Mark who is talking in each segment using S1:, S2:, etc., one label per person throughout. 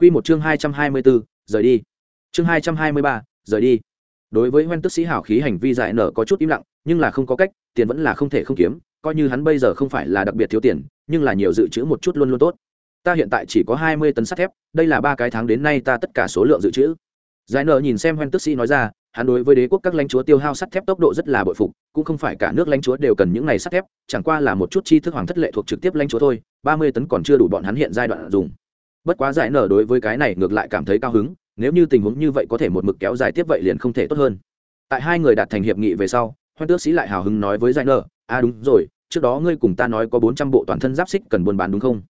S1: Quy một chương 224, rời đi. Chương 223, rời đi. Đối với Hoen Tức Sĩ hảo khí hành vi giải nở có chút im lặng, nhưng là không có cách, tiền vẫn là không thể không kiếm, coi như hắn bây giờ không phải là đặc biệt thiếu tiền, nhưng là nhiều dự trữ một chút luôn luôn tốt. Ta hiện tại chỉ có 20 tấn sắt thép, đây là ba cái tháng đến nay ta tất cả số lượng dự trữ. Giải nở nhìn xem Hoen Tức Sĩ nói ra, hắn đối với đế quốc các lãnh chúa tiêu hao sắt thép tốc độ rất là bội phục, cũng không phải cả nước lãnh chúa đều cần những này sắt thép, chẳng qua là một chút chi thức hoàng thất lệ thuộc trực tiếp lãnh chúa thôi, 30 tấn còn chưa đủ bọn hắn hiện giai đoạn dùng bất quá giải nở đối với cái này ngược lại cảm thấy cao hứng, nếu như tình huống như vậy có thể một mực kéo dài tiếp vậy liền không thể tốt hơn. Tại hai người đạt thành hiệp nghị về sau, hoan tước sĩ lại hào hứng nói với giải nở à đúng rồi, trước đó ngươi cùng ta nói có bốn trăm bộ toàn thân giáp xích cần buôn bán đúng không?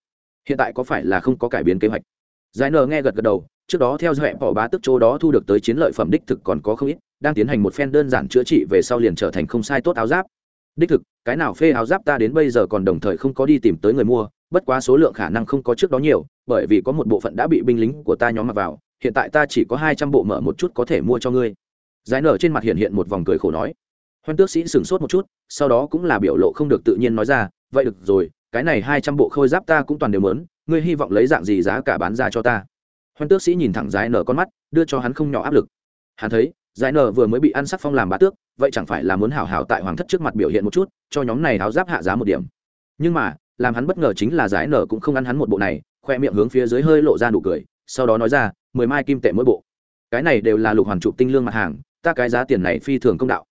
S1: Hiện tại có phải là không có cải biến kế hoạch? Giải nở nghe gật gật đầu, trước đó theo dõi bỏ bá tức chỗ đó thu được tới chiến lợi phẩm đích thực còn có không ít, đang tiến hành một phen đơn giản chữa trị về sau liền trở thành không sai tốt áo giáp. Đích thực, cái nào phê áo giáp ta đến bây giờ còn đồng thời không có đi tìm tới người mua bất quá số lượng khả năng không có trước đó nhiều, bởi vì có một bộ phận đã bị binh lính của ta nhóm mặc vào, hiện tại ta chỉ có hai trăm bộ mở một chút có thể mua cho ngươi. Giải nở trên mặt hiện hiện một vòng cười khổ nói. Hoan tước sĩ sửng sốt một chút, sau đó cũng là biểu lộ không được tự nhiên nói ra, vậy được rồi, cái này hai trăm bộ khôi giáp ta cũng toàn đều mớn, ngươi hy vọng lấy dạng gì giá cả bán ra cho ta? Hoan tước sĩ nhìn thẳng giải nở con mắt, đưa cho hắn không nhỏ áp lực. Hắn thấy, giải nở vừa mới bị ăn sắc phong làm bá tước, vậy chẳng phải là muốn hảo hảo tại hoàng thất trước mặt biểu hiện một chút, cho nhóm này áo giáp hạ giá một điểm. Nhưng mà làm hắn bất ngờ chính là giải nở cũng không ăn hắn một bộ này, khoe miệng hướng phía dưới hơi lộ ra nụ cười, sau đó nói ra, mười mai kim tệ mỗi bộ. Cái này đều là lục hoàn trụ tinh lương mặt hàng, ta cái giá tiền này phi thường công đạo.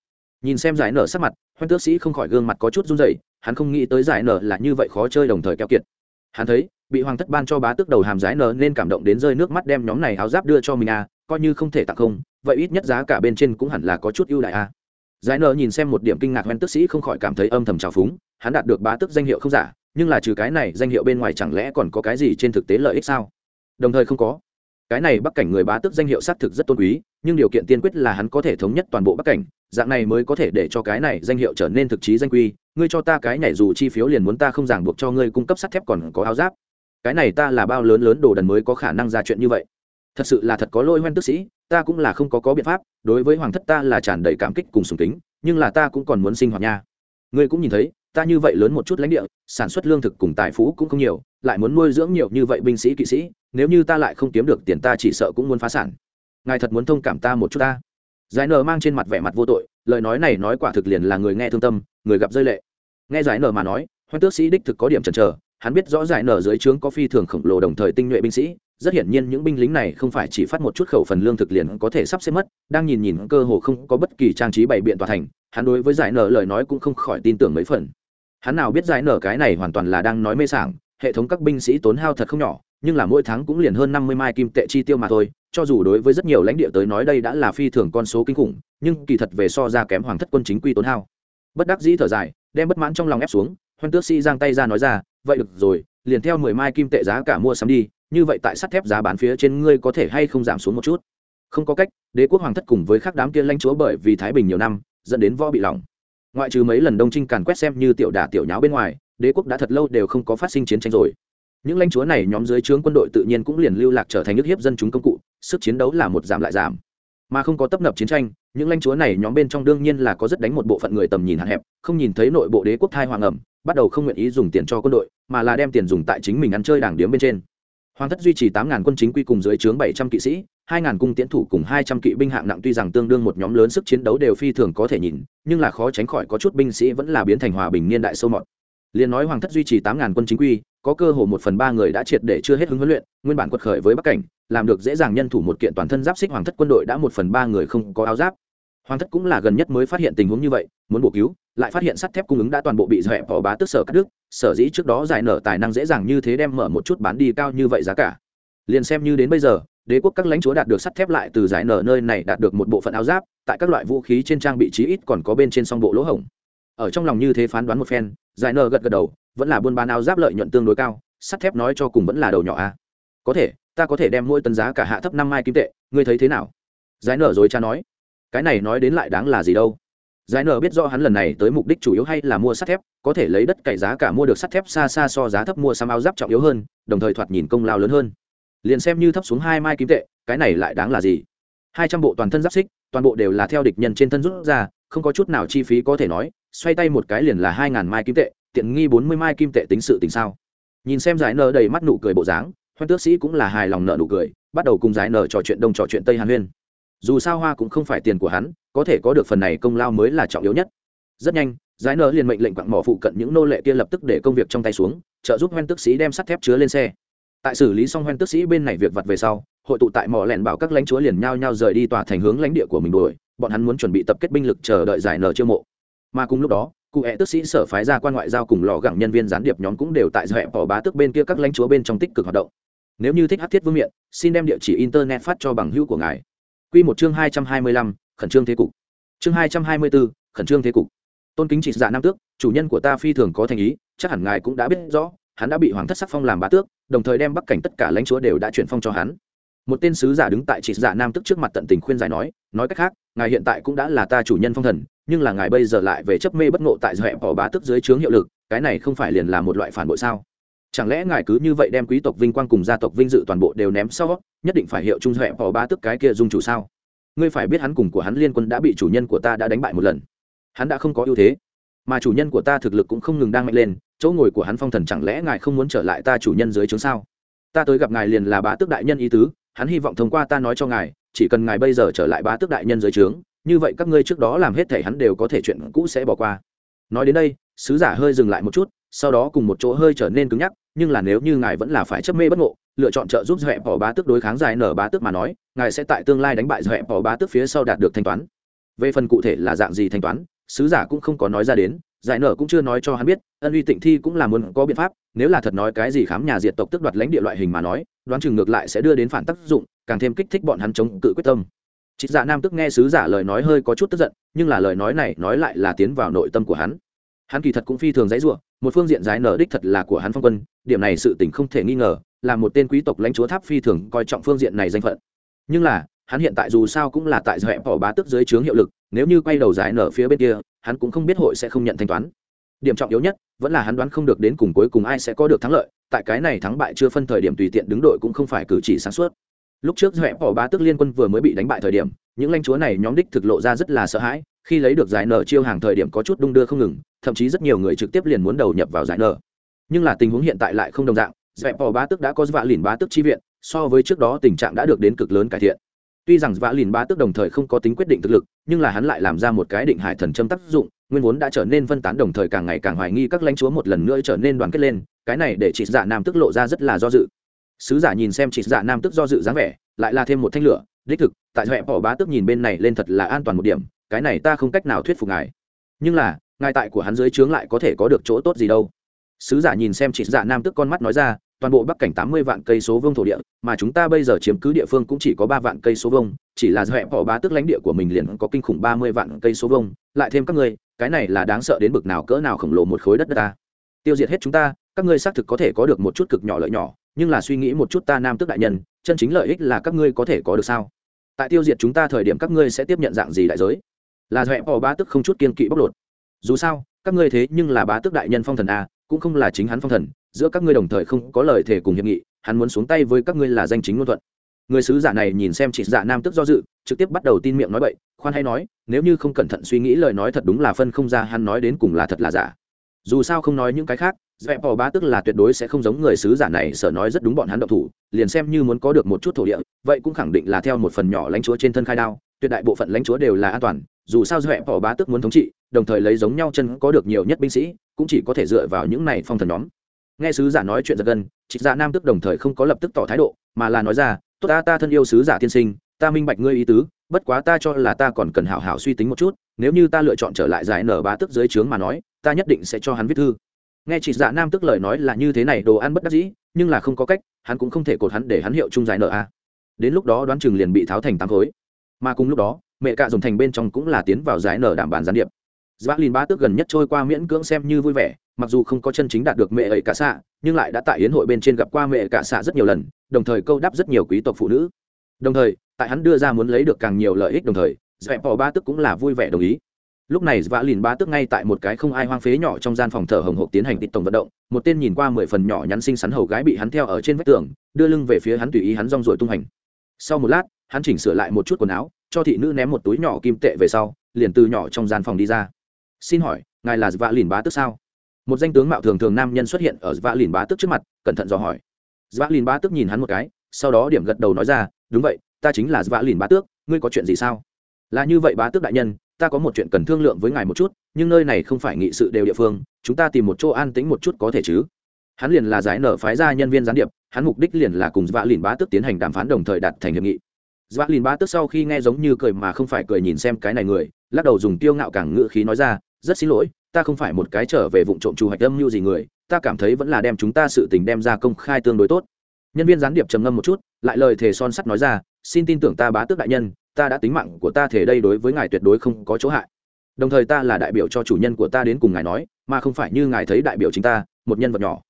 S1: Nhìn xem giải nở sắc mặt, hoan tước sĩ không khỏi gương mặt có chút run rẩy, hắn không nghĩ tới giải nở là như vậy khó chơi đồng thời keo kiệt. Hắn thấy, bị hoàng thất ban cho bá tước đầu hàm giải nở nên cảm động đến rơi nước mắt đem nhóm này áo giáp đưa cho mình à coi như không thể tặng không, vậy ít nhất giá cả bên trên cũng hẳn là có chút ưu đại à. Giải nở nhìn xem một điểm kinh ngạc hoan tước sĩ không khỏi cảm thấy âm thầm trào phúng, hắn đạt được bá tước danh hiệu không giả nhưng là trừ cái này danh hiệu bên ngoài chẳng lẽ còn có cái gì trên thực tế lợi ích sao? Đồng thời không có. Cái này bắc cảnh người bá tước danh hiệu xác thực rất tôn quý, nhưng điều kiện tiên quyết là hắn có thể thống nhất toàn bộ bắc cảnh, dạng này mới có thể để cho cái này danh hiệu trở nên thực chí danh quy. Ngươi cho ta cái nhảy dù chi phiếu liền muốn ta không ràng buộc cho ngươi cung cấp sắt thép còn có áo giáp. Cái này ta là bao lớn lớn đồ đần mới có khả năng ra chuyện như vậy. Thật sự là thật có lôi hoen tức sĩ, ta cũng là không có có biện pháp, đối với hoàng thất ta là tràn đầy cảm kích cùng sùng kính, nhưng là ta cũng còn muốn sinh hoạt nha. Ngươi cũng nhìn thấy ta như vậy lớn một chút lãnh địa, sản xuất lương thực cùng tài phú cũng không nhiều, lại muốn nuôi dưỡng nhiều như vậy binh sĩ kỵ sĩ, nếu như ta lại không kiếm được tiền ta chỉ sợ cũng muốn phá sản. Ngài thật muốn thông cảm ta một chút ta? Giải nở mang trên mặt vẻ mặt vô tội, lời nói này nói quả thực liền là người nghe thương tâm, người gặp rơi lệ. Nghe giải nở mà nói, hoan tước sĩ đích thực có điểm chần chờ, hắn biết rõ giải nở dưới trướng có phi thường khổng lồ đồng thời tinh nhuệ binh sĩ, rất hiển nhiên những binh lính này không phải chỉ phát một chút khẩu phần lương thực liền có thể sắp xếp mất, đang nhìn nhìn cơ hồ không có bất kỳ trang trí bày biện tòa thành, hắn đối với giải nở lời nói cũng không khỏi tin tưởng mấy phần hắn nào biết giải nở cái này hoàn toàn là đang nói mê sảng, hệ thống các binh sĩ tốn hao thật không nhỏ, nhưng là mỗi tháng cũng liền hơn năm mươi mai kim tệ chi tiêu mà thôi, cho dù đối với rất nhiều lãnh địa tới nói đây đã là phi thường con số kinh khủng, nhưng kỳ thật về so ra kém hoàng thất quân chính quy tốn hao. Bất đắc dĩ thở dài, đem bất mãn trong lòng ép xuống, hoan tước sĩ giang tay ra nói ra, vậy được rồi, liền theo mười mai kim tệ giá cả mua sắm đi, như vậy tại sắt thép giá bán phía trên ngươi có thể hay không giảm xuống một chút? Không có cách, đế quốc hoàng thất cùng với các đám kia lãnh chúa bởi vì thái bình nhiều năm, dẫn đến võ bị lỏng ngoại trừ mấy lần đông trinh càn quét xem như tiểu đả tiểu nháo bên ngoài, đế quốc đã thật lâu đều không có phát sinh chiến tranh rồi. Những lãnh chúa này nhóm dưới trướng quân đội tự nhiên cũng liền lưu lạc trở thành nước hiếp dân chúng công cụ, sức chiến đấu là một giảm lại giảm. Mà không có tấp nập chiến tranh, những lãnh chúa này nhóm bên trong đương nhiên là có rất đánh một bộ phận người tầm nhìn hạn hẹp, không nhìn thấy nội bộ đế quốc thai hoàng ẩm, bắt đầu không nguyện ý dùng tiền cho quân đội, mà là đem tiền dùng tại chính mình ăn chơi đảng điếm bên trên. Hoàng thất duy trì tám ngàn quân chính quy cùng dưới trướng bảy trăm kỵ sĩ hai ngàn cung tiễn thủ cùng hai trăm kỵ binh hạng nặng tuy rằng tương đương một nhóm lớn sức chiến đấu đều phi thường có thể nhìn, nhưng là khó tránh khỏi có chút binh sĩ vẫn là biến thành hòa bình niên đại sâu mọt. Liền nói hoàng thất duy trì tám ngàn quân chính quy, có cơ hồ một phần ba người đã triệt để chưa hết hứng huấn luyện, nguyên bản quật khởi với bắc cảnh, làm được dễ dàng nhân thủ một kiện toàn thân giáp xích hoàng thất quân đội đã một phần ba người không có áo giáp. Hoàng thất cũng là gần nhất mới phát hiện tình huống như vậy, muốn bổ cứu, lại phát hiện sắt thép cung ứng đã toàn bộ bị dẹp bỏ bá tức sở cắt đứt, sở dĩ trước đó giải nở tài năng dễ dàng như thế đem mở một chút bán đi cao như vậy giá cả. Liền xem như đến bây giờ đế quốc các lãnh chúa đạt được sắt thép lại từ giải nở nơi này đạt được một bộ phận áo giáp, tại các loại vũ khí trên trang bị trí ít còn có bên trên song bộ lỗ hổng. Ở trong lòng như thế phán đoán một phen, giải nở gật gật đầu, vẫn là buôn bán áo giáp lợi nhuận tương đối cao, sắt thép nói cho cùng vẫn là đầu nhỏ a. Có thể, ta có thể đem mỗi tấn giá cả hạ thấp năm mai kim tệ, ngươi thấy thế nào? Giải nở rồi cha nói. Cái này nói đến lại đáng là gì đâu? Giải nở biết rõ hắn lần này tới mục đích chủ yếu hay là mua sắt thép, có thể lấy đất cày giá cả mua được sắt thép xa xa so giá thấp mua xăm áo giáp trọng yếu hơn, đồng thời thoạt nhìn công lao lớn hơn liền xem như thấp xuống hai mai kim tệ, cái này lại đáng là gì? Hai trăm bộ toàn thân giáp xích, toàn bộ đều là theo địch nhân trên thân rút ra, không có chút nào chi phí có thể nói, xoay tay một cái liền là hai ngàn mai kim tệ, tiện nghi bốn mươi mai kim tệ tính sự tình sao? Nhìn xem giải nở đầy mắt nụ cười bộ dáng, hoan tước sĩ cũng là hài lòng nợ nụ cười, bắt đầu cùng giải nở trò chuyện đông trò chuyện tây hàn huyên. Dù sao hoa cũng không phải tiền của hắn, có thể có được phần này công lao mới là trọng yếu nhất. Rất nhanh, giải nở liền mệnh lệnh quặng mỏ phụ cận những nô lệ kia lập tức để công việc trong tay xuống, trợ giúp hoan tước sĩ đem sắt thép chứa lên xe tại xử lý xong hoen tước sĩ bên này việc vặt về sau, hội tụ tại mỏ lẻn bảo các lãnh chúa liền nhao nhao rời đi tòa thành hướng lãnh địa của mình đuổi, bọn hắn muốn chuẩn bị tập kết binh lực chờ đợi giải nở chiêu mộ. Mà cùng lúc đó, cụ hẹ tước sĩ sở phái ra quan ngoại giao cùng lò gẳng nhân viên gián điệp nhóm cũng đều tại dọa bỏ bá tước bên kia các lãnh chúa bên trong tích cực hoạt động. Nếu như thích hát thiết vương miện, xin đem địa chỉ internet phát cho bằng hữu của ngài. Q một chương hai trăm hai mươi lăm, khẩn trương thế cục. Chương hai trăm hai mươi bốn khẩn trương thế cục. Tôn kính trị dạ nam tước, chủ nhân của ta phi thường có thành ý, chắc hẳn ngài cũng đã biết rõ hắn đã bị hoàng thất sắc phong làm bá tước, đồng thời đem bắc cảnh tất cả lãnh chúa đều đã chuyển phong cho hắn. Một tên sứ giả đứng tại trị giả dạ nam tức trước mặt tận tình khuyên giải nói nói cách khác, ngài hiện tại cũng đã là ta chủ nhân phong thần, nhưng là ngài bây giờ lại về chấp mê bất ngộ tại dọa bỏ bá tước dưới trướng hiệu lực, cái này không phải liền là một loại phản bội sao? Chẳng lẽ ngài cứ như vậy đem quý tộc vinh quang cùng gia tộc vinh dự toàn bộ đều ném sau, nhất định phải hiệu trung dọa bỏ bá tước cái kia dung chủ sao? Ngươi phải biết hắn cùng của hắn liên quân đã bị chủ nhân của ta đã đánh bại một lần. Hắn đã không có ưu thế mà chủ nhân của ta thực lực cũng không ngừng đang mạnh lên, chỗ ngồi của hắn phong thần chẳng lẽ ngài không muốn trở lại ta chủ nhân dưới trướng sao? Ta tới gặp ngài liền là bá tước đại nhân ý tứ, hắn hy vọng thông qua ta nói cho ngài, chỉ cần ngài bây giờ trở lại bá tước đại nhân dưới trướng, như vậy các ngươi trước đó làm hết thể hắn đều có thể chuyện cũ sẽ bỏ qua. Nói đến đây, sứ giả hơi dừng lại một chút, sau đó cùng một chỗ hơi trở nên cứng nhắc, nhưng là nếu như ngài vẫn là phải chấp mê bất ngộ, lựa chọn trợ giúp dẹp bỏ bá tước đối kháng dài nở bá tước mà nói, ngài sẽ tại tương lai đánh bại dẹp bỏ bá tước phía sau đạt được thanh toán. Về phần cụ thể là dạng gì thanh toán sứ giả cũng không có nói ra đến giải nở cũng chưa nói cho hắn biết ân uy tịnh thi cũng là muốn có biện pháp nếu là thật nói cái gì khám nhà diệt tộc tức đoạt lãnh địa loại hình mà nói đoán chừng ngược lại sẽ đưa đến phản tác dụng càng thêm kích thích bọn hắn chống cự quyết tâm Trịnh Dạ Nam tức nghe sứ giả lời nói hơi có chút tức giận, nhưng là lời nói này nói lại là tiến vào nội tâm của hắn. Hắn kỳ thật cũng phi thường dãy ruộng một phương diện giải nở đích thật là của hắn phong quân, điểm này sự tình không thể nghi ngờ, là một tên quý tộc lãnh chúa tháp phi thường coi trọng phương diện này danh phận. Nhưng là, hắn hiện tại dù sao cũng là tại dọa bỏ bá tức dưới trướng hiệu lực, nếu như quay đầu giải nở phía bên kia, hắn cũng không biết hội sẽ không nhận thanh toán. Điểm trọng yếu nhất vẫn là hắn đoán không được đến cùng cuối cùng ai sẽ có được thắng lợi, tại cái này thắng bại chưa phân thời điểm tùy tiện đứng đội cũng không phải cử chỉ sáng suốt lúc trước huệ bỏ bá tức liên quân vừa mới bị đánh bại thời điểm những lãnh chúa này nhóm đích thực lộ ra rất là sợ hãi khi lấy được giải nở chiêu hàng thời điểm có chút đung đưa không ngừng thậm chí rất nhiều người trực tiếp liền muốn đầu nhập vào giải nở. nhưng là tình huống hiện tại lại không đồng dạng dẹp bỏ bá tức đã có vạ lìn bá tức chi viện so với trước đó tình trạng đã được đến cực lớn cải thiện tuy rằng vã lìn bá tức đồng thời không có tính quyết định thực lực, nhưng là hắn lại làm ra một cái định hải thần châm tác dụng, nguyên vốn đã trở nên phân tán đồng thời càng ngày càng hoài nghi các lãnh chúa một lần nữa trở nên đoàn kết lên, cái này để chị dạ nam tức lộ ra rất là do dự. Sứ giả nhìn xem chị dạ nam tức do dự dáng vẻ, lại là thêm một thanh lửa, đích thực, tại huệ bỏ bá tức nhìn bên này lên thật là an toàn một điểm, cái này ta không cách nào thuyết phục ngài. Nhưng là, ngài tại của hắn dưới trướng lại có thể có được chỗ tốt gì đâu. Sứ giả nhìn xem chị dạ nam tức con mắt nói ra toàn bộ bắc cảnh tám mươi vạn cây số vương thổ địa mà chúng ta bây giờ chiếm cứ địa phương cũng chỉ có ba vạn cây số vương, chỉ là huệ họ bá tức lãnh địa của mình liền có kinh khủng ba mươi vạn cây số vương, lại thêm các ngươi cái này là đáng sợ đến bực nào cỡ nào khổng lồ một khối đất, đất ta. Tiêu diệt hết chúng ta các ngươi xác thực có thể có được một chút cực nhỏ lợi nhỏ nhưng là suy nghĩ một chút ta nam tước đại nhân chân chính lợi ích là các ngươi có thể có được sao? Tại tiêu diệt chúng ta thời điểm các ngươi sẽ tiếp nhận dạng gì đại giới? Là dọa họ bá tức không chút kiên kỵ bóc lột. Dù sao các ngươi thế nhưng là bá tước đại nhân phong thần a cũng không là chính hắn phong thần giữa các ngươi đồng thời không có lời thể cùng hiệp nghị, hắn muốn xuống tay với các ngươi là danh chính ngôn thuận. Người sứ giả này nhìn xem chị dạ nam tức do dự, trực tiếp bắt đầu tin miệng nói bậy, khoan hay nói, nếu như không cẩn thận suy nghĩ lời nói thật đúng là phân không ra hắn nói đến cùng là thật là giả. Dù sao không nói những cái khác, dẹp bỏ bá tức là tuyệt đối sẽ không giống người sứ giả này sở nói rất đúng bọn hắn độc thủ, liền xem như muốn có được một chút thổ địa, vậy cũng khẳng định là theo một phần nhỏ lãnh chúa trên thân khai đao, tuyệt đại bộ phận lãnh chúa đều là an toàn, dù sao dẹp bỏ bá tức muốn thống trị, đồng thời lấy giống nhau chân có được nhiều nhất binh sĩ, cũng chỉ có thể dựa vào những này phong thần nhóm nghe sứ giả nói chuyện giật gân, trịnh gia nam tức đồng thời không có lập tức tỏ thái độ, mà là nói ra, tốt ta ta thân yêu sứ giả tiên sinh, ta minh bạch ngươi ý tứ, bất quá ta cho là ta còn cần hảo hảo suy tính một chút, nếu như ta lựa chọn trở lại giải nở bá tức dưới trướng mà nói, ta nhất định sẽ cho hắn viết thư. Nghe chị dạ nam tức lời nói là như thế này, đồ ăn bất đắc dĩ, nhưng là không có cách, hắn cũng không thể cột hắn để hắn hiệu chung giải nợ a. Đến lúc đó đoán chừng liền bị tháo thành tám khối. Mà cùng lúc đó, mẹ cạ dùng thành bên trong cũng là tiến vào giải nở đảm bàn gián điệp. Dã Lìn Bá Tước gần nhất trôi qua miễn cưỡng xem như vui vẻ, mặc dù không có chân chính đạt được mẹ ấy cả xạ, nhưng lại đã tại yến hội bên trên gặp qua mẹ cả xạ rất nhiều lần, đồng thời câu đáp rất nhiều quý tộc phụ nữ. Đồng thời, tại hắn đưa ra muốn lấy được càng nhiều lợi ích đồng thời, Dẹp Bỏ Bá Tước cũng là vui vẻ đồng ý. Lúc này Dã lìn bá Tước ngay tại một cái không ai hoang phế nhỏ trong gian phòng thờ hồng hộc tiến hành tịt tổng vận động một tên nhìn qua mười phần nhỏ nhắn xinh xắn hầu gái bị hắn theo ở trên vách tường đưa lưng về phía hắn tùy ý hắn rong ruổi tung hành. Sau một lát hắn chỉnh sửa lại một chút quần áo cho thị nữ ném một túi nhỏ kim tệ về sau liền từ nhỏ trong gian phòng đi ra xin hỏi, ngài là vã lìn bá tức sao? Một danh tướng mạo thường thường nam nhân xuất hiện ở vã lìn bá tức trước mặt, cẩn thận dò hỏi. Dã lìn bá tước nhìn hắn một cái, sau đó điểm gật đầu nói ra, đúng vậy, ta chính là dã lìn bá tước, ngươi có chuyện gì sao? Là như vậy bá tước đại nhân, ta có một chuyện cần thương lượng với ngài một chút, nhưng nơi này không phải nghị sự đều địa phương, chúng ta tìm một chỗ an tĩnh một chút có thể chứ? Hắn liền là giải nở phái ra nhân viên gián điệp, hắn mục đích liền là cùng dã lìn bá tước tiến hành đàm phán đồng thời đạt thành hiệp nghị. Dã lìn bá tước sau khi nghe giống như cười mà không phải cười nhìn xem cái này người, lắc đầu dùng tiêu ngạo càng ngự khí nói ra rất xin lỗi ta không phải một cái trở về vụ trộm trù hoạch âm mưu gì người ta cảm thấy vẫn là đem chúng ta sự tình đem ra công khai tương đối tốt nhân viên gián điệp trầm ngâm một chút lại lời thề son sắt nói ra xin tin tưởng ta bá tước đại nhân ta đã tính mạng của ta thể đây đối với ngài tuyệt đối không có chỗ hại đồng thời ta là đại biểu cho chủ nhân của ta đến cùng ngài nói mà không phải như ngài thấy đại biểu chính ta một nhân vật nhỏ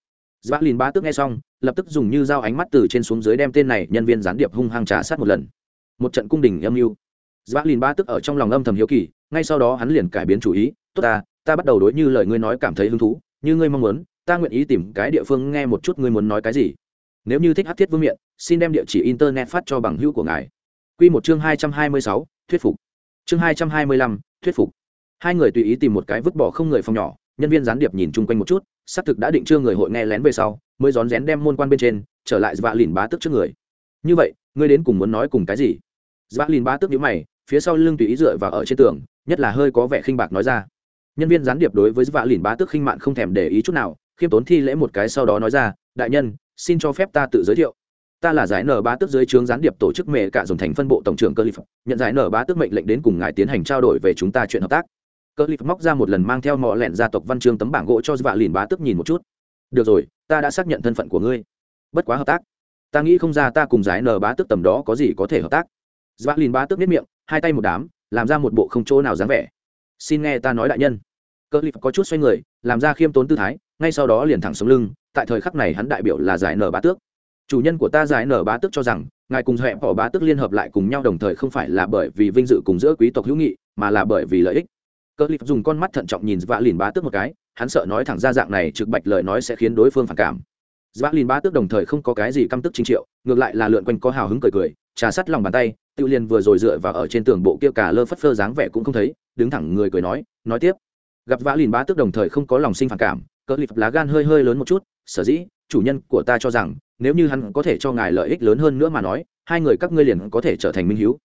S1: Dã Lìn Bá Tước nghe xong, lập tức dùng như dao ánh mắt từ trên xuống dưới đem tên này nhân viên gián điệp hung hăng trả sát một lần. Một trận cung đình âm mưu. Dã Lìn Bá Tước ở trong lòng âm thầm hiếu kỳ, ngay sau đó hắn liền cải biến chủ ý, "Tốt ta, ta bắt đầu đối như lời ngươi nói cảm thấy hứng thú, như ngươi mong muốn, ta nguyện ý tìm cái địa phương nghe một chút ngươi muốn nói cái gì. Nếu như thích hát Thiết Vương miện, xin đem địa chỉ internet phát cho bằng hữu của ngài." Quy một chương hai trăm hai mươi sáu, thuyết phục. Chương hai trăm hai mươi lăm, thuyết phục. Hai người tùy ý tìm một cái vứt bỏ không người phòng nhỏ, nhân viên gián điệp nhìn chung quanh một chút, xác thực đã định chưa người hội nghe lén về sau mới rón rén đem môn quan bên trên trở lại vạ lìn bá tức trước người như vậy ngươi đến cùng muốn nói cùng cái gì Vạ lìn bá tức nhữ mày phía sau lưng tùy ý dựa và ở trên tường nhất là hơi có vẻ khinh bạc nói ra nhân viên gián điệp đối với vạ lìn bá Tước khinh mạn không thèm để ý chút nào, khiêm tốn thi lễ một cái sau đó nói ra, đại nhân, xin cho phép ta tự giới thiệu. Ta là giải nở bá tước dưới trướng gián điệp tổ chức mẹ cả dùng thành phân bộ tổng trưởng cơ lip nhận giải nở bá tước mệnh lệnh đến cùng ngài tiến hành trao đổi về chúng ta chuyện hợp tác. Cơ lip móc ra một lần mang theo mọ lẹn gia tộc văn chương tấm bảng gỗ cho vạ lìn bá Tước nhìn một chút. Được rồi, ta đã xác nhận thân phận của ngươi. Bất quá hợp tác. Ta nghĩ không ra ta cùng giải Nở bá Tước tầm đó có gì có thể hợp tác. Vạ lìn bá Tước biết miệng, hai tay một đám, làm ra một bộ không chỗ nào dáng vẻ. Xin nghe ta nói đại nhân cơ lip có chút xoay người, làm ra khiêm tốn tư thái, ngay sau đó liền thẳng xuống lưng, tại thời khắc này hắn đại biểu là giải nở bá tước. Chủ nhân của ta giải nở bá tước cho rằng, ngài cùng huệ bỏ bá tước liên hợp lại cùng nhau đồng thời không phải là bởi vì vinh dự cùng giữa quý tộc hữu nghị, mà là bởi vì lợi ích. Cơ lip dùng con mắt thận trọng nhìn vạ lìn bá tước một cái, hắn sợ nói thẳng ra dạng này trực bạch lời nói sẽ khiến đối phương phản cảm. Vạ lìn bá tước đồng thời không có cái gì căm tức chính triệu, ngược lại là lượn quanh có hào hứng cười cười, trà sắt lòng bàn tay tự liền vừa rồi dựa vào ở trên tường bộ kia cả lơ phất phơ dáng vẻ cũng không thấy, đứng thẳng người cười nói nói tiếp gặp vã lìn bá tước đồng thời không có lòng sinh phản cảm, cỡ lip lá gan hơi hơi lớn một chút, sở dĩ, chủ nhân của ta cho rằng, nếu như hắn có thể cho ngài lợi ích lớn hơn nữa mà nói, hai người các ngươi liền có thể trở thành minh hiếu.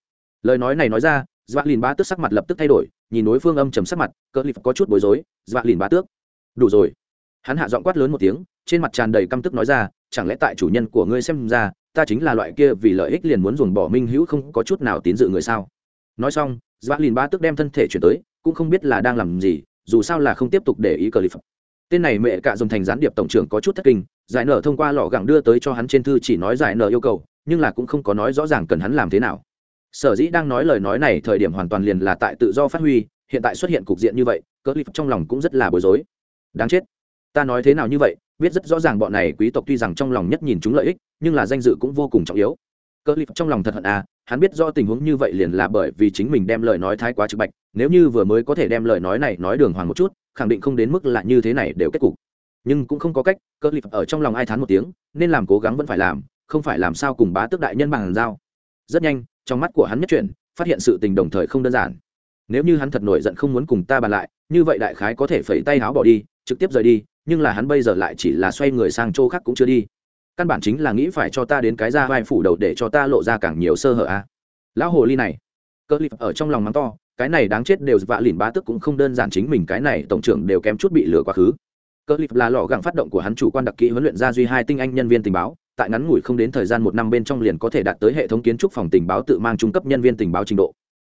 S1: Lời nói này nói ra dọa lìn bá tước sắc mặt lập tức thay đổi, nhìn đối phương âm trầm sắc mặt, cỡ lip có chút bối rối dọa lìn bá tước, đủ rồi. Hắn hạ giọng quát lớn một tiếng, trên mặt tràn đầy căm tức nói ra, chẳng lẽ tại chủ nhân của ngươi xem ra, ta chính là loại kia vì lợi ích liền muốn dùng bỏ minh hữu không có chút nào tín dự người sao? Nói xong dọa lìn bá tước đem thân thể chuyển tới, cũng không biết là đang làm gì dù sao là không tiếp tục để ý cờ lip tên này mẹ cả dùng thành gián điệp tổng trưởng có chút thất kinh, giải nở thông qua lọ gẳng đưa tới cho hắn trên thư chỉ nói giải nở yêu cầu, nhưng là cũng không có nói rõ ràng cần hắn làm thế nào. Sở dĩ đang nói lời nói này thời điểm hoàn toàn liền là tại tự do phát huy, hiện tại xuất hiện cục diện như vậy cỡ lip trong lòng cũng rất là bối rối. Đáng chết. Ta nói thế nào như vậy, biết rất rõ ràng bọn này quý tộc tuy rằng trong lòng nhất nhìn chúng lợi ích, nhưng là danh dự cũng vô cùng trọng yếu. Cỡ lip trong lòng thật hận à hắn biết do tình huống như vậy liền là bởi vì chính mình đem lời nói thái quá trực bạch, nếu như vừa mới có thể đem lời nói này nói đường hoàng một chút, khẳng định không đến mức là như thế này đều kết cục. Nhưng cũng không có cách, cơ lip ở trong lòng ai thán một tiếng, nên làm cố gắng vẫn phải làm, không phải làm sao cùng bá tước đại nhân bằng giao. Rất nhanh, trong mắt của hắn nhất chuyển, phát hiện sự tình đồng thời không đơn giản. Nếu như hắn thật nổi giận không muốn cùng ta bàn lại, như vậy đại khái có thể phẩy tay háo bỏ đi, trực tiếp rời đi, nhưng là hắn bây giờ lại chỉ là xoay người sang chỗ khác cũng chưa đi căn bản chính là nghĩ phải cho ta đến cái ra vai phủ đầu để cho ta lộ ra càng nhiều sơ hở a. À. lão hồ ly này, cơ lip ở trong lòng mắng to, cái này đáng chết đều vạ lìn bá tức cũng không đơn giản chính mình, cái này tổng trưởng đều kém chút bị lừa quá khứ. Cơ lip là lò gẳng phát động của hắn chủ quan đặc kỹ huấn luyện ra duy hai tinh anh nhân viên tình báo, tại ngắn ngủi không đến thời gian một năm bên trong liền có thể đạt tới hệ thống kiến trúc phòng tình báo tự mang trung cấp nhân viên tình báo trình độ.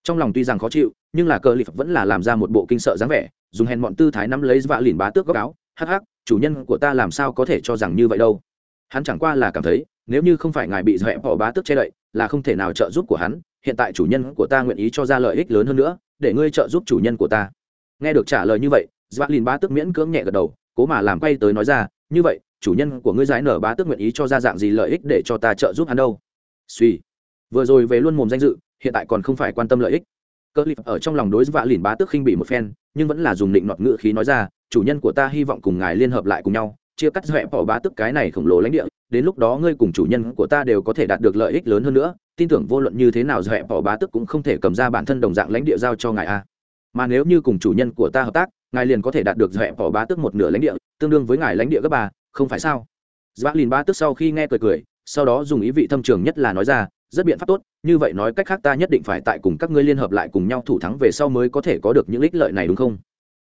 S1: Trong lòng tuy rằng khó chịu, nhưng là cơ lip vẫn là làm ra một bộ kinh sợ dáng vẻ, dùng hèn bọn tư thái nắm lấy vạ lìn bá tước góc áo, hắc hắc, chủ nhân của ta làm sao có thể cho rằng như vậy đâu? Hắn chẳng qua là cảm thấy, nếu như không phải ngài bị dọa bỏ bá tước che đậy, là không thể nào trợ giúp của hắn, hiện tại chủ nhân của ta nguyện ý cho ra lợi ích lớn hơn nữa, để ngươi trợ giúp chủ nhân của ta. Nghe được trả lời như vậy dọa lìn bá tước miễn cưỡng nhẹ gật đầu, cố mà làm quay tới nói ra, như vậy, chủ nhân của ngươi giải nở bá tước nguyện ý cho ra dạng gì lợi ích để cho ta trợ giúp hắn đâu? Suy. Vừa rồi về luôn mồm danh dự, hiện tại còn không phải quan tâm lợi ích. Cơ lip ở trong lòng đối vạ lìn bá tước khinh bị một phen, nhưng vẫn là dùng định nọt ngữ khí nói ra, chủ nhân của ta hy vọng cùng ngài liên hợp lại cùng nhau chia cắt dọa bỏ bá tước cái này khổng lồ lãnh địa, đến lúc đó ngươi cùng chủ nhân của ta đều có thể đạt được lợi ích lớn hơn nữa, tin tưởng vô luận như thế nào dọa bỏ bá tước cũng không thể cầm ra bản thân đồng dạng lãnh địa giao cho ngài a. Mà nếu như cùng chủ nhân của ta hợp tác, ngài liền có thể đạt được dọa bỏ bá tước một nửa lãnh địa, tương đương với ngài lãnh địa gấp ba, không phải sao? Dã lìn bá tức sau khi nghe cười cười, sau đó dùng ý vị thâm trường nhất là nói ra, rất biện pháp tốt, như vậy nói cách khác ta nhất định phải tại cùng các ngươi liên hợp lại cùng nhau thủ thắng về sau mới có thể có được những ích lợi này đúng không?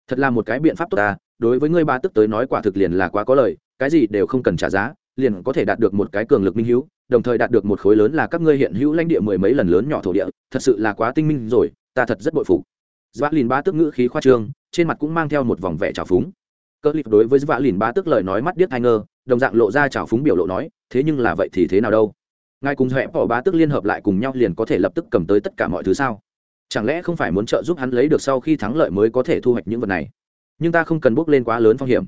S1: Thật là một cái biện pháp tốt ta đối với ngươi ba tức tới nói quả thực liền là quá có lời, cái gì đều không cần trả giá, liền có thể đạt được một cái cường lực minh hữu, đồng thời đạt được một khối lớn là các ngươi hiện hữu lãnh địa mười mấy lần lớn nhỏ thổ địa, thật sự là quá tinh minh rồi, ta thật rất bội phục. Dã lìn ba tức ngữ khí khoa trương, trên mặt cũng mang theo một vòng vẻ trào phúng. Cơ lip đối với dã lìn ba tức lời nói mắt điếc hai ngơ, đồng dạng lộ ra trào phúng biểu lộ nói, thế nhưng là vậy thì thế nào đâu? Ngài cùng dẹp bỏ ba tức liên hợp lại cùng nhau liền có thể lập tức cầm tới tất cả mọi thứ sao? Chẳng lẽ không phải muốn trợ giúp hắn lấy được sau khi thắng lợi mới có thể thu hoạch những vật này? Nhưng ta không cần bước lên quá lớn phong hiểm.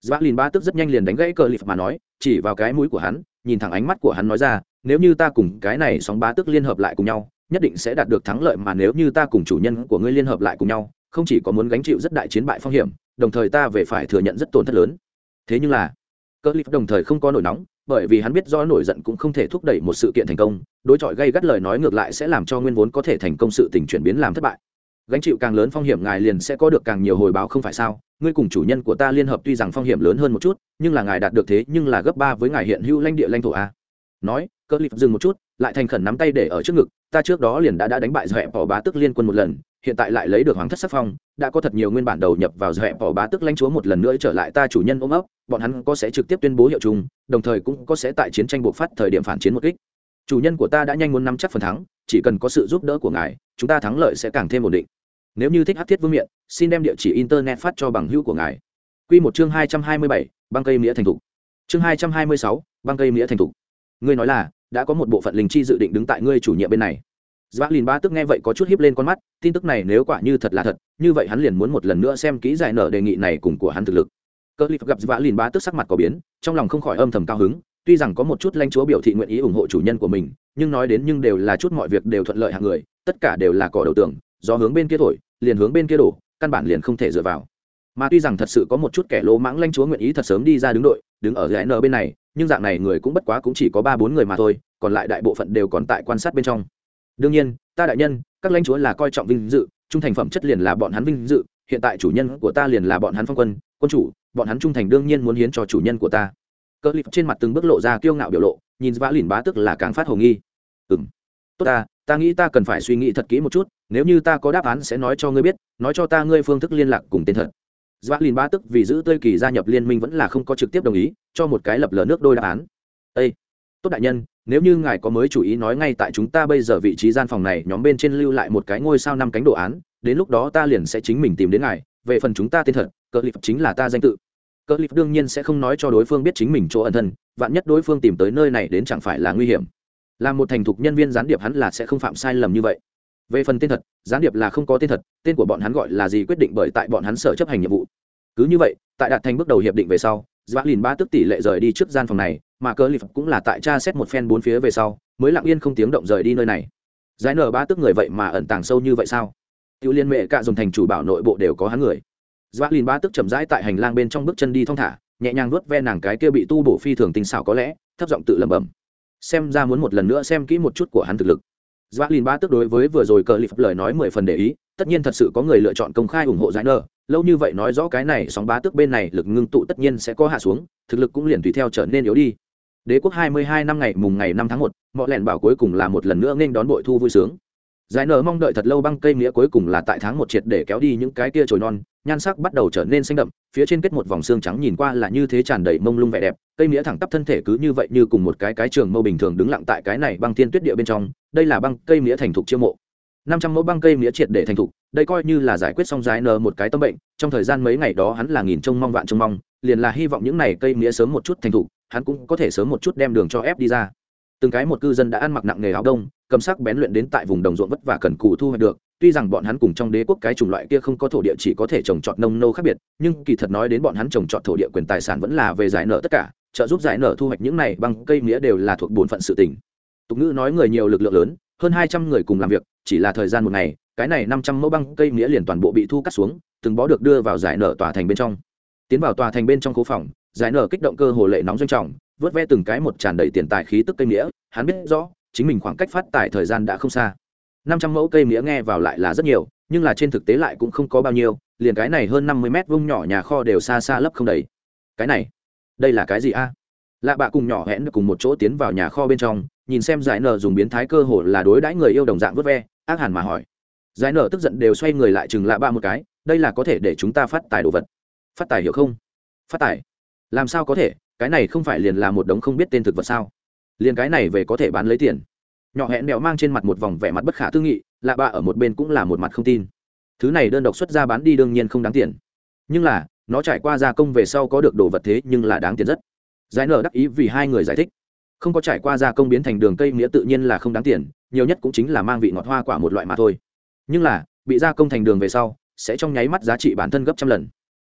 S1: Dã lìn ba tức rất nhanh liền đánh gãy cờ lịp mà nói, chỉ vào cái mũi của hắn, nhìn thẳng ánh mắt của hắn nói ra, nếu như ta cùng cái này sóng ba tức liên hợp lại cùng nhau, nhất định sẽ đạt được thắng lợi mà nếu như ta cùng chủ nhân của ngươi liên hợp lại cùng nhau, không chỉ có muốn gánh chịu rất đại chiến bại phong hiểm, đồng thời ta về phải thừa nhận rất tổn thất lớn. Thế nhưng là, cờ lip đồng thời không có nổi nóng, bởi vì hắn biết do nổi giận cũng không thể thúc đẩy một sự kiện thành công, đối chọi gây gắt lời nói ngược lại sẽ làm cho nguyên vốn có thể thành công sự tình chuyển biến làm thất bại gánh chịu càng lớn phong hiểm ngài liền sẽ có được càng nhiều hồi báo không phải sao? Ngươi cùng chủ nhân của ta liên hợp tuy rằng phong hiểm lớn hơn một chút nhưng là ngài đạt được thế nhưng là gấp ba với ngài hiện hữu lãnh địa lãnh thổ a. Nói cơ lip dừng một chút lại thành khẩn nắm tay để ở trước ngực ta trước đó liền đã, đã đánh bại dọa bỏ bá tức liên quân một lần hiện tại lại lấy được hoàng thất sắc phong đã có thật nhiều nguyên bản đầu nhập vào dọa bỏ bá tức lãnh chúa một lần nữa trở lại ta chủ nhân ôm ấp bọn hắn có sẽ trực tiếp tuyên bố hiệu chung đồng thời cũng có sẽ tại chiến tranh bộc phát thời điểm phản chiến một kích. Chủ nhân của ta đã nhanh muốn nắm chắc phần thắng chỉ cần có sự giúp đỡ của ngài chúng ta thắng lợi sẽ càng thêm ổn định. Nếu như thích hát thiết vương miện xin đem địa chỉ internet phát cho bằng hữu của ngài. Quy một chương hai trăm hai mươi bảy băng cây nghĩa thành thục. Chương hai trăm hai mươi sáu băng cây nghĩa thành thục. Ngươi nói là đã có một bộ phận linh chi dự định đứng tại ngươi chủ nhiệm bên này. Dã Lìn Ba tức nghe vậy có chút hiếp lên con mắt, tin tức này nếu quả như thật là thật, như vậy hắn liền muốn một lần nữa xem kỹ giải nở đề nghị này cùng của hắn thực lực. Cơ lập gặp Dã Lìn Ba tức sắc mặt có biến, trong lòng không khỏi âm thầm cao hứng, tuy rằng có một chút lãnh chúa biểu thị nguyện ý ủng hộ chủ nhân của mình, nhưng nói đến nhưng đều là chút mọi việc đều thuận lợi hạng người, tất cả đều là cỏ đầu tường do hướng bên kia thổi, liền hướng bên kia đổ, căn bản liền không thể dựa vào. Mà tuy rằng thật sự có một chút kẻ lỗ mãng lãnh chúa nguyện ý thật sớm đi ra đứng đội, đứng ở gãy nở bên này, nhưng dạng này người cũng bất quá cũng chỉ có ba bốn người mà thôi, còn lại đại bộ phận đều còn tại quan sát bên trong đương nhiên ta đại nhân các lãnh chúa là coi trọng vinh dự trung thành phẩm chất liền là bọn hắn vinh dự hiện tại chủ nhân của ta liền là bọn hắn phong quân quân chủ bọn hắn trung thành đương nhiên muốn hiến cho chủ nhân của ta cơ lip trên mặt từng bước lộ ra kiêu ngạo biểu lộ nhìn vã lìn bá tức là càng phát hồ nghi. Ừ m tốt ta ta nghĩ ta cần phải suy nghĩ thật kỹ một chút nếu như ta có đáp án sẽ nói cho ngươi biết nói cho ta ngươi phương thức liên lạc cùng tên thật. Vã lìn Bá tức vì giữ tơi kỳ gia nhập liên minh vẫn là không có trực tiếp đồng ý, cho một cái lập lờ nước đôi đáp án. ây Tốt đại nhân, nếu như ngài có mới chủ ý nói ngay tại chúng ta bây giờ vị trí gian phòng này nhóm bên trên lưu lại một cái ngôi sao năm cánh đồ án đến lúc đó ta liền sẽ chính mình tìm đến ngài về phần chúng ta tên thật cờ lip chính là ta danh tự. Cờ lip đương nhiên sẽ không nói cho đối phương biết chính mình chỗ ẩn thân vạn nhất đối phương tìm tới nơi này đến chẳng phải là nguy hiểm là một thành thục nhân viên gián điệp hắn là sẽ không phạm sai lầm như vậy về phần tên thật gián điệp là không có tên thật tên của bọn hắn gọi là gì quyết định bởi tại bọn hắn sở chấp hành nhiệm vụ cứ như vậy tại đạt thành bước đầu hiệp định về sau Dã Lìn ba tức tỷ lệ rời đi trước gian phòng này, mà Cơ Lif cũng là tại tra xét một phen bốn phía về sau, mới lặng yên không tiếng động rời đi nơi này. Giải nở ba tức người vậy mà ẩn tàng sâu như vậy sao? tiểu Liên mẹ cả dùng thành chủ bảo nội bộ đều có hắn người. Dã Lìn ba tức chậm rãi tại hành lang bên trong bước chân đi thong thả, nhẹ nhàng nuốt ve nàng cái kia bị tu bổ phi thường tinh xảo có lẽ, thấp giọng tự lẩm bẩm. Xem ra muốn một lần nữa xem kỹ một chút của hắn thực lực. Dã Lìn ba tức đối với vừa rồi cờ Lif lời nói mười phần để ý, tất nhiên thật sự có người lựa chọn công khai ủng hộ giải nở, lâu như vậy nói rõ cái này sóng bá tước bên này lực ngưng tụ tất nhiên sẽ có hạ xuống thực lực cũng liền tùy theo trở nên yếu đi đế quốc hai mươi hai năm ngày mùng ngày năm tháng một mọi lẻn bảo cuối cùng là một lần nữa nên đón bội thu vui sướng giải nở mong đợi thật lâu băng cây nghĩa cuối cùng là tại tháng một triệt để kéo đi những cái kia trồi non nhan sắc bắt đầu trở nên xanh đậm, phía trên kết một vòng xương trắng nhìn qua là như thế tràn đầy mông lung vẻ đẹp, cây nghĩa thẳng tắp thân thể cứ như vậy như cùng một cái cái trường mâu bình thường đứng lặng tại cái này băng thiên tuyết địa bên trong, đây là băng cây nghĩa thành thục chiêu mộ. Năm trăm mẫu băng cây nghĩa triệt để thành thục, đây coi như là giải quyết xong giái nờ một cái tâm bệnh, trong thời gian mấy ngày đó hắn là nghìn trông mong vạn trông mong, liền là hy vọng những n à y cây nghĩa sớm một chút thành thục, hắn cũng có thể sớm một chút đem đường cho ép đi ra. Từng cái một cư dân đã ăn mặc nặng nghề áo đông, cầm sắc bén luyện đến tại vùng đồng ruộng vất vả cần cù thu hoạch được tuy rằng bọn hắn cùng trong đế quốc cái chủng loại kia không có thổ địa chỉ có thể trồng trọt nông nô khác biệt, nhưng kỳ thật nói đến bọn hắn trồng trọt thổ địa quyền tài sản vẫn là về giải nợ tất cả, trợ giúp giải nợ thu hoạch những này bằng cây nghĩa đều là thuộc bổn phận sự tỉnh tục ngữ nói người nhiều lực lượng lớn, hơn hai trăm người cùng làm việc, chỉ là thời gian một ngày, cái này năm trăm mẫu băng cây nghĩa liền toàn bộ bị thu cắt xuống, từng bó được đưa vào giải nở tòa thành bên trong. Tiến vào tòa thành bên trong khu phòng, giải nở kích động cơ hồ lệ nóng doanh trọng, vớt ve từng cái một tràn đầy tiền tài khí tức cây nghĩa hắn biết rõ, chính mình khoảng cách phát tài thời gian đã không xa năm trăm mẫu cây nghĩa nghe vào lại là rất nhiều, nhưng là trên thực tế lại cũng không có bao nhiêu, liền cái này hơn năm mươi mét vông nhỏ nhà kho đều xa xa lấp không đầy. Cái này, đây là cái gì a? Lạ bạ cùng nhỏ hẹn cùng một chỗ tiến vào nhà kho bên trong, nhìn xem giải nở dùng biến thái cơ hồ là đối đãi người yêu đồng dạng vớt ve, ác hẳn mà hỏi. Giải nở tức giận đều xoay người lại chừng lạ bạ một cái, đây là có thể để chúng ta phát tài đồ vật. Phát tài hiểu không? Phát tài. Làm sao có thể? Cái này không phải liền là một đống không biết tên thực vật sao? Liền cái này về có thể bán lấy tiền nhỏ hẹn đèo mang trên mặt một vòng vẻ mặt bất khả tư nghị, lạ bạ ở một bên cũng là một mặt không tin. Thứ này đơn độc xuất ra bán đi đương nhiên không đáng tiền. Nhưng là, nó trải qua gia công về sau có được đồ vật thế nhưng là đáng tiền rất. Giải nở đắc ý vì hai người giải thích. Không có trải qua gia công biến thành đường cây nghĩa tự nhiên là không đáng tiền, nhiều nhất cũng chính là mang vị ngọt hoa quả một loại mà thôi. Nhưng là, bị gia công thành đường về sau, sẽ trong nháy mắt giá trị bản thân gấp trăm lần.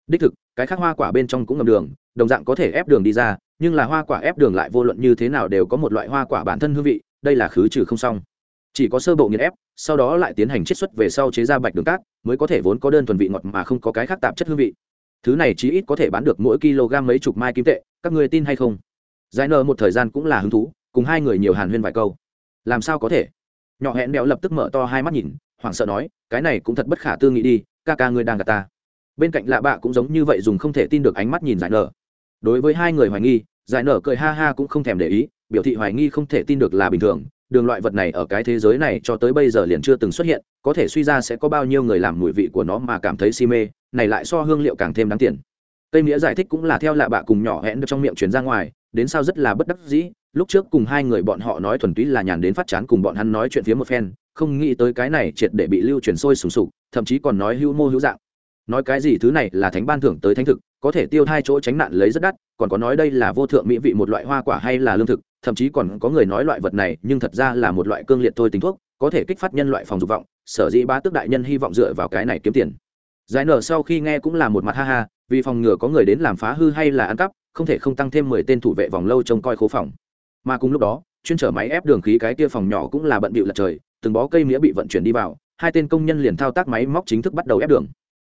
S1: Đích thực, cái khác hoa quả bên trong cũng ngầm đường, đồng dạng có thể ép đường đi ra, nhưng là hoa quả ép đường lại vô luận như thế nào đều có một loại hoa quả bản thân hương vị đây là khứ trừ không xong. Chỉ có sơ bộ nghiền ép, sau đó lại tiến hành chiết xuất về sau chế ra bạch đường cát, mới có thể vốn có đơn thuần vị ngọt mà không có cái khác tạp chất hương vị. Thứ này chí ít có thể bán được mỗi kg mấy chục mai kim tệ, các người tin hay không? Giải nợ một thời gian cũng là hứng thú, cùng hai người nhiều hàn huyên vài câu. Làm sao có thể? Nhỏ hẹn béo lập tức mở to hai mắt nhìn, hoảng sợ nói, cái này cũng thật bất khả tư nghị đi, ca ca ngươi đang gặp ta. Bên cạnh lạ bạ cũng giống như vậy dùng không thể tin được ánh mắt nhìn giải nở đối với hai người hoài nghi, giải nở cười ha ha cũng không thèm để ý biểu thị hoài nghi không thể tin được là bình thường, đường loại vật này ở cái thế giới này cho tới bây giờ liền chưa từng xuất hiện, có thể suy ra sẽ có bao nhiêu người làm mùi vị của nó mà cảm thấy si mê, này lại so hương liệu càng thêm đáng tiền. Cây nghĩa giải thích cũng là theo lạ bạ cùng nhỏ hẹn được trong miệng chuyển ra ngoài, đến sao rất là bất đắc dĩ, lúc trước cùng hai người bọn họ nói thuần túy là nhàn đến phát chán cùng bọn hắn nói chuyện phía một phen, không nghĩ tới cái này triệt để bị lưu truyền sôi sùng sục, thậm chí còn nói hữu mô hữu dạng nói cái gì thứ này là thánh ban thưởng tới thánh thực, có thể tiêu hai chỗ tránh nạn lấy rất đắt, còn có nói đây là vô thượng mỹ vị một loại hoa quả hay là lương thực, thậm chí còn có người nói loại vật này, nhưng thật ra là một loại cương liệt thôi tính thuốc, có thể kích phát nhân loại phòng dục vọng, sở dĩ ba tước đại nhân hy vọng dựa vào cái này kiếm tiền. Giải nở sau khi nghe cũng là một mặt ha ha, vì phòng ngừa có người đến làm phá hư hay là ăn cắp, không thể không tăng thêm mười tên thủ vệ vòng lâu trông coi khố phòng. Mà cùng lúc đó, chuyên chở máy ép đường khí cái kia phòng nhỏ cũng là bận bịu lật trời, từng bó cây mía bị vận chuyển đi vào, hai tên công nhân liền thao tác máy móc chính thức bắt đầu ép đường.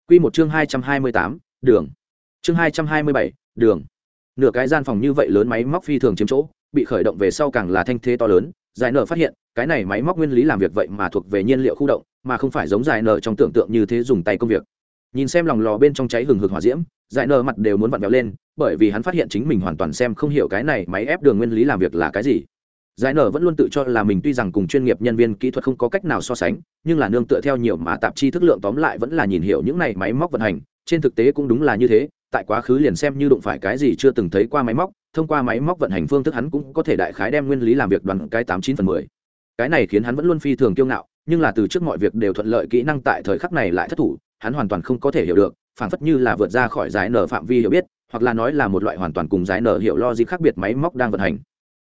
S1: Quy một chương 228, đường. Chương 227, đường. Nửa cái gian phòng như vậy lớn máy móc phi thường chiếm chỗ, bị khởi động về sau càng là thanh thế to lớn, giải nở phát hiện, cái này máy móc nguyên lý làm việc vậy mà thuộc về nhiên liệu khu động, mà không phải giống giải nở trong tưởng tượng như thế dùng tay công việc. Nhìn xem lòng lò bên trong cháy hừng hực hỏa diễm, giải nở mặt đều muốn vặn vẹo lên, bởi vì hắn phát hiện chính mình hoàn toàn xem không hiểu cái này máy ép đường nguyên lý làm việc là cái gì giải nở vẫn luôn tự cho là mình tuy rằng cùng chuyên nghiệp nhân viên kỹ thuật không có cách nào so sánh, nhưng là nương tựa theo nhiều mà tạp chi thức lượng tóm lại vẫn là nhìn hiểu những này máy móc vận hành, trên thực tế cũng đúng là như thế, tại quá khứ liền xem như đụng phải cái gì chưa từng thấy qua máy móc, thông qua máy móc vận hành phương thức hắn cũng có thể đại khái đem nguyên lý làm việc đoàn cái tám chín phần mười. Cái này khiến hắn vẫn luôn phi thường kiêu ngạo, nhưng là từ trước mọi việc đều thuận lợi kỹ năng tại thời khắc này lại thất thủ, hắn hoàn toàn không có thể hiểu được, phảng phất như là vượt ra khỏi giải nở phạm vi hiểu biết, hoặc là nói là một loại hoàn toàn cùng giải nở hiểu lo gì khác biệt máy móc đang vận hành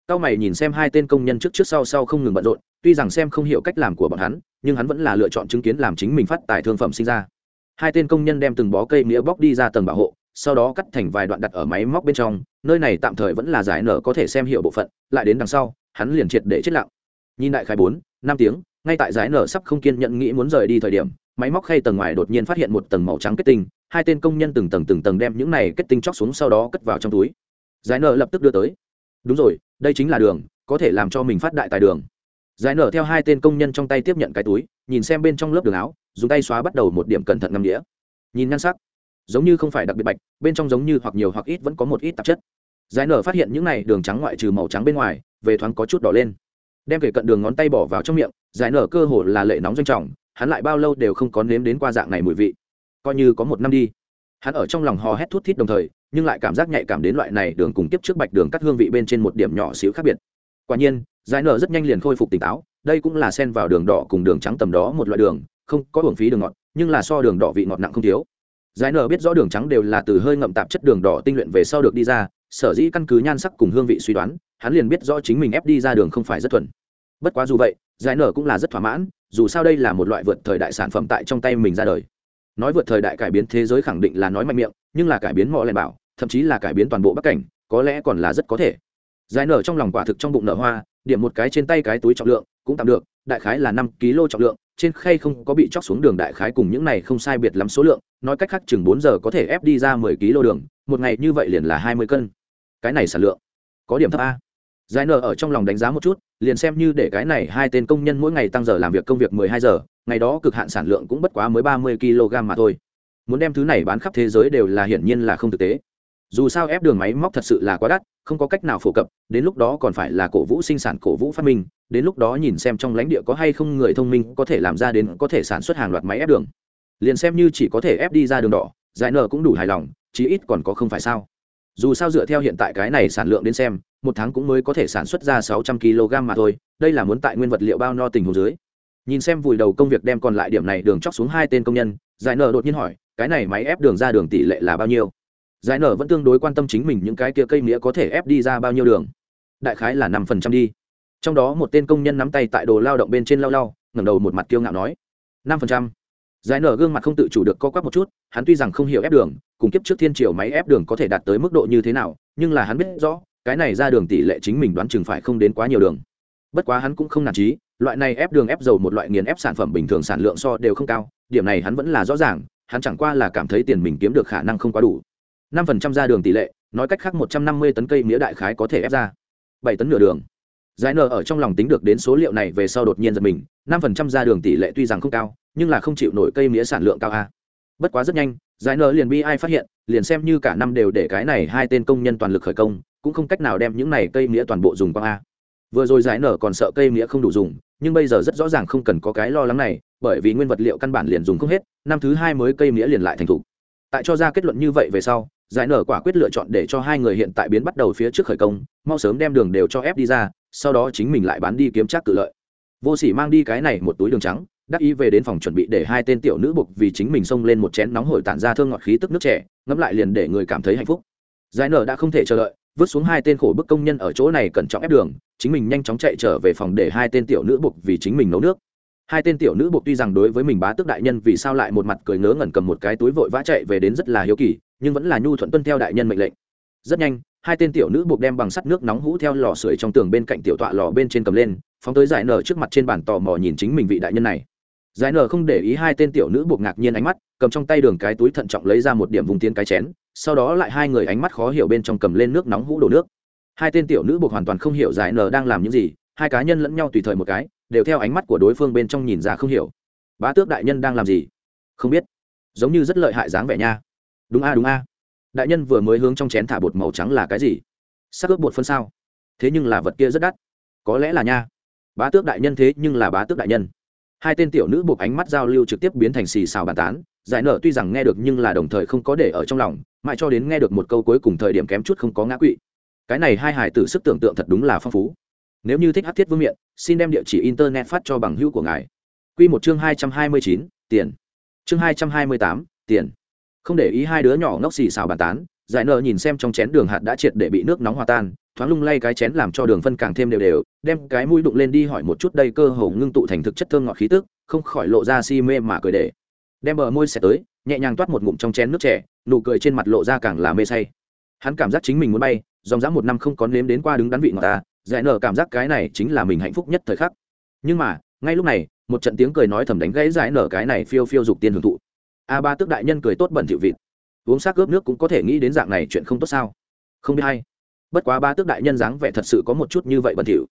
S1: cao mày nhìn xem hai tên công nhân trước trước sau sau không ngừng bận rộn, tuy rằng xem không hiểu cách làm của bọn hắn, nhưng hắn vẫn là lựa chọn chứng kiến làm chính mình phát tài thương phẩm sinh ra. Hai tên công nhân đem từng bó cây mía bóc đi ra tầng bảo hộ, sau đó cắt thành vài đoạn đặt ở máy móc bên trong, nơi này tạm thời vẫn là giải nở có thể xem hiểu bộ phận, lại đến đằng sau, hắn liền triệt để chết lặng. Nhìn đại khai bốn, năm tiếng, ngay tại giải nở sắp không kiên nhận nghĩ muốn rời đi thời điểm, máy móc khay tầng ngoài đột nhiên phát hiện một tầng màu trắng kết tinh, hai tên công nhân từng tầng từng tầng đem những này kết tinh chóc xuống sau đó cất vào trong túi. Giải nở lập tức đưa tới đúng rồi, đây chính là đường, có thể làm cho mình phát đại tài đường. Giải nở theo hai tên công nhân trong tay tiếp nhận cái túi, nhìn xem bên trong lớp đường áo, dùng tay xóa bắt đầu một điểm cẩn thận ngâm đĩa nhìn nhan sắc, giống như không phải đặc biệt bạch, bên trong giống như hoặc nhiều hoặc ít vẫn có một ít tạp chất. Giải nở phát hiện những này đường trắng ngoại trừ màu trắng bên ngoài, về thoáng có chút đỏ lên. Đem kể cận đường ngón tay bỏ vào trong miệng, giải nở cơ hồ là lệ nóng doanh trọng, hắn lại bao lâu đều không có nếm đến qua dạng này mùi vị. Coi như có một năm đi. Hắn ở trong lòng hò hét thút thít đồng thời nhưng lại cảm giác nhạy cảm đến loại này đường cùng tiếp trước bạch đường cắt hương vị bên trên một điểm nhỏ xíu khác biệt. Quả nhiên, giải nở rất nhanh liền khôi phục tỉnh táo, đây cũng là sen vào đường đỏ cùng đường trắng tầm đó một loại đường, không có hưởng phí đường ngọt, nhưng là so đường đỏ vị ngọt nặng không thiếu. Giải nở biết rõ đường trắng đều là từ hơi ngậm tạp chất đường đỏ tinh luyện về sau được đi ra, sở dĩ căn cứ nhan sắc cùng hương vị suy đoán, hắn liền biết rõ chính mình ép đi ra đường không phải rất thuần. Bất quá dù vậy, giải nở cũng là rất thỏa mãn, dù sao đây là một loại vượt thời đại sản phẩm tại trong tay mình ra đời nói vượt thời đại cải biến thế giới khẳng định là nói mạnh miệng, nhưng là cải biến mọi lẻn bảo, thậm chí là cải biến toàn bộ bắc cảnh, có lẽ còn là rất có thể. Giải nở trong lòng quả thực trong bụng nở hoa, điểm một cái trên tay cái túi trọng lượng cũng tạm được, đại khái là năm kg trọng lượng, trên khay không có bị chóc xuống đường đại khái cùng những này không sai biệt lắm số lượng, nói cách khác chừng bốn giờ có thể ép đi ra mười kg đường, một ngày như vậy liền là hai mươi cân. Cái này sản lượng có điểm thấp a giải nở ở trong lòng đánh giá một chút, liền xem như để cái này hai tên công nhân mỗi ngày tăng giờ làm việc công việc mười hai giờ, ngày đó cực hạn sản lượng cũng bất quá mới ba mươi kg mà thôi. Muốn đem thứ này bán khắp thế giới đều là hiển nhiên là không thực tế. Dù sao ép đường máy móc thật sự là quá đắt, không có cách nào phổ cập, đến lúc đó còn phải là cổ vũ sinh sản, cổ vũ phát minh, đến lúc đó nhìn xem trong lãnh địa có hay không người thông minh có thể làm ra đến, có thể sản xuất hàng loạt máy ép đường. Liền xem như chỉ có thể ép đi ra đường đỏ, giải nợ cũng đủ hài lòng, chí ít còn có không phải sao dù sao dựa theo hiện tại cái này sản lượng đến xem, một tháng cũng mới có thể sản xuất ra sáu trăm kg mà thôi, đây là muốn tại nguyên vật liệu bao no tình hồ dưới. Nhìn xem vùi đầu công việc đem còn lại điểm này đường chóc xuống hai tên công nhân, giải nở đột nhiên hỏi, cái này máy ép đường ra đường tỷ lệ là bao nhiêu? Giải nở vẫn tương đối quan tâm chính mình những cái kia cây nghĩa có thể ép đi ra bao nhiêu đường. Đại khái là năm phần trăm đi. Trong đó một tên công nhân nắm tay tại đồ lao động bên trên lao lao ngẩng đầu một mặt kiêu ngạo nói, năm phần trăm. Giải nở gương mặt không tự chủ được co quắp một chút, hắn tuy rằng không hiểu ép đường cùng kiếp trước thiên triều máy ép đường có thể đạt tới mức độ như thế nào, nhưng là hắn biết rõ, cái này ra đường tỷ lệ chính mình đoán chừng phải không đến quá nhiều đường. Bất quá hắn cũng không nản trí, loại này ép đường ép dầu một loại nghiền ép sản phẩm bình thường sản lượng so đều không cao, điểm này hắn vẫn là rõ ràng, hắn chẳng qua là cảm thấy tiền mình kiếm được khả năng không quá đủ. năm phần trăm ra đường tỷ lệ, nói cách khác một trăm năm mươi tấn cây mía đại khái có thể ép ra. bảy tấn nửa đường. Giải nở ở trong lòng tính được đến số liệu này về sau đột nhiên giật mình, năm phần trăm ra đường tỷ lệ tuy rằng không cao, nhưng là không chịu nổi cây mía sản lượng cao a. Bất quá rất nhanh giải nợ liền bi ai phát hiện, liền xem như cả năm đều để cái này hai tên công nhân toàn lực khởi công, cũng không cách nào đem những này cây mía toàn bộ dùng qua a. Vừa rồi giải nở còn sợ cây mía không đủ dùng, nhưng bây giờ rất rõ ràng không cần có cái lo lắng này, bởi vì nguyên vật liệu căn bản liền dùng không hết, năm thứ hai mới cây mía liền lại thành thục. Tại cho ra kết luận như vậy về sau, giải nở quả quyết lựa chọn để cho hai người hiện tại biến bắt đầu phía trước khởi công, mau sớm đem đường đều cho ép đi ra, sau đó chính mình lại bán đi kiếm chắc tự lợi. Vô sỉ mang đi cái này một túi đường trắng đắc ý về đến phòng chuẩn bị để hai tên tiểu nữ buộc vì chính mình xông lên một chén nóng hổi tản ra thương ngọt khí tức nước trẻ, ngẫm lại liền để người cảm thấy hạnh phúc. Giải nở đã không thể chờ đợi, vứt xuống hai tên khổ bức công nhân ở chỗ này cẩn trọng ép đường, chính mình nhanh chóng chạy trở về phòng để hai tên tiểu nữ buộc vì chính mình nấu nước. Hai tên tiểu nữ buộc tuy rằng đối với mình bá tước đại nhân vì sao lại một mặt cười ngớ ngẩn cầm một cái túi vội vã chạy về đến rất là hiếu kỳ, nhưng vẫn là nhu thuận tuân theo đại nhân mệnh lệnh. Rất nhanh, hai tên tiểu nữ buộc đem bằng sắt nước nóng hũ theo lò sưởi trong tường bên cạnh tiểu tọa lò bên trên cầm lên, phóng tới giải nở trước mặt trên bàn tò mò nhìn chính mình vị đại nhân này giải nở không để ý hai tên tiểu nữ buộc ngạc nhiên ánh mắt, cầm trong tay đường cái túi thận trọng lấy ra một điểm vùng tiên cái chén, sau đó lại hai người ánh mắt khó hiểu bên trong cầm lên nước nóng hũ đổ nước. Hai tên tiểu nữ buộc hoàn toàn không hiểu giải nở đang làm những gì, hai cá nhân lẫn nhau tùy thời một cái, đều theo ánh mắt của đối phương bên trong nhìn ra không hiểu. Bá tước đại nhân đang làm gì? Không biết. Giống như rất lợi hại dáng vẻ nha. Đúng a đúng a. Đại nhân vừa mới hướng trong chén thả bột màu trắng là cái gì? Sắc ướp bột phân sao? Thế nhưng là vật kia rất đắt. Có lẽ là nha. Bá tước đại nhân thế nhưng là bá tước đại nhân hai tên tiểu nữ buộc ánh mắt giao lưu trực tiếp biến thành xì xào bàn tán, giải nở tuy rằng nghe được nhưng là đồng thời không có để ở trong lòng, mãi cho đến nghe được một câu cuối cùng thời điểm kém chút không có ngã quỵ. Cái này hai hài tử sức tưởng tượng thật đúng là phong phú. Nếu như thích hát thiết vương miện, xin đem địa chỉ internet phát cho bằng hữu của ngài. Q một chương hai trăm hai mươi chín, tiền. Chương hai trăm hai mươi tám, tiền. Không để ý hai đứa nhỏ ngốc xì xào bàn tán, giải nợ nhìn xem trong chén đường hạt đã triệt để bị nước nóng hòa tan thoáng lung lay cái chén làm cho đường phân càng thêm đều đều, đem cái mũi đụng lên đi hỏi một chút đây cơ hồ ngưng tụ thành thực chất thơm ngọt khí tức, không khỏi lộ ra si mê mà cười để. Đem bờ môi xẹt tới, nhẹ nhàng toát một ngụm trong chén nước trẻ, nụ cười trên mặt lộ ra càng là mê say. Hắn cảm giác chính mình muốn bay, dòng dã một năm không có nếm đến qua đứng đắn vị ngọt ta dạy nở cảm giác cái này chính là mình hạnh phúc nhất thời khắc. Nhưng mà, ngay lúc này, một trận tiếng cười nói thầm đánh gãy giải nở cái này phiêu phiêu dục tiên hưởng thụ. A ba tước đại nhân cười tốt bẩn thỉu vịt. Uống xác ướp nước cũng có thể nghĩ đến dạng này chuyện không tốt sao? Không biết hay bất quá ba tước đại nhân dáng vẻ thật sự có một chút như vậy bẩn thỉu.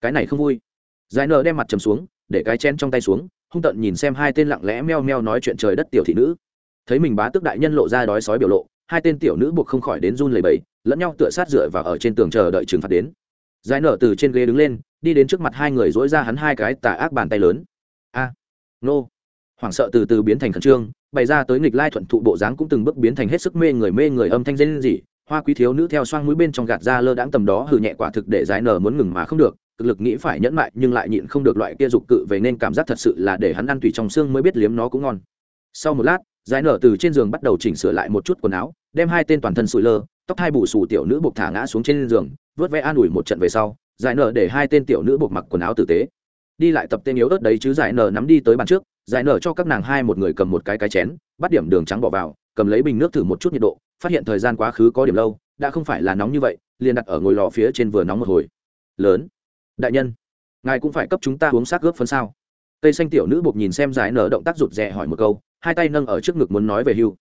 S1: Cái này không vui. Giải nở đem mặt trầm xuống, để cái chen trong tay xuống, hung tận nhìn xem hai tên lặng lẽ meo meo nói chuyện trời đất tiểu thị nữ. Thấy mình bá tước đại nhân lộ ra đói sói biểu lộ, hai tên tiểu nữ buộc không khỏi đến run lầy bầy lẫn nhau tựa sát dựa vào ở trên tường chờ đợi trừng phạt đến. Giải nở từ trên ghế đứng lên, đi đến trước mặt hai người dỗi ra hắn hai cái tà ác bàn tay lớn. A, nô. Hoảng sợ từ từ biến thành khẩn trương, bày ra tới nghịch lai thuận thụ bộ dáng cũng từng bước biến thành hết sức mê người mê người âm thanh dên gì hoa quý thiếu nữ theo xoang mũi bên trong gạt ra lơ đãng tầm đó hừ nhẹ quả thực để giải nở muốn ngừng mà không được, cực lực nghĩ phải nhẫn mại nhưng lại nhịn không được loại kia dục cự về nên cảm giác thật sự là để hắn ăn tùy trong xương mới biết liếm nó cũng ngon. Sau một lát, giải nở từ trên giường bắt đầu chỉnh sửa lại một chút quần áo, đem hai tên toàn thân sụi lơ, tóc hai bù xù tiểu nữ buộc thả ngã xuống trên giường, vớt vẽ an ủi một trận về sau, giải nở để hai tên tiểu nữ buộc mặc quần áo tử tế. Đi lại tập tên yếu ớt đấy chứ giải nở nắm đi tới bàn trước, giải nở cho các nàng hai một người cầm một cái cái chén, bắt điểm đường trắng bỏ vào cầm lấy bình nước thử một chút nhiệt độ, phát hiện thời gian quá khứ có điểm lâu, đã không phải là nóng như vậy, liền đặt ở ngồi lò phía trên vừa nóng một hồi. Lớn. Đại nhân, ngài cũng phải cấp chúng ta uống xác gớp phân sao? Cây xanh tiểu nữ buộc nhìn xem giải nở động tác rụt rè hỏi một câu, hai tay nâng ở trước ngực muốn nói về hưu.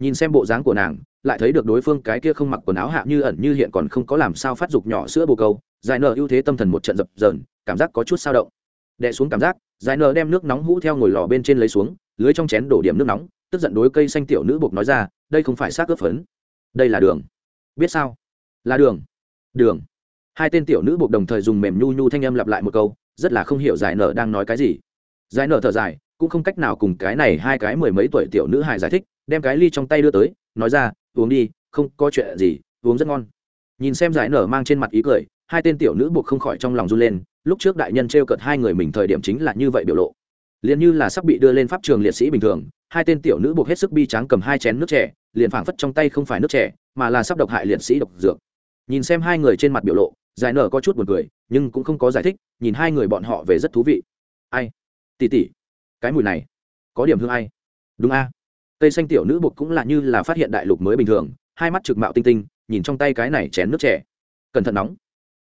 S1: Nhìn xem bộ dáng của nàng, lại thấy được đối phương cái kia không mặc quần áo hạ như ẩn như hiện còn không có làm sao phát dục nhỏ sữa bồ câu, giải nở ưu thế tâm thần một trận dập dờn, cảm giác có chút sao động. Đè xuống cảm giác, giải nở đem nước nóng hũ theo ngồi lò bên trên lấy xuống, lưới trong chén đổ điểm nước nóng tức giận đối cây xanh tiểu nữ buộc nói ra, đây không phải xác ướp phấn. Đây là đường. Biết sao? Là đường. Đường. Hai tên tiểu nữ buộc đồng thời dùng mềm nhu nhu thanh âm lặp lại một câu, rất là không hiểu giải nở đang nói cái gì. Giải nở thở dài, cũng không cách nào cùng cái này hai cái mười mấy tuổi tiểu nữ hài giải thích, đem cái ly trong tay đưa tới, nói ra, uống đi, không có chuyện gì, uống rất ngon. Nhìn xem giải nở mang trên mặt ý cười, hai tên tiểu nữ buộc không khỏi trong lòng run lên, lúc trước đại nhân t r e o cợt hai người mình thời điểm chính là như vậy biểu lộ. Liền như là sắp bị đưa lên pháp trường liệt sĩ bình thường hai tên tiểu nữ buộc hết sức bi tráng cầm hai chén nước trẻ liền phảng phất trong tay không phải nước trẻ mà là sắp độc hại liệt sĩ độc dược. Nhìn xem hai người trên mặt biểu lộ, giải nở có chút buồn cười, nhưng cũng không có giải thích, nhìn hai người bọn họ về rất thú vị. Ai? Tỉ tỉ cái mùi này, có điểm hương ai? Đúng a. Tây xanh tiểu nữ buộc cũng là như là phát hiện đại lục mới bình thường, hai mắt trực mạo tinh tinh, nhìn trong tay cái này chén nước trẻ cẩn thận nóng.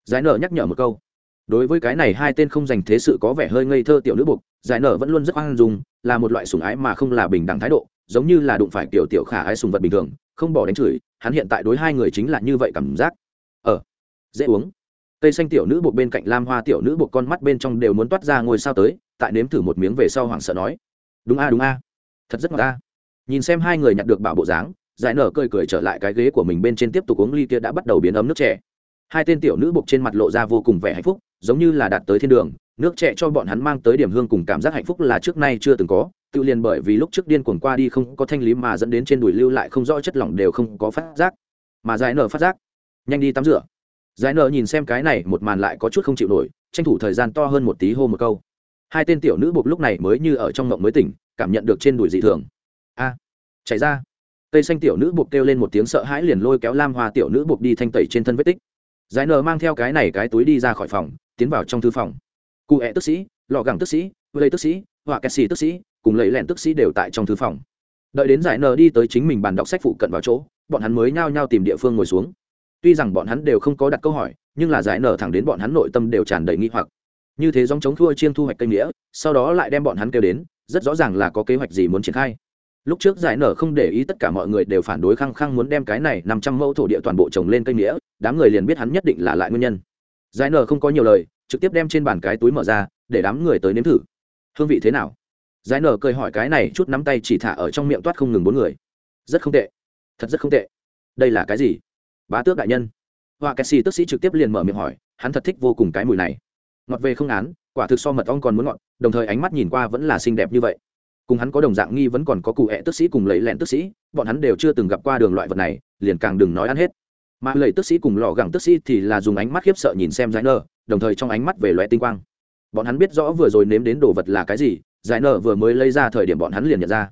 S1: Giải nở nhắc nhở một câu đối với cái này hai tên không dành thế sự có vẻ hơi ngây thơ tiểu nữ buộc, giải nở vẫn luôn rất hoang dung, là một loại sùng ái mà không là bình đẳng thái độ, giống như là đụng phải tiểu tiểu khả ái sùng vật bình thường, không bỏ đánh chửi, hắn hiện tại đối hai người chính là như vậy cảm giác. Ờ dễ uống. Cây xanh tiểu nữ buộc bên cạnh lam hoa tiểu nữ buộc con mắt bên trong đều muốn toát ra ngôi sao tới, tại nếm thử một miếng về sau hoảng sợ nói. Đúng a đúng a. Thật rất ngọt a. Nhìn xem hai người nhặt được bảo bộ dáng, giải nở cười cười trở lại cái ghế của mình bên trên tiếp tục uống ly kia đã bắt đầu biến ấm nước trẻ hai tên tiểu nữ buộc trên mặt lộ ra vô cùng vẻ hạnh phúc giống như là đạt tới thiên đường, nước trẻ cho bọn hắn mang tới điểm hương cùng cảm giác hạnh phúc là trước nay chưa từng có, tự liền bởi vì lúc trước điên cuồng qua đi không có thanh lý mà dẫn đến trên đùi lưu lại không rõ chất lỏng đều không có phát giác, mà giải nở phát giác. Nhanh đi tắm rửa. Giải nở nhìn xem cái này một màn lại có chút không chịu nổi, tranh thủ thời gian to hơn một tí hô một câu. Hai tên tiểu nữ buộc lúc này mới như ở trong mộng mới tỉnh, cảm nhận được trên đùi dị thường. A chảy ra. Cây xanh tiểu nữ buộc kêu lên một tiếng sợ hãi liền lôi kéo lam hoa tiểu nữ buộc đi thanh tẩy trên thân vết tích. Giải nở mang theo cái này cái túi đi ra khỏi phòng tiến vào trong thư phòng. Cụ hẹ tức sĩ lò gẳng tức sĩ lây tức sĩ, họa kẹt xì tức sĩ, cùng lấy lẹn tức sĩ đều tại trong thư phòng. Đợi đến giải nở đi tới chính mình bàn đọc sách phụ cận vào chỗ, bọn hắn mới nhao nhao tìm địa phương ngồi xuống. Tuy rằng bọn hắn đều không có đặt câu hỏi, nhưng là giải nở thẳng đến bọn hắn nội tâm đều tràn đầy nghi hoặc. Như thế dòng chống thua chiên thu hoạch cây nghĩa, sau đó lại đem bọn hắn kêu đến, rất rõ ràng là có kế hoạch gì muốn triển khai. Lúc trước giải nở không để ý tất cả mọi người đều phản đối khăng khăng muốn đem cái này năm trăm mẫu thổ địa toàn bộ trồng lên cây nghĩa, đám người liền biết hắn nhất định là lại nguyên nhân giải nở không có nhiều lời, trực tiếp đem trên bàn cái túi mở ra, để đám người tới nếm thử. Hương vị thế nào? Giải nở cười hỏi cái này chút nắm tay chỉ thả ở trong miệng toát không ngừng bốn người. Rất không tệ. Thật rất không tệ. Đây là cái gì? Bá tước đại nhân. Họa kẹt xì tức sĩ trực tiếp liền mở miệng hỏi, hắn thật thích vô cùng cái mùi này. Ngọt về không án, quả thực so mật ong còn muốn ngọt, đồng thời ánh mắt nhìn qua vẫn là xinh đẹp như vậy. Cùng hắn có đồng dạng nghi vẫn còn có cụ hẹ tức sĩ cùng lấy lẹn tức sĩ, bọn hắn đều chưa từng gặp qua đường loại vật này, liền càng đừng nói ăn hết mà lầy tức sĩ cùng lò gẳng tức sĩ thì là dùng ánh mắt khiếp sợ nhìn xem giải nơ, đồng thời trong ánh mắt về loẹ tinh quang. Bọn hắn biết rõ vừa rồi nếm đến đồ vật là cái gì, giải nơ vừa mới lấy ra thời điểm bọn hắn liền nhận ra.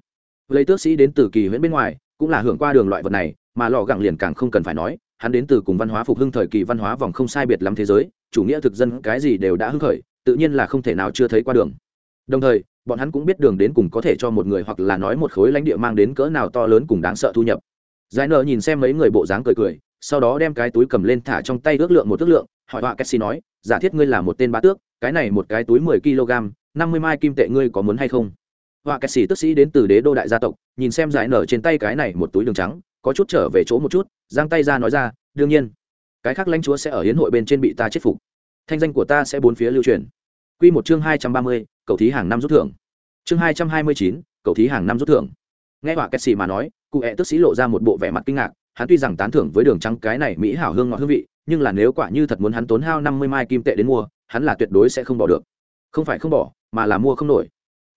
S1: Lấy tước sĩ đến từ kỳ huyễn bên ngoài, cũng là hưởng qua đường loại vật này, mà lò gẳng liền càng không cần phải nói, hắn đến từ cùng văn hóa phục hưng thời kỳ văn hóa vòng không sai biệt lắm thế giới, chủ nghĩa thực dân cái gì đều đã hưng khởi, tự nhiên là không thể nào chưa thấy qua đường. Đồng thời, bọn hắn cũng biết đường đến cùng có thể cho một người hoặc là nói một khối lãnh địa mang đến cỡ nào to lớn cùng đáng sợ thu nhập. Giải nợ nhìn xem mấy người bộ dáng cười cười sau đó đem cái túi cầm lên thả trong tay ước lượng một ước lượng hỏi họa cassi nói giả thiết ngươi là một tên bá tước cái này một cái túi mười kg năm mươi mai kim tệ ngươi có muốn hay không họa cassi tức sĩ đến từ đế đô đại gia tộc nhìn xem giải nở trên tay cái này một túi đường trắng có chút trở về chỗ một chút giang tay ra nói ra đương nhiên cái khác lãnh chúa sẽ ở hiến hội bên trên bị ta chết phục thanh danh của ta sẽ bốn phía lưu truyền Quy một chương hai trăm ba mươi, cầu thí hàng năm rút thưởng. Chương hai trăm hai mươi chín, cầu thí hàng năm rút thưởng. Nghe họa kẹt xì mà nói, cụ hẹ tức sĩ lộ ra một bộ vẻ mặt kinh ngạc, hắn tuy rằng tán thưởng với đường trắng cái này mỹ hảo hương ngọt hương vị, nhưng là nếu quả như thật muốn hắn tốn hao năm mươi mai kim tệ đến mua, hắn là tuyệt đối sẽ không bỏ được. Không phải không bỏ, mà là mua không nổi.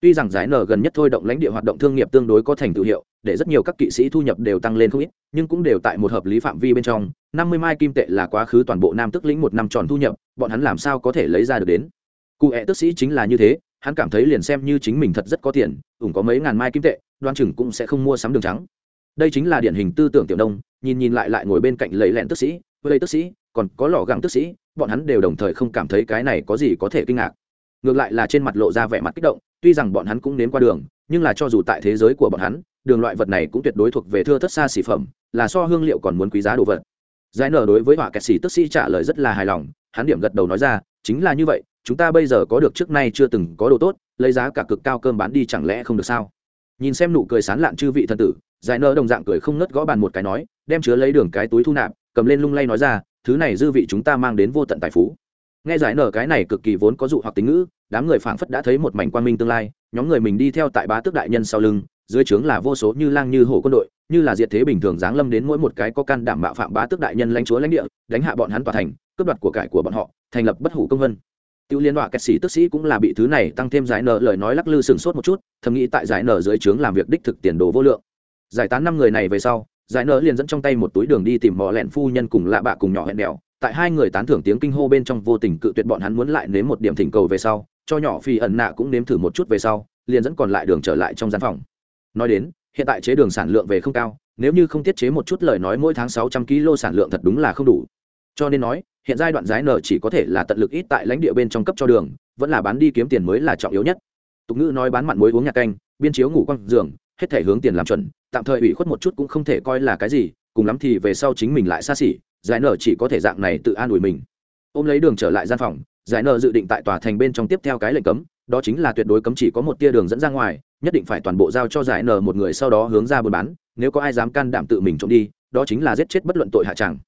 S1: Tuy rằng giải nở gần nhất thôi động lãnh địa hoạt động thương nghiệp tương đối có thành tựu hiệu, để rất nhiều các kỵ sĩ thu nhập đều tăng lên không ít, nhưng cũng đều tại một hợp lý phạm vi bên trong, năm mươi mai kim tệ là quá khứ toàn bộ nam tức lĩnh một năm tròn thu nhập, bọn hắn làm sao có thể lấy ra được đến cụ hẹ tức sĩ chính là như thế hắn cảm thấy liền xem như chính mình thật rất có tiền ủng có mấy ngàn mai kim tệ đoan chừng cũng sẽ không mua sắm đường trắng đây chính là điển hình tư tưởng tiểu nông, nhìn nhìn lại lại ngồi bên cạnh lấy lẹn tức sĩ với đây tức sĩ, còn có lò găng tức sĩ, bọn hắn đều đồng thời không cảm thấy cái này có gì có thể kinh ngạc. Ngược lại là trên mặt lộ ra vẻ mặt kích động, tuy rằng bọn hắn cũng nếm qua đường, nhưng là cho dù tại thế giới của bọn hắn, đường loại vật này cũng tuyệt đối thuộc về thưa thất xa xỉ phẩm, là so hương liệu còn muốn quý giá đồ vật. Giải nở đối với họa kẹt xỉ tức sĩ trả lời rất là hài lòng, hắn điểm gật đầu nói ra, chính là như vậy, chúng ta bây giờ có được trước nay chưa từng có đồ tốt, lấy giá cả cực cao cơm bán đi chẳng lẽ không được sao? Nhìn xem nụ cười sán lạn chư vị thân tử giải nợ đồng dạng cười không ngớt gõ bàn một cái nói, đem chứa lấy đường cái túi thu nạp, cầm lên lung lay nói ra, thứ này dư vị chúng ta mang đến vô tận tài phú. Nghe giải nở cái này cực kỳ vốn có dụ hoặc tính ngữ, đám người phảng phất đã thấy một mảnh quan minh tương lai, nhóm người mình đi theo tại bá tước đại nhân sau lưng, dưới trướng là vô số như lang như hổ quân đội, như là diệt thế bình thường giáng lâm đến mỗi một cái có can đảm bạo phạm bá tước đại nhân lãnh chúa lãnh địa, đánh hạ bọn hắn tòa thành, cướp đoạt của cải của bọn họ, thành lập bất hủ công vân. Tiêu liên đọa kẹt sĩ tức sĩ cũng là bị thứ này tăng thêm giải nợ lời nói lắc lư sừng sốt một chút, thầm nghĩ tại giải nợ dưới trướng làm việc đích thực tiền đồ vô lượng giải tán năm người này về sau, giải nợ liền dẫn trong tay một túi đường đi tìm mò lẹn phu nhân cùng lạ bạ cùng nhỏ hẹn đèo. Tại hai người tán thưởng tiếng kinh hô bên trong vô tình cự tuyệt bọn hắn muốn lại nếm một điểm thỉnh cầu về sau, cho nhỏ phi ẩn nạ cũng nếm thử một chút về sau, liền dẫn còn lại đường trở lại trong gian phòng. Nói đến, hiện tại chế đường sản lượng về không cao, nếu như không tiết chế một chút lời nói mỗi tháng sáu trăm kg sản lượng thật đúng là không đủ. Cho nên nói, hiện giai đoạn giải nở chỉ có thể là tận lực ít tại lãnh địa bên trong cấp cho đường, vẫn là bán đi kiếm tiền mới là trọng yếu nhất. Tục ngữ nói bán mặn muối uống nhạc canh, biên chiếu ngủ quăng giường, hết thể hướng tiền làm chuẩn tạm thời ủy khuất một chút cũng không thể coi là cái gì, cùng lắm thì về sau chính mình lại xa xỉ, giải nở chỉ có thể dạng này tự an ủi mình. Ôm lấy đường trở lại gian phòng, giải nở dự định tại tòa thành bên trong tiếp theo cái lệnh cấm, đó chính là tuyệt đối cấm chỉ có một tia đường dẫn ra ngoài, nhất định phải toàn bộ giao cho giải nở một người sau đó hướng ra buôn bán, nếu có ai dám can đảm tự mình trộm đi, đó chính là giết chết bất luận tội hạ chẳng.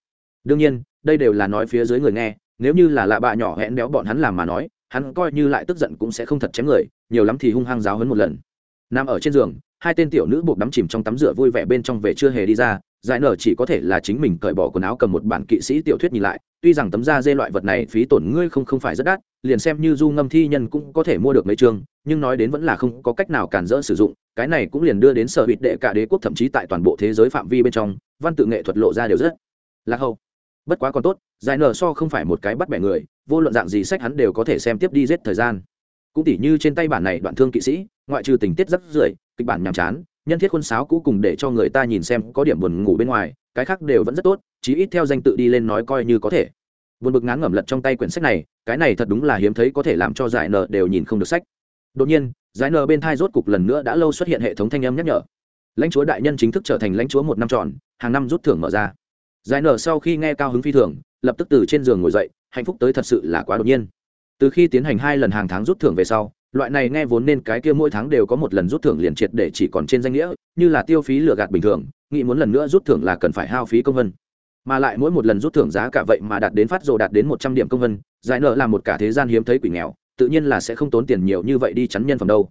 S1: Đương nhiên, đây đều là nói phía dưới người nghe, nếu như là lạ bạ nhỏ hẹn béo bọn hắn làm mà nói, hắn coi như lại tức giận cũng sẽ không thật chém người, nhiều lắm thì hung hăng giáo hấn một lần. Nằm ở trên giường hai tên tiểu nữ buộc đắm chìm trong tắm rửa vui vẻ bên trong về chưa hề đi ra, giải nở chỉ có thể là chính mình cởi bỏ quần áo cầm một bản kỵ sĩ tiểu thuyết nhìn lại, tuy rằng tấm da dê loại vật này phí tổn ngươi không không phải rất đắt, liền xem như du ngâm thi nhân cũng có thể mua được mấy chương, nhưng nói đến vẫn là không có cách nào cản rỡ sử dụng, cái này cũng liền đưa đến sở hữu đệ cả đế quốc thậm chí tại toàn bộ thế giới phạm vi bên trong, văn tự nghệ thuật lộ ra đều rất lạc hậu. Bất quá còn tốt, giải nở so không phải một cái bắt bẻ người, vô luận dạng gì sách hắn đều có thể xem tiếp đi giết thời gian. Cũng tỉ như trên tay bản này đoạn thương kỵ sĩ ngoại trừ tình tiết rất rưởi, kịch bản nhàm chán, nhân thiết khuôn sáo cũ cùng để cho người ta nhìn xem có điểm buồn ngủ bên ngoài, cái khác đều vẫn rất tốt, chí ít theo danh tự đi lên nói coi như có thể. Buồn bực ngán ngẩm lật trong tay quyển sách này, cái này thật đúng là hiếm thấy có thể làm cho giải nở đều nhìn không được sách. Đột nhiên, giải nở bên thai rốt cục lần nữa đã lâu xuất hiện hệ thống thanh âm nhắc nhở. Lãnh chúa đại nhân chính thức trở thành lãnh chúa một năm tròn, hàng năm rút thưởng mở ra. Giải nở sau khi nghe cao hứng phi thường, lập tức từ trên giường ngồi dậy, hạnh phúc tới thật sự là quá đột nhiên. Từ khi tiến hành hai lần hàng tháng rút thưởng về sau loại này nghe vốn nên cái kia mỗi tháng đều có một lần rút thưởng liền triệt để chỉ còn trên danh nghĩa, như là tiêu phí lừa gạt bình thường, nghĩ muốn lần nữa rút thưởng là cần phải hao phí công vân. Mà lại mỗi một lần rút thưởng giá cả vậy mà đạt đến phát rồ đạt đến một trăm điểm công vân, giải nợ là một cả thế gian hiếm thấy quỷ nghèo, tự nhiên là sẽ không tốn tiền nhiều như vậy đi chắn nhân phẩm đâu.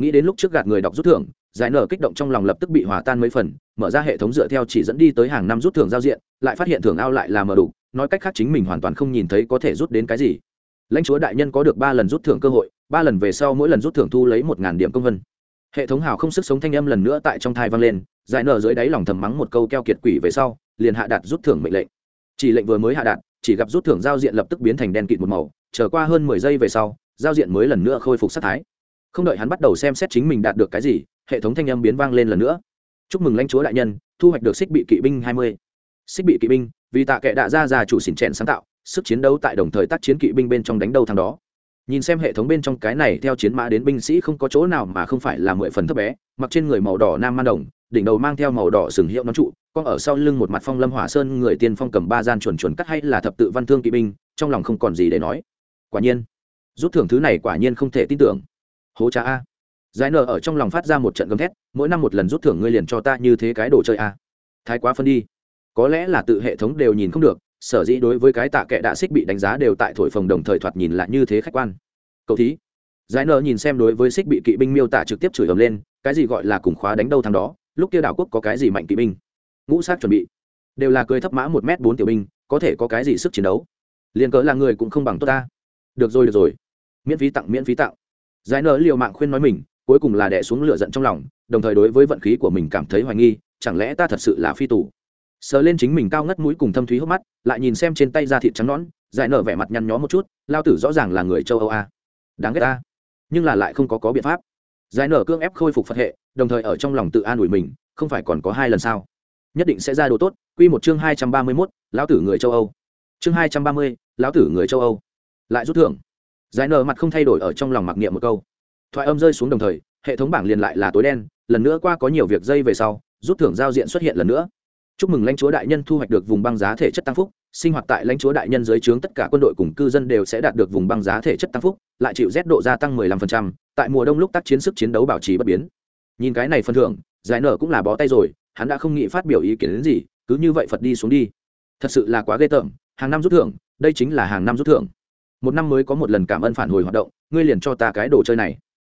S1: Nghĩ đến lúc trước gạt người đọc rút thưởng, giải nợ kích động trong lòng lập tức bị hòa tan mấy phần, mở ra hệ thống dựa theo chỉ dẫn đi tới hàng năm rút thưởng giao diện, lại phát hiện thưởng ao lại là mờ đủ, nói cách khác chính mình hoàn toàn không nhìn thấy có thể rút đến cái gì. Lãnh chúa đại nhân có được ba lần rút thưởng cơ hội ba lần về sau mỗi lần rút thưởng thu lấy một ngàn điểm công vân. Hệ thống hào không sức sống thanh âm lần nữa tại trong thai vang lên, giải nở dưới đáy lòng thầm mắng một câu keo kiệt quỷ về sau, liền hạ đạt rút thưởng mệnh lệnh. Chỉ lệnh vừa mới hạ đạt, chỉ gặp rút thưởng giao diện lập tức biến thành đen kịt một màu trở qua hơn mười giây về sau, giao diện mới lần nữa khôi phục sắc thái. Không đợi hắn bắt đầu xem xét chính mình đạt được cái gì, hệ thống thanh âm biến vang lên lần nữa. Chúc mừng lãnh chúa đại nhân, thu hoạch được xích bị kỵ binh hai mươi. Xích bị kỵ binh, vì tạ kệ đạ ra già chủ xỉn chèn sáng tạo, sức chiến đấu tại đồng thời tác chiến kỵ binh bên trong đánh đầu thằng đó nhìn xem hệ thống bên trong cái này theo chiến mã đến binh sĩ không có chỗ nào mà không phải là mười phần thấp bé, mặc trên người màu đỏ nam man đồng, đỉnh đầu mang theo màu đỏ sừng hiệu nón trụ con ở sau lưng một mặt phong lâm hỏa sơn người tiên phong cầm ba gian chuẩn chuẩn cắt hay là thập tự văn thương kỵ binh, trong lòng không còn gì để nói. Quả nhiên, rút thưởng thứ này quả nhiên không thể tin tưởng. Hố cha a. Giải nở ở trong lòng phát ra một trận gầm thét, mỗi năm một lần rút thưởng ngươi liền cho ta như thế cái đồ chơi a. Thái quá phân đi. Có lẽ là tự hệ thống đều nhìn không được sở dĩ đối với cái tạ kệ đạ xích bị đánh giá đều tại thổi phồng đồng thời thoạt nhìn lại như thế khách quan. Cậu thí. Giải nợ nhìn xem đối với xích bị kỵ binh miêu tả trực tiếp chửi ầm lên, cái gì gọi là cùng khóa đánh đâu thằng đó, lúc kia đảo quốc có cái gì mạnh kỵ binh? Ngũ sát chuẩn bị. Đều là cười thấp mã một m bốn tiểu binh, có thể có cái gì sức chiến đấu? Liền cỡ là người cũng không bằng tốt ta. Được rồi được rồi. Miễn phí tặng, miễn phí tặng. Giải nợ liều mạng khuyên nói mình, cuối cùng là đẻ xuống lửa giận trong lòng, đồng thời đối với vận khí của mình cảm thấy hoài nghi, chẳng lẽ ta thật sự là phi tù? Sờ lên chính mình cao ngất mũi cùng thâm thúy hốc mắt, lại nhìn xem trên tay da thịt trắng nõn, giải nở vẻ mặt nhăn nhó một chút, lao tử rõ ràng là người châu âu a. Đáng ghét ta nhưng là lại không có có biện pháp. Giải nở cương ép khôi phục phật hệ, đồng thời ở trong lòng tự an ủi mình, không phải còn có hai lần sao? Nhất định sẽ ra đồ tốt, quy một chương hai trăm ba mươi mốt, lão tử người châu âu. Chương hai trăm ba mươi, lão tử người châu âu. Lại rút thưởng. Giải nở mặt không thay đổi ở trong lòng mặc niệm một câu. Thoại âm rơi xuống đồng thời, hệ thống bảng liền lại là tối đen, lần nữa qua có nhiều việc dây về sau, rút thưởng giao diện xuất hiện lần nữa chúc mừng lãnh chúa đại nhân thu hoạch được vùng băng giá thể chất tăng phúc sinh hoạt tại lãnh chúa đại nhân dưới trướng tất cả quân đội cùng cư dân đều sẽ đạt được vùng băng giá thể chất tăng phúc lại chịu rét độ gia tăng 15%, tại mùa đông lúc tác chiến sức chiến đấu bảo trì bất biến. Nhìn cái này phân thưởng giải nở cũng là bó tay rồi hắn đã không nghĩ phát biểu ý kiến đến gì cứ như vậy phật đi xuống đi. Thật sự là quá ghê tởm hàng năm rút thưởng đây chính là hàng năm rút thưởng. Một năm mới có một lần cảm ơn phản hồi hoạt động ngươi liền cho ta cái đồ chơi này.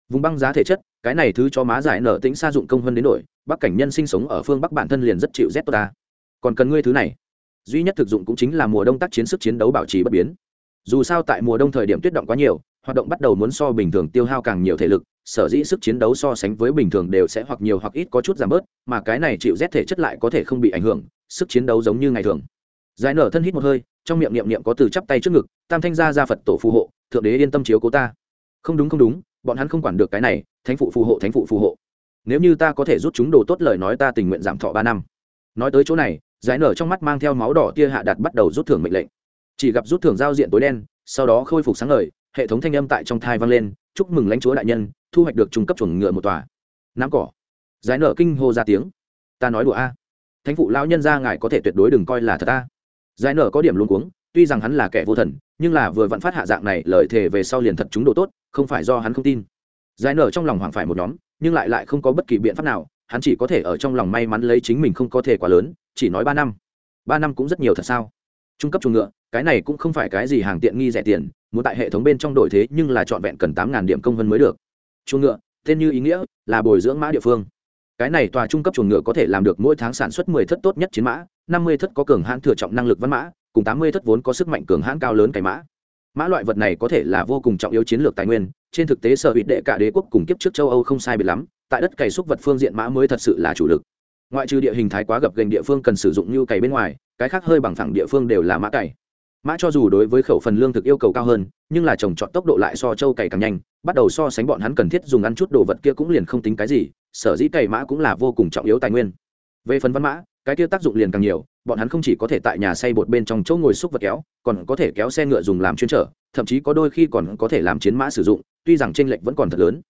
S1: Vùng băng giá thể chất cái này thứ cho má giải nở tính xa dụng công hơn đến đổi bắc cảnh nhân sinh sống ở phương bắc bản thân liền rất chịu rét tốt ta. Còn cần ngươi thứ này. Duy nhất thực dụng cũng chính là mùa đông tác chiến sức chiến đấu bảo trì bất biến. Dù sao tại mùa đông thời điểm tuyết động quá nhiều, hoạt động bắt đầu muốn so bình thường tiêu hao càng nhiều thể lực, sở dĩ sức chiến đấu so sánh với bình thường đều sẽ hoặc nhiều hoặc ít có chút giảm bớt, mà cái này chịu rét thể chất lại có thể không bị ảnh hưởng, sức chiến đấu giống như ngày thường. Giải nở thân hít một hơi, trong miệng niệm niệm có từ chắp tay trước ngực, tam thanh gia gia phật tổ phù hộ, thượng đế yên tâm chiếu cố ta. Không đúng không đúng, bọn hắn không quản được cái này, thánh phụ phù hộ, thánh phụ phù hộ nếu như ta có thể rút chúng đồ tốt lời nói ta tình nguyện giảm thọ ba năm. Nói tới chỗ này, giải nở trong mắt mang theo máu đỏ tia hạ đặt bắt đầu rút thưởng mệnh lệnh. Chỉ gặp rút thưởng giao diện tối đen, sau đó khôi phục sáng ngời, hệ thống thanh âm tại trong thai vang lên, chúc mừng lãnh chúa đại nhân, thu hoạch được trung cấp chuẩn ngựa một tòa. Nắm cỏ. Giải nở kinh hô ra tiếng. Ta nói đùa a. Thánh phụ lão nhân ra ngài có thể tuyệt đối đừng coi là thật ta giải nở có điểm luôn cuống, tuy rằng hắn là kẻ vô thần, nhưng là vừa vặn phát hạ dạng này, lời thề về sau liền thật chúng độ tốt, không phải do hắn không tin giải nở trong lòng hoảng phải một nhóm, nhưng lại lại không có bất kỳ biện pháp nào, hắn chỉ có thể ở trong lòng may mắn lấy chính mình không có thể quá lớn, chỉ nói ba năm. Ba năm cũng rất nhiều thật sao? Trung cấp chuồng ngựa, cái này cũng không phải cái gì hàng tiện nghi rẻ tiền, muốn tại hệ thống bên trong đổi thế nhưng là trọn vẹn cần tám điểm công vân mới được. Chuồng ngựa, tên như ý nghĩa, là bồi dưỡng mã địa phương. Cái này tòa trung cấp chuồng ngựa có thể làm được mỗi tháng sản xuất mười thất tốt nhất chiến mã, năm mươi thất có cường hãn thừa trọng năng lực văn mã, cùng tám mươi thất vốn có sức mạnh cường hãn cao lớn cái mã mã loại vật này có thể là vô cùng trọng yếu chiến lược tài nguyên, trên thực tế sở hữu đệ cả đế quốc cùng kiếp trước châu âu không sai biệt lắm, tại đất cày xúc vật phương diện mã mới thật sự là chủ lực. Ngoại trừ địa hình thái quá gập gành địa phương cần sử dụng như cày bên ngoài, cái khác hơi bằng phẳng địa phương đều là mã cày. Mã cho dù đối với khẩu phần lương thực yêu cầu cao hơn, nhưng là trồng trọt tốc độ lại so châu cày càng nhanh, bắt đầu so sánh bọn hắn cần thiết dùng ăn chút đồ vật kia cũng liền không tính cái gì, sở dĩ cày mã cũng là vô cùng trọng yếu tài nguyên. Về phần văn mã, cái kia tác dụng liền càng nhiều bọn hắn không chỉ có thể tại nhà xây bột bên trong chỗ ngồi xúc vật kéo, còn có thể kéo xe ngựa dùng làm chuyên trở, thậm chí có đôi khi còn có thể làm chiến mã sử dụng, tuy rằng tranh lệch vẫn còn thật lớn.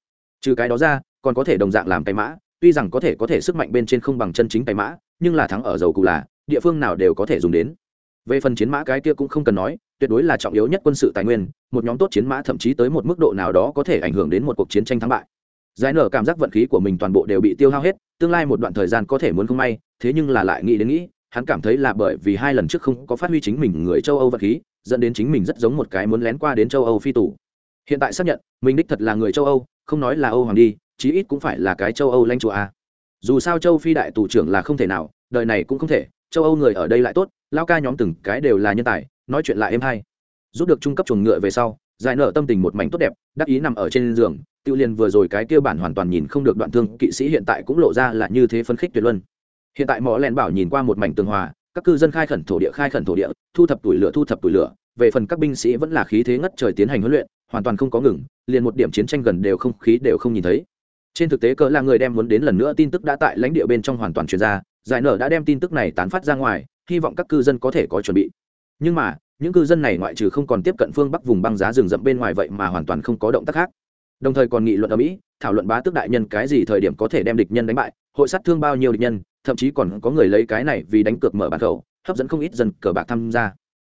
S1: Trừ cái đó ra, còn có thể đồng dạng làm cái mã, tuy rằng có thể có thể sức mạnh bên trên không bằng chân chính cái mã, nhưng là thắng ở dầu cụ là, địa phương nào đều có thể dùng đến. Về phần chiến mã cái kia cũng không cần nói, tuyệt đối là trọng yếu nhất quân sự tài nguyên, một nhóm tốt chiến mã thậm chí tới một mức độ nào đó có thể ảnh hưởng đến một cuộc chiến tranh thắng bại. Giải nở cảm giác vận khí của mình toàn bộ đều bị tiêu hao hết, tương lai một đoạn thời gian có thể muốn không may, thế nhưng là lại nghĩ đến nghĩ hắn cảm thấy là bởi vì hai lần trước không có phát huy chính mình người châu âu vật khí, dẫn đến chính mình rất giống một cái muốn lén qua đến châu âu phi tủ hiện tại xác nhận, mình đích thật là người châu âu, không nói là âu hoàng đi, chí ít cũng phải là cái châu âu lanh chúa a. Dù sao châu phi đại tù trưởng là không thể nào, đời này cũng không thể, châu âu người ở đây lại tốt, lao ca nhóm từng cái đều là nhân tài, nói chuyện lại êm hay. Giúp được trung cấp chuồng ngựa về sau, giải nợ tâm tình một mảnh tốt đẹp, đắc ý nằm ở trên giường, tiêu liên vừa rồi cái kia bản hoàn toàn nhìn không được đoạn thương, kỵ sĩ hiện tại cũng lộ ra là như thế phấn khích tuyệt luân hiện tại mỏ len bảo nhìn qua một mảnh tường hòa, các cư dân khai khẩn thổ địa, khai khẩn thổ địa, thu thập tuổi lửa, thu thập tuổi lửa. Về phần các binh sĩ vẫn là khí thế ngất trời tiến hành huấn luyện, hoàn toàn không có ngừng, liền một điểm chiến tranh gần đều không khí đều không nhìn thấy. Trên thực tế cỡ là người đem muốn đến lần nữa tin tức đã tại lãnh địa bên trong hoàn toàn truyền ra, giải nở đã đem tin tức này tán phát ra ngoài, hy vọng các cư dân có thể có chuẩn bị. Nhưng mà, những cư dân này ngoại trừ không còn tiếp cận phương bắc vùng băng giá rừng rậm bên ngoài vậy mà hoàn toàn không có động tác khác. Đồng thời còn nghị luận ở mỹ, thảo luận bá tước đại nhân cái gì thời điểm có thể đem địch nhân đánh bại, hội sát thương bao nhiêu địch nhân thậm chí còn có người lấy cái này vì đánh cược mở bàn khẩu, hấp dẫn không ít dân cờ bạc tham gia.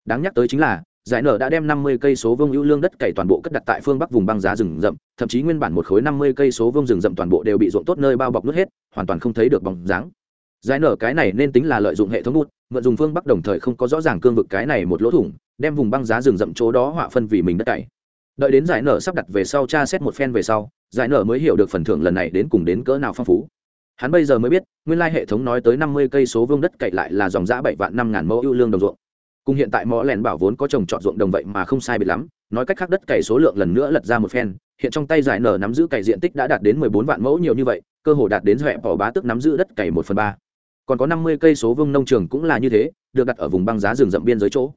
S1: Đáng nhắc tới chính là, giải nở đã đem năm mươi cây số vông ưu lương đất cày toàn bộ cất đặt tại phương bắc vùng băng giá rừng rậm, thậm chí nguyên bản một khối năm mươi cây số vông rừng rậm toàn bộ đều bị ruộng tốt nơi bao bọc nước hết, hoàn toàn không thấy được bóng dáng. Giải nở cái này nên tính là lợi dụng hệ thống bút, mượn dùng phương bắc đồng thời không có rõ ràng cương vực cái này một lỗ thủng, đem vùng băng giá rừng rậm chỗ đó họa phân vì mình đất cày. Đợi đến giải nở sắp đặt về sau tra xét một phen về sau, giải nở mới hiểu được phần thưởng lần này đến cùng đến cỡ nào phong phú hắn bây giờ mới biết, nguyên lai hệ thống nói tới năm mươi cây số vương đất cậy lại là dòng giã bảy vạn năm ngàn mẫu ưu lương đồng ruộng. Cùng hiện tại mỏ lẻn bảo vốn có trồng trọt ruộng đồng vậy mà không sai biệt lắm, nói cách khác đất cày số lượng lần nữa lật ra một phen, hiện trong tay giải nở nắm giữ cày diện tích đã đạt đến mười bốn vạn mẫu nhiều như vậy, cơ hồ đạt đến huệ bỏ bá tức nắm giữ đất cày một phần ba. Còn có năm mươi cây số vương nông trường cũng là như thế, được đặt ở vùng băng giá rừng rậm biên giới chỗ.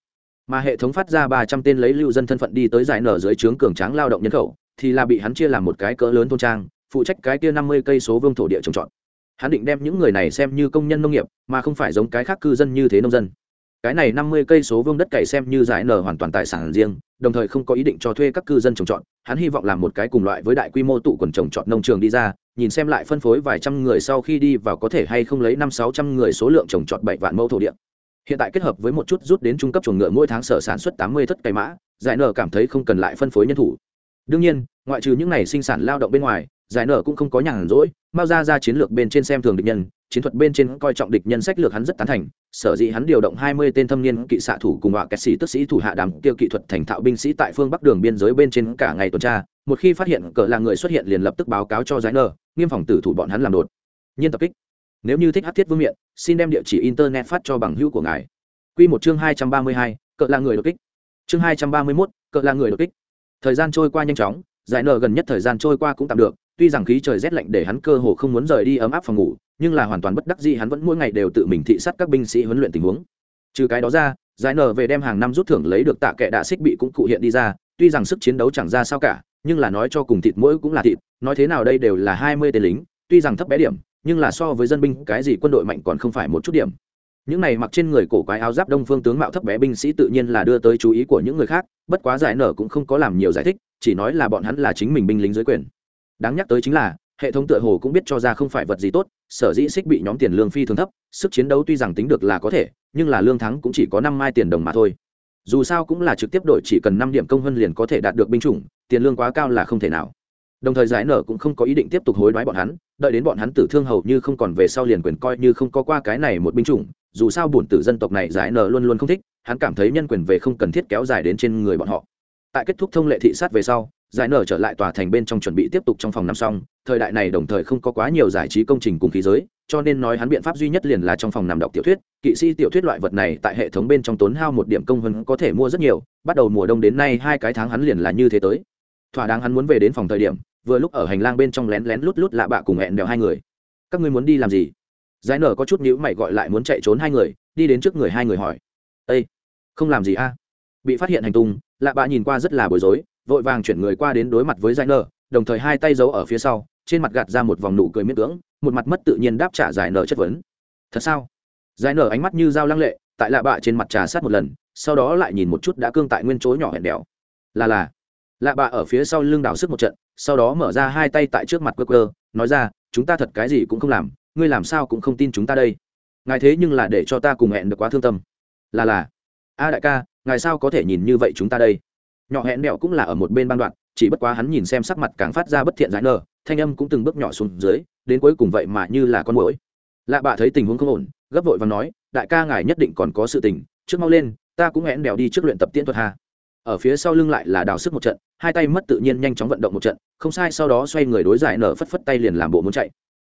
S1: Mà hệ thống phát ra ba trăm tên lấy lưu dân thân phận đi tới giải nở dưới trướng cường tráng lao động nhân khẩu, thì là bị hắn chia làm một cái cỡ lớn thôn trang, phụ trách cái kia năm mươi cây số vương thổ địa trồng trọt hắn định đem những người này xem như công nhân nông nghiệp, mà không phải giống cái khác cư dân như thế nông dân. Cái này năm mươi cây số vương đất cày xem như giải nở hoàn toàn tài sản riêng, đồng thời không có ý định cho thuê các cư dân trồng trọt. Hắn hy vọng làm một cái cùng loại với đại quy mô tụ quần trồng trọt nông trường đi ra, nhìn xem lại phân phối vài trăm người sau khi đi vào có thể hay không lấy năm sáu trăm người số lượng trồng trọt bảy vạn mẫu thổ địa. Hiện tại kết hợp với một chút rút đến trung cấp chuồng ngựa mỗi tháng sở sản xuất tám mươi thất cày mã, giải nở cảm thấy không cần lại phân phối nhân thủ. Đương nhiên, ngoại trừ những n à y sinh sản lao động bên ngoài giải nở cũng không có nhàn rỗi mao ra ra chiến lược bên trên xem thường địch nhân chiến thuật bên trên coi trọng địch nhân sách lược hắn rất tán thành sở dĩ hắn điều động hai mươi tên thâm niên kỵ xạ thủ cùng họa kẹt sĩ tức sĩ thủ hạ đàm tiêu kỹ thuật thành thạo binh sĩ tại phương bắc đường biên giới bên trên cả ngày tuần tra một khi phát hiện cờ là người xuất hiện liền lập tức báo cáo cho giải nở, nghiêm phòng tử thủ bọn hắn làm đột. Nhiên tập kích. Nếu như thích hát thiết vương miện xin đem địa chỉ internet phát cho bằng hữu của ngài. Q một chương hai trăm ba mươi hai cỡ là người đột kích. Chương hai trăm ba mươi mốt cỡ là người đột kích. Thời gian trôi qua nhanh chóng giải nở gần nhất thời gian trôi qua cũng tạm được tuy rằng khí trời rét lạnh để hắn cơ hồ không muốn rời đi ấm áp phòng ngủ, nhưng là hoàn toàn bất đắc dĩ hắn vẫn mỗi ngày đều tự mình thị sát các binh sĩ huấn luyện tình huống. Trừ cái đó ra, giải nở về đem hàng năm rút thưởng lấy được tạ kệ đạ xích bị cũng cụ hiện đi ra, tuy rằng sức chiến đấu chẳng ra sao cả, nhưng là nói cho cùng thịt mỗi cũng là thịt, nói thế nào đây đều là hai mươi tên lính, tuy rằng thấp bé điểm, nhưng là so với dân binh, cái gì quân đội mạnh còn không phải một chút điểm. Những này mặc trên người cổ quái áo giáp đông phương tướng mạo thấp bé binh sĩ tự nhiên là đưa tới chú ý của những người khác, bất quá giải nở cũng không có làm nhiều giải thích, chỉ nói là bọn hắn là chính mình binh lính dưới quyền đáng nhắc tới chính là, hệ thống tựa hồ cũng biết cho ra không phải vật gì tốt, sở dĩ xích bị nhóm tiền lương phi thường thấp, sức chiến đấu tuy rằng tính được là có thể, nhưng là lương thắng cũng chỉ có năm mai tiền đồng mà thôi. Dù sao cũng là trực tiếp đổi chỉ cần năm điểm công hơn liền có thể đạt được binh chủng, tiền lương quá cao là không thể nào. Đồng thời giải nở cũng không có ý định tiếp tục hối đoái bọn hắn, đợi đến bọn hắn tử thương hầu như không còn về sau liền quyền coi như không có qua cái này một binh chủng, dù sao bổn tử dân tộc này giải nở luôn luôn không thích, hắn cảm thấy nhân quyền về không cần thiết kéo dài đến trên người bọn họ. Tại kết thúc thông lệ thị sát về sau giải nở trở lại tòa thành bên trong chuẩn bị tiếp tục trong phòng nằm xong, thời đại này đồng thời không có quá nhiều giải trí công trình cùng khí giới, cho nên nói hắn biện pháp duy nhất liền là trong phòng nằm đọc tiểu thuyết. Kỵ sĩ tiểu thuyết loại vật này tại hệ thống bên trong tốn hao một điểm công hơn có thể mua rất nhiều, bắt đầu mùa đông đến nay hai cái tháng hắn liền là như thế tới. Thỏa đáng hắn muốn về đến phòng thời điểm, vừa lúc ở hành lang bên trong lén lén lút lút lạ bạ cùng hẹn đèo hai người. Các ngươi muốn đi làm gì? Giải nở có chút nhữ mày gọi lại muốn chạy trốn hai người, đi đến trước người hai người hỏi. Ây không làm gì a? Bị phát hiện hành tung, lạ bạ nhìn qua rất là bối rối vội vàng chuyển người qua đến đối mặt với giải nở đồng thời hai tay giấu ở phía sau, trên mặt gạt ra một vòng nụ cười miễn cưỡng, một mặt mất tự nhiên đáp trả giải nở chất vấn. Thật sao? Giải nở ánh mắt như dao lăng lệ, tại lạ bạ trên mặt trà sát một lần, sau đó lại nhìn một chút đã cương tại nguyên chỗ nhỏ hẹn đèo. Là là. Lạ bạ ở phía sau lưng đảo sức một trận, sau đó mở ra hai tay tại trước mặt cơ cơ nói ra, chúng ta thật cái gì cũng không làm, ngươi làm sao cũng không tin chúng ta đây. Ngài thế nhưng là để cho ta cùng hẹn được quá thương tâm. Là là. A đại ca, ngài sao có thể nhìn như vậy chúng ta đây? Nhỏ hẹn đẹo cũng là ở một bên ban đoạn, chỉ bất quá hắn nhìn xem sắc mặt càng phát ra bất thiện giải nở thanh âm cũng từng bước nhỏ xuống dưới, đến cuối cùng vậy mà như là con mũi lạ bạ thấy tình huống không ổn, gấp vội và nói, đại ca ngài nhất định còn có sự tình, trước mau lên, ta cũng hẹn đèo đi trước luyện tập tiễn thuật hà ở phía sau lưng lại là đào sức một trận, hai tay mất tự nhiên nhanh chóng vận động một trận, không sai sau đó xoay người đối giải nở phất phất tay liền làm bộ muốn chạy.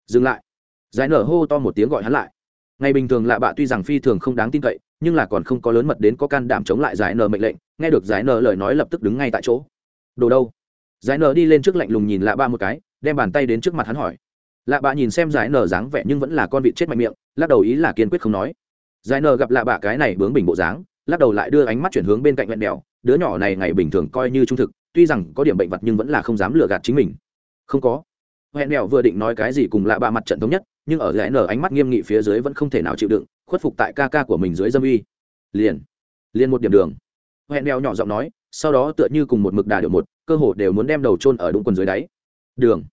S1: Dừng lại. Giải nở hô to một tiếng gọi hắn lại. Ngày bình thường lạ bạ tuy rằng phi thường không đáng tin cậy, nhưng là còn không có lớn mật đến có can đảm chống lại giải nở mệnh lệnh nghe được giải nở lời nói lập tức đứng ngay tại chỗ. Đồ đâu? Giải nở đi lên trước lạnh lùng nhìn lạ bạ một cái, đem bàn tay đến trước mặt hắn hỏi. Lạ bạ nhìn xem giải nở dáng vẻ nhưng vẫn là con vịt chết mạnh miệng, lắc đầu ý là kiên quyết không nói. Giải nở gặp lạ bạ cái này bướng bình bộ dáng, lắc đầu lại đưa ánh mắt chuyển hướng bên cạnh vẹn đèo đứa nhỏ này ngày bình thường coi như trung thực, tuy rằng có điểm bệnh vật nhưng vẫn là không dám lừa gạt chính mình. Không có. Hẹn đèo vừa định nói cái gì cùng lạ bạ mặt trận thống nhất, nhưng ở giải nở ánh mắt nghiêm nghị phía dưới vẫn không thể nào chịu đựng, khuất phục tại ca ca của mình dưới dâm uy liền liền một điểm đường hẹn đeo nhỏ giọng nói, sau đó tựa như cùng một mực đà điệu một, cơ hồ đều muốn đem đầu trôn ở đúng quần dưới đáy. Đường.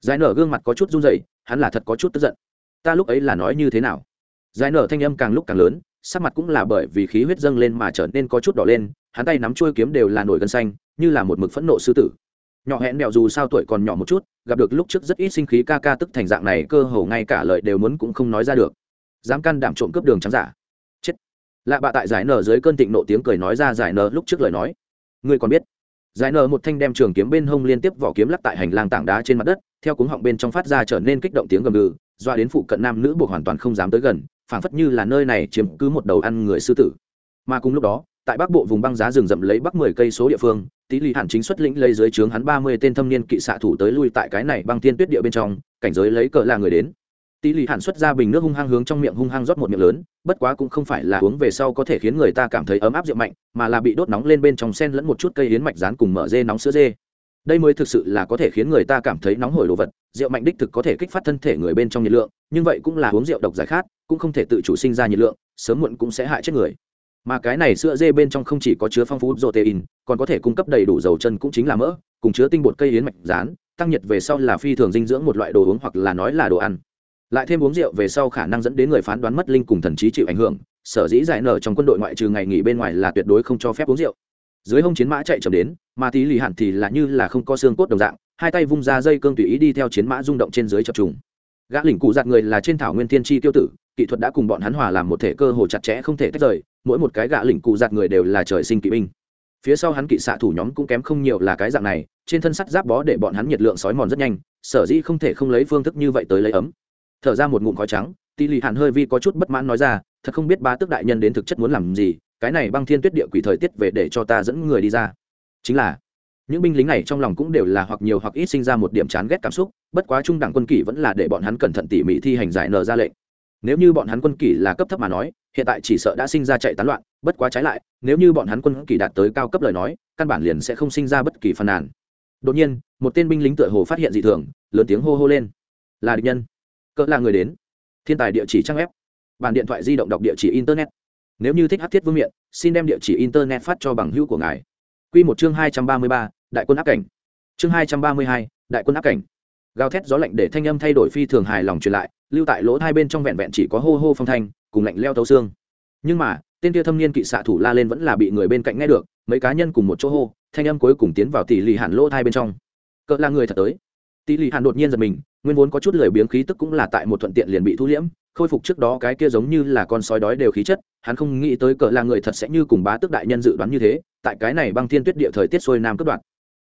S1: Giải nở gương mặt có chút run rẩy, hắn là thật có chút tức giận. Ta lúc ấy là nói như thế nào? Giải nở thanh âm càng lúc càng lớn, sắc mặt cũng là bởi vì khí huyết dâng lên mà trở nên có chút đỏ lên, hắn tay nắm chuôi kiếm đều là nổi gân xanh, như là một mực phẫn nộ sư tử. Nhỏ hẹn đèo dù sao tuổi còn nhỏ một chút, gặp được lúc trước rất ít sinh khí ca ca tức thành dạng này, cơ hồ ngay cả lời đều muốn cũng không nói ra được. Dám can đảm trộm cướp đường trắng giả lạ bạ tại giải nở dưới cơn thịnh nộ tiếng cười nói ra giải nở lúc trước lời nói. Ngươi còn biết. Giải nở một thanh đem trường kiếm bên hông liên tiếp vỏ kiếm lắc tại hành lang tảng đá trên mặt đất, theo cuống họng bên trong phát ra trở nên kích động tiếng gầm gừ, doa đến phụ cận nam nữ buộc hoàn toàn không dám tới gần, phảng phất như là nơi này chiếm cứ một đầu ăn người sư tử. Mà cùng lúc đó, tại bắc bộ vùng băng giá rừng rậm lấy bắc mười cây số địa phương, tí lì hẳn chính xuất lĩnh lấy dưới trướng hắn ba mươi tên thâm niên kỵ xạ thủ tới lui tại cái này băng tiên tuyết địa bên trong, cảnh giới lấy cờ là người đến tỷ lì hàn xuất ra bình nước hung hăng hướng trong miệng hung hăng rót một miệng lớn, bất quá cũng không phải là uống về sau có thể khiến người ta cảm thấy ấm áp rượu mạnh, mà là bị đốt nóng lên bên trong sen lẫn một chút cây yến mạch rán cùng mở dê nóng sữa dê. Đây mới thực sự là có thể khiến người ta cảm thấy nóng hổi đồ vật, rượu mạnh đích thực có thể kích phát thân thể người bên trong nhiệt lượng, nhưng vậy cũng là uống rượu độc giải khát, cũng không thể tự chủ sinh ra nhiệt lượng, sớm muộn cũng sẽ hại chết người. Mà cái này sữa dê bên trong không chỉ có chứa phong phú protein, còn có thể cung cấp đầy đủ dầu chân cũng chính là mỡ, cùng chứa tinh bột cây yến mạch rán, tăng nhiệt về sau là phi thường dinh dưỡng một loại đồ uống hoặc là nói là đồ ăn lại thêm uống rượu về sau khả năng dẫn đến người phán đoán mất linh cùng thần trí chịu ảnh hưởng, sở dĩ giải nở trong quân đội ngoại trừ ngày nghỉ bên ngoài là tuyệt đối không cho phép uống rượu. Dưới hông chiến mã chạy chậm đến, mà tí lì hẳn thì là như là không có xương cốt đồng dạng, hai tay vung ra dây cương tùy ý đi theo chiến mã rung động trên dưới chập trùng. Gã lỉnh cụ giặt người là trên thảo nguyên thiên tri tiêu tử, kỹ thuật đã cùng bọn hắn hòa làm một thể cơ hồ chặt chẽ không thể tách rời, mỗi một cái gã lỉnh cụ giặt người đều là trời sinh kỵ binh. Phía sau hắn kỵ xạ thủ nhóm cũng kém không nhiều là cái dạng này, trên thân sắt giáp bó để bọn hắn nhiệt lượng sói mòn rất nhanh, sở dĩ không thể không lấy phương thức như vậy tới lấy ấm thở ra một ngụm khói trắng tỷ lì hàn hơi vi có chút bất mãn nói ra, thật không biết ba tước đại nhân đến thực chất muốn làm gì, cái này băng thiên tuyết địa quỷ thời tiết về để cho ta dẫn người đi ra. Chính là, những binh lính này trong lòng cũng đều là hoặc nhiều hoặc ít sinh ra một điểm chán ghét cảm xúc, bất quá trung đẳng quân kỷ vẫn là để bọn hắn cẩn thận tỉ mỉ thi hành giải nờ ra lệnh. Nếu như bọn hắn quân kỷ là cấp thấp mà nói, hiện tại chỉ sợ đã sinh ra chạy tán loạn, bất quá trái lại, nếu như bọn hắn quân kỷ đạt tới cao cấp lời nói, căn bản liền sẽ không sinh ra bất kỳ phàn nàn. Đột nhiên, một tên binh lính tựa hồ phát hiện dị thường, lớn tiếng hô hô lên. Là địch nhân cỡ là người đến. Thiên tài địa chỉ trang web bàn điện thoại di động đọc địa chỉ internet. Nếu như thích hát thiết vương miện, xin đem địa chỉ internet phát cho bằng hữu của ngài. Q một chương hai trăm ba mươi ba, đại quân áp cảnh. Chương hai trăm ba mươi hai, đại quân áp cảnh. Gào thét gió lạnh để thanh âm thay đổi phi thường hài lòng truyền lại, lưu tại lỗ hai bên trong vẹn vẹn chỉ có hô hô phong thanh, cùng lạnh leo tấu xương. Nhưng mà, tên kia thâm niên kỵ xạ thủ la lên vẫn là bị người bên cạnh nghe được, mấy cá nhân cùng một chỗ hô, thanh âm cuối cùng tiến vào tỷ lì hàn lỗ hai bên trong. Cỡ là người thật tới. Tỷ lì hàn đột nhiên giật mình nguyên vốn có chút lười biếng khí tức cũng là tại một thuận tiện liền bị thu liễm, khôi phục trước đó cái kia giống như là con sói đói đều khí chất, hắn không nghĩ tới cỡ là người thật sẽ như cùng bá tước đại nhân dự đoán như thế, tại cái này băng thiên tuyết địa thời tiết xuôi nam cất đoạn.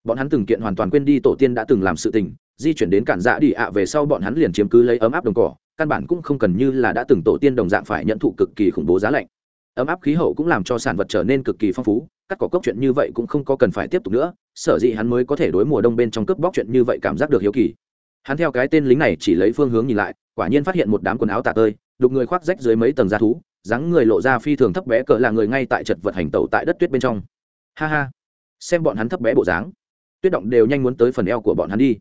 S1: Bọn hắn từng kiện hoàn toàn quên đi tổ tiên đã từng làm sự tình, di chuyển đến cản dạ đi ạ về sau bọn hắn liền chiếm cứ lấy ấm áp đồng cỏ, căn bản cũng không cần như là đã từng tổ tiên đồng dạng phải nhận thụ cực kỳ khủng bố giá lạnh. Ấm áp khí hậu cũng làm cho sản vật trở nên cực kỳ phong phú, cắt cỏ cốc chuyện như vậy cũng không có cần phải tiếp tục nữa, sở dĩ hắn mới có thể đối mùa đông bên trong cướp bóc chuyện như vậy cảm giác được hiếu kỳ hắn theo cái tên lính này chỉ lấy phương hướng nhìn lại, quả nhiên phát hiện một đám quần áo tả tơi, đục người khoác rách dưới mấy tầng da thú, dáng người lộ ra phi thường thấp bé cỡ là người ngay tại chật vật hành tẩu tại đất tuyết bên trong. Ha ha, xem bọn hắn thấp bé bộ dáng, tuyết động đều nhanh muốn tới phần eo của bọn hắn đi.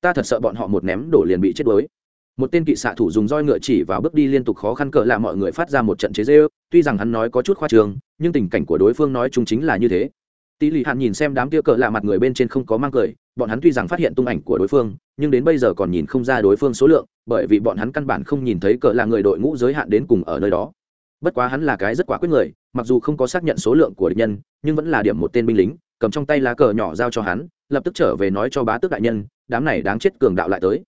S1: Ta thật sợ bọn họ một ném đổ liền bị chết đuối. Một tên kỵ xạ thủ dùng roi ngựa chỉ vào bước đi liên tục khó khăn cỡ là mọi người phát ra một trận chế dê ư tuy rằng hắn nói có chút khoa trường nhưng tình cảnh của đối phương nói chung chính là như thế tỷ lì hạn nhìn xem đám kia cỡ lạ mặt người bên trên không có mang cười, bọn hắn tuy rằng phát hiện tung ảnh của đối phương, nhưng đến bây giờ còn nhìn không ra đối phương số lượng, bởi vì bọn hắn căn bản không nhìn thấy cỡ là người đội ngũ giới hạn đến cùng ở nơi đó. Bất quá hắn là cái rất quả quyết người, mặc dù không có xác nhận số lượng của địch nhân, nhưng vẫn là điểm một tên binh lính, cầm trong tay lá cờ nhỏ giao cho hắn, lập tức trở về nói cho bá tước đại nhân, đám này đáng chết cường đạo lại tới.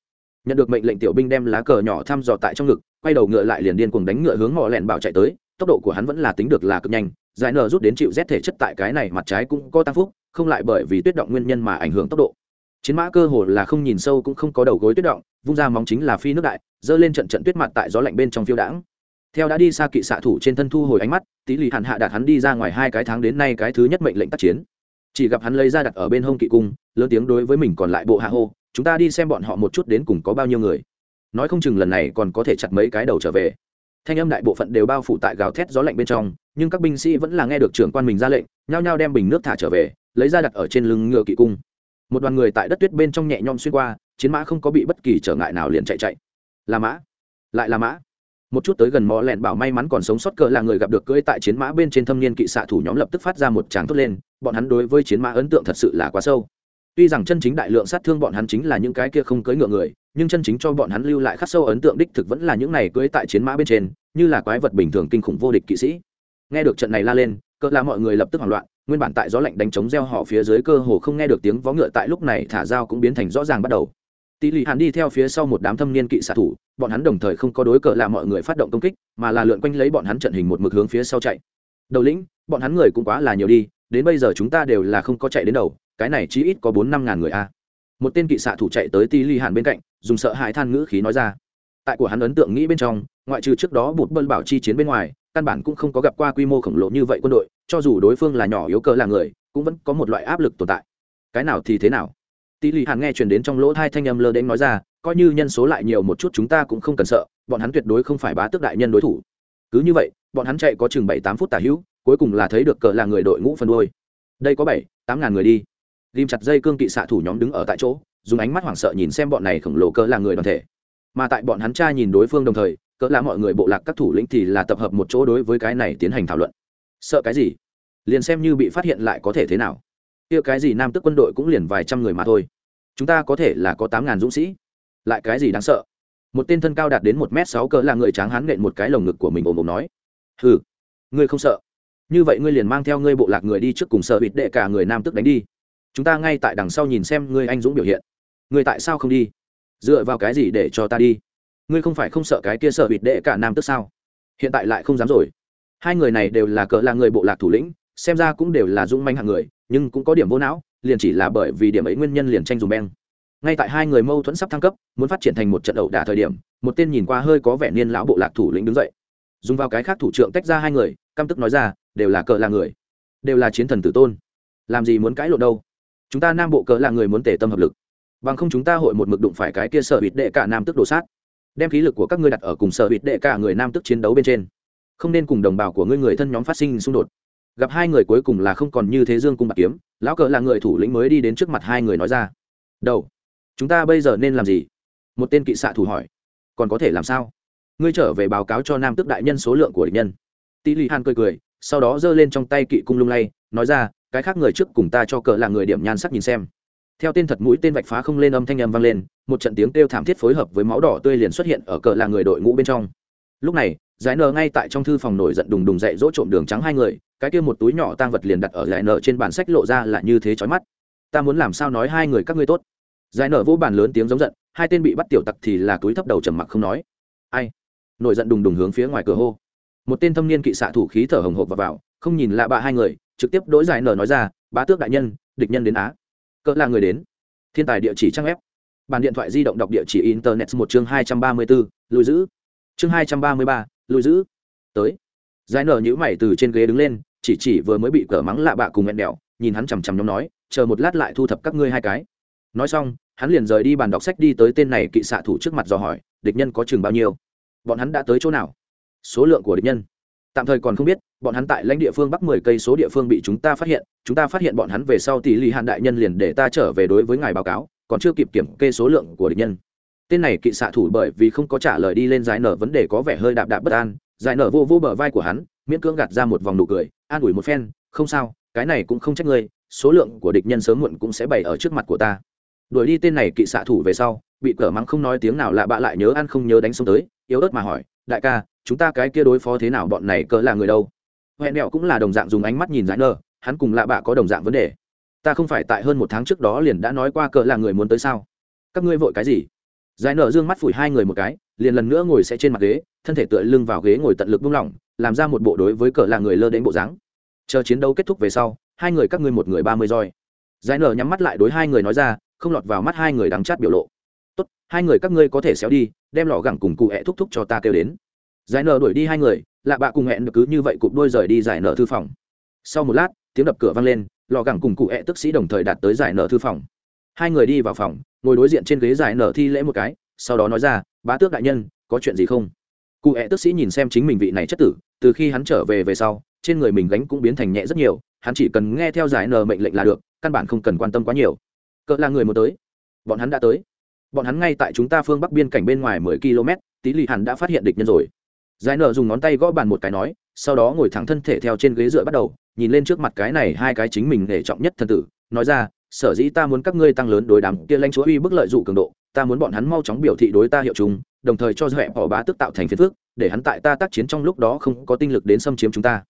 S1: Nhận được mệnh lệnh tiểu binh đem lá cờ nhỏ thăm dò tại trong ngực, quay đầu ngựa lại liền điên cuồng đánh ngựa hướng mỏ lẹn bảo chạy tới, tốc độ của hắn vẫn là tính được là cực nhanh giải nở rút đến chịu rét thể chất tại cái này mặt trái cũng có tăng phúc, không lại bởi vì tuyết động nguyên nhân mà ảnh hưởng tốc độ. Chiến mã cơ hồ là không nhìn sâu cũng không có đầu gối tuyết động, vung ra móng chính là phi nước đại dơ lên trận trận tuyết mặt tại gió lạnh bên trong phiêu đãng. Theo đã đi xa kỵ xạ thủ trên thân thu hồi ánh mắt tí lì hạn hạ đạt hắn đi ra ngoài hai cái tháng đến nay cái thứ nhất mệnh lệnh tác chiến. Chỉ gặp hắn lấy ra đặt ở bên hông kỵ cung, lớn tiếng đối với mình còn lại bộ hạ hô, chúng ta đi xem bọn họ một chút đến cùng có bao nhiêu người. Nói không chừng lần này còn có thể chặt mấy cái đầu trở về thanh âm đại bộ phận đều bao phủ tại gào thét gió lạnh bên trong, nhưng các binh sĩ vẫn là nghe được trưởng quan mình ra lệnh, nhao nhao đem bình nước thả trở về, lấy ra đặt ở trên lưng ngựa kỵ cung. Một đoàn người tại đất tuyết bên trong nhẹ nhõm xuyên qua, chiến mã không có bị bất kỳ trở ngại nào liền chạy chạy. Là mã, lại là mã. Một chút tới gần mò lẹn bảo may mắn còn sống sót cờ là người gặp được cưỡi tại chiến mã bên trên thâm niên kỵ xạ thủ nhóm lập tức phát ra một tràng thốt lên, bọn hắn đối với chiến mã ấn tượng thật sự là quá sâu tuy rằng chân chính đại lượng sát thương bọn hắn chính là những cái kia không cưỡi ngựa người, nhưng chân chính cho bọn hắn lưu lại khắc sâu ấn tượng đích thực vẫn là những này cưỡi tại chiến mã bên trên, như là quái vật bình thường kinh khủng vô địch kỵ sĩ. Nghe được trận này la lên, cỡ là mọi người lập tức hoảng loạn, nguyên bản tại gió lạnh đánh trống gieo họ phía dưới cơ hồ không nghe được tiếng vó ngựa tại lúc này thả dao cũng biến thành rõ ràng bắt đầu. Tỷ lệ hàn đi theo phía sau một đám thâm niên kỵ xạ thủ, bọn hắn đồng thời không có đối cỡ là mọi người phát động công kích, mà là lượn quanh lấy bọn hắn trận hình một mực hướng phía sau chạy. Đầu lĩnh, bọn hắn người cũng quá là nhiều đi, đến bây giờ chúng ta đều là không có chạy đến đầu cái này chí ít có bốn năm ngàn người a. Một tên kỵ xạ thủ chạy tới tỷ ly hàn bên cạnh, dùng sợ hãi than ngữ khí nói ra. Tại của hắn ấn tượng nghĩ bên trong, ngoại trừ trước đó bụt bơn bảo chi chiến bên ngoài, căn bản cũng không có gặp qua quy mô khổng lồ như vậy quân đội, cho dù đối phương là nhỏ yếu cơ là người, cũng vẫn có một loại áp lực tồn tại. Cái nào thì thế nào? Tỷ lệ hàn nghe truyền đến trong lỗ hai thanh âm lơ đến nói ra, coi như nhân số lại nhiều một chút chúng ta cũng không cần sợ, bọn hắn tuyệt đối không phải bá tước đại nhân đối thủ. Cứ như vậy, bọn hắn chạy có chừng bảy tám phút tả hữu, cuối cùng là thấy được cờ là người đội ngũ phân đôi. Đây có bảy, tám ngàn người đi ghim chặt dây cương kỵ xạ thủ nhóm đứng ở tại chỗ, dùng ánh mắt hoảng sợ nhìn xem bọn này khổng lồ cỡ là người đoàn thể. Mà tại bọn hắn tra nhìn đối phương đồng thời, cỡ là mọi người bộ lạc các thủ lĩnh thì là tập hợp một chỗ đối với cái này tiến hành thảo luận. Sợ cái gì? Liền xem như bị phát hiện lại có thể thế nào? Kia cái gì nam tức quân đội cũng liền vài trăm người mà thôi. Chúng ta có thể là có tám ngàn dũng sĩ. Lại cái gì đáng sợ? Một tên thân cao đạt đến một m sáu cỡ là người tráng hán nện một cái lồng ngực của mình ồm ồm nói. Ừ ngươi không sợ. Như vậy ngươi liền mang theo ngươi bộ lạc người đi trước cùng sợ bịt đệ cả người nam tức đánh đi chúng ta ngay tại đằng sau nhìn xem ngươi anh dũng biểu hiện. Ngươi tại sao không đi? Dựa vào cái gì để cho ta đi? Ngươi không phải không sợ cái kia sợ bịt đệ cả nam tức sao? Hiện tại lại không dám rồi. Hai người này đều là cỡ là người bộ lạc thủ lĩnh, xem ra cũng đều là dũng manh hạng người, nhưng cũng có điểm vô não, liền chỉ là bởi vì điểm ấy nguyên nhân liền tranh dùng beng. Ngay tại hai người mâu thuẫn sắp thăng cấp, muốn phát triển thành một trận ẩu đả thời điểm, một tên nhìn qua hơi có vẻ niên lão bộ lạc thủ lĩnh đứng dậy. Dùng vào cái khác thủ trưởng tách ra hai người, căm tức nói ra, đều là cỡ là người, đều là chiến thần tử tôn. Làm gì muốn cãi lộn đâu? Chúng ta nam bộ cỡ là người muốn tề tâm hợp lực. Bằng không chúng ta hội một mực đụng phải cái kia sợ bịt đệ cả nam tức đổ sát. Đem khí lực của các ngươi đặt ở cùng sợ bịt đệ cả người nam tức chiến đấu bên trên. Không nên cùng đồng bào của ngươi người thân nhóm phát sinh xung đột. Gặp hai người cuối cùng là không còn như thế dương cung bạc kiếm, lão cỡ là người thủ lĩnh mới đi đến trước mặt hai người nói ra. Đầu, chúng ta bây giờ nên làm gì? Một tên kỵ xạ thủ hỏi. Còn có thể làm sao? Ngươi trở về báo cáo cho nam Tức đại nhân số lượng của địch nhân. Tỷ lì hàn cười cười, sau đó giơ lên trong tay kỵ cung lung lay, nói ra cái khác người trước cùng ta cho cờ là người điểm nhan sắc nhìn xem. Theo tên thật mũi tên vạch phá không lên âm thanh âm vang lên, một trận tiếng kêu thảm thiết phối hợp với máu đỏ tươi liền xuất hiện ở cờ là người đội ngũ bên trong. Lúc này, giải nờ ngay tại trong thư phòng nổi giận đùng đùng dậy dỗ trộm đường trắng hai người, cái kia một túi nhỏ tang vật liền đặt ở giải nờ trên bản sách lộ ra là như thế chói mắt. Ta muốn làm sao nói hai người các ngươi tốt? Giải nờ vô bàn lớn tiếng giống giận, hai tên bị bắt tiểu tặc thì là túi thấp đầu trầm mặc không nói. Ai? Nổi giận đùng đùng hướng phía ngoài cửa hô. Một tên thâm niên kỵ xạ thủ khí thở hồng hộc và vào, không nhìn lạ bạ hai người trực tiếp đối giải nở nói ra bá tước đại nhân địch nhân đến á. Cỡ là người đến. Thiên tài địa chỉ trang web, bàn điện thoại di động đọc địa chỉ internet một chương hai trăm ba mươi bốn lùi giữ. Chương hai trăm ba mươi ba lùi giữ. Tới. Giải nở nhữ mày từ trên ghế đứng lên chỉ chỉ vừa mới bị cỡ mắng lạ bạ cùng nghẹn đèo nhìn hắn chằm chằm nhóm nói chờ một lát lại thu thập các ngươi hai cái. Nói xong hắn liền rời đi bàn đọc sách đi tới tên này kỵ xạ thủ trước mặt dò hỏi địch nhân có chừng bao nhiêu? Bọn hắn đã tới chỗ nào? Số lượng của địch nhân tạm thời còn không biết, bọn hắn tại lãnh địa phương bắc mười cây số địa phương bị chúng ta phát hiện, chúng ta phát hiện bọn hắn về sau tỷ lì hạn đại nhân liền để ta trở về đối với ngài báo cáo, còn chưa kịp kiểm kê số lượng của địch nhân. Tên này kỵ xạ thủ bởi vì không có trả lời đi lên giải nở vấn đề có vẻ hơi đạp đạp bất an, giải nở vô vô bờ vai của hắn, miễn cưỡng gạt ra một vòng nụ cười, an ủi một phen, không sao, cái này cũng không trách ngươi, số lượng của địch nhân sớm muộn cũng sẽ bày ở trước mặt của ta. Đuổi đi tên này kỵ xạ thủ về sau, bị cờ mắng không nói tiếng nào lạ bạ lại nhớ ăn không nhớ đánh xuống tới, yếu ớt mà hỏi, đại ca chúng ta cái kia đối phó thế nào, bọn này cỡ là người đâu? Hẹn đẹo cũng là đồng dạng dùng ánh mắt nhìn giải nơ, hắn cùng lạ bạ có đồng dạng vấn đề. Ta không phải tại hơn một tháng trước đó liền đã nói qua cỡ là người muốn tới sao? Các ngươi vội cái gì? Giải nở dương mắt phủi hai người một cái, liền lần nữa ngồi sẽ trên mặt ghế, thân thể tựa lưng vào ghế ngồi tận lực buông lỏng, làm ra một bộ đối với cỡ là người lơ đến bộ dáng. Chờ chiến đấu kết thúc về sau, hai người các ngươi một người ba mươi roi. Giải nở nhắm mắt lại đối hai người nói ra, không lọt vào mắt hai người đắng chát biểu lộ. Tốt, hai người các ngươi có thể xéo đi, đem lọ gẳng cùng cụ hẹ thúc thúc cho ta kêu đến giải nở đuổi đi hai người, lạ bạ cùng hẹn cứ như vậy cụp đôi rời đi giải nở thư phòng. Sau một lát, tiếng đập cửa vang lên, lò gẳng cùng cụ hẹ tức sĩ đồng thời đạt tới giải nở thư phòng. Hai người đi vào phòng, ngồi đối diện trên ghế giải nở thi lễ một cái, sau đó nói ra, bá tước đại nhân, có chuyện gì không? Cụ hẹ tức sĩ nhìn xem chính mình vị này chất tử, từ khi hắn trở về về sau, trên người mình gánh cũng biến thành nhẹ rất nhiều, hắn chỉ cần nghe theo giải nở mệnh lệnh là được, căn bản không cần quan tâm quá nhiều. Cỡ là người một tới. Bọn hắn đã tới. Bọn hắn ngay tại chúng ta phương bắc biên cảnh bên ngoài mười km tí lì hẳn đã phát hiện địch nhân rồi giải nở dùng ngón tay gõ bàn một cái nói, sau đó ngồi thẳng thân thể theo trên ghế dựa bắt đầu, nhìn lên trước mặt cái này hai cái chính mình để trọng nhất thân tử, nói ra, sở dĩ ta muốn các ngươi tăng lớn đối đám kia lãnh chúa uy bức lợi dụ cường độ, ta muốn bọn hắn mau chóng biểu thị đối ta hiệu chúng, đồng thời cho dẹp bỏ bá tức tạo thành phiền phước để hắn tại ta tác chiến trong lúc đó không có tinh lực đến xâm chiếm chúng ta.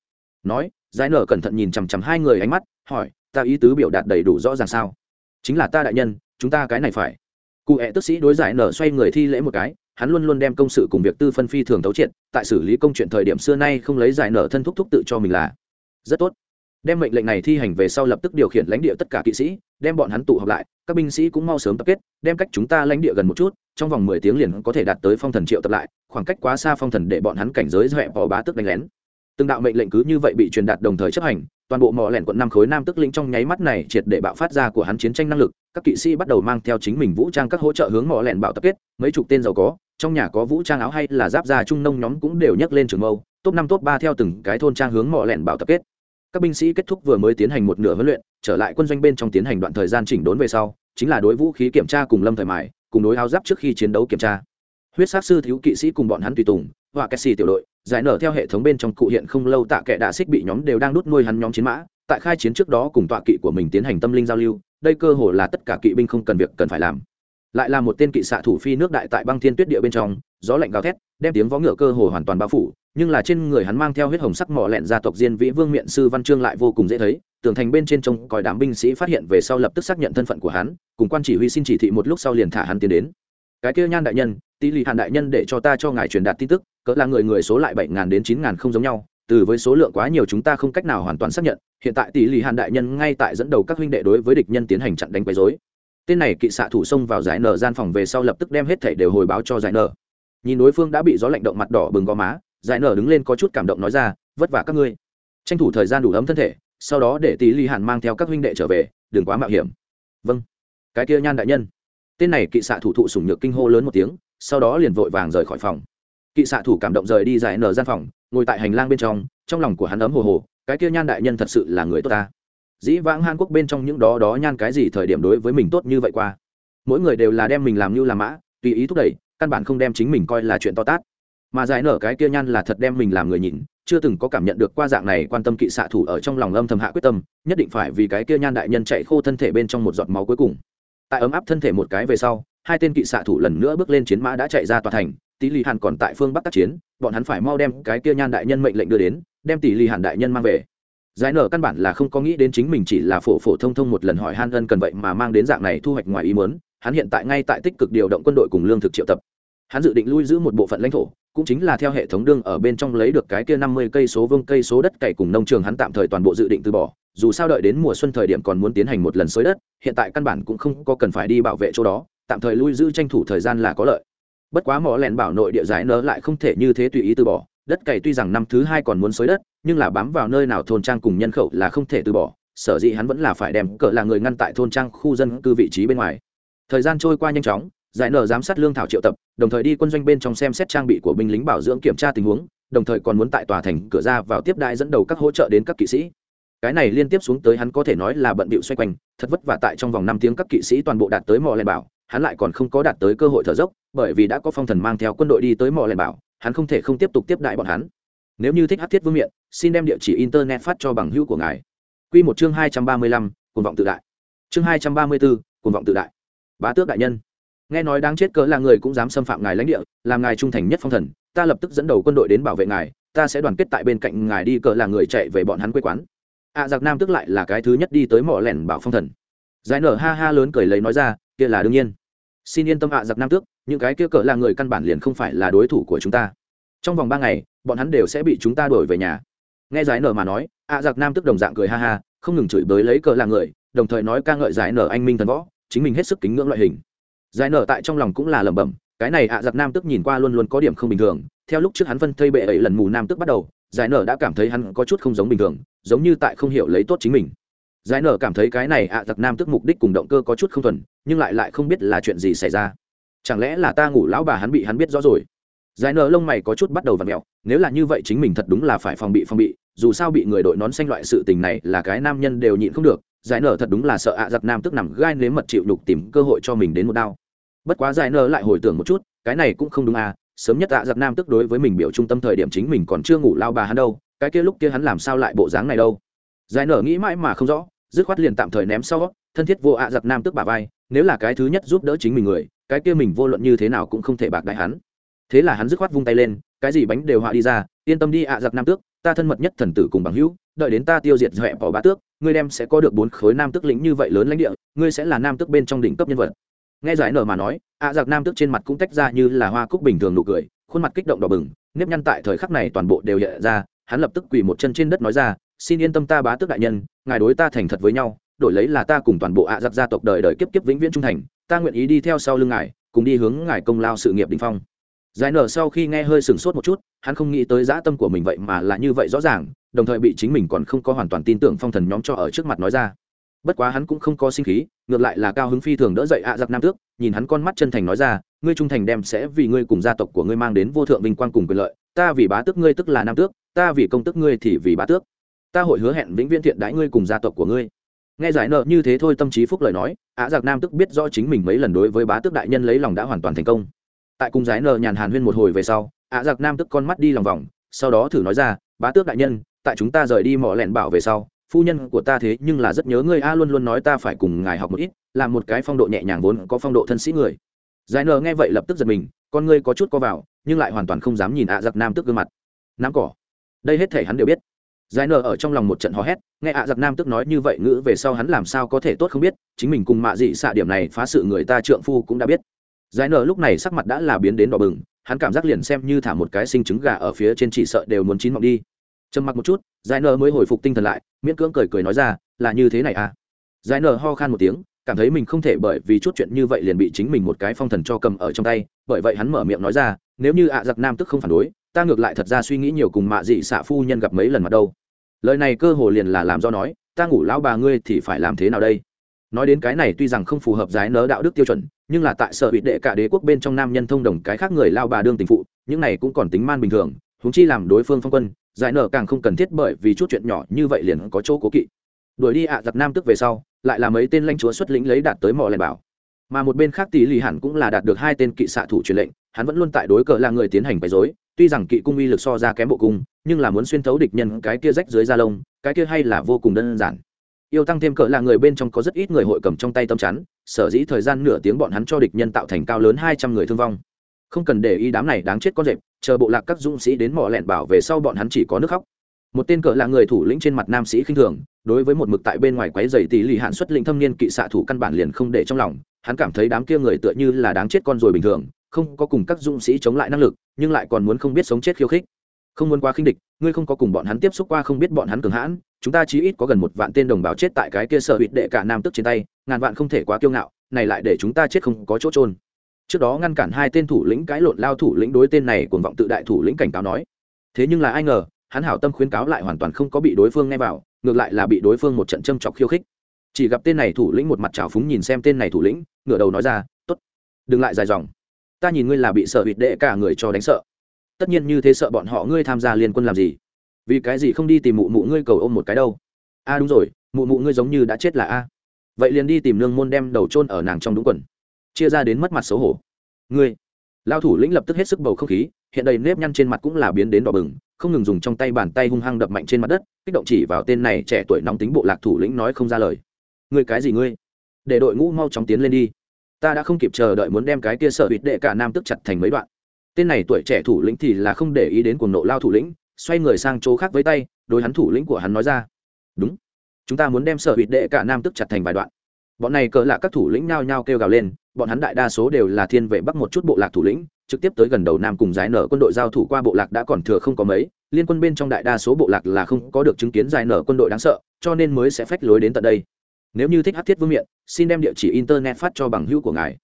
S1: Nói, giải nở cẩn thận nhìn chằm chằm hai người ánh mắt, hỏi, ta ý tứ biểu đạt đầy đủ rõ ràng sao? Chính là ta đại nhân, chúng ta cái này phải. Cụ hẹ tức sĩ đối giải nở xoay người thi lễ một cái hắn luôn luôn đem công sự cùng việc tư phân phi thường thấu triệt, tại xử lý công chuyện thời điểm xưa nay không lấy giải nở thân thúc thúc tự cho mình là rất tốt. Đem mệnh lệnh này thi hành về sau lập tức điều khiển lãnh địa tất cả kỵ sĩ, đem bọn hắn tụ họp lại, các binh sĩ cũng mau sớm tập kết, đem cách chúng ta lãnh địa gần một chút, trong vòng mười tiếng liền có thể đạt tới phong thần triệu tập lại, khoảng cách quá xa phong thần để bọn hắn cảnh giới dọa bò bá tức đánh lén. Từng đạo mệnh lệnh cứ như vậy bị truyền đạt đồng thời chấp hành, toàn bộ mỏ lẻn quận năm khối nam tức lĩnh trong nháy mắt này triệt để bạo phát ra của hắn chiến tranh năng lực, các kỵ sĩ bắt đầu mang theo chính mình vũ trang các hỗ trợ hướng mỏ lẻn bạo tập kết, mấy chục tên giàu có trong nhà có vũ trang áo hay là giáp da trung nông nhóm cũng đều nhấc lên trường mâu top năm top ba theo từng cái thôn trang hướng mọ lẹn bạo tập kết các binh sĩ kết thúc vừa mới tiến hành một nửa huấn luyện trở lại quân doanh bên trong tiến hành đoạn thời gian chỉnh đốn về sau chính là đối vũ khí kiểm tra cùng lâm thời mại cùng đối áo giáp trước khi chiến đấu kiểm tra huyết sát sư thiếu kỵ sĩ cùng bọn hắn tùy tùng và xì tiểu đội, giải nở theo hệ thống bên trong cụ hiện không lâu tạ kệ đã xích bị nhóm đều đang đút nuôi hắn nhóm chiến mã, tại khai chiến trước đó cùng tọa kỵ của mình tiến hành tâm linh giao lưu, đây cơ hồ là tất cả kỵ binh không cần việc cần phải làm. Lại là một tên kỵ xạ thủ phi nước đại tại băng thiên tuyết địa bên trong, gió lạnh gào thét, đem tiếng vó ngựa cơ hồ hoàn toàn bao phủ, nhưng là trên người hắn mang theo huyết hồng sắc mỏ lẹn gia tộc diên vĩ vương miện sư văn chương lại vô cùng dễ thấy, tường thành bên trên trông còi đám binh sĩ phát hiện về sau lập tức xác nhận thân phận của hắn, cùng quan chỉ huy xin chỉ thị một lúc sau liền thả hắn tiến đến. Cái kia nhan đại nhân, tỷ lệ hàn đại nhân để cho ta cho ngài truyền đạt tin tức cỡ là người người số lại bảy ngàn đến chín ngàn không giống nhau từ với số lượng quá nhiều chúng ta không cách nào hoàn toàn xác nhận hiện tại tỷ lệ hàn đại nhân ngay tại dẫn đầu các huynh đệ đối với địch nhân tiến hành chặn đánh quấy dối tên này kỵ xạ thủ xông vào giải nở gian phòng về sau lập tức đem hết thảy đều hồi báo cho giải nở. Nhìn đối phương đã bị gió lạnh động mặt đỏ bừng gò má, giải nở đứng lên có chút cảm động nói ra, vất vả các ngươi. Tranh thủ thời gian đủ ấm thân thể, sau đó để tỷ ly hàn mang theo các huynh đệ trở về, đừng quá mạo hiểm. Vâng. Cái kia nhan đại nhân. Tên này kỵ xạ thủ thụ sủng nhược kinh hô lớn một tiếng, sau đó liền vội vàng rời khỏi phòng. Kỵ xạ thủ cảm động rời đi giải nở gian phòng, ngồi tại hành lang bên trong trong lòng của hắn ấm hồ hồ, cái kia nhan đại nhân thật sự là người tốt ta dĩ vãng hàn quốc bên trong những đó đó nhan cái gì thời điểm đối với mình tốt như vậy qua. Mỗi người đều là đem mình làm như làm mã, tùy ý thúc đẩy, căn bản không đem chính mình coi là chuyện to tát. Mà giải nở cái kia nhan là thật đem mình làm người nhìn, chưa từng có cảm nhận được qua dạng này quan tâm kỵ xạ thủ ở trong lòng âm thầm hạ quyết tâm, nhất định phải vì cái kia nhan đại nhân chạy khô thân thể bên trong một giọt máu cuối cùng. Tại ấm áp thân thể một cái về sau, hai tên kỵ xạ thủ lần nữa bước lên chiến mã đã chạy ra tòa thành tỷ lì hàn còn tại phương bắc tác chiến, bọn hắn phải mau đem cái kia nhan đại nhân mệnh lệnh đưa đến, đem tỷ lì hàn đại nhân mang về giải nở căn bản là không có nghĩ đến chính mình chỉ là phổ phổ thông thông một lần hỏi han ân cần vậy mà mang đến dạng này thu hoạch ngoài ý muốn, hắn hiện tại ngay tại tích cực điều động quân đội cùng lương thực triệu tập. Hắn dự định lui giữ một bộ phận lãnh thổ, cũng chính là theo hệ thống đương ở bên trong lấy được cái kia năm mươi cây số vương, cây số đất cày cùng nông trường hắn tạm thời toàn bộ dự định từ bỏ, dù sao đợi đến mùa xuân thời điểm còn muốn tiến hành một lần xới đất, hiện tại căn bản cũng không có cần phải đi bảo vệ chỗ đó, tạm thời lui giữ tranh thủ thời gian là có lợi. Bất quá mỏ lẻn bảo nội địa giải nở lại không thể như thế tùy ý từ bỏ đất cày tuy rằng năm thứ hai còn muốn xới đất, nhưng là bám vào nơi nào thôn trang cùng nhân khẩu là không thể từ bỏ, sở dĩ hắn vẫn là phải đem cỡ là người ngăn tại thôn trang khu dân cư vị trí bên ngoài. Thời gian trôi qua nhanh chóng, giải nở giám sát lương thảo triệu tập, đồng thời đi quân doanh bên trong xem xét trang bị của binh lính bảo dưỡng kiểm tra tình huống, đồng thời còn muốn tại tòa thành cửa ra vào tiếp đại dẫn đầu các hỗ trợ đến các kỵ sĩ. Cái này liên tiếp xuống tới hắn có thể nói là bận bịu xoay quanh, thật vất vả tại trong vòng năm tiếng các kỵ sĩ toàn bộ đạt tới mò lèn bảo, hắn lại còn không có đạt tới cơ hội thở dốc, bởi vì đã có phong thần mang theo quân đội đi tới mò lèn bảo hắn không thể không tiếp tục tiếp đại bọn hắn. Nếu như thích hát thiết vương miện xin đem địa chỉ internet phát cho bằng hữu của ngài. Q một chương hai trăm ba mươi lăm cuồng vọng tự đại. Chương hai trăm ba mươi bốn cuồng vọng tự đại. Bá tước đại nhân. Nghe nói đáng chết cỡ là người cũng dám xâm phạm ngài lãnh địa làm ngài trung thành nhất phong thần ta lập tức dẫn đầu quân đội đến bảo vệ ngài ta sẽ đoàn kết tại bên cạnh ngài đi cỡ là người chạy về bọn hắn quê quán. Ạ à, giặc nam tức lại là cái thứ nhất đi tới mỏ lẻn bảo phong thần. Giải nở ha ha lớn cười lấy nói ra kia là đương nhiên xin yên tâm ạ à, giặc nam tước những cái kia cỡ là người căn bản liền không phải là đối thủ của chúng ta. Trong vòng ba ngày bọn hắn đều sẽ bị chúng ta đuổi về nhà. Nghe giải nở mà nói ạ à, giặc nam tước đồng dạng cười ha ha không ngừng chửi bới lấy cỡ là người đồng thời nói ca ngợi giải nở anh minh thần võ chính mình hết sức kính ngưỡng loại hình. Giải nở tại trong lòng cũng là lẩm bẩm cái này ạ giặc nam tước nhìn qua luôn luôn có điểm không bình thường. Theo lúc trước hắn phân thây bệ ấy lần mù nam tước bắt đầu giải nở đã cảm thấy hắn có chút không giống bình thường giống như tại không hiểu lấy tốt chính mình giải nở cảm thấy cái này ạ giặc nam tức mục đích cùng động cơ có chút không thuần, nhưng lại lại không biết là chuyện gì xảy ra. Chẳng lẽ là ta ngủ lão bà hắn bị hắn biết rõ rồi? Giải nở lông mày có chút bắt đầu v ặ mẹo, nếu là như vậy chính mình thật đúng là phải phòng bị phòng bị, dù sao bị người đội nón xanh loại sự tình này là cái nam nhân đều nhịn không được, giải nở thật đúng là sợ ạ giặc nam tức nằm gai nếm mật chịu đục tìm cơ hội cho mình đến một đao. Bất quá giải nở lại hồi tưởng một chút, cái này cũng không đúng à sớm nhất ạ giặc nam tức đối với mình biểu trung tâm thời điểm chính mình còn chưa ngủ lao bà hắn đâu, cái kia lúc kia hắn làm sao lại bộ dáng này đâu? Giải nở nghĩ mãi mà không rõ dứt khoát liền tạm thời ném sau, thân thiết vô ạ giặc nam tức bà vai, nếu là cái thứ nhất giúp đỡ chính mình người, cái kia mình vô luận như thế nào cũng không thể bạc đại hắn. Thế là hắn dứt khoát vung tay lên, cái gì bánh đều họa đi ra, yên tâm đi ạ giặc nam tước, ta thân mật nhất thần tử cùng bằng hữu, đợi đến ta tiêu diệt dọa bỏ bá tước, ngươi đem sẽ có được bốn khối nam tước lĩnh như vậy lớn lãnh địa, ngươi sẽ là nam tước bên trong đỉnh cấp nhân vật. Nghe giải nở mà nói, ạ giặc nam tước trên mặt cũng tách ra như là hoa cúc bình thường nụ cười, khuôn mặt kích động đỏ bừng, nếp nhăn tại thời khắc này toàn bộ đều hiện ra, hắn lập tức quỳ một chân trên đất nói ra, xin yên tâm ta bá tước đại nhân ngài đối ta thành thật với nhau, đổi lấy là ta cùng toàn bộ ạ giặc gia tộc đời đời kiếp kiếp vĩnh viễn trung thành, ta nguyện ý đi theo sau lưng ngài, cùng đi hướng ngài công lao sự nghiệp đình phong. Giải nở sau khi nghe hơi sửng sốt một chút, hắn không nghĩ tới dã tâm của mình vậy mà là như vậy rõ ràng, đồng thời bị chính mình còn không có hoàn toàn tin tưởng phong thần nhóm cho ở trước mặt nói ra. Bất quá hắn cũng không có sinh khí, ngược lại là cao hứng phi thường đỡ dậy ạ giặc nam tước, nhìn hắn con mắt chân thành nói ra, ngươi trung thành đem sẽ vì ngươi cùng gia tộc của ngươi mang đến vô thượng vinh quang cùng quyền lợi, ta vì bá tước ngươi tức là nam tước, ta vì công tức ngươi thì vì bá tước ta hội hứa hẹn vĩnh viễn thiện đãi ngươi cùng gia tộc của ngươi. Nghe giải nợ như thế thôi tâm trí phúc lời nói ạ giặc nam tức biết rõ chính mình mấy lần đối với bá tước đại nhân lấy lòng đã hoàn toàn thành công. Tại cùng giải nợ nhàn hàn huyên một hồi về sau ạ giặc nam tức con mắt đi lòng vòng, sau đó thử nói ra, bá tước đại nhân, tại chúng ta rời đi mỏ lẹn bảo về sau, phu nhân của ta thế nhưng là rất nhớ ngươi, a luôn luôn nói ta phải cùng ngài học một ít làm một cái phong độ nhẹ nhàng vốn có phong độ thân sĩ người. Giải nờ nghe vậy lập tức giật mình, con ngươi có chút co vào, nhưng lại hoàn toàn không dám nhìn ạ giặc nam tức gương mặt. Nắm cỏ. Đây hết thể hắn đều biết giải nở ở trong lòng một trận hò hét, nghe ạ giặc nam tức nói như vậy ngữ về sau hắn làm sao có thể tốt không biết, chính mình cùng mạ dị xạ điểm này phá sự người ta trượng phu cũng đã biết. Giải nở lúc này sắc mặt đã là biến đến đỏ bừng, hắn cảm giác liền xem như thả một cái sinh trứng gà ở phía trên chỉ sợ đều muốn chín mọng đi. Trầm mặc một chút, giải nở mới hồi phục tinh thần lại, miễn cưỡng cười cười nói ra, là như thế này à? Giải nở ho khan một tiếng, cảm thấy mình không thể bởi vì chút chuyện như vậy liền bị chính mình một cái phong thần cho cầm ở trong tay, bởi vậy hắn mở miệng nói ra, nếu như ạ giặc nam tức không phản đối ta ngược lại thật ra suy nghĩ nhiều cùng mạ dị xạ phu nhân gặp mấy lần mặt đâu. Lời này cơ hồ liền là làm do nói, ta ngủ lão bà ngươi thì phải làm thế nào đây? Nói đến cái này tuy rằng không phù hợp giái nớ đạo đức tiêu chuẩn, nhưng là tại sở bị đệ cả đế quốc bên trong nam nhân thông đồng cái khác người lao bà đương tình phụ, những này cũng còn tính man bình thường húng chi làm đối phương phong quân, giải nở càng không cần thiết bởi vì chút chuyện nhỏ như vậy liền có chỗ cố kỵ. Đuổi đi ạ, giặc nam tức về sau, lại là mấy tên lãnh chúa xuất lĩnh lấy đạt tới mỏ lèn bảo. Mà một bên khác tỷ lì hẳn cũng là đạt được hai tên kỵ xạ thủ truyền lệnh, hắn vẫn luôn tại đối cờ là người tiến hành bày dối tuy rằng kỵ cung uy lực so ra kém bộ cung, nhưng là muốn xuyên thấu địch nhân cái kia rách dưới da lông, cái kia hay là vô cùng đơn giản. Yêu tăng thêm cỡ là người bên trong có rất ít người hội cầm trong tay tâm chắn, sở dĩ thời gian nửa tiếng bọn hắn cho địch nhân tạo thành cao lớn hai trăm người thương vong. Không cần để ý đám này đáng chết con rệp, chờ bộ lạc các dũng sĩ đến mỏ lẹn bảo về sau bọn hắn chỉ có nước khóc. Một tên cỡ là người thủ lĩnh trên mặt nam sĩ khinh thường, đối với một mực tại bên ngoài quái dày tỷ lì hạn xuất lĩnh thâm niên kỵ xạ thủ căn bản liền không để trong lòng, hắn cảm thấy đám kia người tựa như là đáng chết con rồi bình thường không có cùng các dũng sĩ chống lại năng lực, nhưng lại còn muốn không biết sống chết khiêu khích. Không muốn quá khinh địch, ngươi không có cùng bọn hắn tiếp xúc qua, không biết bọn hắn cường hãn, chúng ta chí ít có gần một vạn tên đồng bào chết tại cái kia sở hụt đệ cả nam tức trên tay, ngàn vạn không thể quá kiêu ngạo, này lại để chúng ta chết không có chỗ trôn trước đó ngăn cản hai tên thủ lĩnh cãi lộn lao thủ lĩnh đối tên này cuồng vọng tự đại thủ lĩnh cảnh cáo nói. Thế nhưng là ai ngờ, hắn hảo tâm khuyến cáo lại hoàn toàn không có bị đối phương nghe vào, ngược lại là bị đối phương một trận châm chọc khiêu khích. Chỉ gặp tên này thủ lĩnh một mặt trào phúng nhìn xem tên này thủ lĩnh, ngửa đầu nói ra, tốt, đừng lại dài dòng ta nhìn ngươi là bị sợ hụt đệ cả người cho đánh sợ. Tất nhiên như thế sợ bọn họ ngươi tham gia liên quân làm gì? Vì cái gì không đi tìm mụ mụ ngươi cầu ôm một cái đâu? A, đúng rồi, mụ mụ ngươi giống như đã chết là a. Vậy liền đi tìm nương môn đem đầu chôn ở nàng trong đúng quần. Chia ra đến mất mặt xấu hổ. Ngươi lao thủ lĩnh lập tức hết sức bầu không khí, hiện đầy nếp nhăn trên mặt cũng là biến đến đỏ bừng, không ngừng dùng trong tay bàn tay hung hăng đập mạnh trên mặt đất, kích động chỉ vào tên này trẻ tuổi nóng tính bộ lạc thủ lĩnh nói không ra lời. Ngươi cái gì ngươi? Để đội ngũ mau chóng tiến lên đi ta đã không kịp chờ đợi muốn đem cái kia sở bịt đệ cả nam tức chặt thành mấy đoạn. Tên này tuổi trẻ thủ lĩnh thì là không để ý đến cuồng nộ lao thủ lĩnh, xoay người sang chỗ khác với tay, đối hắn thủ lĩnh của hắn nói ra. Đúng. Chúng ta muốn đem sở bịt đệ cả nam tức chặt thành vài đoạn. Bọn này cỡ là các thủ lĩnh nhao nhao kêu gào lên, bọn hắn đại đa số đều là thiên vệ bắc một chút bộ lạc thủ lĩnh, trực tiếp tới gần đầu nam cùng giải nở quân đội giao thủ qua bộ lạc đã còn thừa không có mấy, liên quân bên trong đại đa số bộ lạc là không có được chứng kiến giải nở quân đội đáng sợ, cho nên mới sẽ phách lối đến tận đây nếu như thích hát thiết vương miện, xin đem địa chỉ internet phát cho bằng hữu của ngài.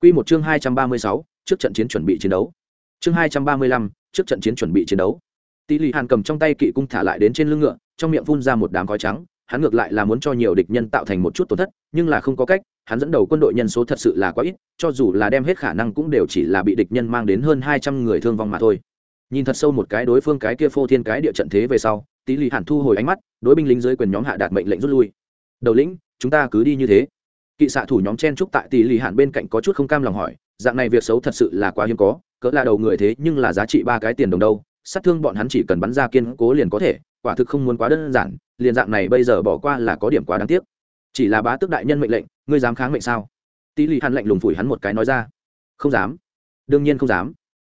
S1: Q một chương hai trăm ba mươi sáu, trước trận chiến chuẩn bị chiến đấu. Chương hai trăm ba mươi lăm, trước trận chiến chuẩn bị chiến đấu. Tỷ lì hàn cầm trong tay kỵ cung thả lại đến trên lưng ngựa, trong miệng phun ra một đám khói trắng. Hắn ngược lại là muốn cho nhiều địch nhân tạo thành một chút tổn thất, nhưng là không có cách. Hắn dẫn đầu quân đội nhân số thật sự là quá ít, cho dù là đem hết khả năng cũng đều chỉ là bị địch nhân mang đến hơn hai trăm người thương vong mà thôi. Nhìn thật sâu một cái đối phương cái kia phô thiên cái địa trận thế về sau tỷ lì hàn thu hồi ánh mắt, đối binh lính dưới quyền nhóm hạ đạt mệnh lệnh rút lui. Đầu lĩnh chúng ta cứ đi như thế. Kỵ xạ thủ nhóm chen trúc tại tỷ lì hạn bên cạnh có chút không cam lòng hỏi, dạng này việc xấu thật sự là quá hiếm có, cỡ là đầu người thế nhưng là giá trị ba cái tiền đồng đâu, sát thương bọn hắn chỉ cần bắn ra kiên cố liền có thể, quả thực không muốn quá đơn giản, liền dạng này bây giờ bỏ qua là có điểm quá đáng tiếc. Chỉ là bá tước đại nhân mệnh lệnh, ngươi dám kháng mệnh sao? Tỷ lì hạn lạnh lùng phủi hắn một cái nói ra. Không dám. Đương nhiên không dám.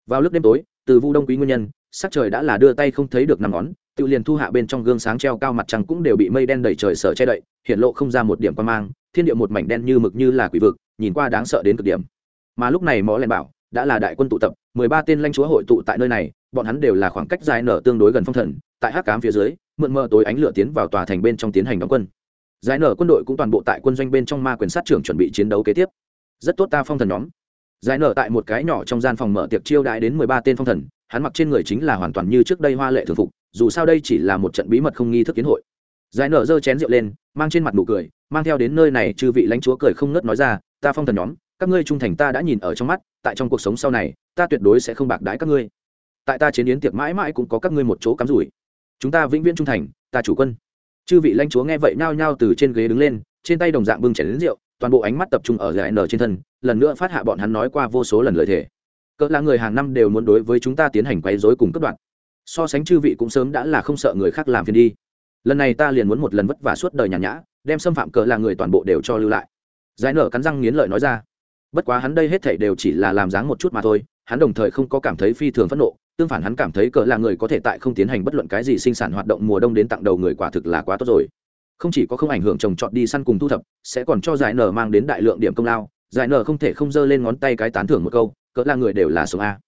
S1: Vào lúc đêm tối từ vu đông quý nguyên nhân, sắc trời đã là đưa tay không thấy được năm ngón, tự liền thu hạ bên trong gương sáng treo cao mặt trăng cũng đều bị mây đen đầy trời sở che đậy hiện lộ không ra một điểm quan mang, thiên địa một mảnh đen như mực như là quỷ vực, nhìn qua đáng sợ đến cực điểm. Mà lúc này mó lên bảo đã là đại quân tụ tập, mười ba tên lãnh chúa hội tụ tại nơi này, bọn hắn đều là khoảng cách dài nở tương đối gần phong thần, tại hắc cám phía dưới, mượn mờ tối ánh lửa tiến vào tòa thành bên trong tiến hành đóng quân. Giải nở quân đội cũng toàn bộ tại quân doanh bên trong ma quyền sát trưởng chuẩn bị chiến đấu kế tiếp. Rất tốt ta phong thần nhóm giải nở tại một cái nhỏ trong gian phòng mở tiệc chiêu đãi đến mười ba tên phong thần, hắn mặc trên người chính là hoàn toàn như trước đây hoa lệ thường phục, dù sao đây chỉ là một trận bí mật không nghi thức kiến hội. Giải nở giơ chén rượu lên, mang trên mặt nụ cười, mang theo đến nơi này chư vị lãnh chúa cười không ngớt nói ra, ta phong thần nhóm, các ngươi trung thành ta đã nhìn ở trong mắt, tại trong cuộc sống sau này, ta tuyệt đối sẽ không bạc đái các ngươi. Tại ta chiến yến tiệc mãi mãi cũng có các ngươi một chỗ cắm rủi. Chúng ta vĩnh viễn trung thành, ta chủ quân. Chư vị lãnh chúa nghe vậy nao nhao từ trên ghế đứng lên, trên tay đồng dạng bưng chảy đến rượu toàn bộ ánh mắt tập trung ở giải n trên thân, lần nữa phát hạ bọn hắn nói qua vô số lần lời thề. Cỡ là người hàng năm đều muốn đối với chúng ta tiến hành quấy rối cùng cấp đoạn so sánh chư vị cũng sớm đã là không sợ người khác làm phiền đi. Lần này ta liền muốn một lần vất vả suốt đời nhàn nhã, đem xâm phạm cỡ là người toàn bộ đều cho lưu lại. Giải nở cắn răng nghiến lợi nói ra. Bất quá hắn đây hết thảy đều chỉ là làm dáng một chút mà thôi, hắn đồng thời không có cảm thấy phi thường phẫn nộ, tương phản hắn cảm thấy cỡ là người có thể tại không tiến hành bất luận cái gì sinh sản hoạt động mùa đông đến tặng đầu người quả thực là quá tốt rồi không chỉ có không ảnh hưởng trồng trọt đi săn cùng thu thập, sẽ còn cho giải nở mang đến đại lượng điểm công lao. Giải nở không thể không giơ lên ngón tay cái tán thưởng một câu, cỡ là người đều là sống a.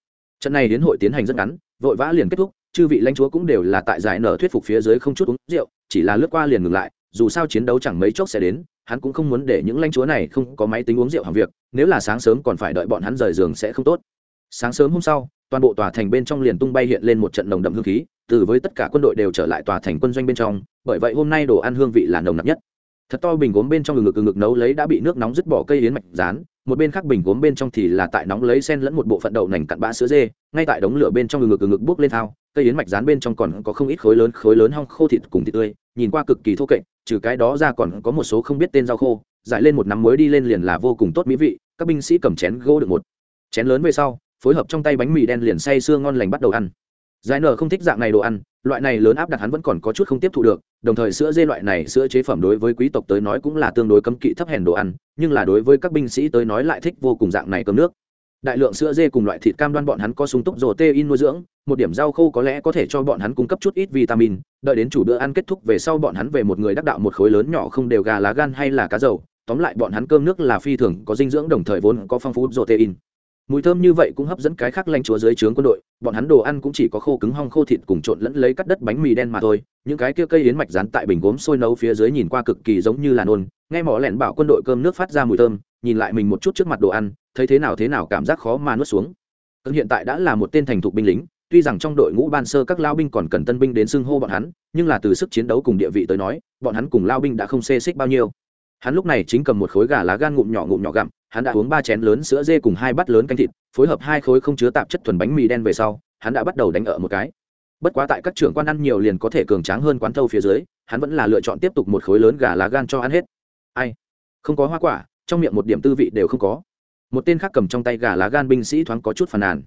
S1: Trận này đến hội tiến hành rất ngắn, vội vã liền kết thúc, chư vị lãnh chúa cũng đều là tại giải nở thuyết phục phía dưới không chút uống rượu, chỉ là lướt qua liền ngừng lại, dù sao chiến đấu chẳng mấy chốc sẽ đến, hắn cũng không muốn để những lãnh chúa này không có máy tính uống rượu hàng việc, nếu là sáng sớm còn phải đợi bọn hắn rời giường sẽ không tốt. Sáng sớm hôm sau, toàn bộ tòa thành bên trong liền tung bay hiện lên một trận nồng đậm hương khí từ với tất cả quân đội đều trở lại tòa thành quân doanh bên trong, bởi vậy hôm nay đồ ăn hương vị là nồng nặc nhất. Thật to bình gốm bên trong ngực ngực nấu lấy đã bị nước nóng dứt bỏ cây yến mạch rán, một bên khác bình gốm bên trong thì là tại nóng lấy sen lẫn một bộ phận đậu nành cặn bã sữa dê, ngay tại đống lửa bên trong ngực ngực ngực bốc lên thao, cây yến mạch rán bên trong còn có không ít khối lớn khối lớn hong khô thịt cùng thịt tươi, nhìn qua cực kỳ thô kệch, trừ cái đó ra còn có một số không biết tên rau khô, giải lên một nắm muối đi lên liền là vô cùng tốt mỹ vị, các binh sĩ cầm chén gỗ được một chén lớn về sau, phối hợp trong tay bánh mì đen liền say sưa ngon lành bắt đầu ăn giải nở không thích dạng này đồ ăn, loại này lớn áp đặt hắn vẫn còn có chút không tiếp thu được, đồng thời sữa dê loại này sữa chế phẩm đối với quý tộc tới nói cũng là tương đối cấm kỵ thấp hèn đồ ăn, nhưng là đối với các binh sĩ tới nói lại thích vô cùng dạng này cơm nước. Đại lượng sữa dê cùng loại thịt cam đoan bọn hắn có sung túc rổ tê in nuôi dưỡng, một điểm rau khô có lẽ có thể cho bọn hắn cung cấp chút ít vitamin, đợi đến chủ bữa ăn kết thúc về sau bọn hắn về một người đắc đạo một khối lớn nhỏ không đều gà lá gan hay là cá dầu, tóm lại bọn hắn cơm nước là phi thường có dinh dưỡng đồng thời vốn có phong phú protein mùi thơm như vậy cũng hấp dẫn cái khác lanh chúa dưới trướng quân đội, bọn hắn đồ ăn cũng chỉ có khô cứng hong khô thịt cùng trộn lẫn lấy cắt đất bánh mì đen mà thôi. Những cái kia cây yến mạch rán tại bình gốm sôi nấu phía dưới nhìn qua cực kỳ giống như là nôn, nghe mỏ lẹn bảo quân đội cơm nước phát ra mùi thơm, nhìn lại mình một chút trước mặt đồ ăn, thấy thế nào thế nào cảm giác khó mà nuốt xuống. Cơn hiện tại đã là một tên thành thục binh lính, tuy rằng trong đội ngũ ban sơ các lao binh còn cần tân binh đến xưng hô bọn hắn, nhưng là từ sức chiến đấu cùng địa vị tới nói, bọn hắn cùng lao binh đã không xê xích bao nhiêu. Hắn lúc này chính cầm một khối gà lá gan ngụm nhỏ ngụm nhỏ gặm hắn đã uống ba chén lớn sữa dê cùng hai bát lớn canh thịt, phối hợp hai khối không chứa tạp chất thuần bánh mì đen về sau, hắn đã bắt đầu đánh ở một cái. Bất quá tại các trưởng quan ăn nhiều liền có thể cường tráng hơn quán thâu phía dưới, hắn vẫn là lựa chọn tiếp tục một khối lớn gà lá gan cho ăn hết. Ai? Không có hoa quả, trong miệng một điểm tư vị đều không có. Một tên khác cầm trong tay gà lá gan binh sĩ thoáng có chút phàn nàn.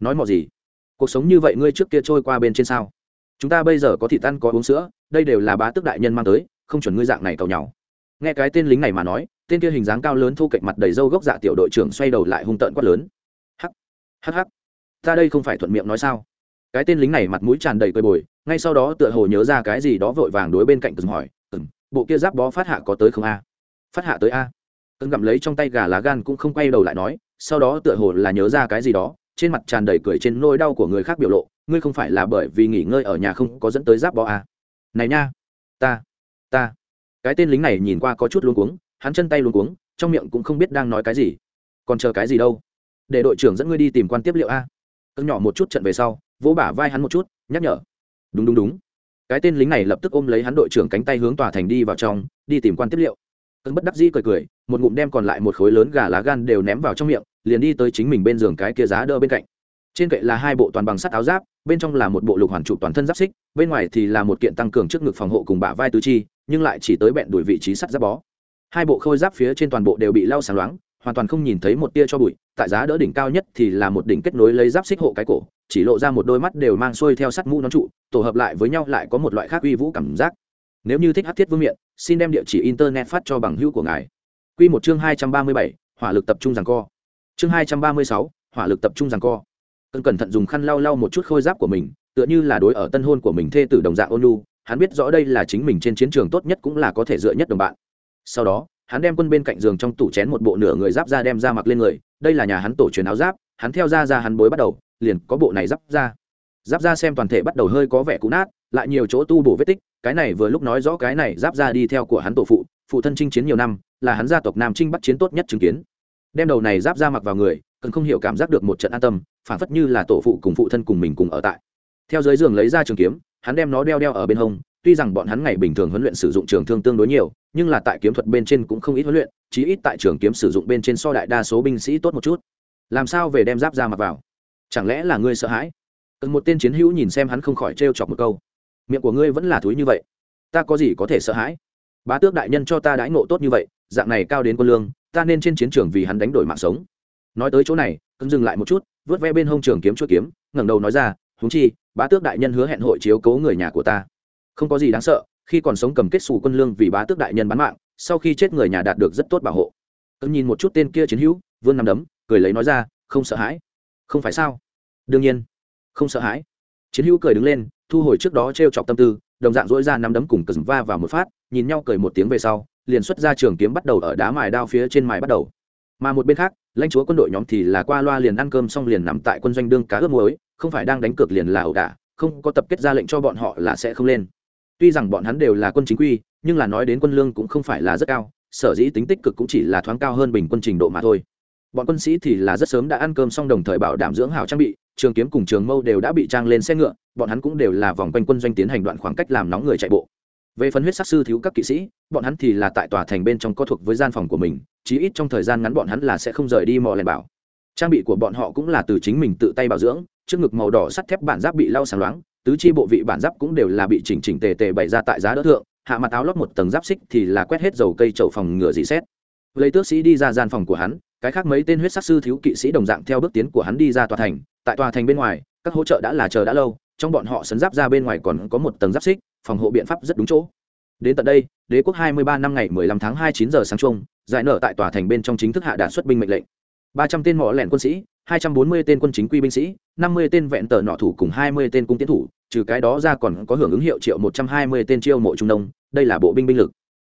S1: Nói mọi gì? Cuộc sống như vậy ngươi trước kia trôi qua bên trên sao? Chúng ta bây giờ có thịt ăn có uống sữa, đây đều là bá tước đại nhân mang tới, không chuẩn ngươi dạng này cầu nhau nghe cái tên lính này mà nói tên kia hình dáng cao lớn thu cạnh mặt đầy râu gốc dạ tiểu đội trưởng xoay đầu lại hung tợn quát lớn. Hắc hắc hắc. Ta đây không phải thuận miệng nói sao? Cái tên lính này mặt mũi tràn đầy cười bồi, ngay sau đó tựa hồ nhớ ra cái gì đó vội vàng đối bên cạnh từng hỏi Từng bộ kia giáp bó phát hạ có tới không a? Phát hạ tới a. Từng gặm lấy trong tay gà lá gan cũng không quay đầu lại nói, sau đó tựa hồ là nhớ ra cái gì đó, trên mặt tràn đầy cười trên nỗi đau của người khác biểu lộ, ngươi không phải là bởi vì nghỉ ngơi ở nhà không có dẫn tới giáp bó a? Này nha, ta ta. Cái tên lính này nhìn qua có chút luống cuống hắn chân tay luôn cuống, trong miệng cũng không biết đang nói cái gì. Còn chờ cái gì đâu? Để đội trưởng dẫn ngươi đi tìm quan tiếp liệu a. Cưng nhỏ một chút trận về sau, vỗ bả vai hắn một chút, nhắc nhở. Đúng đúng đúng. Cái tên lính này lập tức ôm lấy hắn đội trưởng cánh tay hướng tòa thành đi vào trong, đi tìm quan tiếp liệu. Cưng bất đắc dĩ cười cười, một ngụm đem còn lại một khối lớn gà lá gan đều ném vào trong miệng, liền đi tới chính mình bên giường cái kia giá đỡ bên cạnh. Trên kệ là hai bộ toàn bằng sắt áo giáp, bên trong là một bộ lục hoàn trụ toàn thân giáp xích, bên ngoài thì là một kiện tăng cường trước ngực phòng hộ cùng bả vai tứ chi, nhưng lại chỉ tới bẹn đuổi vị trí sắt giáp bó hai bộ khôi giáp phía trên toàn bộ đều bị lau sáng loáng, hoàn toàn không nhìn thấy một tia cho bụi, tại giá đỡ đỉnh cao nhất thì là một đỉnh kết nối lấy giáp xích hộ cái cổ, chỉ lộ ra một đôi mắt đều mang xuôi theo sắt mũ nón trụ, tổ hợp lại với nhau lại có một loại khác uy vũ cảm giác. Nếu như thích hát thiết vương miện, xin đem địa chỉ internet phát cho bằng hữu của ngài. Q một chương hai trăm ba mươi bảy, hỏa lực tập trung rằng co. Chương hai trăm ba mươi sáu, hỏa lực tập trung rằng co. Cần cẩn thận dùng khăn lau lau một chút khôi giáp của mình, tựa như là đối ở tân hôn của mình thê tử đồng dạng ôn lu hắn biết rõ đây là chính mình trên chiến trường tốt nhất cũng là có thể dựa nhất đồng bạn sau đó, hắn đem quân bên cạnh giường trong tủ chén một bộ nửa người giáp ra đem ra mặc lên người, đây là nhà hắn tổ truyền áo giáp, hắn theo ra ra hắn bối bắt đầu, liền có bộ này giáp ra giáp ra xem toàn thể bắt đầu hơi có vẻ cũ nát, lại nhiều chỗ tu bổ vết tích, cái này vừa lúc nói rõ cái này giáp ra đi theo của hắn tổ phụ phụ thân chinh chiến nhiều năm, là hắn gia tộc nam trinh bắt chiến tốt nhất chứng kiến. Đem đầu này giáp ra mặc vào người, cần không hiểu cảm giác được một trận an tâm, phản phất như là tổ phụ cùng phụ thân cùng mình cùng ở tại. Theo dưới giường lấy ra trường kiếm, hắn đem nó đeo đeo ở bên hông tuy rằng bọn hắn ngày bình thường huấn luyện sử dụng trường thương tương đối nhiều, nhưng là tại kiếm thuật bên trên cũng không ít huấn luyện, chí ít tại trường kiếm sử dụng bên trên so đại đa số binh sĩ tốt một chút. Làm sao về đem giáp ra mặc vào? Chẳng lẽ là ngươi sợ hãi? Cần một tên chiến hữu nhìn xem hắn không khỏi trêu chọc một câu. Miệng của ngươi vẫn là thúi như vậy. Ta có gì có thể sợ hãi? Bá tước đại nhân cho ta đãi ngộ tốt như vậy, dạng này cao đến quân lương, ta nên trên chiến trường vì hắn đánh đổi mạng sống. Nói tới chỗ này cưng dừng lại một chút, vớt ve bên hông trường kiếm chuỗi kiếm, ngẩng đầu nói ra, huống chi, bá tước đại nhân hứa hẹn hội chiếu cố người nhà của ta không có gì đáng sợ, khi còn sống cầm kết xù quân lương vì bá tước đại nhân bán mạng, sau khi chết người nhà đạt được rất tốt bảo hộ. Cứ nhìn một chút tên kia chiến hữu vươn nằm đấm, cười lấy nói ra, không sợ hãi. Không phải sao? Đương nhiên. Không sợ hãi. Chiến hữu cười đứng lên, thu hồi trước đó t r e o chọc tâm tư, đồng dạng dỗi ra nắm đấm cùng cừng va vào một phát, nhìn nhau cười một tiếng về sau, liền xuất ra trường kiếm bắt đầu ở đá mài đao phía trên mài bắt đầu. Mà một bên khác, lãnh chúa quân đội nhóm thì là qua loa liền ăn cơm xong liền nằm tại quân doanh đương cá ướp muối, không phải đang đánh cược liền là ẩu đả, không có tập kết ra lệnh cho bọn họ là sẽ không lên tuy rằng bọn hắn đều là quân chính quy, nhưng là nói đến quân lương cũng không phải là rất cao, sở dĩ tính tích cực cũng chỉ là thoáng cao hơn bình quân trình độ mà thôi. Bọn quân sĩ thì là rất sớm đã ăn cơm xong đồng thời bảo đảm dưỡng hảo trang bị, trường kiếm cùng trường mâu đều đã bị trang lên xe ngựa, bọn hắn cũng đều là vòng quanh quân doanh tiến hành đoạn khoảng cách làm nóng người chạy bộ. Về phần huyết sắc sư thiếu các kỵ sĩ, bọn hắn thì là tại tòa thành bên trong có thuộc với gian phòng của mình, chí ít trong thời gian ngắn bọn hắn là sẽ không rời đi mò lèn bảo. Trang bị của bọn họ cũng là từ chính mình tự tay bảo dưỡng, trước ngực màu đỏ sắt thép bản giáp bị lau sáng loáng tứ chi bộ vị bản giáp cũng đều là bị chỉnh chỉnh tề tề bày ra tại giá đỡ thượng, hạ mặt áo lót một tầng giáp xích thì là quét hết dầu cây chậu phòng ngựa dị xét. Lấy tước sĩ đi ra gian phòng của hắn, cái khác mấy tên huyết sắc sư thiếu kỵ sĩ đồng dạng theo bước tiến của hắn đi ra tòa thành. Tại tòa thành bên ngoài, các hỗ trợ đã là chờ đã lâu, trong bọn họ sấn giáp ra bên ngoài còn có một tầng giáp xích, phòng hộ biện pháp rất đúng chỗ. Đến tận đây, đế quốc 23 năm ngày 15 tháng 2 9 giờ sáng chung, giải nở tại tòa thành bên trong chính thức hạ đạn xuất binh mệnh lệnh. 300 tên mỏ lẻn quân sĩ 240 tên quân chính quy binh sĩ 50 tên vẹn tờ nọ thủ cùng 20 tên cung tiến thủ trừ cái đó ra còn có hưởng ứng hiệu triệu 120 tên chiêu mộ trung nông, đây là bộ binh binh lực.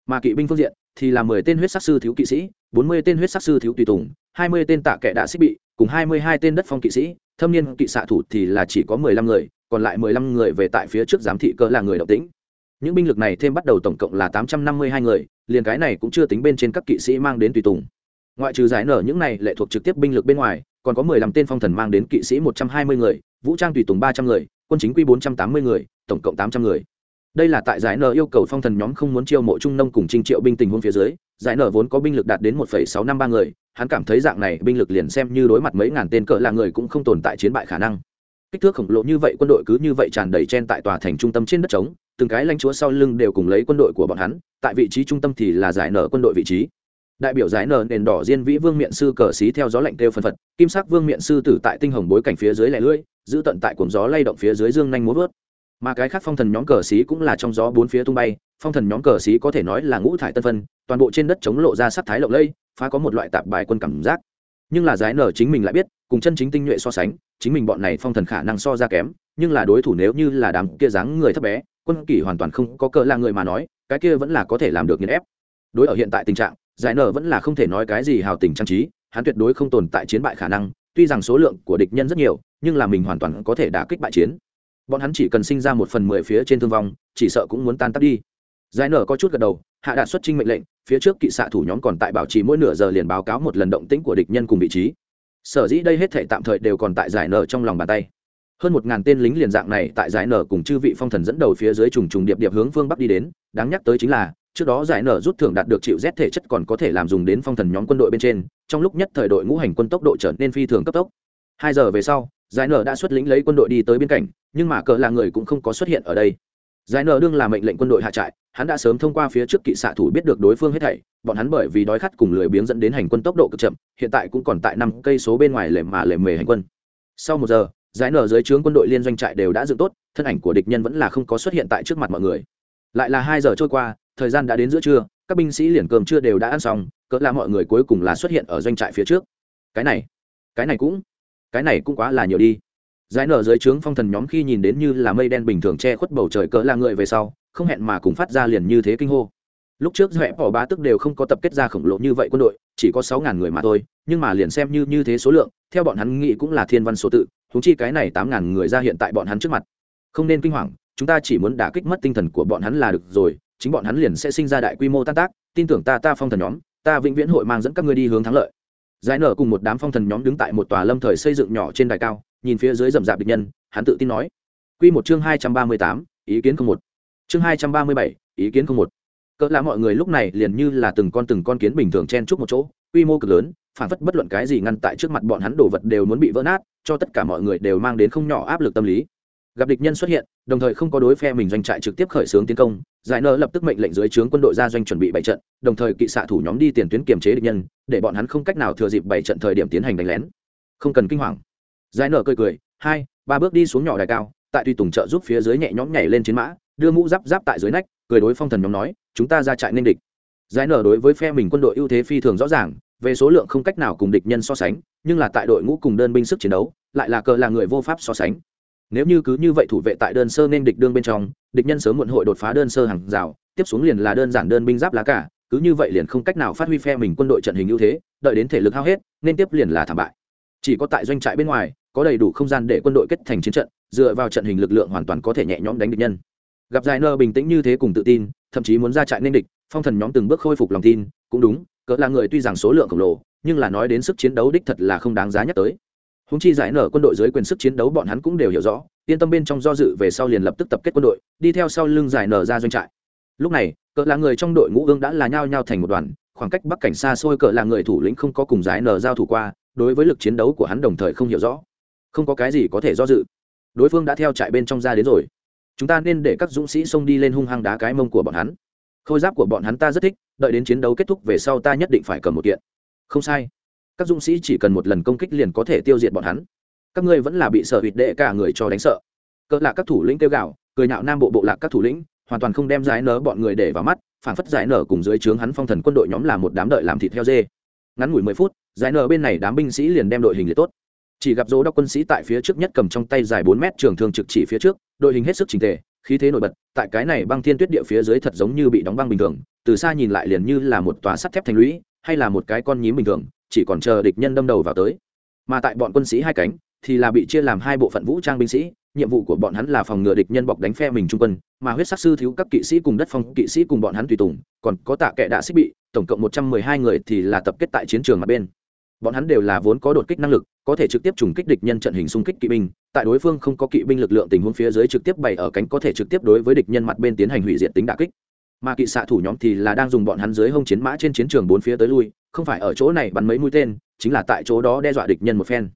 S1: Mà kỵ binh phương diện thì là 10 tên huyết sắc sư thiếu kỵ sĩ 40 tên huyết sắc sư thiếu tùy tùng 20 tên tạ kệ đã xích bị, cùng 22 tên đất phong kỵ sĩ, thâm niên kỵ xạ thủ thì là chỉ có 15 người, còn lại 15 người về tại phía trước giám thị cơ là người động tĩnh. Những binh lực này thêm bắt đầu tổng cộng là 852 người, liền cái này cũng chưa tính bên trên các kỵ sĩ mang đến tùy tùng. Ngoại trừ giải nở những này lệ thuộc trực tiếp binh lực bên ngoài, còn có 15 tên phong thần mang đến kỵ sĩ 120 người, vũ trang tùy tùng 300 người quân chính quy 480 người tổng cộng 800 người. Đây là tại giải nợ yêu cầu phong thần nhóm không muốn chiêu mộ trung nông cùng trinh triệu binh tình huống phía dưới giải nợ vốn có binh lực đạt đến 1,653 người hắn cảm thấy dạng này binh lực liền xem như đối mặt mấy ngàn tên cỡ là người cũng không tồn tại chiến bại khả năng. Kích thước khổng lồ như vậy quân đội cứ như vậy tràn đầy trên tại tòa thành trung tâm trên đất trống từng cái lãnh chúa sau lưng đều cùng lấy quân đội của bọn hắn tại vị trí trung tâm thì là giải nở quân đội vị trí đại biểu giải nở nền đỏ diên vĩ vương miện sư cờ xí theo gió lạnh kêu phân phật, kim sắc vương miện sư tử tại tinh hồng bối cảnh phía dưới lẻ lưỡi, giữ tận tại cuồng gió lay động phía dưới dương nhanh múa vớt. Mà cái khác phong thần nhóm cờ xí cũng là trong gió bốn phía tung bay, phong thần nhóm cờ xí có thể nói là ngũ thải tân phân, toàn bộ trên đất chống lộ ra sắc thái lộng lây phá có một loại tạp bài quân cảm giác. Nhưng là giải nở chính mình lại biết, cùng chân chính tinh nhuệ so sánh, chính mình bọn này phong thần khả năng so ra kém, nhưng là đối thủ nếu như là đám kia dáng người thấp bé, quân kỷ hoàn toàn không có cờ là người mà nói, cái kia vẫn là có thể làm được nghiền ép. Đối ở hiện tại tình trạng giải nở vẫn là không thể nói cái gì hào tình trang trí, hắn tuyệt đối không tồn tại chiến bại khả năng, tuy rằng số lượng của địch nhân rất nhiều, nhưng là mình hoàn toàn có thể đả kích bại chiến. Bọn hắn chỉ cần sinh ra một phần mười phía trên thương vong, chỉ sợ cũng muốn tan tác đi. Giải nở có chút gật đầu, hạ đạt xuất trinh mệnh lệnh, phía trước kỵ xạ thủ nhóm còn tại bảo trì mỗi nửa giờ liền báo cáo một lần động tĩnh của địch nhân cùng vị trí. Sở dĩ đây hết thể tạm thời đều còn tại giải nở trong lòng bàn tay. Hơn một ngàn tên lính liền dạng này tại giải nở cùng chư vị phong thần dẫn đầu phía dưới trùng trùng điệp điệp hướng phương bắc đi đến, đáng nhắc tới chính là trước đó giải nở rút thưởng đạt được chịu rét thể chất còn có thể làm dùng đến phong thần nhóm quân đội bên trên, trong lúc nhất thời đội ngũ hành quân tốc độ trở nên phi thường cấp tốc. Hai giờ về sau, giải nở đã xuất lĩnh lấy quân đội đi tới biên cảnh nhưng mà cờ là người cũng không có xuất hiện ở đây. Giải nở đương là mệnh lệnh quân đội hạ trại, hắn đã sớm thông qua phía trước kỵ xạ thủ biết được đối phương hết thảy, bọn hắn bởi vì đói khát cùng lười biếng dẫn đến hành quân tốc độ cực chậm, hiện tại cũng còn tại năm cây số bên ngoài lề mà lề mề hành quân. Sau một giờ, giải nở dưới trướng quân đội liên doanh trại đều đã dựng tốt, thân ảnh của địch nhân vẫn là không có xuất hiện tại trước mặt mọi người. Lại là hai giờ trôi qua thời gian đã đến giữa trưa, các binh sĩ liền cơm trưa đều đã ăn xong, cỡ là mọi người cuối cùng là xuất hiện ở doanh trại phía trước. Cái này cái này cũng, cái này cũng quá là nhiều đi. Giải nở dưới trướng phong thần nhóm khi nhìn đến như là mây đen bình thường che khuất bầu trời cỡ là người về sau, không hẹn mà cùng phát ra liền như thế kinh hô. Lúc trước dẹp bỏ ba tức đều không có tập kết ra khổng lồ như vậy quân đội, chỉ có sáu ngàn người mà thôi, nhưng mà liền xem như như thế số lượng, theo bọn hắn nghĩ cũng là thiên văn số tự thúng chi cái này tám ngàn người ra hiện tại bọn hắn trước mặt. Không nên kinh hoàng, chúng ta chỉ muốn đả kích mất tinh thần của bọn hắn là được rồi chính bọn hắn liền sẽ sinh ra đại quy mô tan tác, tin tưởng ta ta phong thần nhóm, ta vĩnh viễn hội mang dẫn các ngươi đi hướng thắng lợi. Giải nở cùng một đám phong thần nhóm đứng tại một tòa lâm thời xây dựng nhỏ trên đài cao, nhìn phía dưới rậm rạp địch nhân, hắn tự tin nói. Quy một chương hai trăm ba mươi tám, ý kiến không một. Chương hai trăm ba mươi bảy, ý kiến không một. Cỡ là mọi người lúc này liền như là từng con từng con kiến bình thường chen chúc một chỗ, quy mô cực lớn, phản phất bất luận cái gì ngăn tại trước mặt bọn hắn đồ vật đều muốn bị vỡ nát, cho tất cả mọi người đều mang đến không nhỏ áp lực tâm lý gặp địch nhân xuất hiện, đồng thời không có đối phe mình doanh trại trực tiếp khởi xướng tiến công, giải nơ lập tức mệnh lệnh dưới trướng quân đội ra doanh chuẩn bị bảy trận, đồng thời kỵ xạ thủ nhóm đi tiền tuyến kiềm chế địch nhân, để bọn hắn không cách nào thừa dịp bảy trận thời điểm tiến hành đánh lén. Không cần kinh hoàng. Giải nơ cười cười, hai, ba bước đi xuống nhỏ đài cao, tại tùy tùng trợ giúp phía dưới nhẹ nhõm nhảy lên chiến mã, đưa mũ giáp giáp tại dưới nách, cười đối phong thần nhóm nói, chúng ta ra trại nên địch. Giải nở đối với phe mình quân đội ưu thế phi thường rõ ràng, về số lượng không cách nào cùng địch nhân so sánh, nhưng là tại đội ngũ cùng đơn binh sức chiến đấu, lại là cờ là người vô pháp so sánh nếu như cứ như vậy thủ vệ tại đơn sơ nên địch đương bên trong, địch nhân sớm muộn hội đột phá đơn sơ hàng rào, tiếp xuống liền là đơn giản đơn binh giáp lá cả, cứ như vậy liền không cách nào phát huy phe mình quân đội trận hình ưu thế, đợi đến thể lực hao hết, nên tiếp liền là thảm bại. Chỉ có tại doanh trại bên ngoài, có đầy đủ không gian để quân đội kết thành chiến trận, dựa vào trận hình lực lượng hoàn toàn có thể nhẹ nhõm đánh địch nhân. Gặp giải nơ bình tĩnh như thế cùng tự tin, thậm chí muốn ra trại nên địch, phong thần nhóm từng bước khôi phục lòng tin, cũng đúng, cỡ là người tuy rằng số lượng khổng lồ, nhưng là nói đến sức chiến đấu đích thật là không đáng giá nhắc tới húng chi giải nở quân đội dưới quyền sức chiến đấu bọn hắn cũng đều hiểu rõ, yên tâm bên trong do dự về sau liền lập tức tập kết quân đội, đi theo sau lưng giải nở ra doanh trại. Lúc này, cỡ là người trong đội ngũ ương đã là nhao nhao thành một đoàn, khoảng cách bắc cảnh xa xôi cỡ là người thủ lĩnh không có cùng giải nở giao thủ qua, đối với lực chiến đấu của hắn đồng thời không hiểu rõ. Không có cái gì có thể do dự. Đối phương đã theo trại bên trong ra đến rồi. Chúng ta nên để các dũng sĩ xông đi lên hung hăng đá cái mông của bọn hắn. Khôi giáp của bọn hắn ta rất thích, đợi đến chiến đấu kết thúc về sau ta nhất định phải cầm một kiện. Không sai các dũng sĩ chỉ cần một lần công kích liền có thể tiêu diệt bọn hắn. Các ngươi vẫn là bị sợ hụt đệ cả người cho đánh sợ. Cỡ là các thủ lĩnh kêu gạo cười nhạo nam bộ bộ lạc các thủ lĩnh, hoàn toàn không đem giải nở bọn người để vào mắt, phản phất giải nở cùng dưới trướng hắn phong thần quân đội nhóm là một đám đợi làm thịt theo dê. Ngắn ngủi mười phút, giải nở bên này đám binh sĩ liền đem đội hình liệt tốt. Chỉ gặp dỗ đốc quân sĩ tại phía trước nhất cầm trong tay dài bốn mét trường thương trực chỉ phía trước, đội hình hết sức trình tề, khí thế nổi bật, tại cái này băng thiên tuyết địa phía dưới thật giống như bị đóng băng bình thường, từ xa nhìn lại liền như là một tòa sắt thép thành lũy, hay là một cái con nhím bình thường chỉ còn chờ địch nhân đâm đầu vào tới. Mà tại bọn quân sĩ hai cánh, thì là bị chia làm hai bộ phận vũ trang binh sĩ, nhiệm vụ của bọn hắn là phòng ngừa địch nhân bọc đánh phe mình trung quân, mà huyết sắc sư thiếu các kỵ sĩ cùng đất phong kỵ sĩ cùng bọn hắn tùy tùng, còn có tạ kệ đã xích bị, tổng cộng một trăm mười hai người thì là tập kết tại chiến trường mặt bên. Bọn hắn đều là vốn có đột kích năng lực, có thể trực tiếp trùng kích địch nhân trận hình xung kích kỵ binh, tại đối phương không có kỵ binh lực lượng tình huống phía dưới trực tiếp bày ở cánh có thể trực tiếp đối với địch nhân mặt bên tiến hành hủy diệt tính đà kích. Mà kỵ xạ thủ nhóm thì là đang dùng bọn hắn dưới hông chiến mã trên chiến trường bốn phía tới lui không phải ở chỗ này bắn mấy mũi tên, chính là tại chỗ đó đe dọa địch nhân một phen.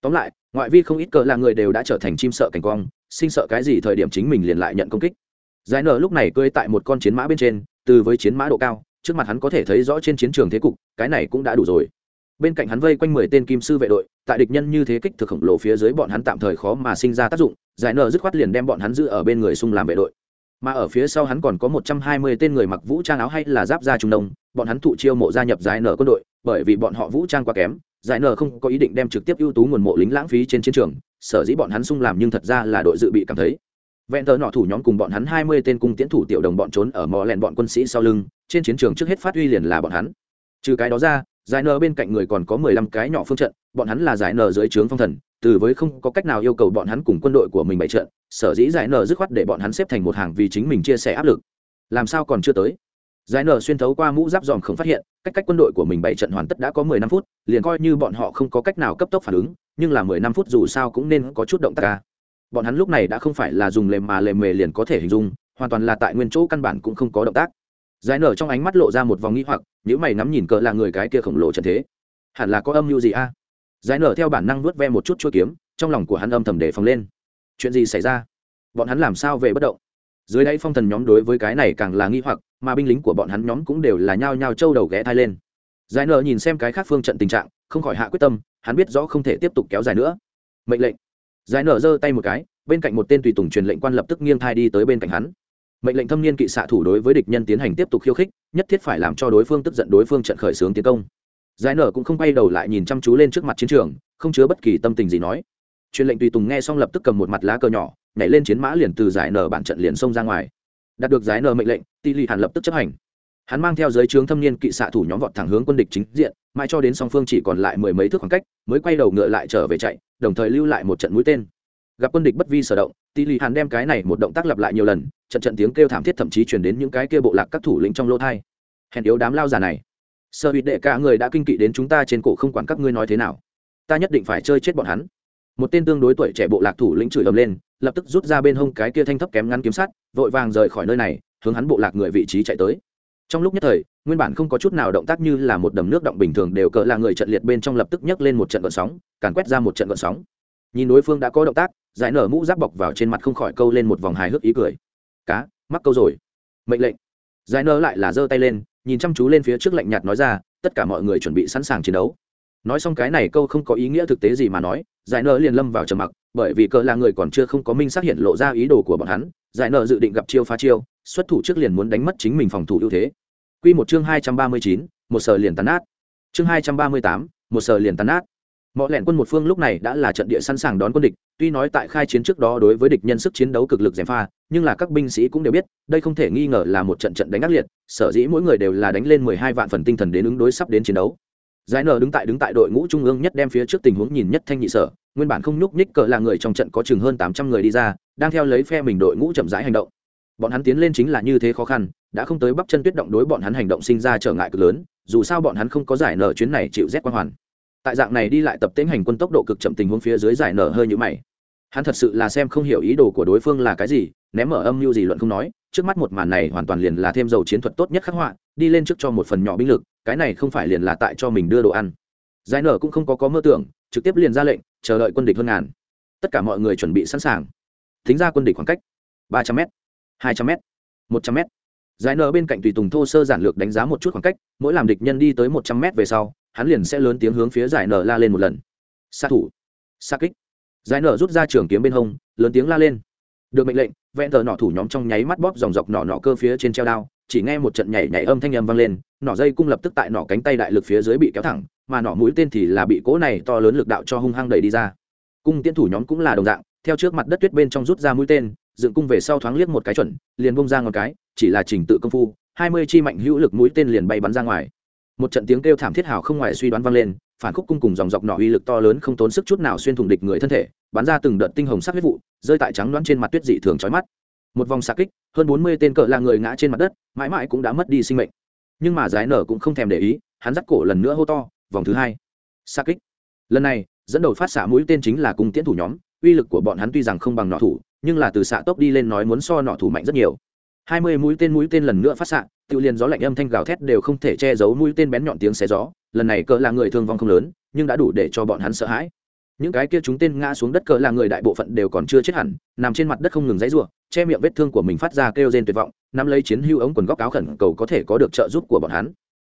S1: Tóm lại, ngoại vi không ít cỡ là người đều đã trở thành chim sợ cảnh quang, sinh sợ cái gì thời điểm chính mình liền lại nhận công kích. Giải nở lúc này cưỡi tại một con chiến mã bên trên, từ với chiến mã độ cao, trước mặt hắn có thể thấy rõ trên chiến trường thế cục, cái này cũng đã đủ rồi. Bên cạnh hắn vây quanh mười tên kim sư vệ đội, tại địch nhân như thế kích thực khổng lồ phía dưới bọn hắn tạm thời khó mà sinh ra tác dụng, giải nở dứt khoát liền đem bọn hắn giữ ở bên người xung làm vệ đội mà ở phía sau hắn còn có một trăm hai mươi tên người mặc vũ trang áo hay là giáp da trung đông, bọn hắn thụ chiêu mộ gia nhập giải nở quân đội, bởi vì bọn họ vũ trang quá kém, giải nở không có ý định đem trực tiếp ưu tú nguồn mộ lính lãng phí trên chiến trường, sở dĩ bọn hắn sung làm nhưng thật ra là đội dự bị cảm thấy. Vẹn tờ nọ thủ nhóm cùng bọn hắn hai mươi tên cung tiễn thủ tiểu đồng bọn trốn ở mò lẹn bọn quân sĩ sau lưng, trên chiến trường trước hết phát uy liền là bọn hắn. Trừ cái đó ra, giải nở bên cạnh người còn có mười lăm cái nhỏ phương trận bọn hắn là giải nở dưới trướng phong thần, từ với không có cách nào yêu cầu bọn hắn cùng quân đội của mình bày trận, sở dĩ giải nở dứt khoát để bọn hắn xếp thành một hàng vì chính mình chia sẻ áp lực. Làm sao còn chưa tới? Giải nở xuyên thấu qua mũ giáp dòm không phát hiện, cách cách quân đội của mình bảy trận hoàn tất đã có mười năm phút, liền coi như bọn họ không có cách nào cấp tốc phản ứng, nhưng là mười năm phút dù sao cũng nên có chút động tác ca bọn hắn lúc này đã không phải là dùng lềm mà lềm mề liền có thể hình dung, hoàn toàn là tại nguyên chỗ căn bản cũng không có động tác. Giải nở trong ánh mắt lộ ra một vòng nghĩ hoặc nếu mày ngắm nhìn cỡ là người cái kia khổng lồ trận thế. Hẳn là có âm mưu gì a giải nở theo bản năng nuốt ve một chút chuỗi kiếm, trong lòng của hắn âm thầm để phòng lên. Chuyện gì xảy ra? Bọn hắn làm sao về bất động? Dưới đáy phong thần nhóm đối với cái này càng là nghi hoặc, mà binh lính của bọn hắn nhóm cũng đều là nhao nhao trâu đầu ghé thai lên. Giải nở nhìn xem cái khác phương trận tình trạng, không khỏi hạ quyết tâm, hắn biết rõ không thể tiếp tục kéo dài nữa. Mệnh lệnh. Giải nở giơ tay một cái, bên cạnh một tên tùy tùng truyền lệnh quan lập tức nghiêng thai đi tới bên cạnh hắn. Mệnh lệnh thâm niên kỵ xạ thủ đối với địch nhân tiến hành tiếp tục khiêu khích, nhất thiết phải làm cho đối phương tức giận đối phương trận khởi xướng tiến công giải nở cũng không quay đầu lại nhìn chăm chú lên trước mặt chiến trường, không chứa bất kỳ tâm tình gì nói. Truyền lệnh tùy tùng nghe xong lập tức cầm một mặt lá cờ nhỏ, nhảy lên chiến mã liền từ giải nở bản trận liền xông ra ngoài. Đạt được giải nở mệnh lệnh tỷ lì hàn lập tức chấp hành. Hắn mang theo giới trướng thâm niên kỵ xạ thủ nhóm vọt thẳng hướng quân địch chính diện, mãi cho đến song phương chỉ còn lại mười mấy thước khoảng cách, mới quay đầu ngựa lại trở về chạy, đồng thời lưu lại một trận mũi tên. Gặp quân địch bất vi sở động tỷ lì hàn đem cái này một động tác lặp lại nhiều lần, trận trận tiếng kêu thảm thiết thậm chí chuyển đến những cái kia bộ lạc các thủ lĩnh trong lô thai. Hèn yếu đám lao già này sợ hụt đệ cả người đã kinh kỵ đến chúng ta trên cổ không quản các ngươi nói thế nào. Ta nhất định phải chơi chết bọn hắn. Một tên tương đối tuổi trẻ bộ lạc thủ lĩnh chửi ầm lên, lập tức rút ra bên hông cái kia thanh thấp kém ngắn kiếm sắt, vội vàng rời khỏi nơi này, hướng hắn bộ lạc người vị trí chạy tới. Trong lúc nhất thời, nguyên bản không có chút nào động tác như là một đầm nước động bình thường đều cỡ là người trận liệt bên trong lập tức nhấc lên một trận gợn sóng, càn quét ra một trận gợn sóng. Nhìn đối phương đã có động tác, giải nở mũ giáp bọc vào trên mặt không khỏi câu lên một vòng hài hước ý cười. Cá, mắc câu rồi. Mệnh lệnh. Giải nở lại là giơ tay lên nhìn chăm chú lên phía trước lạnh nhạt nói ra tất cả mọi người chuẩn bị sẵn sàng chiến đấu. Nói xong cái này câu không có ý nghĩa thực tế gì mà nói giải nợ liền lâm vào trầm mặc bởi vì cờ là người còn chưa không có minh xác hiện lộ ra ý đồ của bọn hắn giải nợ dự định gặp chiêu phá chiêu xuất thủ trước liền muốn đánh mất chính mình phòng thủ ưu thế. Quy một chương hai trăm ba mươi chín, một sờ liền tàn át Chương hai trăm ba mươi tám, một sờ liền tàn át mọi lẻn quân một phương lúc này đã là trận địa sẵn sàng đón quân địch, tuy nói tại khai chiến trước đó đối với địch nhân sức chiến đấu cực lực gièm pha, nhưng là các binh sĩ cũng đều biết, đây không thể nghi ngờ là một trận trận đánh ác liệt, sở dĩ mỗi người đều là đánh lên mười hai vạn phần tinh thần đến ứng đối sắp đến chiến đấu. Giải nở đứng tại đứng tại đội ngũ trung ương nhất đem phía trước tình huống nhìn nhất thanh nhị sở, nguyên bản không nhúc nhích cờ là người trong trận có chừng hơn tám trăm người đi ra, đang theo lấy phe mình đội ngũ chậm rãi hành động. Bọn hắn tiến lên chính là như thế khó khăn, đã không tới bắp chân tuyết động đối bọn hắn hành động sinh ra trở ngại cực lớn, dù sao bọn hắn không có giải nở chuyến này chịu rét quan hoàn tại dạng này đi lại tập tiến hành quân tốc độ cực chậm tình huống phía dưới giải nở hơi như mày. Hắn thật sự là xem không hiểu ý đồ của đối phương là cái gì, ném mở âm mưu gì luận không nói, trước mắt một màn này hoàn toàn liền là thêm dầu chiến thuật tốt nhất khắc họa, đi lên trước cho một phần nhỏ binh lực, cái này không phải liền là tại cho mình đưa đồ ăn. Giải nở cũng không có có mơ tưởng, trực tiếp liền ra lệnh, chờ đợi quân địch hơn ngàn. Tất cả mọi người chuẩn bị sẵn sàng. Thính ra quân địch khoảng cách ba trăm m hai trăm m một trăm m giải nở bên cạnh tùy tùng thô sơ giản lược đánh giá một chút khoảng cách, mỗi làm địch nhân đi tới một trăm m về sau hắn liền sẽ lớn tiếng hướng phía giải nở la lên một lần. Xa thủ. Xa kích. Giải nở rút ra trường kiếm bên hông, lớn tiếng la lên. Được mệnh lệnh, vẹn thờ nọ thủ nhóm trong nháy mắt bóp dòng dọc nọ nọ cơ phía trên treo đao, chỉ nghe một trận nhảy nhảy âm thanh âm vang lên nọ dây cung lập tức tại nọ cánh tay đại lực phía dưới bị kéo thẳng, mà nọ mũi tên thì là bị cỗ này to lớn lực đạo cho hung hăng đẩy đi ra. Cung tiến thủ nhóm cũng là đồng dạng, theo trước mặt đất tuyết bên trong rút ra mũi tên, dựng cung về sau thoáng liếc một cái chuẩn, liền bông ra ngọn cái, chỉ là trình tự công phu, hai mươi chi mạnh hữu lực mũi tên liền bay bắn ra ngoài một trận tiếng kêu thảm thiết hào không ngoài suy đoán vang lên, phản khúc cung cùng dòng dọc nỏ uy lực to lớn không tốn sức chút nào xuyên thủng địch người thân thể, bắn ra từng đợt tinh hồng sắc huyết vụ, rơi tại trắng đoán trên mặt tuyết dị thường chói mắt. Một vòng xạ kích, hơn bốn mươi tên cỡ là người ngã trên mặt đất, mãi mãi cũng đã mất đi sinh mệnh. Nhưng mà giải nở cũng không thèm để ý, hắn dắt cổ lần nữa hô to, vòng thứ hai. Xạ kích. Lần này, dẫn đầu phát xạ mũi tên chính là cung tiễn thủ nhóm, uy lực của bọn hắn tuy rằng không bằng nọ thủ, nhưng là từ xạ tốc đi lên nói muốn so nọ thủ mạnh rất nhiều. Hai mươi mũi tên mũi tên lần nữa phát xạ tự liền gió lạnh âm thanh gào thét đều không thể che giấu mũi tên bén nhọn tiếng xé gió. Lần này cỡ là người thương vong không lớn, nhưng đã đủ để cho bọn hắn sợ hãi. Những cái kia chúng tên ngã xuống đất cỡ là người đại bộ phận đều còn chưa chết hẳn, nằm trên mặt đất không ngừng dãy rủa, che miệng vết thương của mình phát ra kêu rên tuyệt vọng, nắm lấy chiến hưu ống quần góc áo khẩn cầu có thể có được trợ giúp của bọn hắn.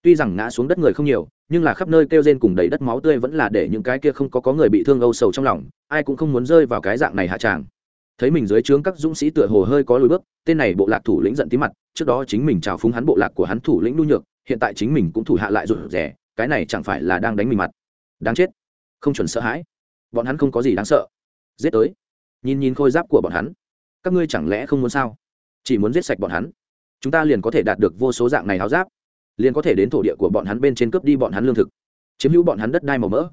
S1: Tuy rằng ngã xuống đất người không nhiều, nhưng là khắp nơi kêu rên cùng đầy đất máu tươi vẫn là để những cái kia không có có người bị thương âu sầu trong lòng, ai cũng không muốn rơi vào cái dạng này hạ tràng thấy mình dưới trướng các dũng sĩ tựa hồ hơi có lùi bước, tên này bộ lạc thủ lĩnh giận tí mặt, trước đó chính mình trào phúng hắn bộ lạc của hắn thủ lĩnh nhu nhược, hiện tại chính mình cũng thủ hạ lại rụt rẻ cái này chẳng phải là đang đánh mình mặt. Đáng chết. Không chuẩn sợ hãi. Bọn hắn không có gì đáng sợ. Giết tới. Nhìn nhìn khôi giáp của bọn hắn. Các ngươi chẳng lẽ không muốn sao? Chỉ muốn giết sạch bọn hắn. Chúng ta liền có thể đạt được vô số dạng này háo giáp. Liền có thể đến thổ địa của bọn hắn bên trên cướp đi bọn hắn lương thực. Chiếm hữu bọn hắn đất đai màu mỡ.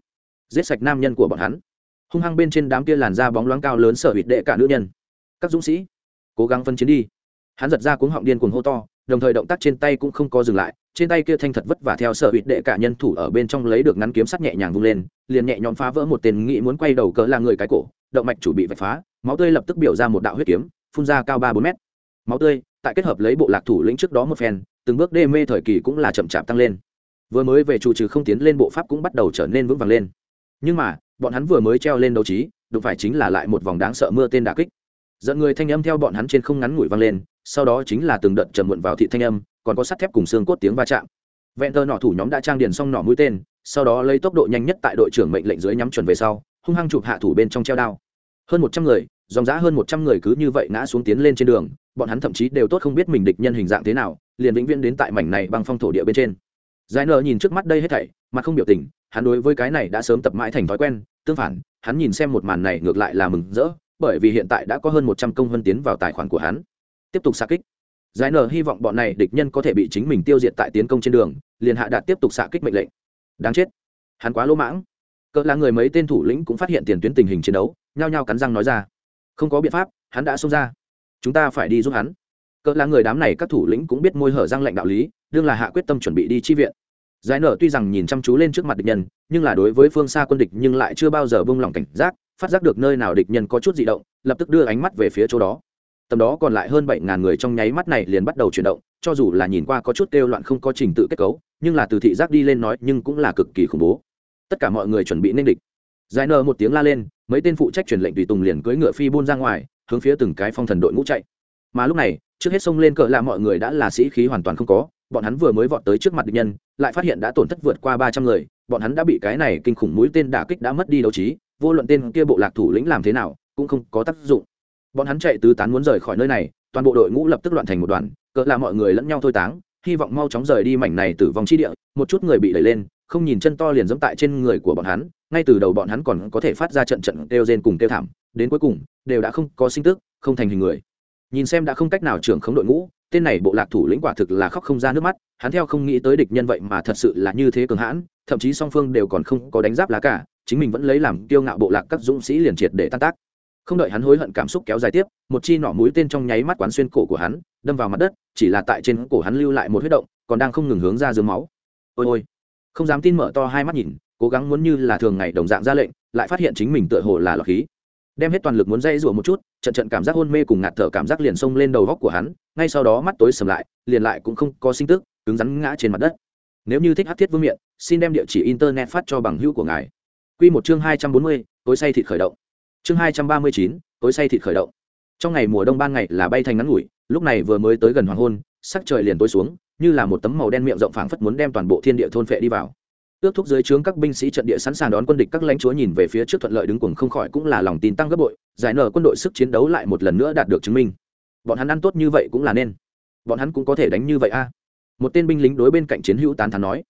S1: Giết sạch nam nhân của bọn hắn hung hăng bên trên đám kia làn da bóng loáng cao lớn sở hụt đệ cả nữ nhân. Các dũng sĩ, cố gắng phân chiến đi. Hắn giật ra cuống họng điên cuồng hô to, đồng thời động tác trên tay cũng không có dừng lại. Trên tay kia thanh thật vất vả theo sở hụt đệ cả nhân thủ ở bên trong lấy được ngắn kiếm sắt nhẹ nhàng vung lên, liền nhẹ nhõm phá vỡ một tên nghĩ muốn quay đầu cỡ là người cái cổ, động mạch chủ bị vạch phá, máu tươi lập tức biểu ra một đạo huyết kiếm, phun ra cao ba bốn mét. Máu tươi, tại kết hợp lấy bộ lạc thủ lĩnh trước đó một phen, từng bước đê mê thời kỳ cũng là chậm chạp tăng lên. Vừa mới về chủ trừ không tiến lên bộ pháp cũng bắt đầu trở nên vững vàng lên nhưng mà, bọn hắn vừa mới treo lên đấu trí, đụng phải chính là lại một vòng đáng sợ mưa tên đà kích. Dẫn người thanh âm theo bọn hắn trên không ngắn ngủi vang lên, sau đó chính là từng đợt trầm muộn vào thị thanh âm, còn có sắt thép cùng xương cốt tiếng va chạm. Vẹn tơ nọ thủ nhóm đã trang điền xong nọ mũi tên, sau đó lấy tốc độ nhanh nhất tại đội trưởng mệnh lệnh dưới nhắm chuẩn về sau, hung hăng chụp hạ thủ bên trong treo đao. Hơn một trăm người, dòng giã hơn một trăm người cứ như vậy ngã xuống tiến lên trên đường, bọn hắn thậm chí đều tốt không biết mình địch nhân hình dạng thế nào, liền vĩnh viễn đến tại mảnh này băng phong thổ địa bên trên. Giải nợ nhìn trước mắt đây hết thảy, mặt không biểu tình hắn đối với cái này đã sớm tập mãi thành thói quen, tương phản, hắn nhìn xem một màn này ngược lại là mừng rỡ, bởi vì hiện tại đã có hơn một trăm công hơn tiến vào tài khoản của hắn. Tiếp tục xa kích. Giải nở hy vọng bọn này địch nhân có thể bị chính mình tiêu diệt tại tiến công trên đường, liền hạ đạt tiếp tục xạ kích mệnh lệnh. Đáng chết. Hắn quá lỗ mãng. Cỡ là người mấy tên thủ lĩnh cũng phát hiện tiền tuyến tình hình chiến đấu, nhao nhao cắn răng nói ra. Không có biện pháp, hắn đã xông ra. Chúng ta phải đi giúp hắn. Cỡ là người đám này các thủ lĩnh cũng biết môi hở răng lệnh đạo lý, đương là hạ quyết tâm chuẩn bị đi chi viện giải nở tuy rằng nhìn chăm chú lên trước mặt địch nhân, nhưng là đối với phương xa quân địch nhưng lại chưa bao giờ bông lỏng cảnh giác, phát giác được nơi nào địch nhân có chút di động, lập tức đưa ánh mắt về phía chỗ đó. Tầm đó còn lại hơn bảy ngàn người trong nháy mắt này liền bắt đầu chuyển động, cho dù là nhìn qua có chút kêu loạn không có trình tự kết cấu, nhưng là từ thị giác đi lên nói nhưng cũng là cực kỳ khủng bố. Tất cả mọi người chuẩn bị nên địch. Giải nở một tiếng la lên, mấy tên phụ trách truyền lệnh tùy tùng liền cưỡi ngựa phi buôn ra ngoài, hướng phía từng cái phong thần đội ngũ chạy. Mà lúc này, trước hết xông lên cỡ là mọi người đã là sĩ khí hoàn toàn không có bọn hắn vừa mới vọt tới trước mặt địch nhân, lại phát hiện đã tổn thất vượt qua ba trăm người, bọn hắn đã bị cái này kinh khủng mũi tên đả kích đã mất đi đấu trí, vô luận tên kia bộ lạc thủ lĩnh làm thế nào, cũng không có tác dụng. Bọn hắn chạy tứ tán muốn rời khỏi nơi này, toàn bộ đội ngũ lập tức loạn thành một đoàn, cỡ là mọi người lẫn nhau thôi táng, hy vọng mau chóng rời đi mảnh này tử vong chi địa, một chút người bị đẩy lên, không nhìn chân to liền dẫm tại trên người của bọn hắn, ngay từ đầu bọn hắn còn có thể phát ra trận trận kêu rên cùng kêu thảm, đến cuối cùng, đều đã không có sinh tức, không thành hình người. Nhìn xem đã không cách nào trưởng khống đội ngũ tên này bộ lạc thủ lĩnh quả thực là khóc không ra nước mắt, hắn theo không nghĩ tới địch nhân vậy mà thật sự là như thế cường hãn, thậm chí song phương đều còn không có đánh giáp lá cả, chính mình vẫn lấy làm kiêu ngạo bộ lạc các dũng sĩ liền triệt để tan tác. Không đợi hắn hối hận cảm xúc kéo dài tiếp, một chi nỏ mũi tên trong nháy mắt quán xuyên cổ của hắn, đâm vào mặt đất, chỉ là tại trên cổ hắn lưu lại một huyết động, còn đang không ngừng hướng ra dưới máu. Ôi ôi, không dám tin mở to hai mắt nhìn, cố gắng muốn như là thường ngày đồng dạng ra lệnh, lại phát hiện chính mình tựa hồ là lọc khí đem hết toàn lực muốn dây rủa một chút, trận trận cảm giác hôn mê cùng ngạt thở cảm giác liền xông lên đầu góc của hắn, ngay sau đó mắt tối sầm lại, liền lại cũng không có sinh tức, cứng rắn ngã trên mặt đất. Nếu như thích hát thiết vương miện, xin đem địa chỉ internet phát cho bằng hữu của ngài. Q một chương hai trăm bốn mươi, tối say thịt khởi động. Chương hai trăm ba mươi chín, tối say thịt khởi động. Trong ngày mùa đông ban ngày là bay thành ngắn ngủi, lúc này vừa mới tới gần hoàng hôn, sắc trời liền tối xuống, như là một tấm màu đen miệng rộng phảng phất muốn đem toàn bộ thiên địa thôn phệ đi vào ước thúc dưới trướng các binh sĩ trận địa sẵn sàng đón quân địch, các lãnh chúa nhìn về phía trước thuận lợi đứng cuồng không khỏi cũng là lòng tin tăng gấp bội, giải nở quân đội sức chiến đấu lại một lần nữa đạt được chứng minh. Bọn hắn ăn tốt như vậy cũng là nên. Bọn hắn cũng có thể đánh như vậy a. Một tên binh lính đối bên cạnh chiến hữu tán thán nói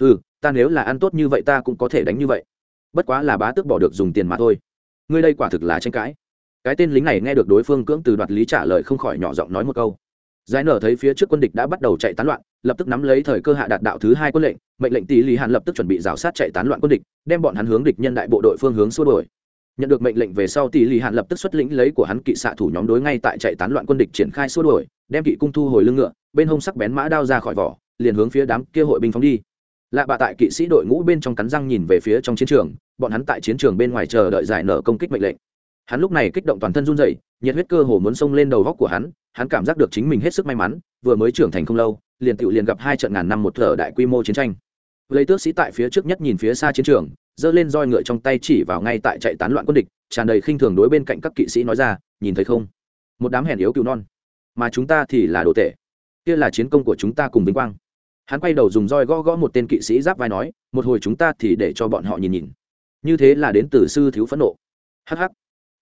S1: ừ ta nếu là ăn tốt như vậy ta cũng có thể đánh như vậy. Bất quá là bá tước bỏ được dùng tiền mà thôi. Ngươi đây quả thực là tranh cãi. Cái tên lính này nghe được đối phương cưỡng từ đoạt lý trả lời không khỏi nhỏ giọng nói một câu. Giải nở thấy phía trước quân địch đã bắt đầu chạy tán loạn lập tức nắm lấy thời cơ hạ đạt đạo thứ hai quân lệnh, mệnh lệnh tỷ lý hàn lập tức chuẩn bị rào sát chạy tán loạn quân địch, đem bọn hắn hướng địch nhân đại bộ đội phương hướng xua đổi nhận được mệnh lệnh về sau tỷ lý hàn lập tức xuất lĩnh lấy của hắn kỵ xạ thủ nhóm đối ngay tại chạy tán loạn quân địch triển khai xua đổi đem kỵ cung thu hồi lưng ngựa, bên hông sắc bén mã đao ra khỏi vỏ, liền hướng phía đám kia hội binh phóng đi. Lạ bạ tại kỵ sĩ đội ngũ bên trong cắn răng nhìn về phía trong chiến trường, bọn hắn tại chiến trường bên ngoài chờ đợi giải nở công kích mệnh lệnh. Hắn lúc này kích động toàn thân run dậy nhiệt huyết cơ hồ muốn xông lên đầu góc của hắn hắn cảm giác được chính mình hết sức may mắn, vừa mới trưởng thành không lâu liền tự liền gặp hai trận ngàn năm một thở đại quy mô chiến tranh. Lấy tước sĩ tại phía trước nhất nhìn phía xa chiến trường, giơ lên roi ngựa trong tay chỉ vào ngay tại chạy tán loạn quân địch, tràn đầy khinh thường đối bên cạnh các kỵ sĩ nói ra, nhìn thấy không? Một đám hèn yếu cứu non. Mà chúng ta thì là đồ tệ. Kia là chiến công của chúng ta cùng vinh quang. Hắn quay đầu dùng roi gõ gõ một tên kỵ sĩ giáp vai nói, một hồi chúng ta thì để cho bọn họ nhìn nhìn. Như thế là đến từ sư thiếu phẫn nộ. Hh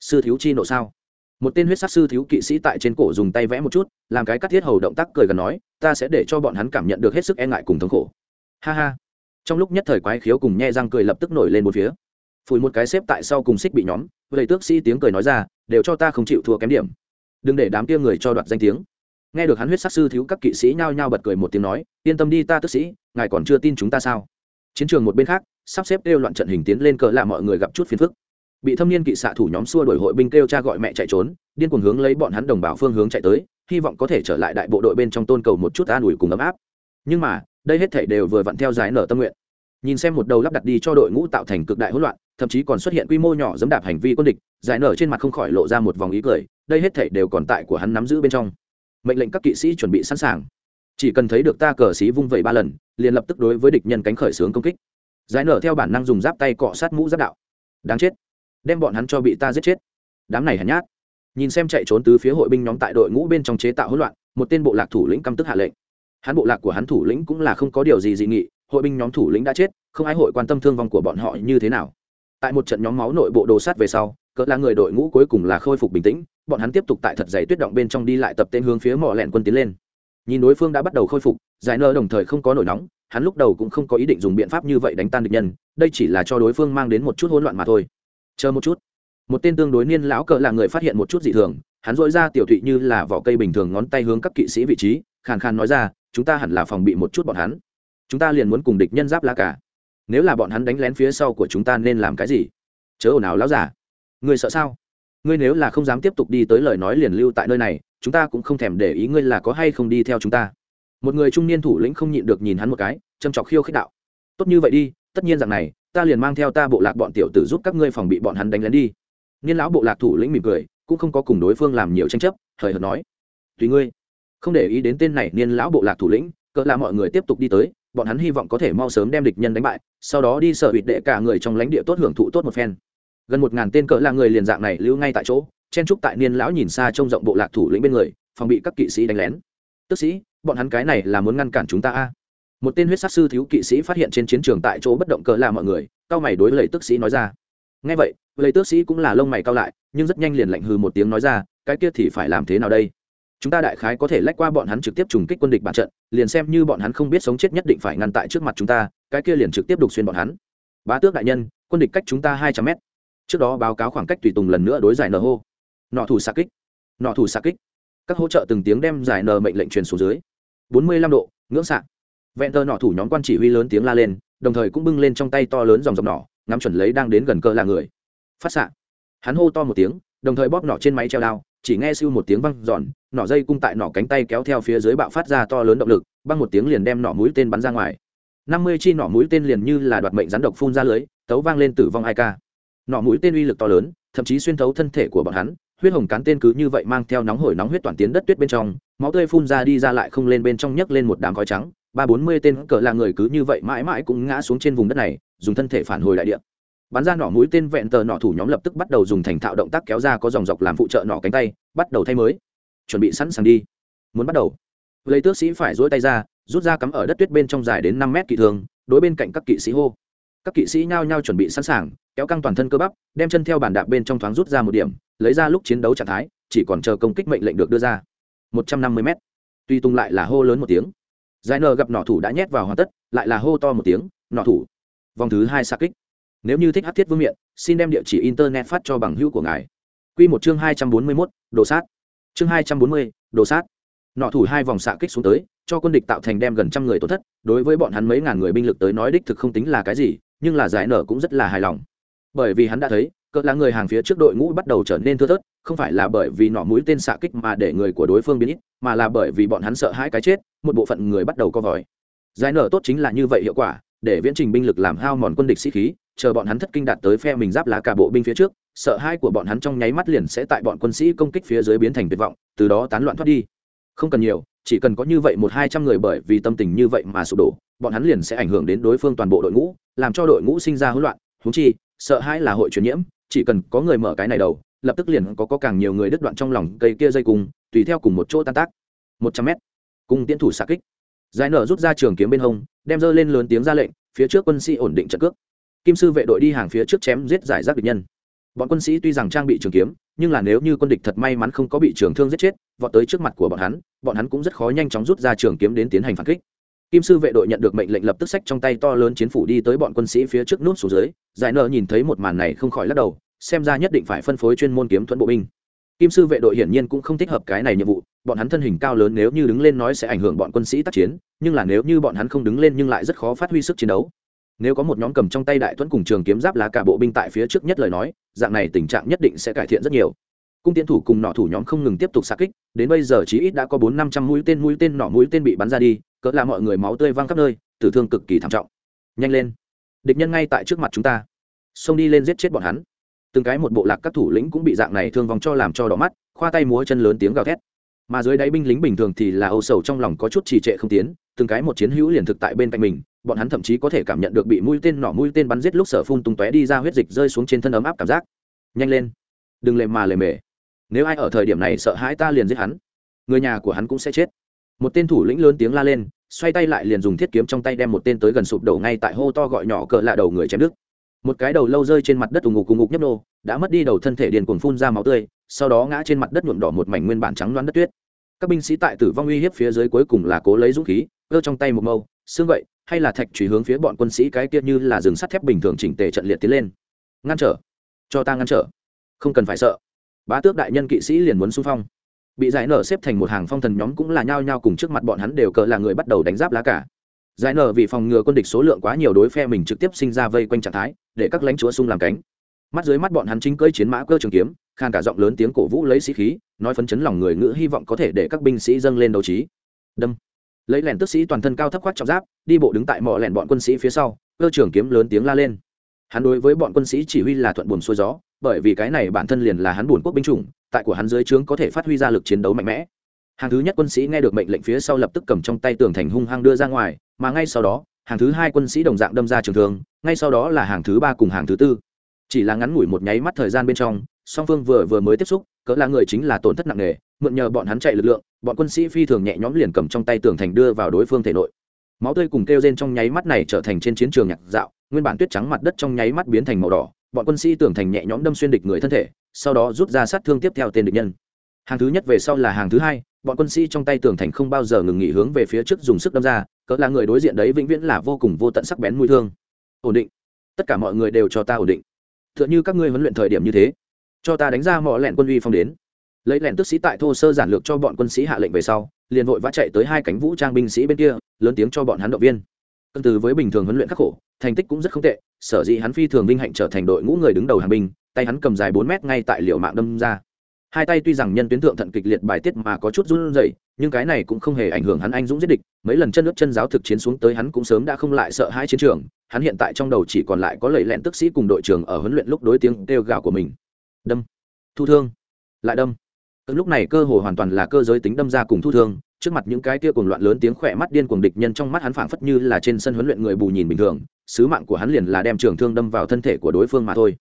S1: sư thiếu chi nộ sao? Một tên huyết sát sư thiếu kỵ sĩ tại trên cổ dùng tay vẽ một chút, làm cái cắt thiết hầu động tác cười gần nói, ta sẽ để cho bọn hắn cảm nhận được hết sức e ngại cùng thống khổ. Ha ha. Trong lúc nhất thời quái khiếu cùng nhe răng cười lập tức nổi lên một phía. Phủi một cái xếp tại sau cùng xích bị nhóm vậy tước sĩ tiếng cười nói ra, đều cho ta không chịu thua kém điểm. Đừng để đám kia người cho đoạt danh tiếng. Nghe được hắn huyết sát sư thiếu các kỵ sĩ nhao nhao bật cười một tiếng nói, yên tâm đi ta tước sĩ, ngài còn chưa tin chúng ta sao? Chiến trường một bên khác, sắp xếp đeo loạn trận hình tiến lên cờ là mọi người gặp chút phiền phức bị thâm niên kỵ xạ thủ nhóm xua đổi hội binh kêu cha gọi mẹ chạy trốn, điên cuồng hướng lấy bọn hắn đồng bào phương hướng chạy tới, hy vọng có thể trở lại đại bộ đội bên trong tôn cầu một chút an ủi cùng ấm áp. Nhưng mà, đây hết thể đều vừa vặn theo giải nở tâm nguyện. Nhìn xem một đầu lắp đặt đi cho đội ngũ tạo thành cực đại hỗn loạn, thậm chí còn xuất hiện quy mô nhỏ dẫm đạp hành vi quân địch, giải nở trên mặt không khỏi lộ ra một vòng ý cười, đây hết thể đều còn tại của hắn nắm giữ bên trong. Mệnh lệnh các kỵ sĩ chuẩn bị sẵn sàng. Chỉ cần thấy được ta cờ xí vung vẩy ba lần, liền lập tức đối với địch nhân cánh khởi xướng công kích. Giải nở theo bản năng dùng giáp tay cọ sát mũ giáp đạo. Đáng chết đem bọn hắn cho bị ta giết chết. Đám này hèn nhát. Nhìn xem chạy trốn từ phía hội binh nhóm tại đội ngũ bên trong chế tạo hỗn loạn, một tên bộ lạc thủ lĩnh căm tức hạ lệnh. Hắn bộ lạc của hắn thủ lĩnh cũng là không có điều gì dị nghị, hội binh nhóm thủ lĩnh đã chết, không ai hội quan tâm thương vong của bọn họ như thế nào. Tại một trận nhóm máu nội bộ đồ sát về sau, cỡ là người đội ngũ cuối cùng là khôi phục bình tĩnh, bọn hắn tiếp tục tại thật dày tuyết động bên trong đi lại tập tên hướng phía mỏ lẹn quân tiến lên. Nhìn đối phương đã bắt đầu khôi phục, giải nơ đồng thời không có nổi nóng, hắn lúc đầu cũng không có ý định dùng biện pháp như vậy đánh tan địch nhân, đây chỉ là cho đối phương mang đến một chút hỗn loạn mà thôi chờ một chút. Một tên tương đối niên lão cờ là người phát hiện một chút dị thường, hắn dội ra tiểu thụy như là vỏ cây bình thường ngón tay hướng các kỵ sĩ vị trí, khàn khàn nói ra, chúng ta hẳn là phòng bị một chút bọn hắn. Chúng ta liền muốn cùng địch nhân giáp la cả. Nếu là bọn hắn đánh lén phía sau của chúng ta nên làm cái gì? Chớ ồn ào láo giả người sợ sao? Ngươi nếu là không dám tiếp tục đi tới lời nói liền lưu tại nơi này, chúng ta cũng không thèm để ý ngươi là có hay không đi theo chúng ta. Một người trung niên thủ lĩnh không nhịn được nhìn hắn một cái, châm chọc khiêu khích đạo. Tốt như vậy đi, tất nhiên rằng này ta liền mang theo ta bộ lạc bọn tiểu tử giúp các ngươi phòng bị bọn hắn đánh lén đi. Niên lão bộ lạc thủ lĩnh mỉm cười, cũng không có cùng đối phương làm nhiều tranh chấp, hời hợt nói. Tùy ngươi. Không để ý đến tên này niên lão bộ lạc thủ lĩnh, cỡ là mọi người tiếp tục đi tới, bọn hắn hy vọng có thể mau sớm đem địch nhân đánh bại, sau đó đi sở hụt đệ cả người trong lãnh địa tốt hưởng thụ tốt một phen. Gần một ngàn tên cỡ là người liền dạng này lưu ngay tại chỗ, chen trúc tại niên lão nhìn xa trông rộng bộ lạc thủ lĩnh bên người, phòng bị các kỵ sĩ đánh lén. Tức sĩ, bọn hắn cái này là muốn ngăn cản chúng ta a? Một tên huyết sát sư thiếu kỵ sĩ phát hiện trên chiến trường tại chỗ bất động cờ là mọi người, cao mày đối lầy tước sĩ nói ra. Ngay vậy lầy tước sĩ cũng là lông mày cao lại, nhưng rất nhanh liền lạnh hừ một tiếng nói ra, cái kia thì phải làm thế nào đây? Chúng ta đại khái có thể lách qua bọn hắn trực tiếp trùng kích quân địch bản trận, liền xem như bọn hắn không biết sống chết nhất định phải ngăn tại trước mặt chúng ta, cái kia liền trực tiếp đục xuyên bọn hắn. Bá tước đại nhân, quân địch cách chúng ta hai trăm mét. Trước đó báo cáo khoảng cách tùy tùng lần nữa đối giải nờ hô. Nọ thủ xạ kích. Nọ thủ xạ kích. Các hỗ trợ từng tiếng đem giải nờ mệnh lệnh truyền xuống dưới. Bốn mươi lăm độ, ngưỡng sạc vẹn tờ nọ thủ nhóm quan chỉ huy lớn tiếng la lên, đồng thời cũng bưng lên trong tay to lớn dòng dòng nỏ, ngắm chuẩn lấy đang đến gần cơ là người. Phát xạ. Hắn hô to một tiếng, đồng thời bóp nỏ trên máy treo đao, chỉ nghe siêu một tiếng văng giòn nỏ dây cung tại nỏ cánh tay kéo theo phía dưới bạo phát ra to lớn động lực, băng một tiếng liền đem nỏ mũi tên bắn ra ngoài. Năm mươi chi nỏ mũi tên liền như là đoạt mệnh rắn độc phun ra lưới, tấu vang lên tử vong hai ca. Nỏ mũi tên uy lực to lớn, thậm chí xuyên thấu thân thể của bọn hắn huyết hồng cán tên cứ như vậy mang theo nóng hổi nóng huyết toàn tiến đất tuyết bên trong, máu tươi phun ra đi ra lại không lên bên trong nhấc lên một đám khói trắng. Ba bốn mươi tên cỡ là người cứ như vậy mãi mãi cũng ngã xuống trên vùng đất này, dùng thân thể phản hồi đại địa. Bắn ra nỏ mũi tên vẹn tờ nỏ thủ nhóm lập tức bắt đầu dùng thành thạo động tác kéo ra có dòng dọc làm phụ trợ nỏ cánh tay, bắt đầu thay mới. Chuẩn bị sẵn sàng đi. Muốn bắt đầu. Lấy tước sĩ phải dỗi tay ra, rút ra cắm ở đất tuyết bên trong dài đến năm mét kỵ thường, đối bên cạnh các kỵ sĩ hô. Các kỵ sĩ nhao nhao chuẩn bị sẵn sàng, kéo căng toàn thân cơ bắp, đem chân theo bàn đạp bên trong thoáng rút ra một điểm lấy ra lúc chiến đấu trạng thái, chỉ còn chờ công kích mệnh lệnh được đưa ra. Một trăm năm mươi m tuy tung lại là hô lớn một tiếng. Giải nờ gặp nọ thủ đã nhét vào hoàn tất, lại là hô to một tiếng nọ thủ, vòng thứ hai xa kích. Nếu như thích hát thiết vương miện, xin đem địa chỉ internet phát cho bằng hữu của ngài. Q một chương hai trăm bốn mươi mốt, đồ sát. Chương hai trăm bốn mươi, đồ sát. Nọ thủ hai vòng xạ kích xuống tới, cho quân địch tạo thành đem gần trăm người tổn thất, đối với bọn hắn mấy ngàn người binh lực tới nói đích thực không tính là cái gì, nhưng là giải nở cũng rất là hài lòng. Bởi vì hắn đã thấy cỡ là người hàng phía trước đội ngũ bắt đầu trở nên thưa thớt, không phải là bởi vì nọ mũi tên xạ kích mà để người của đối phương biến ít, mà là bởi vì bọn hắn sợ hãi cái chết, một bộ phận người bắt đầu co vòi. Giải nở tốt chính là như vậy hiệu quả, để viễn trình binh lực làm hao mòn quân địch sĩ khí, chờ bọn hắn thất kinh đạt tới phe mình giáp lá cả bộ binh phía trước, sợ hãi của bọn hắn trong nháy mắt liền sẽ tại bọn quân sĩ công kích phía dưới biến thành tuyệt vọng, từ đó tán loạn thoát đi. Không cần nhiều, chỉ cần có như vậy một hai trăm người bởi vì tâm tình như vậy mà sụp đổ, bọn hắn liền sẽ ảnh hưởng đến đối phương toàn bộ đội ngũ, làm cho đội ngũ sinh ra hỗn loạn húng chi, sợ hãi là hội truyền nhiễm chỉ cần có người mở cái này đầu lập tức liền có, có càng nhiều người đứt đoạn trong lòng cây kia dây cung tùy theo cùng một chỗ tan tác. Một trăm mét. Cung tiến thủ xạ kích. Giải nở rút ra trường kiếm bên hông đem dơ lên lớn tiếng ra lệnh phía trước quân sĩ ổn định trận cước. Kim sư vệ đội đi hàng phía trước chém giết giải rác địch nhân. Bọn quân sĩ tuy rằng trang bị trường kiếm nhưng là nếu như quân địch thật may mắn không có bị trường thương giết chết vọt tới trước mặt của bọn hắn bọn hắn cũng rất khó nhanh chóng rút ra trường kiếm đến tiến hành phản kích kim sư vệ đội nhận được mệnh lệnh lập tức sách trong tay to lớn chiến phủ đi tới bọn quân sĩ phía trước nút xuống dưới, giải nợ nhìn thấy một màn này không khỏi lắc đầu, xem ra nhất định phải phân phối chuyên môn kiếm thuẫn bộ binh. Kim sư vệ đội hiển nhiên cũng không thích hợp cái này nhiệm vụ, bọn hắn thân hình cao lớn nếu như đứng lên nói sẽ ảnh hưởng bọn quân sĩ tác chiến, nhưng là nếu như bọn hắn không đứng lên nhưng lại rất khó phát huy sức chiến đấu. Nếu có một nhóm cầm trong tay đại thuẫn cùng trường kiếm giáp lá cả bộ binh tại phía trước nhất lời nói, dạng này tình trạng nhất định sẽ cải thiện rất nhiều. Cung tiến thủ cùng nọ thủ nhóm không ngừng tiếp tục xa kích, đến bây giờ chí ít đã có bốn năm trăm mũi tên mũi tên nọ mũi tên bị bắn ra đi cỡ là mọi người máu tươi văng khắp nơi, tử thương cực kỳ thảm trọng. Nhanh lên. Địch nhân ngay tại trước mặt chúng ta. Xông đi lên giết chết bọn hắn. Từng cái một bộ lạc các thủ lĩnh cũng bị dạng này thương vòng cho làm cho đỏ mắt, khoa tay múa chân lớn tiếng gào thét. Mà dưới đáy binh lính bình thường thì là âu sầu trong lòng có chút trì trệ không tiến, từng cái một chiến hữu liền thực tại bên cạnh mình, bọn hắn thậm chí có thể cảm nhận được bị mũi tên nỏ mũi tên bắn giết lúc sở phun tung tóe đi ra huyết dịch rơi xuống trên thân ấm áp cảm giác. Nhanh lên. Đừng lề mà lề mề. Nếu ai ở thời điểm này sợ hãi ta liền giết hắn. Người nhà của hắn cũng sẽ chết một tên thủ lĩnh lớn tiếng la lên, xoay tay lại liền dùng thiết kiếm trong tay đem một tên tới gần sụp đổ ngay tại hô to gọi nhỏ cỡ lạ đầu người chém nước. một cái đầu lâu rơi trên mặt đất ù ngục ù ngục nhấp nô, đã mất đi đầu thân thể điền cuồng phun ra máu tươi, sau đó ngã trên mặt đất nhuộm đỏ một mảnh nguyên bản trắng loáng đất tuyết. Các binh sĩ tại tử vong uy hiếp phía dưới cuối cùng là cố lấy dũng khí, cơ trong tay một mâu, xương vậy hay là thạch chùy hướng phía bọn quân sĩ cái kia như là rừng sắt thép bình thường chỉnh tề trận liệt tiến lên. Ngăn trở. Cho ta ngăn trở. Không cần phải sợ. Bá tước đại nhân kỵ sĩ liền muốn xung phong bị giải nở xếp thành một hàng phong thần nhóm cũng là nhao nhao cùng trước mặt bọn hắn đều cờ là người bắt đầu đánh giáp lá cả. Giải nở vì phòng ngừa quân địch số lượng quá nhiều đối phe mình trực tiếp sinh ra vây quanh trạng thái, để các lãnh chúa sung làm cánh. Mắt dưới mắt bọn hắn chính cơi chiến mã cơ trường kiếm, khan cả giọng lớn tiếng cổ vũ lấy sĩ khí, nói phấn chấn lòng người ngữ hy vọng có thể để các binh sĩ dâng lên đấu trí. Đâm. Lấy lẻn tức sĩ toàn thân cao thấp khoác trọng giáp, đi bộ đứng tại mỏ lẻn bọn quân sĩ phía sau, cơ trưởng kiếm lớn tiếng la lên hắn đối với bọn quân sĩ chỉ huy là thuận buồn xuôi gió, bởi vì cái này bản thân liền là hắn buồn quốc binh chủng, tại của hắn dưới trướng có thể phát huy ra lực chiến đấu mạnh mẽ. Hàng thứ nhất quân sĩ nghe được mệnh lệnh phía sau lập tức cầm trong tay tường thành hung hăng đưa ra ngoài, mà ngay sau đó, hàng thứ hai quân sĩ đồng dạng đâm ra trường thương, ngay sau đó là hàng thứ ba cùng hàng thứ tư. Chỉ là ngắn ngủi một nháy mắt thời gian bên trong, song phương vừa vừa mới tiếp xúc, cỡ là người chính là tổn thất nặng nề, mượn nhờ bọn hắn chạy lực lượng, bọn quân sĩ phi thường nhẹ nhõm liền cầm trong tay tường thành đưa vào đối phương thể nội máu tươi cùng kêu rên trong nháy mắt này trở thành trên chiến trường nhạc dạo, nguyên bản tuyết trắng mặt đất trong nháy mắt biến thành màu đỏ, bọn quân sĩ tưởng thành nhẹ nhõm đâm xuyên địch người thân thể, sau đó rút ra sát thương tiếp theo tên địch nhân. Hàng thứ nhất về sau là hàng thứ hai, bọn quân sĩ trong tay tường thành không bao giờ ngừng nghỉ hướng về phía trước dùng sức đâm ra, cỡ là người đối diện đấy vĩnh viễn là vô cùng vô tận sắc bén mũi thương. Ổn định. Tất cả mọi người đều cho ta ổn định. T h ư ợ n h ư các ngươi huấn luyện thời điểm như thế. Cho ta đánh ra mọi lẹn quân uy phong đến lấy lẹn tức sĩ tại thô sơ giản lược cho bọn quân sĩ hạ lệnh về sau, liền vội vã chạy tới hai cánh vũ trang binh sĩ bên kia, lớn tiếng cho bọn hắn động viên. Cân từ với bình thường huấn luyện khắc khổ, thành tích cũng rất không tệ, sở dĩ hắn phi thường vinh hạnh trở thành đội ngũ người đứng đầu hàng binh, tay hắn cầm dài bốn mét ngay tại liệu mạng đâm ra. Hai tay tuy rằng nhân tuyến thượng thận kịch liệt bài tiết mà có chút run rẩy, nhưng cái này cũng không hề ảnh hưởng hắn anh dũng giết địch, mấy lần chân nước chân giáo thực chiến xuống tới hắn cũng sớm đã không lại sợ hai chiến trường, hắn hiện tại trong đầu chỉ còn lại có lầy lẹn tức sĩ cùng đội trưởng ở huấn luyện lúc đối tiếng kêu gào của mình. Đâm. Thu thương. Lại đâm. Ừ, lúc này cơ hồ hoàn toàn là cơ giới tính đâm ra cùng thu thương, trước mặt những cái kia cuồng loạn lớn tiếng khỏe mắt điên cuồng địch nhân trong mắt hắn phảng phất như là trên sân huấn luyện người bù nhìn bình thường, sứ mạng của hắn liền là đem trường thương đâm vào thân thể của đối phương mà thôi.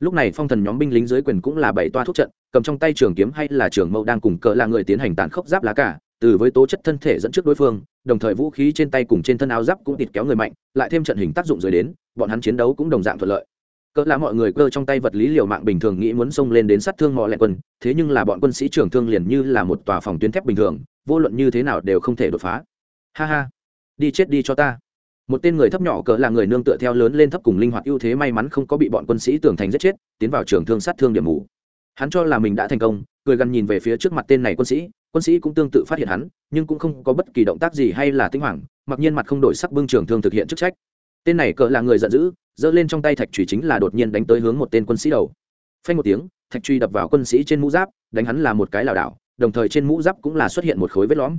S1: Lúc này phong thần nhóm binh lính dưới quyền cũng là bảy toa thuốc trận, cầm trong tay trường kiếm hay là trường mâu đang cùng cỡ là người tiến hành tàn khốc giáp lá cả, từ với tố chất thân thể dẫn trước đối phương, đồng thời vũ khí trên tay cùng trên thân áo giáp cũng tịt kéo người mạnh, lại thêm trận hình tác dụng rồi đến, bọn hắn chiến đấu cũng đồng dạng thuận lợi cỡ là mọi người cơ trong tay vật lý liều mạng bình thường nghĩ muốn xông lên đến sát thương mọi lẹ quân, thế nhưng là bọn quân sĩ trưởng thương liền như là một tòa phòng tuyến thép bình thường, vô luận như thế nào đều không thể đột phá. Ha ha, đi chết đi cho ta. Một tên người thấp nhỏ cỡ là người nương tựa theo lớn lên thấp cùng linh hoạt ưu thế may mắn không có bị bọn quân sĩ tưởng thành giết chết, tiến vào trường thương sát thương điểm mù. Hắn cho là mình đã thành công, cười gần nhìn về phía trước mặt tên này quân sĩ quân sĩ cũng tương tự phát hiện hắn, nhưng cũng không có bất kỳ động tác gì hay là tinh hoàng, mặc nhiên mặt không đổi sắc bưng trường thương thực hiện chức trách tên này cỡ là người giận dữ, giơ lên trong tay thạch trùy chính là đột nhiên đánh tới hướng một tên quân sĩ đầu. Phanh một tiếng, thạch truy đập vào quân sĩ trên mũ giáp, đánh hắn là một cái lảo đảo, đồng thời trên mũ giáp cũng là xuất hiện một khối vết lõm.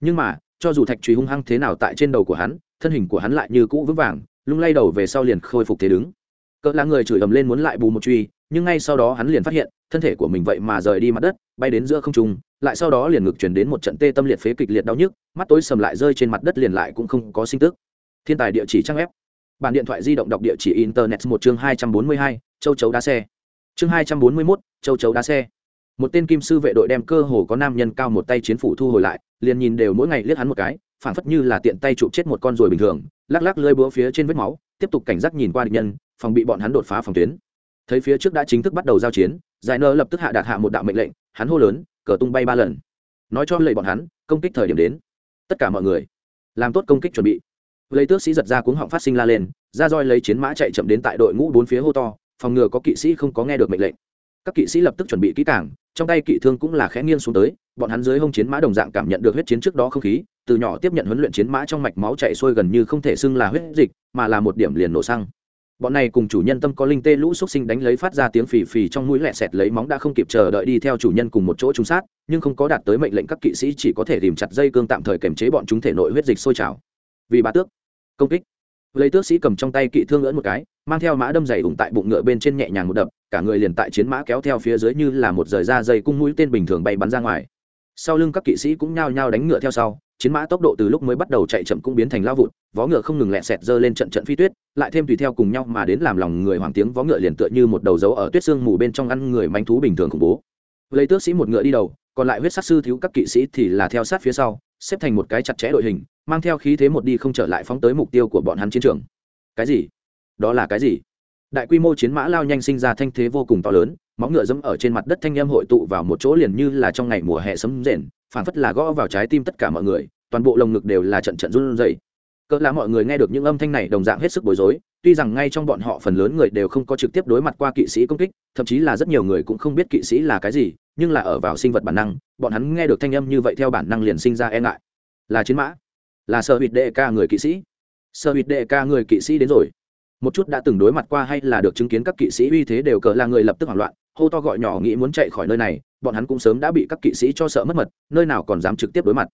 S1: Nhưng mà, cho dù thạch truy hung hăng thế nào tại trên đầu của hắn, thân hình của hắn lại như cũ vững vàng, lung lay đầu về sau liền khôi phục thế đứng. Cỡ là người chửi ầm lên muốn lại bù một truy, nhưng ngay sau đó hắn liền phát hiện, thân thể của mình vậy mà rời đi mặt đất, bay đến giữa không trung, lại sau đó liền ngực chuyển đến một trận tê tâm liệt phế kịch liệt đau nhức, mắt tối sầm lại rơi trên mặt đất liền lại cũng không có sinh tức. Thiên tài địa chỉ trang ép bản điện thoại di động đọc địa chỉ internet một chương hai trăm bốn mươi hai, châu chấu đá xe. Chương hai trăm bốn mươi mốt, châu chấu đá xe. Một tên kim sư vệ đội đem cơ hồ có nam nhân cao một tay chiến phủ thu hồi lại, liền nhìn đều mỗi ngày liếc hắn một cái, phảng phất như là tiện tay chụp chết một con ruồi bình thường, lắc lắc lơi búa phía trên vết máu, tiếp tục cảnh giác nhìn qua địch nhân, phòng bị bọn hắn đột phá phòng tuyến. Thấy phía trước đã chính thức bắt đầu giao chiến, giải nơ lập tức hạ đạt hạ một đạo mệnh lệnh, hắn hô lớn, cờ tung bay ba lần. Nói cho lệ bọn hắn, công kích thời điểm đến. Tất cả mọi người, làm tốt công kích chuẩn bị lấy tước sĩ giật ra cuống họng phát sinh la lên, ra roi lấy chiến mã chạy chậm đến tại đội ngũ bốn phía hô to, phòng ngừa có kỵ sĩ không có nghe được mệnh lệnh. Các kỵ sĩ lập tức chuẩn bị kỹ cảng trong tay kỵ thương cũng là khẽ nghiêng xuống tới, bọn hắn dưới hông chiến mã đồng dạng cảm nhận được huyết chiến trước đó không khí, từ nhỏ tiếp nhận huấn luyện chiến mã trong mạch máu chạy xuôi gần như không thể xưng là huyết dịch, mà là một điểm liền nổ xăng. Bọn này cùng chủ nhân tâm có linh tê lũ xúc sinh đánh lấy phát ra tiếng phì phì trong mũi lẹ sẹt lấy móng đã không kịp chờ đợi đi theo chủ nhân cùng một chỗ trúng sát, nhưng không có đạt tới mệnh lệnh các kỵ sĩ chỉ có thể tìm chặt dây cương tạm thời kiềm chế bọn chúng thể nội huyết dịch sôi trào vì bà tước. Công kích. Lấy tước sĩ cầm trong tay kỵ thương ngỡn một cái, mang theo mã đâm dày ủng tại bụng ngựa bên trên nhẹ nhàng một đập, cả người liền tại chiến mã kéo theo phía dưới như là một rời da dây cung mũi tên bình thường bay bắn ra ngoài. Sau lưng các kỵ sĩ cũng nhao nhao đánh ngựa theo sau, chiến mã tốc độ từ lúc mới bắt đầu chạy chậm cũng biến thành lao vụt, vó ngựa không ngừng lẹ sẹt dơ lên trận trận phi tuyết, lại thêm tùy theo cùng nhau mà đến làm lòng người hoàng tiếng vó ngựa liền tựa như một đầu dấu ở tuyết sương mù bên trong ăn người manh thú bình thường khủng bố. Lấy tước sĩ một ngựa đi đầu, còn lại huyết sát sư thiếu các kỵ sĩ thì là theo sát phía sau, xếp thành một cái chặt chẽ đội hình mang theo khí thế một đi không trở lại phóng tới mục tiêu của bọn hắn chiến trường. Cái gì? Đó là cái gì? Đại quy mô chiến mã lao nhanh sinh ra thanh thế vô cùng to lớn móng ngựa dẫm ở trên mặt đất thanh em hội tụ vào một chỗ liền như là trong ngày mùa hè sấm rền, phảng phất là gõ vào trái tim tất cả mọi người, toàn bộ lồng ngực đều là trận trận run rẩy. Cỡ là mọi người nghe được những âm thanh này đồng dạng hết sức bối rối, tuy rằng ngay trong bọn họ phần lớn người đều không có trực tiếp đối mặt qua kỵ sĩ công kích, thậm chí là rất nhiều người cũng không biết kỵ sĩ là cái gì, nhưng là ở vào sinh vật bản năng, bọn hắn nghe được thanh âm như vậy theo bản năng liền sinh ra e ngại. Là chiến mã là sợ hụt đệ ca người kỵ sĩ. Sợ hụt đệ ca người kỵ sĩ đến rồi. Một chút đã từng đối mặt qua hay là được chứng kiến các kỵ sĩ uy thế đều cỡ là người lập tức hoảng loạn, hô to gọi nhỏ nghĩ muốn chạy khỏi nơi này, bọn hắn cũng sớm đã bị các kỵ sĩ cho sợ mất mật, nơi nào còn dám trực tiếp đối mặt.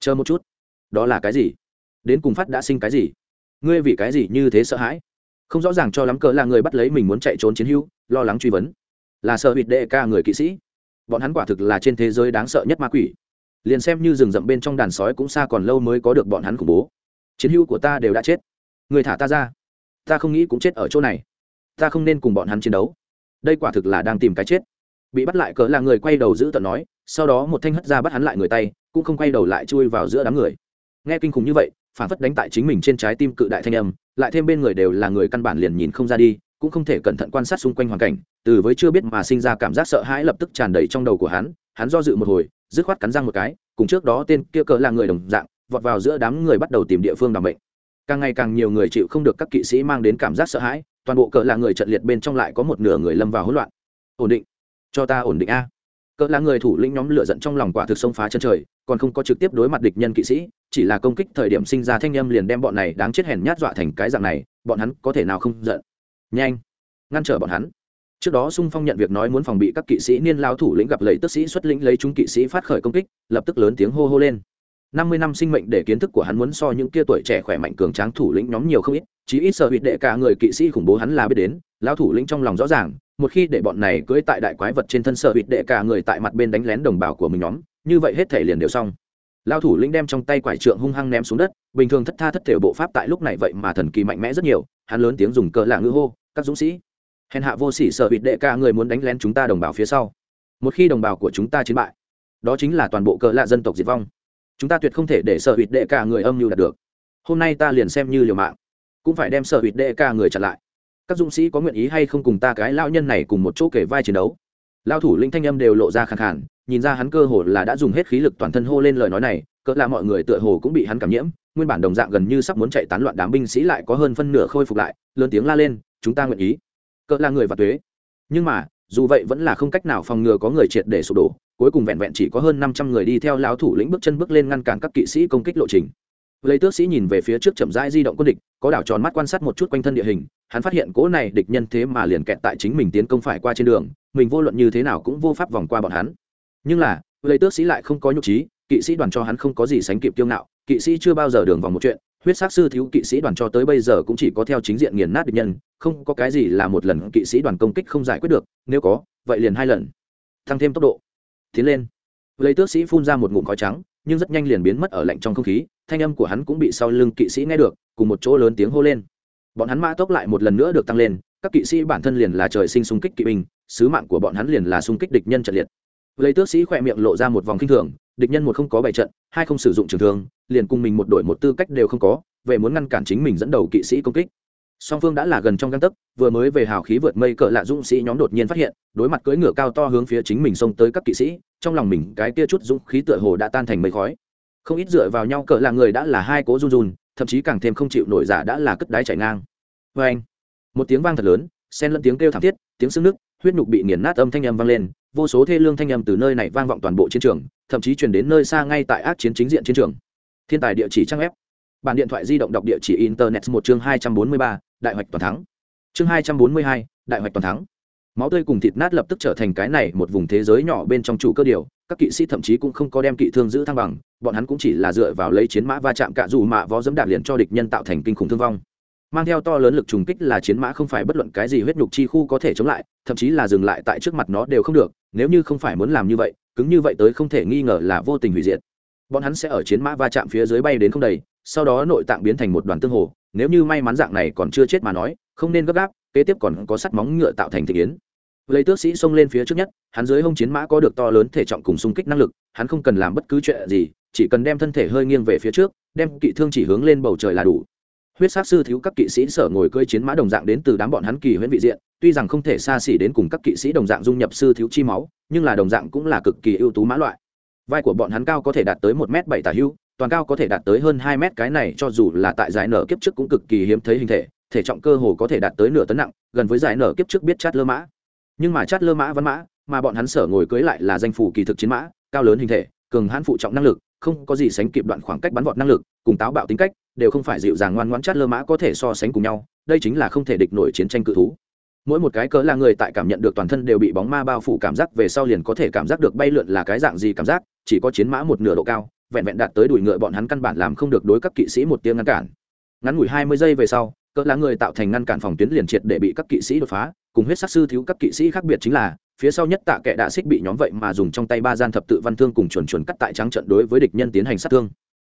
S1: Chờ một chút. Đó là cái gì? Đến cùng phát đã sinh cái gì? Ngươi vì cái gì như thế sợ hãi? Không rõ ràng cho lắm cỡ là người bắt lấy mình muốn chạy trốn chiến hữu, lo lắng truy vấn. Là sợ bịt đệ ca người kỵ sĩ. Bọn hắn quả thực là trên thế giới đáng sợ nhất ma quỷ liền xem như rừng rậm bên trong đàn sói cũng xa còn lâu mới có được bọn hắn khủng bố. Chiến hữu của ta đều đã chết. Người thả ta ra. Ta không nghĩ cũng chết ở chỗ này. Ta không nên cùng bọn hắn chiến đấu. Đây quả thực là đang tìm cái chết. Bị bắt lại cỡ là người quay đầu giữ tận nói, sau đó một thanh hất ra bắt hắn lại người tay, cũng không quay đầu lại chui vào giữa đám người. Nghe kinh khủng như vậy, phản phất đánh tại chính mình trên trái tim cự đại thanh âm, lại thêm bên người đều là người căn bản liền nhìn không ra đi, cũng không thể cẩn thận quan sát xung quanh hoàn cảnh, từ với chưa biết mà sinh ra cảm giác sợ hãi lập tức tràn đầy trong đầu của hắn hắn do dự một hồi, dứt khoát cắn răng một cái, cùng trước đó tên kia cỡ là người đồng dạng, vọt vào giữa đám người bắt đầu tìm địa phương đảm bệnh. Càng ngày càng nhiều người chịu không được các kỵ sĩ mang đến cảm giác sợ hãi, toàn bộ cỡ là người trận liệt bên trong lại có một nửa người lâm vào hỗn loạn. Ổn định. Cho ta ổn định a. Cỡ là người thủ lĩnh nhóm lửa giận trong lòng quả thực sông phá chân trời, còn không có trực tiếp đối mặt địch nhân kỵ sĩ, chỉ là công kích thời điểm sinh ra thanh âm liền đem bọn này đáng chết hèn nhát dọa thành cái dạng này, bọn hắn có thể nào không giận? Nhanh, ngăn trở bọn hắn trước đó sung phong nhận việc nói muốn phòng bị các kỵ sĩ niên lao thủ lĩnh gặp lấy tức sĩ xuất lĩnh lấy chúng kỵ sĩ phát khởi công kích, lập tức lớn tiếng hô hô lên. Năm mươi năm sinh mệnh để kiến thức của hắn muốn so những kia tuổi trẻ khỏe mạnh cường tráng thủ lĩnh nhóm nhiều không ít, chí ít sợ hụt đệ cả người kỵ sĩ khủng bố hắn là biết đến, lão thủ lĩnh trong lòng rõ ràng, một khi để bọn này cưỡi tại đại quái vật trên thân sợ hụt đệ cả người tại mặt bên đánh lén đồng bào của mình nhóm, như vậy hết thể liền đều xong. Lao thủ lĩnh đem trong tay quải trượng hung hăng ném xuống đất, bình thường thất tha thất thể bộ pháp tại lúc này vậy mà thần kỳ mạnh mẽ rất nhiều, hắn lớn tiếng dùng cờ lạ ngữ hô, các dũng sĩ hèn hạ vô sỉ sợ hụt đệ cả người muốn đánh lén chúng ta đồng bào phía sau. Một khi đồng bào của chúng ta chiến bại, đó chính là toàn bộ cờ lạ dân tộc diệt vong. Chúng ta tuyệt không thể để sợ hụt đệ cả người âm mưu đạt được. Hôm nay ta liền xem như liều mạng, cũng phải đem sợ hụt đệ cả người chặn lại. Các dũng sĩ có nguyện ý hay không cùng ta cái lao nhân này cùng một chỗ kể vai chiến đấu? Lao thủ linh thanh âm đều lộ ra khẳng khản nhìn ra hắn cơ hồ là đã dùng hết khí lực toàn thân hô lên lời nói này, cỡ là mọi người tựa hồ cũng bị hắn cảm nhiễm, nguyên bản đồng dạng gần như sắp muốn chạy tán loạn đám binh sĩ lại có hơn phân nửa khôi phục lại, lớn tiếng la lên, chúng ta nguyện ý cỡ là người và thuế. Nhưng mà, dù vậy vẫn là không cách nào phòng ngừa có người triệt để sụp đổ, cuối cùng vẹn vẹn chỉ có hơn năm trăm người đi theo lão thủ lĩnh bước chân bước lên ngăn cản các kỵ sĩ công kích lộ trình. Lấy tước sĩ nhìn về phía trước chậm rãi di động quân địch, có đảo tròn mắt quan sát một chút quanh thân địa hình, hắn phát hiện cỗ này địch nhân thế mà liền kẹt tại chính mình tiến công phải qua trên đường, mình vô luận như thế nào cũng vô pháp vòng qua bọn hắn. Nhưng là, lấy tước sĩ lại không có nhục trí, kỵ sĩ đoàn cho hắn không có gì sánh kịp kiêu ngạo, kỵ sĩ chưa bao giờ đường vòng một chuyện, huyết sắc sư thiếu kỵ sĩ đoàn cho tới bây giờ cũng chỉ có theo chính diện nghiền nát địch nhân không có cái gì là một lần kỵ sĩ đoàn công kích không giải quyết được, nếu có, vậy liền hai lần. Tăng thêm tốc độ. Tiến lên. Lấy tước sĩ phun ra một ngụm khói trắng, nhưng rất nhanh liền biến mất ở lạnh trong không khí, thanh âm của hắn cũng bị sau lưng kỵ sĩ nghe được, cùng một chỗ lớn tiếng hô lên. Bọn hắn mã tốc lại một lần nữa được tăng lên, các kỵ sĩ bản thân liền là trời sinh xung kích kỵ binh, sứ mạng của bọn hắn liền là xung kích địch nhân trận liệt. Lấy tước sĩ khỏe miệng lộ ra một vòng kinh thường, địch nhân một không có bảy trận, hai không sử dụng trường thương, liền cùng mình một đội một tư cách đều không có, về muốn ngăn cản chính mình dẫn đầu kỵ sĩ công kích song phương đã là gần trong găng tấc vừa mới về hào khí vượt mây cỡ lạ dũng sĩ nhóm đột nhiên phát hiện đối mặt cưỡi ngựa cao to hướng phía chính mình xông tới các kỵ sĩ trong lòng mình cái kia chút dũng khí tựa hồ đã tan thành mây khói. Không ít dựa vào nhau cỡ là người đã là hai cố run run thậm chí càng thêm không chịu nổi giả đã là cất đáy chảy ngang. Vê anh. Một tiếng vang thật lớn xen lẫn tiếng kêu thảm thiết tiếng sưng nước huyết nhục bị nghiền nát âm thanh âm vang lên vô số thê lương thanh âm từ nơi này vang vọng toàn bộ chiến trường thậm chí truyền đến nơi xa ngay tại ác chiến chính diện chiến trường. Thiên tài địa chỉ trang web, bản điện thoại di động đọc địa chỉ internet một chương hai trăm bốn mươi ba đại hoạch toàn thắng. Chương hai trăm bốn mươi hai, đại hoạch toàn thắng. Máu tươi cùng thịt nát lập tức trở thành cái này một vùng thế giới nhỏ bên trong chủ cơ điều, các kỵ sĩ thậm chí cũng không có đem kỵ thương giữ thăng bằng, bọn hắn cũng chỉ là dựa vào lấy chiến mã va chạm Cả dù mạ vó dẫm đạp liền cho địch nhân tạo thành kinh khủng thương vong. Mang theo to lớn lực trùng kích là chiến mã không phải bất luận cái gì huyết nhục chi khu có thể chống lại, thậm chí là dừng lại tại trước mặt nó đều không được, nếu như không phải muốn làm như vậy, cứng như vậy tới không thể nghi ngờ là vô tình hủy diệt. Bọn hắn sẽ ở chiến mã va chạm phía dưới bay đến không đầy, sau đó nội tạng biến thành một đoàn tương hồ nếu như may mắn dạng này còn chưa chết mà nói, không nên gấp gáp, kế tiếp còn có sắt móng ngựa tạo thành thị yến. Lấy tước sĩ xông lên phía trước nhất, hắn dưới hông chiến mã có được to lớn thể trọng cùng xung kích năng lực, hắn không cần làm bất cứ chuyện gì, chỉ cần đem thân thể hơi nghiêng về phía trước, đem kỵ thương chỉ hướng lên bầu trời là đủ. Huyết sát sư thiếu các kỵ sĩ sở ngồi cơi chiến mã đồng dạng đến từ đám bọn hắn kỳ huyễn vị diện, tuy rằng không thể xa xỉ đến cùng các kỵ sĩ đồng dạng dung nhập sư thiếu chi máu, nhưng là đồng dạng cũng là cực kỳ ưu tú mã loại. Vai của bọn hắn cao có thể đạt tới một m bảy tả hưu toàn cao có thể đạt tới hơn hai mét, cái này cho dù là tại giải nở kiếp trước cũng cực kỳ hiếm thấy hình thể thể trọng cơ hồ có thể đạt tới nửa tấn nặng, gần với giải nở kiếp trước biết chát lơ mã. Nhưng mà chát lơ mã văn mã, mà bọn hắn sở ngồi cưới lại là danh phủ kỳ thực chiến mã, cao lớn hình thể, cường hãn phụ trọng năng lực, không có gì sánh kịp đoạn khoảng cách bắn vọt năng lực, cùng táo bạo tính cách, đều không phải dịu dàng ngoan ngoãn chát lơ mã có thể so sánh cùng nhau, đây chính là không thể địch nổi chiến tranh cự thú. Mỗi một cái cỡ là người tại cảm nhận được toàn thân đều bị bóng ma bao phủ cảm giác về sau liền có thể cảm giác được bay lượn là cái dạng gì cảm giác, chỉ có chiến mã một nửa độ cao vẹn vẹn đạt tới đuổi ngựa bọn hắn căn bản làm không được đối các kỵ sĩ một tiếng ngăn cản. Ngắn ngủi hai mươi giây về sau, cỡ lá người tạo thành ngăn cản phòng tuyến liền triệt để bị các kỵ sĩ đột phá, cùng huyết sắc sư thiếu các kỵ sĩ khác biệt chính là, phía sau nhất tạ kệ đạ xích bị nhóm vậy mà dùng trong tay ba gian thập tự văn thương cùng chuẩn chuẩn cắt tại trắng trận đối với địch nhân tiến hành sát thương.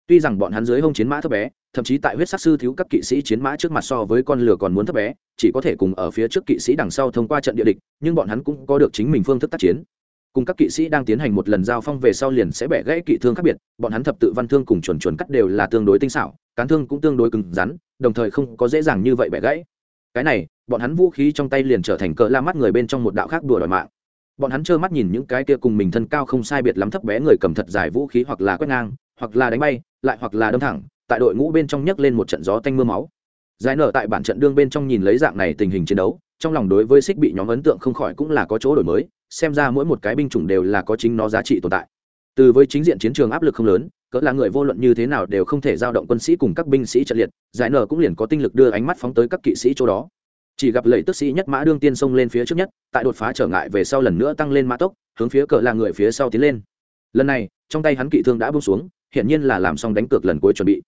S1: Tuy rằng bọn hắn dưới hông chiến mã thấp bé, thậm chí tại huyết sắc sư thiếu các kỵ sĩ chiến mã trước mặt so với con lửa còn muốn thấp bé, chỉ có thể cùng ở phía trước kỵ sĩ đằng sau thông qua trận địa địch, nhưng bọn hắn cũng có được chính mình phương thức tác chiến cùng các kỵ sĩ đang tiến hành một lần giao phong về sau liền sẽ bẻ gãy kỵ thương khác biệt, bọn hắn thập tự văn thương cùng chuẩn chuẩn cắt đều là tương đối tinh xảo, cán thương cũng tương đối cứng rắn, đồng thời không có dễ dàng như vậy bẻ gãy. Cái này, bọn hắn vũ khí trong tay liền trở thành cỡ la mắt người bên trong một đạo khác đùa đòi mạng. Bọn hắn trơ mắt nhìn những cái kia cùng mình thân cao không sai biệt lắm thấp bé người cầm thật dài vũ khí hoặc là quét ngang, hoặc là đánh bay, lại hoặc là đâm thẳng, tại đội ngũ bên trong nhấc lên một trận gió tanh mưa máu. Giải nở tại bản trận đương bên trong nhìn lấy dạng này tình hình chiến đấu, trong lòng đối với xích bị nhóm ấn tượng không khỏi cũng là có chỗ đổi mới xem ra mỗi một cái binh chủng đều là có chính nó giá trị tồn tại. Từ với chính diện chiến trường áp lực không lớn, cỡ là người vô luận như thế nào đều không thể giao động quân sĩ cùng các binh sĩ trận liệt, giải nở cũng liền có tinh lực đưa ánh mắt phóng tới các kỵ sĩ chỗ đó. Chỉ gặp lầy tức sĩ nhất mã đương tiên xông lên phía trước nhất, tại đột phá trở ngại về sau lần nữa tăng lên mã tốc, hướng phía cỡ là người phía sau tiến lên. Lần này, trong tay hắn kỵ thương đã bung xuống, hiển nhiên là làm xong đánh cược lần cuối chuẩn bị.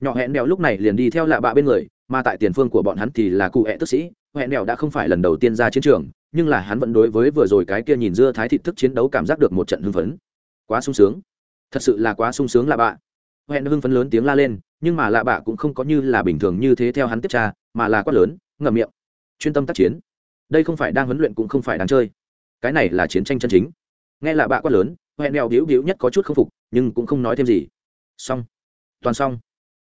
S1: Nhỏ hẹn đèo lúc này liền đi theo lạ bạ bên người, mà tại tiền phương của bọn hắn thì là cụ hẹ tức sĩ, hẹn đèo đã không phải lần đầu tiên ra chiến trường nhưng là hắn vẫn đối với vừa rồi cái kia nhìn dưa thái thịt thức chiến đấu cảm giác được một trận hưng phấn. Quá sung sướng. Thật sự là quá sung sướng lạ bạ. Hẹn hưng phấn lớn tiếng la lên, nhưng mà lạ bạ cũng không có như là bình thường như thế theo hắn tiếp tra, mà là quát lớn, ngậm miệng. Chuyên tâm tác chiến. Đây không phải đang huấn luyện cũng không phải đang chơi. Cái này là chiến tranh chân chính. Nghe lạ bạ quát lớn, hẹn đèo điếu điếu nhất có chút k phục, nhưng cũng không nói thêm gì. Xong. Toàn xong.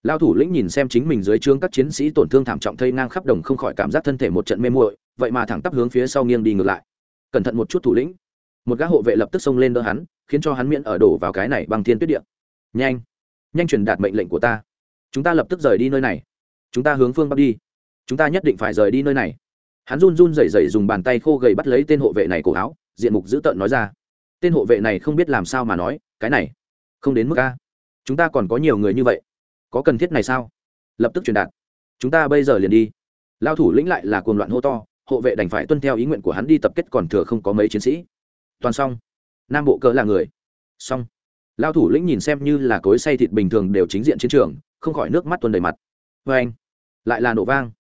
S1: Lao thủ lĩnh nhìn xem chính mình dưới trướng các chiến sĩ tổn thương thảm trọng thây ngang khắp đồng không khỏi cảm giác thân thể một trận mê muội vậy mà thẳng tắp hướng phía sau nghiêng đi ngược lại. Cẩn thận một chút thủ lĩnh. Một gã hộ vệ lập tức xông lên đỡ hắn, khiến cho hắn miễn ở đổ vào cái này bằng thiên tuyết điện nhanh nhanh truyền đạt mệnh lệnh của ta. Chúng ta lập tức rời đi nơi này. Chúng ta hướng phương bắc đi. Chúng ta nhất định phải rời đi nơi này. Hắn run run rẩy rẩy dùng bàn tay khô gầy bắt lấy tên hộ vệ này cổ áo, diện mục dữ tợn nói ra. Tên hộ vệ này không biết làm sao mà nói, cái này, không đến mức a. Chúng ta còn có nhiều người như vậy. Có cần thiết này sao? Lập tức truyền đạt. Chúng ta bây giờ liền đi. Lao thủ lĩnh lại là cuồng loạn hô to hộ vệ đành phải tuân theo ý nguyện của hắn đi tập kết còn thừa không có mấy chiến sĩ. Toàn xong. Nam bộ cỡ là người. Xong. Lao thủ lĩnh nhìn xem như là cối say thịt bình thường đều chính diện chiến trường, không khỏi nước mắt tuôn đầy mặt. Vê anh, lại là nổ vang.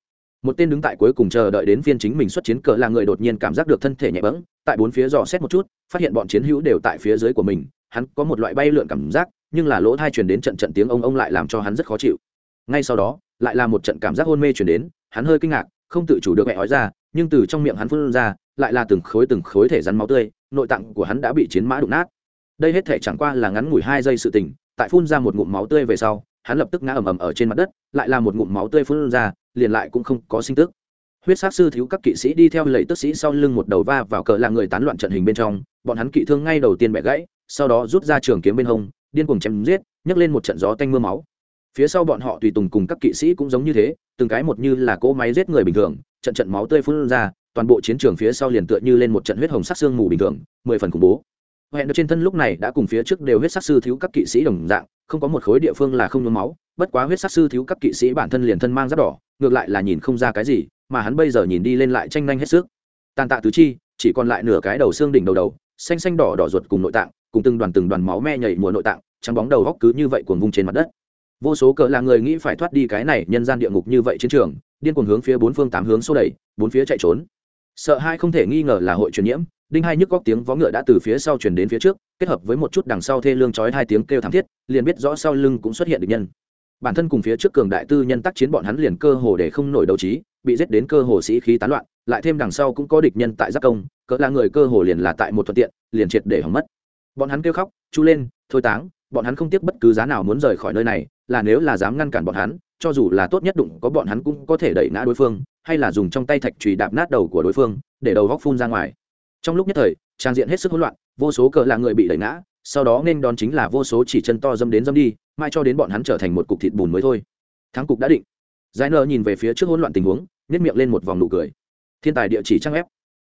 S1: Một tên đứng tại cuối cùng chờ đợi đến phiên chính mình xuất chiến cờ là người đột nhiên cảm giác được thân thể nhẹ bẫng, tại bốn phía dò xét một chút, phát hiện bọn chiến hữu đều tại phía dưới của mình. Hắn có một loại bay lượn cảm giác, nhưng là lỗ thai truyền đến trận trận tiếng ông ông lại làm cho hắn rất khó chịu. Ngay sau đó, lại là một trận cảm giác hôn mê truyền đến, hắn hơi kinh ngạc, không tự chủ được mẹ hói ra nhưng từ trong miệng hắn phun ra, lại là từng khối từng khối thể rắn máu tươi, nội tạng của hắn đã bị chiến mã đụng nát. Đây hết thể chẳng qua là ngắn ngủi hai giây sự tình, tại phun ra một ngụm máu tươi về sau, hắn lập tức ngã ầm ầm ở trên mặt đất, lại là một ngụm máu tươi phun ra, liền lại cũng không có sinh tức. Huyết sát sư thiếu các kỵ sĩ đi theo lầy tức sĩ sau lưng một đầu va vào cờ là người tán loạn trận hình bên trong, bọn hắn kỵ thương ngay đầu tiên bẻ gãy, sau đó rút ra trường kiếm bên hông, điên cuồng chém giết, nhấc lên một trận gió tanh mưa máu phía sau bọn họ tùy tùng cùng các kỵ sĩ cũng giống như thế, từng cái một như là cỗ máy giết người bình thường, trận trận máu tươi phun ra, toàn bộ chiến trường phía sau liền tựa như lên một trận huyết hồng sắc xương mù bình thường, mười phần khủng bố. Hẹn được trên thân lúc này đã cùng phía trước đều huyết sắc sư thiếu các kỵ sĩ đồng dạng, không có một khối địa phương là không nhuốm máu, bất quá huyết sắc sư thiếu các kỵ sĩ bản thân liền thân mang giáp đỏ, ngược lại là nhìn không ra cái gì, mà hắn bây giờ nhìn đi lên lại tranh nhanh hết sức. Tàn tạ tứ chi, chỉ còn lại nửa cái đầu xương đỉnh đầu đầu, xanh xanh đỏ đỏ ruột cùng nội tạng, cùng từng đoàn từng đoàn máu me nhảy mùa nội tạng, trắng bóng đầu góc cứ như vậy cuồng vung trên mặt đất vô số cỡ là người nghĩ phải thoát đi cái này nhân gian địa ngục như vậy chiến trường, điên cuồng hướng phía bốn phương tám hướng xô đẩy, bốn phía chạy trốn. Sợ hai không thể nghi ngờ là hội truyền nhiễm, đinh hai nhức góc tiếng vó ngựa đã từ phía sau truyền đến phía trước, kết hợp với một chút đằng sau thê lương chói hai tiếng kêu thảm thiết, liền biết rõ sau lưng cũng xuất hiện được nhân. Bản thân cùng phía trước cường đại tư nhân tác chiến bọn hắn liền cơ hồ để không nổi đấu trí, bị giết đến cơ hồ sĩ khí tán loạn, lại thêm đằng sau cũng có địch nhân tại giác công, cỡ là người cơ hồ liền là tại một thuận tiện, liền triệt để hỏng mất. Bọn hắn kêu khóc, chu lên, thôi táng bọn hắn không tiếc bất cứ giá nào muốn rời khỏi nơi này, là nếu là dám ngăn cản bọn hắn, cho dù là tốt nhất đụng, có bọn hắn cũng có thể đẩy ngã đối phương, hay là dùng trong tay thạch chùy đạp nát đầu của đối phương, để đầu góc phun ra ngoài. Trong lúc nhất thời, trang diện hết sức hỗn loạn, vô số cờ là người bị đẩy ngã, sau đó nên đón chính là vô số chỉ chân to dâm đến dâm đi mai cho đến bọn hắn trở thành một cục thịt bùn mới thôi. Thắng cục đã định. Giải nơ nhìn về phía trước hỗn loạn tình huống nhét miệng lên một vòng nụ cười. Thiên tài địa chỉ trang web.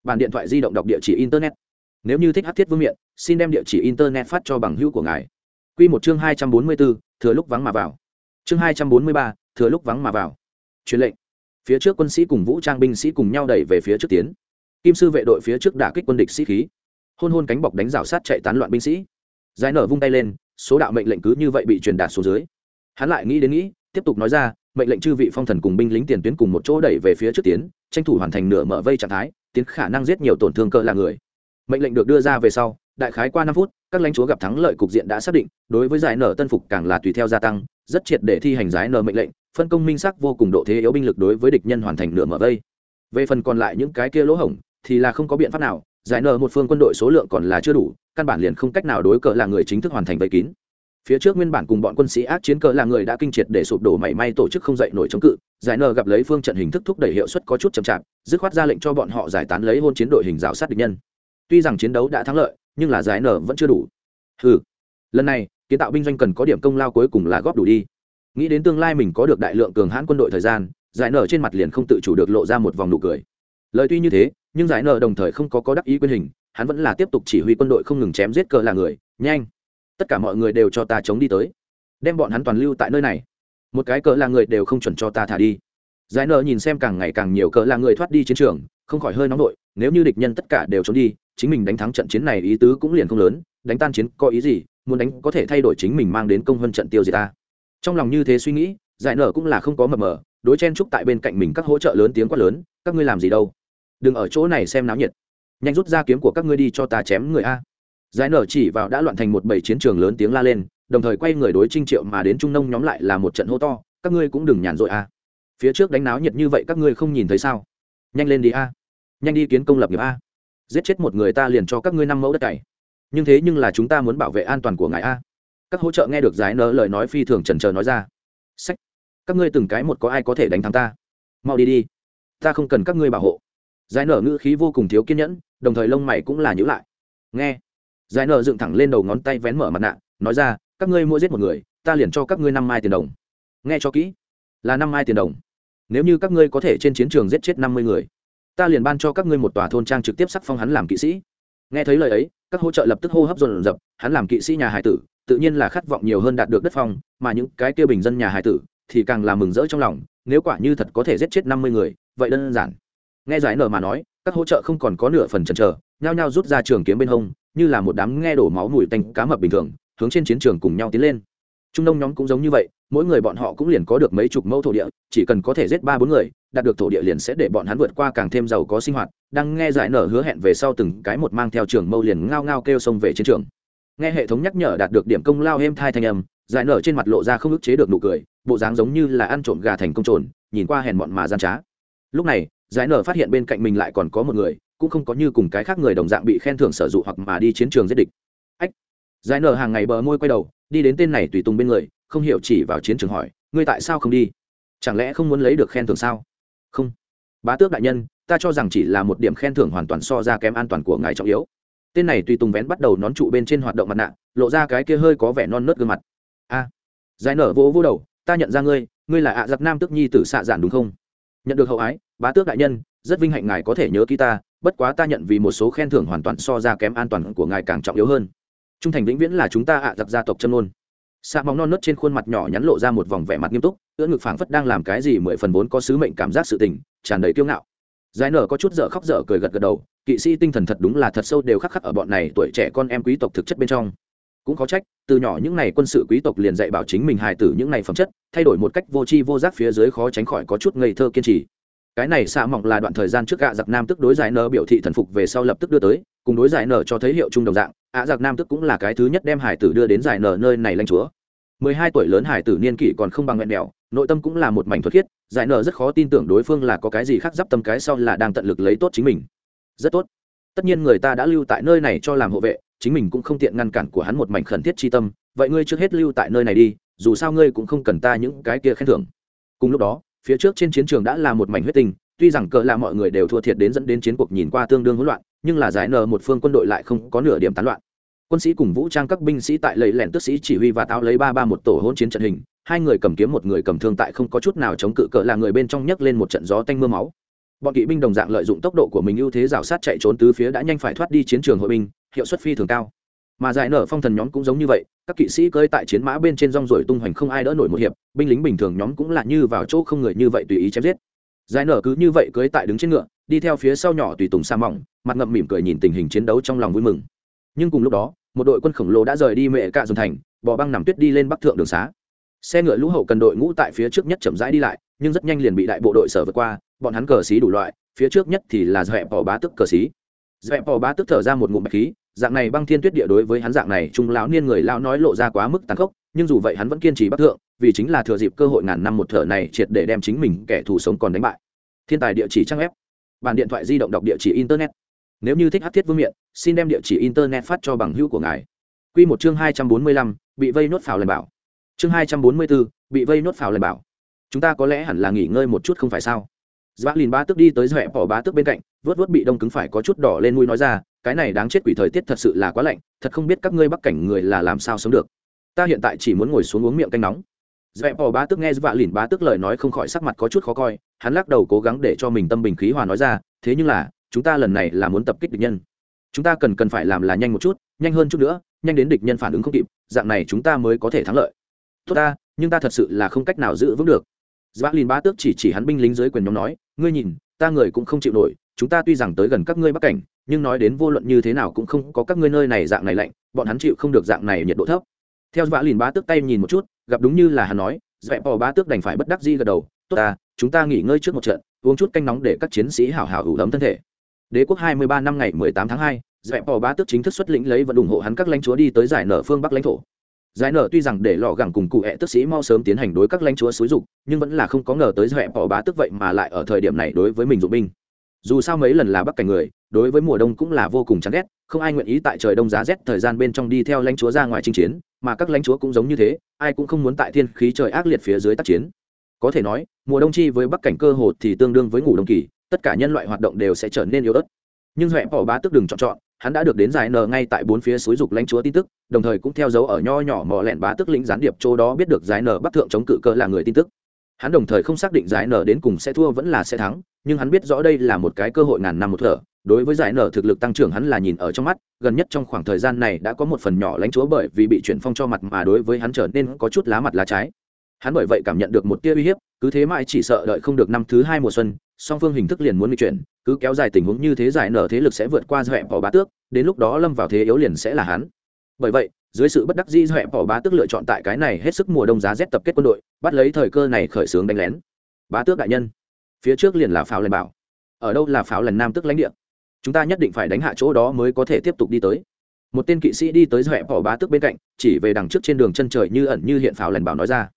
S1: Bản điện thoại di động đọc địa chỉ internet. Nếu như thích hát thiết vương miện, xin đem địa chỉ internet phát cho bằng hữu của ngài. Quy một chương hai trăm bốn mươi bốn, thừa lúc vắng mà vào. Chương hai trăm bốn mươi ba, thừa lúc vắng mà vào. Truyền lệnh. Phía trước quân sĩ cùng vũ trang binh sĩ cùng nhau đẩy về phía trước tiến. Kim sư vệ đội phía trước đả kích quân địch sĩ khí. Hôn hôn cánh bọc đánh rào sát chạy tán loạn binh sĩ. Giải nở vung tay lên, số đạo mệnh lệnh cứ như vậy bị truyền đạt xuống dưới. Hắn lại nghĩ đến nghĩ, tiếp tục nói ra, mệnh lệnh chư vị phong thần cùng binh lính tiền tuyến cùng một chỗ đẩy về phía trước tiến, tranh thủ hoàn thành nửa mở vây trạng thái, tiến khả năng giết nhiều tổn thương cỡ là người mệnh lệnh được đưa ra về sau, đại khái qua năm phút, các lãnh chúa gặp thắng lợi cục diện đã xác định, đối với giải nở tân phục càng là tùy theo gia tăng, rất triệt để thi hành giải nở mệnh lệnh, phân công minh sắc vô cùng độ thế yếu binh lực đối với địch nhân hoàn thành nửa mở vây. Về phần còn lại những cái kia lỗ hổng, thì là không có biện pháp nào, giải nở một phương quân đội số lượng còn là chưa đủ, căn bản liền không cách nào đối cờ là người chính thức hoàn thành vây kín. Phía trước nguyên bản cùng bọn quân sĩ ác chiến cờ là người đã kinh triệt để sụp đổ mảy may tổ chức không dậy nổi chống cự, giải nờ gặp lấy phương trận hình thức thúc đẩy hiệu suất có chút chậm chạp, dứt khoát ra lệnh cho bọn họ giải tán lấy hôn chiến đội hình rào sát địch nhân tuy rằng chiến đấu đã thắng lợi, nhưng là giải nở vẫn chưa đủ. Ừ lần này, kiến tạo binh doanh cần có điểm công lao cuối cùng là góp đủ đi. Nghĩ đến tương lai mình có được đại lượng cường hãn quân đội thời gian, giải nở trên mặt liền không tự chủ được lộ ra một vòng nụ cười. Lời tuy như thế, nhưng giải nở đồng thời không có có đắc ý quyền hình, hắn vẫn là tiếp tục chỉ huy quân đội không ngừng chém giết cờ là người. Nhanh. Tất cả mọi người đều cho ta chống đi tới. Đem bọn hắn toàn lưu tại nơi này. Một cái cờ là người đều không chuẩn cho ta thả đi. Giải nở nhìn xem càng ngày càng nhiều cờ là người thoát đi chiến trường, không khỏi hơi nóng nổi nếu như địch nhân tất cả đều trốn đi, chính mình đánh thắng trận chiến này ý tứ cũng liền không lớn, đánh tan chiến có ý gì, muốn đánh có thể thay đổi chính mình mang đến công hơn trận tiêu gì ta. Trong lòng như thế suy nghĩ, giải nở cũng là không có mờ mờ, đối chen trúc tại bên cạnh mình các hỗ trợ lớn tiếng quát lớn, các ngươi làm gì đâu? Đừng ở chỗ này xem náo nhiệt. Nhanh rút ra kiếm của các ngươi đi cho ta chém người a. Giải nở chỉ vào đã loạn thành một bầy chiến trường lớn tiếng la lên, đồng thời quay người đối trinh triệu mà đến trung nông nhóm lại là một trận hô to, các ngươi cũng đừng nhàn rỗi a. Phía trước đánh náo nhiệt như vậy các ngươi không nhìn thấy sao? Nhanh lên đi a nhanh đi kiến công lập nghiệp a. Giết chết một người ta liền cho các ngươi năm mẫu đất cày. Nhưng thế nhưng là chúng ta muốn bảo vệ an toàn của ngài a. Các hỗ trợ nghe được giải nở lời nói phi thường trần trờ nói ra. Sách. Các ngươi từng cái một có ai có thể đánh thắng ta? Mau đi đi. Ta không cần các ngươi bảo hộ. Giải nở ngữ khí vô cùng thiếu kiên nhẫn, đồng thời lông mày cũng là nhữ lại. Nghe. Giải nở dựng thẳng lên đầu ngón tay vén mở mặt nạ, nói ra, các ngươi mua giết một người, ta liền cho các ngươi năm mai tiền đồng. Nghe cho kỹ. Là năm mai tiền đồng. Nếu như các ngươi có thể trên chiến trường giết chết năm mươi người ta liền ban cho các ngươi một tòa thôn trang trực tiếp sắc phong hắn làm kỵ sĩ. Nghe thấy lời ấy, các hỗ trợ lập tức hô hấp dồn dập, hắn làm kỵ sĩ nhà hải tử, tự nhiên là khát vọng nhiều hơn đạt được đất phong, mà những cái kia bình dân nhà hải tử thì càng là mừng rỡ trong lòng, nếu quả như thật có thể giết chết năm mươi người, vậy đơn giản. Nghe giải nở mà nói, các hỗ trợ không còn có nửa phần chần chờ, nhao nhao rút ra trường kiếm bên hông, như là một đám nghe đổ máu mùi tanh cá mập bình thường, hướng trên chiến trường cùng nhau tiến lên trung nông nhóm cũng giống như vậy, mỗi người bọn họ cũng liền có được mấy chục mẫu thổ địa, chỉ cần có thể giết ba bốn người, đạt được thổ địa liền sẽ để bọn hắn vượt qua càng thêm giàu có sinh hoạt. Đang nghe giải nở hứa hẹn về sau từng cái một mang theo trường mâu liền ngao ngao kêu xông về chiến trường. Nghe hệ thống nhắc nhở đạt được điểm công lao êm thai thanh âm, giải nở trên mặt lộ ra không ức chế được nụ cười, bộ dáng giống như là ăn trộm gà thành công trồn, nhìn qua hèn mọn mà gian trá. Lúc này, giải nở phát hiện bên cạnh mình lại còn có một người, cũng không có như cùng cái khác người đồng dạng bị khen thưởng sở dụ hoặc mà đi chiến trường giết địch. Ách! Giải nở hàng ngày bờ môi quay đầu đi đến tên này tùy tùng bên người, không hiểu chỉ vào chiến trường hỏi, ngươi tại sao không đi? Chẳng lẽ không muốn lấy được khen thưởng sao? Không. Bá tước đại nhân, ta cho rằng chỉ là một điểm khen thưởng hoàn toàn so ra kém an toàn của ngài trọng yếu. Tên này tùy tùng vén bắt đầu nón trụ bên trên hoạt động mặt nạ, lộ ra cái kia hơi có vẻ non nớt gương mặt. A, giải nở vỗ vỗ đầu, ta nhận ra ngươi ngươi là ạ giặc nam tước nhi tử xạ giản đúng không? Nhận được hậu ái, bá tước đại nhân, rất vinh hạnh ngài có thể nhớ ký ta, bất quá ta nhận vì một số khen thưởng hoàn toàn so ra kém an toàn của ngài càng trọng yếu hơn trung thành vĩnh viễn là chúng ta ạ, giặc gia tộc chân ôn xạ móng non nớt trên khuôn mặt nhỏ nhắn lộ ra một vòng vẻ mặt nghiêm túc, ưỡn ngực phảng phất đang làm cái gì mười phần vốn có sứ mệnh cảm giác sự tình, tràn đầy kiêu ngạo. Giải nở có chút dở khóc dở cười gật gật đầu, kỵ sĩ tinh thần thật đúng là thật sâu đều khắc khắc ở bọn này tuổi trẻ con em quý tộc thực chất bên trong. Cũng có trách, từ nhỏ những ngày quân sự quý tộc liền dạy bảo chính mình hài tử những ngày phẩm chất, thay đổi một cách vô tri vô giác phía dưới khó tránh khỏi có chút ngây thơ kiên trì. Cái này xạ mỏng là đoạn thời gian trước gạ giặc nam tức đối giải nở biểu thị thần phục về sau lập tức đưa tới cùng đối giải nở cho thấy hiệu chung đồng dạng, ạ à, giặc nam tức cũng là cái thứ nhất đem hải tử đưa đến giải nở nơi này lanh chúa. Mười hai tuổi lớn hải tử niên kỷ còn không bằng nghẹn mèo nội tâm cũng là một mảnh thuật khiết, giải nở rất khó tin tưởng đối phương là có cái gì khác d tâm cái sau là đang tận lực lấy tốt chính mình. Rất tốt. Tất nhiên người ta đã lưu tại nơi này cho làm hộ vệ, chính mình cũng không tiện ngăn cản của hắn một mảnh khẩn thiết chi tâm, vậy ngươi trước hết lưu tại nơi này đi, dù sao ngươi cũng không cần ta những cái kia khen thưởng. Cùng lúc đó, phía trước trên chiến trường đã là một mảnh huyết tình tuy rằng cỡ là mọi người đều thua thiệt đến dẫn đến chiến cuộc nhìn qua tương đương hỗn loạn nhưng là giải nở một phương quân đội lại không có nửa điểm tán loạn. Quân sĩ cùng vũ trang các binh sĩ tại lấy lẻn tức sĩ chỉ huy và táo lấy ba ba một tổ hỗn chiến trận hình, hai người cầm kiếm một người cầm thương tại không có chút nào chống cự cỡ là người bên trong nhấc lên một trận gió tanh mưa máu. Bọn kỵ binh đồng dạng lợi dụng tốc độ của mình ưu thế rào sát chạy trốn tứ phía đã nhanh phải thoát đi chiến trường hội binh, hiệu suất phi thường cao. Mà giải nở phong thần nhóm cũng giống như vậy, các kỵ sĩ cơi tại chiến mã bên trên rong rồi tung hoành không ai đỡ nổi một hiệp, binh lính bình thường nhóm cũng là như vào chỗ không người như vậy tùy ý chém giết. Giải nở cứ như vậy cưới tại đứng trên ngựa đi theo phía sau nhỏ tùy tùng sa mỏng, mặt ngậm mỉm cười nhìn tình hình chiến đấu trong lòng vui mừng. Nhưng cùng lúc đó, một đội quân khổng lồ đã rời đi mẹ cạ dồn thành, bò băng nằm tuyết đi lên bắc thượng đường xá. Xe ngựa lũ hậu cần đội ngũ tại phía trước nhất chậm rãi đi lại, nhưng rất nhanh liền bị đại bộ đội sở vượt qua, bọn hắn cờ xí đủ loại, phía trước nhất thì là dẹp bỏ bá tức cờ xí. Dẹp bỏ bá tức thở ra một ngụm bạch khí, dạng này băng thiên tuyết địa đối với hắn dạng này trung lão niên người lão nói lộ ra quá mức tàn khốc, nhưng dù vậy hắn vẫn kiên trì bắc thượng, vì chính là thừa dịp cơ hội ngàn năm một thở này triệt để đem chính mình kẻ thù sống còn đánh bại. Thiên tài địa chỉ trang ép bàn điện thoại di động đọc địa chỉ internet. Nếu như thích hát thiết vương miện xin đem địa chỉ internet phát cho bằng hữu của ngài. Q một chương hai trăm bốn mươi lăm bị vây nốt phào lần bảo. Chương hai trăm bốn mươi bốn bị vây nốt phào lần bảo. Chúng ta có lẽ hẳn là nghỉ ngơi một chút không phải sao? Dã Lìn Ba tức đi tới rẽ bỏ bá tức bên cạnh, vớt vớt bị đông cứng phải có chút đỏ lên mũi nói ra, cái này đáng chết quỷ thời tiết thật sự là quá lạnh, thật không biết các ngươi bắc cảnh người là làm sao sống được. ta hiện tại chỉ muốn ngồi xuống uống miệng canh nóng dẹp bỏ bá tức nghe vạ lìn bá tức lời nói không khỏi sắc mặt có chút khó coi, hắn lắc đầu cố gắng để cho mình tâm bình khí hòa nói ra, thế nhưng là, chúng ta lần này là muốn tập kích địch nhân. Chúng ta cần cần phải làm là nhanh một chút, nhanh hơn chút nữa, nhanh đến địch nhân phản ứng không kịp, dạng này chúng ta mới có thể thắng lợi. Tốt ta, nhưng ta thật sự là không cách nào giữ vững được. Dã lìn bá tước chỉ chỉ hắn binh lính dưới quyền nhóm nói, ngươi nhìn, ta người cũng không chịu nổi, chúng ta tuy rằng tới gần các ngươi bắc cảnh, nhưng nói đến vô luận như thế nào cũng không có các ngươi nơi này dạng này lạnh, bọn hắn chịu không được dạng này nhiệt độ thấp theo vã lìn bá tước tay nhìn một chút gặp đúng như là hắn nói dẹp bò bá tước đành phải bất đắc di gật đầu tốt ta chúng ta nghỉ ngơi trước một trận uống chút canh nóng để các chiến sĩ hảo hảo ủ ấm thân thể. Đế quốc 23 năm ngày 18 tháng 2, dẹp bò bá tước chính thức xuất lĩnh lấy và ủng hộ hắn các lãnh chúa đi tới giải nở phương bắc lãnh thổ. Giải nở tuy rằng để lọ gẳng cùng cụ hẹ tức sĩ mau sớm tiến hành đối các lãnh chúa xúi dục nhưng vẫn là không có ngờ tới dẹp bò bá Tước vậy mà lại ở thời điểm này đối với mình dụng binh. Dù sao mấy lần là bắc cảnh người đối với mùa đông cũng là vô cùng chán ghét không ai nguyện ý tại trời đông giá rét thời gian bên trong đi theo lãnh chúa ra ngoài chinh chiến mà các lãnh chúa cũng giống như thế, ai cũng không muốn tại thiên khí trời ác liệt phía dưới tác chiến. Có thể nói, mùa đông chi với bắc cảnh cơ hồ thì tương đương với ngủ đông kỳ, tất cả nhân loại hoạt động đều sẽ trở nên yếu ớt. Nhưng huệ bỏ bá tức đừng chọn chọn, hắn đã được đến giải nờ ngay tại bốn phía suối dục lãnh chúa tin tức, đồng thời cũng theo dấu ở nho nhỏ mò lẹn bá tức lĩnh gián điệp chỗ đó biết được giải nờ bắc thượng chống cự cơ là người tin tức. Hắn đồng thời không xác định giải nờ đến cùng sẽ thua vẫn là sẽ thắng, nhưng hắn biết rõ đây là một cái cơ hội ngàn năm một thở đối với giải nở thực lực tăng trưởng hắn là nhìn ở trong mắt, gần nhất trong khoảng thời gian này đã có một phần nhỏ lãnh chúa bởi vì bị chuyển phong cho mặt mà đối với hắn trở nên có chút lá mặt lá trái. Hắn bởi vậy cảm nhận được một tia uy hiếp, cứ thế mãi chỉ sợ đợi không được năm thứ hai mùa xuân, song phương hình thức liền muốn bị chuyển, cứ kéo dài tình huống như thế giải nở thế lực sẽ vượt qua dọa bỏ bá tước, đến lúc đó lâm vào thế yếu liền sẽ là hắn. Bởi vậy, dưới sự bất đắc dĩ dọa bỏ bá tước lựa chọn tại cái này hết sức mùa đông giá rét tập kết quân đội, bắt lấy thời cơ này khởi xướng đánh lén. Bá tước đại nhân, phía trước liền là pháo lần bảo. Ở đâu là pháo lần nam tức lãnh địa? Chúng ta nhất định phải đánh hạ chỗ đó mới có thể tiếp tục đi tới. Một tên kỵ sĩ đi tới dọa bỏ bá tước bên cạnh, chỉ về đằng trước trên đường chân trời như ẩn như hiện pháo lần bảo nói ra.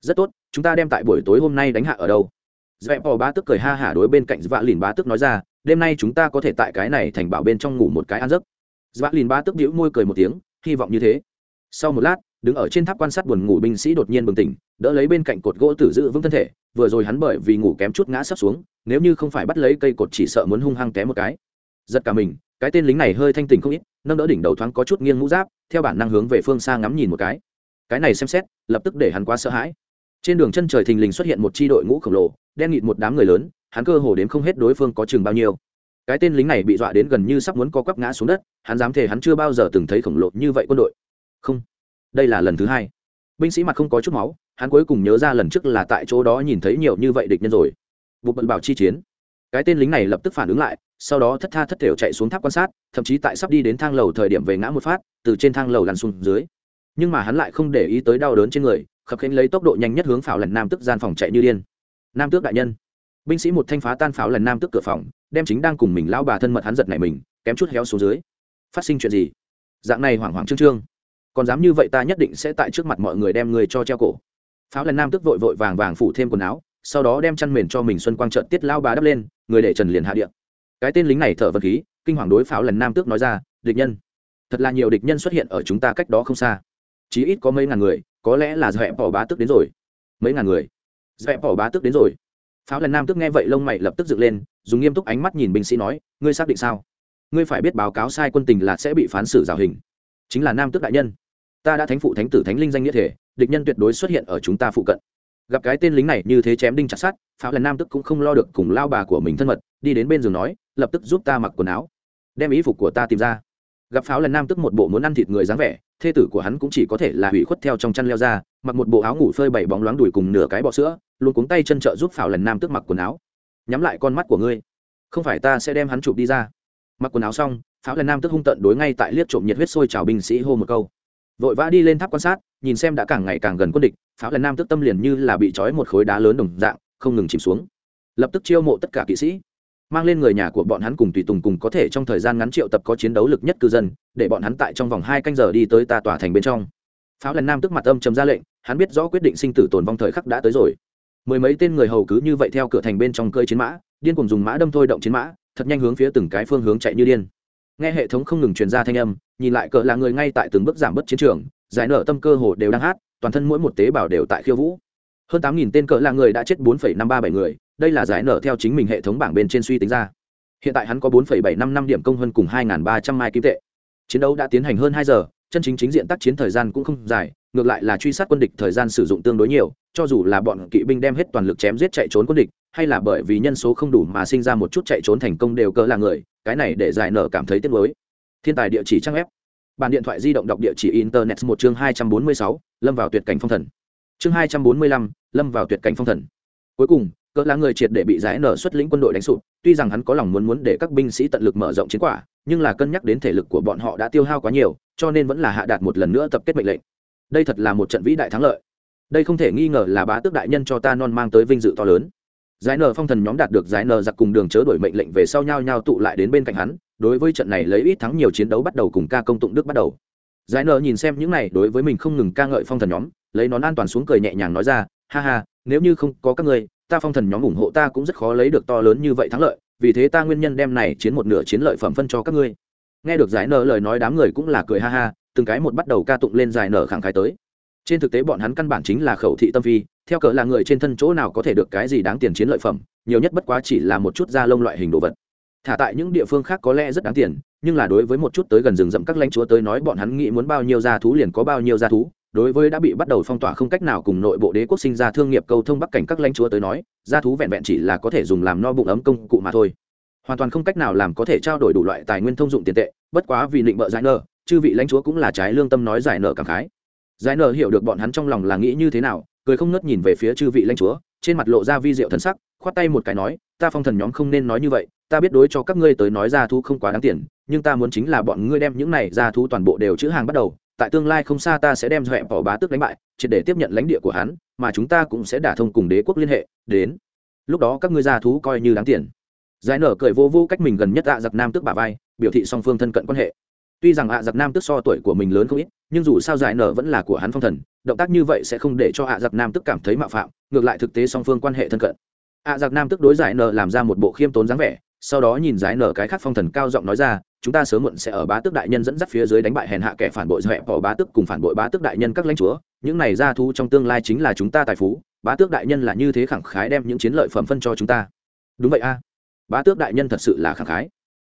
S1: Rất tốt, chúng ta đem tại buổi tối hôm nay đánh hạ ở đâu? Dẹp bỏ bá tước cười ha hả đối bên cạnh vạ lìn bá tước nói ra, đêm nay chúng ta có thể tại cái này thành bảo bên trong ngủ một cái ăn giấc. Vạ lìn bá tước bĩu môi cười một tiếng, hy vọng như thế. Sau một lát, đứng ở trên tháp quan sát buồn ngủ binh sĩ đột nhiên bừng tỉnh, đỡ lấy bên cạnh cột gỗ tử giữ vững thân thể, vừa rồi hắn bởi vì ngủ kém chút ngã sắp xuống, nếu như không phải bắt lấy cây cột chỉ sợ muốn hung hăng té một cái giật cả mình, cái tên lính này hơi thanh tình không ít, nâng đỡ đỉnh đầu thoáng có chút nghiêng mũ giáp, theo bản năng hướng về phương xa ngắm nhìn một cái. Cái này xem xét, lập tức để hắn quá sợ hãi. Trên đường chân trời thình lình xuất hiện một chi đội ngũ khổng lồ, đen nghịt một đám người lớn, hắn cơ hồ đến không hết đối phương có chừng bao nhiêu. Cái tên lính này bị dọa đến gần như sắp muốn co quắp ngã xuống đất, hắn dám thể hắn chưa bao giờ từng thấy khổng lồ như vậy quân đội. Không, đây là lần thứ hai. Binh sĩ mặt không có chút máu, hắn cuối cùng nhớ ra lần trước là tại chỗ đó nhìn thấy nhiều như vậy địch nhân rồi. Vụ bận bảo chi chiến. Cái tên lính này lập tức phản ứng lại sau đó thất tha thất thểu chạy xuống tháp quan sát, thậm chí tại sắp đi đến thang lầu thời điểm về ngã một phát, từ trên thang lầu lăn xuống dưới. Nhưng mà hắn lại không để ý tới đau đớn trên người, khập khiễng lấy tốc độ nhanh nhất hướng pháo lần nam tức gian phòng chạy như điên. Nam tước đại nhân. Binh sĩ một thanh phá tan pháo lần nam tước cửa phòng, đem chính đang cùng mình lao bà thân mật hắn giật này mình, kém chút héo xuống dưới. Phát sinh chuyện gì? Dạng này hoảng hoảng trương trương. Còn dám như vậy ta nhất định sẽ tại trước mặt mọi người đem người cho treo cổ. Pháo lần nam tước vội vội vàng vàng phủ thêm quần áo, sau đó đem chăn mền cho mình xuân quang trợn tiết lao bà đắp lên, người để trần liền hạ điện cái tên lính này thở vật khí, kinh hoàng đối pháo lần nam tước nói ra, địch nhân, thật là nhiều địch nhân xuất hiện ở chúng ta cách đó không xa. Chí ít có mấy ngàn người, có lẽ là dẹp bỏ bá tước đến rồi. Mấy ngàn người? Dẹp bỏ bá tước đến rồi. Pháo lần nam Tước nghe vậy lông mày lập tức dựng lên, dùng nghiêm túc ánh mắt nhìn binh sĩ nói, ngươi xác định sao? Ngươi phải biết báo cáo sai quân tình là sẽ bị phán xử rào hình. Chính là nam tước đại nhân. Ta đã thánh phụ thánh tử thánh linh danh nghĩa thể, địch nhân tuyệt đối xuất hiện ở chúng ta phụ cận gặp cái tên lính này như thế chém đinh chặt sát pháo lần nam tức cũng không lo được cùng lao bà của mình thân mật, đi đến bên giường nói, lập tức giúp ta mặc quần áo. Đem ý phục của ta tìm ra. Gặp pháo lần nam tức một bộ muốn ăn thịt người dáng vẻ, thê tử của hắn cũng chỉ có thể là hủy khuất theo trong chăn leo ra, mặc một bộ áo ngủ phơi bảy bóng loáng đùi cùng nửa cái bọ sữa, luôn cuống tay chân trợ giúp pháo lần nam tức mặc quần áo. Nhắm lại con mắt của ngươi. Không phải ta sẽ đem hắn chụp đi ra. Mặc quần áo xong, pháo lần nam tức hung tận đối ngay tại liếc trộm nhiệt huyết sôi trào binh sĩ hô một câu vội vã đi lên tháp quan sát, nhìn xem đã càng ngày càng gần quân địch, pháo lần nam tức tâm liền như là bị trói một khối đá lớn đồng dạng, không ngừng chìm xuống. Lập tức chiêu mộ tất cả kỵ sĩ, mang lên người nhà của bọn hắn cùng tùy tùng cùng có thể trong thời gian ngắn triệu tập có chiến đấu lực nhất cư dân, để bọn hắn tại trong vòng hai canh giờ đi tới ta tòa thành bên trong. Pháo lần nam tức mặt âm chấm ra lệnh, hắn biết rõ quyết định sinh tử tồn vong thời khắc đã tới rồi. Mười mấy tên người hầu cứ như vậy theo cửa thành bên trong cơi chiến mã, điên cùng dùng mã đâm thôi động chiến mã, thật nhanh hướng phía từng cái phương hướng chạy như điên nghe hệ thống không ngừng truyền ra thanh âm, nhìn lại cỡ là người ngay tại từng bước giảm bớt chiến trường, giải nở tâm cơ hồ đều đang hát, toàn thân mỗi một tế bào đều tại khiêu vũ. Hơn tám nghìn tên cỡ là người đã chết bốn phẩy năm ba bảy người, đây là giải nở theo chính mình hệ thống bảng bên trên suy tính ra. Hiện tại hắn có bốn phẩy bảy năm năm điểm công hơn cùng hai ba trăm mai kim tệ. Chiến đấu đã tiến hành hơn hai giờ, chân chính chính diện tác chiến thời gian cũng không dài, ngược lại là truy sát quân địch thời gian sử dụng tương đối nhiều, cho dù là bọn kỵ binh đem hết toàn lực chém giết chạy trốn quân địch hay là bởi vì nhân số không đủ mà sinh ra một chút chạy trốn thành công đều cỡ là người cái này để giải nở cảm thấy tiếc nuối. Thiên tài địa chỉ trang web, bản điện thoại di động đọc địa chỉ internet một chương hai trăm bốn mươi sáu lâm vào tuyệt cảnh phong thần. Chương hai trăm bốn mươi lăm lâm vào tuyệt cảnh phong thần. Cuối cùng cỡ là người triệt để bị giải nở xuất lĩnh quân đội đánh sụp tuy rằng hắn có lòng muốn muốn để các binh sĩ tận lực mở rộng chiến quả nhưng là cân nhắc đến thể lực của bọn họ đã tiêu hao quá nhiều cho nên vẫn là hạ đạt một lần nữa tập kết mệnh lệnh. Đây thật là một trận vĩ đại thắng lợi. Đây không thể nghi ngờ là bá tước đại nhân cho ta non mang tới vinh dự to lớn giải nở phong thần nhóm đạt được giải nở giặc cùng đường chớ đổi mệnh lệnh về sau nhau nhau tụ lại đến bên cạnh hắn, đối với trận này lấy ít thắng nhiều chiến đấu bắt đầu cùng ca công tụng đức bắt đầu. Giải nở nhìn xem những này, đối với mình không ngừng ca ngợi phong thần nhóm, lấy nón an toàn xuống cười nhẹ nhàng nói ra, ha ha, nếu như không có các ngươi, ta phong thần nhóm ủng hộ ta cũng rất khó lấy được to lớn như vậy thắng lợi, vì thế ta nguyên nhân đem này chiến một nửa chiến lợi phẩm phân cho các ngươi. Nghe được giải nở lời nói đám người cũng là cười ha ha, từng cái một bắt đầu ca tụng lên giải nở khẳng khái tới. Trên thực tế bọn hắn căn bản chính là khẩu thị tâm phi theo cỡ là người trên thân chỗ nào có thể được cái gì đáng tiền chiến lợi phẩm, nhiều nhất bất quá chỉ là một chút da lông loại hình đồ vật. Thả tại những địa phương khác có lẽ rất đáng tiền, nhưng là đối với một chút tới gần rừng rậm các lãnh chúa tới nói bọn hắn nghĩ muốn bao nhiêu gia thú liền có bao nhiêu gia thú, đối với đã bị bắt đầu phong tỏa không cách nào cùng nội bộ đế quốc sinh ra thương nghiệp cầu thông bắc cảnh các lãnh chúa tới nói, gia thú vẹn vẹn chỉ là có thể dùng làm no bụng ấm công cụ mà thôi. Hoàn toàn không cách nào làm có thể trao đổi đủ loại tài nguyên thông dụng tiền tệ, bất quá vì định bợ giải nợ, chư vị lãnh chúa cũng là trái lương tâm nói giải nợ cảm khái. Giải nợ hiểu được bọn hắn trong lòng là nghĩ như thế nào cười không ngớt nhìn về phía chư vị lãnh chúa, trên mặt lộ ra vi diệu thần sắc, khoát tay một cái nói, ta phong thần nhóm không nên nói như vậy, ta biết đối cho các ngươi tới nói ra thú không quá đáng tiền, nhưng ta muốn chính là bọn ngươi đem những này ra thú toàn bộ đều chữ hàng bắt đầu, tại tương lai không xa ta sẽ đem dọa bỏ bá tước đánh bại, triệt để tiếp nhận lãnh địa của hắn, mà chúng ta cũng sẽ đả thông cùng đế quốc liên hệ, đến. Lúc đó các ngươi ra thú coi như đáng tiền. Giải nở cười vô vô cách mình gần nhất ạ giặc nam tước bà vai, biểu thị song phương thân cận quan hệ tuy rằng ạ giặc nam Tức so tuổi của mình lớn không ít, nhưng dù sao giải nở vẫn là của hắn phong thần, động tác như vậy sẽ không để cho ạ giặc nam Tức cảm thấy mạo phạm, ngược lại thực tế song phương quan hệ thân cận. Ạ giặc nam Tức đối giải nở làm ra một bộ khiêm tốn dáng vẻ, sau đó nhìn giải nở cái khác phong thần cao giọng nói ra, chúng ta sớm muộn sẽ ở bá tước đại nhân dẫn dắt phía dưới đánh bại hèn hạ kẻ phản bội dọa bỏ bá tước cùng phản bội bá tước đại nhân các lãnh chúa. Những này ra thu trong tương lai chính là chúng ta tài phú, bá tước đại nhân là như thế khẳng khái đem những chiến lợi phẩm phân cho chúng ta. Đúng vậy a. Bá tước đại nhân thật sự là khẳng khái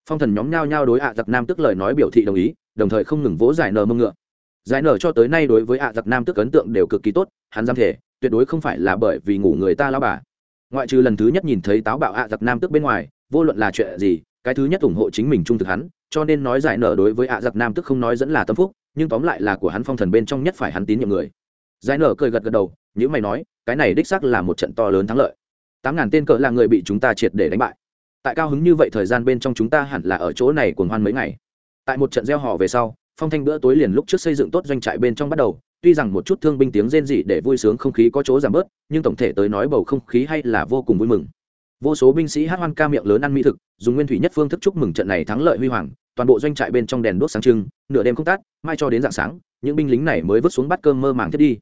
S1: phong thần nhóm nhao nhao đối ạ giặc nam tức lời nói biểu thị đồng ý, đồng thời không ngừng vỗ giải nở mông ngựa. Giải nở cho tới nay đối với ạ giặc nam tức ấn tượng đều cực kỳ tốt, hắn dám thể tuyệt đối không phải là bởi vì ngủ người ta lao bà. Ngoại trừ lần thứ nhất nhìn thấy táo bạo ạ giặc nam tức bên ngoài, vô luận là chuyện gì, cái thứ nhất ủng hộ chính mình trung thực hắn, cho nên nói giải nở đối với ạ giặc nam tức không nói dẫn là tâm phúc, nhưng tóm lại là của hắn phong thần bên trong nhất phải hắn tín nhiệm người. Giải nở cười gật gật đầu những mày nói, cái này đích xác là một trận to lớn thắng lợi. Tám ngàn tên cỡ là người bị chúng ta triệt để đánh bại tại cao hứng như vậy thời gian bên trong chúng ta hẳn là ở chỗ này cuồng hoan mấy ngày. Tại một trận gieo họ về sau, phong thanh bữa tối liền lúc trước xây dựng tốt doanh trại bên trong bắt đầu, tuy rằng một chút thương binh tiếng rên rỉ để vui sướng không khí có chỗ giảm bớt, nhưng tổng thể tới nói bầu không khí hay là vô cùng vui mừng. Vô số binh sĩ hát hoan ca miệng lớn ăn mỹ thực, dùng nguyên thủy nhất phương thức chúc mừng trận này thắng lợi huy hoàng, toàn bộ doanh trại bên trong đèn đuốc sáng trưng, nửa đêm không tát mai cho đến dạng sáng, những binh lính này mới vứt xuống bát cơm mơ màng thiết đi.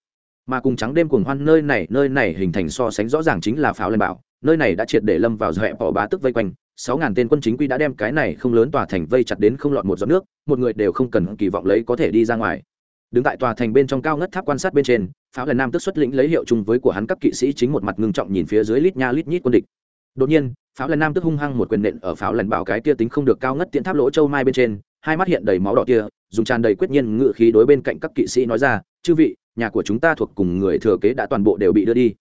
S1: Mà cùng trắng đêm cuồng hoan nơi này nơi này hình thành so sánh rõ ràng chính là pháo lên bảo nơi này đã triệt để lâm vào dọa bỏ bá tức vây quanh, sáu ngàn tên quân chính quy đã đem cái này không lớn tòa thành vây chặt đến không lọt một giọt nước, một người đều không cần kỳ vọng lấy có thể đi ra ngoài. Đứng tại tòa thành bên trong cao ngất tháp quan sát bên trên pháo lần nam tức xuất lĩnh lấy hiệu chung với của hắn các kỵ sĩ chính một mặt ngưng trọng nhìn phía dưới lít nha lít nhít quân địch. Đột nhiên pháo lần nam tức hung hăng một quyền nện ở pháo lần bảo cái kia tính không được cao ngất tiễn tháp lỗ châu mai bên trên, hai mắt hiện đầy máu đỏ kia, dùng tràn đầy quyết nhiên ngự khí đối bên cạnh các kỵ sĩ nói ra, chư vị, nhà của chúng ta thuộc cùng người thừa kế đã toàn bộ đều bị đưa đi.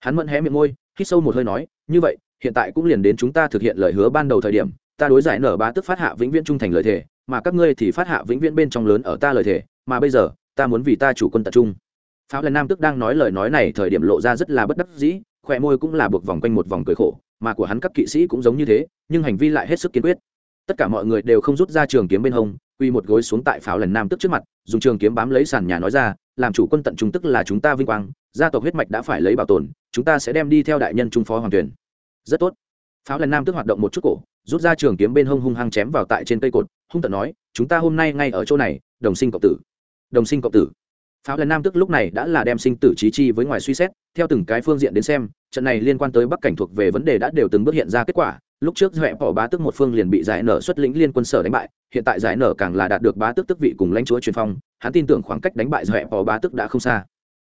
S1: Hắn mẫn hé miệng môi hít sâu một hơi nói, như vậy, hiện tại cũng liền đến chúng ta thực hiện lời hứa ban đầu thời điểm, ta đối giải nở ba tức phát hạ vĩnh viễn trung thành lời thề, mà các ngươi thì phát hạ vĩnh viễn bên trong lớn ở ta lời thề, mà bây giờ, ta muốn vì ta chủ quân tập trung. Pháo lần nam tức đang nói lời nói này thời điểm lộ ra rất là bất đắc dĩ, khỏe môi cũng là buộc vòng quanh một vòng cười khổ, mà của hắn các kỵ sĩ cũng giống như thế, nhưng hành vi lại hết sức kiên quyết. Tất cả mọi người đều không rút ra trường kiếm bên hông, quy một gối xuống tại pháo lần nam tức trước mặt, dùng trường kiếm bám lấy sàn nhà nói ra, làm chủ quân tận trung tức là chúng ta vinh quang, gia tộc huyết mạch đã phải lấy bảo tồn chúng ta sẽ đem đi theo đại nhân trung phó hoàng tuyển rất tốt. Pháo lần nam tức hoạt động một chút cổ, rút ra trường kiếm bên hông hung hăng chém vào tại trên cây cột, hung tận nói, chúng ta hôm nay ngay ở chỗ này, đồng sinh cộng tử. Đồng sinh cộng tử. Pháo lần nam tức lúc này đã là đem sinh tử trí chi với ngoài suy xét, theo từng cái phương diện đến xem, trận này liên quan tới bắc cảnh thuộc về vấn đề đã đều từng bước hiện ra kết quả. Lúc trước huệ bỏ bá tức một phương liền bị giải nở xuất lĩnh liên quân sở đánh bại, hiện tại giải nở càng là đạt được bá tức tức vị cùng lãnh chúa truyền phong, hắn tin tưởng khoảng cách đánh bại huệ bỏ bá tức đã không xa.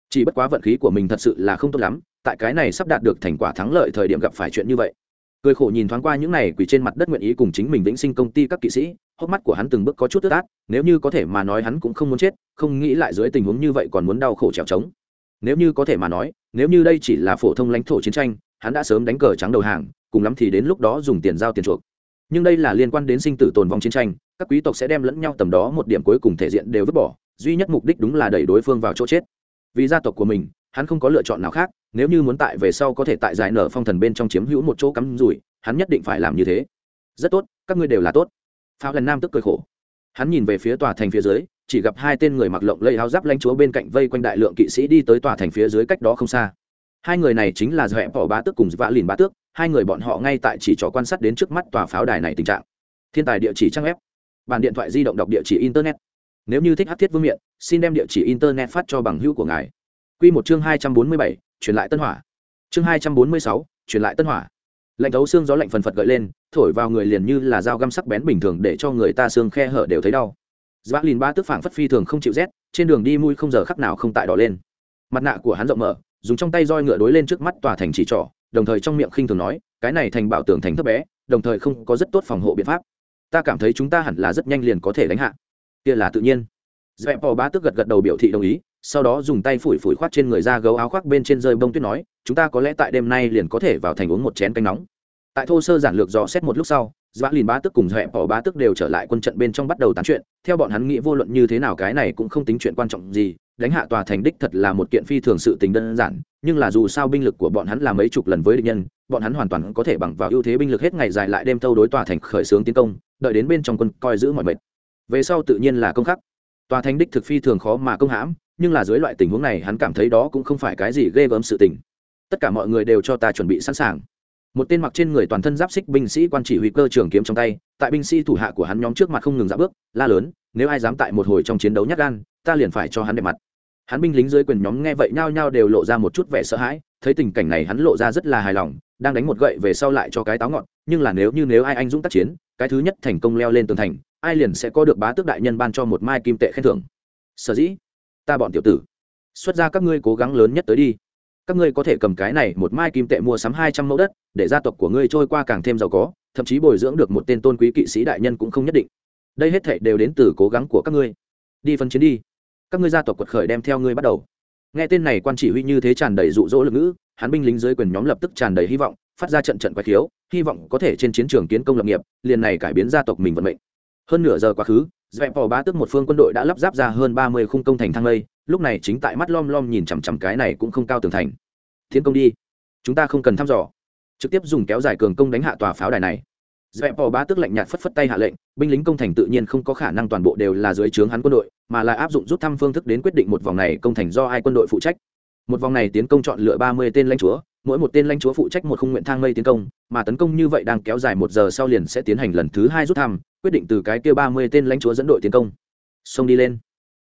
S1: Chỉ bất quá vận khí của mình thật sự là không tốt lắm tại cái này sắp đạt được thành quả thắng lợi thời điểm gặp phải chuyện như vậy. Cười khổ nhìn thoáng qua những này quỳ trên mặt đất nguyện ý cùng chính mình vĩnh sinh công ty các kỵ sĩ, hốc mắt của hắn từng bước có chút tức át, nếu như có thể mà nói hắn cũng không muốn chết, không nghĩ lại dưới tình huống như vậy còn muốn đau khổ trèo trống. Nếu như có thể mà nói, nếu như đây chỉ là phổ thông lãnh thổ chiến tranh, hắn đã sớm đánh cờ trắng đầu hàng, cùng lắm thì đến lúc đó dùng tiền giao tiền chuộc. Nhưng đây là liên quan đến sinh tử tồn vong chiến tranh, các quý tộc sẽ đem lẫn nhau tầm đó một điểm cuối cùng thể diện đều vứt bỏ, duy nhất mục đích đúng là đẩy đối phương vào chỗ chết. Vì gia tộc của mình hắn không có lựa chọn nào khác, nếu như muốn tại về sau có thể tại giải nở phong thần bên trong chiếm hữu một chỗ cắm rủi, hắn nhất định phải làm như thế. Rất tốt, các ngươi đều là tốt. Pháo lần nam tức cười khổ. Hắn nhìn về phía tòa thành phía dưới, chỉ gặp hai tên người mặc lộng lây áo giáp lãnh chúa bên cạnh vây quanh đại lượng kỵ sĩ đi tới tòa thành phía dưới cách đó không xa. Hai người này chính là dọa bỏ bá tước cùng vã lìn bá tước, hai người bọn họ ngay tại chỉ trò quan sát đến trước mắt tòa pháo đài này tình trạng. Thiên tài địa chỉ trang web bàn điện thoại di động đọc địa chỉ internet. Nếu như thích hát thiết vương miện, xin đem địa chỉ internet phát cho bằng hữu của ngài. Quy một chương hai trăm bốn mươi bảy truyền lại tân hỏa chương hai trăm bốn mươi sáu truyền lại tân hỏa lạnh thấu xương gió lạnh phần phật gợi lên thổi vào người liền như là dao găm sắc bén bình thường để cho người ta xương khe hở đều thấy đau Dã Lìn Ba tức phảng phất phi thường không chịu rét, trên đường đi mũi không giờ khắc nào không tại đỏ lên. Mặt nạ của hắn rộng mở, dùng trong tay roi ngựa đối lên trước mắt tòa thành chỉ trỏ, đồng thời trong miệng khinh thường nói, cái này thành bảo tường thành thấp bé, đồng thời không có rất tốt phòng hộ biện pháp. Ta cảm thấy chúng ta hẳn là rất nhanh liền có thể đánh hạ. Kia là tự nhiên. Dã Ba tức gật gật đầu biểu thị đồng ý, sau đó dùng tay phủi phủi khoác trên người ra gấu áo khoác bên trên rơi bông tuyết nói, chúng ta có lẽ tại đêm nay liền có thể vào thành uống một chén canh nóng. Tại thô sơ giản lược dò xét một lúc sau, Dã Lìn Bá tức cùng dạ Dọa Bỏ Bá tức đều trở lại quân trận bên trong bắt đầu tán chuyện, theo bọn hắn nghĩ vô luận như thế nào cái này cũng không tính chuyện quan trọng gì, đánh hạ tòa thành đích thật là một kiện phi thường sự tình đơn giản, nhưng là dù sao binh lực của bọn hắn là mấy chục lần với địch nhân, bọn hắn hoàn toàn có thể bằng vào ưu thế binh lực hết ngày dài lại đêm thâu đối tòa thành khởi xướng tiến công, đợi đến bên trong quân coi giữ mọi mệt. Về sau tự nhiên là công khắc. Tòa thành đích thực phi thường khó mà công hãm, nhưng là dưới loại tình huống này hắn cảm thấy đó cũng không phải cái gì ghê gớm sự tình. Tất cả mọi người đều cho ta chuẩn bị sẵn sàng một tên mặc trên người toàn thân giáp xích binh sĩ quan chỉ huy cơ trường kiếm trong tay tại binh sĩ thủ hạ của hắn nhóm trước mặt không ngừng dã bước la lớn nếu ai dám tại một hồi trong chiến đấu nhát gan ta liền phải cho hắn đẹp mặt hắn binh lính dưới quyền nhóm nghe vậy nhao nhao đều lộ ra một chút vẻ sợ hãi thấy tình cảnh này hắn lộ ra rất là hài lòng đang đánh một gậy về sau lại cho cái táo ngọn nhưng là nếu như nếu ai anh dũng tác chiến cái thứ nhất thành công leo lên tường thành ai liền sẽ có được bá tước đại nhân ban cho một mai kim tệ khen thưởng? Sở dĩ ta bọn tiểu tử xuất ra các ngươi cố gắng lớn nhất tới đi. Các ngươi có thể cầm cái này một mai kim tệ mua sắm hai trăm mẫu đất để gia tộc của ngươi trôi qua càng thêm giàu có thậm chí bồi dưỡng được một tên tôn quý kỵ sĩ đại nhân cũng không nhất định. Đây hết thệ đều đến từ cố gắng của các ngươi. Đi phân chiến đi. Các ngươi gia tộc quật khởi đem theo ngươi bắt đầu. Nghe tên này quan chỉ huy như thế tràn đầy rụ rỗ lực ngữ hắn binh lính dưới quyền nhóm lập tức tràn đầy hy vọng phát ra trận trận quái thiếu, hy vọng có thể trên chiến trường kiến công lập nghiệp liền này cải biến gia tộc mình vận mệnh hơn nửa giờ quá khứ, dẹp bỏ ba tức một phương quân đội đã lắp ráp ra hơn ba mươi khung công thành thang lây lúc này chính tại mắt lom lom nhìn chằm chằm cái này cũng không cao tường thành. Thiên công đi, chúng ta không cần thăm dò. Trực tiếp dùng kéo dài cường công đánh hạ tòa pháo đài này. Dẹp bỏ ba tức lạnh nhạt phất phất tay hạ lệnh, binh lính công thành tự nhiên không có khả năng toàn bộ đều là dưới trướng hắn quân đội, mà là áp dụng rút thăm phương thức đến quyết định một vòng này công thành do ai quân đội phụ trách. Một vòng này tiến công chọn lựa ba mươi tên lãnh chúa mỗi một tên lãnh chúa phụ trách một khung nguyện thang mây tiến công, mà tấn công như vậy đang kéo dài một giờ sau liền sẽ tiến hành lần thứ hai rút thăm, quyết định từ cái kia ba mươi tên lãnh chúa dẫn đội tiến công. Xông đi lên.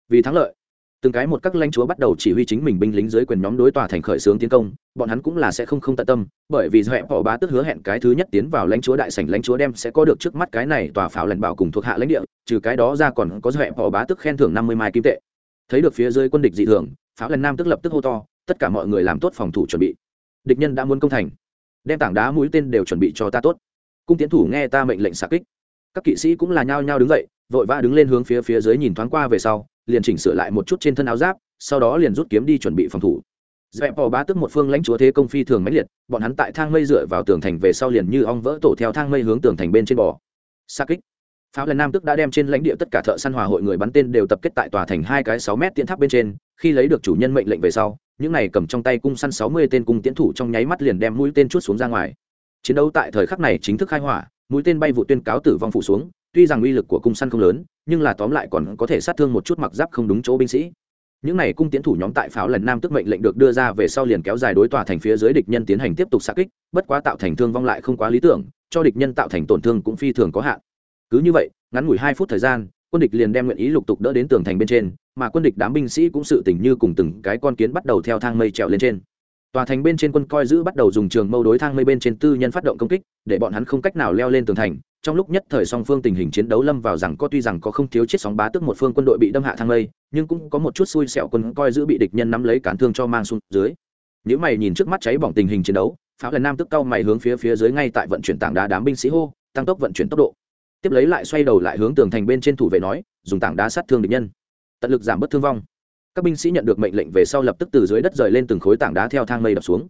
S1: Vì thắng lợi. Từng cái một các lãnh chúa bắt đầu chỉ huy chính mình binh lính dưới quyền nhóm đối tòa thành khởi xướng tiến công, bọn hắn cũng là sẽ không không tận tâm, bởi vì huệ họ bá tức hứa hẹn cái thứ nhất tiến vào lãnh chúa đại sảnh lãnh chúa đem sẽ có được trước mắt cái này tòa pháo lần bảo cùng thuộc hạ lãnh địa, trừ cái đó ra còn có huệ họ bá tức khen thưởng năm mươi mai kim tệ. Thấy được phía dưới quân địch dị thường, pháo lần nam tức lập tức hô to, tất cả mọi người làm tốt phòng thủ chuẩn bị địch nhân đã muốn công thành. Đem tảng đá mũi tên đều chuẩn bị cho ta tốt. Cung tiến thủ nghe ta mệnh lệnh xạ kích. Các kỵ sĩ cũng là nhao nhao đứng dậy, vội vã đứng lên hướng phía phía dưới nhìn thoáng qua về sau, liền chỉnh sửa lại một chút trên thân áo giáp, sau đó liền rút kiếm đi chuẩn bị phòng thủ. Dẹp bỏ bá tức một phương lãnh chúa thế công phi thường mãnh liệt, bọn hắn tại thang mây dựa vào tường thành về sau liền như ong vỡ tổ theo thang mây hướng tường thành bên trên bò. Xa kích. Pháo lần nam tức đã đem trên lãnh địa tất cả thợ săn hòa hội người bắn tên đều tập kết tại tòa thành hai cái sáu mét tiến tháp bên trên, khi lấy được chủ nhân mệnh lệnh về sau những này cầm trong tay cung săn sáu mươi tên cung tiến thủ trong nháy mắt liền đem mũi tên chút xuống ra ngoài. Chiến đấu tại thời khắc này chính thức khai hỏa, mũi tên bay vụ tuyên cáo tử vong phủ xuống, tuy rằng uy lực của cung săn không lớn, nhưng là tóm lại còn có thể sát thương một chút mặc giáp không đúng chỗ binh sĩ. Những này cung tiến thủ nhóm tại pháo lần nam tức mệnh lệnh được đưa ra về sau liền kéo dài đối tòa thành phía dưới địch nhân tiến hành tiếp tục xa kích, bất quá tạo thành thương vong lại không quá lý tưởng, cho địch nhân tạo thành tổn thương cũng phi thường có hạn. Cứ như vậy, ngắn ngủi hai phút thời gian, quân địch liền đem nguyện ý lục tục đỡ đến tường thành bên trên mà quân địch đám binh sĩ cũng sự tình như cùng từng cái con kiến bắt đầu theo thang mây trèo lên trên. Tòa thành bên trên quân coi giữ bắt đầu dùng trường mâu đối thang mây bên trên tư nhân phát động công kích, để bọn hắn không cách nào leo lên tường thành. Trong lúc nhất thời song phương tình hình chiến đấu lâm vào rằng có tuy rằng có không thiếu chết sóng bá tức một phương quân đội bị đâm hạ thang mây, nhưng cũng có một chút xui xẻo quân coi giữ bị địch nhân nắm lấy cản thương cho mang xuống dưới. Nếu mày nhìn trước mắt cháy bỏng tình hình chiến đấu, pháo lần nam tức cao mày hướng phía phía dưới ngay tại vận chuyển tảng đá đám binh sĩ hô, tăng tốc vận chuyển tốc độ. Tiếp lấy lại xoay đầu lại hướng tường thành bên trên thủ vệ nói, dùng tảng đá sát thương địch nhân tận lực giảm bớt thương vong. Các binh sĩ nhận được mệnh lệnh về sau lập tức từ dưới đất rời lên từng khối tảng đá theo thang mây đập xuống.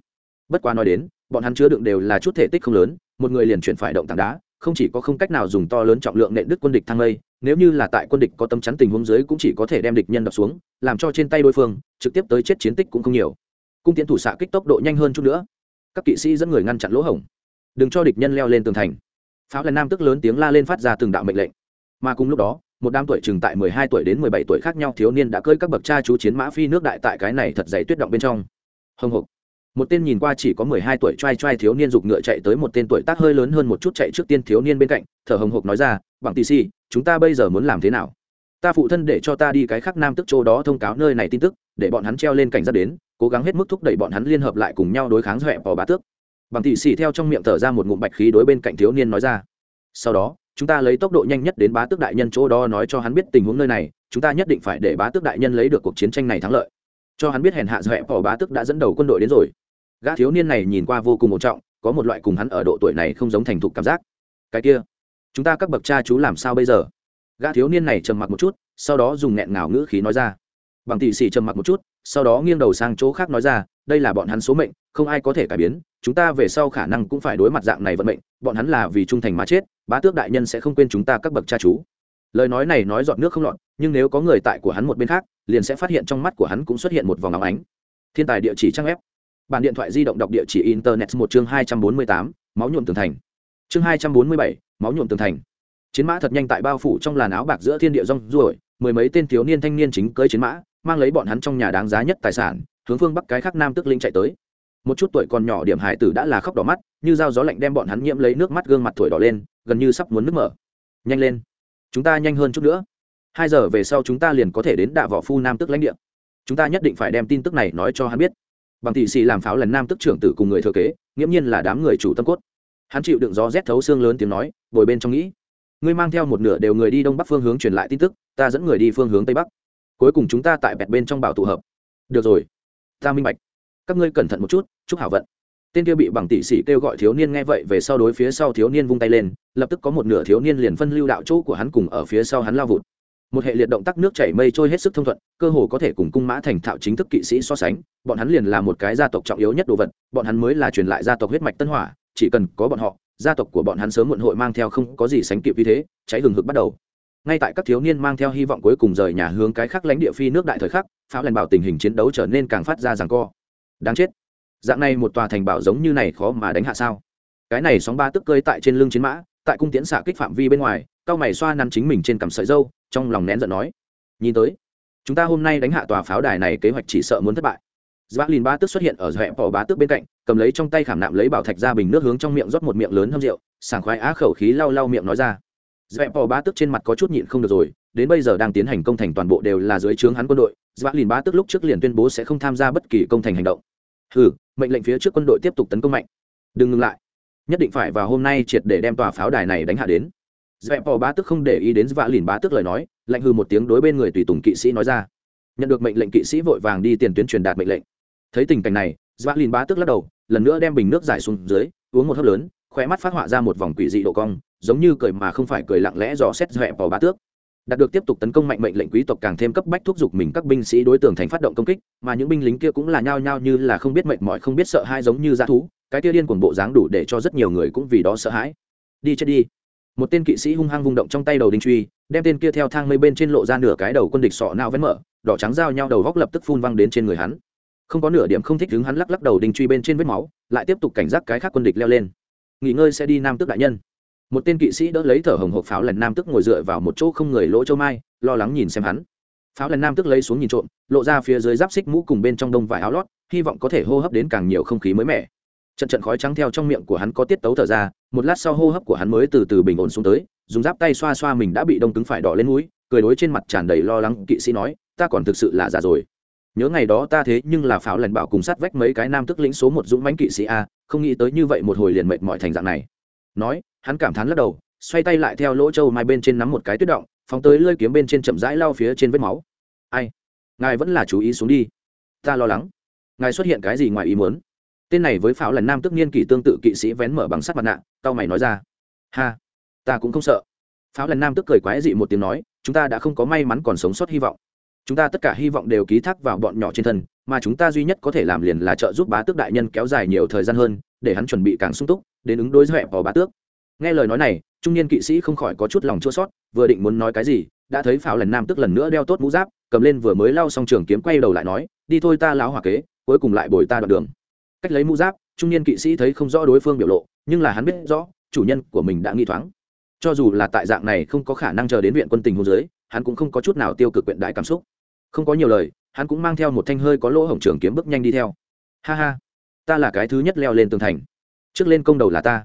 S1: Bất quá nói đến, bọn hắn chứa đựng đều là chút thể tích không lớn, một người liền chuyển phải động tảng đá, không chỉ có không cách nào dùng to lớn trọng lượng nện đứt quân địch thang mây, nếu như là tại quân địch có tâm chắn tình huống dưới cũng chỉ có thể đem địch nhân đập xuống, làm cho trên tay đối phương, trực tiếp tới chết chiến tích cũng không nhiều. Cung tiến thủ xạ kích tốc độ nhanh hơn chút nữa. Các kỵ sĩ dẫn người ngăn chặn lỗ hổng. Đừng cho địch nhân leo lên tường thành. Pháo là nam tức lớn tiếng la lên phát ra từng đạo mệnh lệnh. Mà cùng lúc đó một đám tuổi chừng tại mười hai tuổi đến mười bảy tuổi khác nhau thiếu niên đã cơi các bậc cha chú chiến mã phi nước đại tại cái này thật dày tuyết động bên trong. Hồng hộc. Một tên nhìn qua chỉ có mười hai tuổi trai trai thiếu niên giục ngựa chạy tới một tên tuổi tác hơi lớn hơn một chút chạy trước tiên thiếu niên bên cạnh, thở hồng hộc nói ra, bằng tì si chúng ta bây giờ muốn làm thế nào? Ta phụ thân để cho ta đi cái khác nam tức chỗ đó thông cáo nơi này tin tức, để bọn hắn treo lên cảnh giác đến, cố gắng hết mức thúc đẩy bọn hắn liên hợp lại cùng nhau đối kháng huệ bò bá tước. Bằng tỉ si theo trong miệng thở ra một ngụm bạch khí đối bên cạnh thiếu niên nói ra sau đó, chúng ta lấy tốc độ nhanh nhất đến bá tước đại nhân chỗ đó nói cho hắn biết tình huống nơi này, chúng ta nhất định phải để bá tước đại nhân lấy được cuộc chiến tranh này thắng lợi. Cho hắn biết hèn hạ huệ bỏ bá tước đã dẫn đầu quân đội đến rồi. Gã thiếu niên này nhìn qua vô cùng một trọng, có một loại cùng hắn ở độ tuổi này không giống thành thục cảm giác. Cái kia, chúng ta các bậc cha chú làm sao bây giờ? Gã thiếu niên này trầm mặc một chút, sau đó dùng nghẹn ngào ngữ khí nói ra. Bằng tỷ xỉ trầm mặc một chút, sau đó nghiêng đầu sang chỗ khác nói ra đây là bọn hắn số mệnh, không ai có thể cải biến, chúng ta về sau khả năng cũng phải đối mặt dạng này vận mệnh, bọn hắn là vì trung thành mà chết, bá tước đại nhân sẽ không quên chúng ta các bậc cha chú. Lời nói này nói dọn nước không lọt, nhưng nếu có người tại của hắn một bên khác, liền sẽ phát hiện trong mắt của hắn cũng xuất hiện một vòng óng ánh. Thiên tài địa chỉ trang web. Bản điện thoại di động đọc địa chỉ internet một chương hai trăm bốn mươi tám, máu nhuộm tường thành. Chương hai trăm bốn mươi bảy, máu nhuộm tường thành. Chiến mã thật nhanh tại bao phủ trong làn áo bạc giữa thiên địa rong ruổi, mười mấy tên thiếu niên thanh niên chính cưỡi chiến mã, mang lấy bọn hắn trong nhà đáng giá nhất tài sản hướng phương bắc cái khác nam tức linh chạy tới. Một chút tuổi còn nhỏ điểm hải tử đã là khóc đỏ mắt, như dao gió lạnh đem bọn hắn nhiễm lấy nước mắt gương mặt thổi đỏ lên, gần như sắp muốn nước mở. Nhanh lên, chúng ta nhanh hơn chút nữa. Hai giờ về sau chúng ta liền có thể đến đạ võ phu nam tức lãnh địa. Chúng ta nhất định phải đem tin tức này nói cho hắn biết. Bằng thị sĩ làm pháo lần nam tức trưởng tử cùng người thừa kế, nghiễm nhiên là đám người chủ tâm cốt. Hắn chịu đựng gió rét thấu xương lớn tiếng nói, bồi bên trong nghĩ. Ngươi mang theo một nửa đều người đi đông bắc phương hướng truyền lại tin tức, ta dẫn người đi phương hướng tây bắc. Cuối cùng chúng ta tại bẹt bên trong bảo tụ hợp. Được rồi ta minh bạch. Các ngươi cẩn thận một chút, chúc hảo vận. Tên kia bị bằng tỷ sĩ kêu gọi thiếu niên nghe vậy về sau đối phía sau thiếu niên vung tay lên, lập tức có một nửa thiếu niên liền phân lưu đạo chỗ của hắn cùng ở phía sau hắn lao vụt. Một hệ liệt động tác nước chảy mây trôi hết sức thông thuận, cơ hồ có thể cùng cung mã thành thạo chính thức kỵ sĩ so sánh, bọn hắn liền là một cái gia tộc trọng yếu nhất đồ vật, bọn hắn mới là truyền lại gia tộc huyết mạch tân hỏa, chỉ cần có bọn họ, gia tộc của bọn hắn sớm muộn hội mang theo không có gì sánh kịp như thế, cháy hừng hực bắt đầu ngay tại các thiếu niên mang theo hy vọng cuối cùng rời nhà hướng cái khác lãnh địa phi nước đại thời khắc pháo lần bảo tình hình chiến đấu trở nên càng phát ra rằng co. Đáng chết. Dạng này một tòa thành bảo giống như này khó mà đánh hạ sao? Cái này sóng ba tức cơi tại trên lưng chiến mã tại cung tiễn xạ kích phạm vi bên ngoài cao mày xoa nắn chính mình trên cằm sợi dâu trong lòng nén giận nói. Nhìn tới chúng ta hôm nay đánh hạ tòa pháo đài này kế hoạch chỉ sợ muốn thất bại. Dã Lìn Ba Tước xuất hiện ở rẽ bỏ bá tước bên cạnh, cầm lấy trong tay khảm nạm lấy bảo thạch ra bình nước hướng trong miệng rót một miệng lớn hâm rượu, sảng khoái á khẩu khí lau lau miệng nói ra dẹp bò bá tức trên mặt có chút nhịn không được rồi, đến bây giờ đang tiến hành công thành toàn bộ đều là dưới trướng hắn quân đội, Dã Lìn Ba tức lúc trước liền tuyên bố sẽ không tham gia bất kỳ công thành hành động. Hừ, mệnh lệnh phía trước quân đội tiếp tục tấn công mạnh. Đừng ngừng lại, nhất định phải vào hôm nay triệt để đem tòa pháo đài này đánh hạ đến. dẹp bò bá tức không để ý đến Dã Lìn Ba tức lời nói, lạnh hư một tiếng đối bên người tùy tùng kỵ sĩ nói ra. Nhận được mệnh lệnh kỵ sĩ vội vàng đi tiền tuyến truyền đạt mệnh lệnh thấy tình cảnh này dã lìn bá tức lắc đầu lần nữa đem bình nước giải xuống dưới uống một hớp lớn khóe mắt phát họa ra một vòng quỷ dị độ cong giống như cười mà không phải cười lặng lẽ dò xét dẹp vào bá tước. Đạt được tiếp tục tấn công mạnh mệnh lệnh quý tộc càng thêm cấp bách thúc giục mình các binh sĩ đối tượng thành phát động công kích, mà những binh lính kia cũng là nhao nhao như là không biết mệnh mỏi, không biết sợ hãi giống như dã thú, cái kia điên cuồng bộ dáng đủ để cho rất nhiều người cũng vì đó sợ hãi. Đi chết đi. Một tên kỵ sĩ hung hăng vung động trong tay đầu đinh truy, đem tên kia theo thang mây bên trên lộ ra nửa cái đầu quân địch sọ não vén mở, đỏ trắng giao nhau đầu góc lập tức phun văng đến trên người hắn. Không có nửa điểm không thích đứng hắn lắc lắc đầu đình truy bên trên vết máu, lại tiếp tục cảnh giác cái khác quân địch leo lên. Nghỉ ngơi sẽ đi nam tước đại nhân một tên kỵ sĩ đỡ lấy thở hồng hộc pháo lần nam tức ngồi dựa vào một chỗ không người lỗ châu mai, lo lắng nhìn xem hắn. Pháo lần nam tức lấy xuống nhìn trộm, lộ ra phía dưới giáp xích mũ cùng bên trong đông vải áo lót, hy vọng có thể hô hấp đến càng nhiều không khí mới mẻ. Trận trận khói trắng theo trong miệng của hắn có tiết tấu thở ra, một lát sau hô hấp của hắn mới từ từ bình ổn xuống tới, dùng giáp tay xoa xoa mình đã bị đông cứng phải đỏ lên núi cười đối trên mặt tràn đầy lo lắng, kỵ sĩ nói, ta còn thực sự là già rồi. Nhớ ngày đó ta thế nhưng là pháo lần bảo cùng sát vách mấy cái nam tức lĩnh số một dũng mãnh kỵ sĩ a, không nghĩ tới như vậy một hồi liền mệt mỏi thành dạng này. Nói hắn cảm thán lắc đầu, xoay tay lại theo lỗ trâu mai bên trên nắm một cái tuyết động, phóng tới lơi kiếm bên trên chậm rãi lao phía trên vết máu. Ai? Ngài vẫn là chú ý xuống đi. Ta lo lắng. Ngài xuất hiện cái gì ngoài ý muốn? Tên này với pháo lần nam tức niên kỷ tương tự kỵ sĩ vén mở bằng sắt mặt nạ tao mày nói ra. Ha, ta cũng không sợ. Pháo lần nam tức cười quái dị một tiếng nói, chúng ta đã không có may mắn còn sống sót hy vọng. Chúng ta tất cả hy vọng đều ký thác vào bọn nhỏ trên thân, mà chúng ta duy nhất có thể làm liền là trợ giúp bá tước đại nhân kéo dài nhiều thời gian hơn, để hắn chuẩn bị càng sung túc, đến ứng đối dẹp vào bá tước nghe lời nói này, trung niên kỵ sĩ không khỏi có chút lòng chua sót vừa định muốn nói cái gì, đã thấy pháo lần nam tức lần nữa đeo tốt mũ giáp, cầm lên vừa mới lao xong trường kiếm quay đầu lại nói, đi thôi ta láo hỏa kế, cuối cùng lại bồi ta đoạn đường. Cách lấy mũ giáp, trung niên kỵ sĩ thấy không rõ đối phương biểu lộ, nhưng là hắn biết rõ, chủ nhân của mình đã nghi thoáng. Cho dù là tại dạng này không có khả năng chờ đến viện quân tình hôn giới hắn cũng không có chút nào tiêu cực quyện đại cảm xúc. Không có nhiều lời, hắn cũng mang theo một thanh hơi có lỗ hổng trường kiếm bước nhanh đi theo. Ha ha, ta là cái thứ nhất leo lên tường thành. Trước lên công đầu là ta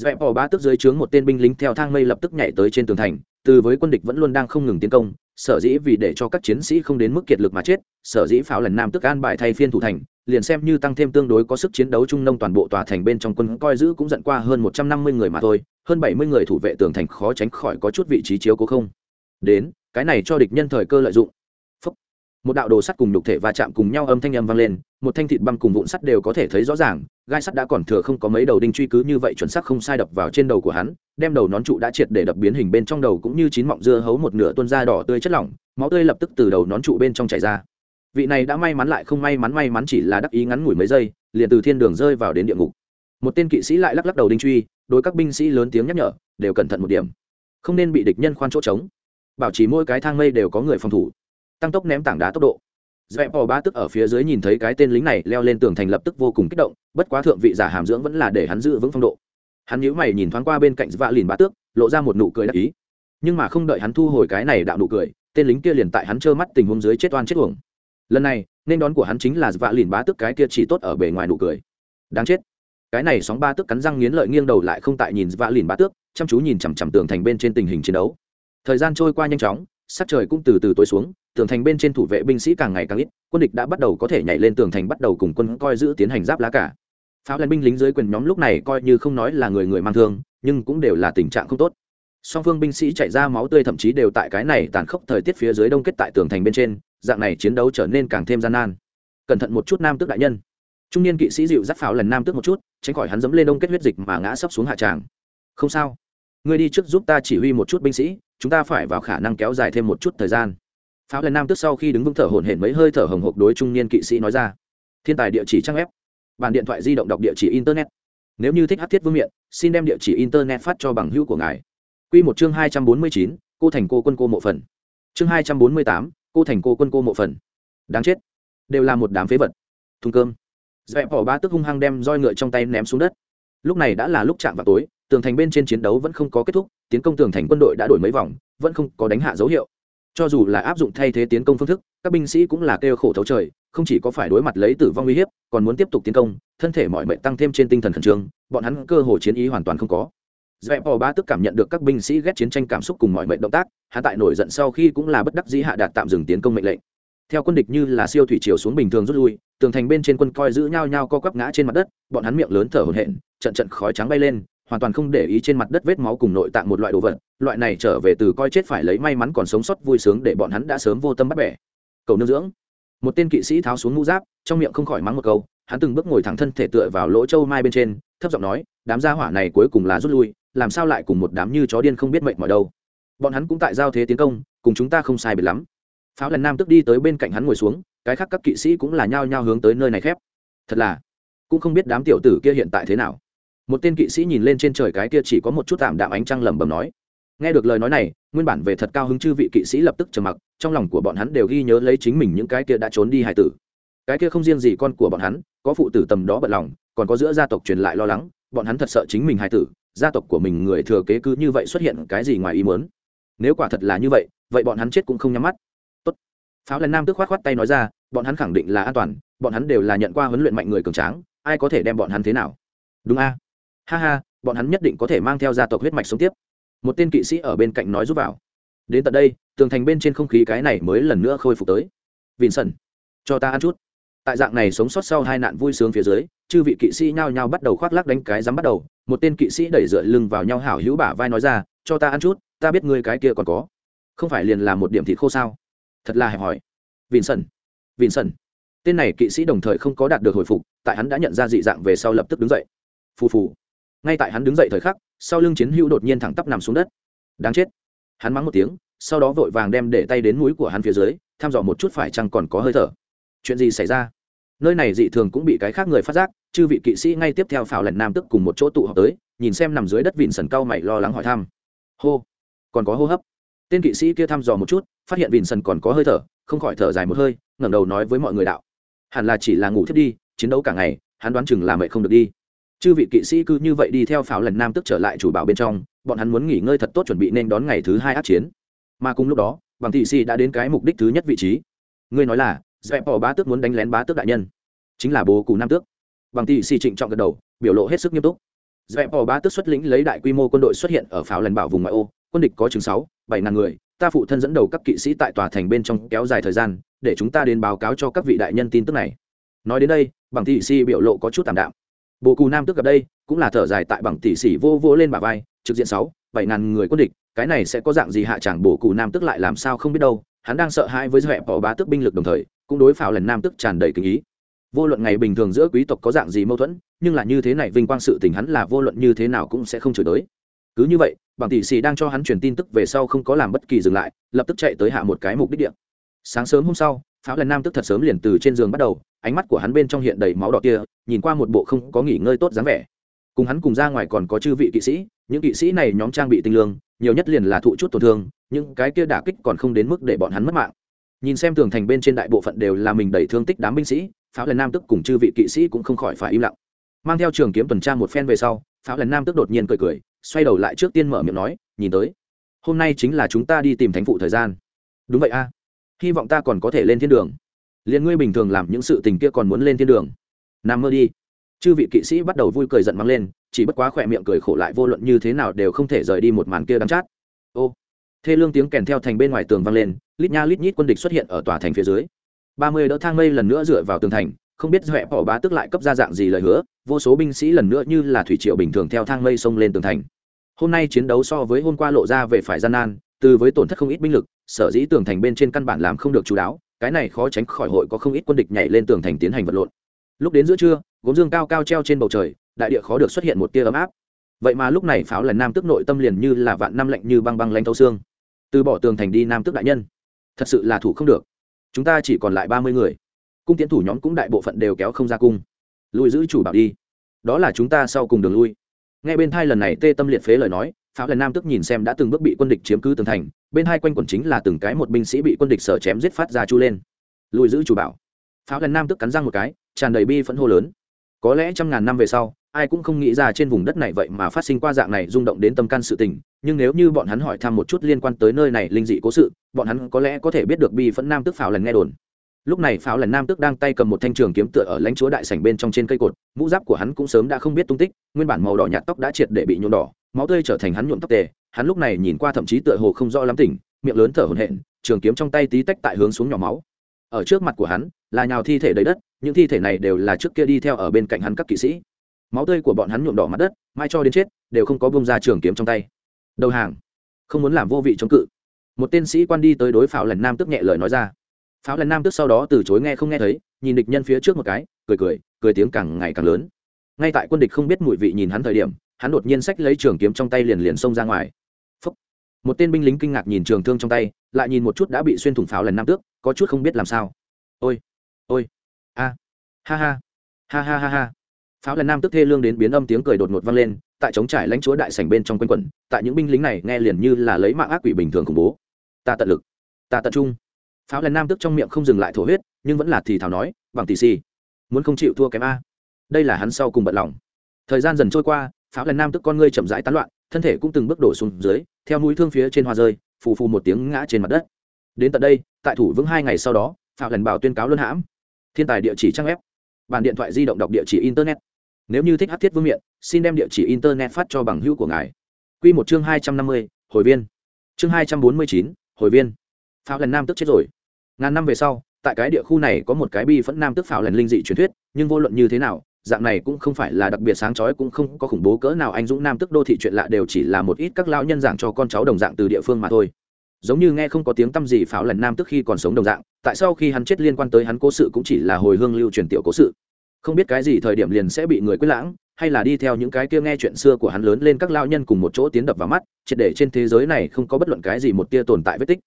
S1: dẹp bỏ bá tức dưới trướng một tên binh lính theo thang mây lập tức nhảy tới trên tường thành, từ với quân địch vẫn luôn đang không ngừng tiến công, sở dĩ vì để cho các chiến sĩ không đến mức kiệt lực mà chết, sở dĩ pháo lần nam tức an bài thay phiên thủ thành, liền xem như tăng thêm tương đối có sức chiến đấu trung nông toàn bộ tòa thành bên trong quân coi giữ cũng giận qua hơn một trăm năm mươi người mà thôi, hơn bảy mươi người thủ vệ tường thành khó tránh khỏi có chút vị trí chiếu cố không. Đến, cái này cho địch nhân thời cơ lợi dụng. Một đạo đồ sắt cùng nhục thể va chạm cùng nhau âm thanh âm vang lên, một thanh thịt băm cùng vụn sắt đều có thể thấy rõ ràng gai sắt đã còn thừa không có mấy đầu đinh truy cứ như vậy chuẩn xác không sai đập vào trên đầu của hắn, đem đầu nón trụ đã triệt để đập biến hình bên trong đầu cũng như chín mọng dưa hấu một nửa tuôn ra đỏ tươi chất lỏng, máu tươi lập tức từ đầu nón trụ bên trong chảy ra. Vị này đã may mắn lại không may mắn may mắn chỉ là đắc ý ngắn ngủi mấy giây, liền từ thiên đường rơi vào đến địa ngục. Một tên kỵ sĩ lại lắc lắc đầu đinh truy, đối các binh sĩ lớn tiếng nhắc nhở, đều cẩn thận một điểm. Không nên bị địch nhân khoan chỗ trống. Bảo trì mỗi cái thang mây đều có người phòng thủ. Tăng tốc ném tảng đá tốc độ. Dẹp bò ba tức ở phía dưới nhìn thấy cái tên lính này leo lên tường thành lập tức vô cùng kích động bất quá thượng vị giả hàm dưỡng vẫn là để hắn giữ vững phong độ. Hắn nhíu mày nhìn thoáng qua bên cạnh vạ lìn bá tước, lộ ra một nụ cười đắc ý. Nhưng mà không đợi hắn thu hồi cái này đạo nụ cười, tên lính kia liền tại hắn trơ mắt tình huống dưới chết oan chết uổng. Lần này, nên đón của hắn chính là vạ lìn bá tước cái kia chỉ tốt ở bề ngoài nụ cười. Đáng chết. Cái này sóng ba tước cắn răng nghiến lợi nghiêng đầu lại không tại nhìn vạ lìn bá tước, chăm chú nhìn chằm chằm tường thành bên trên tình hình chiến đấu. Thời gian trôi qua nhanh chóng, sắc trời cũng từ từ tối xuống, tường thành bên trên thủ vệ binh sĩ càng ngày càng ít, quân địch đã bắt đầu có thể nhảy lên tường thành bắt đầu cùng quân coi giữ tiến hành giáp lá cả pháo lên binh lính dưới quyền nhóm lúc này coi như không nói là người người mang thương, nhưng cũng đều là tình trạng không tốt. Song phương binh sĩ chạy ra máu tươi thậm chí đều tại cái này tàn khốc thời tiết phía dưới đông kết tại tường thành bên trên, dạng này chiến đấu trở nên càng thêm gian nan. Cẩn thận một chút nam tước đại nhân. Trung niên kỵ sĩ dịu dắt pháo lần nam tước một chút, tránh khỏi hắn dẫm lên đông kết huyết dịch mà ngã sấp xuống hạ tràng. Không sao. Ngươi đi trước giúp ta chỉ huy một chút binh sĩ, chúng ta phải vào khả năng kéo dài thêm một chút thời gian. Pháo lần nam tước sau khi đứng vững thở hổn hển mấy hơi thở hồng hộc đối trung niên kỵ sĩ nói ra. Thiên tài địa chỉ trang ép bàn điện thoại di động đọc địa chỉ internet. Nếu như thích hát thiết vương miện, xin đem địa chỉ internet phát cho bằng hữu của ngài. Q một chương hai trăm bốn mươi chín, cô thành cô quân cô mộ phần. Chương hai trăm bốn mươi tám, cô thành cô quân cô mộ phần. Đáng chết. Đều là một đám phế vật. Thùng cơm. Dẹp bỏ ba tức hung hăng đem roi ngựa trong tay ném xuống đất. Lúc này đã là lúc chạm vào tối, tường thành bên trên chiến đấu vẫn không có kết thúc, tiến công tường thành quân đội đã đổi mấy vòng, vẫn không có đánh hạ dấu hiệu cho dù là áp dụng thay thế tiến công phương thức, các binh sĩ cũng là kêu khổ thấu trời, không chỉ có phải đối mặt lấy tử vong uy hiếp, còn muốn tiếp tục tiến công, thân thể mọi mệnh tăng thêm trên tinh thần khẩn trương, bọn hắn cơ hồ chiến ý hoàn toàn không có. Dẹp bò ba tức cảm nhận được các binh sĩ ghét chiến tranh cảm xúc cùng mọi mệnh động tác hạ tại nổi giận sau khi cũng là bất đắc dĩ hạ đạt tạm dừng tiến công mệnh lệnh. Theo quân địch như là siêu thủy chiều xuống bình thường rút lui, tường thành bên trên quân coi giữ nhau nhau co quắp ngã trên mặt đất, bọn hắn miệng lớn thở hổn hển, trận trận khói trắng bay lên, hoàn toàn không để ý trên mặt đất vết máu cùng nội tạng một loại đồ vật loại này trở về từ coi chết phải lấy may mắn còn sống sót vui sướng để bọn hắn đã sớm vô tâm bắt bẻ. Cầu nương dưỡng. Một tên kỵ sĩ tháo xuống mũ giáp, trong miệng không khỏi mắng một câu, hắn từng bước ngồi thẳng thân thể tựa vào lỗ châu mai bên trên, thấp giọng nói, đám gia hỏa này cuối cùng là rút lui, làm sao lại cùng một đám như chó điên không biết mệnh mọi đâu. Bọn hắn cũng tại giao thế tiến công, cùng chúng ta không sai biệt lắm. Pháo lần nam tức đi tới bên cạnh hắn ngồi xuống, cái khác các kỵ sĩ cũng là nhao nhao hướng tới nơi này khép. Thật là, cũng không biết đám tiểu tử kia hiện tại thế nào. Một tên kỵ sĩ nhìn lên trên trời cái kia chỉ có một chút tạm đạm ánh trăng lẩm bẩm nói nghe được lời nói này, nguyên bản về thật cao hứng chư vị kỵ sĩ lập tức trầm mặc, trong lòng của bọn hắn đều ghi nhớ lấy chính mình những cái kia đã trốn đi hải tử. Cái kia không riêng gì con của bọn hắn, có phụ tử tầm đó bận lòng, còn có giữa gia tộc truyền lại lo lắng, bọn hắn thật sợ chính mình hải tử, gia tộc của mình người thừa kế cứ như vậy xuất hiện cái gì ngoài ý muốn. Nếu quả thật là như vậy vậy bọn hắn chết cũng không nhắm mắt. Tốt. Pháo lần nam tức khoát khoát tay nói ra, bọn hắn khẳng định là an toàn, bọn hắn đều là nhận qua huấn luyện mạnh người cường tráng, ai có thể đem bọn hắn thế nào? Đúng a. Ha ha, bọn hắn nhất định có thể mang theo gia tộc huyết mạch sống tiếp một tên kỵ sĩ ở bên cạnh nói giúp vào. Đến tận đây, tường thành bên trên không khí cái này mới lần nữa khôi phục tới. Vincent, cho ta ăn chút. Tại dạng này sống sót sau hai nạn vui sướng phía dưới, chư vị kỵ sĩ nhao nhao bắt đầu khoác lắc đánh cái dám bắt đầu. Một tên kỵ sĩ đẩy dựa lưng vào nhau hảo hữu bả vai nói ra, cho ta ăn chút, ta biết ngươi cái kia còn có. Không phải liền là một điểm thịt khô sao? Thật là hẹp hỏi vincent vincent. Tên này kỵ sĩ đồng thời không có đạt được hồi phục, tại hắn đã nhận ra dị dạng về sau lập tức đứng dậy. Phù phù. Ngay tại hắn đứng dậy thời khắc sau lưng chiến hữu đột nhiên thẳng tắp nằm xuống đất. Đáng chết. Hắn mắng một tiếng, sau đó vội vàng đem để tay đến mũi của hắn phía dưới thăm dò một chút phải chăng còn có hơi thở. Chuyện gì xảy ra? Nơi này dị thường cũng bị cái khác người phát giác, chư vị kỵ sĩ ngay tiếp theo phào lần nam tức cùng một chỗ tụ họp tới, nhìn xem nằm dưới đất vịn sần cao mày lo lắng hỏi thăm. Hô. Còn có hô hấp. Tên kỵ sĩ kia thăm dò một chút, phát hiện vịn sần còn có hơi thở, không khỏi thở dài một hơi, ngẩng đầu nói với mọi người đạo. Hẳn là chỉ là ngủ thiết đi, chiến đấu cả ngày, hắn đoán chừng là mẹ không được đi chư vị kỵ sĩ cứ như vậy đi theo pháo lần nam tức trở lại chủ bảo bên trong, bọn hắn muốn nghỉ ngơi thật tốt chuẩn bị nên đón ngày thứ hai át chiến. Mà cùng lúc đó, bằng thị sĩ đã đến cái mục đích thứ nhất vị trí. Ngươi nói là, dẹp bỏ bá tước muốn đánh lén bá tước đại nhân. Chính là bố cù nam tước. Bằng thị sĩ trịnh trọng gật đầu, biểu lộ hết sức nghiêm túc. Dẹp bỏ bá tước xuất lĩnh lấy đại quy mô quân đội xuất hiện ở pháo lần bảo vùng ngoại ô, quân địch có chừng sáu, bảy ngàn người, ta phụ thân dẫn đầu các kỵ sĩ tại tòa thành bên trong kéo dài thời gian, để chúng ta đến báo cáo cho các vị đại nhân tin tức này. Nói đến đây, bằng thị sĩ biểu lộ có chút tạm đạm. Bộ cù nam Tức gặp đây, cũng là thở dài tại bằng tỷ sĩ vô vô lên bả vai, trực diện sáu, bảy ngàn người quân địch, cái này sẽ có dạng gì hạ chẳng Bộ cù nam tức lại làm sao không biết đâu, hắn đang sợ hãi với dẹp bỏ bá tước binh lực đồng thời, cũng đối pháo lần nam tức tràn đầy kinh ý. Vô luận ngày bình thường giữa quý tộc có dạng gì mâu thuẫn, nhưng là như thế này vinh quang sự tình hắn là vô luận như thế nào cũng sẽ không chửi tới cứ như vậy, bằng tỷ sĩ đang cho hắn truyền tin tức về sau không có làm bất kỳ dừng lại, lập tức chạy tới hạ một cái mục đích điện sáng sớm hôm sau pháo lần nam tức thật sớm liền từ trên giường bắt đầu, ánh mắt của hắn bên trong hiện đầy máu đỏ kia, nhìn qua một bộ không có nghỉ ngơi tốt dáng vẻ. Cùng hắn cùng ra ngoài còn có chư vị kỵ sĩ, những kỵ sĩ này nhóm trang bị tinh lương, nhiều nhất liền là thụ chút tổn thương, những cái kia đả kích còn không đến mức để bọn hắn mất mạng. Nhìn xem tường thành bên trên đại bộ phận đều là mình đẩy thương tích đám binh sĩ, pháo lần nam tức cùng chư vị kỵ sĩ cũng không khỏi phải im lặng. Mang theo trường kiếm tuần tra một phen về sau, pháo lần nam tức đột nhiên cười cười, xoay đầu lại trước tiên mở miệng nói, nhìn tới, hôm nay chính là chúng ta đi tìm thánh phụ thời gian. Đúng vậy a hy vọng ta còn có thể lên thiên đường. Liền ngươi bình thường làm những sự tình kia còn muốn lên thiên đường. Nằm mơ đi. Chư vị kỵ sĩ bắt đầu vui cười giận mắng lên, chỉ bất quá khỏe miệng cười khổ lại vô luận như thế nào đều không thể rời đi một màn kia đắm chát. Ô. Thê lương tiếng kèn theo thành bên ngoài tường vang lên, lít nha lít nhít quân địch xuất hiện ở tòa thành phía dưới. Ba mươi đỡ thang mây lần nữa dựa vào tường thành, không biết huệ bỏ bá tức lại cấp ra dạng gì lời hứa, vô số binh sĩ lần nữa như là thủy triệu bình thường theo thang mây xông lên tường thành. Hôm nay chiến đấu so với hôm qua lộ ra về phải gian nan từ với tổn thất không ít binh lực, sở dĩ tường thành bên trên căn bản làm không được chú đáo, cái này khó tránh khỏi hội có không ít quân địch nhảy lên tường thành tiến hành vật lộn. Lúc đến giữa trưa, gốm dương cao cao treo trên bầu trời, đại địa khó được xuất hiện một tia ấm áp. Vậy mà lúc này pháo lần nam tức nội tâm liền như là vạn năm lạnh như băng băng lanh thâu xương. Từ bỏ tường thành đi nam tức đại nhân. Thật sự là thủ không được. Chúng ta chỉ còn lại ba mươi người. Cung tiến thủ nhóm cũng đại bộ phận đều kéo không ra cung. Lùi giữ chủ bảo đi. Đó là chúng ta sau cùng đường lui. Nghe bên thai lần này tê tâm liệt phế lời nói pháo lần nam tức nhìn xem đã từng bước bị quân địch chiếm cứ tường thành, bên hai quanh quần chính là từng cái một binh sĩ bị quân địch sở chém giết phát ra chu lên. Lùi giữ chủ bảo. Pháo lần nam tức cắn răng một cái, tràn đầy bi phẫn hô lớn. Có lẽ trăm ngàn năm về sau, ai cũng không nghĩ ra trên vùng đất này vậy mà phát sinh qua dạng này rung động đến tâm can sự tình, nhưng nếu như bọn hắn hỏi thăm một chút liên quan tới nơi này linh dị cố sự, bọn hắn có lẽ có thể biết được bi phẫn nam tức pháo lần nghe đồn. Lúc này pháo lần nam tức đang tay cầm một thanh trường kiếm tựa ở lãnh chúa đại sảnh bên trong trên cây cột, mũ giáp của hắn cũng sớm đã không biết tung tích, nguyên bản màu đỏ nhạt tóc đã triệt để bị nhuộm đỏ máu tươi trở thành hắn nhuộm tóc tề. Hắn lúc này nhìn qua thậm chí tựa hồ không rõ lắm tỉnh miệng lớn thở hổn hển, trường kiếm trong tay tí tách tại hướng xuống nhỏ máu. Ở trước mặt của hắn, là nhào thi thể đầy đất, những thi thể này đều là trước kia đi theo ở bên cạnh hắn các kỵ sĩ. Máu tươi của bọn hắn nhuộm đỏ mặt đất, mai cho đến chết, đều không có bông ra trường kiếm trong tay. Đầu hàng. Không muốn làm vô vị chống cự. Một tên sĩ quan đi tới đối pháo lần nam tức nhẹ lời nói ra. Pháo lần nam tức sau đó từ chối nghe không nghe thấy, nhìn địch nhân phía trước một cái, cười cười cười tiếng càng ngày càng lớn. Ngay tại quân địch không biết mùi vị nhìn hắn thời điểm hắn đột nhiên sách lấy trường kiếm trong tay liền liền xông ra ngoài. Phúc. một tên binh lính kinh ngạc nhìn trường thương trong tay, lại nhìn một chút đã bị xuyên thủng pháo lần năm tước, có chút không biết làm sao. Ôi ôi, a, ha ha ha ha ha ha. Pháo lần nam tức thê lương đến biến âm tiếng cười đột ngột vang lên, tại chống trải lãnh chúa đại sảnh bên trong quanh quẩn, tại những binh lính này nghe liền như là lấy mạng ác quỷ bình thường khủng bố. Ta tận lực, ta tận trung. Pháo lần nam tức trong miệng không dừng lại thổ huyết, nhưng vẫn là thì thảo nói, bằng tỷ xì muốn không chịu thua kém a. Đây là hắn sau cùng bận lòng. Thời gian dần trôi qua pháo lần nam tức con ngươi chậm rãi tán loạn, thân thể cũng từng bước đổ xuống dưới, theo núi thương phía trên hoa rơi, phù phù một tiếng ngã trên mặt đất. Đến tận đây, tại thủ vững hai ngày sau đó, pháo lần bảo tuyên cáo luân hãm. Thiên tài địa chỉ trang web bàn điện thoại di động đọc địa chỉ internet. Nếu như thích hát thiết vương miện, xin đem địa chỉ internet phát cho bằng hữu của ngài. Q một chương hai trăm năm mươi, hồi viên. Chương hai trăm bốn mươi chín, hồi viên. Pháo lần nam tức chết rồi. Ngàn năm về sau, tại cái địa khu này có một cái bi phẫn nam tức pháo lần linh dị truyền thuyết, nhưng vô luận như thế nào dạng này cũng không phải là đặc biệt sáng chói, cũng không có khủng bố cỡ nào. Anh dũng nam tức đô thị chuyện lạ đều chỉ là một ít các lão nhân giảng cho con cháu đồng dạng từ địa phương mà thôi. Giống như nghe không có tiếng tăm gì pháo lần nam tức khi còn sống đồng dạng, tại sao khi hắn chết liên quan tới hắn cố sự cũng chỉ là hồi hương lưu truyền tiểu cố sự. Không biết cái gì thời điểm liền sẽ bị người quyết lãng, hay là đi theo những cái kia nghe chuyện xưa của hắn lớn lên các lao nhân cùng một chỗ tiến đập vào mắt, triệt để trên thế giới này không có bất luận cái gì một tia tồn tại vết tích.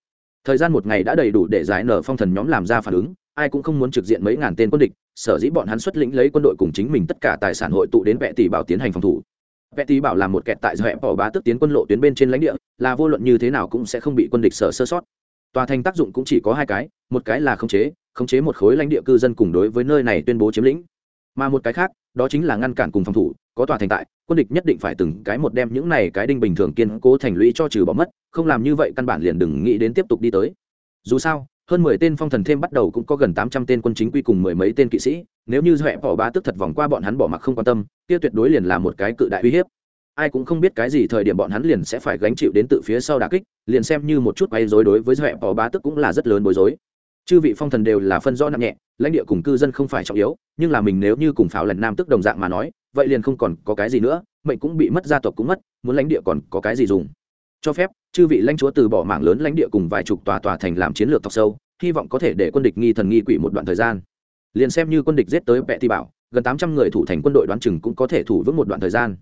S1: Thời gian một ngày đã đầy đủ để giải nở phong thần nhóm làm ra phản ứng, ai cũng không muốn trực diện mấy ngàn tên quân địch sở dĩ bọn hắn xuất lĩnh lấy quân đội cùng chính mình tất cả tài sản hội tụ đến vệ tỷ bảo tiến hành phòng thủ. Vệ tỷ bảo là một kẹt tại dõi bỏ bá tức tiến quân lộ tuyến bên trên lãnh địa, là vô luận như thế nào cũng sẽ không bị quân địch sở sơ sót. Tòa thành tác dụng cũng chỉ có hai cái, một cái là khống chế khống chế một khối lãnh địa cư dân cùng đối với nơi này tuyên bố chiếm lĩnh. Mà một cái khác, đó chính là ngăn cản cùng phòng thủ, có tòa thành tại, quân địch nhất định phải từng cái một đem những này cái đinh bình thường kiên cố thành lũy cho trừ bỏ mất, không làm như vậy căn bản liền đừng nghĩ đến tiếp tục đi tới. Dù sao hơn mười tên phong thần thêm bắt đầu cũng có gần tám trăm tên quân chính quy cùng mười mấy tên kỵ sĩ. Nếu như huệ bỏ bá tức thật vòng qua bọn hắn bỏ mặc không quan tâm, kia tuyệt đối liền là một cái cự đại uy hiếp. Ai cũng không biết cái gì thời điểm bọn hắn liền sẽ phải gánh chịu đến từ phía sau đà kích, liền xem như một chút quay rối đối với huệ bỏ bá tức cũng là rất lớn bối rối. Chư vị phong thần đều là phân rõ nặng nhẹ, lãnh địa cùng cư dân không phải trọng yếu, nhưng là mình nếu như cùng pháo lần nam tức đồng dạng mà nói, vậy liền không còn có cái gì nữa, mệnh cũng bị mất, gia tộc cũng mất, muốn lãnh địa còn có cái gì dùng? Cho phép, chư vị lãnh chúa từ bỏ mạng lớn lãnh địa cùng vài chục tòa tòa thành làm chiến lược thọc sâu, hy vọng có thể để quân địch nghi thần nghi quỷ một đoạn thời gian. Liền xem như quân địch giết tới vẹ ti bảo, gần tám trăm người thủ thành quân đội đoán chừng cũng có thể thủ vững một đoạn thời gian.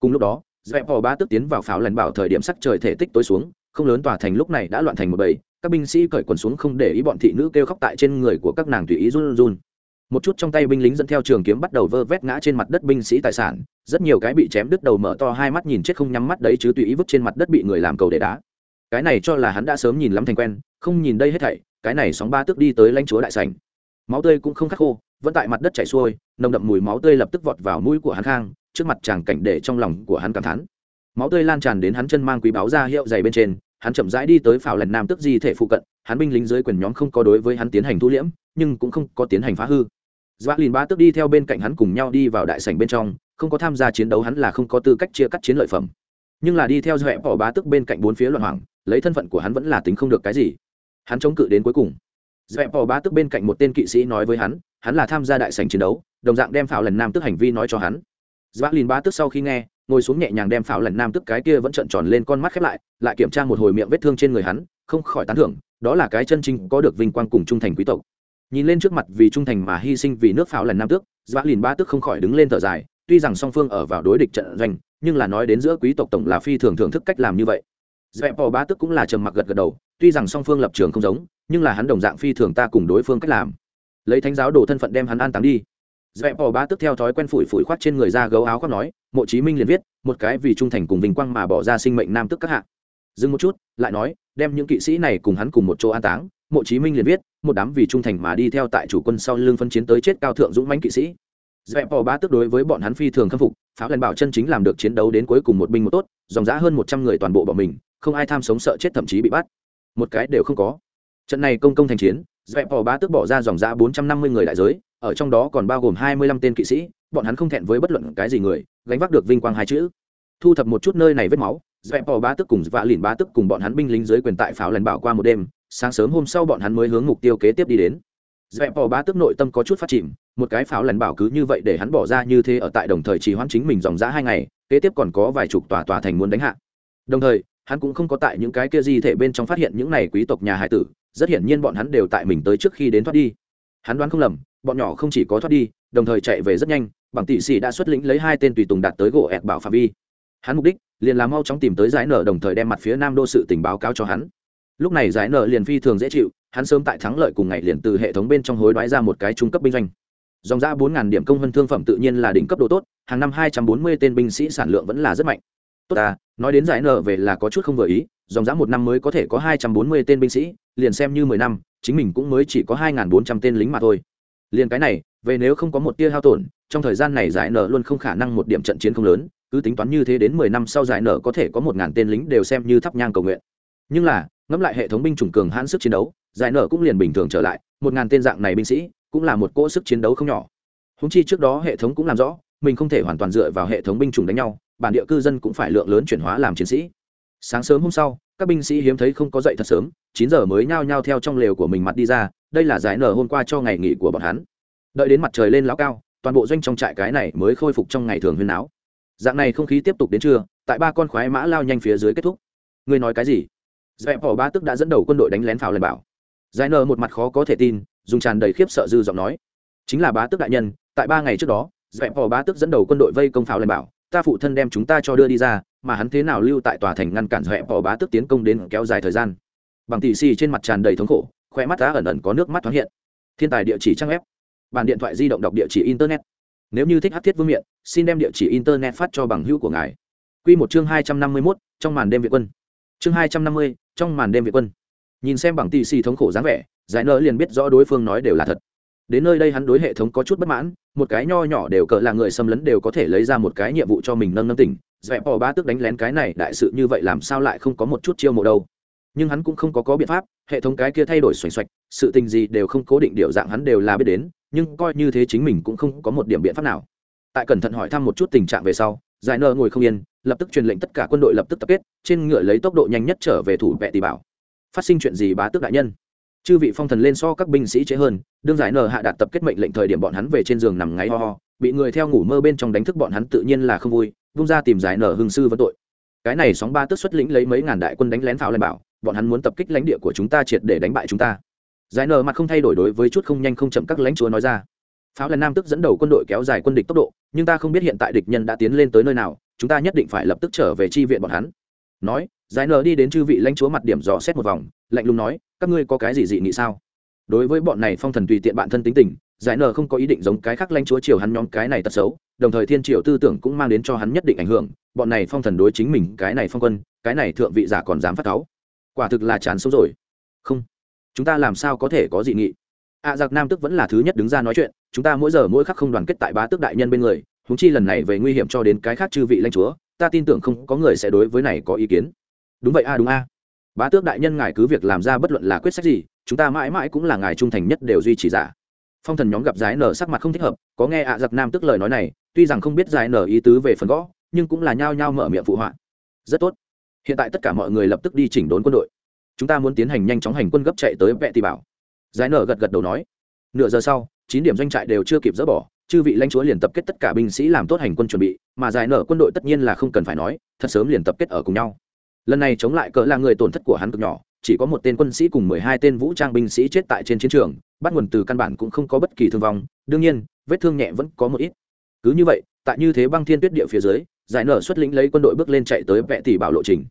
S1: Cùng lúc đó dẹp vò ba tức tiến vào pháo lần bảo thời điểm sắc trời thể tích tối xuống, không lớn tòa thành lúc này đã loạn thành một bầy, các binh sĩ cởi quần xuống không để ý bọn thị nữ kêu khóc tại trên người của các nàng tùy ý run run một chút trong tay binh lính dẫn theo trường kiếm bắt đầu vơ vét ngã trên mặt đất binh sĩ tài sản, rất nhiều cái bị chém đứt đầu mở to hai mắt nhìn chết không nhắm mắt đấy chứ tùy ý vứt trên mặt đất bị người làm cầu để đá. Cái này cho là hắn đã sớm nhìn lắm thành quen, không nhìn đây hết thảy, cái này sóng ba tức đi tới lãnh chúa đại sành máu tươi cũng không khắc khô, vẫn tại mặt đất chảy xuôi, nồng đậm mùi máu tươi lập tức vọt vào mũi của hắn khang, trước mặt chàng cảnh để trong lòng của hắn cảm thán. Máu tươi lan tràn đến hắn chân mang quý báo ra hiệu dày bên trên, hắn chậm rãi đi tới phào lần nam tức di thể phụ cận, hắn binh lính dưới quyền nhóm không có đối với hắn tiến hành thu liễm, nhưng cũng không có tiến hành phá hư. Doa Lìn Ba tức đi theo bên cạnh hắn cùng nhau đi vào đại sảnh bên trong, không có tham gia chiến đấu hắn là không có tư cách chia cắt chiến lợi phẩm. Nhưng là đi theo Doa bỏ bá tức bên cạnh bốn phía loạn hoàng, lấy thân phận của hắn vẫn là tính không được cái gì. Hắn chống cự đến cuối cùng. Doa bỏ bá tức bên cạnh một tên kỵ sĩ nói với hắn, hắn là tham gia đại sảnh chiến đấu, đồng dạng đem pháo lần nam tức hành vi nói cho hắn. Doa Lìn Ba tức sau khi nghe, ngồi xuống nhẹ nhàng đem pháo lần nam tức cái kia vẫn trợn tròn lên con mắt khép lại, lại kiểm tra một hồi miệng vết thương trên người hắn, không khỏi tán thưởng, đó là cái chân chính có được vinh quang cùng trung thành quý tộc nhìn lên trước mặt vì trung thành mà hy sinh vì nước pháo lần nam tước dã lìn ba tước không khỏi đứng lên thở dài, tuy rằng song phương ở vào đối địch trận doanh, nhưng là nói đến giữa quý tộc tổng là phi thường thưởng thức cách làm như vậy. Dạ Dẹp bò ba tước cũng là trầm mặc gật gật đầu, tuy rằng song phương lập trường không giống, nhưng là hắn đồng dạng phi thường ta cùng đối phương cách làm. Lấy thánh giáo đồ thân phận đem hắn an táng đi. Dạ Dẹp bò ba tước theo thói quen phủi phủi khoác trên người ra gấu áo khoác nói, mộ chí minh liền viết, một cái vì trung thành cùng vinh quang mà bỏ ra sinh mệnh nam tước các hạ. Dừng một chút, lại nói, đem những kỵ sĩ này cùng hắn cùng một chỗ an táng mộ chí minh liền viết, một đám vì trung thành mà đi theo tại chủ quân sau lưng phân chiến tới chết cao thượng dũng mãnh kỵ sĩ. Dẹp bò ba tức đối với bọn hắn phi thường khâm phục pháo lần bảo chân chính làm được chiến đấu đến cuối cùng một binh một tốt, dòng giã hơn một trăm người toàn bộ bọn mình, không ai tham sống sợ chết thậm chí bị bắt. Một cái đều không có. Trận này công công thành chiến, dẹp bò ba tức bỏ ra dòng giã bốn trăm năm mươi người đại giới, ở trong đó còn bao gồm hai mươi lăm tên kỵ sĩ, bọn hắn không thẹn với bất luận cái gì người, gánh vác được vinh quang hai chữ. Thu thập một chút nơi này vết máu, dẹp bò ba tức cùng vạ lìn ba tức cùng bọn hắn binh lính dưới quyền tại pháo lần bảo qua một đêm sáng sớm hôm sau bọn hắn mới hướng mục tiêu kế tiếp đi đến. Dẹp bò ba tức nội tâm có chút phát chìm, một cái pháo lần bảo cứ như vậy để hắn bỏ ra như thế ở tại đồng thời trì hoãn chính mình dòng dã hai ngày, kế tiếp còn có vài chục tòa tòa thành muốn đánh hạ. Đồng thời, hắn cũng không có tại những cái kia di thể bên trong phát hiện những này quý tộc nhà hải tử, rất hiển nhiên bọn hắn đều tại mình tới trước khi đến thoát đi. Hắn đoán không lầm, bọn nhỏ không chỉ có thoát đi, đồng thời chạy về rất nhanh, bằng tỷ sĩ đã xuất lĩnh lấy hai tên tùy tùng đạt tới gỗ ẹt bảo phạm vi. Hắn mục đích, liền là mau chóng tìm tới giải nở đồng thời đem mặt phía nam đô sự tình báo cáo cho hắn lúc này giải nợ liền phi thường dễ chịu, hắn sớm tại thắng lợi cùng ngày liền từ hệ thống bên trong hối đoái ra một cái trung cấp binh doanh. Dòng ra bốn điểm công hơn thương phẩm tự nhiên là đỉnh cấp độ tốt, hàng năm hai trăm bốn mươi tên binh sĩ sản lượng vẫn là rất mạnh. Tốt ta, nói đến giải nợ về là có chút không vừa ý, dòng giá một năm mới có thể có hai trăm bốn mươi tên binh sĩ, liền xem như mười năm, chính mình cũng mới chỉ có hai bốn trăm tên lính mà thôi. Liền cái này, về nếu không có một tia hao tổn, trong thời gian này giải nợ luôn không khả năng một điểm trận chiến không lớn, cứ tính toán như thế đến mười năm sau giải nợ có thể có một ngàn tên lính đều xem như thắp nhang cầu nguyện. Nhưng là ngẫm lại hệ thống binh chủng cường hãn sức chiến đấu, giải nở cũng liền bình thường trở lại, một ngàn tên dạng này binh sĩ cũng là một cỗ sức chiến đấu không nhỏ. Húng chi trước đó hệ thống cũng làm rõ, mình không thể hoàn toàn dựa vào hệ thống binh chủng đánh nhau, bản địa cư dân cũng phải lượng lớn chuyển hóa làm chiến sĩ. Sáng sớm hôm sau, các binh sĩ hiếm thấy không có dậy thật sớm, chín giờ mới nhao nhao theo trong lều của mình mặt đi ra, đây là giải nở hôm qua cho ngày nghỉ của bọn hắn. Đợi đến mặt trời lên lão cao, toàn bộ doanh trong trại cái này mới khôi phục trong ngày thường huyên áo dạng này không khí tiếp tục đến trưa, tại ba con khoái mã lao nhanh phía dưới kết thúc. Ngươi nói cái gì? Dẹp bỏ ba tức đã dẫn đầu quân đội đánh lén pháo lần bảo. Giải nờ một mặt khó có thể tin, dùng tràn đầy khiếp sợ dư giọng nói. Chính là bá tức đại nhân, tại ba ngày trước đó, dẹp bỏ bá tức dẫn đầu quân đội vây công pháo lên bảo. Ta phụ thân đem chúng ta cho đưa đi ra, mà hắn thế nào lưu tại tòa thành ngăn cản dẹp bỏ bá tức tiến công đến kéo dài thời gian. Bằng tỷ xì trên mặt tràn đầy thống khổ khoe mắt đã ẩn ẩn có nước mắt thoáng hiện. Thiên tài địa chỉ trang web bàn điện thoại di động đọc địa chỉ internet. Nếu như thích hát thiết vương miện, xin đem địa chỉ internet phát cho bằng hữu của ngài. Quy một chương hai trăm năm mươi mốt, trong màn đêm việt quân chương hai trăm năm mươi, trong màn đêm việt quân. Nhìn xem bảng tỷ xì thống khổ dáng vẻ, giải nợ liền biết rõ đối phương nói đều là thật. Đến nơi đây hắn đối hệ thống có chút bất mãn, một cái nho nhỏ đều cỡ là người xâm lấn đều có thể lấy ra một cái nhiệm vụ cho mình nâng nâng tỉnh. Dẹp bỏ ba tức đánh lén cái này, đại sự như vậy làm sao lại không có một chút chiêu mộ đâu. Nhưng hắn cũng không có có biện pháp, hệ thống cái kia thay đổi xoành xoạch, sự tình gì đều không cố định điều dạng hắn đều là biết đến, nhưng coi như thế chính mình cũng không có một điểm biện pháp nào. Tại cẩn thận hỏi thăm một chút tình trạng về sau giải nờ ngồi không yên, lập tức truyền lệnh tất cả quân đội lập tức tập kết, trên ngựa lấy tốc độ nhanh nhất trở về thủ vệ tỷ bảo. Phát sinh chuyện gì bá tước đại nhân? Chư vị phong thần lên so các binh sĩ chế hơn, đương giải nờ hạ đạt tập kết mệnh lệnh thời điểm bọn hắn về trên giường nằm ngáy ho ho, bị người theo ngủ mơ bên trong đánh thức bọn hắn tự nhiên là không vui, vung ra tìm giải nở hưng sư vấn tội. Cái này sóng ba tức xuất lĩnh lấy mấy ngàn đại quân đánh lén pháo lên bảo, bọn hắn muốn tập kích lãnh địa của chúng ta triệt để đánh bại chúng ta. Giải nở mặt không thay đổi đối với chút không nhanh không chậm các lãnh chúa nói ra pháo là nam tức dẫn đầu quân đội kéo dài quân địch tốc độ, nhưng ta không biết hiện tại địch nhân đã tiến lên tới nơi nào, chúng ta nhất định phải lập tức trở về chi viện bọn hắn. Nói, giải nờ đi đến chư vị lãnh chúa mặt điểm dò xét một vòng, lạnh lùng nói, các ngươi có cái gì dị nghị sao? Đối với bọn này phong thần tùy tiện bản thân tính tình, giải nờ không có ý định giống cái khác lãnh chúa triều hắn nhóm cái này tật xấu, đồng thời thiên triều tư tưởng cũng mang đến cho hắn nhất định ảnh hưởng, bọn này phong thần đối chính mình, cái này phong quân, cái này thượng vị giả còn dám phát cáu. Quả thực là chán xấu rồi. Không, chúng ta làm sao có thể có dị nghị? Ạ à, giặc nam tức vẫn là thứ nhất đứng ra nói chuyện chúng ta mỗi giờ mỗi khắc không đoàn kết tại bá tước đại nhân bên người húng chi lần này về nguy hiểm cho đến cái khác chư vị lãnh chúa ta tin tưởng không có người sẽ đối với này có ý kiến. Đúng vậy a đúng a. Bá tước đại nhân ngài cứ việc làm ra bất luận là quyết sách gì chúng ta mãi mãi cũng là ngài trung thành nhất đều duy trì giả. Phong thần nhóm gặp giải nở sắc mặt không thích hợp có nghe ạ giặc nam tức lời nói này tuy rằng không biết giải nở ý tứ về phần gõ nhưng cũng là nhao nhao mở miệng phụ họa. Rất tốt. Hiện tại tất cả mọi người lập tức đi chỉnh đốn quân đội. Chúng ta muốn tiến hành nhanh chóng hành quân gấp chạy tới vệ tì bảo giải nở gật gật đầu nói, nửa giờ sau, chín điểm doanh trại đều chưa kịp dỡ bỏ, chư vị lãnh chúa liền tập kết tất cả binh sĩ làm tốt hành quân chuẩn bị, mà giải nở quân đội tất nhiên là không cần phải nói, thật sớm liền tập kết ở cùng nhau. Lần này chống lại cỡ là người tổn thất của hắn cực nhỏ, chỉ có một tên quân sĩ cùng mười hai tên vũ trang binh sĩ chết tại trên chiến trường, bắt nguồn từ căn bản cũng không có bất kỳ thương vong, đương nhiên, vết thương nhẹ vẫn có một ít. Cứ như vậy, tại như thế băng thiên tuyết địa phía dưới, giải nở xuất lĩnh lấy quân đội bước lên chạy tới vệ tỷ bảo lộ trình.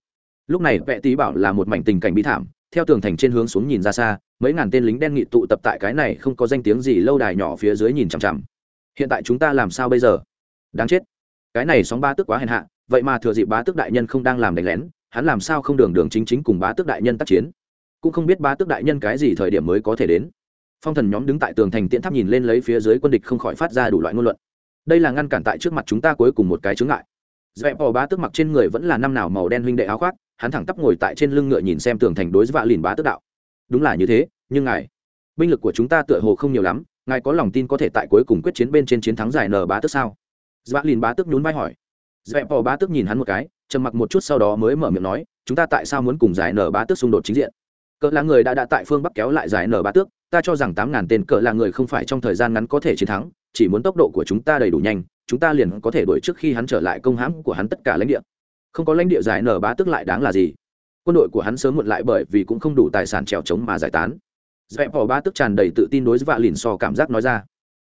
S1: Lúc này vệ tỷ bảo là một mảnh tình cảnh bi thảm theo tường thành trên hướng xuống nhìn ra xa, mấy ngàn tên lính đen nghị tụ tập tại cái này không có danh tiếng gì lâu đài nhỏ phía dưới nhìn chằm chằm. Hiện tại chúng ta làm sao bây giờ? Đáng chết. Cái này sóng ba tức quá hèn hạ, vậy mà thừa dịp bá tước đại nhân không đang làm đánh lén, hắn làm sao không đường đường chính chính cùng bá tước đại nhân tác chiến? Cũng không biết bá tước đại nhân cái gì thời điểm mới có thể đến. Phong thần nhóm đứng tại tường thành tiễn tháp nhìn lên lấy phía dưới quân địch không khỏi phát ra đủ loại ngôn luận. Đây là ngăn cản tại trước mặt chúng ta cuối cùng một cái chướng ngại. Dẹp bỏ bá tước mặc trên người vẫn là năm nào màu đen huynh đệ áo khoác hắn thẳng tắp ngồi tại trên lưng ngựa nhìn xem tường thành đối vạ lìn bá tước đạo. Đúng là như thế, nhưng ngài, binh lực của chúng ta tựa hồ không nhiều lắm, ngài có lòng tin có thể tại cuối cùng quyết chiến bên trên chiến thắng giải nở bá tước sao? Vạ lìn bá tước nhún vai hỏi. Dẹp bò bá tước nhìn hắn một cái, trầm mặc một chút sau đó mới mở miệng nói, chúng ta tại sao muốn cùng giải nở bá tước xung đột chính diện? Cỡ là người đã đã tại phương bắc kéo lại giải nở bá tước, ta cho rằng tám ngàn tên cỡ là người không phải trong thời gian ngắn có thể chiến thắng, chỉ muốn tốc độ của chúng ta đầy đủ nhanh, chúng ta liền có thể đuổi trước khi hắn trở lại công hãm của hắn tất cả lãnh địa không có lãnh địa giải nở bá tức lại đáng là gì? Quân đội của hắn sớm muộn lại bởi vì cũng không đủ tài sản trèo trống mà giải tán. Dẹp bỏ bá tức tràn đầy tự tin đối với vạ lìn so cảm giác nói ra.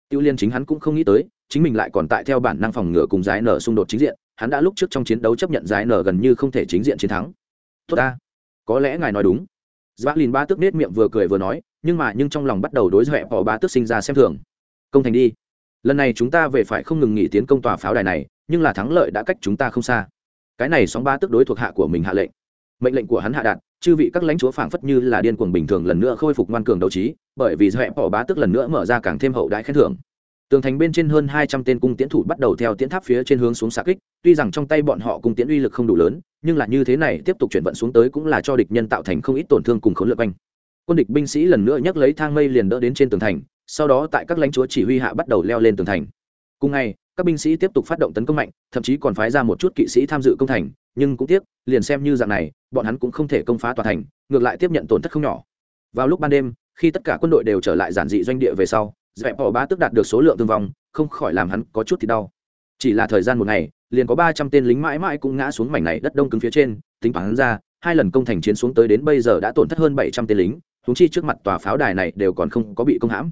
S1: Tiêu liên chính hắn cũng không nghĩ tới, chính mình lại còn tại theo bản năng phòng ngừa cùng giải nở xung đột chính diện, hắn đã lúc trước trong chiến đấu chấp nhận giải nở gần như không thể chính diện chiến thắng. Tốt ta, có lẽ ngài nói đúng. Vạ lìn bá tức nết miệng vừa cười vừa nói, nhưng mà nhưng trong lòng bắt đầu đối dẹp bỏ bá tức sinh ra xem thường. Công thành đi. Lần này chúng ta về phải không ngừng nghỉ tiến công tòa pháo đài này, nhưng là thắng lợi đã cách chúng ta không xa cái này sóng ba tức đối thuộc hạ của mình hạ lệnh. Mệnh lệnh của hắn hạ đạt, chư vị các lãnh chúa phảng phất như là điên cuồng bình thường lần nữa khôi phục ngoan cường đấu trí, bởi vì dọa bỏ ba tức lần nữa mở ra càng thêm hậu đại khen thưởng. Tường thành bên trên hơn hai trăm tên cung tiễn thủ bắt đầu theo tiễn tháp phía trên hướng xuống xạ kích, tuy rằng trong tay bọn họ cung tiễn uy lực không đủ lớn, nhưng là như thế này tiếp tục chuyển vận xuống tới cũng là cho địch nhân tạo thành không ít tổn thương cùng khối lượng anh quân địch binh sĩ lần nữa nhấc lấy thang mây liền đỡ đến trên tường thành, sau đó tại các lãnh chúa chỉ huy hạ bắt đầu leo lên tường thành. Cùng ngày các binh sĩ tiếp tục phát động tấn công mạnh, thậm chí còn phái ra một chút kỵ sĩ tham dự công thành, nhưng cũng tiếc, liền xem như dạng này, bọn hắn cũng không thể công phá tòa thành, ngược lại tiếp nhận tổn thất không nhỏ. Vào lúc ban đêm, khi tất cả quân đội đều trở lại giản dị doanh địa về sau, dẹp bỏ bá tức đạt được số lượng thương vong, không khỏi làm hắn có chút thì đau. Chỉ là thời gian một ngày, liền có ba trăm tên lính mãi mãi cũng ngã xuống mảnh này đất đông cứng phía trên, tính toán ra, hai lần công thành chiến xuống tới đến bây giờ đã tổn thất hơn bảy trăm tên lính húng chi trước mặt tòa pháo đài này đều còn không có bị công hãm.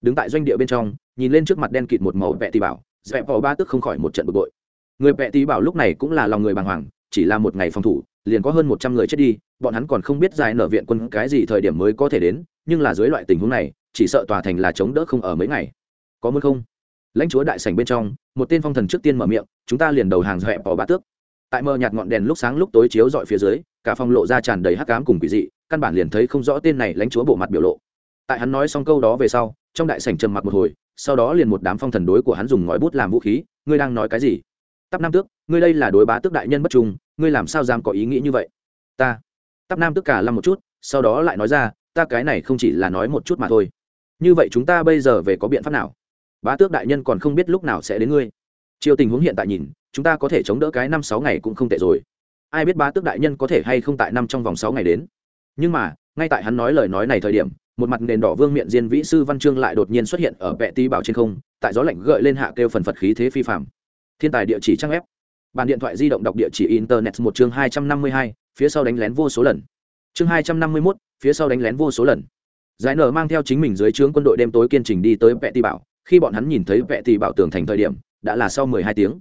S1: Đứng tại doanh địa bên trong, nhìn lên trước mặt đen kịt một màu vẹ tì bảo dẹp vỏ ba tức không khỏi một trận bực bội. Người vẹ tí bảo lúc này cũng là lòng người bàng hoàng, chỉ là một ngày phòng thủ, liền có hơn một trăm người chết đi, bọn hắn còn không biết giải nở viện quân cái gì thời điểm mới có thể đến, nhưng là dưới loại tình huống này, chỉ sợ tòa thành là chống đỡ không ở mấy ngày. Có muốn không? Lãnh chúa đại sảnh bên trong, một tên phong thần trước tiên mở miệng, chúng ta liền đầu hàng dẹp vỏ ba tước. Tại mờ nhạt ngọn đèn lúc sáng lúc tối chiếu dọi phía dưới, cả phòng lộ ra tràn đầy hắc cám cùng quỷ dị, căn bản liền thấy không rõ tên này lãnh chúa bộ mặt biểu lộ. Tại hắn nói xong câu đó về sau, trong đại sảnh trầm mặc một hồi sau đó liền một đám phong thần đối của hắn dùng ngòi bút làm vũ khí, ngươi đang nói cái gì? Tắp nam tước, ngươi đây là đối bá tước đại nhân bất trung, ngươi làm sao dám có ý nghĩ như vậy? Ta. Tắp nam tước cả lâm một chút, sau đó lại nói ra, ta cái này không chỉ là nói một chút mà thôi. Như vậy chúng ta bây giờ về có biện pháp nào? Bá tước đại nhân còn không biết lúc nào sẽ đến ngươi. Chiều tình huống hiện tại nhìn, chúng ta có thể chống đỡ cái năm sáu ngày cũng không tệ rồi. Ai biết bá tước đại nhân có thể hay không tại năm trong vòng sáu ngày đến? Nhưng mà, ngay tại hắn nói lời nói này thời điểm một mặt nền đỏ vương miện diên vĩ sư văn chương lại đột nhiên xuất hiện ở vẹ ti bảo trên không, tại gió lạnh gợi lên hạ kêu phần phật khí thế phi phạm thiên tài địa chỉ trang ép bàn điện thoại di động đọc địa chỉ internet một chương hai trăm năm mươi hai, phía sau đánh lén vô số lần. Chương hai trăm năm mươi mốt, phía sau đánh lén vô số lần. Giải nở mang theo chính mình dưới trướng quân đội đêm tối kiên trình đi tới vẹ ti bảo, khi bọn hắn nhìn thấy vẹ ti bảo tường thành thời điểm, đã là sau mười hai tiếng.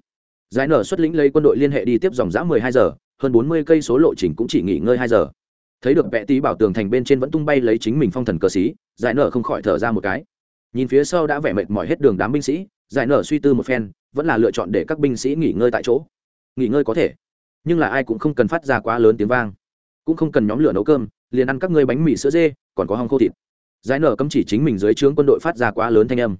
S1: Giải nở xuất lĩnh lấy quân đội liên hệ đi tiếp dòng dã mười hai giờ, hơn bốn mươi cây số lộ trình cũng chỉ nghỉ ngơi hai giờ thấy được vẽ tí bảo tường thành bên trên vẫn tung bay lấy chính mình phong thần cờ xí, giải nở không khỏi thở ra một cái. Nhìn phía sau đã vẻ mệt mỏi hết đường đám binh sĩ, giải nở suy tư một phen, vẫn là lựa chọn để các binh sĩ nghỉ ngơi tại chỗ. Nghỉ ngơi có thể, nhưng là ai cũng không cần phát ra quá lớn tiếng vang. Cũng không cần nhóm lửa nấu cơm, liền ăn các ngươi bánh mì sữa dê, còn có hong khô thịt. Giải nở cấm chỉ chính mình dưới trướng quân đội phát ra quá lớn thanh âm.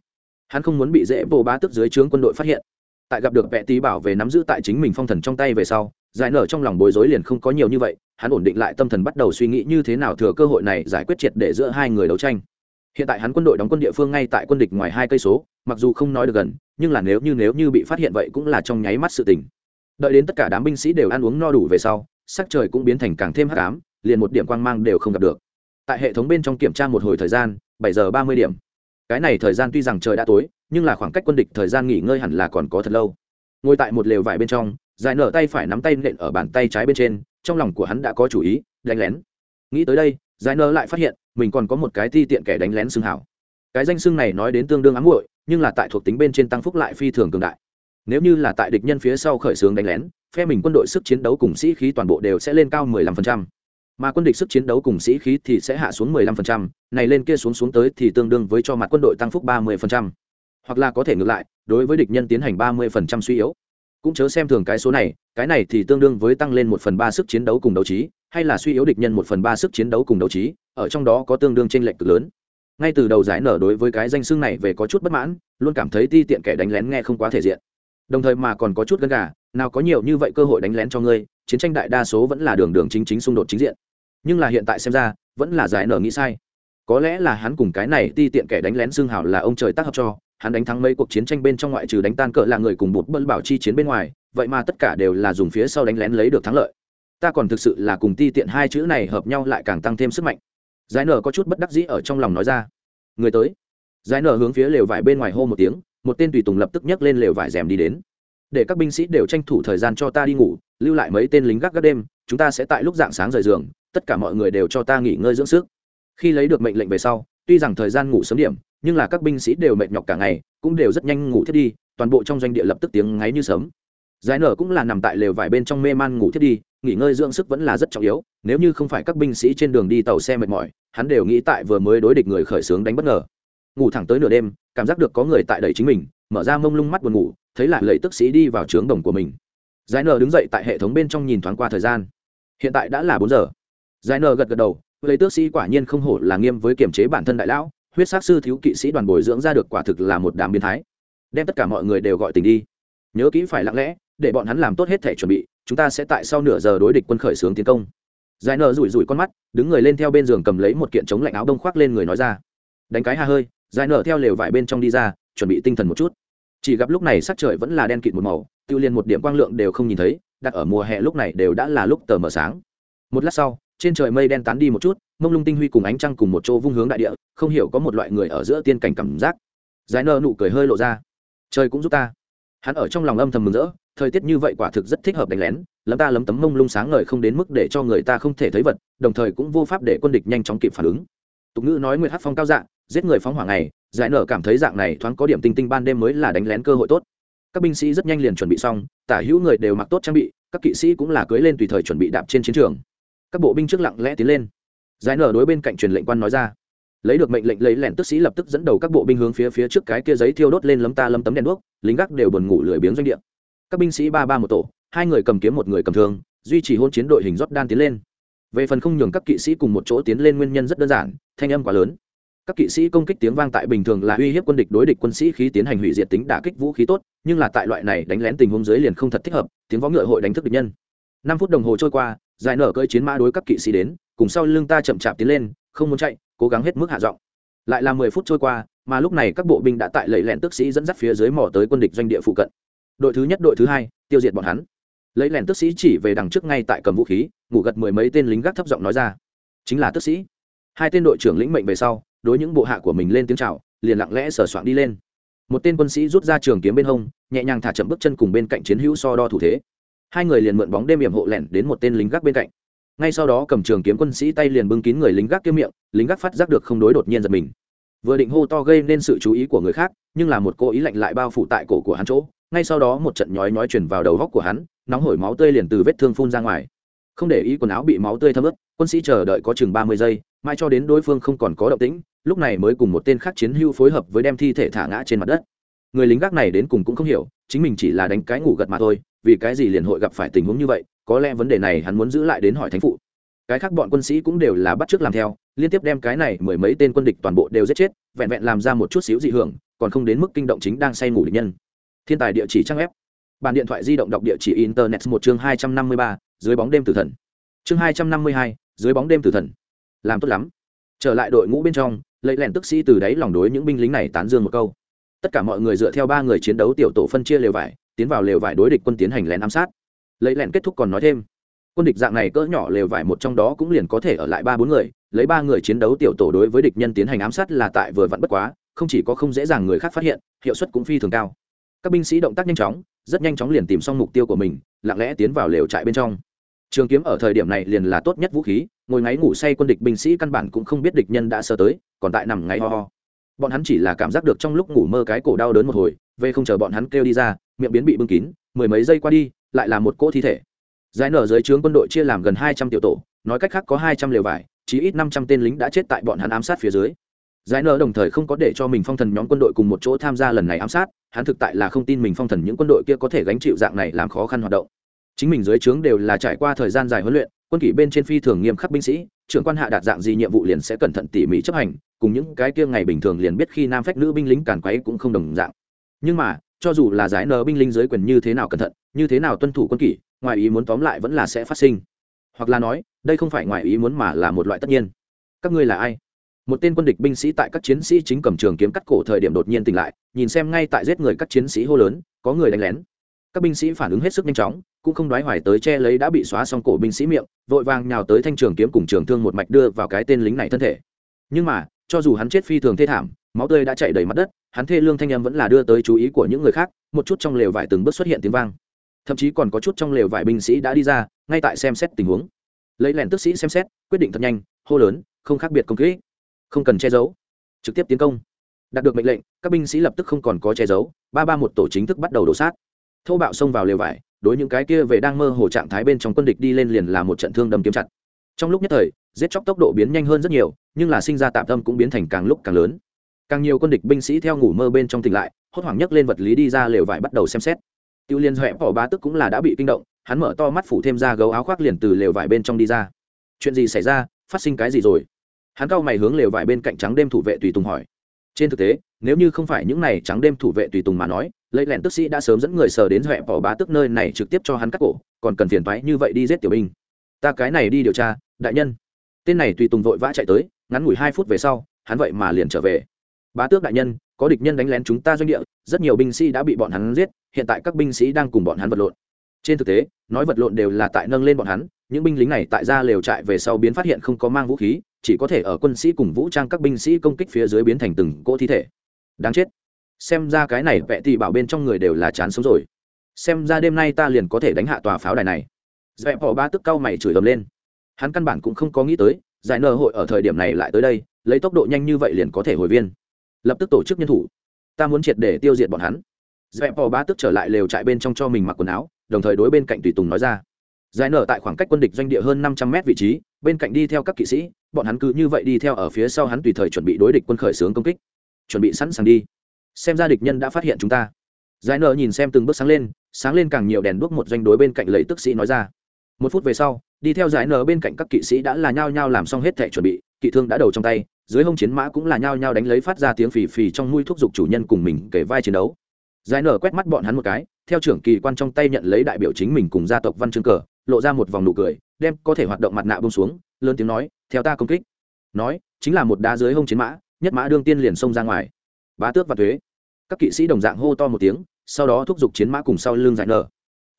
S1: Hắn không muốn bị dễ bồ bá tức dưới trướng quân đội phát hiện. Tại gặp được vẽ tí bảo về nắm giữ tại chính mình phong thần trong tay về sau giải nở trong lòng bối rối liền không có nhiều như vậy, hắn ổn định lại tâm thần bắt đầu suy nghĩ như thế nào thừa cơ hội này giải quyết triệt để giữa hai người đấu tranh. Hiện tại hắn quân đội đóng quân địa phương ngay tại quân địch ngoài hai cây số, mặc dù không nói được gần, nhưng là nếu như nếu như bị phát hiện vậy cũng là trong nháy mắt sự tình. Đợi đến tất cả đám binh sĩ đều ăn uống no đủ về sau, sắc trời cũng biến thành càng thêm hắc ám, liền một điểm quang mang đều không gặp được. Tại hệ thống bên trong kiểm tra một hồi thời gian, bảy giờ ba mươi điểm. Cái này thời gian tuy rằng trời đã tối, nhưng là khoảng cách quân địch thời gian nghỉ ngơi hẳn là còn có thật lâu. Ngồi tại một lều vải bên trong giải nở tay phải nắm tay nện ở bàn tay trái bên trên trong lòng của hắn đã có chủ ý đánh lén nghĩ tới đây giải nở lại phát hiện mình còn có một cái ti tiện kẻ đánh lén xương hảo cái danh xương này nói đến tương đương ám muội nhưng là tại thuộc tính bên trên tăng phúc lại phi thường cường đại nếu như là tại địch nhân phía sau khởi xướng đánh lén phe mình quân đội sức chiến đấu cùng sĩ khí toàn bộ đều sẽ lên cao 15%. mà quân địch sức chiến đấu cùng sĩ khí thì sẽ hạ xuống 15%, này lên kia xuống xuống tới thì tương đương với cho mặt quân đội tăng phúc 30%. hoặc là có thể ngược lại đối với địch nhân tiến hành 30% suy yếu cũng chớ xem thường cái số này, cái này thì tương đương với tăng lên một phần ba sức chiến đấu cùng đấu trí, hay là suy yếu địch nhân một phần ba sức chiến đấu cùng đấu trí, ở trong đó có tương đương t r ê n lệch cực lớn. Ngay từ đầu giải nở đối với cái danh xưng này về có chút bất mãn, luôn cảm thấy ti tiện kẻ đánh lén nghe không quá thể diện. Đồng thời mà còn có chút gân gà, nào có nhiều như vậy cơ hội đánh lén cho ngươi, chiến tranh đại đa số vẫn là đường đường chính chính xung đột chính diện. Nhưng là hiện tại xem ra, vẫn là giải nở nghĩ sai. Có lẽ là hắn cùng cái này ti tiện kẻ đánh lén xương hảo là ông trời tác hợp cho hắn đánh thắng mấy cuộc chiến tranh bên trong ngoại trừ đánh tan cỡ là người cùng bột bân bảo chi chiến bên ngoài, vậy mà tất cả đều là dùng phía sau đánh lén lấy được thắng lợi. Ta còn thực sự là cùng ti tiện hai chữ này hợp nhau lại càng tăng thêm sức mạnh. Giải nở có chút bất đắc dĩ ở trong lòng nói ra. Người tới. Giải nở hướng phía lều vải bên ngoài hô một tiếng, một tên tùy tùng lập tức nhấc lên lều vải rèm đi đến. Để các binh sĩ đều tranh thủ thời gian cho ta đi ngủ, lưu lại mấy tên lính gác gác đêm, chúng ta sẽ tại lúc dạng sáng rời giường, tất cả mọi người đều cho ta nghỉ ngơi dưỡng sức. Khi lấy được mệnh lệnh về sau, tuy rằng thời gian ngủ sớm điểm nhưng là các binh sĩ đều mệt nhọc cả ngày, cũng đều rất nhanh ngủ thiết đi, toàn bộ trong doanh địa lập tức tiếng ngáy như sớm giải nở cũng là nằm tại lều vải bên trong mê man ngủ thiết đi, nghỉ ngơi dưỡng sức vẫn là rất trọng yếu, nếu như không phải các binh sĩ trên đường đi tàu xe mệt mỏi, hắn đều nghĩ tại vừa mới đối địch người khởi xướng đánh bất ngờ. Ngủ thẳng tới nửa đêm, cảm giác được có người tại đẩy chính mình, mở ra mông lung mắt buồn ngủ, thấy lại lầy tức sĩ đi vào trướng đồng của mình. Giải nở đứng dậy tại hệ thống bên trong nhìn thoáng qua thời gian. Hiện tại đã là bốn giờ. Giải nở gật gật đầu lấy tước sĩ quả nhiên không hổ là nghiêm với kiềm chế bản thân đại lão huyết sát sư thiếu kỵ sĩ đoàn bồi dưỡng ra được quả thực là một đám biến thái. Đem tất cả mọi người đều gọi tình đi. Nhớ kỹ phải lặng lẽ, để bọn hắn làm tốt hết thể chuẩn bị, chúng ta sẽ tại sau nửa giờ đối địch quân khởi xướng tiến công. Giải nở rủi rủi con mắt, đứng người lên theo bên giường cầm lấy một kiện chống lạnh áo đông khoác lên người nói ra. Đánh cái ha hơi, giải nở theo lều vải bên trong đi ra, chuẩn bị tinh thần một chút. Chỉ gặp lúc này sắc trời vẫn là đen kịt một màu, tiêu liên một điểm quang lượng đều không nhìn thấy, đặt ở mùa hè lúc này đều đã là lúc tờ mờ sáng. Một lát sau trên trời mây đen tán đi một chút mông lung tinh huy cùng ánh trăng cùng một chỗ vung hướng đại địa không hiểu có một loại người ở giữa tiên cảnh cảm giác. Giải nơ nụ cười hơi lộ ra. Trời cũng giúp ta. Hắn ở trong lòng âm thầm mừng rỡ thời tiết như vậy quả thực rất thích hợp đánh lén lấm ta lấm tấm mông lung sáng ngời không đến mức để cho người ta không thể thấy vật đồng thời cũng vô pháp để quân địch nhanh chóng kịp phản ứng. Tục ngữ nói nguyệt hát phong cao dạng, giết người phóng hỏa này giải nở cảm thấy dạng này thoáng có điểm tinh tinh ban đêm mới là đánh lén cơ hội tốt. Các binh sĩ rất nhanh liền chuẩn bị xong tả hữu người đều mặc tốt trang bị các kỵ sĩ cũng là cưới lên tùy thời chuẩn bị đạp trên chiến trường các bộ binh trước lặng lẽ tiến lên. Giải nở đối bên cạnh truyền lệnh quan nói ra. Lấy được mệnh lệnh, lấy lẻn tức sĩ lập tức dẫn đầu các bộ binh hướng phía phía trước cái kia giấy thiêu đốt lên lấm ta lấm tấm đèn đuốc, lính gác đều buồn ngủ lười biếng doanh địa. Các binh sĩ ba ba một tổ, hai người cầm kiếm một người cầm thương, duy trì hôn chiến đội hình rót đan tiến lên. Về phần không nhường các kỵ sĩ cùng một chỗ tiến lên nguyên nhân rất đơn giản, thanh âm quá lớn. Các kỵ sĩ công kích tiếng vang tại bình thường là uy hiếp quân địch đối địch quân sĩ khí tiến hành hủy diệt tính đả kích vũ khí tốt, nhưng là tại loại này đánh lén tình huống dưới liền không thật thích hợp, tiếng võ ngựa hội đánh thức địch nhân. Năm phút đồng hồ trôi qua giải nở cơi chiến mã đối các kỵ sĩ đến, cùng sau lưng ta chậm chạp tiến lên, không muốn chạy, cố gắng hết mức hạ giọng. Lại là mười phút trôi qua, mà lúc này các bộ binh đã tại lẫy lẹn tức sĩ dẫn dắt phía dưới mỏ tới quân địch doanh địa phụ cận. Đội thứ nhất, đội thứ hai, tiêu diệt bọn hắn. Lấy lẹn tức sĩ chỉ về đằng trước ngay tại cầm vũ khí, ngủ gật mười mấy tên lính gác thấp giọng nói ra. Chính là tức sĩ. Hai tên đội trưởng lĩnh mệnh về sau, đối những bộ hạ của mình lên tiếng chào, liền lặng lẽ sờ soạn đi lên. Một tên quân sĩ rút ra trường kiếm bên hông, nhẹ nhàng thả chậm bước chân cùng bên cạnh chiến hữu so đo thủ thế hai người liền mượn bóng đêm hiểm hộ lẻn đến một tên lính gác bên cạnh. Ngay sau đó cầm trường kiếm quân sĩ tay liền bưng kín người lính gác kiếm miệng, lính gác phát giác được không đối đột nhiên giật mình. Vừa định hô to gây nên sự chú ý của người khác, nhưng là một cô ý lạnh lại bao phủ tại cổ của hắn chỗ, ngay sau đó một trận nhói nhói chuyển vào đầu góc của hắn, nóng hổi máu tươi liền từ vết thương phun ra ngoài. Không để ý quần áo bị máu tươi thấm ướt, quân sĩ chờ đợi có chừng ba mươi giây, mãi cho đến đối phương không còn có động tĩnh, lúc này mới cùng một tên khác chiến hưu phối hợp với đem thi thể thả ngã trên mặt đất. Người lính gác này đến cùng cũng không hiểu, chính mình chỉ là đánh cái ngủ gật mà thôi vì cái gì liền hội gặp phải tình huống như vậy, có lẽ vấn đề này hắn muốn giữ lại đến hỏi thánh phụ. Cái khác bọn quân sĩ cũng đều là bắt t làm theo, liên tiếp đem cái này mười mấy tên quân địch toàn bộ đều giết chết, vẹn vẹn làm ra một chút xíu dị hưởng, còn không đến mức kinh động chính đang say ngủ địch nhân. Thiên tài địa chỉ trang web. Bàn điện thoại di động đọc địa chỉ internet một chương hai trăm năm mươi ba, dưới bóng đêm tử thần. Chương hai trăm năm mươi hai, dưới bóng đêm tử thần. Làm tốt lắm. Trở lại đội ngũ bên trong, lấy lẻn tức sĩ từ đáy lòng đối những binh lính này tán dương một câu. Tất cả mọi người dựa theo ba người chiến đấu tiểu tổ phân chia lều vải tiến vào lều vải đối địch quân tiến hành lén ám sát. Lấy lẹn kết thúc còn nói thêm, quân địch dạng này cỡ nhỏ lều vải một trong đó cũng liền có thể ở lại ba bốn người, lấy ba người chiến đấu tiểu tổ đối với địch nhân tiến hành ám sát là tại vừa vặn bất quá, không chỉ có không dễ dàng người khác phát hiện, hiệu suất cũng phi thường cao. Các binh sĩ động tác nhanh chóng, rất nhanh chóng liền tìm xong mục tiêu của mình, lặng lẽ tiến vào lều trại bên trong. Trường kiếm ở thời điểm này liền là tốt nhất vũ khí, ngồi ngáy ngủ say quân địch binh sĩ căn bản cũng không biết địch nhân đã sơ tới, còn tại nằm ngáy ho ho. Bọn hắn chỉ là cảm giác được trong lúc ngủ mơ cái cổ đau đớn một hồi, về không chờ bọn hắn kêu đi ra miệng biến bị bưng kín, mười mấy giây qua đi, lại là một cỗ thi thể. Giải nở dưới trướng quân đội chia làm gần hai trăm tiểu tổ, nói cách khác có hai trăm lều vải chỉ ít năm trăm tên lính đã chết tại bọn hắn ám sát phía dưới. Giải nở đồng thời không có để cho mình phong thần nhóm quân đội cùng một chỗ tham gia lần này ám sát, hắn thực tại là không tin mình phong thần những quân đội kia có thể gánh chịu dạng này làm khó khăn hoạt động. Chính mình dưới trướng đều là trải qua thời gian dài huấn luyện, quân kỷ bên trên phi thường nghiêm khắc binh sĩ, trưởng quan hạ đạt dạng gì nhiệm vụ liền sẽ cẩn thận tỉ mỉ chấp hành, cùng những cái kia ngày bình thường liền biết khi nam phách nữ binh lính càn quấy cũng không đồng dạng. Nhưng mà cho dù là giải nờ binh lính dưới quyền như thế nào cẩn thận, như thế nào tuân thủ quân kỷ, ngoài ý muốn tóm lại vẫn là sẽ phát sinh. Hoặc là nói, đây không phải ngoài ý muốn mà là một loại tất nhiên. Các ngươi là ai? Một tên quân địch binh sĩ tại các chiến sĩ chính cầm trường kiếm cắt cổ thời điểm đột nhiên tỉnh lại, nhìn xem ngay tại giết người các chiến sĩ hô lớn, có người đánh lén. Các binh sĩ phản ứng hết sức nhanh chóng, cũng không đoái hoài tới che lấy đã bị xóa xong cổ binh sĩ miệng, vội vàng nhào tới thanh trường kiếm cùng trường thương một mạch đưa vào cái tên lính này thân thể. Nhưng mà, cho dù hắn chết phi thường thê thảm máu tươi đã chảy đầy mặt đất, hắn thê lương thanh âm vẫn là đưa tới chú ý của những người khác, một chút trong lều vải từng bước xuất hiện tiếng vang. Thậm chí còn có chút trong lều vải binh sĩ đã đi ra, ngay tại xem xét tình huống. Lấy lẻn tức sĩ xem xét, quyết định thật nhanh, hô lớn, không khác biệt công kỹ không cần che giấu. Trực tiếp tiến công. Đạt được mệnh lệnh, các binh sĩ lập tức không còn có che giấu, ba ba một tổ chính thức bắt đầu đổ sát. Thâu bạo xông vào lều vải, đối những cái kia về đang mơ hồ trạng thái bên trong quân địch đi lên liền là một trận thương đâm kiếm chặt. Trong lúc nhất thời, giết chóc tốc độ biến nhanh hơn rất nhiều, nhưng là sinh ra tạm tâm cũng biến thành càng lúc càng lớn càng nhiều quân địch binh sĩ theo ngủ mơ bên trong tỉnh lại, hốt hoảng nhấc lên vật lý đi ra lều vải bắt đầu xem xét. Tiêu liên huệ bỏ bá tức cũng là đã bị kinh động, hắn mở to mắt phủ thêm ra gấu áo khoác liền từ lều vải bên trong đi ra. Chuyện gì xảy ra? Phát sinh cái gì rồi? Hắn cau mày hướng lều vải bên cạnh trắng đêm thủ vệ tùy tùng hỏi. Trên thực tế, nếu như không phải những này trắng đêm thủ vệ tùy tùng mà nói, lấy lẹn tức sĩ đã sớm dẫn người sờ đến huệ bỏ bá tức nơi này trực tiếp cho hắn cắt cổ, còn cần phiền thoái như vậy đi giết tiểu binh. Ta cái này đi điều tra, đại nhân. Tên này tùy tùng vội vã chạy tới, ngắn ngủi hai phút về sau, hắn vậy mà liền trở về bá tước đại nhân, có địch nhân đánh lén chúng ta doanh địa, rất nhiều binh sĩ đã bị bọn hắn giết, hiện tại các binh sĩ đang cùng bọn hắn vật lộn. Trên thực tế, nói vật lộn đều là tại nâng lên bọn hắn, những binh lính này tại ra lều trại về sau biến phát hiện không có mang vũ khí, chỉ có thể ở quân sĩ cùng vũ trang các binh sĩ công kích phía dưới biến thành từng cỗ thi thể. Đáng chết. Xem ra cái này vẽ thì bảo bên trong người đều là chán sống rồi. Xem ra đêm nay ta liền có thể đánh hạ tòa pháo đài này. Dạ Dẹp họ ba tức cao mày chửi ầm lên. Hắn căn bản cũng không có nghĩ tới, giải nợ hội ở thời điểm này lại tới đây, lấy tốc độ nhanh như vậy liền có thể hồi viên lập tức tổ chức nhân thủ. Ta muốn triệt để tiêu diệt bọn hắn. Dẹp bò bá tức trở lại lều trại bên trong cho mình mặc quần áo, đồng thời đối bên cạnh tùy tùng nói ra. Giải nở tại khoảng cách quân địch doanh địa hơn năm trăm mét vị trí, bên cạnh đi theo các kỵ sĩ, bọn hắn cứ như vậy đi theo ở phía sau hắn tùy thời chuẩn bị đối địch quân khởi xướng công kích. Chuẩn bị sẵn sàng đi. Xem ra địch nhân đã phát hiện chúng ta. Giải nở nhìn xem từng bước sáng lên sáng lên càng nhiều đèn đuốc một doanh đối bên cạnh lấy tức sĩ nói ra. Một phút về sau, đi theo giải nở bên cạnh các kỵ sĩ đã là nhao nhao làm xong hết thể chuẩn bị, kỵ thương đã đầu trong tay dưới hông chiến mã cũng là nhao nhao đánh lấy phát ra tiếng phì phì trong mũi thúc giục chủ nhân cùng mình kể vai chiến đấu. Giải nở quét mắt bọn hắn một cái, theo trưởng kỳ quan trong tay nhận lấy đại biểu chính mình cùng gia tộc văn chương cờ, lộ ra một vòng nụ cười, đem có thể hoạt động mặt nạ bông xuống, lớn tiếng nói, theo ta công kích. Nói, chính là một đá dưới hông chiến mã, nhất mã đương tiên liền xông ra ngoài. Bá tước và thuế. Các kỵ sĩ đồng dạng hô to một tiếng, sau đó thúc giục chiến mã cùng sau lưng giải nở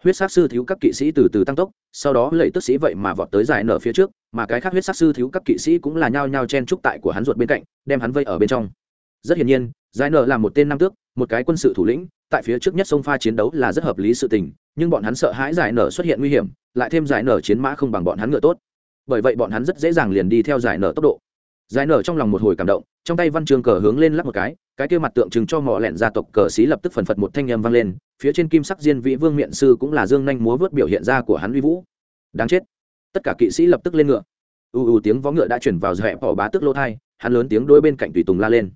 S1: huyết sát sư thiếu các kỵ sĩ từ từ tăng tốc, sau đó lẩy tức sĩ vậy mà vọt tới giải nở phía trước, mà cái khác huyết sát sư thiếu các kỵ sĩ cũng là nhao nhao chen trúc tại của hắn ruột bên cạnh, đem hắn vây ở bên trong. Rất hiển nhiên, giải nở là một tên nam tước, một cái quân sự thủ lĩnh, tại phía trước nhất sông pha chiến đấu là rất hợp lý sự tình, nhưng bọn hắn sợ hãi giải nở xuất hiện nguy hiểm, lại thêm giải nở chiến mã không bằng bọn hắn ngựa tốt. Bởi vậy bọn hắn rất dễ dàng liền đi theo giải nở tốc độ. Giải nở trong lòng một hồi cảm động trong tay văn trường cờ hướng lên lắp một cái cái kia mặt tượng trưng cho mỏ lẹn gia tộc cờ xí lập tức phần phật một thanh âm vang lên, phía trên kim sắc diên vĩ vương miện sư cũng là dương nhanh múa vớt biểu hiện ra của hắn uy vũ. Đáng chết. Tất cả kỵ sĩ lập tức lên ngựa. U u tiếng vó ngựa đã chuyển vào dẹp bỏ bá tức lỗ thai, hắn lớn tiếng đôi bên cạnh tùy tùng la lên.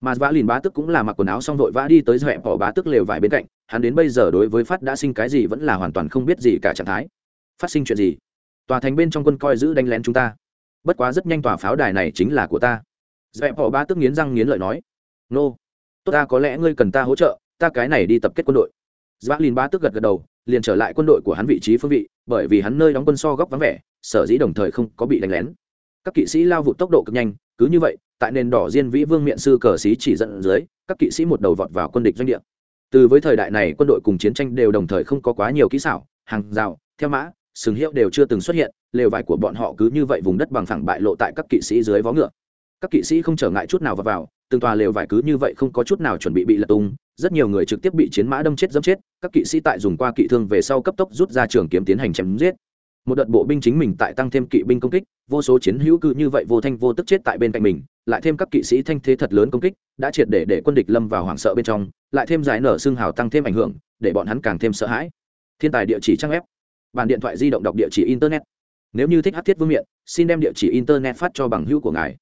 S1: Mà vã lìn bá tức cũng là mặc quần áo xong vội vã đi tới dẹp bỏ bá tức lều vải bên cạnh, hắn đến bây giờ đối với phát đã sinh cái gì vẫn là hoàn toàn không biết gì cả trạng thái. Phát sinh chuyện gì? Tòa thành bên trong quân coi giữ đánh lén chúng ta. Bất quá rất nhanh tòa pháo đài này chính là của ta dẹp bỏ bá tức nghiến răng nghiến lợi nói, nô、no. tốt ta có lẽ ngươi cần ta hỗ trợ, ta cái này đi tập kết quân đội. Dã lìn bá tức gật gật đầu, liền trở lại quân đội của hắn vị trí phương vị, bởi vì hắn nơi đóng quân so góc vắng vẻ, sở dĩ đồng thời không có bị đánh lén. Các kỵ sĩ lao vụ tốc độ cực nhanh, cứ như vậy, tại nền đỏ diên vĩ vương miện sư cờ sĩ chỉ dẫn dưới, các kỵ sĩ một đầu vọt vào quân địch doanh địa. Từ với thời đại này, quân đội cùng chiến tranh đều đồng thời không có quá nhiều kỹ xảo, hàng rào, theo mã, sừng hiệu đều chưa từng xuất hiện, lều vải của bọn họ cứ như vậy vùng đất bằng phẳng bại lộ tại các kỵ sĩ dưới vó ngựa các kỵ sĩ không trở ngại chút nào vào, vào từng tòa lều vải cứ như vậy không có chút nào chuẩn bị bị lật tung rất nhiều người trực tiếp bị chiến mã đâm chết dẫm chết các kỵ sĩ tại dùng qua kỵ thương về sau cấp tốc rút ra trường kiếm tiến hành chém giết. Một đợt bộ binh chính mình tại tăng thêm kỵ binh công kích vô số chiến hữu cư như vậy vô thanh vô tức chết tại bên cạnh mình lại thêm các kỵ sĩ thanh thế thật lớn công kích đã triệt để để quân địch lâm vào hoảng sợ bên trong lại thêm giải nở xương hào tăng thêm ảnh hưởng để bọn hắn càng thêm sợ hãi. Thiên tài địa chỉ trang web bàn điện thoại di động đọc địa chỉ internet. Nếu như thích hát thiết vương miện xin đem địa chỉ internet phát cho bằng hữu của ngài.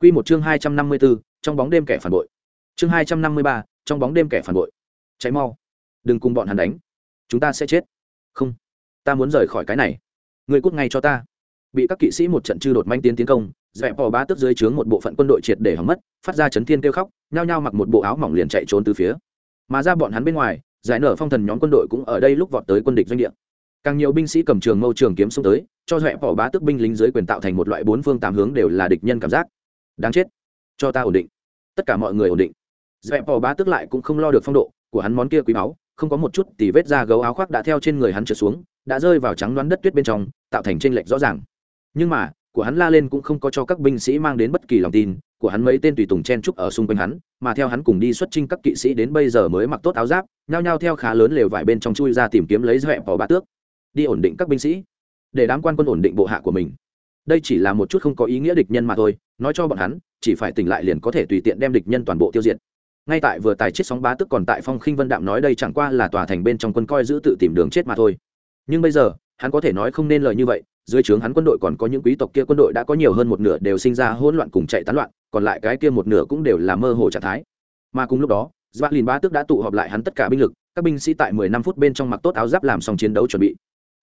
S1: Quy một chương hai trăm năm mươi bốn, trong bóng đêm kẻ phản bội. Chương hai trăm năm mươi ba, trong bóng đêm kẻ phản bội. Cháy mau. Đừng cùng bọn hắn đánh. Chúng ta sẽ chết. Không. Ta muốn rời khỏi cái này. Người cút ngay cho ta. Bị các kỵ sĩ một trận chư đột manh tiến tiến công, dẹp bỏ bá tức dưới trướng một bộ phận quân đội triệt để hỏng mất, phát ra chấn thiên kêu khóc, nhao nhao mặc một bộ áo mỏng liền chạy trốn từ phía. Mà ra bọn hắn bên ngoài, giải nở phong thần nhóm quân đội cũng ở đây lúc vọt tới quân địch doanh địa. Càng nhiều binh sĩ cầm trường mâu trường kiếm xuống tới, cho dẹp bỏ bá tức binh lính dưới quyền tạo thành một loại bốn phương tám hướng đều là địch nhân cảm giác đáng chết. Cho ta ổn định. Tất cả mọi người ổn định. Dẹp bò bá tức lại cũng không lo được phong độ của hắn món kia quý báu, không có một chút tì vết da gấu áo khoác đã theo trên người hắn trượt xuống, đã rơi vào trắng đoán đất tuyết bên trong, tạo thành tranh lệch rõ ràng. Nhưng mà, của hắn la lên cũng không có cho các binh sĩ mang đến bất kỳ lòng tin, của hắn mấy tên tùy tùng chen trúc ở xung quanh hắn, mà theo hắn cùng đi xuất trinh các kỵ sĩ đến bây giờ mới mặc tốt áo giáp, nhao nhao theo khá lớn lều vải bên trong chui ra tìm kiếm lấy dẹp bò bá tước. Đi ổn định các binh sĩ. Để đám quan quân ổn định bộ hạ của mình đây chỉ là một chút không có ý nghĩa địch nhân mà thôi nói cho bọn hắn chỉ phải tỉnh lại liền có thể tùy tiện đem địch nhân toàn bộ tiêu diệt. Ngay tại vừa tài chết sóng bá tức còn tại phong khinh vân đạm nói đây chẳng qua là tòa thành bên trong quân coi giữ tự tìm đường chết mà thôi. Nhưng bây giờ hắn có thể nói không nên lời như vậy dưới trướng hắn quân đội còn có những quý tộc kia quân đội đã có nhiều hơn một nửa đều sinh ra hỗn loạn cùng chạy tán loạn còn lại cái kia một nửa cũng đều là mơ hồ trạng thái. Mà cùng lúc đó dvatlin Ba Tước đã tụ họp lại hắn tất cả binh lực, các binh sĩ tại mười năm phút bên trong mặc tốt áo giáp làm xong chiến đấu chuẩn bị.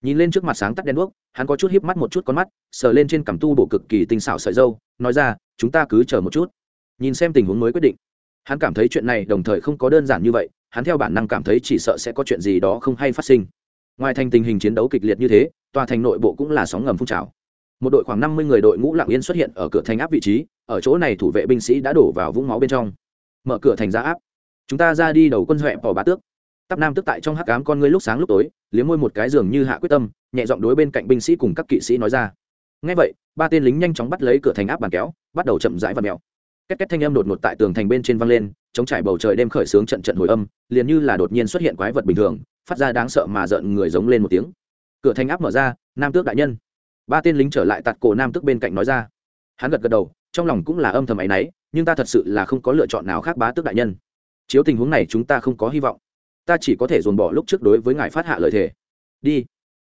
S1: Nhìn lên trước mặt sáng tắt đen đuốc, hắn có chút híp mắt một chút con mắt, sờ lên trên cằm tu bộ cực kỳ tinh xảo sợi dâu, nói ra, chúng ta cứ chờ một chút, nhìn xem tình huống mới quyết định. Hắn cảm thấy chuyện này đồng thời không có đơn giản như vậy, hắn theo bản năng cảm thấy chỉ sợ sẽ có chuyện gì đó không hay phát sinh. Ngoài thành tình hình chiến đấu kịch liệt như thế tòa thành nội bộ cũng là sóng ngầm phun trào. Một đội khoảng năm mươi người đội ngũ lặng yên xuất hiện ở cửa thành áp vị trí ở chỗ này thủ vệ binh sĩ đã đổ vào vũng máu bên trong. Mở cửa thành ra áp. Chúng ta ra đi đầu quân huệ bỏ bá tước tắp nam tức tại trong hắc cám con ngươi lúc sáng lúc tối, liếm môi một cái giường như hạ quyết tâm, nhẹ giọng đối bên cạnh binh sĩ cùng các kỵ sĩ nói ra. Ngay vậy, ba tên lính nhanh chóng bắt lấy cửa thành áp bàn kéo, bắt đầu chậm rãi và mèo. Két két thanh âm đột ngột tại tường thành bên trên văng lên, chống trải bầu trời đêm khởi sướng trận trận hồi âm, liền như là đột nhiên xuất hiện quái vật bình thường, phát ra đáng sợ mà giận người giống lên một tiếng. Cửa thành áp mở ra, nam tước đại nhân. Ba tên lính trở lại tạt cổ nam tước bên cạnh nói ra. Hắn gật gật đầu, trong lòng cũng là âm thầm áy náy, nhưng ta thật sự là không có lựa chọn nào khác bá tước đại nhân. Chiếu tình huống này chúng ta không có hy vọng ta chỉ có thể dồn bỏ lúc trước đối với ngài phát hạ lời thề. Đi.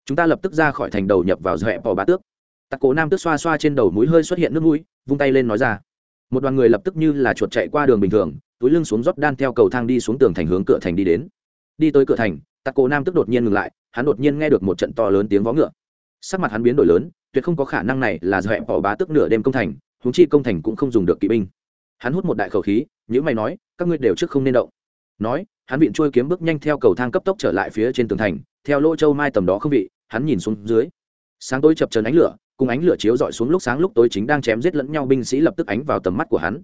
S1: Chúng ta lập tức ra khỏi thành đầu nhập vào dọa bỏ bá tước. Tặc cổ nam tước xoa xoa trên đầu mũi hơi xuất hiện nước mũi, vung tay lên nói ra. Một đoàn người lập tức như là chuột chạy qua đường bình thường, túi lưng xuống rót đan theo cầu thang đi xuống tường thành hướng cửa thành đi đến. Đi tới cửa thành tặc cổ nam tức đột nhiên ngừng lại, hắn đột nhiên nghe được một trận to lớn tiếng vó ngựa. Sắc mặt hắn biến đổi lớn, tuyệt không có khả năng này là dọa bỏ bá tước nửa đêm công thành húng chi công thành cũng không dùng được kỵ binh. Hắn hút một đại khẩu khí nhữ mày nói, các ngươi đều trước không nên động. Nói hắn vịn trôi kiếm bước nhanh theo cầu thang cấp tốc trở lại phía trên tường thành, theo lỗ châu mai tầm đó không vị, hắn nhìn xuống dưới. Sáng tối chập trần ánh lửa, cùng ánh lửa chiếu dọi xuống lúc sáng lúc tối chính đang chém giết lẫn nhau binh sĩ lập tức ánh vào tầm mắt của hắn.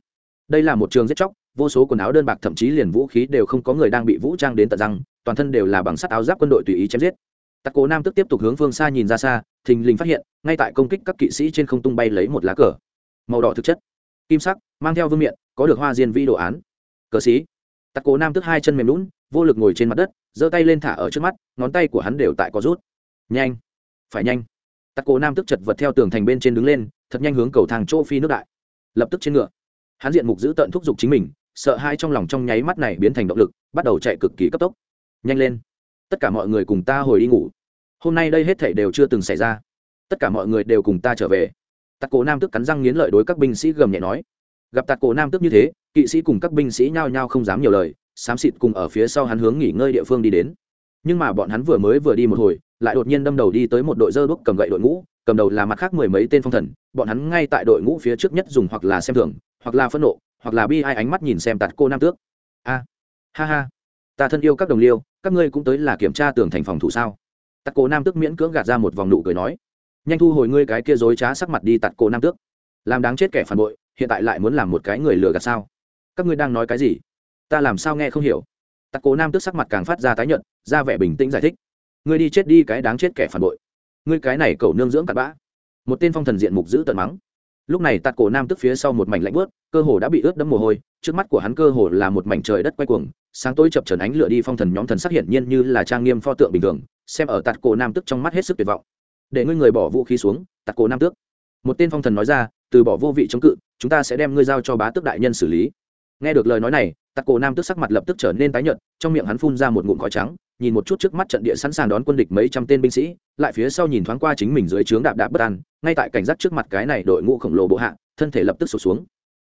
S1: Đây là một trường giết chóc, vô số quần áo đơn bạc thậm chí liền vũ khí đều không có người đang bị vũ trang đến tận răng, toàn thân đều là bằng sắt áo giáp quân đội tùy ý chém giết. Tặc cố nam tức tiếp tục hướng phương xa nhìn ra xa, thình lình phát hiện, ngay tại công kích các kỵ sĩ trên không tung bay lấy một lá cờ. Màu đỏ thực chất. Kim sắc, mang theo vương miện, có được hoa diên vi đồ án. Cờ sĩ tặc cố nam tức hai chân mềm lún vô lực ngồi trên mặt đất, giơ tay lên thả ở trước mắt, ngón tay của hắn đều tại có rút. Nhanh! Phải nhanh! Tặc cố nam tức chật vật theo tường thành bên trên đứng lên, thật nhanh hướng cầu thang chỗ phi nước đại. Lập tức trên ngựa, hắn diện mục giữ tận thúc giục chính mình, sợ hai trong lòng trong nháy mắt này biến thành động lực, bắt đầu chạy cực kỳ cấp tốc. Nhanh lên! Tất cả mọi người cùng ta hồi đi ngủ. Hôm nay đây hết thể đều chưa từng xảy ra. Tất cả mọi người đều cùng ta trở về. Tặc cổ nam tức cắn răng nghiến lợi đối các binh sĩ gầm nhẹ nói. Gặp tặc cổ nam tức như thế kỵ sĩ cùng các binh sĩ nhao nhao không dám nhiều lời, xám xịt cùng ở phía sau hắn hướng nghỉ ngơi địa phương đi đến. Nhưng mà bọn hắn vừa mới vừa đi một hồi, lại đột nhiên đâm đầu đi tới một đội dơ đuốc cầm gậy đội ngũ, cầm đầu là mặt khác mười mấy tên phong thần, bọn hắn ngay tại đội ngũ phía trước nhất dùng hoặc là xem thường, hoặc là phẫn nộ, hoặc là bi ai ánh mắt nhìn xem tạt cô nam tước. A, ha ha, ta thân yêu các đồng liêu, các ngươi cũng tới là kiểm tra tường thành phòng thủ sao? Tạt cô nam tước miễn cưỡng gạt ra một vòng nụ cười nói. Nhanh thu hồi ngươi cái kia dối trá sắc mặt đi tạt cô nam tước. Làm đáng chết kẻ phản bội, hiện tại lại muốn làm một cái người lừa gạt sao? Các ngươi đang nói cái gì? Ta làm sao nghe không hiểu? Tặc cố nam tức sắc mặt càng phát ra tái nhuận ra vẻ bình tĩnh giải thích. Ngươi đi chết đi cái đáng chết kẻ phản bội. Ngươi cái này cầu nương dưỡng cặn bã. Một tên phong thần diện mục giữ tận mắng. Lúc này Tạt cổ nam tức phía sau một mảnh lạnh bớt cơ hồ đã bị ướt đẫm mồ hôi, trước mắt của hắn cơ hồ là một mảnh trời đất quay cuồng, sáng tối chập trần ánh lửa đi phong thần nhóm thần sắc hiển nhiên như là trang nghiêm pho tượng bình thường, xem ở Tạt cổ nam tức trong mắt hết sức tuyệt vọng. Để ngươi người bỏ vũ khí xuống Tạt cổ nam tước. Một tên phong thần nói ra, từ bỏ vô vị chống cự, chúng ta sẽ đem ngươi giao cho bá tước đại nhân xử lý nghe được lời nói này tặc cổ nam tức sắc mặt lập tức trở nên tái nhợt, trong miệng hắn phun ra một ngụm khói trắng, nhìn một chút trước mắt trận địa sẵn sàng đón quân địch mấy trăm tên binh sĩ, lại phía sau nhìn thoáng qua chính mình dưới trướng đạp đạp bất an, ngay tại cảnh giác trước mặt cái này đội ngũ khổng lồ bộ hạ, thân thể lập tức sụt xuống.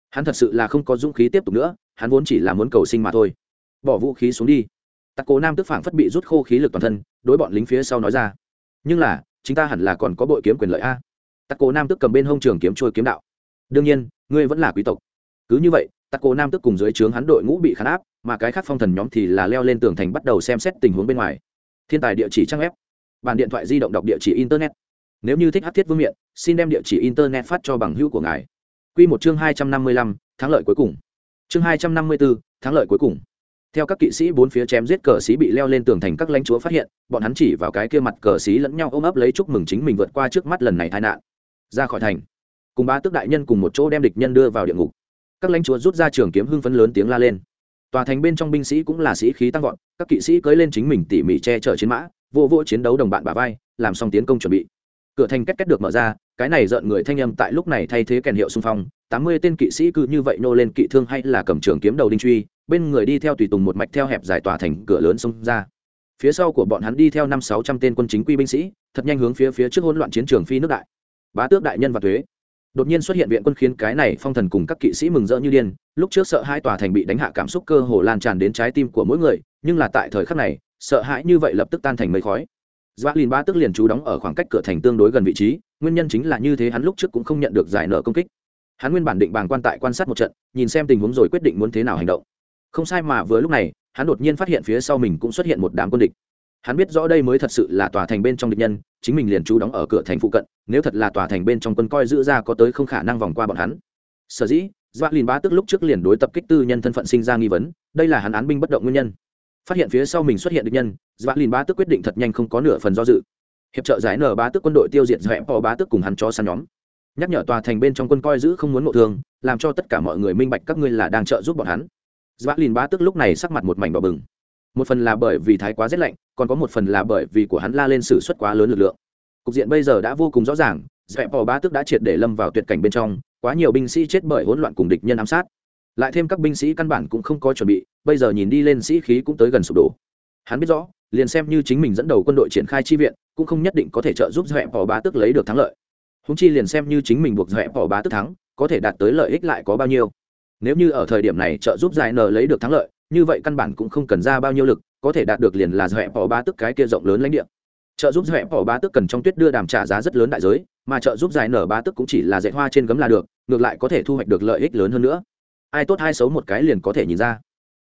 S1: Hắn thật sự là không có dũng khí tiếp tục nữa, hắn vốn chỉ là muốn cầu sinh mà thôi. Bỏ vũ khí xuống đi. Tặc cổ nam tức phảng phất bị rút khô khí lực toàn thân, đối bọn lính phía sau nói ra. Nhưng là, chúng ta hẳn là còn có bội kiếm quyền lợi a. Tặc cổ nam tức cầm bên hông trường kiếm trôi kiếm đạo. Đương nhiên, ngươi vẫn là quý tộc. Cứ như vậy tắc cổ nam tức cùng dưới trướng hắn đội ngũ bị khán áp, mà cái khác phong thần nhóm thì là leo lên tường thành bắt đầu xem xét tình huống bên ngoài. Thiên tài địa chỉ trang web bàn điện thoại di động đọc địa chỉ internet. Nếu như thích hát thiết vương miện, xin đem địa chỉ internet phát cho bằng hữu của ngài. Q một chương hai trăm năm mươi lăm, thắng lợi cuối cùng. Chương hai trăm năm mươi bốn thắng lợi cuối cùng. Theo các kỵ sĩ bốn phía chém giết cờ sĩ bị leo lên tường thành các lãnh chúa phát hiện, bọn hắn chỉ vào cái kia mặt cờ sĩ lẫn nhau ôm ấp lấy chúc mừng chính mình vượt qua trước mắt lần này tai nạn. Ra khỏi thành, cùng ba tước đại nhân cùng một chỗ đem địch nhân đưa vào địa ngục các lãnh chúa rút ra trường kiếm hưng phấn lớn tiếng la lên. Tòa thành bên trong binh sĩ cũng là sĩ khí tăng vọt, các kỵ sĩ cưỡi lên chính mình tỉ mỉ che chở chiến mã, vô vô chiến đấu đồng bạn bà vai, làm xong tiến công chuẩn bị. Cửa thành kết kết được mở ra, cái này rợn người thanh âm tại lúc này thay thế kèn hiệu xung phong, tám mươi tên kỵ sĩ cứ như vậy nô lên kỵ thương hay là cầm trường kiếm đầu đinh truy, bên người đi theo tùy tùng một mạch theo hẹp giải tòa thành cửa lớn xông ra. Phía sau của bọn hắn đi theo năm sáu trăm tên quân chính quy binh sĩ, thật nhanh hướng phía phía trước hỗn loạn chiến trường phi nước đại. Bá tước đại nhân và thuế đột nhiên xuất hiện viện quân khiến cái này phong thần cùng các kỵ sĩ mừng rỡ như điên lúc trước sợ hai tòa thành bị đánh hạ cảm xúc cơ hồ lan tràn đến trái tim của mỗi người nhưng là tại thời khắc này sợ hãi như vậy lập tức tan thành mây khói dọa lìn Ba tức liền trú đóng ở khoảng cách cửa thành tương đối gần vị trí, nguyên nhân chính là như thế hắn lúc trước cũng không nhận được giải nợ công kích. Hắn nguyên bản định bàng quan tại quan sát một trận, nhìn xem tình huống rồi quyết định muốn thế nào hành động. Không sai mà vừa lúc này, hắn đột nhiên phát hiện phía sau mình cũng xuất hiện một đám quân địch. Hắn biết rõ đây mới thật sự là tòa thành bên trong địch nhân, chính mình liền trú đóng ở cửa thành phụ cận, nếu thật là tòa thành bên trong quân coi giữ ra có tới không khả năng vòng qua bọn hắn. Sở dĩ, Doa lìn Ba tức lúc trước liền đối tập kích tư nhân thân phận sinh ra nghi vấn, đây là hắn án binh bất động nguyên nhân. Phát hiện phía sau mình xuất hiện địch nhân dã lìn ba tức quyết định thật nhanh không có nửa phần do dự. Hiệp trợ giải nở ba tức quân đội tiêu diệt dẹp bỏ ba tức cùng hắn cho săn nhóm. Nhắc nhở tòa thành bên trong quân coi giữ không muốn ngộ thương làm cho tất cả mọi người minh bạch các ngươi là đang trợ giúp bọn hắn. Dã lìn ba tức lúc này sắc mặt một mảnh bỏ bừng một phần là bởi vì thái quá rét lạnh, còn có một phần là bởi vì của hắn la lên sử xuất quá lớn lực lượng. Cục diện bây giờ đã vô cùng rõ ràng, dẹp bỏ ba tức đã triệt để lâm vào tuyệt cảnh bên trong, quá nhiều binh sĩ chết bởi hỗn loạn cùng địch nhân ám sát. Lại thêm các binh sĩ căn bản cũng không có chuẩn bị, bây giờ nhìn đi lên sĩ khí cũng tới gần sụp đổ. Hắn biết rõ, liền xem như chính mình dẫn đầu quân đội triển khai chi viện, cũng không nhất định có thể trợ giúp dẹp bỏ bá tức lấy được thắng lợi. Húng chi liền xem như chính mình buộc dẹp bỏ bá tức thắng, có thể đạt tới lợi ích lại có bao nhiêu. Nếu như ở thời điểm này trợ giúp giải nờ lấy được thắng lợi như vậy căn bản cũng không cần ra bao nhiêu lực, có thể đạt được liền là dọa bỏ ba tức cái kia rộng lớn lãnh địa. Trợ giúp dọa bỏ ba tức cần trong tuyết đưa đàm trả giá rất lớn đại giới, mà trợ giúp giải nở ba tức cũng chỉ là dạy hoa trên gấm là được, ngược lại có thể thu hoạch được lợi ích lớn hơn nữa. Ai tốt ai xấu một cái liền có thể nhìn ra.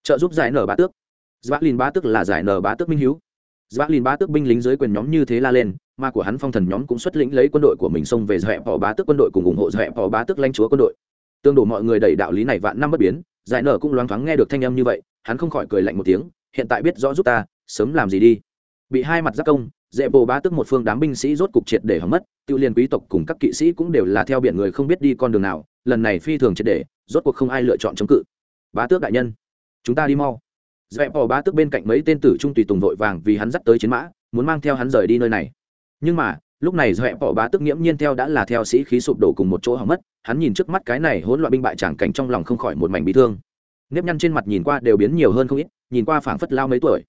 S1: Trợ giúp giải nở ba tước. Giã lìn ba tức là giải nở ba tước minh hiếu. Giã lìn ba tước binh lính dưới quyền nhóm như thế la lên, mà của hắn phong thần nhóm cũng xuất lĩnh lấy quân đội của mình xông về dọa bỏ ba tước quân đội cùng ủng hộ dọa bỏ ba tước lãnh chúa quân đội tương đổ mọi người đẩy đạo lý này vạn năm bất biến, giải nở cũng loáng thoáng nghe được thanh âm như vậy, hắn không khỏi cười lạnh một tiếng, hiện tại biết rõ giúp ta, sớm làm gì đi. Bị hai mặt giác công dễ bồ bá tức một phương đám binh sĩ rốt cục triệt để hỏng mất, tiêu liên quý tộc cùng các kỵ sĩ cũng đều là theo biển người không biết đi con đường nào, lần này phi thường triệt để, rốt cuộc không ai lựa chọn chống cự. Bá tước đại nhân, chúng ta đi mau. Dễ bồ bá tức bên cạnh mấy tên tử trung tùy tùng vội vàng vì hắn dắt tới chiến mã, muốn mang theo hắn rời đi nơi này. Nhưng mà, lúc này dễ bồ bá tức nghiễm nhiên theo đã là theo sĩ khí sụp đổ cùng một chỗ hỏng mất hắn nhìn trước mắt cái này hỗn loạn binh bại tràng cảnh trong lòng không khỏi một mảnh bị thương. Nếp nhăn trên mặt nhìn qua đều biến nhiều hơn không ít, nhìn qua phảng phất lao mấy tuổi.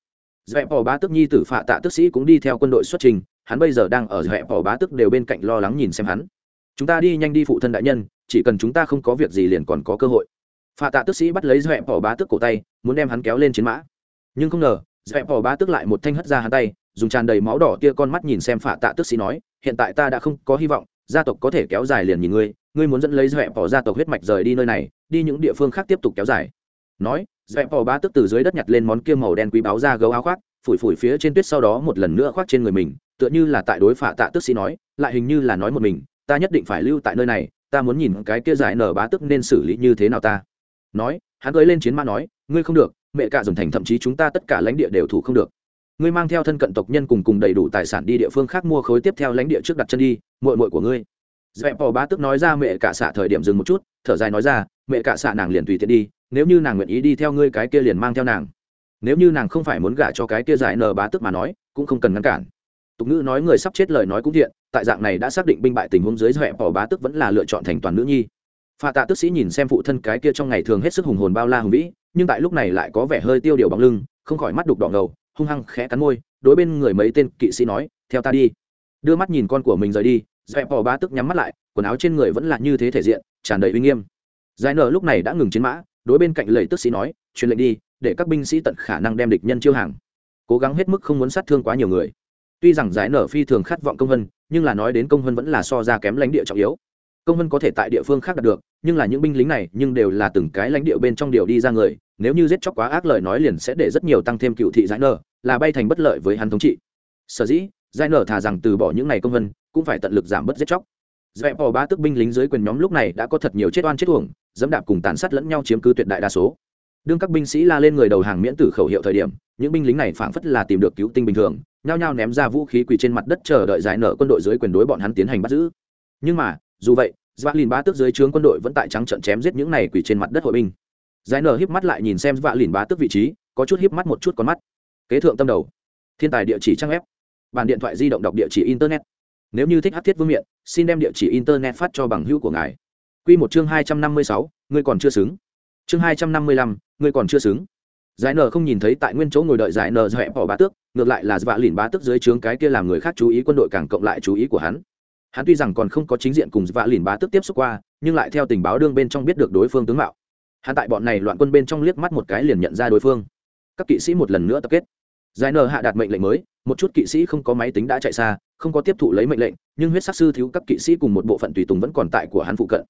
S1: Dẹp bỏ bá tức nhi tử phạ tạ tức sĩ cũng đi theo quân đội xuất trình, hắn bây giờ đang ở dẹp bỏ bá tức đều bên cạnh lo lắng nhìn xem hắn. Chúng ta đi nhanh đi phụ thân đại nhân, chỉ cần chúng ta không có việc gì liền còn có cơ hội. Phạ tạ tức sĩ bắt lấy dẹp bỏ bá tức cổ tay, muốn đem hắn kéo lên chiến mã. Nhưng không ngờ, dẹp bỏ bá tức lại một thanh hất ra hắn tay, dùng tràn đầy máu đỏ tia con mắt nhìn xem phạ tạ tức sĩ nói, hiện tại ta đã không có hy vọng, gia tộc có thể kéo dài liền nhìn ngươi ngươi muốn dẫn lấy dẹp bỏ gia tộc huyết mạch rời đi nơi này, đi những địa phương khác tiếp tục kéo dài. Nói, dẹp bỏ bá tức từ dưới đất nhặt lên món kia màu đen quý báo ra gấu áo khoác, phủi phủi phía trên tuyết sau đó một lần nữa khoác trên người mình, tựa như là tại đối phạ tạ tức sĩ nói, lại hình như là nói một mình, ta nhất định phải lưu tại nơi này, ta muốn nhìn cái kia giải nở bá tức nên xử lý như thế nào ta. Nói, hắn cưới lên chiến mã nói, ngươi không được, mẹ cả dồn thành thậm chí chúng ta tất cả lãnh địa đều thủ không được. Ngươi mang theo thân cận tộc nhân cùng cùng đầy đủ tài sản đi địa phương khác mua khối tiếp theo lãnh địa trước đặt chân đi, muội muội của ngươi dẹp bỏ bá tức nói ra mẹ cả xạ thời điểm dừng một chút, thở dài nói ra, mẹ cả xạ nàng liền tùy tiện đi, nếu như nàng nguyện ý đi theo ngươi cái kia liền mang theo nàng. Nếu như nàng không phải muốn gả cho cái kia giải nờ bá tức mà nói, cũng không cần ngăn cản. Tục ngữ nói người sắp chết lời nói cũng thiện, tại dạng này đã xác định binh bại tình huống dưới dẹp bỏ bá tức vẫn là lựa chọn thành toàn nữ nhi. Pha tạ tức sĩ nhìn xem phụ thân cái kia trong ngày thường hết sức hùng hồn bao la hùng vĩ, nhưng tại lúc này lại có vẻ hơi tiêu điều bằng lưng, không khỏi mắt đục đỏ ngầu, hung hăng khẽ cắn môi, đối bên người mấy tên kỵ sĩ nói, theo ta đi. Đưa mắt nhìn con của mình rời đi dọa bỏ bá tức nhắm mắt lại, quần áo trên người vẫn là như thế thể diện, tràn đầy uy nghiêm. Giải nở lúc này đã ngừng chiến mã, đối bên cạnh lầy tức sĩ nói, truyền lệnh đi, để các binh sĩ tận khả năng đem địch nhân chiêu hàng. Cố gắng hết mức không muốn sát thương quá nhiều người. Tuy rằng giải nở phi thường khát vọng công vân, nhưng là nói đến công vân vẫn là so ra kém lãnh địa trọng yếu. Công vân có thể tại địa phương khác đạt được, nhưng là những binh lính này nhưng đều là từng cái lãnh địa bên trong điều đi ra người, nếu như giết chóc quá ác lời nói liền sẽ để rất nhiều tăng thêm cựu thị giải nở, là bay thành bất lợi với hắn thống trị. Sở dĩ giải nở thà rằng từ bỏ những ngày công vân cũng phải tận lực giảm bớt giết chóc dẹp bỏ ba tức binh lính dưới quyền nhóm lúc này đã có thật nhiều chết oan chết uổng dẫm đạp cùng tàn sát lẫn nhau chiếm cứ tuyệt đại đa số đương các binh sĩ la lên người đầu hàng miễn tử khẩu hiệu thời điểm những binh lính này phảng phất là tìm được cứu tinh bình thường nhao nhao ném ra vũ khí quỳ trên mặt đất chờ đợi giải nở quân đội dưới quyền đối bọn hắn tiến hành bắt giữ nhưng mà dù vậy Vạ Lìn Bá Tước dưới trướng quân đội vẫn tại trắng trận chém giết những này quỳ trên mặt đất hội binh. Giải nở híp mắt lại nhìn xem Vạ Lìn Bá Tước vị trí, có chút híp mắt một chút con mắt. Kế thượng tâm đầu. Thiên tài địa chỉ trang ép bàn điện thoại di động đọc địa chỉ internet. Nếu như thích hấp thiết vương miện, xin đem địa chỉ internet phát cho bằng hữu của ngài. Quy một chương hai trăm năm mươi sáu, ngươi còn chưa xứng. Chương hai trăm năm mươi lăm ngươi còn chưa xứng. Giải nờ không nhìn thấy tại nguyên chỗ ngồi đợi giải nờ dọa bỏ bá tước ngược lại là vạ lìn bá tước dưới trướng cái kia làm người khác chú ý quân đội càng cộng lại chú ý của hắn. Hắn tuy rằng còn không có chính diện cùng vạ lìn bá tước tiếp xúc qua nhưng lại theo tình báo đương bên trong biết được đối phương tướng mạo. Hắn tại bọn này loạn quân bên trong liếc mắt một cái liền nhận ra đối phương. Các kỵ sĩ một lần nữa tập kết. Giải nờ hạ đạt mệnh lệnh mới một chút kỵ sĩ không có máy tính đã chạy xa, không có tiếp thụ lấy mệnh lệnh, nhưng huyết sắc sư thiếu các kỵ sĩ cùng một bộ phận tùy tùng vẫn còn tại của hắn phụ cận.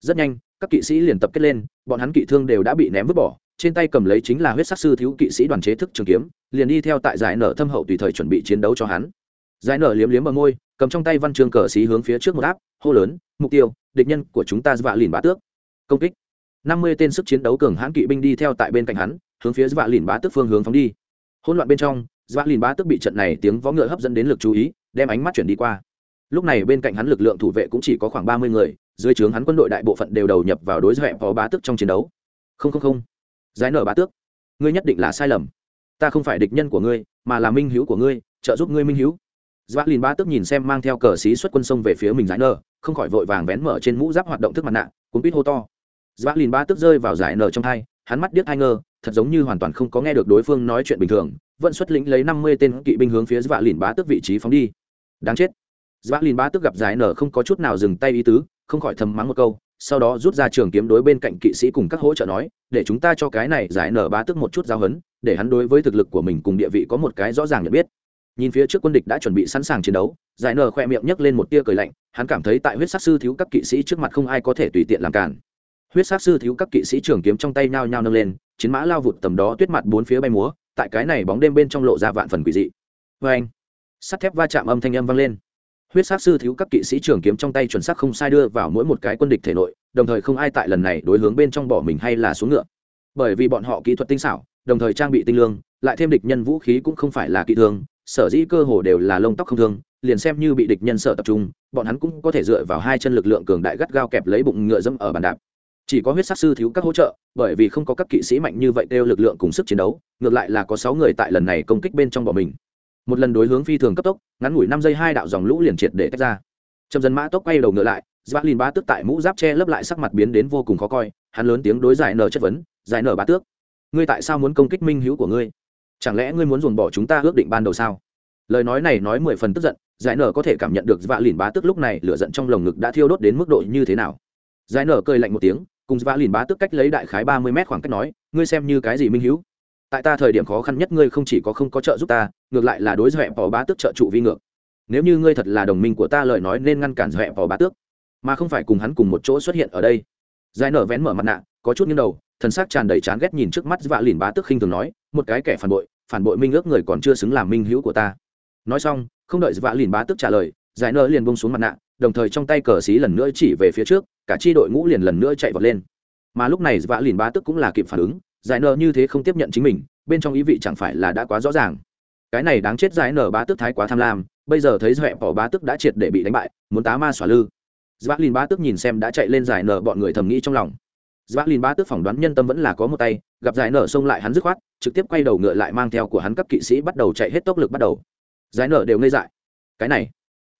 S1: Rất nhanh, các kỵ sĩ liền tập kết lên, bọn hắn kỵ thương đều đã bị ném vứt bỏ, trên tay cầm lấy chính là huyết sắc sư thiếu kỵ sĩ đoàn chế thức trường kiếm, liền đi theo tại giải nở thâm hậu tùy thời chuẩn bị chiến đấu cho hắn. Giải nở liếm liếm ở môi, cầm trong tay văn trường cờ xí hướng phía trước một áp, hô lớn, mục tiêu, địch nhân của chúng ta vạ lìn bá tước. Công kích. Năm mươi tên sức chiến đấu cường hãn kỵ binh đi theo tại bên cạnh hắn, hướng phía vạ lìn bá tước phương hướng phóng đi. Hỗn loạn bên trong dọa lìn bá tước bị trận này tiếng vó ngựa hấp dẫn đến lực chú ý, đem ánh mắt chuyển đi qua. Lúc này bên cạnh hắn lực lượng thủ vệ cũng chỉ có khoảng ba mươi người, dưới trướng hắn quân đội đại bộ phận đều đầu nhập vào đối với võ bá tước trong chiến đấu. Không không không. Giải nở bá tước, ngươi nhất định là sai lầm. Ta không phải địch nhân của ngươi, mà là minh hữu của ngươi, trợ giúp ngươi minh hữu. Dọa lìn bá tước nhìn xem mang theo cờ xí xuất quân sông về phía mình giải nở, không khỏi vội vàng vén mở trên mũ giáp hoạt động thức mặt nạ, cuốn quýt hô to. Dã lìn ba tức rơi vào giải nở trong hai, hắn mắt điếc hai ngơ thật giống như hoàn toàn không có nghe được đối phương nói chuyện bình thường vẫn xuất lĩnh lấy năm mươi tên kỵ binh hướng phía dã lìn bá tước vị trí phóng đi. Đáng chết. Dã lìn bá tước gặp dạ giải nở không có chút nào dừng tay ý tứ, không khỏi thầm mắng một câu, sau đó rút ra trường kiếm đối bên cạnh kỵ sĩ cùng các hỗ trợ nói, để chúng ta cho cái này giải nở bá tước một chút giao hấn để hắn đối với thực lực của mình cùng địa vị có một cái rõ ràng nhận biết. Nhìn phía trước quân địch đã chuẩn bị sẵn sàng chiến đấu giải nở khoe miệng nhấc lên một tia cười lạnh, hắn cảm thấy tại huyết sắc sư thiếu các kỵ sĩ trước mặt không ai có thể tùy tiện làm cản. Huyết sắc sư thiếu các kỵ sĩ trường kiếm trong tay nhao nhao nâng lên, chiến mã lao vụt tầm đó tuyết mặt bốn phía bay múa tại cái này bóng đêm bên trong lộ ra vạn phần quỷ dị. Vê anh, sắt thép va chạm âm thanh âm vang lên. Huyết sắc sư thiếu các kỵ sĩ trường kiếm trong tay chuẩn xác không sai đưa vào mỗi một cái quân địch thể nội, đồng thời không ai tại lần này đối hướng bên trong bỏ mình hay là xuống ngựa. Bởi vì bọn họ kỹ thuật tinh xảo, đồng thời trang bị tinh lương, lại thêm địch nhân vũ khí cũng không phải là kỹ thương sở dĩ cơ hồ đều là lông tóc không thương liền xem như bị địch nhân sợ tập trung, bọn hắn cũng có thể dựa vào hai chân lực lượng cường đại gắt gao kẹp lấy bụng ngựa dẫm ở bàn đạp chỉ có huyết sắc sư thiếu các hỗ trợ, bởi vì không có các kỵ sĩ mạnh như vậy đều lực lượng cùng sức chiến đấu, ngược lại là có sáu người tại lần này công kích bên trong bọn mình. Một lần đối hướng phi thường cấp tốc, ngắn ngủi năm giây hai đạo dòng lũ liền triệt để tách ra. Trầm dần mã tốc quay đầu ngựa lại giáp lìn ba tước tại mũ giáp che lấp lại sắc mặt biến đến vô cùng khó coi, hắn lớn tiếng đối giải nở chất vấn, giải nở ba tước, ngươi tại sao muốn công kích minh hữu của ngươi? Chẳng lẽ ngươi muốn dồn bỏ chúng ta ước định ban đầu sao? Lời nói này nói mười phần tức giận, giải nở có thể cảm nhận được vạ lìn bá tức lúc này lửa giận trong lồng ngực đã thiêu đốt đến mức độ như thế nào. Giải nở cười lạnh một tiếng cùng vạ lìn bá tức cách lấy đại khái ba mươi mét khoảng cách nói, ngươi xem như cái gì minh hữu tại ta thời điểm khó khăn nhất ngươi không chỉ có không có trợ giúp ta, ngược lại là đối dọa bỏ bá tước trợ trụ vi ngược. Nếu như ngươi thật là đồng minh của ta lời nói nên ngăn cản dọa bỏ bá tước, mà không phải cùng hắn cùng một chỗ xuất hiện ở đây. Giải nở vén mở mặt nạ, có chút nghiêng đầu, thần sắc tràn đầy chán ghét nhìn trước mắt vạ lìn bá tước khinh thường nói, một cái kẻ phản bội phản bội minh ước người còn chưa xứng làm minh hữu của ta. Nói xong, không đợi vạ lìn bá tước trả lời, giải nở liền bông xuống mặt nạ đồng thời trong tay cờ xí lần nữa chỉ về phía trước, cả chi đội ngũ liền lần nữa chạy vọt lên. Mà lúc này vạ lìn bá tước cũng là kịp phản ứng, giải nở như thế không tiếp nhận chính mình, bên trong ý vị chẳng phải là đã quá rõ ràng. Cái này đáng chết giải nở bá tước thái quá tham lam, bây giờ thấy dọa bỏ bá tước đã triệt để bị đánh bại, muốn tá ma xỏa lư. Dọa lìn bá tước nhìn xem đã chạy lên giải nở bọn người thầm nghĩ trong lòng. Dọa lìn bá tước phỏng đoán nhân tâm vẫn là có một tay, gặp giải nở xông lại hắn dứt khoát, trực tiếp quay đầu ngựa lại mang theo của hắn các kỵ sĩ bắt đầu chạy hết tốc lực bắt đầu. Giải nở đều ngây dại. Cái này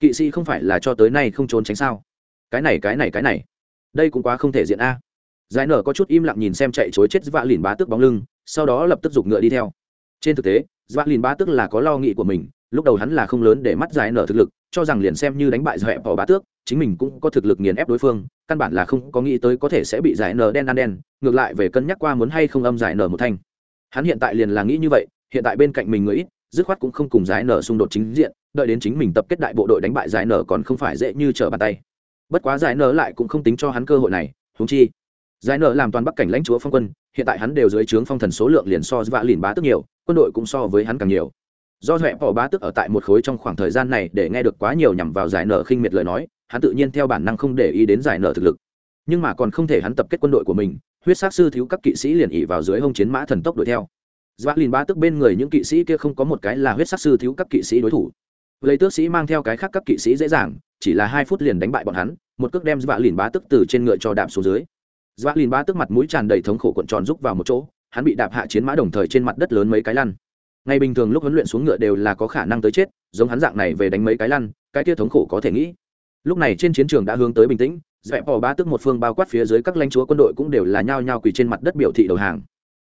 S1: kỵ sĩ không phải là cho tới nay không trốn tránh sao? Cái này cái này cái này. Đây cũng quá không thể diện a. Giải nở có chút im lặng nhìn xem chạy chối chết dọa lìn bá tước bóng lưng, sau đó lập tức giục ngựa đi theo. Trên thực tế dọa lìn bá tước là có lo nghĩ của mình, lúc đầu hắn là không lớn để mắt giải nở thực lực, cho rằng liền xem như đánh bại dọa bỏ bá tước, chính mình cũng có thực lực nghiền ép đối phương, căn bản là không có nghĩ tới có thể sẽ bị giải nở đen ăn đen, ngược lại về cân nhắc qua muốn hay không âm giải nở một thanh. Hắn hiện tại liền là nghĩ như vậy, hiện tại bên cạnh mình người ít dứt khoát cũng không cùng giải nở xung đột chính diện, đợi đến chính mình tập kết đại bộ đội đánh bại giải nở còn không phải dễ như trở bàn tay. Bất quá giải nở lại cũng không tính cho hắn cơ hội này húng chi, giải nở làm toàn bắc cảnh lãnh chúa phong quân, hiện tại hắn đều dưới trướng phong thần số lượng liền so vạ lìn bá tức nhiều, quân đội cũng so với hắn càng nhiều. Do huệ bỏ bá tức ở tại một khối trong khoảng thời gian này để nghe được quá nhiều nhằm vào giải nở khinh miệt lời nói, hắn tự nhiên theo bản năng không để ý đến giải nở thực lực. Nhưng mà còn không thể hắn tập kết quân đội của mình, huyết sát sư thiếu các kỵ sĩ liền ỉ vào dưới hông chiến mã thần tốc đuổi theo dọa lìn bá tức bên người những kỵ sĩ kia không có một cái là huyết sắc sư thiếu các kỵ sĩ đối thủ. Lấy tước sĩ mang theo cái khác các kỵ sĩ dễ dàng, chỉ là hai phút liền đánh bại bọn hắn, một cước đem dọa lìn bá tức từ trên ngựa cho đạp xuống dưới. Dọa lìn bá tức mặt mũi tràn đầy thống khổ cuộn tròn rúc vào một chỗ, hắn bị đạp hạ chiến mã đồng thời trên mặt đất lớn mấy cái lăn. Ngày bình thường lúc huấn luyện xuống ngựa đều là có khả năng tới chết, giống hắn dạng này về đánh mấy cái lăn, cái kia thống khổ có thể nghĩ. Lúc này trên chiến trường đã hướng tới bình tĩnh dẹp bỏ ba tức một phương bao quát phía dưới các lãnh chúa quân đội cũng đều là nhao nhao quỳ trên mặt đất biểu thị đầu hàng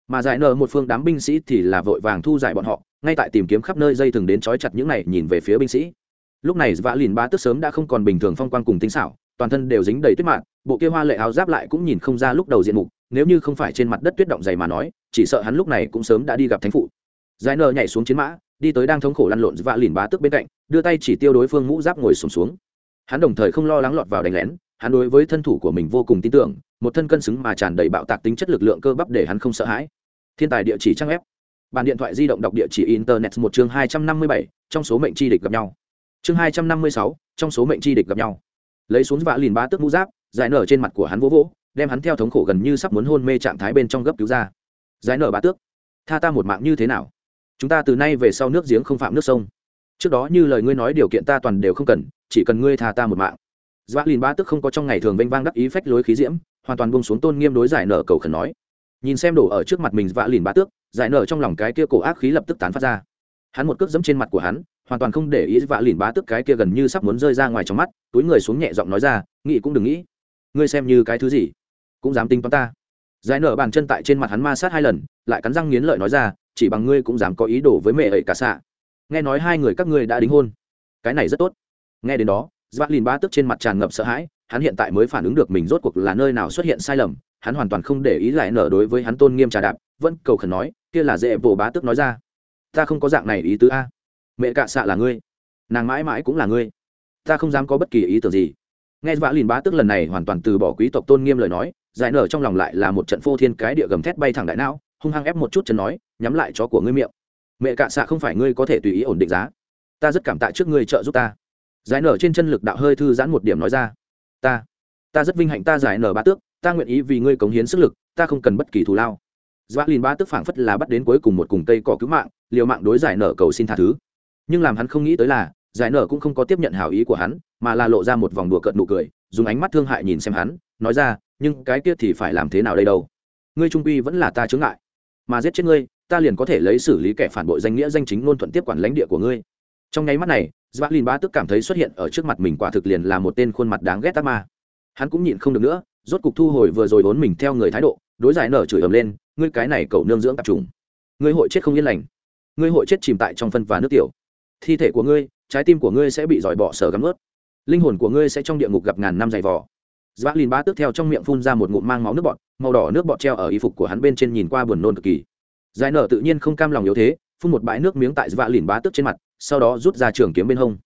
S1: mà giải nở một phương đám binh sĩ thì là vội vàng thu giải bọn họ ngay tại tìm kiếm khắp nơi dây thừng đến trói chặt những này nhìn về phía binh sĩ. Lúc này vã lìn ba tức sớm đã không còn bình thường phong quang cùng tinh xảo toàn thân đều dính đầy tuyết mạng bộ kia hoa lệ áo giáp lại cũng nhìn không ra lúc đầu diện mục nếu như không phải trên mặt đất tuyết động dày mà nói chỉ sợ hắn lúc này cũng sớm đã đi gặp thánh phụ. Giải nở nhảy xuống chiến mã đi tới đang thống khổ lăn lộn vã lìn bá tức bên cạnh đưa tay chỉ tiêu đối phương mũ giáp ngồi sùng xuống, xuống. Hắn đồng thời không lo lắng lọt vào đánh lén hắn đối với thân thủ của mình vô cùng tin tưởng một thân cân xứng mà tràn đầy bạo tạc tính chất lực lượng cơ bắp để hắn không sợ hãi thiên tài địa chỉ trang web, bàn điện thoại di động đọc địa chỉ internet một chương hai trăm năm mươi bảy trong số mệnh chi địch gặp nhau. Chương hai trăm năm mươi sáu trong số mệnh chi địch gặp nhau. Lấy xuống vạ lìn bá tức mũ giáp giải nở trên mặt của hắn vỗ vỗ đem hắn theo thống khổ gần như sắp muốn hôn mê trạng thái bên trong gấp cứu ra. Giải nở bá tước tha ta một mạng như thế nào? Chúng ta từ nay về sau nước giếng không phạm nước sông. Trước đó như lời ngươi nói điều kiện ta toàn đều không cần chỉ cần ngươi tha ta một mạng. Dã lìn ba tức không có trong ngày thường vênh vang đắc ý phách lối khí diễm hoàn toàn bông xuống tôn nghiêm đối giải nở cầu khẩn nói nhìn xem đổ ở trước mặt mình vạ lìn bá tước, giải nở trong lòng cái kia cổ ác khí lập tức tán phát ra. Hắn một cước dẫm trên mặt của hắn, hoàn toàn không để ý vạ lìn bá tước cái kia gần như sắp muốn rơi ra ngoài trong mắt, túi người xuống nhẹ giọng nói ra, nghĩ cũng đừng nghĩ. Ngươi xem như cái thứ gì, cũng dám tính toán ta. Giải nở bàn chân tại trên mặt hắn ma sát hai lần, lại cắn răng nghiến lợi nói ra, chỉ bằng ngươi cũng dám có ý đồ với mẹ ấy cả xạ. Nghe nói hai người các ngươi đã đính hôn. Cái này rất tốt. Nghe đến đó, vạ lìn bá tước trên mặt tràn ngập sợ hãi, hắn hiện tại mới phản ứng được mình rốt cuộc là nơi nào xuất hiện sai lầm hắn hoàn toàn không để ý giải nở đối với hắn tôn nghiêm trà đạp, vẫn cầu khẩn nói, kia là dễ bổ bá tức nói ra. Ta không có dạng này ý tứ a. Mẹ cạ xạ là ngươi. Nàng mãi mãi cũng là ngươi. Ta không dám có bất kỳ ý tưởng gì. Nghe vã lìn bá tức lần này hoàn toàn từ bỏ quý tộc tôn nghiêm lời nói, giải nở trong lòng lại là một trận phô thiên cái địa gầm thét bay thẳng đại não, hung hăng ép một chút chân nói, nhắm lại chó của ngươi miệng. Mẹ cạ xạ không phải ngươi có thể tùy ý ổn định giá. Ta rất cảm tạ trước ngươi trợ giúp ta. Giải nở trên chân lực đạo hơi thư giãn một điểm nói ra, ta ta rất vinh hạnh ta giải nở bá tước ta nguyện ý vì ngươi cống hiến sức lực ta không cần bất kỳ thù lao dọa lìn Ba tức phảng phất là bắt đến cuối cùng một cùng cây cỏ cứu mạng, liều mạng đối giải nở cầu xin tha thứ. Nhưng làm hắn không nghĩ tới là, giải nở cũng không có tiếp nhận hảo ý của hắn, mà là lộ ra một vòng đùa cợt nụ cười, dùng ánh mắt thương hại nhìn xem hắn, nói ra, nhưng cái kia thì phải làm thế nào đây đâu? Ngươi trung quy vẫn là ta chướng ngại, mà giết chết ngươi, ta liền có thể lấy xử lý kẻ phản bội danh nghĩa danh chính luôn thuận tiếp quản lãnh địa của ngươi. Trong nháy mắt này, dọa lìn Ba tức cảm thấy xuất hiện ở trước mặt mình quả thực liền là một tên khuôn mặt đáng ghét ta ma. Hắn cũng nhịn không được nữa, rốt cục thu hồi vừa rồi vốn mình theo người thái độ, đối giải nở chửi ầm lên, ngươi cái này cầu nương dưỡng tạp trùng. Ngươi hội chết không yên lành. Ngươi hội chết chìm tại trong phân và nước tiểu. Thi thể của ngươi trái tim của ngươi sẽ bị dòi bỏ sở gắm ướt. Linh hồn của ngươi sẽ trong địa ngục gặp ngàn năm dày vò. Giác Lin Ba tức theo trong miệng phun ra một ngụm mang máu nước bọt, màu đỏ nước bọt treo ở y phục của hắn bên trên nhìn qua buồn nôn cực kỳ. Giải nở tự nhiên không cam lòng yếu thế, phun một bãi nước miếng tại Giác Lin Ba tức trên mặt, sau đó rút ra trường kiếm bên hông.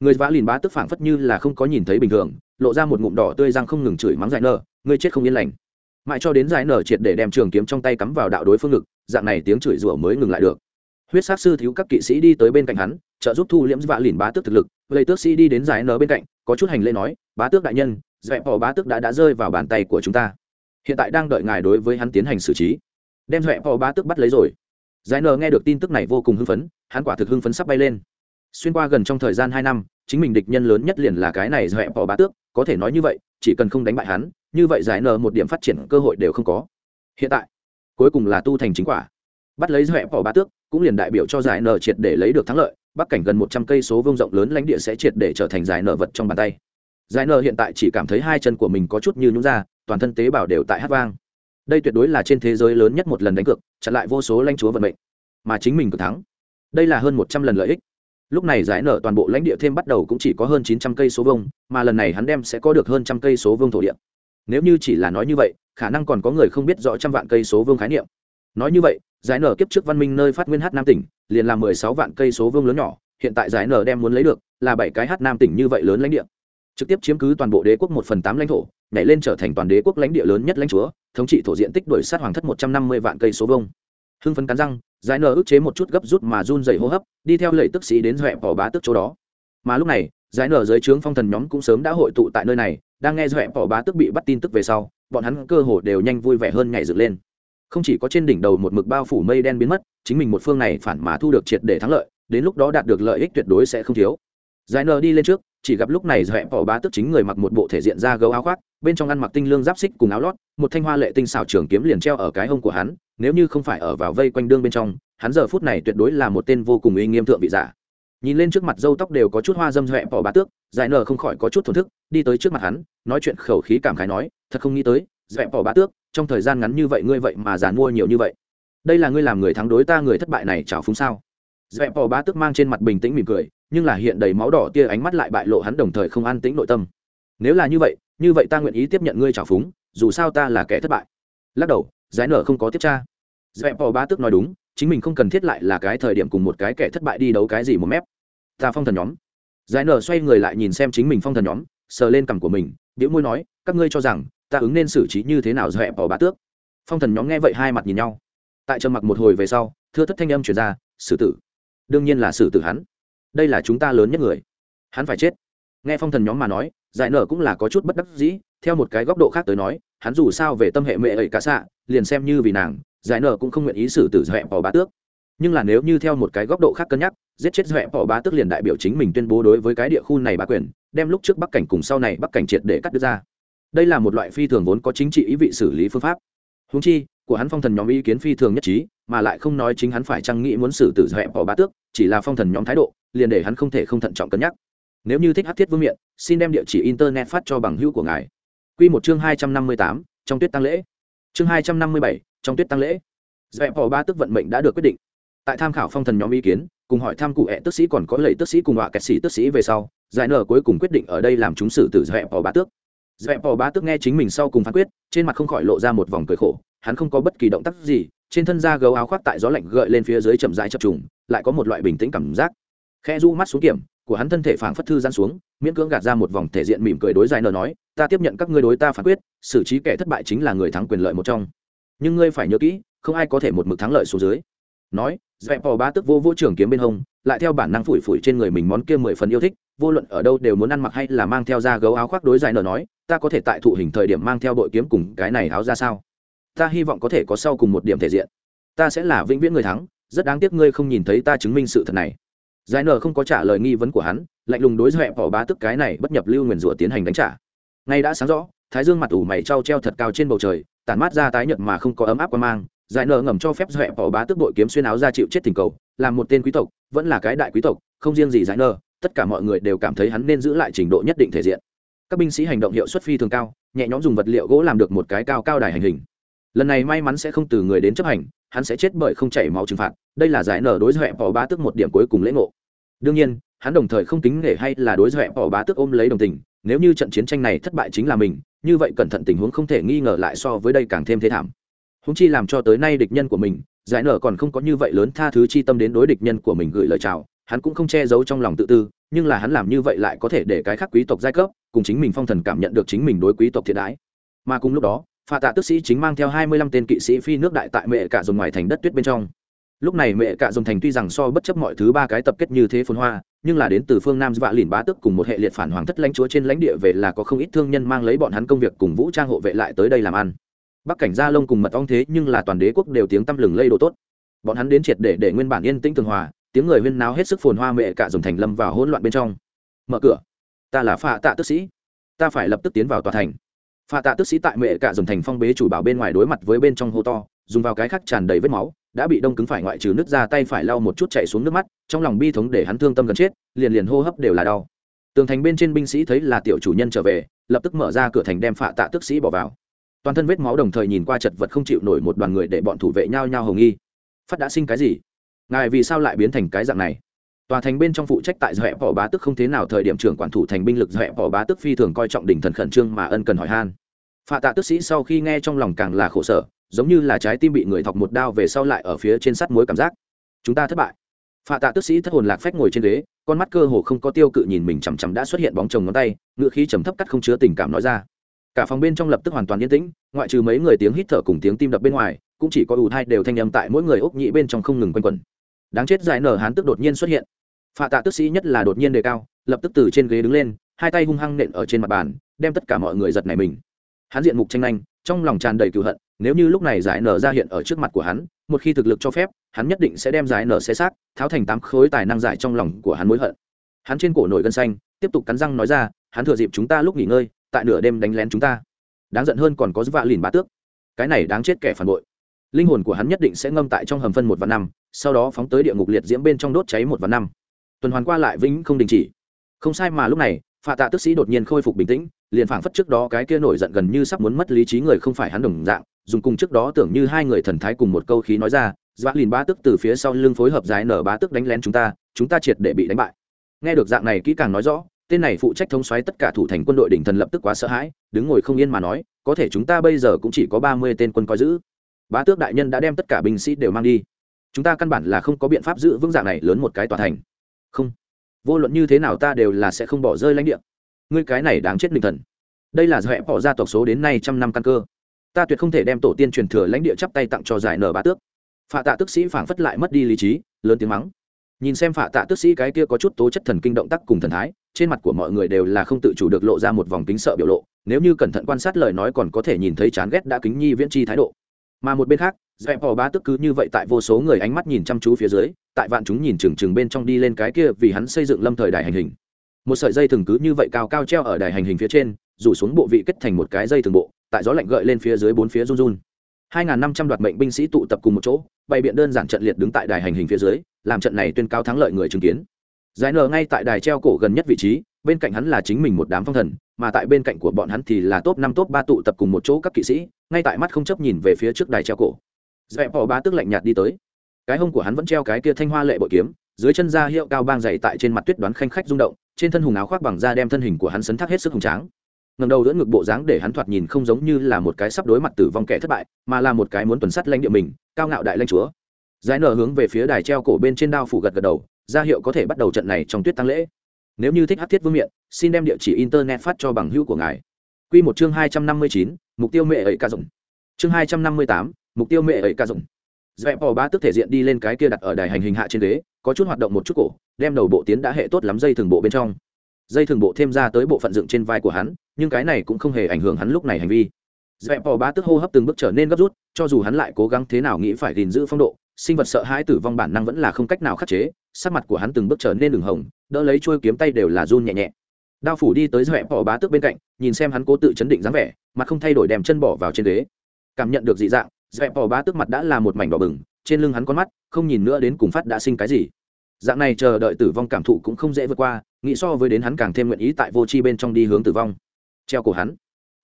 S1: Người Giác Lin Ba tức phảng phất như là không có nhìn thấy bình thường, lộ ra một ngụm đỏ tươi răng không ngừng chửi mắng Giải nở, ngươi chết không yên lành. Mãi cho đến giải nở triệt để đem trường kiếm trong tay cắm vào đạo đối phương ngực dạng này tiếng chửi rủa mới ngừng lại được. Huyết sát sư thiếu các kỵ sĩ đi tới bên cạnh hắn trợ giúp thu liễm vạ lìn bá tước thực lực lấy tước sĩ đi đến giải nở bên cạnh có chút hành lễ nói bá tước đại nhân dẹp bỏ bá tước đã đã rơi vào bàn tay của chúng ta. Hiện tại đang đợi ngài đối với hắn tiến hành xử trí. Đem dẹp bỏ bá tước bắt lấy rồi. Giải nở nghe được tin tức này vô cùng hưng phấn hắn quả thực hưng phấn sắp bay lên. Xuyên qua gần trong thời gian hai năm chính mình địch nhân lớn nhất liền là cái này dẹp bỏ bá tước có thể nói như vậy, chỉ cần không đánh bại hắn, như vậy giải nở một điểm phát triển cơ hội đều không có. Hiện tại, cuối cùng là tu thành chính quả. Bắt lấy dẹp bỏ ba tước, cũng liền đại biểu cho giải nở triệt để lấy được thắng lợi, bắc cảnh gần một trăm cây số vương rộng lớn lãnh địa sẽ triệt để trở thành giải nở vật trong bàn tay. Giải nở hiện tại chỉ cảm thấy hai chân của mình có chút như nhúng ra, toàn thân tế bào đều tại hát vang. Đây tuyệt đối là trên thế giới lớn nhất một lần đánh cược, chặn lại vô số lãnh chúa vận mệnh, mà chính mình cực thắng. Đây là hơn một trăm lần lợi ích lúc này giải nở toàn bộ lãnh địa thêm bắt đầu cũng chỉ có hơn chín trăm cây số vông mà lần này hắn đem sẽ có được hơn trăm cây số vương thổ địa. Nếu như chỉ là nói như vậy, khả năng còn có người không biết rõ trăm vạn cây số vương khái niệm. Nói như vậy, giải nở kiếp trước văn minh nơi phát nguyên hát nam tỉnh, liền là mười sáu vạn cây số vương lớn nhỏ, hiện tại giải nở đem muốn lấy được là bảy cái hát nam tỉnh như vậy lớn lãnh địa. Trực tiếp chiếm cứ toàn bộ đế quốc một phần tám lãnh thổ, nhảy lên trở thành toàn đế quốc lãnh địa lớn nhất lãnh chúa, thống trị thổ diện tích đổi sát hoàng thất một trăm năm mươi vạn cây số vương hưng phấn cắn răng, giải nở ức chế một chút gấp rút mà run dày hô hấp, đi theo lệ tức sĩ đến dọa bỏ bá tức chỗ đó. Mà lúc này, giải nở dưới trướng phong thần nhóm cũng sớm đã hội tụ tại nơi này, đang nghe dọa bỏ bá tức bị bắt tin tức về sau, bọn hắn cơ hồ đều nhanh vui vẻ hơn nhảy dựng lên. Không chỉ có trên đỉnh đầu một mực bao phủ mây đen biến mất, chính mình một phương này phản mà thu được triệt để thắng lợi, đến lúc đó đạt được lợi ích tuyệt đối sẽ không thiếu. Giải nở đi lên trước, chỉ gặp lúc này dọa bỏ bá tức chính người mặc một bộ thể diện da gấu áo khoác, bên trong ăn mặc tinh lương giáp xích cùng áo lót, một thanh hoa lệ tinh xảo trường kiếm liền treo ở cái hông của hắn nếu như không phải ở vào vây quanh đương bên trong, hắn giờ phút này tuyệt đối là một tên vô cùng uy nghiêm thượng vị giả. Nhìn lên trước mặt dâu tóc đều có chút hoa dâm huệ bỏ bá tước, giải nở không khỏi có chút thổn thức, đi tới trước mặt hắn, nói chuyện khẩu khí cảm khái nói, thật không nghĩ tới dẹp bỏ bá tước, trong thời gian ngắn như vậy ngươi vậy mà giàn mua nhiều như vậy. Đây là ngươi làm người thắng đối ta người thất bại này chào phúng sao? Dẹp bỏ bá tước mang trên mặt bình tĩnh mỉm cười, nhưng là hiện đầy máu đỏ tia ánh mắt lại bại lộ hắn đồng thời không an tĩnh nội tâm. Nếu là như vậy như vậy ta nguyện ý tiếp nhận ngươi chào phúng, dù sao ta là kẻ thất bại. Lắc đầu giải nở không có tiếp tra. Dẹp bỏ bá tước nói đúng, chính mình không cần thiết lại là cái thời điểm cùng một cái kẻ thất bại đi đấu cái gì một mép. Ta phong thần nhóm. Giải nở xoay người lại nhìn xem chính mình phong thần nhóm, sờ lên cằm của mình điệu môi nói, các ngươi cho rằng, ta ứng nên xử trí như thế nào dẹp bỏ bá tước. Phong thần nhóm nghe vậy hai mặt nhìn nhau. Tại trầm mặc một hồi về sau, thưa thất thanh âm chuyển ra xử tử. Đương nhiên là xử tử hắn. Đây là chúng ta lớn nhất người. Hắn phải chết. Nghe phong thần nhóm mà nói, giải nở cũng là có chút bất đắc dĩ, theo một cái góc độ khác tới nói, hắn dù sao về tâm hệ mẹ ấy cả xạ liền xem như vì nàng, giải nở cũng không nguyện ý xử tử dẹp bỏ bá tước. Nhưng là nếu như theo một cái góc độ khác cân nhắc, giết chết dẹp bỏ bá tước liền đại biểu chính mình tuyên bố đối với cái địa khu này bá quyền, đem lúc trước bắc cảnh cùng sau này bắc cảnh triệt để cắt đứt ra. Đây là một loại phi thường vốn có chính trị ý vị xử lý phương pháp. Húng chi, của hắn phong thần nhóm ý kiến phi thường nhất trí, mà lại không nói chính hắn phải chăng nghĩ muốn xử tử dẹp bỏ bá tước, chỉ là phong thần nhóm thái độ, liền để hắn không thể không thận trọng cân nhắc. Nếu như thích hát thiết vương miện, xin đem địa chỉ internet phát cho bằng hữu của ngài. Q một chương hai trăm năm mươi tám, trong tuyết tăng lễ chương hai trăm năm mươi bảy, trong tuyết tăng lễ. Dẹp bỏ ba tức vận mệnh đã được quyết định. Tại tham khảo phong thần nhóm ý kiến, cùng hỏi tham cụ hẹ tức sĩ còn có lệ tức sĩ cùng họa kẹt sĩ tức sĩ về sau, giải nở cuối cùng quyết định ở đây làm chúng xử tử dẹp bỏ ba tước. Dẹp bỏ ba tước nghe chính mình sau cùng phán quyết, trên mặt không khỏi lộ ra một vòng cười khổ, hắn không có bất kỳ động tác gì, trên thân da gấu áo khoác tại gió lạnh gợi lên phía dưới chậm rãi chập trùng, lại có một loại bình tĩnh cảm giác. Khe du mắt xuống kiểm, của hắn thân thể phảng phất thư gian xuống miễn cưỡng gạt ra một vòng thể diện mỉm cười đối giải nở nói, ta tiếp nhận các ngươi đối ta phán quyết, xử trí kẻ thất bại chính là người thắng quyền lợi một trong. Nhưng ngươi phải nhớ kỹ, không ai có thể một mực thắng lợi xuống dưới. Nói, dẹp bỏ ba tức vô vô trưởng kiếm bên hông, lại theo bản năng phủi phủi trên người mình món kia mười phần yêu thích, vô luận ở đâu đều muốn ăn mặc hay là mang theo da gấu áo khoác đối giải nở nói, ta có thể tại thụ hình thời điểm mang theo đội kiếm cùng cái này áo ra sao? Ta hy vọng có thể có sau cùng một điểm thể diện. Ta sẽ là vĩnh viễn người thắng, rất đáng tiếc ngươi không nhìn thấy ta chứng minh sự thật này. Giải nở không có trả lời nghi vấn của hắn lạnh lùng đối dẹp bỏ bá tức cái này bất nhập lưu nguyền rủa tiến hành đánh trả. Ngay đã sáng rõ, thái dương mặt ủ mày trao treo thật cao trên bầu trời, tản mát ra tái nhợt mà không có ấm áp quan mang, giải nở ngầm cho phép dẹp bỏ bá tức đội kiếm xuyên áo ra chịu chết tình cầu, làm một tên quý tộc, vẫn là cái đại quý tộc, không riêng gì giải nở, tất cả mọi người đều cảm thấy hắn nên giữ lại trình độ nhất định thể diện. Các binh sĩ hành động hiệu suất phi thường cao, nhẹ nhõm dùng vật liệu gỗ làm được một cái cao cao đài hành hình. Lần này may mắn sẽ không từ người đến chấp hành, hắn sẽ chết bởi không chảy máu trừng phạt, đây là giải nở đối dẹp bỏ bá tức một điểm cuối cùng lễ ngộ. Đương nhiên hắn đồng thời không tính nể hay là đối dọa bỏ bá tức ôm lấy đồng tình, nếu như trận chiến tranh này thất bại chính là mình, như vậy cẩn thận tình huống không thể nghi ngờ lại so với đây càng thêm thế thảm. Húng chi làm cho tới nay địch nhân của mình, giải nở còn không có như vậy lớn tha thứ chi tâm đến đối địch nhân của mình gửi lời chào, hắn cũng không che giấu trong lòng tự tư, nhưng là hắn làm như vậy lại có thể để cái khác quý tộc giai cấp, cùng chính mình phong thần cảm nhận được chính mình đối quý tộc thiện đái mà cùng lúc đó pha tạ tức sĩ chính mang theo hai mươi lăm tên kỵ sĩ phi nước đại tại mẹ cả dồn ngoài thành đất tuyết bên trong lúc này mẹ cạ dòng thành tuy rằng so bất chấp mọi thứ ba cái tập kết như thế phồn hoa, nhưng là đến từ phương nam vạ lìn bá tức cùng một hệ liệt phản hoàng thất lãnh chúa trên lãnh địa về là có không ít thương nhân mang lấy bọn hắn công việc cùng vũ trang hộ vệ lại tới đây làm ăn. Bắc cảnh gia lông cùng mật ong thế nhưng là toàn đế quốc đều tiếng tăm lừng lây đồ tốt. Bọn hắn đến triệt để để nguyên bản yên tĩnh tường hòa, tiếng người huyên náo hết sức phồn hoa mẹ cả dòng thành lâm vào hỗn loạn bên trong. Mở cửa, ta là phạ tạ tức sĩ, ta phải lập tức tiến vào tòa thành. Phạ tạ tức sĩ tại mẹ cả dòng thành phong bế chủ bảo bên ngoài đối mặt với bên trong hô to, dùng vào cái khắc tràn đầy vết máu đã bị đông cứng phải ngoại trừ nước ra tay phải lau một chút chạy xuống nước mắt, trong lòng bi thống để hắn thương tâm gần chết, liền liền hô hấp đều là đau. Tường thành bên trên binh sĩ thấy là tiểu chủ nhân trở về, lập tức mở ra cửa thành đem phạ tạ tức sĩ bỏ vào. Toàn thân vết máu đồng thời nhìn qua chật vật không chịu nổi một đoàn người để bọn thủ vệ nhau nhau hồng nghi. Phát đã sinh cái gì? Ngài vì sao lại biến thành cái dạng này? Tòa thành bên trong phụ trách tại dọa bỏ bá tức không thế nào thời điểm trưởng quản thủ thành binh lực, dọa bỏ bá tức phi thường coi trọng đỉnh thần khẩn trương mà ân cần hỏi han. Phạ tạ tức sĩ sau khi nghe trong lòng càng là khổ sở giống như là trái tim bị người thọc một đao về sau lại ở phía trên sắt mối cảm giác. Chúng ta thất bại. Phạ tạ tức sĩ thất hồn lạc phách ngồi trên ghế, con mắt cơ hồ không có tiêu cự nhìn mình chằm chằm đã xuất hiện bóng chồng ngón tay ngựa khí trầm thấp cắt không chứa tình cảm nói ra. Cả phòng bên trong lập tức hoàn toàn yên tĩnh, ngoại trừ mấy người tiếng hít thở cùng tiếng tim đập bên ngoài, cũng chỉ có ủ thai đều thanh âm tại mỗi người ốc nhị bên trong không ngừng quanh quẩn. Đáng chết giải nở hán tức đột nhiên xuất hiện. Phạ tạ tức sĩ nhất là đột nhiên đề cao, lập tức từ trên ghế đứng lên, hai tay hung hăng nện ở trên mặt bàn, đem tất cả mọi người giật này mình. Hắn diện mục tranh nhanh trong lòng tràn đầy cựu hận, nếu như lúc này giải nở ra hiện ở trước mặt của hắn, một khi thực lực cho phép, hắn nhất định sẽ đem giải nở xé xác, tháo thành tám khối tài năng giải trong lòng của hắn mối hận. Hắn trên cổ nổi gân xanh, tiếp tục cắn răng nói ra, hắn thừa dịp chúng ta lúc nghỉ ngơi, tại nửa đêm đánh lén chúng ta. Đáng giận hơn còn có vạ lìn bá tước. Cái này đáng chết kẻ phản bội. Linh hồn của hắn nhất định sẽ ngâm tại trong hầm phân một và năm, sau đó phóng tới địa ngục liệt diễm bên trong đốt cháy một và năm. Tuần hoàn qua lại vĩnh không đình chỉ. Không sai mà lúc này, phạ tạ tức sĩ đột nhiên khôi phục bình tĩnh liền phảng phất trước đó cái kia nổi giận gần như sắp muốn mất lý trí người không phải hắn đồng dạng, dùng cùng trước đó tưởng như hai người thần thái cùng một câu khí nói ra dã lìn bá tức từ phía sau lưng phối hợp dài nở bá tức đánh lén chúng ta chúng ta triệt để bị đánh bại. Nghe được dạng này kỹ càng nói rõ, tên này phụ trách thống xoáy tất cả thủ thành quân đội đỉnh thần lập tức quá sợ hãi, đứng ngồi không yên mà nói, có thể chúng ta bây giờ cũng chỉ có ba mươi tên quân coi giữ. Bá tước đại nhân đã đem tất cả binh sĩ đều mang đi. Chúng ta căn bản là không có biện pháp giữ vững dạng này lớn một cái tòa thành. Không. Vô luận như thế nào ta đều là sẽ không bỏ rơi lãnh địa ngươi cái này đáng chết linh thần. Đây là do bỏ ra tộc số đến nay trăm năm căn cơ. Ta tuyệt không thể đem tổ tiên truyền thừa lãnh địa chắp tay tặng cho giải nở bá tước. Phạ tạ tức sĩ phảng phất lại mất đi lý trí, lớn tiếng mắng. Nhìn xem phạ tạ tức sĩ cái kia có chút tố chất thần kinh động tác cùng thần thái, trên mặt của mọi người đều là không tự chủ được lộ ra một vòng kính sợ biểu lộ, nếu như cẩn thận quan sát lời nói còn có thể nhìn thấy chán ghét đã kính nhi viễn chi thái độ. Mà một bên khác dẹp bỏ bá tức cứ như vậy tại vô số người ánh mắt nhìn chăm chú phía dưới, tại vạn chúng nhìn chừng chừng bên trong đi lên cái kia vì hắn xây dựng lâm thời đài hành hình một sợi dây thường cứ như vậy cao cao treo ở đài hành hình phía trên, rủ xuống bộ vị kết thành một cái dây thường bộ, tại gió lạnh gợi lên phía dưới bốn phía run run. Hai năm trăm đoạt mệnh binh sĩ tụ tập cùng một chỗ, bày biện đơn giản trận liệt đứng tại đài hành hình phía dưới, làm trận này tuyên cao thắng lợi người chứng kiến. Giải nở ngay tại đài treo cổ gần nhất vị trí, bên cạnh hắn là chính mình một đám phong thần, mà tại bên cạnh của bọn hắn thì là top năm top ba tụ tập cùng một chỗ các kỵ sĩ, ngay tại mắt không chấp nhìn về phía trước đài treo cổ. Dẹp bỏ ba tức lạnh nhạt đi tới. Cái hông của hắn vẫn treo cái kia thanh hoa lệ bội kiếm, dưới chân da hiệu cao bang dày tại trên mặt tuyết đoán khanh khách rung động trên thân hùng áo khoác bằng da đem thân hình của hắn sấn thác hết sức hùng tráng. Ngầm đầu đỡ ngực bộ dáng để hắn thoạt nhìn không giống như là một cái sắp đối mặt tử vong kẻ thất bại, mà là một cái muốn tuần sắt lãnh địa mình, cao ngạo đại lãnh chúa. Giải nở hướng về phía đài treo cổ bên trên đao phủ gật gật đầu, ra hiệu có thể bắt đầu trận này trong tuyết tăng lễ. Nếu như thích hát thiết vương miện, xin đem địa chỉ internet phát cho bằng hữu của ngài. Q một chương hai trăm năm mươi chín, mục tiêu mẹ ấy ca dụng chương hai trăm năm mươi tám, mục tiêu mẹ ấy ca dụng dẹp bò ba tức thể diện đi lên cái kia đặt ở đài hành hình hạ trên ghế, có chút hoạt động một chút cổ đem đầu bộ tiến đã hệ tốt lắm dây thường bộ bên trong. Dây thường bộ thêm ra tới bộ phận dựng trên vai của hắn, nhưng cái này cũng không hề ảnh hưởng hắn lúc này hành vi. Dẹp bỏ bá tức hô hấp từng bước trở nên gấp rút, cho dù hắn lại cố gắng thế nào nghĩ phải gìn giữ phong độ, sinh vật sợ hãi tử vong bản năng vẫn là không cách nào khắc chế, sắc mặt của hắn từng bước trở nên đường hồng, đỡ lấy trôi kiếm tay đều là run nhẹ nhẹ. Đao phủ đi tới dẹp bỏ bá tước bên cạnh, nhìn xem hắn cố tự chấn định dáng vẻ, mặt không thay đổi đem chân bỏ vào trên ghế. Cảm nhận được dị dạng, dẹp bỏ bá tước mặt đã là một mảnh đỏ bừng, trên lưng hắn con mắt, không nhìn nữa đến cùng phát đã sinh cái gì dạng này chờ đợi tử vong cảm thụ cũng không dễ vượt qua, nghĩ so với đến hắn càng thêm nguyện ý tại vô tri bên trong đi hướng tử vong. Treo cổ hắn,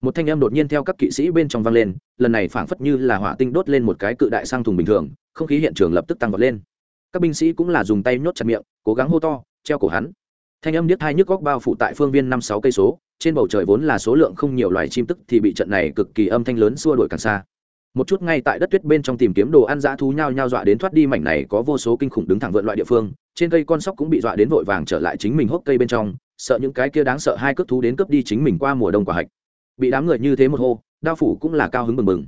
S1: một thanh âm đột nhiên theo các kỵ sĩ bên trong vang lên, lần này phảng phất như là hỏa tinh đốt lên một cái cự đại sang thùng bình thường, không khí hiện trường lập tức tăng vọt lên. Các binh sĩ cũng là dùng tay nhốt chặt miệng, cố gắng hô to, treo cổ hắn. Thanh âm điếc hai nhức góc bao phủ tại phương viên năm sáu cây số, trên bầu trời vốn là số lượng không nhiều loài chim tức thì bị trận này cực kỳ âm thanh lớn xua đuổi càng xa một chút ngay tại đất tuyết bên trong tìm kiếm đồ ăn dã thú nhao nhao dọa đến thoát đi mảnh này có vô số kinh khủng đứng thẳng vượn loại địa phương, trên cây con sóc cũng bị dọa đến vội vàng trở lại chính mình hốc cây bên trong, sợ những cái kia đáng sợ hai cướp thú đến cướp đi chính mình qua mùa đông quả hạch. Bị đám người như thế một hô, đao phủ cũng là cao hứng bừng bừng.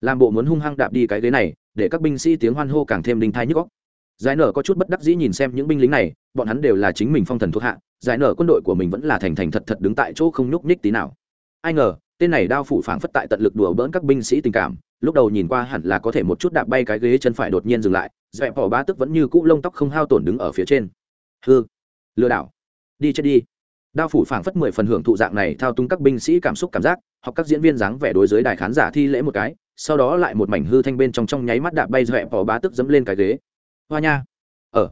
S1: Làm bộ muốn hung hăng đạp đi cái ghế này, để các binh sĩ tiếng hoan hô càng thêm đinh thai nhức góc giải nở có chút bất đắc dĩ nhìn xem những binh lính này, bọn hắn đều là chính mình phong thần thuộc hạ, giải nở quân đội của mình vẫn là thành thành thật thật đứng tại chỗ không nhúc nhích tí nào. Ai ngờ, tên này đao phủ phảng phất tại tận lực đùa bỡn các binh sĩ tình cảm lúc đầu nhìn qua hẳn là có thể một chút đạp bay cái ghế chân phải đột nhiên dừng lại, dẹp bỏ ba tức vẫn như cũ lông tóc không hao tổn đứng ở phía trên. Hư, lừa đảo. Đi chết đi. Đao phủ phảng phất mười phần hưởng thụ dạng này thao túng các binh sĩ cảm xúc cảm giác hoặc các diễn viên dáng vẻ đối giới đài khán giả thi lễ một cái, sau đó lại một mảnh hư thanh bên trong trong nháy mắt đạp bay dẹp bỏ bá tức dẫm lên cái ghế. Hoa nha. Ờ.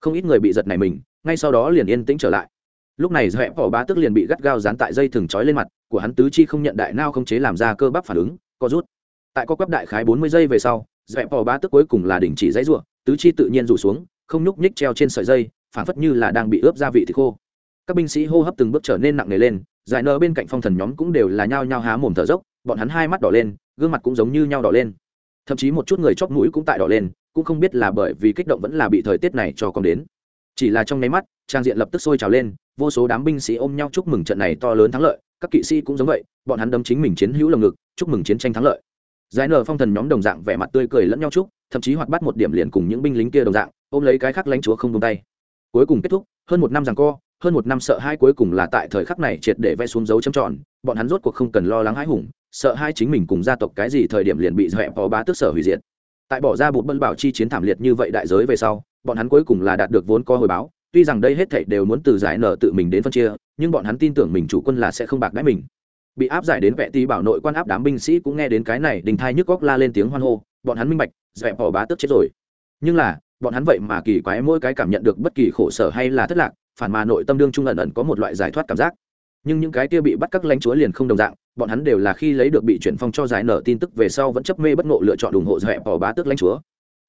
S1: Không ít người bị giật này mình, ngay sau đó liền yên tĩnh trở lại. Lúc này dẹp bỏ bá tức liền bị gắt gao dán tại dây thừng trói lên mặt, của hắn tứ chi không nhận đại nao không chế làm ra cơ bắp phản ứng, co rút tại có quắp đại khái bốn mươi giây về sau, dẹp bỏ ba tức cuối cùng là đình chỉ dãy ruộng tứ chi tự nhiên rủ xuống, không nhúc nhích treo trên sợi dây phản phất như là đang bị ướp gia vị thịt khô. Các binh sĩ hô hấp từng bước trở nên nặng nề lên, giải nơ bên cạnh phong thần nhóm cũng đều là nhao nhao há mồm thở dốc, bọn hắn hai mắt đỏ lên, gương mặt cũng giống như nhau đỏ lên. Thậm chí một chút người chóp mũi cũng tại đỏ lên, cũng không biết là bởi vì kích động vẫn là bị thời tiết này cho còn đến. Chỉ là trong nháy mắt, trang diện lập tức sôi trào lên, vô số đám binh sĩ ôm nhau chúc mừng trận này to lớn thắng lợi, các kỵ sĩ cũng giống vậy, bọn hắn đâm chính mình chiến hữu lồng ngực, chúc mừng chiến tranh thắng lợi giải nở phong thần nhóm đồng dạng vẻ mặt tươi cười lẫn nhau chúc, thậm chí hoạt bắt một điểm liền cùng những binh lính kia đồng dạng, ôm lấy cái khác lãnh chúa không tung tay. Cuối cùng kết thúc, hơn một năm rằng co, hơn một năm sợ hai cuối cùng là tại thời khắc này triệt để vẽ xuống dấu châm tròn, bọn hắn rốt cuộc không cần lo lắng hãi hùng, sợ hai chính mình cùng gia tộc cái gì thời điểm liền bị dọa phó bá tước sở hủy diệt. Tại bỏ ra bụt bân bảo chi chiến thảm liệt như vậy đại giới về sau, bọn hắn cuối cùng là đạt được vốn co hồi báo, tuy rằng đây hết thảy đều muốn từ giải nở tự mình đến phân chia, nhưng bọn hắn tin tưởng mình chủ quân là sẽ không bạc đãi mình bị áp giải đến vệ tí bảo nội quan áp đám binh sĩ cũng nghe đến cái này, đình thai nhức góc la lên tiếng hoan hô, bọn hắn minh bạch, dẹp bỏ bá tước chết rồi. Nhưng là, bọn hắn vậy mà kỳ quái mỗi cái cảm nhận được bất kỳ khổ sở hay là thất lạc, phản mà nội tâm đương trung ẩn ẩn có một loại giải thoát cảm giác. Nhưng những cái kia bị bắt các lãnh chúa liền không đồng dạng, bọn hắn đều là khi lấy được bị chuyển phong cho giải nở tin tức về sau vẫn chấp mê bất ngộ lựa chọn ủng hộ dẹp bỏ bá tước lãnh chúa.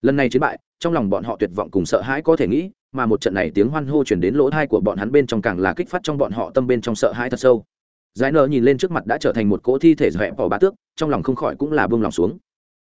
S1: Lần này chiến bại, trong lòng bọn họ tuyệt vọng cùng sợ hãi có thể nghĩ, mà một trận này tiếng hoan hô chuyển đến lỗ thai của bọn hắn bên trong càng là kích phát trong bọn họ tâm bên trong sợ hãi thật sâu giải nợ nhìn lên trước mặt đã trở thành một cỗ thi thể dẹp bỏ bá tước, trong lòng không khỏi cũng là buông lòng xuống.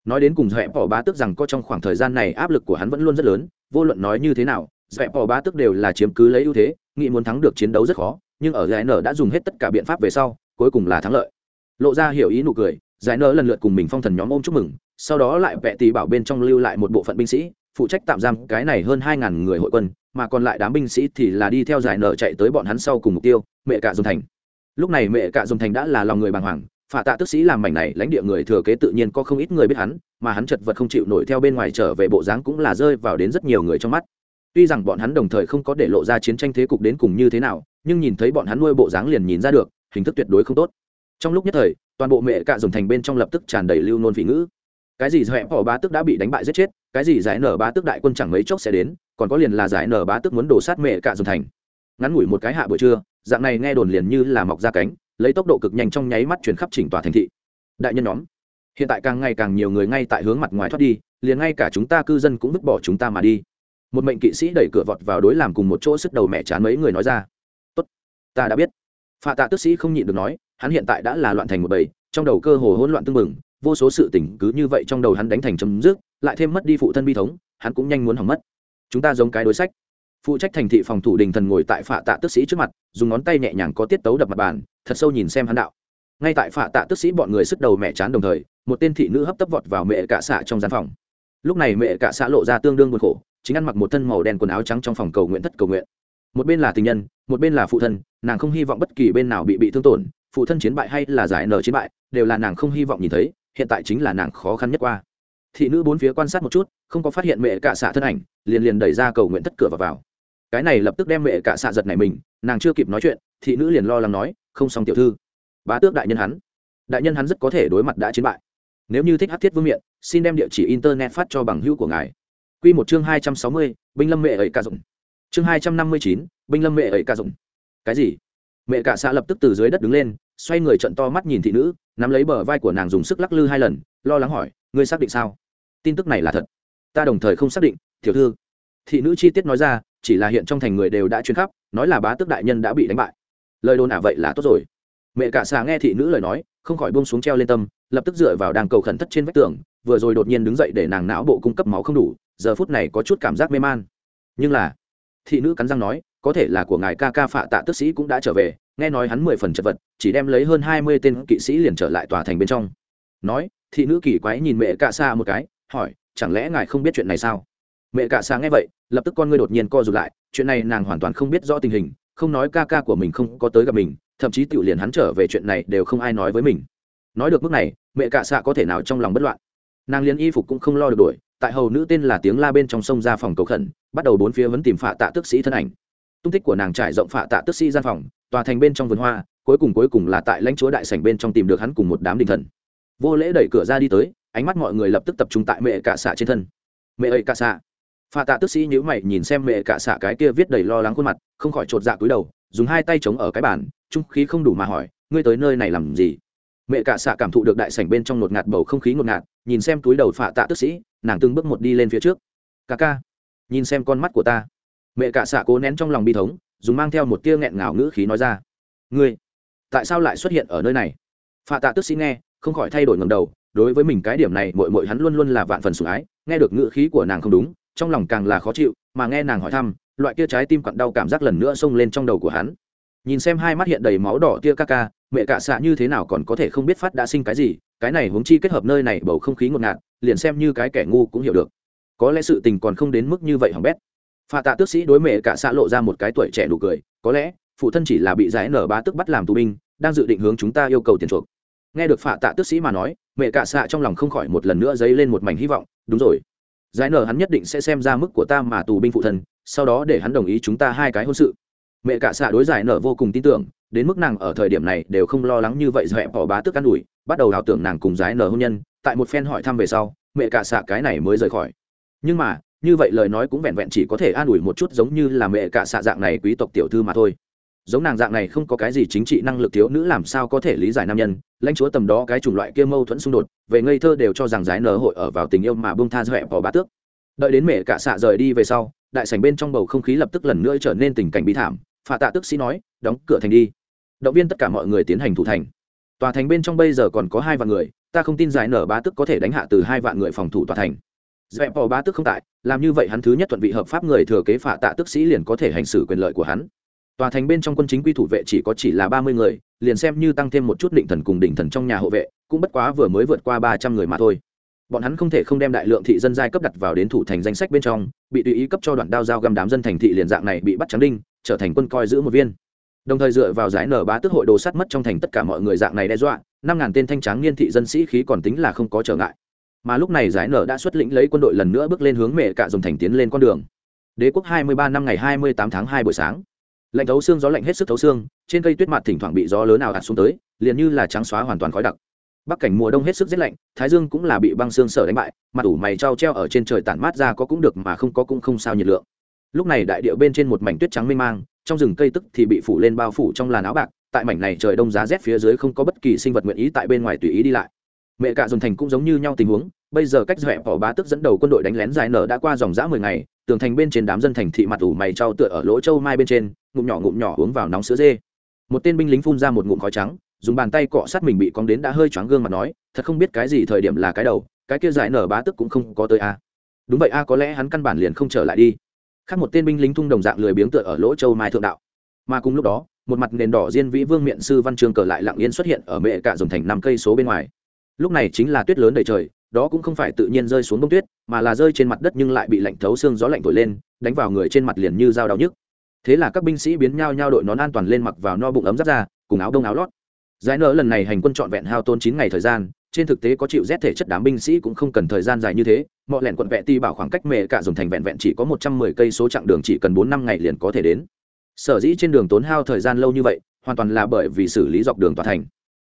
S1: Nói đến cùng dẹp bỏ bá tước rằng có trong khoảng thời gian này áp lực của hắn vẫn luôn rất lớn, vô luận nói như thế nào dẹp bỏ bá tước đều là chiếm cứ lấy ưu thế, nghĩ muốn thắng được chiến đấu rất khó, nhưng ở giải nợ đã dùng hết tất cả biện pháp về sau, cuối cùng là thắng lợi. Lộ ra hiểu ý nụ cười, giải nợ lần lượt cùng mình phong thần nhóm ôm chúc mừng, sau đó lại vẽ tì bảo bên trong lưu lại một bộ phận binh sĩ, phụ trách tạm giam cái này hơn hai ngàn người hội quân, mà còn lại đám binh sĩ thì là đi theo giải nợ chạy tới bọn hắn sau cùng mục tiêu, mẹ cả dùng thành lúc này mẹ cạ dùng thành đã là lòng người bàng hoàng, phả tạ tức sĩ làm mảnh này, lãnh địa người thừa kế tự nhiên có không ít người biết hắn, mà hắn chật vật không chịu nổi theo bên ngoài trở về bộ dáng cũng là rơi vào đến rất nhiều người trong mắt. Tuy rằng bọn hắn đồng thời không có để lộ ra chiến tranh thế cục đến cùng như thế nào, nhưng nhìn thấy bọn hắn nuôi bộ dáng liền nhìn ra được, hình thức tuyệt đối không tốt. Trong lúc nhất thời, toàn bộ mẹ cạ dồn thành bên trong lập tức tràn đầy lưu nôn vị ngữ. Cái gì dọa bỏ bá tức đã bị đánh bại giết chết, cái gì giải nở bá tức đại quân chẳng mấy chốc sẽ đến, còn có liền là giải nở bá tức muốn đổ sát mẹ cạ dồn thành. Ngắn ngủi một cái hạ buổi trưa dạng này nghe đồn liền như là mọc ra cánh, lấy tốc độ cực nhanh trong nháy mắt chuyển khắp chỉnh tòa thành thị. Đại nhân nhóm, hiện tại càng ngày càng nhiều người ngay tại hướng mặt ngoài thoát đi, liền ngay cả chúng ta cư dân cũng vứt bỏ chúng ta mà đi. Một mệnh kỵ sĩ đẩy cửa vọt vào đối làm cùng một chỗ sức đầu mẹ chán mấy người nói ra. Tốt, ta đã biết. Pha tạ tức sĩ không nhịn được nói, hắn hiện tại đã là loạn thành một bầy, trong đầu cơ hồ hỗn loạn tưng bừng, vô số sự tỉnh cứ như vậy trong đầu hắn đánh thành chấm dứt, lại thêm mất đi phụ thân bi thống, hắn cũng nhanh muốn hỏng mất. Chúng ta giống cái đối sách phụ trách thành thị phòng thủ đình thần ngồi tại phạ tạ tức sĩ trước mặt, dùng ngón tay nhẹ nhàng có tiết tấu đập mặt bàn, thật sâu nhìn xem hắn đạo. Ngay tại phạ tạ tức sĩ bọn người sức đầu mẹ chán đồng thời, một tên thị nữ hấp tấp vọt vào mẹ cả xạ trong gian phòng. Lúc này mẹ cả xạ lộ ra tương đương buồn khổ, chính ăn mặc một thân màu đen quần áo trắng trong phòng cầu nguyện thất cầu nguyện. Một bên là tình nhân, một bên là phụ thân, nàng không hy vọng bất kỳ bên nào bị bị thương tổn, phụ thân chiến bại hay là giải nở chiến bại, đều là nàng không hy vọng nhìn thấy, hiện tại chính là nàng khó khăn nhất qua. Thị nữ bốn phía quan sát một chút, không có phát hiện mẹ cả xạ thân ảnh, liền liền đẩy ra cầu nguyện thất cửa và vào cái này lập tức đem mẹ cả xạ giật này mình, nàng chưa kịp nói chuyện, thị nữ liền lo lắng nói, không xong tiểu thư. Bá tước đại nhân hắn, đại nhân hắn rất có thể đối mặt đã chiến bại. Nếu như thích hát thiết vương miện, xin đem địa chỉ internet phát cho bằng hữu của ngài. Q một chương hai trăm sáu mươi, binh lâm mẹ ấy ca dụng. Chương hai trăm năm mươi chín, binh lâm mẹ ấy ca dụng. Cái gì? Mẹ cả xã lập tức từ dưới đất đứng lên, xoay người trận to mắt nhìn thị nữ, nắm lấy bờ vai của nàng dùng sức lắc lư hai lần, lo lắng hỏi, ngươi xác định sao? Tin tức này là thật. Ta đồng thời không xác định, tiểu thư. Thị nữ chi tiết nói ra chỉ là hiện trong thành người đều đã chuyên khắp, nói là bá tước đại nhân đã bị đánh bại. Lời đồn ả vậy là tốt rồi. Mẹ cả xà nghe thị nữ lời nói, không khỏi buông xuống treo lên tâm, lập tức dựa vào đàng cầu khẩn thất trên vách tường, vừa rồi đột nhiên đứng dậy để nàng não bộ cung cấp máu không đủ, giờ phút này có chút cảm giác mê man. Nhưng là, thị nữ cắn răng nói, có thể là của ngài ca ca phạ tạ tức sĩ cũng đã trở về, nghe nói hắn mười phần chật vật, chỉ đem lấy hơn hai mươi tên kỵ sĩ liền trở lại tòa thành bên trong. Nói, thị nữ kỳ quái nhìn mẹ cạ xa một cái, hỏi, chẳng lẽ ngài không biết chuyện này sao? Mẹ cả xa nghe vậy, lập tức con ngươi đột nhiên co rụt lại, chuyện này nàng hoàn toàn không biết rõ tình hình, không nói ca ca của mình không có tới gặp mình, thậm chí tự liền hắn trở về chuyện này đều không ai nói với mình. Nói được mức này, mẹ cả xạ có thể nào trong lòng bất loạn. Nàng liền y phục cũng không lo được đuổi, tại hầu nữ tên là tiếng la bên trong sông ra phòng cầu khẩn, bắt đầu bốn phía vẫn tìm phạ tạ tức sĩ thân ảnh. Tung tích của nàng trải rộng phạ tạ tức sĩ gian phòng, tòa thành bên trong vườn hoa, cuối cùng cuối cùng là tại lãnh chúa đại sảnh bên trong tìm được hắn cùng một đám đình thần. Vô lễ đẩy cửa ra đi tới, ánh mắt mọi người lập tức tập trung tại mẹ cả xạ trên thân. Mẹ ơi cả xạ pha tạ tức sĩ nhữ mày nhìn xem mẹ cả xạ cái kia viết đầy lo lắng khuôn mặt, không khỏi chột dạ cúi đầu, dùng hai tay chống ở cái bàn, trung khí không đủ mà hỏi, ngươi tới nơi này làm gì? Mẹ cả xạ cảm thụ được đại sảnh bên trong ngột ngạt bầu không khí ngột ngạt, nhìn xem túi đầu pha tạ tức sĩ, nàng từng bước một đi lên phía trước. Ca ca, nhìn xem con mắt của ta. Mẹ cả xạ cố nén trong lòng bi thống, dùng mang theo một tia nghẹn ngào ngữ khí nói ra, ngươi, tại sao lại xuất hiện ở nơi này? Pha tạ tức sĩ nghe, không khỏi thay đổi ngầm đầu, đối với mình cái điểm này mội mội hắn luôn luôn là vạn phần sủng ái, nghe được ngữ khí của nàng không đúng trong lòng càng là khó chịu, mà nghe nàng hỏi thăm, loại kia trái tim quặn đau cảm giác lần nữa xông lên trong đầu của hắn. Nhìn xem hai mắt hiện đầy máu đỏ tia ca ca, mẹ cả xạ như thế nào còn có thể không biết phát đã sinh cái gì, cái này huống chi kết hợp nơi này bầu không khí ngột ngạt, liền xem như cái kẻ ngu cũng hiểu được. Có lẽ sự tình còn không đến mức như vậy hỏng bét. Pha tạ tước sĩ đối mẹ cả xạ lộ ra một cái tuổi trẻ đủ cười, có lẽ, phụ thân chỉ là bị giải nở ba tức bắt làm tù binh, đang dự định hướng chúng ta yêu cầu tiền chuộc. Nghe được phạ tạ tước sĩ mà nói, mẹ cả xạ trong lòng không khỏi một lần nữa dấy lên một mảnh hy vọng, đúng rồi giải nở hắn nhất định sẽ xem ra mức của ta mà tù binh phụ thần. sau đó để hắn đồng ý chúng ta hai cái hôn sự mẹ cả xạ đối giải nở vô cùng tin tưởng, đến mức nàng ở thời điểm này đều không lo lắng như vậy dẹp bỏ bá tức an ủi, bắt đầu đào tưởng nàng cùng giải nở hôn nhân, tại một phen hỏi thăm về sau, mẹ cả xạ cái này mới rời khỏi nhưng mà, như vậy lời nói cũng vẹn vẹn chỉ có thể an ủi một chút giống như là mẹ cả xạ dạng này quý tộc tiểu thư mà thôi giống nàng dạng này không có cái gì chính trị năng lực thiếu nữ làm sao có thể lý giải nam nhân. Lãnh chúa tầm đó cái chủng loại kia mâu thuẫn xung đột, về ngây thơ đều cho rằng giải nở hội ở vào tình yêu mà bông tha dọa bỏ bá tước. Đợi đến mẹ cả xạ rời đi về sau, đại sảnh bên trong bầu không khí lập tức lần nữa trở nên tình cảnh bi thảm. Phà tạ tức sĩ nói, đóng cửa thành đi. Động viên tất cả mọi người tiến hành thủ thành. Tòa thành bên trong bây giờ còn có hai vạn người, ta không tin giải nở bá tức có thể đánh hạ từ hai vạn người phòng thủ tòa thành. Dẹp bỏ bá tức không tại, làm như vậy hắn thứ nhất thuận vị hợp pháp người thừa kế phà tạ tức sĩ liền có thể hành xử quyền lợi của hắn tòa thành bên trong quân chính quy thủ vệ chỉ có chỉ là ba mươi người, liền xem như tăng thêm một chút định thần cùng định thần trong nhà hộ vệ, cũng bất quá vừa mới vượt qua ba trăm người mà thôi. Bọn hắn không thể không đem đại lượng thị dân giai cấp đặt vào đến thủ thành danh sách bên trong, bị tùy ý cấp cho đoạn đao giao găm đám dân thành thị liền dạng này bị bắt trắng đinh, trở thành quân coi giữ một viên. Đồng thời dựa vào giải nở bá tước hội đồ sát mất trong thành tất cả mọi người dạng này đe dọa, năm ngàn tên thanh tráng niên thị dân sĩ khí còn tính là không có trở ngại. Mà lúc này giải nở đã xuất lĩnh lấy quân đội lần nữa bước lên hướng mẹ cả dòng thành tiến lên con đường. Đế quốc hai mươi ba năm ngày hai mươi tám tháng hai buổi sáng lạnh thấu xương gió lạnh hết sức thấu xương, trên cây tuyết mặt thỉnh thoảng bị gió lớn nào ạt xuống tới, liền như là trắng xóa hoàn toàn khói đặc. Bắc cảnh mùa đông hết sức rét lạnh, thái dương cũng là bị băng xương sở đánh bại, mặt ủ mày trao treo ở trên trời tản mát ra có cũng được mà không có cũng không sao nhiệt lượng. Lúc này đại điệu bên trên một mảnh tuyết trắng mênh mang, trong rừng cây tức thì bị phủ lên bao phủ trong làn áo bạc, tại mảnh này trời đông giá rét phía dưới không có bất kỳ sinh vật nguyện ý tại bên ngoài tùy ý đi lại. Mẹ cả dồn thành cũng giống như nhau tình huống, bây giờ cách dẹp bỏ bá tức dẫn đầu quân đội đánh lén dài nở đã qua dòng dã mười ngày tường thành bên trên đám dân thành thị mặt ủ mày trao tựa ở lỗ châu mai bên trên, ngụm nhỏ ngụm nhỏ uống vào nóng sữa dê. Một tên binh lính phun ra một ngụm khói trắng, dùng bàn tay cọ sát mình bị cong đến đã hơi choáng gương mặt nói, thật không biết cái gì thời điểm là cái đầu, cái kia giải nở bá tức cũng không có tới a. Đúng vậy a, có lẽ hắn căn bản liền không trở lại đi. Khác một tên binh lính thung đồng dạng lười biếng tựa ở lỗ châu mai thượng đạo. Mà cùng lúc đó, một mặt nền đỏ diên vĩ vương miện sư văn trường cờ lại lặng yên xuất hiện ở mệ cả dòng thành năm cây số bên ngoài. Lúc này chính là tuyết lớn đầy trời đó cũng không phải tự nhiên rơi xuống bông tuyết, mà là rơi trên mặt đất nhưng lại bị lạnh thấu xương gió lạnh thổi lên, đánh vào người trên mặt liền như dao đau nhức. Thế là các binh sĩ biến nhau nhau đội nón an toàn lên mặc vào no bụng ấm giáp ra cùng áo đông áo lót. Giải nở lần này hành quân trọn vẹn hao tôn chín ngày thời gian, trên thực tế có chịu rét thể chất đám binh sĩ cũng không cần thời gian dài như thế, mọi lẻn quận vẹ ti bảo khoảng cách mẹ cả dùng thành vẹn vẹn chỉ có một trăm mười cây số chặng đường chỉ cần bốn năm ngày liền có thể đến. Sở dĩ trên đường tốn hao thời gian lâu như vậy, hoàn toàn là bởi vì xử lý dọc đường tòa thành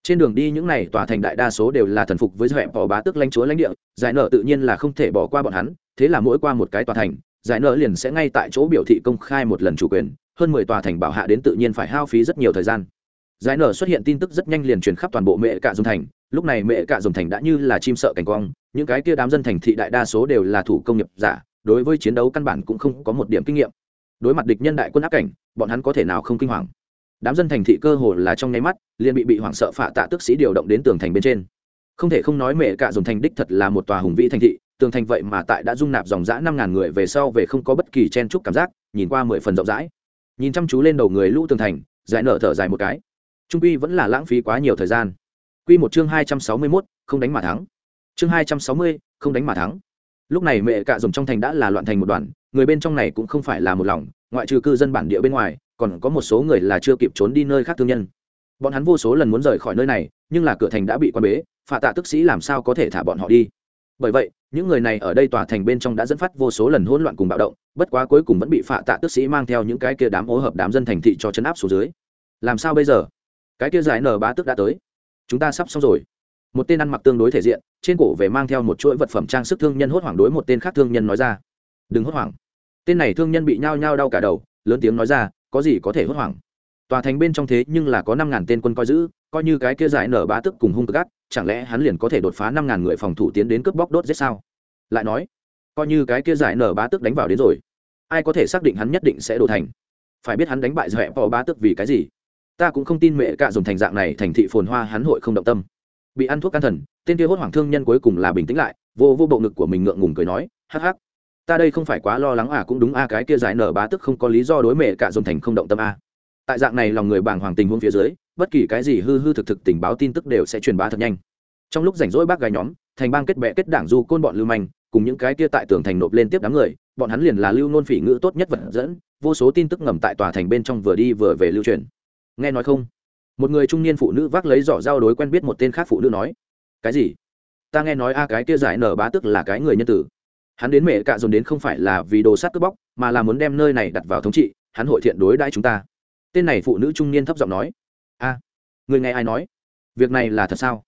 S1: trên đường đi những này tòa thành đại đa số đều là thần phục với dẹp bỏ bá tước lãnh chúa lãnh địa, giải nợ tự nhiên là không thể bỏ qua bọn hắn, thế là mỗi qua một cái tòa thành, giải nợ liền sẽ ngay tại chỗ biểu thị công khai một lần chủ quyền, hơn mười tòa thành bảo hạ đến tự nhiên phải hao phí rất nhiều thời gian. Giải nở xuất hiện tin tức rất nhanh liền truyền khắp toàn bộ mẹ cạ dùng thành, lúc này mẹ cạ dùng thành đã như là chim sợ cảnh quang, những cái kia đám dân thành thị đại đa số đều là thủ công nghiệp giả, đối với chiến đấu căn bản cũng không có một điểm kinh nghiệm. Đối mặt địch nhân đại quân áp cảnh, bọn hắn có thể nào không kinh hoàng? Đám dân thành thị cơ hồ là trong nháy mắt liền bị bị hoảng sợ phạ tạ tức sĩ điều động đến tường thành bên trên. Không thể không nói mẹ cạ dùng thành đích thật là một tòa hùng vĩ thành thị tường thành vậy mà tại đã dung nạp dòng dã năm ngàn người về sau về không có bất kỳ chen chúc cảm giác nhìn qua mười phần rộng rãi. Nhìn chăm chú lên đầu người lũ tường thành giải nở thở dài một cái. Trung quy vẫn là lãng phí quá nhiều thời gian. Quy một chương hai trăm sáu mươi 261, không đánh mà thắng. Chương hai trăm sáu mươi, không đánh mà thắng. Lúc này mẹ cạ dùng trong thành đã là loạn thành một đoàn người bên trong này cũng không phải là một lòng ngoại trừ cư dân bản địa bên ngoài còn có một số người là chưa kịp trốn đi nơi khác thương nhân. Bọn hắn vô số lần muốn rời khỏi nơi này, nhưng là cửa thành đã bị quan bế, phạ tạ tức sĩ làm sao có thể thả bọn họ đi? Bởi vậy, những người này ở đây tòa thành bên trong đã dẫn phát vô số lần hỗn loạn cùng bạo động, bất quá cuối cùng vẫn bị phạ tạ tức sĩ mang theo những cái kia đám ô hợp đám dân thành thị cho chấn áp xuống dưới. Làm sao bây giờ? Cái kia giải nở bá tức đã tới. Chúng ta sắp xong rồi. Một tên ăn mặc tương đối thể diện, trên cổ về mang theo một chuỗi vật phẩm trang sức thương nhân hốt hoảng đối một tên khác thương nhân nói ra. Đừng hốt hoảng. Tên này thương nhân bị nhao nhao đau cả đầu, lớn tiếng nói ra có gì có thể hốt hoảng. Tòa thành bên trong thế nhưng là có năm ngàn tên quân coi giữ, coi như cái kia giải nở bá tức cùng hung tức gắt chẳng lẽ hắn liền có thể đột phá năm ngàn người phòng thủ tiến đến cướp bóc đốt giết sao? Lại nói, coi như cái kia giải nở bá tức đánh vào đến rồi, ai có thể xác định hắn nhất định sẽ đổ thành? Phải biết hắn đánh bại dọa bỏ bá tức vì cái gì? Ta cũng không tin mẹ cạ dùng thành dạng này thành thị phồn hoa hắn hội không động tâm. Bị ăn thuốc can thần, tên kia hốt hoảng thương nhân cuối cùng là bình tĩnh lại, vô vô bộ ngực của mình ngượng ngùng cười nói, hắc hắc ta đây không phải quá lo lắng à cũng đúng a cái kia giải nở bá tức không có lý do đối mẹ cả dùng thành không động tâm a tại dạng này lòng người bàng hoàng tình huống phía dưới, bất kỳ cái gì hư hư thực thực tình báo tin tức đều sẽ truyền bá thật nhanh. Trong lúc rảnh rỗi bác gái nhóm, thành bang kết bệ kết đảng du côn bọn lưu manh, cùng những cái kia tại tường thành nộp lên tiếp đám người, bọn hắn liền là lưu nôn phỉ ngữ tốt nhất vật dẫn, vô số tin tức ngầm tại tòa thành bên trong vừa đi vừa về lưu truyền. Nghe nói không? Một người trung niên phụ nữ vác lấy giỏ dao đối quen biết một tên khác phụ nữ nói, cái gì? Ta nghe nói a, cái kia giải nở bá tức là cái người nhân tử hắn đến mẹ cạ dồn đến không phải là vì đồ sát cướp bóc, mà là muốn đem nơi này đặt vào thống trị, hắn hội thiện đối đãi chúng ta. Tên này phụ nữ trung niên thấp giọng nói. A, người nghe ai nói? Việc này là thật sao?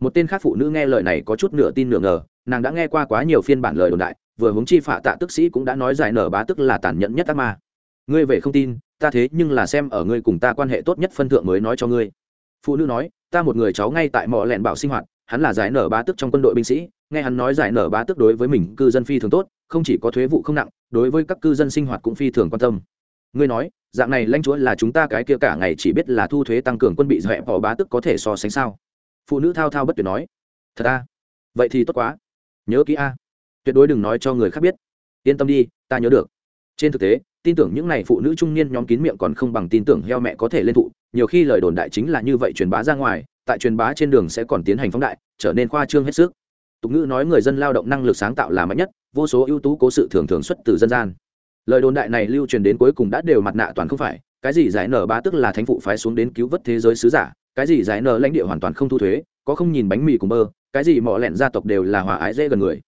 S1: Một tên khác phụ nữ nghe lời này có chút nửa tin nửa ngờ, nàng đã nghe qua quá nhiều phiên bản lời đồn đại, vừa hướng chi phạ tạ tức sĩ cũng đã nói giải nở bá tức là tàn nhẫn nhất ác ma. Ngươi về không tin, ta thế nhưng là xem ở ngươi cùng ta quan hệ tốt nhất phân thượng mới nói cho ngươi. Phụ nữ nói, ta một người cháu ngay tại mỏ lẹn bảo sinh hoạt hắn là giải nở bá tức trong quân đội binh sĩ, nghe hắn nói giải nở bá tức đối với mình cư dân phi thường tốt, không chỉ có thuế vụ không nặng, đối với các cư dân sinh hoạt cũng phi thường quan tâm. Ngươi nói, dạng này lãnh chúa là chúng ta cái kia cả ngày chỉ biết là thu thuế tăng cường quân bị dọa bỏ bá tức có thể so sánh sao? Phụ nữ thao thao bất tuyệt nói. Thật a vậy thì tốt quá. Nhớ kỹ a. Tuyệt đối đừng nói cho người khác biết. Yên tâm đi, ta nhớ được. Trên thực tế, tin tưởng những n à y phụ nữ trung niên nhóm kín miệng còn không bằng tin tưởng heo mẹ có thể lên thụ, nhiều khi lời đồn đại chính là như vậy truyền bá ra ngoài tại truyền bá trên đường sẽ còn tiến hành phóng đại, trở nên khoa trương hết sức. Tục ngữ nói người dân lao động năng lực sáng tạo là mạnh nhất, vô số ưu tú cố sự thường thường xuất từ dân gian. Lời đồn đại này lưu truyền đến cuối cùng đã đều mặt nạ toàn không phải, cái gì giải nở ba tức là thánh phụ phái xuống đến cứu vớt thế giới sứ giả, cái gì giải nở lãnh địa hoàn toàn không thu thuế, có không nhìn bánh mì cùng bơ, cái gì mọ lẹn gia tộc đều là hòa ái dễ gần người.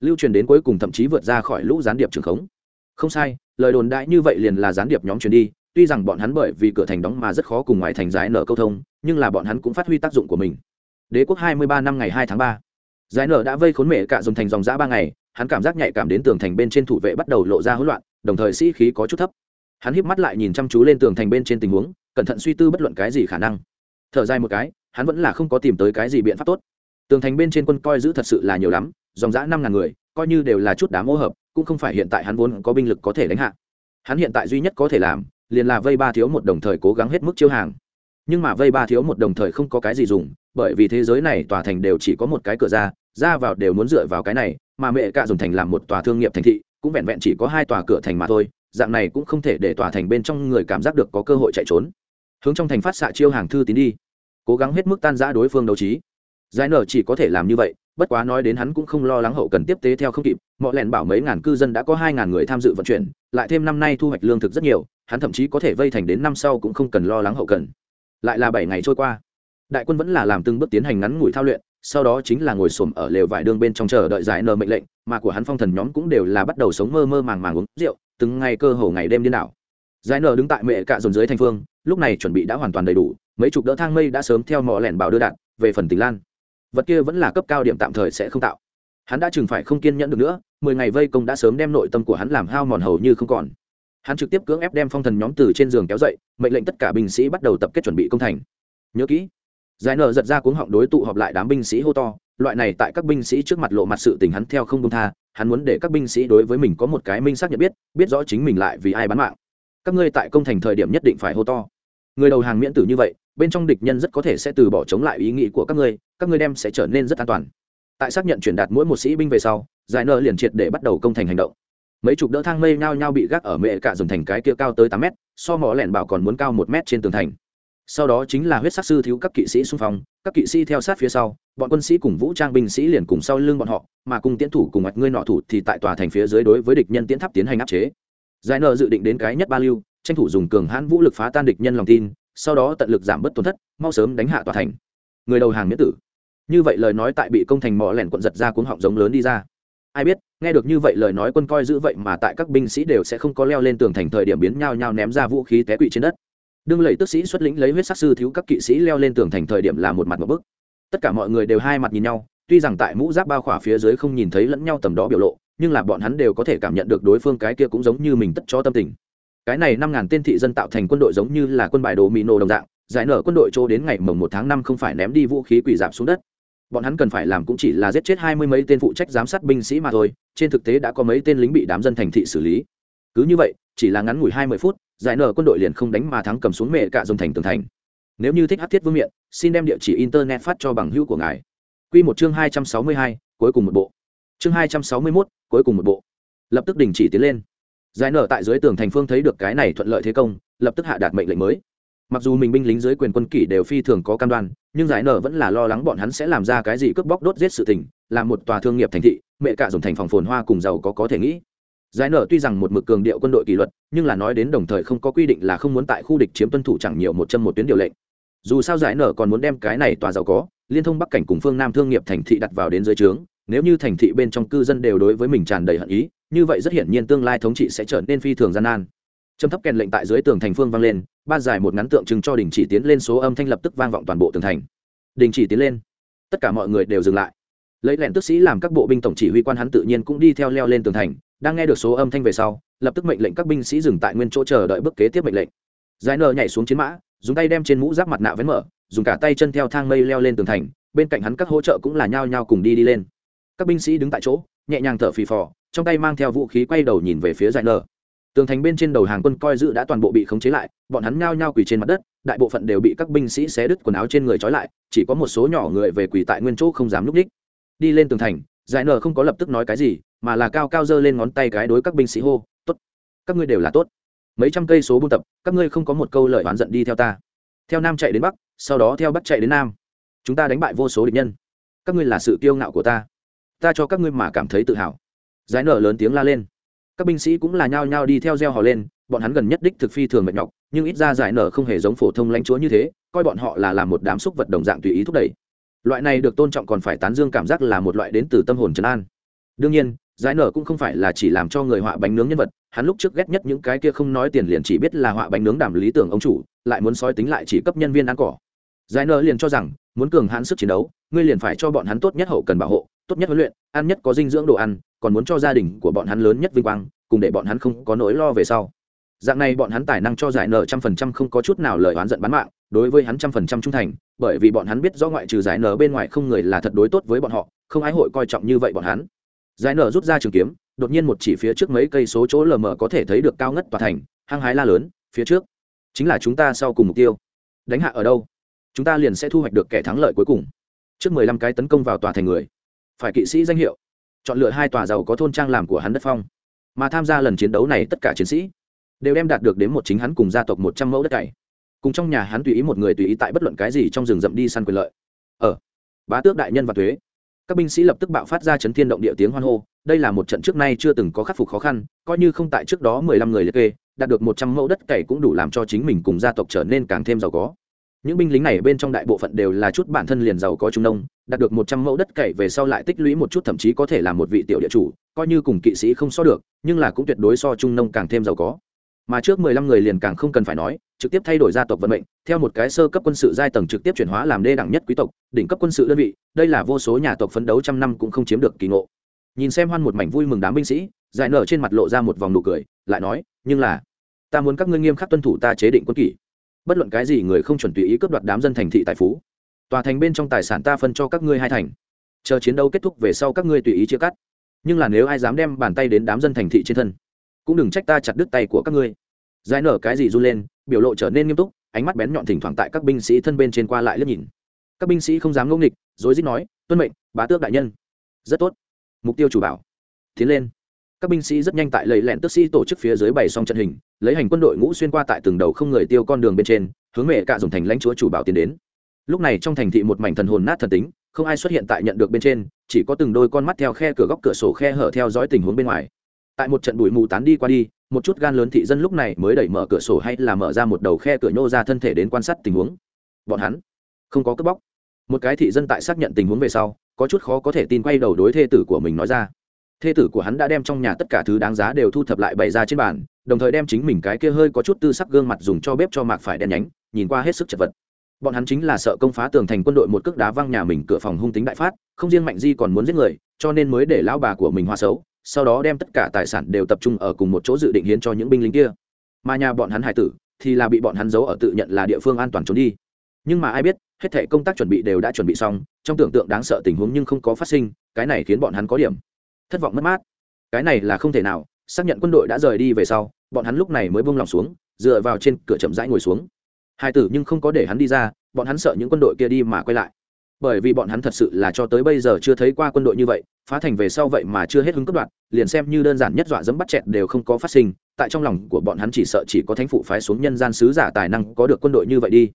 S1: Lưu truyền đến cuối cùng thậm chí vượt ra khỏi lũ gián điệp trường khống. Không sai, lời đồn đại như vậy liền là gián điệp nhóm truyền đi tuy rằng bọn hắn bởi vì cửa thành đóng mà rất khó cùng ngoài thành giải nở câu thông, nhưng là bọn hắn cũng phát huy tác dụng của mình. Đế quốc hai mươi ba năm ngày hai tháng ba. Giải nở đã vây khốn mẹ cả dùng thành dòng giã ba ngày, hắn cảm giác nhạy cảm đến tường thành bên trên thủ vệ bắt đầu lộ ra hỗn loạn, đồng thời sĩ khí có chút thấp. Hắn híp mắt lại nhìn chăm chú lên tường thành bên trên tình huống, cẩn thận suy tư bất luận cái gì khả năng. Thở dài một cái, hắn vẫn là không có tìm tới cái gì biện pháp tốt. Tường thành bên trên quân coi giữ thật sự là nhiều lắm, dòng dã năm ngàn người, coi như đều là chút đám ô hợp, cũng không phải hiện tại hắn vốn có binh lực có thể đánh hạ. Hắn hiện tại duy nhất có thể làm liền là vây ba thiếu một đồng thời cố gắng hết mức chiêu hàng. Nhưng mà vây ba thiếu một đồng thời không có cái gì dùng, bởi vì thế giới này tòa thành đều chỉ có một cái cửa ra ra vào đều muốn dựa vào cái này, mà mẹ cạ dùng thành làm một tòa thương nghiệp thành thị, cũng vẹn vẹn chỉ có hai tòa cửa thành mà thôi, dạng này cũng không thể để tòa thành bên trong người cảm giác được có cơ hội chạy trốn. Hướng trong thành phát xạ chiêu hàng thư tín đi, cố gắng hết mức tan giã đối phương đấu trí. Giải nở chỉ có thể làm như vậy bất quá nói đến hắn cũng không lo lắng hậu cần tiếp tế theo không kịp, mọi lẻn bảo mấy ngàn cư dân đã có hai ngàn người tham dự vận chuyển, lại thêm năm nay thu hoạch lương thực rất nhiều, hắn thậm chí có thể vây thành đến năm sau cũng không cần lo lắng hậu cần. Lại là bảy ngày trôi qua. Đại quân vẫn là làm từng bước tiến hành ngắn ngủi thao luyện, sau đó chính là ngồi xổm ở lều vải đường bên trong chờ đợi giải nờ mệnh lệnh, mà của hắn phong thần nhóm cũng đều là bắt đầu sống mơ mơ màng màng uống rượu, từng ngày cơ hồ ngày đêm điên đảo. Giải nờ đứng tại mẹ cạ dồn dưới thành phương, lúc này chuẩn bị đã hoàn toàn đầy đủ, mấy chục đỡ thang mây đã sớm theo mỏ lẻn bảo đưa đạn về phần tỉnh lan vật kia vẫn là cấp cao điểm tạm thời sẽ không tạo. Hắn đã chừng phải không kiên nhẫn được nữa, mười ngày vây công đã sớm đem nội tâm của hắn làm hao mòn hầu như không còn. Hắn trực tiếp cưỡng ép đem phong thần nhóm từ trên giường kéo dậy, mệnh lệnh tất cả binh sĩ bắt đầu tập kết chuẩn bị công thành. Nhớ kỹ, giải nở giật ra cuống họng đối tụ họp lại đám binh sĩ hô to, loại này tại các binh sĩ trước mặt lộ mặt sự tình hắn theo không công tha, hắn muốn để các binh sĩ đối với mình có một cái minh xác nhận biết biết rõ chính mình lại vì ai bán mạng. Các ngươi tại công thành thời điểm nhất định phải hô to người đầu hàng miễn tử như vậy, bên trong địch nhân rất có thể sẽ từ bỏ chống lại ý nghĩ của các ngươi các ngươi đem sẽ trở nên rất an toàn. Tại xác nhận truyền đạt mỗi một sĩ binh về sau, giải nợ liền triệt để bắt đầu công thành hành động. Mấy chục đỡ thang mây nhao nhao bị gác ở mệ cạ dồn thành cái kia cao tới tám mét, so mỏ lẻn bảo còn muốn cao một mét trên tường thành. Sau đó chính là huyết sắc sư thiếu các kỵ sĩ xung phong, các kỵ sĩ theo sát phía sau, bọn quân sĩ cùng vũ trang binh sĩ liền cùng sau lưng bọn họ, mà cùng tiến thủ cùng mặt ngươi nọ thủ thì tại tòa thành phía dưới đối với địch nhân tiến tháp tiến hành áp chế. Giải nợ dự định đến cái nhất ba lưu tranh thủ dùng cường hãn vũ lực phá tan địch nhân lòng tin, sau đó tận lực giảm bớt tổn thất, mau sớm đánh hạ tòa thành. Người đầu hàng miễn tử. Như vậy lời nói tại bị công thành mỏ lẻn quận giật ra cuốn họng giống lớn đi ra. Ai biết, nghe được như vậy lời nói quân coi giữ vậy mà tại các binh sĩ đều sẽ không có leo lên tường thành thời điểm biến nhau nhau ném ra vũ khí té quỵ trên đất. Đương lệ tức sĩ xuất lĩnh lấy huyết sắc sư thiếu các kỵ sĩ leo lên tường thành thời điểm là một mặt một bức. Tất cả mọi người đều hai mặt nhìn nhau, tuy rằng tại mũ giáp bao khỏa phía dưới không nhìn thấy lẫn nhau tầm đó biểu lộ, nhưng là bọn hắn đều có thể cảm nhận được đối phương cái kia cũng giống như mình tất cho tâm tình cái này năm ngàn tên thị dân tạo thành quân đội giống như là quân bài đồ mỹ nổ đồng dạng, giải nở quân đội chỗ đến ngày mồng một tháng năm không phải ném đi vũ khí quỷ giảm xuống đất. Bọn hắn cần phải làm cũng chỉ là giết chết hai mươi mấy tên phụ trách giám sát binh sĩ mà thôi, trên thực tế đã có mấy tên lính bị đám dân thành thị xử lý. Cứ như vậy, chỉ là ngắn ngủi hai mươi phút, giải nở quân đội liền không đánh mà thắng cầm xuống mẹ cả dòng thành tường thành. Nếu như thích hát thiết vương miện, xin đem địa chỉ internet phát cho bằng hữu của ngài. Q một chương hai trăm sáu mươi hai, cuối cùng một bộ. Chương hai trăm sáu mươi mốt, cuối cùng một bộ. Lập tức đình chỉ tiến lên giải nở tại dưới tường thành phương thấy được cái này thuận lợi thế công, lập tức hạ đạt mệnh lệnh mới. Mặc dù mình binh lính dưới quyền quân kỷ đều phi thường có cam đoan, nhưng giải nở vẫn là lo lắng bọn hắn sẽ làm ra cái gì cướp bóc đốt giết sự tình, làm một tòa thương nghiệp thành thị, mẹ cả dùng thành phòng phồn hoa cùng giàu có có thể nghĩ. Giải nở tuy rằng một mực cường điệu quân đội kỷ luật, nhưng là nói đến đồng thời không có quy định là không muốn tại khu địch chiếm tuân thủ chẳng nhiều một chân một tuyến điều lệnh. Dù sao giải nở còn muốn đem cái này tòa giàu có, liên thông bắc cảnh cùng phương nam thương nghiệp thành thị đặt vào đến dưới trướng, nếu như thành thị bên trong cư dân đều đối với mình tràn đầy hận ý như vậy rất hiển nhiên tương lai thống trị sẽ trở nên phi thường gian nan. Trầm thấp kèn lệnh tại dưới tường thành phương vang lên, ba dài một ngắn tượng trưng cho đình chỉ tiến lên số âm thanh lập tức vang vọng toàn bộ tường thành. Đình chỉ tiến lên. Tất cả mọi người đều dừng lại. Lấy lẹn tức sĩ làm các bộ binh tổng chỉ huy quan hắn tự nhiên cũng đi theo leo lên tường thành, đang nghe được số âm thanh về sau, lập tức mệnh lệnh các binh sĩ dừng tại nguyên chỗ chờ đợi bước kế tiếp mệnh lệnh. Giải nờ nhảy xuống chiến mã, dùng tay đem trên mũ giáp mặt nạ vén mở, dùng cả tay chân theo thang mây leo lên tường thành, bên cạnh hắn các hỗ trợ cũng là nhao nhao cùng đi đi lên. Các binh sĩ đứng tại chỗ nhẹ nhàng thở phì phò, trong tay mang theo vũ khí quay đầu nhìn về phía giải nờ tường thành bên trên đầu hàng quân coi giữ đã toàn bộ bị khống chế lại, bọn hắn nhao nhao quỳ trên mặt đất, đại bộ phận đều bị các binh sĩ xé đứt quần áo trên người trói lại, chỉ có một số nhỏ người về quỳ tại nguyên chỗ không dám núp đích đi lên tường thành, giải nờ không có lập tức nói cái gì, mà là cao cao giơ lên ngón tay cái đối các binh sĩ hô, tốt, các ngươi đều là tốt. Mấy trăm cây số buôn tập, các ngươi không có một câu lời oán giận đi theo ta. Theo nam chạy đến bắc, sau đó theo bắc chạy đến nam. Chúng ta đánh bại vô số địch nhân. Các ngươi là sự kiêu ngạo của ta ta cho các ngươi mà cảm thấy tự hào. Giải nở lớn tiếng la lên. Các binh sĩ cũng là nhao nhao đi theo gieo hò lên, bọn hắn gần nhất đích thực phi thường mệt nhọc, nhưng ít ra giải nở không hề giống phổ thông lãnh chúa như thế, coi bọn họ là làm một đám xúc vật đồng dạng tùy ý thúc đẩy. Loại này được tôn trọng còn phải tán dương cảm giác là một loại đến từ tâm hồn trấn an. Đương nhiên, giải nở cũng không phải là chỉ làm cho người họa bánh nướng nhân vật, hắn lúc trước ghét nhất những cái kia không nói tiền liền chỉ biết là họa bánh nướng đảm lý tưởng ông chủ, lại muốn soi tính lại chỉ cấp nhân viên ăn cỏ. Giải nở liền cho rằng, muốn cường hãn sức chiến đấu, ngươi liền phải cho bọn hắn tốt nhất hậu cần bảo hộ tốt nhất huấn luyện, ăn nhất có dinh dưỡng đồ ăn, còn muốn cho gia đình của bọn hắn lớn nhất vinh quang, cùng để bọn hắn không có nỗi lo về sau. Dạng này bọn hắn tài năng cho giải nở trăm phần trăm không có chút nào lời oán giận bán mạng, đối với hắn trăm phần trăm trung thành, bởi vì bọn hắn biết rõ ngoại trừ giải nở bên ngoài không người là thật đối tốt với bọn họ, không ai hội coi trọng như vậy bọn hắn. Giải nở rút ra trường kiếm, đột nhiên một chỉ phía trước mấy cây số chỗ lờ mờ có thể thấy được cao ngất tòa thành, hăng hái la lớn, phía trước. Chính là chúng ta sau cùng mục tiêu. Đánh hạ ở đâu? Chúng ta liền sẽ thu hoạch được kẻ thắng lợi cuối cùng. Trước mười lăm cái tấn công vào tòa thành người phải kỵ sĩ danh hiệu. Chọn lựa hai tòa giàu có thôn trang làm của hắn đất phong. Mà tham gia lần chiến đấu này tất cả chiến sĩ đều đem đạt được đến một chính hắn cùng gia tộc một trăm mẫu đất cày. Cùng trong nhà hắn tùy ý một người tùy ý tại bất luận cái gì trong rừng rậm đi săn quyền lợi. Ở bá tước đại nhân và thuế, các binh sĩ lập tức bạo phát ra chấn thiên động địa tiếng hoan hô. Đây là một trận trước nay chưa từng có khắc phục khó khăn, coi như không tại trước đó mười lăm người liệt kê, đạt được một trăm mẫu đất cày cũng đủ làm cho chính mình cùng gia tộc trở nên càng thêm giàu có những binh lính này bên trong đại bộ phận đều là chút bản thân liền giàu có trung nông, đạt được một trăm mẫu đất cày về sau lại tích lũy một chút, thậm chí có thể là một vị tiểu địa chủ, coi như cùng kỵ sĩ không so được, nhưng là cũng tuyệt đối so trung nông càng thêm giàu có. Mà trước mười lăm người liền càng không cần phải nói, trực tiếp thay đổi gia tộc vận mệnh, theo một cái sơ cấp quân sự giai tầng trực tiếp chuyển hóa làm đê đẳng nhất quý tộc, đỉnh cấp quân sự đơn vị, đây là vô số nhà tộc phấn đấu trăm năm cũng không chiếm được kỳ ngộ. Nhìn xem hoan một mảnh vui mừng đám binh sĩ, giải nở trên mặt lộ ra một vòng nụ cười, lại nói, nhưng là, ta muốn các ngươi nghiêm khắc tuân thủ ta chế định quân kỷ bất luận cái gì người không chuẩn tùy ý cướp đoạt đám dân thành thị tài phú. Tòa thành bên trong tài sản ta phân cho các ngươi hai thành. Chờ chiến đấu kết thúc về sau các ngươi tùy ý chia cắt. Nhưng là nếu ai dám đem bàn tay đến đám dân thành thị trên thân, cũng đừng trách ta chặt đứt tay của các ngươi. Giải nở cái gì run lên, biểu lộ trở nên nghiêm túc, ánh mắt bén nhọn thỉnh thoảng tại các binh sĩ thân bên trên qua lại liếc nhìn. Các binh sĩ không dám ngẫu nghịch, rối rít nói, tuân mệnh, bá tước đại nhân. Rất tốt. Mục tiêu chủ bảo. Tiến lên. Các binh sĩ rất nhanh tại lầy lẹn tức sĩ tổ chức phía dưới bày xong trận hình lấy hành quân đội ngũ xuyên qua tại từng đầu không người tiêu con đường bên trên, hướng mẹ cạ dùng thành lãnh chúa chủ bảo tiến đến. Lúc này trong thành thị một mảnh thần hồn nát thần tính, không ai xuất hiện tại nhận được bên trên, chỉ có từng đôi con mắt theo khe cửa góc cửa sổ khe hở theo dõi tình huống bên ngoài. Tại một trận bụi mù tán đi qua đi, một chút gan lớn thị dân lúc này mới đẩy mở cửa sổ hay là mở ra một đầu khe cửa nhô ra thân thể đến quan sát tình huống. Bọn hắn không có cướp bóc. Một cái thị dân tại xác nhận tình huống về sau, có chút khó có thể tin quay đầu đối thê tử của mình nói ra thê tử của hắn đã đem trong nhà tất cả thứ đáng giá đều thu thập lại bày ra trên bàn, đồng thời đem chính mình cái kia hơi có chút tư sắc gương mặt dùng cho bếp cho mạc phải đen nhánh, nhìn qua hết sức chật vật. Bọn hắn chính là sợ công phá tường thành quân đội một cước đá văng nhà mình cửa phòng hung tính đại phát, không riêng mạnh di còn muốn giết người, cho nên mới để lão bà của mình hoa xấu, sau đó đem tất cả tài sản đều tập trung ở cùng một chỗ dự định hiến cho những binh lính kia. Mà nhà bọn hắn hải tử thì là bị bọn hắn giấu ở tự nhận là địa phương an toàn trốn đi. Nhưng mà ai biết, hết thể công tác chuẩn bị đều đã chuẩn bị xong, trong tưởng tượng đáng sợ tình huống nhưng không có phát sinh, cái này khiến bọn hắn có điểm thất vọng mất mát. Cái này là không thể nào, xác nhận quân đội đã rời đi về sau, bọn hắn lúc này mới buông lòng xuống, dựa vào trên cửa chậm rãi ngồi xuống. Hai tử nhưng không có để hắn đi ra, bọn hắn sợ những quân đội kia đi mà quay lại. Bởi vì bọn hắn thật sự là cho tới bây giờ chưa thấy qua quân đội như vậy, phá thành về sau vậy mà chưa hết hứng cấp đoạn liền xem như đơn giản nhất dọa dẫm bắt chẹt đều không có phát sinh, tại trong lòng của bọn hắn chỉ sợ chỉ có thánh phụ phái xuống nhân gian sứ giả tài năng có được quân đội như vậy đi.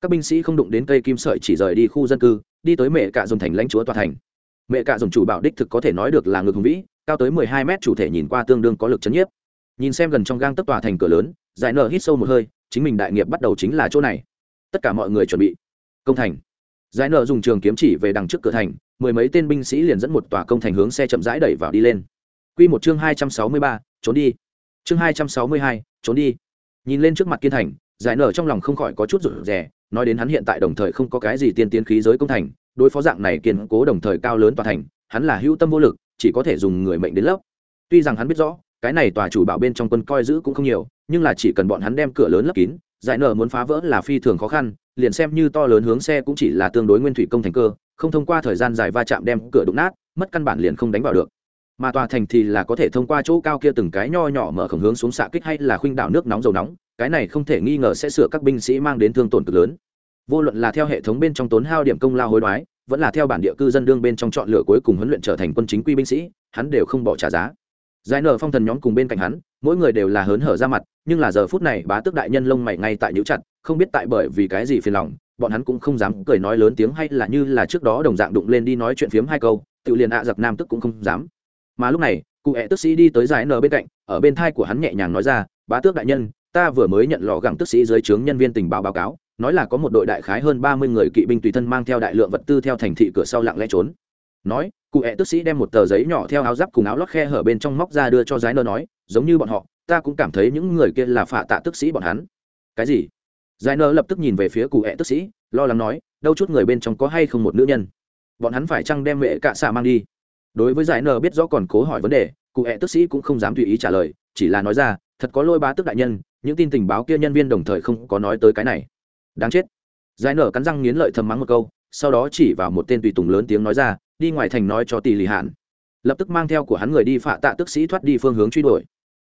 S1: Các binh sĩ không đụng đến cây kim sợi chỉ rời đi khu dân cư, đi tới mẹ cạ dùng thành lãnh chúa tòa thành mẹ cạ dùng chủ bảo đích thực có thể nói được là ngực hùng vĩ cao tới mười hai mét chủ thể nhìn qua tương đương có lực chấn nhiếp. Nhìn xem gần trong gang tất tòa thành cửa lớn giải nở hít sâu một hơi chính mình đại nghiệp bắt đầu chính là chỗ này. Tất cả mọi người chuẩn bị. Công thành. Giải nở dùng trường kiếm chỉ về đằng trước cửa thành mười mấy tên binh sĩ liền dẫn một tòa công thành hướng xe chậm rãi đẩy vào đi lên. Quy một chương hai trăm sáu mươi ba, trốn đi. Chương hai trăm sáu mươi hai, trốn đi. Nhìn lên trước mặt kiên thành, giải nở trong lòng không khỏi có chút rụt rè, nói đến hắn hiện tại đồng thời không có cái gì tiên tiến khí giới công thành, đối phó dạng này kiên cố đồng thời cao lớn tòa thành, hắn là hữu tâm vô lực, chỉ có thể dùng người mệnh đến lớp. Tuy rằng hắn biết rõ, cái này tòa chủ bảo bên trong quân coi giữ cũng không nhiều, nhưng là chỉ cần bọn hắn đem cửa lớn lấp kín, giải nở muốn phá vỡ là phi thường khó khăn, liền xem như to lớn hướng xe cũng chỉ là tương đối nguyên thủy công thành cơ, không thông qua thời gian dài va chạm đem cửa đụng nát, mất căn bản liền không đánh vào được. Mà tòa thành thì là có thể thông qua chỗ cao kia từng cái nho nhỏ mở khổng hướng xuống xạ kích hay là khuynh đảo nước nóng dầu nóng, cái này không thể nghi ngờ sẽ sửa các binh sĩ mang đến thương tổn cực lớn. Vô luận là theo hệ thống bên trong tốn hao điểm công lao hối đoái, vẫn là theo bản địa cư dân đương bên trong chọn lựa cuối cùng huấn luyện trở thành quân chính quy binh sĩ, hắn đều không bỏ trả giá. Giải nở phong thần nhóm cùng bên cạnh hắn, mỗi người đều là hớn hở ra mặt, nhưng là giờ phút này bá tước đại nhân lông mày ngay tại nhíu chặt, không biết tại bởi vì cái gì phiền lòng, bọn hắn cũng không dám cười nói lớn tiếng hay là như là trước đó đồng dạng đụng lên đi nói chuyện phiếm hai câu, tự liền ạ giặc nam tức cũng không dám. Mà lúc này, cụ hẹ tức sĩ đi tới giải nở bên cạnh, ở bên thai của hắn nhẹ nhàng nói ra, bá tước đại nhân, ta vừa mới nhận lò gẳng tức sĩ dưới trướng nhân viên tình báo báo cáo, nói là có một đội đại khái hơn ba mươi người kỵ binh tùy thân mang theo đại lượng vật tư theo thành thị cửa sau lặng lẽ trốn. Nói, cụ hẹ tức sĩ đem một tờ giấy nhỏ theo áo giáp cùng áo lót khe hở bên trong móc ra đưa cho giái nơ nói, giống như bọn họ, ta cũng cảm thấy những người kia là phạ tạ tức sĩ bọn hắn. Cái gì? Giái nơ lập tức nhìn về phía cụ hẹ tức sĩ, lo lắng nói, đâu chút người bên trong có hay không một nữ nhân? Bọn hắn phải chăng đem mẹ cạ xạ mang đi? Đối với giải nơ biết rõ còn cố hỏi vấn đề, cụ hẹ tức sĩ cũng không dám tùy ý trả lời, chỉ là nói ra, thật có lôi bá tức đại nhân, những tin tình báo kia nhân viên đồng thời không có nói tới cái này đáng chết. Giải nở cắn răng nghiến lợi thầm mắng một câu, sau đó chỉ vào một tên tùy tùng lớn tiếng nói ra, đi ngoài thành nói cho tỷ lì hạn lập tức mang theo của hắn người đi phạ tạ tức sĩ thoát đi phương hướng truy đuổi.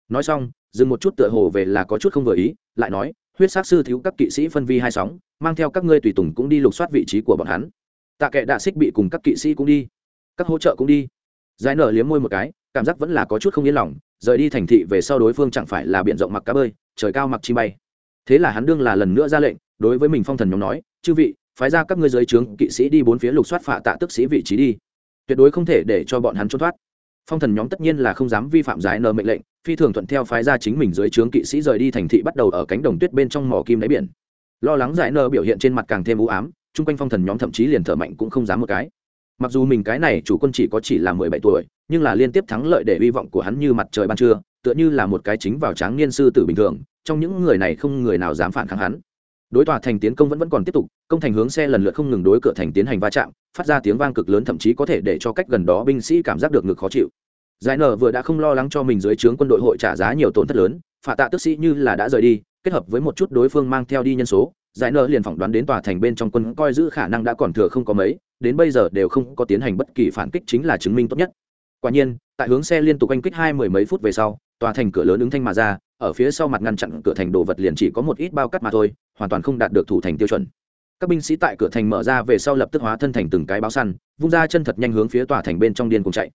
S1: Nói xong, dừng một chút tựa hồ về là có chút không vừa ý, lại nói, huyết sát sư thiếu các kỵ sĩ phân vi hai sóng, mang theo các ngươi tùy tùng cũng đi lục soát vị trí của bọn hắn. Tạ kệ đạ xích bị cùng các kỵ sĩ cũng đi. Các hỗ trợ cũng đi. Giải nở liếm môi một cái, cảm giác vẫn là có chút không yên lòng, rời đi thành thị về sau đối phương chẳng phải là b rộng mặc cá bơi, trời cao mặc chi bay. Thế là hắn đương là lần nữa ra lệnh đối với mình phong thần nhóm nói, chư vị, phái ra các ngươi giới trướng kỵ sĩ đi bốn phía lục soát phạ tạ tức sĩ vị trí đi. Tuyệt đối không thể để cho bọn hắn trốn thoát. Phong thần nhóm tất nhiên là không dám vi phạm giải nờ mệnh lệnh, phi thường thuận theo phái ra chính mình dưới trướng kỵ sĩ rời đi thành thị bắt đầu ở cánh đồng tuyết bên trong mỏ kim đáy biển. Lo lắng giải nờ biểu hiện trên mặt càng thêm u ám, chung quanh phong thần nhóm thậm chí liền thở mạnh cũng không dám một cái. Mặc dù mình cái này chủ quân chỉ có chỉ là mười bảy tuổi, nhưng là liên tiếp thắng lợi để hy vọng của hắn như mặt trời ban trưa, tựa như là một cái chính vào tráng niên sư tử bình thường, trong những người này không người nào dám phản kháng hắn đối tòa thành tiến công vẫn vẫn còn tiếp tục, công thành hướng xe lần lượt không ngừng đối cửa thành tiến hành va chạm, phát ra tiếng vang cực lớn thậm chí có thể để cho cách gần đó binh sĩ cảm giác được ngực khó chịu. Giải nở vừa đã không lo lắng cho mình dưới trướng quân đội hội trả giá nhiều tổn thất lớn phả tạ tức sĩ như là đã rời đi, kết hợp với một chút đối phương mang theo đi nhân số, giải nở liền phỏng đoán đến tòa thành bên trong quân coi giữ khả năng đã còn thừa không có mấy, đến bây giờ đều không có tiến hành bất kỳ phản kích chính là chứng minh tốt nhất. Quả nhiên, tại hướng xe liên tục anh kích hai mười mấy phút về sau, tòa thành cửa lớn ứng thanh mà ra ở phía sau mặt ngăn chặn cửa thành đồ vật liền chỉ có một ít bao cắt mà thôi, hoàn toàn không đạt được thủ thành tiêu chuẩn. Các binh sĩ tại cửa thành mở ra về sau lập tức hóa thân thành từng cái báo săn, vung ra chân thật nhanh hướng phía tòa thành bên trong điên cùng chạy.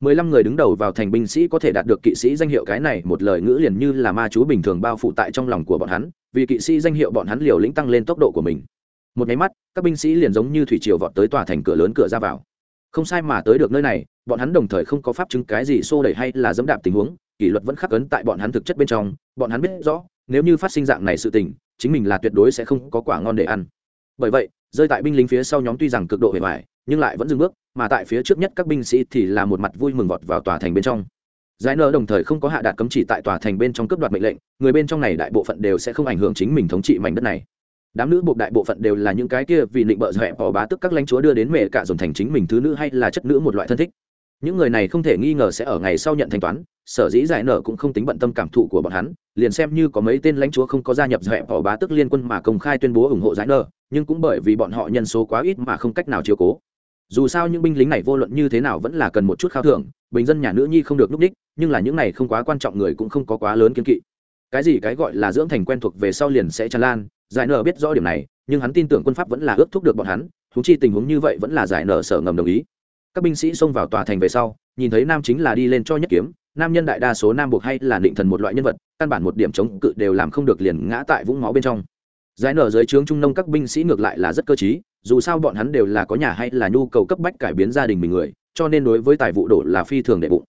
S1: Mười lăm người đứng đầu vào thành binh sĩ có thể đạt được kỵ sĩ danh hiệu cái này, một lời ngữ liền như là ma chú bình thường bao phủ tại trong lòng của bọn hắn, vì kỵ sĩ danh hiệu bọn hắn liều lĩnh tăng lên tốc độ của mình. Một máy mắt, các binh sĩ liền giống như thủy triều vọt tới tòa thành cửa lớn cửa ra vào. Không sai mà tới được nơi này, bọn hắn đồng thời không có pháp chứng cái gì xô đẩy hay là dẫm đạp tình huống kỷ luật vẫn khắc ấn tại bọn hắn thực chất bên trong, bọn hắn biết rõ, nếu như phát sinh dạng này sự tình, chính mình là tuyệt đối sẽ không có quả ngon để ăn. Bởi vậy, rơi tại binh lính phía sau nhóm tuy rằng cực độ hề hoài, nhưng lại vẫn dừng bước, mà tại phía trước nhất các binh sĩ thì là một mặt vui mừng vọt vào tòa thành bên trong. Giải nở đồng thời không có hạ đạt cấm chỉ tại tòa thành bên trong cướp đoạt mệnh lệnh, người bên trong này đại bộ phận đều sẽ không ảnh hưởng chính mình thống trị mảnh đất này. Đám nữ buộc đại bộ phận đều là những cái kia vì định bợ dọa bỏ bá tức các lãnh chúa đưa đến mẹ cả dồn thành chính mình thứ nữ hay là chất nữ một loại thân thích. Những người này không thể nghi ngờ sẽ ở ngày sau nhận thanh toán sở dĩ giải nở cũng không tính bận tâm cảm thụ của bọn hắn, liền xem như có mấy tên lãnh chúa không có gia nhập dọa bỏ bá tức liên quân mà công khai tuyên bố ủng hộ giải nở, nhưng cũng bởi vì bọn họ nhân số quá ít mà không cách nào chiếu cố. Dù sao những binh lính này vô luận như thế nào vẫn là cần một chút khao thưởng, bình dân nhà nữ nhi không được núp đích, nhưng là những này không quá quan trọng người cũng không có quá lớn kiên kỵ. Cái gì cái gọi là dưỡng thành quen thuộc về sau liền sẽ tràn lan, giải nở biết rõ điểm này, nhưng hắn tin tưởng quân pháp vẫn là ước thúc được bọn hắn húng chi tình huống như vậy vẫn là giải nở sở ngầm đồng ý. Các binh sĩ xông vào tòa thành về sau, nhìn thấy nam chính là đi lên cho nhất kiếm nam nhân đại đa số nam buộc hay là định thần một loại nhân vật, căn bản một điểm chống cự đều làm không được liền ngã tại vũng máu bên trong. Giải nở dưới trướng trung nông các binh sĩ ngược lại là rất cơ t dù sao bọn hắn đều là có nhà hay là nhu cầu cấp bách cải biến gia đình mình người, cho nên đối với tài vụ đổ là phi thường đệ bụng.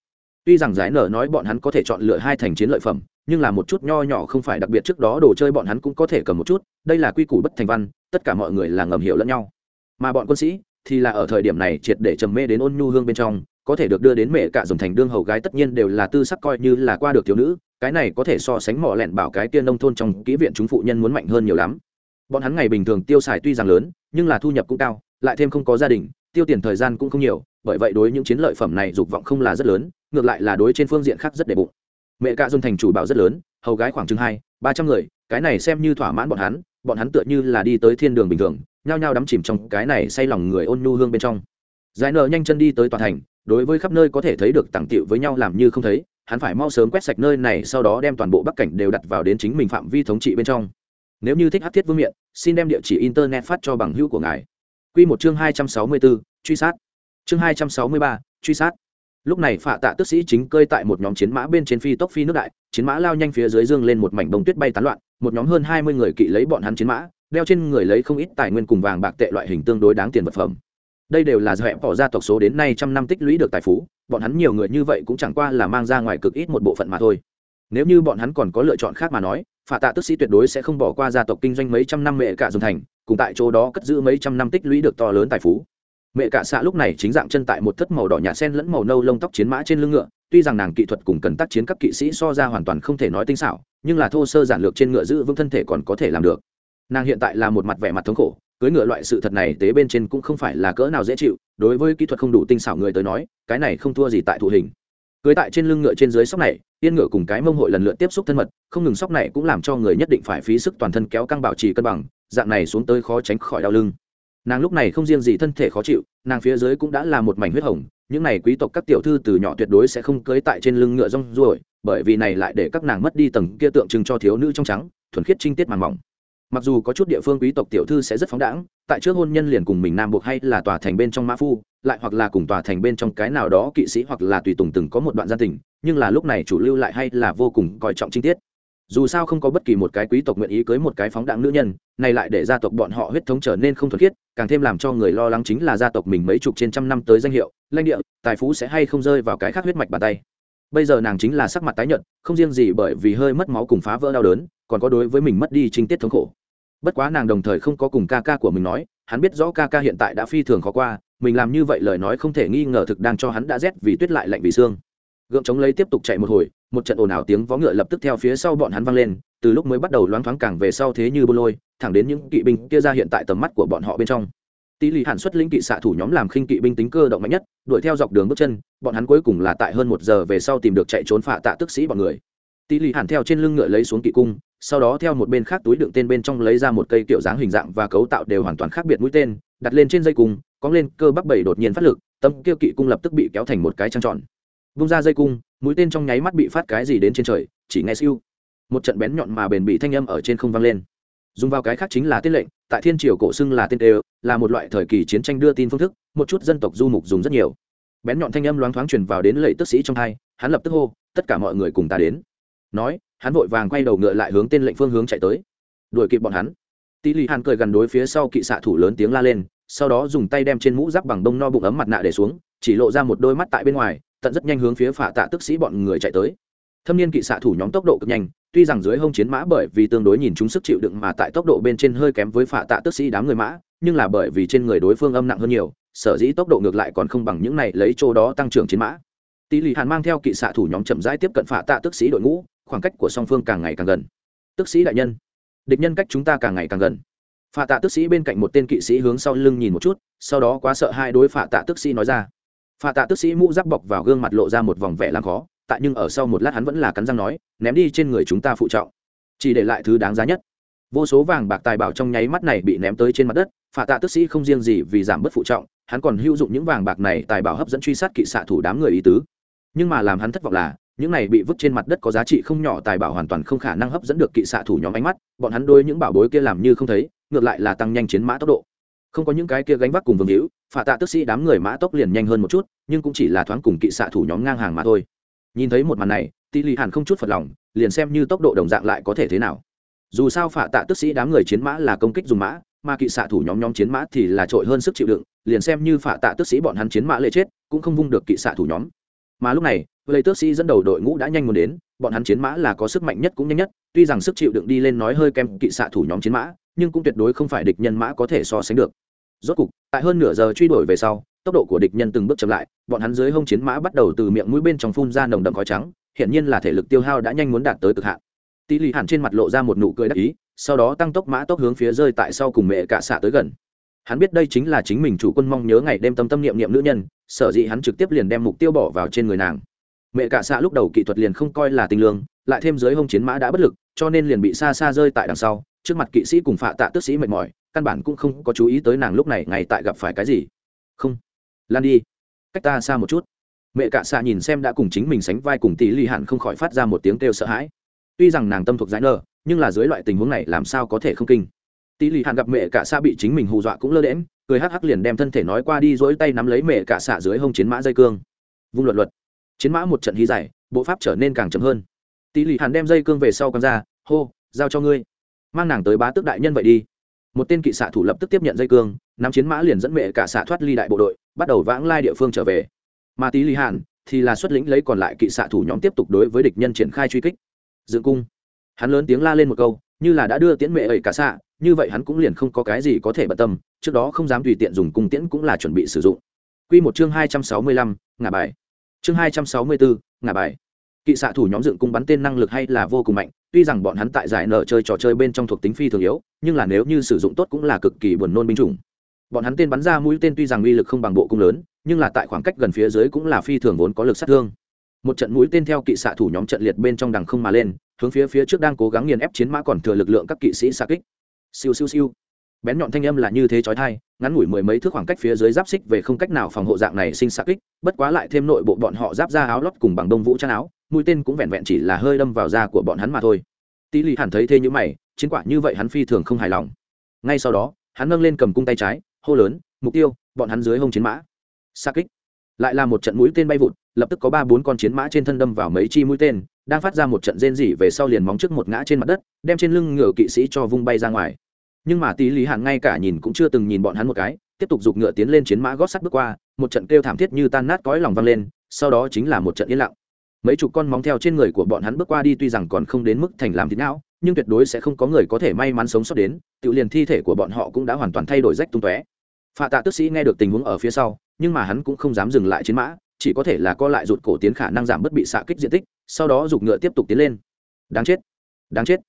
S1: Tuy rằng giải nở nói bọn hắn có thể chọn lựa hai thành chiến lợi phẩm, nhưng là một chút nho nhỏ không phải đặc biệt trước đó đồ chơi bọn hắn cũng có thể cầm một chút, đây là quy củ bất thành văn, tất cả mọi người là ngầm hiểu lẫn nhau. Mà bọn quân sĩ thì là ở thời điểm này triệt để trầm mê đến ôn nhu hương bên trong có thể được đưa đến mẹ cả dòng thành đương hầu gái tất nhiên đều là tư sắc coi như là qua được thiếu nữ, cái này có thể so sánh mỏ lẹn bảo cái tiên nông thôn trong kỹ viện chúng phụ nhân muốn mạnh hơn nhiều lắm. Bọn hắn ngày bình thường tiêu xài tuy rằng lớn, nhưng là thu nhập cũng cao, lại thêm không có gia đình, tiêu tiền thời gian cũng không nhiều, bởi vậy đối những chiến lợi phẩm này dục vọng không là rất lớn, ngược lại là đối trên phương diện khác rất đệ bụng. Mẹ cạ dôn thành chủ bảo rất lớn, hầu gái khoảng chừng hai, ba trăm người, cái này xem như thỏa mãn bọn hắn bọn hắn tựa như là đi tới thiên đường bình thường, nhao nhao đắm chìm trong cái này say lòng người ôn nhu hương bên trong. Giải nợ nhanh chân đi tới tòa thành đối với khắp nơi có thể thấy được tặng tiệu với nhau làm như không thấy, hắn phải mau sớm quét sạch nơi này, sau đó đem toàn bộ bắc cảnh đều đặt vào đến chính mình phạm vi thống trị bên trong. Nếu như thích hát thiết vương miện, xin đem địa chỉ internet phát cho bằng hữu của ngài. Q một chương hai trăm sáu mươi bốn truy sát. Chương hai trăm sáu mươi ba, truy sát. Lúc này phạ tạ tức sĩ chính cơi tại một nhóm chiến mã bên trên phi tốc phi nước đại, chiến mã lao nhanh phía dưới dương lên một mảnh bông tuyết bay tán loạn, một nhóm hơn hai mươi người kỵ lấy bọn hắn chiến mã, đeo trên người lấy không ít tài nguyên cùng vàng bạc tệ loại hình tương đối đáng tiền vật phẩm đây đều là do hẹn bỏ ra tộc số đến nay trăm năm tích lũy được tài phú, bọn hắn nhiều người như vậy cũng chẳng qua là mang ra ngoài cực ít một bộ phận mà thôi. Nếu như bọn hắn còn có lựa chọn khác mà nói, phạ tạ tức sĩ tuyệt đối sẽ không bỏ qua gia tộc kinh doanh mấy trăm năm mẹ cả dùng thành, cùng tại chỗ đó cất giữ mấy trăm năm tích lũy được to lớn tài phú. Mẹ cả xạ lúc này chính dạng chân tại một thất màu đỏ nhạt sen lẫn màu nâu lông tóc chiến mã trên lưng ngựa, tuy rằng nàng kỹ thuật cùng cần tác chiến các kỵ sĩ so ra hoàn toàn không thể nói tinh xảo, nhưng là thô sơ giản lược trên ngựa giữ vững thân thể còn có thể làm được. Nàng hiện tại là một mặt vẻ mặt thống khổ cưới ngựa loại sự thật này tế bên trên cũng không phải là cỡ nào dễ chịu, đối với kỹ thuật không đủ tinh xảo người tới nói, cái này không thua gì tại thủ hình. Cưới tại trên lưng ngựa trên dưới sóc này yên ngựa cùng cái mông hội lần lượt tiếp xúc thân mật, không ngừng sóc này cũng làm cho người nhất định phải phí sức toàn thân kéo căng bảo trì cân bằng, dạng này xuống tới khó tránh khỏi đau lưng. Nàng lúc này không riêng gì thân thể khó chịu, nàng phía dưới cũng đã là một mảnh huyết hồng, những này quý tộc các tiểu thư từ nhỏ tuyệt đối sẽ không cưới tại trên lưng ngựa rong ruổi, bởi vì này lại để các nàng mất đi tầng kia tượng trưng cho thiếu nữ trong trắng, thuần khiết trinh tiết màn mỏng mặc dù có chút địa phương quý tộc tiểu thư sẽ rất phóng đãng, tại trước hôn nhân liền cùng mình nam buộc hay là tòa thành bên trong mã phu, lại hoặc là cùng tòa thành bên trong cái nào đó kỵ sĩ hoặc là tùy tùng từng có một đoạn gia tình, nhưng là lúc này chủ lưu lại hay là vô cùng coi trọng chi tiết. Dù sao không có bất kỳ một cái quý tộc nguyện ý cưới một cái phóng đạn nữ nhân, này lại để gia tộc bọn họ huyết thống trở nên không thuần khiết, càng thêm làm cho người lo lắng chính là gia tộc mình mấy chục trên trăm năm tới danh hiệu, lãnh địa, tài phú sẽ hay không rơi vào cái khác huyết mạch bàn tay. Bây giờ nàng chính là sắc mặt tái nhợt, không riêng gì bởi vì hơi mất máu cùng phá vỡ đau đớn, còn có đối với mình mất đi trinh tiết thống khổ bất quá nàng đồng thời không có cùng ca ca của mình nói, hắn biết rõ ca ca hiện tại đã phi thường khó qua, mình làm như vậy lời nói không thể nghi ngờ thực đang cho hắn đã rét vì tuyết lại lạnh vì xương. Gượng chống lấy tiếp tục chạy một hồi, một trận ồn ào tiếng vó ngựa lập tức theo phía sau bọn hắn vang lên, từ lúc mới bắt đầu loáng thoáng càng về sau thế như bô lôi, thẳng đến những kỵ binh kia ra hiện tại tầm mắt của bọn họ bên trong. Tỷ lệ hàn xuất lĩnh kỵ xạ thủ nhóm làm khinh kỵ binh tính cơ động mạnh nhất, đuổi theo dọc đường bước chân, bọn hắn cuối cùng là tại hơn một giờ về sau tìm được chạy trốn phạ tạ tức sĩ bọn người. Tỷ lệ hàn theo trên lưng ngựa lấy xuống kỵ cung sau đó theo một bên khác túi đựng tên bên trong lấy ra một cây kiểu dáng hình dạng và cấu tạo đều hoàn toàn khác biệt mũi tên, đặt lên trên dây cung cóng lên, cơ bắp bảy đột nhiên phát lực, tấm kia kỵ cung lập tức bị kéo thành một cái trăng tròn. Vung ra dây cung, mũi tên trong nháy mắt bị phát cái gì đến trên trời, chỉ nghe siêu. Một trận bén nhọn mà bền bị thanh âm ở trên không vang lên. Dùng vào cái khác chính là tên lệnh, tại thiên triều cổ xưng là tên đều, là một loại thời kỳ chiến tranh đưa tin phương thức, một chút dân tộc du mục dùng rất nhiều. Bén nhọn thanh âm loáng thoáng truyền vào đến lệ tức sĩ trong hai, hắn lập tức hô, tất cả mọi người cùng ta đến. Nói hắn vội vàng quay đầu ngựa lại hướng tên lệnh phương hướng chạy tới. Đuổi kịp bọn hắn. Tỷ lì hàn cười gần đối phía sau kỵ xạ thủ lớn tiếng la lên, sau đó dùng tay đem trên mũ giáp bằng đông no bụng ấm mặt nạ để xuống, chỉ lộ ra một đôi mắt tại bên ngoài, tận rất nhanh hướng phía phả tạ tức sĩ bọn người chạy tới. Thâm niên kỵ xạ thủ nhóm tốc độ cực nhanh, tuy rằng dưới hông chiến mã bởi vì tương đối nhìn chúng sức chịu đựng mà tại tốc độ bên trên hơi kém với phả tạ tức sĩ đám người mã, nhưng là bởi vì trên người đối phương âm nặng hơn nhiều, sở dĩ tốc độ ngược lại còn không bằng những này lấy chỗ đó tăng trưởng chiến mã. Tỷ lì hàn mang theo kỵ xạ thủ nhóm chậm rãi tiếp cận phả tạ tức sĩ đội ngũ khoảng cách của song phương càng ngày càng gần. Tức sĩ đại nhân, địch nhân cách chúng ta càng ngày càng gần. Phạ tạ tức sĩ bên cạnh một tên kỵ sĩ hướng sau lưng nhìn một chút, sau đó quá sợ hai đối phạ tạ tức sĩ nói ra. Phạ tạ tức sĩ mũ giáp bọc vào gương mặt lộ ra một vòng vẻ làm khó, tại nhưng ở sau một lát hắn vẫn là cắn răng nói, ném đi trên người chúng ta phụ trọng. Chỉ để lại thứ đáng giá nhất. Vô số vàng bạc tài bảo trong nháy mắt này bị ném tới trên mặt đất, phạ tạ tức sĩ không riêng gì vì giảm bớt phụ trọng, hắn còn hữu dụng những vàng bạc này tài bảo hấp dẫn truy sát kỵ xạ thủ đám người ý tứ. Nhưng mà làm hắn thất vọng là những này bị vứt trên mặt đất có giá trị không nhỏ, tài bảo hoàn toàn không khả năng hấp dẫn được kỵ xạ thủ nhóm ánh mắt, bọn hắn đôi những bảo bối kia làm như không thấy, ngược lại là tăng nhanh chiến mã tốc độ. Không có những cái kia gánh vác cùng vương hữu phà tạ tức sĩ đám người mã tốc liền nhanh hơn một chút, nhưng cũng chỉ là thoáng cùng kỵ xạ thủ nhóm ngang hàng mà thôi. Nhìn thấy một màn này tỷ lì hàn không chút phật lòng, liền xem như tốc độ đồng dạng lại có thể thế nào. Dù sao phà tạ tức sĩ đám người chiến mã là công kích dùng mã, mà kỵ xạ thủ nhóm nhóm chiến mã thì là trội hơn sức chịu đựng, liền xem như phà tạ tức sĩ bọn hắn chiến mã lệ chết, cũng không vung được kỵ xạ thủ nhóm. Mà lúc này lấy tước sĩ dẫn đầu đội ngũ đã nhanh muốn đến, bọn hắn chiến mã là có sức mạnh nhất cũng nhanh nhất, tuy rằng sức chịu đựng đi lên nói hơi kem kỵ xạ thủ nhóm chiến mã, nhưng cũng tuyệt đối không phải địch nhân mã có thể so sánh được. Rốt cục, tại hơn nửa giờ truy đuổi về sau, tốc độ của địch nhân từng bước chậm lại, bọn hắn dưới hông chiến mã bắt đầu từ miệng mũi bên trong phun ra nồng đậm khói trắng, hiển nhiên là thể lực tiêu hao đã nhanh muốn đạt tới cực hạn. Tỷ lì hẳn trên mặt lộ ra một nụ cười đắc ý, sau đó tăng tốc mã tốc hướng phía rơi tại sau cùng mẹ cả xạ tới gần. Hắn biết đây chính là chính mình chủ quân mong nhớ ngày đêm tâm tâm niệm niệm nữ nhân, sở dĩ hắn trực tiếp liền đem mục tiêu bỏ vào trên người nàng mẹ cả xạ lúc đầu kỹ thuật liền không coi là tinh lương, lại thêm dưới hông chiến mã đã bất lực, cho nên liền bị xa xa rơi tại đằng sau, trước mặt kỵ sĩ cùng phạ tạ tước sĩ mệt mỏi, căn bản cũng không có chú ý tới nàng lúc này ngày tại gặp phải cái gì. Không, lan đi, cách ta xa một chút. Mẹ cả xạ nhìn xem đã cùng chính mình sánh vai cùng tỷ lì hạn không khỏi phát ra một tiếng kêu sợ hãi. Tuy rằng nàng tâm thuộc giải nơ nhưng là dưới loại tình huống này làm sao có thể không kinh. Tỷ lì hạn gặp mẹ cả xạ bị chính mình hù dọa cũng lơ đễm cười hắc hắc liền đem thân thể nói qua đi dỗi tay nắm lấy mẹ cả xạ dưới hông chiến mã dây cương. Vung luật luật chiến mã một trận hí giải, bộ pháp trở nên càng chậm hơn. Tỷ lì hàn đem dây cương về sau con ra hô giao cho ngươi. Mang nàng tới bá tước đại nhân vậy đi. Một tên kỵ xạ thủ lập tức tiếp nhận dây cương nắm chiến mã liền dẫn mẹ cả xạ thoát ly đại bộ đội bắt đầu vãng lai địa phương trở về. Mà tỷ lì hàn thì là xuất lĩnh lấy còn lại kỵ xạ thủ nhóm tiếp tục đối với địch nhân triển khai truy kích. Dựng cung. Hắn lớn tiếng la lên một câu như là đã đưa tiễn mẹ ấy cả xạ như vậy hắn cũng liền không có cái gì có thể bận tâm trước đó không dám tùy tiện dùng cung tiễn cũng là chuẩn bị sử dụng. Quy một chương hai trăm sáu mươi lăm ngả bài chương hai trăm sáu mươi bốn ngả bài. Kỵ xạ thủ nhóm dựng cung bắn tên năng lực hay là vô cùng mạnh, tuy rằng bọn hắn tại giải nở chơi trò chơi bên trong thuộc tính phi thường yếu, nhưng là nếu như sử dụng tốt cũng là cực kỳ buồn nôn binh chủng. Bọn hắn tên bắn ra mũi tên tuy rằng uy lực không bằng bộ cung lớn, nhưng là tại khoảng cách gần phía dưới cũng là phi thường vốn có lực sát thương. Một trận mũi tên theo kỵ xạ thủ nhóm trận liệt bên trong đằng không mà lên, hướng phía phía trước đang cố gắng nghiền ép chiến mã còn thừa lực lượng các kỵ sĩ xa kích. Siêu siêu siêu bén nhọn thanh âm là như thế chói tai, ngắn ngủi mười mấy thước khoảng cách phía dưới giáp xích về không cách nào phòng hộ dạng này sinh xạ kích, bất quá lại thêm nội bộ bọn họ giáp ra áo lót cùng bằng đông vũ trang áo, mũi tên cũng vẹn vẹn chỉ là hơi đâm vào da của bọn hắn mà thôi. Tỷ lì hẳn thấy thế như mày, chiến quả như vậy hắn phi thường không hài lòng. Ngay sau đó, hắn nâng lên cầm cung tay trái, hô lớn, mục tiêu, bọn hắn dưới hông chiến mã. Sát kích. Lại là một trận mũi tên bay vụt, lập tức có ba bốn con chiến mã trên thân đâm vào mấy chi mũi tên, đang phát ra một trận rên rỉ về sau liền móng trước một ngã trên mặt đất, đem trên lưng ngựa kỵ sĩ cho vung bay ra ngoài nhưng mà tí lý hàn ngay cả nhìn cũng chưa từng nhìn bọn hắn một cái, tiếp tục giục ngựa tiến lên chiến mã gót sắt bước qua, một trận kêu thảm thiết như tan nát cõi lòng vang lên, sau đó chính là một trận yên lặng. Mấy chục con móng theo trên người của bọn hắn bước qua đi tuy rằng còn không đến mức thành làm thịt não, nhưng tuyệt đối sẽ không có người có thể may mắn sống sót đến, tự liền thi thể của bọn họ cũng đã hoàn toàn thay đổi rách tung tóe. Phạ tạ tức sĩ nghe được tình huống ở phía sau, nhưng mà hắn cũng không dám dừng lại chiến mã, chỉ có thể là co lại rụt cổ tiến khả năng giảm bớt bị xạ kích diện tích, sau đó giục ngựa tiếp tục tiến lên. Đáng chết! Đáng chết!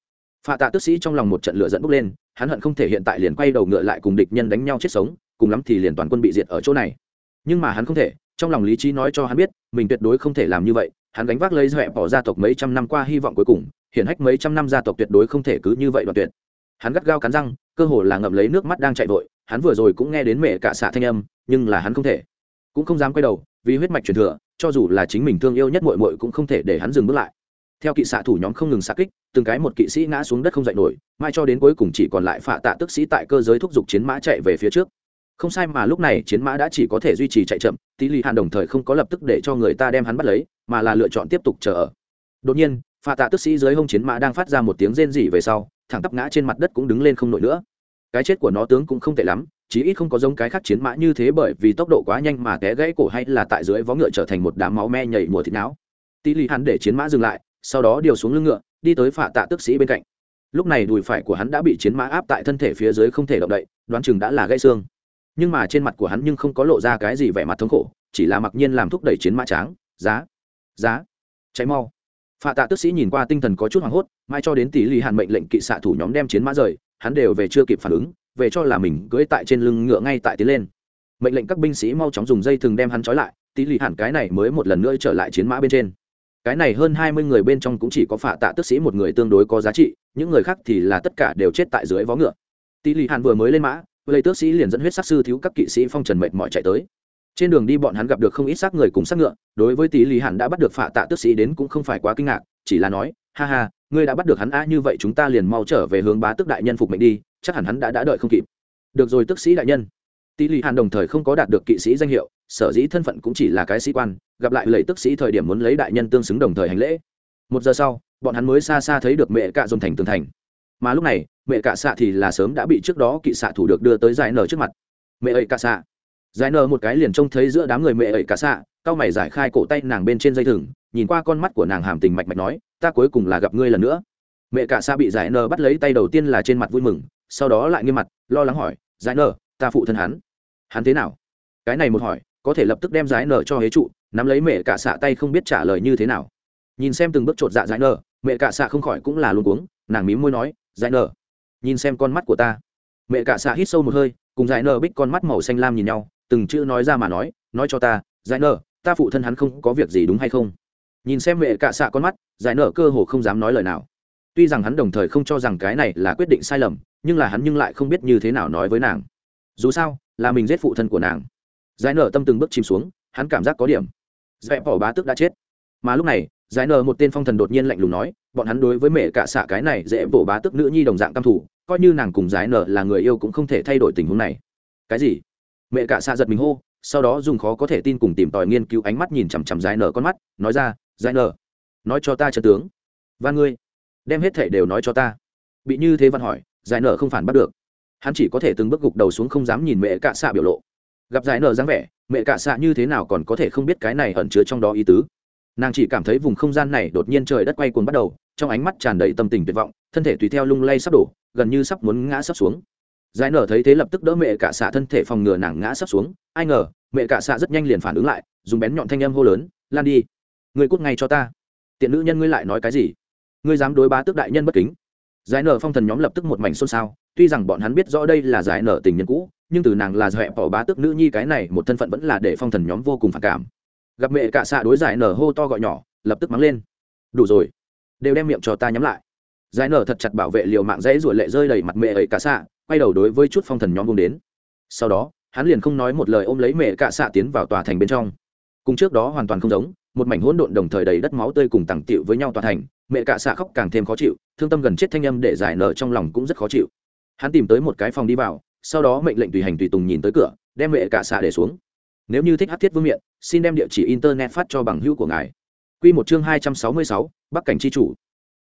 S1: Phạ tạ tức sĩ trong lòng một trận lửa dẫn bốc lên hắn hận không thể hiện tại liền quay đầu ngựa lại cùng địch nhân đánh nhau chết sống, cùng lắm thì liền toàn quân bị diệt ở chỗ này. Nhưng mà hắn không thể, trong lòng lý trí nói cho hắn biết, mình tuyệt đối không thể làm như vậy, hắn gánh vác lấy dọa bỏ gia tộc mấy trăm năm qua hy vọng cuối cùng hiện hách mấy trăm năm gia tộc tuyệt đối không thể cứ như vậy đoạt tuyệt. Hắn gắt gao cắn răng, cơ hồ là ngậm lấy nước mắt đang chạy vội, hắn vừa rồi cũng nghe đến mẹ cả xạ thanh âm, nhưng là hắn không thể. Cũng không dám quay đầu, vì huyết mạch truyền thừa, cho dù là chính mình thương yêu nhất mội mội cũng không thể để hắn dừng bước lại theo kỵ xạ thủ nhóm không ngừng xạ kích, từng cái một kỵ sĩ ngã xuống đất không dậy nổi, mai cho đến cuối cùng chỉ còn lại phạ tạ tức sĩ tại cơ giới thúc giục chiến mã chạy về phía trước. Không sai mà lúc này chiến mã đã chỉ có thể duy trì chạy chậm, tí lì hàn đồng thời không có lập tức để cho người ta đem hắn bắt lấy, mà là lựa chọn tiếp tục chờ ở. Đột nhiên, phạ tạ tức sĩ dưới hông chiến mã đang phát ra một tiếng rên rỉ về sau, thẳng tắp ngã trên mặt đất cũng đứng lên không nổi nữa. Cái chết của nó tướng cũng không tệ lắm, chí ít không có giống cái khác chiến mã như thế bởi vì tốc độ quá nhanh mà té gãy cổ hay là tại dưới vó ngựa trở thành một đám máu me nhảy mùa thịt não. Tí lì hắn để chiến mã dừng lại sau đó điều xuống lưng ngựa, đi tới phạ tạ tức sĩ bên cạnh. Lúc này đùi phải của hắn đã bị chiến mã áp tại thân thể phía dưới không thể động đậy, đoán chừng đã là gãy xương. Nhưng mà trên mặt của hắn nhưng không có lộ ra cái gì vẻ mặt thống khổ, chỉ là mặc nhiên làm thúc đẩy chiến mã tráng, giá giá, cháy mau. Phạ tạ tức sĩ nhìn qua tinh thần có chút hoảng hốt, mai cho đến tỷ lì hàn mệnh lệnh kỵ xạ thủ nhóm đem chiến mã rời, hắn đều về chưa kịp phản ứng, về cho là mình cưỡi tại trên lưng ngựa ngay tại tiến lên. Mệnh lệnh các binh sĩ mau chóng dùng dây thừng đem hắn trói lại, tỷ lì hàn cái này mới một lần nữa trở lại chiến mã bên trên cái này hơn hai mươi người bên trong cũng chỉ có phạ tạ tức sĩ một người tương đối có giá trị, những người khác thì là tất cả đều chết tại dưới vó ngựa. Tỷ lì hàn vừa mới lên mã lấy tước sĩ liền dẫn huyết sắc sư thiếu các kỵ sĩ phong trần mệt mỏi chạy tới. Trên đường đi bọn hắn gặp được không ít xác người cùng xác ngựa, đối với tỷ lì hàn đã bắt được phạ tạ tước sĩ đến cũng không phải quá kinh ngạc, chỉ là nói, ha ha, ngươi đã bắt được hắn a như vậy chúng ta liền mau trở về hướng bá tước đại nhân phục mệnh đi, chắc hẳn hắn đã đã đợi không kịp. Được rồi, tước sĩ đại nhân. Tỷ lì hàn đồng thời không có đạt được kỵ sĩ danh hiệu, sở dĩ thân phận cũng chỉ là cái sĩ quan gặp lại lầy tức sĩ thời điểm muốn lấy đại nhân tương xứng đồng thời hành lễ. Một giờ sau, bọn hắn mới xa xa thấy được mẹ cạ dồn thành tường thành. Mà lúc này, mẹ cạ xạ thì là sớm đã bị trước đó kỵ xạ thủ được đưa tới giải nở trước mặt. Mẹ ấy cạ xạ. Giải nở một cái liền trông thấy giữa đám người mẹ ấy cạ xạ, cao mày giải khai cổ tay nàng bên trên dây thừng, nhìn qua con mắt của nàng hàm tình mạch mạch nói, ta cuối cùng là gặp ngươi lần nữa. Mẹ cạ xạ bị giải nở bắt lấy tay đầu tiên là trên mặt vui mừng, sau đó lại nghiêm mặt, lo lắng hỏi, giải nở, ta phụ thân hắn. Hắn thế nào? Cái này một hỏi, có thể lập tức đem giải nở cho hế trụ nắm lấy mẹ cạ xạ tay không biết trả lời như thế nào. Nhìn xem từng bước chột dạ dại nở, mẹ cạ xạ không khỏi cũng là luôn cuống, nàng mím môi nói dại nở, nhìn xem con mắt của ta. Mẹ cạ xạ hít sâu một hơi, cùng dại nở bích con mắt màu xanh lam nhìn nhau, từng chữ nói ra mà nói nói cho ta dại nở, ta phụ thân hắn không có việc gì đúng hay không? Nhìn xem mẹ cạ xạ con mắt dại nở cơ hồ không dám nói lời nào. Tuy rằng hắn đồng thời không cho rằng cái này là quyết định sai lầm, nhưng là hắn nhưng lại không biết như thế nào nói với nàng. Dù sao, là mình giết phụ thân của nàng. Giải nở tâm từng bước chìm xuống, hắn cảm giác có điểm dẹp bỏ bá tức đã chết. Mà lúc này, giải nở một tên phong thần đột nhiên lạnh lùng nói, bọn hắn đối với mẹ cả xạ cái này dễ bổ bá tức nữ nhi đồng dạng căm thủ coi như nàng cùng giải nở là người yêu cũng không thể thay đổi tình huống này. Cái gì? Mẹ cả xạ giật mình hô, sau đó dùng khó có thể tin cùng tìm tòi nghiên cứu ánh mắt nhìn chằm chằm giải nở con mắt, nói ra, giải nở nói cho ta chân tướng. Và ngươi, đem hết thể đều nói cho ta. Bị như thế văn hỏi, giải nở không phản bắt được. Hắn chỉ có thể từng bước gục đầu xuống không dám nhìn mẹ cả xạ biểu lộ gặp giải nở dáng vẻ, mẹ cả xạ như thế nào còn có thể không biết cái này ẩn chứa trong đó ý tứ. Nàng chỉ cảm thấy vùng không gian này đột nhiên trời đất quay cuồng bắt đầu, trong ánh mắt tràn đầy tâm tình tuyệt vọng, thân thể tùy theo lung lay sắp đổ, gần như sắp muốn ngã sắp xuống. Giải nở thấy thế lập tức đỡ mẹ cả xạ thân thể phòng ngừa nàng ngã sắp xuống. Ai ngờ, mẹ cả xạ rất nhanh liền phản ứng lại, dùng bén nhọn thanh âm hô lớn, lan đi người cút ngay cho ta. Tiện nữ nhân ngươi lại nói cái gì? Ngươi dám đối bá tước đại nhân bất kính. Giải nở phong thần nhóm lập tức một mảnh xôn xao, tuy rằng bọn hắn biết rõ đây là giải nở tình nhân cũ nhưng từ nàng là dọa bỏ bá tước nữ nhi cái này một thân phận vẫn là để phong thần nhóm vô cùng phản cảm. Gặp mẹ cả xạ đối giải nở hô to gọi nhỏ, lập tức mắng lên. Đủ rồi, đều đem miệng cho ta nhắm lại. Giải nở thật chặt bảo vệ liều mạng dãy ruột lệ rơi đầy mặt mẹ ấy cả xạ, quay đầu đối với chút phong thần nhóm vùng đến. Sau đó, hắn liền không nói một lời ôm lấy mẹ cả xạ tiến vào tòa thành bên trong. Cùng trước đó hoàn toàn không giống, một mảnh hỗn độn đồng thời đầy đất máu tươi cùng tặng tiệu với nhau tòa thành, mẹ cả xạ khóc càng thêm khó chịu, thương tâm gần chết thanh âm để giải nở trong lòng cũng rất khó chịu. Hắn tìm tới một cái phòng đi vào sau đó mệnh lệnh tùy hành tùy tùng nhìn tới cửa, đem mẹ cả xạ để xuống. Nếu như thích hát thiết vương miện, xin đem địa chỉ internet phát cho bằng hữu của ngài. Q một chương hai trăm sáu mươi sáu, bắc cảnh c h i chủ.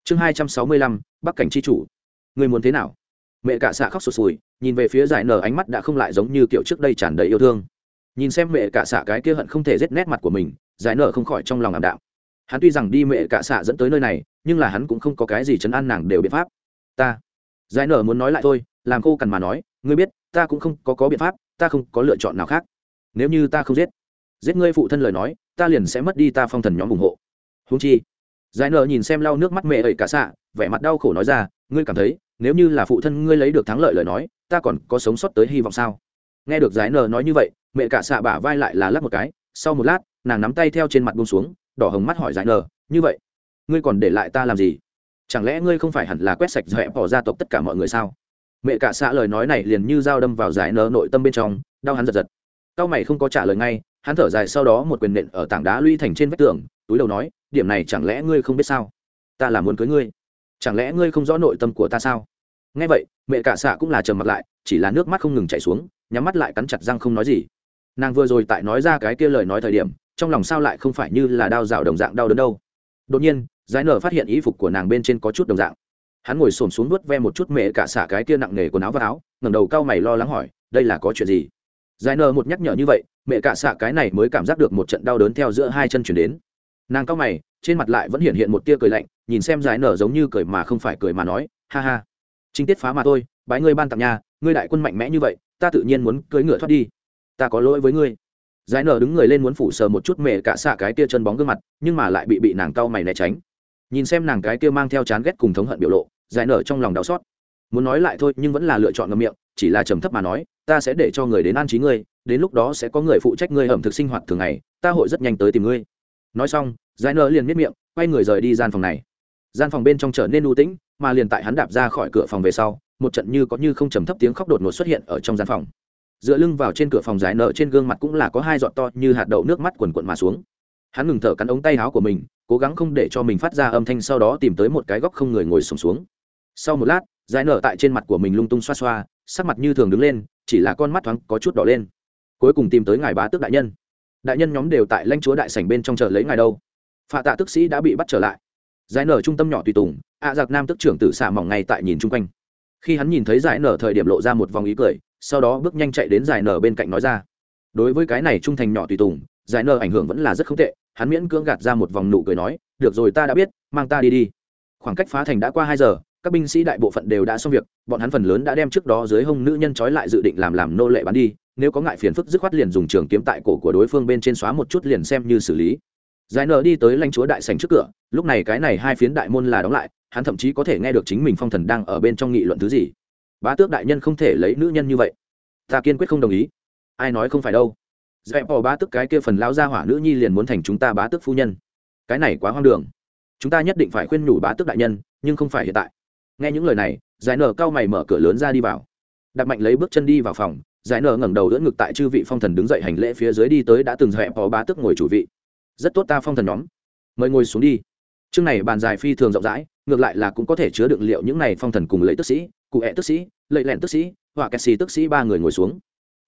S1: Chương hai trăm sáu mươi lăm, bắc cảnh c h i chủ. Người muốn thế nào? Mẹ cả xạ khóc sụt sùi, nhìn về phía giải nở ánh mắt đã không lại giống như kiểu trước đây tràn đầy yêu thương. Nhìn xem mẹ cả xạ cái kia hận không thể rết nét mặt của mình, giải nở không khỏi trong lòng ảm đạm. Hắn tuy rằng đi mẹ cả xạ dẫn tới nơi này, nhưng là hắn cũng không có cái gì chấn an nàng đều biện pháp. Ta. Giải nở muốn nói lại thôi, làm cô cần mà nói ngươi biết, ta cũng không có có biện pháp, ta không có lựa chọn nào khác. Nếu như ta không giết giết ngươi phụ thân lời nói, ta liền sẽ mất đi ta phong thần nhóm ủng hộ. Húng chi, giải nở nhìn xem lau nước mắt mẹ ẩy cả xạ, vẻ mặt đau khổ nói ra, ngươi cảm thấy, nếu như là phụ thân ngươi lấy được thắng lợi lời nói, ta còn có sống sót tới hy vọng sao? Nghe được giải nở nói như vậy, mẹ cả xạ bả vai lại là lắc một cái, sau một lát, nàng nắm tay theo trên mặt bông xuống, đỏ hồng mắt hỏi giải nở, như vậy, ngươi còn để lại ta làm gì? Chẳng lẽ ngươi không phải hẳn là quét sạch dẹp bỏ gia tộc tất cả mọi người sao? Mẹ cả xạ lời nói này liền như dao đâm vào giải nở nội tâm bên trong, đau hắn giật giật. Cao mày không có trả lời ngay, hắn thở dài sau đó một quyền nện ở tảng đá lũy thành trên vách tường, túi đầu nói, điểm này chẳng lẽ ngươi không biết sao? Ta là muốn cưới ngươi. Chẳng lẽ ngươi không rõ nội tâm của ta sao? Nghe vậy, mẹ cả xạ cũng là trầm mặt lại, chỉ là nước mắt không ngừng chảy xuống, nhắm mắt lại cắn chặt răng không nói gì. Nàng vừa rồi tại nói ra cái kia lời nói thời điểm, trong lòng sao lại không phải như là đau rào đồng dạng đau đớn đâu. Đột nhiên, giải nở phát hiện ý phục của nàng bên trên có chút đồng dạng hắn ngồi xổm xuống nuốt ve một chút mẹ cả xả cái kia nặng nề quần áo và áo, ngẩng đầu cao mày lo lắng hỏi, đây là có chuyện gì? Giải nở một nhắc nhở như vậy, mẹ cả xạ cái này mới cảm giác được một trận đau đớn theo giữa hai chân chuyển đến. Nàng cao mày, trên mặt lại vẫn hiện hiện một tia cười lạnh, nhìn xem giải nở giống như cười mà không phải cười mà nói, ha ha, chính tiết phá mà thôi, bái ngươi ban tặng nhà, ngươi đại quân mạnh mẽ như vậy, ta tự nhiên muốn cưỡi ngựa thoát đi. Ta có lỗi với ngươi. Giải nở đứng người lên muốn phủ sờ một chút mẹ cả xạ cái tia chân bóng gương mặt, nhưng mà lại bị bị nàng cao mày né tránh. Nhìn xem nàng cái kia mang theo chán ghét cùng thống hận biểu lộ giải nở trong lòng đau xót. Muốn nói lại thôi nhưng vẫn là lựa chọn ngậm miệng chỉ là trầm thấp mà nói ta sẽ để cho người đến an trí ngươi đến lúc đó sẽ có người phụ trách ngươi ẩm thực sinh hoạt thường ngày ta hội rất nhanh tới tìm ngươi. Nói xong giải nở liền miết miệng quay người rời đi gian phòng này. Gian phòng bên trong trở nên u tĩnh mà liền tại hắn đạp ra khỏi cửa phòng về sau một trận như có như không trầm thấp tiếng khóc đột ngột xuất hiện ở trong gian phòng. Dựa lưng vào trên cửa phòng giải nở trên gương mặt cũng là có hai giọt to như hạt đậu nước mắt quần quần mà xuống. Hắn ngừng thở cắn ống tay áo của mình cố gắng không để cho mình phát ra âm thanh sau đó tìm tới một cái góc không người ngồi sùng xuống, xuống sau một lát, giải nở tại trên mặt của mình lung tung xoa xoa, sắc mặt như thường đứng lên, chỉ là con mắt thoáng có chút đỏ lên. Cuối cùng tìm tới ngài bá tước đại nhân. Đại nhân nhóm đều tại lãnh chúa đại sảnh bên trong chờ lấy ngài đâu. Phạ tạ tức sĩ đã bị bắt trở lại. Giải nở trung tâm nhỏ tùy tùng ạ giặc nam tức trưởng tử xạ mỏng ngay tại nhìn chung quanh. Khi hắn nhìn thấy giải nở thời điểm lộ ra một vòng ý cười, sau đó bước nhanh chạy đến giải nở bên cạnh nói ra. Đối với cái này trung thành nhỏ tùy tùng, giải nở ảnh hưởng vẫn là rất không tệ, hắn miễn cưỡng gạt ra một vòng nụ cười nói, được rồi, ta đã biết, mang ta đi đi. Khoảng cách phá thành đã qua hai giờ các binh sĩ đại bộ phận đều đã xong việc, bọn hắn phần lớn đã đem trước đó dưới hông nữ nhân trói lại dự định làm làm nô lệ bán đi, nếu có ngại phiền phức dứt khoát liền dùng trường kiếm tại cổ của đối phương bên trên xóa một chút liền xem như xử lý. Giải nở đi tới lãnh chúa đại sành trước cửa, lúc này cái này hai phiến đại môn là đóng lại, hắn thậm chí có thể nghe được chính mình phong thần đang ở bên trong nghị luận thứ gì. Bá tước đại nhân không thể lấy nữ nhân như vậy. Ta kiên quyết không đồng ý. Ai nói không phải đâu. Dẹp bỏ bá tước cái kia phần lao ra hỏa nữ nhi liền muốn thành chúng ta bá tước phu nhân. Cái này quá hoang đường. Chúng ta nhất định phải khuyên nhủ bá tước đại nhân, nhưng không phải hiện tại nghe những lời này, giải nở cao mày mở cửa lớn ra đi vào. Đặt mạnh lấy bước chân đi vào phòng, giải nở ngẩng đầu đỡ ngực tại chư vị phong thần đứng dậy hành lễ phía dưới đi tới đã từng dẹp bỏ bá tức ngồi chủ vị. Rất tốt ta phong thần nhóm. Mời ngồi xuống đi. Chương này bàn dài phi thường rộng rãi, ngược lại là cũng có thể chứa đựng liệu những này phong thần cùng lấy tức sĩ, cụ hẹ tức sĩ, lệ lẹn tức sĩ, họa kẹt xì tức sĩ ba người ngồi xuống.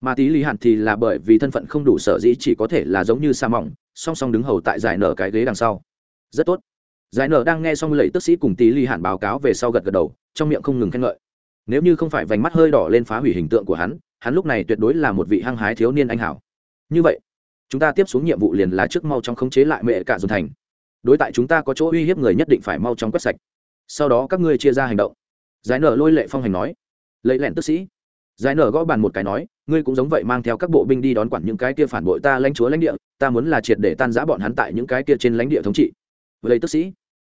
S1: Mà tí lý hạn thì là bởi vì thân phận không đủ sở dĩ chỉ có thể là giống như sa mỏng, song song đứng hầu tại giải nở cái ghế đằng sau. Rất tốt giải nở đang nghe xong lệ tức sĩ cùng tí ly hạn báo cáo về sau gật gật đầu, trong miệng không ngừng khen ngợi. Nếu như không phải vành mắt hơi đỏ lên phá hủy hình tượng của hắn hắn lúc này tuyệt đối là một vị hăng hái thiếu niên anh hảo. Như vậy, chúng ta tiếp xuống nhiệm vụ liền là trước mau trong khống chế lại mẹ cả dồn thành. Đối tại chúng ta có chỗ uy hiếp người nhất định phải mau chóng quét sạch. Sau đó các ngươi chia ra hành động. Giải nở lôi lệ phong hành nói. Lấy lẹn tức sĩ. Giải nở gõ bàn một cái nói, ngươi cũng giống vậy mang theo các bộ binh đi đón quản những cái kia phản bội ta lãnh chúa lãnh địa, ta muốn là triệt để tan giã bọn hắn tại những cái kia trên lãnh địa thống trị lấy tức sĩ,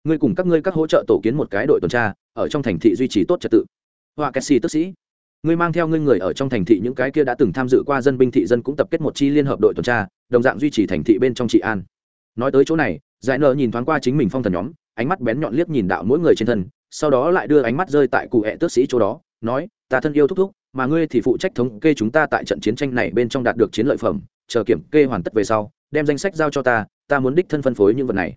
S1: ngươi cùng các ngươi các hỗ trợ tổ kiến một cái đội tuần tra, ở trong thành thị duy trì tốt trật tự. Hoa kessi tức sĩ, ngươi mang theo ngươi người ở trong thành thị những cái kia đã từng tham dự qua dân binh thị dân cũng tập kết một chi liên hợp đội tuần tra, đồng dạng duy trì thành thị bên trong trị an. Nói tới chỗ này, giải nợ nhìn thoáng qua chính mình phong thần nhóm, ánh mắt bén nhọn liếc nhìn đạo mỗi người trên thân, sau đó lại đưa ánh mắt rơi tại cụ hẹ tước sĩ chỗ đó, nói, ta thân yêu thúc thúc, mà ngươi thì phụ trách thống kê chúng ta tại trận chiến tranh này bên trong đạt được chiến lợi phẩm, chờ kiểm kê hoàn tất về sau, đem danh sách giao cho ta ta muốn đích thân phân phối những vật này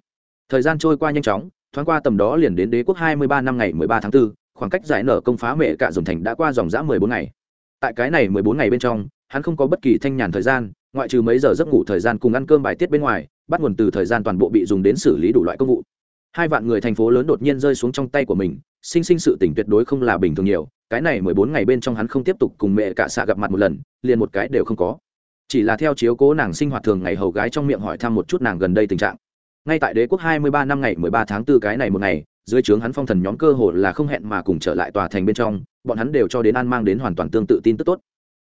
S1: thời gian trôi qua nhanh chóng thoáng qua tầm đó liền đến đế quốc hai mươi ba năm ngày mười ba tháng 4, khoảng cách giải nở công phá mẹ cả dùng thành đã qua dòng dã mười bốn ngày. Tại cái này mười bốn ngày bên trong hắn không có bất kỳ thanh nhàn thời gian ngoại trừ mấy giờ giấc ngủ thời gian cùng ăn cơm bài tiết bên ngoài bắt nguồn từ thời gian toàn bộ bị dùng đến xử lý đủ loại công vụ. Hai vạn người thành phố lớn đột nhiên rơi xuống trong tay của mình sinh sinh sự tỉnh tuyệt đối không là bình thường nhiều cái này mười bốn ngày bên trong hắn không tiếp tục cùng mẹ cả xạ gặp mặt một lần liền một cái đều không có. Chỉ là theo chiếu cố nàng sinh hoạt thường ngày hầu gái trong miệng hỏi thăm một chút nàng gần đây tình trạng ngay tại đế quốc hai mươi ba năm ngày mười ba tháng 4 cái này một ngày, dưới trướng hắn phong thần nhóm cơ hồ là không hẹn mà cùng trở lại tòa thành bên trong, bọn hắn đều cho đến an mang đến hoàn toàn tương tự tin tức tốt.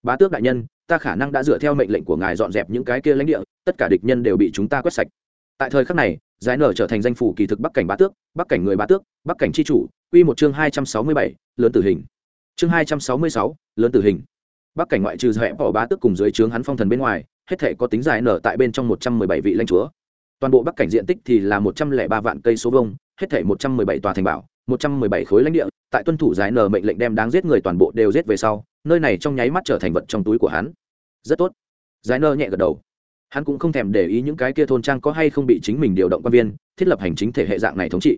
S1: Bá tước đại nhân, ta khả năng đã dựa theo mệnh lệnh của ngài dọn dẹp những cái kia lãnh địa, tất cả địch nhân đều bị chúng ta quét sạch. Tại thời khắc này, giải nở trở thành danh phủ kỳ thực bắc cảnh bá tước, bắc cảnh người bá tước, bắc cảnh tri chủ, quy một chương hai trăm sáu mươi bảy, lớn tử hình. Chương hai trăm sáu mươi sáu, lớn tử hình. Bắc cảnh ngoại trừ rẽ bỏ bá tước cùng dưới trướng hắn phong thần bên ngoài, hết thể có tính giải nở tại bên trong một trăm mười bảy vị lãnh chúa toàn bộ bắc cảnh diện tích thì là một trăm lẻ ba vạn cây số vông hết thể một trăm mười bảy tòa thành bảo, một trăm mười bảy khối lãnh địa. Tại tuân thủ giải nờ mệnh lệnh đem đáng giết người toàn bộ đều giết về sau, nơi này trong nháy mắt trở thành vật trong túi của hắn. Rất tốt. Giải nơ nhẹ gật đầu. Hắn cũng không thèm để ý những cái kia thôn trang có hay không bị chính mình điều động quan viên, thiết lập hành chính thể hệ dạng này thống trị.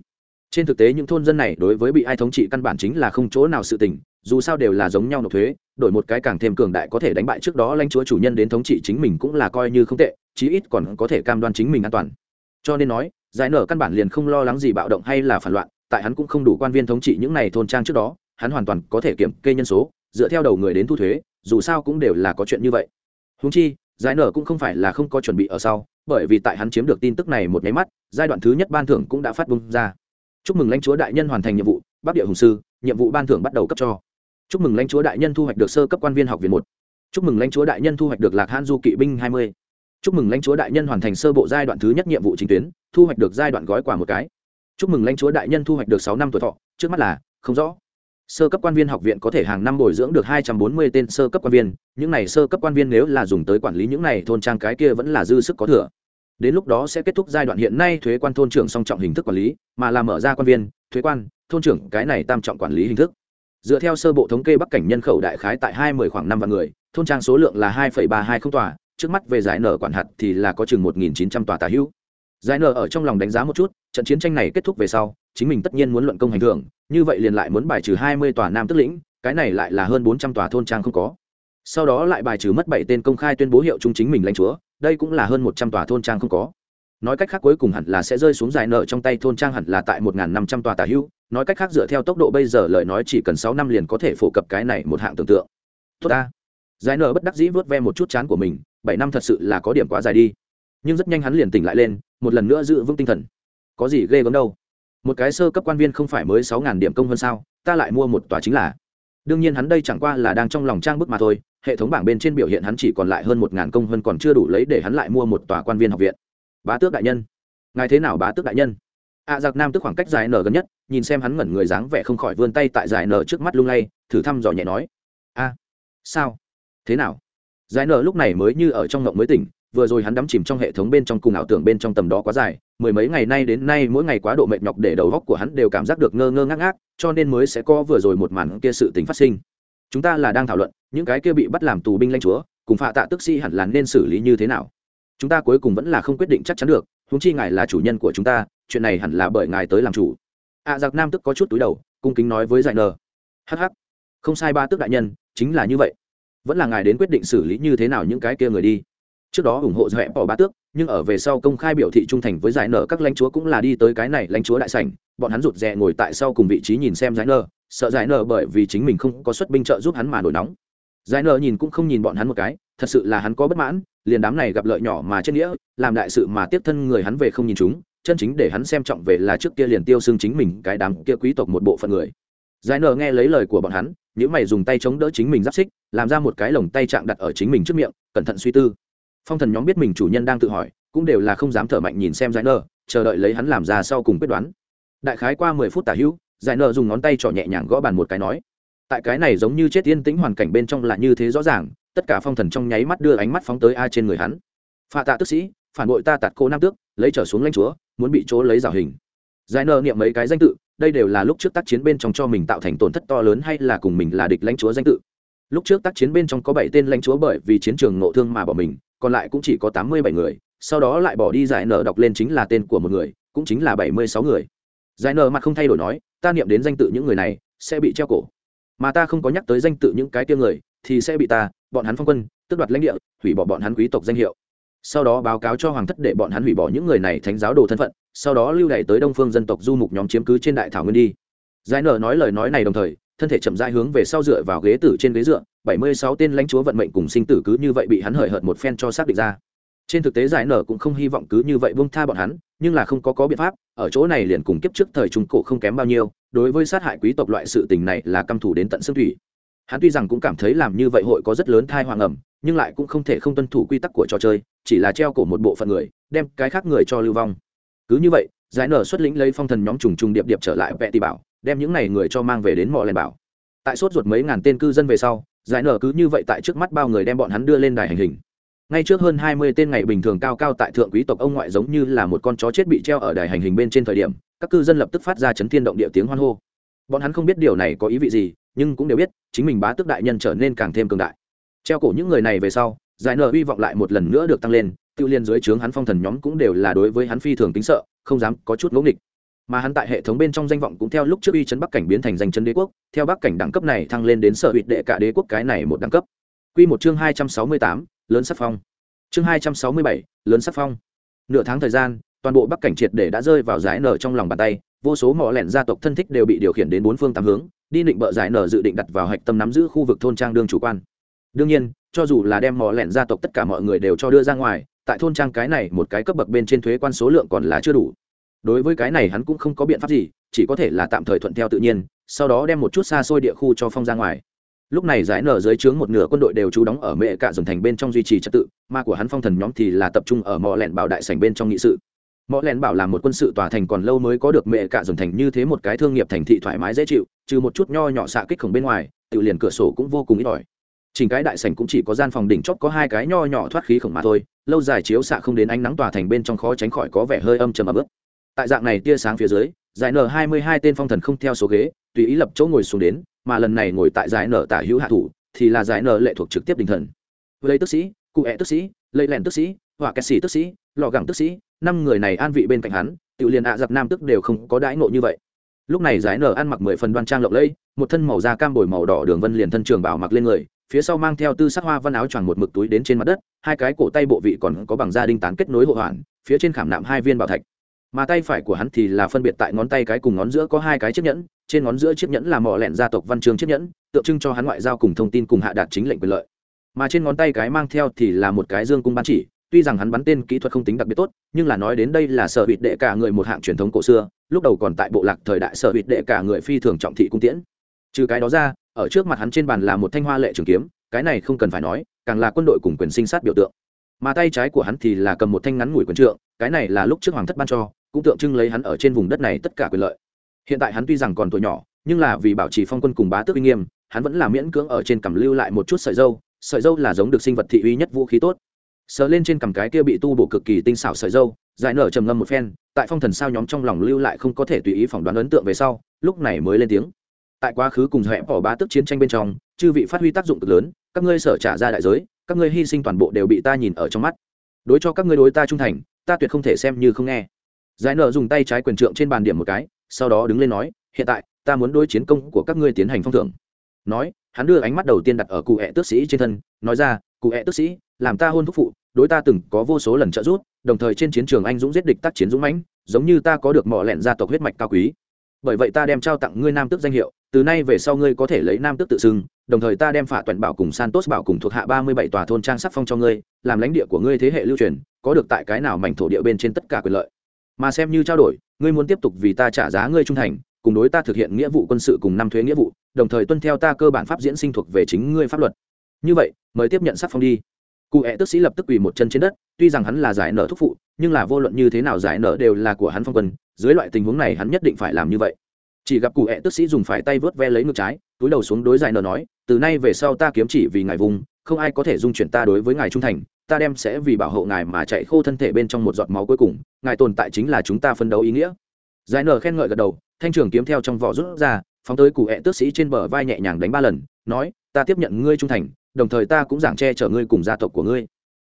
S1: Trên thực tế những thôn dân này đối với bị ai thống trị căn bản chính là không chỗ nào sự tình, dù sao đều là giống nhau nộp thuế, đổi một cái càng thêm cường đại có thể đánh bại trước đó lãnh chúa chủ nhân đến thống trị chính mình cũng là coi như không tệ chí ít còn có thể cam đoan chính mình an toàn. Cho nên nói, giải nở căn bản liền không lo lắng gì bạo động hay là phản loạn, tại hắn cũng không đủ quan viên thống trị những này thôn trang trước đó, hắn hoàn toàn có thể kiểm kê nhân số, dựa theo đầu người đến thu thuế, dù sao cũng đều là có chuyện như vậy. Húng chi, giải nở cũng không phải là không có chuẩn bị ở sau, bởi vì tại hắn chiếm được tin tức này một nháy mắt, giai đoạn thứ nhất ban thưởng cũng đã phát bung ra. Chúc mừng lãnh chúa đại nhân hoàn thành nhiệm vụ, bắc địa hùng sư, nhiệm vụ ban thưởng bắt đầu cấp cho. Chúc mừng lãnh chúa đại nhân thu hoạch được sơ cấp quan viên học viện một. Chúc mừng lãnh chúa đại nhân thu hoạch được lạc han du kỵ binh hai mươi chúc mừng lãnh chúa đại nhân hoàn thành sơ bộ giai đoạn thứ nhất nhiệm vụ chính tuyến, thu hoạch được giai đoạn gói quà một cái. Chúc mừng lãnh chúa đại nhân thu hoạch được sáu năm tuổi thọ, trước mắt là, không rõ. Sơ cấp quan viên học viện có thể hàng năm bồi dưỡng được hai trăm bốn mươi tên sơ cấp quan viên, những này sơ cấp quan viên nếu là dùng tới quản lý những này thôn trang cái kia vẫn là dư sức có thừa. Đến lúc đó sẽ kết thúc giai đoạn hiện nay thuế quan thôn trưởng song trọng hình thức quản lý, mà là mở ra quan viên, thuế quan, thôn trưởng, cái này tam trọng quản lý hình thức. Dựa theo sơ bộ thống kê bắc cảnh nhân khẩu đại khái tại hai mươi khoảng năm vạn người, thôn trang số lượng là hai ba hai không tòa trước mắt về giải nở quản hạt thì là có chừng một nghìn chín trăm tòa tà hữu. Giải nở ở trong lòng đánh giá một chút, trận chiến tranh này kết thúc về sau, chính mình tất nhiên muốn luận công hành thưởng, như vậy liền lại muốn bài trừ hai mươi tòa nam tức lĩnh, cái này lại là hơn bốn trăm tòa thôn trang không có. Sau đó lại bài trừ mất bảy tên công khai tuyên bố hiệu trung chính mình lãnh chúa, đây cũng là hơn một trăm tòa thôn trang không có. Nói cách khác cuối cùng hẳn là sẽ rơi xuống giải nợ trong tay thôn trang hẳn là tại một năm trăm tòa tà hữu, nói cách khác dựa theo tốc độ bây giờ lời nói chỉ cần sáu năm liền có thể phổ cập cái này một hạng tưởng tượng. Tốt ta. Giải nợ bất đắc dĩ vớt ve một chút chán của mình bảy năm thật sự là có điểm quá dài đi. Nhưng rất nhanh hắn liền tỉnh lại lên một lần nữa giữ vững tinh thần. Có gì ghê gớm đâu. Một cái sơ cấp quan viên không phải mới sáu ngàn điểm công hơn sao ta lại mua một tòa chính là. Đương nhiên hắn đây chẳng qua là đang trong lòng trang bức mà thôi hệ thống bảng bên trên biểu hiện hắn chỉ còn lại hơn một ngàn công hơn còn chưa đủ lấy để hắn lại mua một tòa quan viên học viện. Bá tước đại nhân. Ngài thế nào bá tước đại nhân? Ạ à, giặc nam tức khoảng cách dài nở gần nhất nhìn xem hắn ngẩn người dáng vẻ không khỏi vươn tay tại dài nở trước mắt lung lay thử thăm dò nhẹ nói. A. Sao? Thế nào? Giải nở lúc này mới như ở trong ngộng mới tỉnh vừa rồi hắn đắm chìm trong hệ thống bên trong cùng ảo tưởng bên trong tầm đó quá dài mười mấy ngày nay đến nay mỗi ngày quá độ mệt nhọc để đầu góc của hắn đều cảm giác được ngơ ngơ ngác ngác cho nên mới sẽ có vừa rồi một màn kia sự tính phát sinh. Chúng ta là đang thảo luận những cái kia bị bắt làm tù binh lanh chúa cùng phạ tạ tức sĩ hẳn là nên xử lý như thế nào? Chúng ta cuối cùng vẫn là không quyết định chắc chắn được húng chi ngài là chủ nhân của chúng ta chuyện này hẳn là bởi ngài tới làm chủ. Ạ à, giặc nam tức có chút túi đầu cung kính nói với giải nờ hh không sai ba tức đại nhân chính là như vậy vẫn là ngài đến quyết định xử lý như thế nào những cái kia người đi. Trước đó ủng hộ dọa bỏ bá tước, nhưng ở về sau công khai biểu thị trung thành với giải nở các lãnh chúa cũng là đi tới cái này lãnh chúa đại sảnh, bọn hắn rụt rè ngồi tại sau cùng vị trí nhìn xem giải nở, sợ giải nở bởi vì chính mình không có xuất binh trợ giúp hắn mà nổi nóng. Giải nở nhìn cũng không nhìn bọn hắn một cái, thật sự là hắn có bất mãn, liền đám này gặp lợi nhỏ mà chết nghĩa, làm đại sự mà tiếp thân người hắn về không nhìn chúng, chân chính để hắn xem trọng về là trước kia liền tiêu xương chính mình cái đám kia quý tộc một bộ phận người. Giải nở nghe lấy lời của bọn hắn những mày dùng tay chống đỡ chính mình giáp xích, làm ra một cái lồng tay chạm đặt ở chính mình trước miệng, cẩn thận suy tư. Phong thần nhóm biết mình chủ nhân đang tự hỏi, cũng đều là không dám thở mạnh nhìn xem giải nơ chờ đợi lấy hắn làm ra sau cùng quyết đoán. Đại khái qua mười phút tả hữu, giải nơ dùng ngón tay trỏ nhẹ nhàng gõ bàn một cái nói, tại cái này giống như chết yên tĩnh hoàn cảnh bên trong là như thế rõ ràng, tất cả phong thần trong nháy mắt đưa ánh mắt phóng tới ai trên người hắn. Pha tạ tức sĩ, phản bội ta tạt cô nam tước, lấy trở xuống lãnh chúa, muốn bị chỗ lấy rào hình. Giải nợ niệm mấy cái danh tự đây đều là lúc trước tác chiến bên trong cho mình tạo thành tổn thất to lớn hay là cùng mình là địch lãnh chúa danh tự. Lúc trước tác chiến bên trong có bảy tên lãnh chúa bởi vì chiến trường ngộ thương mà bỏ mình, còn lại cũng chỉ có tám mươi bảy người, sau đó lại bỏ đi giải nợ đọc lên chính là tên của một người, cũng chính là bảy mươi sáu người. Giải nợ mặt không thay đổi nói, ta niệm đến danh tự những người này, sẽ bị treo cổ. Mà ta không có nhắc tới danh tự những cái tiêu người, thì sẽ bị ta, bọn hắn phong quân, tước đoạt lãnh địa, hủy bỏ bọn hắn quý tộc danh hiệu sau đó báo cáo cho hoàng thất để bọn hắn hủy bỏ những người này thánh giáo đồ thân phận, sau đó lưu đày tới đông phương dân tộc du mục nhóm chiếm cứ trên đại thảo nguyên đi. Giải nở nói lời nói này đồng thời, thân thể chậm rãi hướng về sau dựa vào ghế tử trên ghế dựa, bảy mươi sáu tên lãnh chúa vận mệnh cùng sinh tử cứ như vậy bị hắn hời hợt một phen cho xác định ra. Trên thực tế giải nở cũng không hy vọng cứ như vậy buông tha bọn hắn, nhưng là không có có biện pháp, ở chỗ này liền cùng kiếp trước thời trung cổ không kém bao nhiêu, đối với sát hại quý tộc loại sự tình này là căm thủ đến tận xương thủy. Hắn tuy rằng cũng cảm thấy làm như vậy hội có rất lớn thai hoàng ẩm nhưng lại cũng không thể không tuân thủ quy tắc của trò chơi, chỉ là treo cổ một bộ phận người, đem cái khác người cho lưu vong. Cứ như vậy, giải nở xuất lĩnh lấy phong thần nhóm trùng trùng điệp điệp trở lại vẹ tì bảo, đem những này người cho mang về đến mò len bảo. Tại sốt ruột mấy ngàn tên cư dân về sau, giải nở cứ như vậy tại trước mắt bao người đem bọn hắn đưa lên đài hành hình. Ngay trước hơn hai mươi tên ngày bình thường cao cao tại thượng quý tộc ông ngoại giống như là một con chó chết bị treo ở đài hành hình bên trên thời điểm, các cư dân lập tức phát ra chấn thiên động địa tiếng hoan hô. Bọn hắn không biết điều này có ý vị gì, nhưng cũng đều biết, chính mình bá tước đại nhân trở nên càng thêm cường đại treo cổ những người này về sau, giải nợ hy vọng lại một lần nữa được tăng lên, tiêu liên dưới trướng hắn phong thần nhóm cũng đều là đối với hắn phi thường tính sợ, không dám có chút ngẫu nghịch. Mà hắn tại hệ thống bên trong danh vọng cũng theo lúc trước uy chấn bắc cảnh biến thành danh chấn đế quốc, theo bắc cảnh đẳng cấp này thăng lên đến sở hụt đệ cả đế quốc cái này một đẳng cấp. Quy một chương hai trăm sáu mươi tám, lớn sắc phong. Chương hai trăm sáu mươi bảy, lớn sắc phong. Nửa tháng thời gian, toàn bộ bắc cảnh triệt để đã rơi vào giải nở trong lòng bàn tay, vô số mỏ lẻn gia tộc thân thích đều bị điều khiển đến bốn phương tám hướng, đi định bợ giải nở dự định đặt vào hạch tâm nắm giữ khu vực thôn trang đương chủ quan đương nhiên, cho dù là đem mỏ lẻn gia tộc tất cả mọi người đều cho đưa ra ngoài, tại thôn trang cái này một cái cấp bậc bên trên thuế quan số lượng còn là chưa đủ. Đối với cái này hắn cũng không có biện pháp gì, chỉ có thể là tạm thời thuận theo tự nhiên, sau đó đem một chút xa xôi địa khu cho phong ra ngoài. Lúc này giải nở dưới trướng một nửa quân đội đều trú đóng ở mệ cạ dồn thành bên trong duy trì trật tự, mà của hắn phong thần nhóm thì là tập trung ở mỏ lẻn bảo đại sảnh bên trong nghị sự. Mỏ lẻn bảo là một quân sự tòa thành còn lâu mới có được mệ cạ dồn thành như thế một cái thương nghiệp thành thị thoải mái dễ chịu, trừ một chút nho nhỏ xạ kích khổng bên ngoài, tự liền cửa sổ cũng vô cùng ít ỏi chỉnh cái đại sảnh cũng chỉ có gian phòng đỉnh chót có hai cái nho nhỏ thoát khí khổng mà thôi, lâu dài chiếu xạ không đến ánh nắng tòa thành bên trong khó tránh khỏi có vẻ hơi âm trầm ấm ướt tại dạng này tia sáng phía dưới, giải nở hai mươi hai tên phong thần không theo số ghế, tùy ý lập chỗ ngồi xuống đến, mà lần này ngồi tại giải nở tả hữu hạ thủ, thì là giải nở lệ thuộc trực tiếp đình thần. Lấy tức sĩ, cụ ẹ tức sĩ lấy lẹn tức sĩ, họa kẹt sĩ tức sĩ lò gẳng tức sĩ, năm người này an vị bên cạnh hắn tự liền ạ giặc nam tức đều không có đãi ngộ như vậy. Lúc này giải nở ăn mặc mười phần đoan trang lộng lẫy, một thân màu da cam bồi màu đỏ đường vân liền thân trường bảo mặc lên người phía sau mang theo tư sắc hoa văn áo choàng một mực túi đến trên mặt đất, hai cái cổ tay bộ vị còn có bằng da đinh tán kết nối hộ hoàn phía trên khảm nạm hai viên bảo thạch. Mà tay phải của hắn thì là phân biệt tại ngón tay cái cùng ngón giữa có hai cái chiếc nhẫn, trên ngón giữa chiếc nhẫn là mỏ lẹn gia tộc văn chương chiếc nhẫn, tượng trưng cho hắn ngoại giao cùng thông tin cùng hạ đạt chính lệnh quyền lợi. Mà trên ngón tay cái mang theo thì là một cái dương cung bắn chỉ, tuy rằng hắn bắn tên kỹ thuật không tính đặc biệt tốt, nhưng là nói đến đây là sở hụt đệ cả người một hạng truyền thống cổ xưa, lúc đầu còn tại bộ lạc thời đại sở hụt đệ cả người phi thường trọng thị cung tiễn. Trừ cái đó ra ở trước mặt hắn trên bàn là một thanh hoa lệ trường kiếm, cái này không cần phải nói, càng là quân đội cùng quyền sinh sát biểu tượng. Mà tay trái của hắn thì là cầm một thanh ngắn ngủi quyền trượng, cái này là lúc trước hoàng thất ban cho, cũng tượng trưng lấy hắn ở trên vùng đất này tất cả quyền lợi. Hiện tại hắn tuy rằng còn tuổi nhỏ, nhưng là vì bảo trì phong quân cùng bá tước uy nghiêm, hắn vẫn là miễn cưỡng ở trên cầm lưu lại một chút sợi dâu sợi dâu là giống được sinh vật thị uy nhất vũ khí tốt. Sờ lên trên cầm cái kia bị tu bổ cực kỳ tinh xảo sợi dâu, giải nở trầm ngâm một phen, tại phong thần sao nhóm trong lòng lưu lại không có thể tùy ý phỏng đoán ấn tượng về sau, lúc này mới lên tiếng tại quá khứ cùng hẹp bỏ bá tước chiến tranh bên trong, chư vị phát huy tác dụng cực lớn, các ngươi sở trả ra đại giới, các ngươi hy sinh toàn bộ đều bị ta nhìn ở trong mắt. Đối cho các ngươi đối ta trung thành, ta tuyệt không thể xem như không nghe. Giải nợ dùng tay trái quyền trượng trên bàn điểm một cái, sau đó đứng lên nói, hiện tại, ta muốn đối chiến công của các ngươi tiến hành phong thưởng. Nói, hắn đưa ánh mắt đầu tiên đặt ở cụ hẹ tước sĩ trên thân, nói ra, cụ hẹ tước sĩ, làm ta hôn thúc phụ, đối ta từng có vô số lần trợ giúp, đồng thời trên chiến trường anh dũng giết địch tác chiến dũng mãnh, giống như ta có được mỏ lẹn gia tộc huyết mạch cao quý. Bởi vậy ta đem trao tặng ngươi nam tước danh hiệu từ nay về sau ngươi có thể lấy nam tước tự xưng, đồng thời ta đem phả tuần bảo cùng santos bảo cùng thuộc hạ ba mươi bảy tòa thôn trang sắc phong cho ngươi, làm lãnh địa của ngươi thế hệ lưu truyền, có được tại cái nào mảnh thổ địa bên trên tất cả quyền lợi. Mà xem như trao đổi, ngươi muốn tiếp tục vì ta trả giá ngươi trung thành, cùng đối ta thực hiện nghĩa vụ quân sự cùng năm thuế nghĩa vụ, đồng thời tuân theo ta cơ bản pháp diễn sinh thuộc về chính ngươi pháp luật. Như vậy, mời tiếp nhận sắc phong đi. Cụ hẹ tức sĩ lập tức quỳ một chân trên đất, tuy rằng hắn là giải nở thúc phụ, nhưng là vô luận như thế nào giải nở đều là của hắn phong quân, dưới loại tình huống này hắn nhất định phải làm như vậy chỉ gặp cụ hẹ tức sĩ dùng phải tay vớt ve lấy ngực trái, túi đầu xuống đối dài nờ nói, từ nay về sau ta kiếm chỉ vì ngài vùng, không ai có thể dung chuyển ta đối với ngài trung thành, ta đem sẽ vì bảo hộ ngài mà chạy khô thân thể bên trong một giọt máu cuối cùng, ngài tồn tại chính là chúng ta phân đấu ý nghĩa. Giải nở khen ngợi gật đầu, thanh trường kiếm theo trong vỏ rút ra, phóng tới cụ hẹ tước sĩ trên bờ vai nhẹ nhàng đánh ba lần, nói, ta tiếp nhận ngươi trung thành, đồng thời ta cũng giảng che chở ngươi cùng gia tộc của ngươi.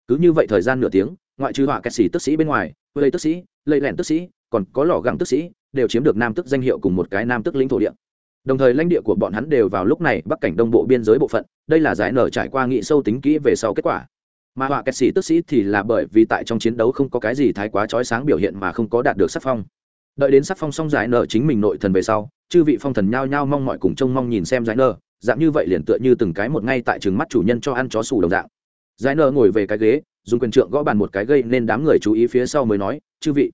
S1: Cứ như vậy thời gian nửa tiếng, ngoại trừ họa kẹt sĩ tức sĩ bên ngoài lây tức sĩ lây lẹn tức sĩ, còn có lò gẳng tức sĩ đều chiếm được nam tức danh hiệu cùng một cái nam tức lĩnh thổ địa. Đồng thời lãnh địa của bọn hắn đều vào lúc này bắc cảnh đông bộ biên giới bộ phận, đây là giải nở trải qua nghị sâu tính kỹ về sau kết quả. Mà họa kẹt sĩ tức sĩ thì là bởi vì tại trong chiến đấu không có cái gì thái quá trói sáng biểu hiện mà không có đạt được sắc phong. Đợi đến sắc phong xong giải nở chính mình nội thần về sau, chư vị phong thần nhao nhao mong mọi cùng trông mong nhìn xem giải nở, dạng như vậy liền tựa như từng cái một ngay tại trường mắt chủ nhân cho ăn chó sủ đồng dạng. Giải nở ngồi về cái ghế, dùng quyền trượng gõ bàn một cái gây nên đám người chú ý phía sau mới nói, chư vị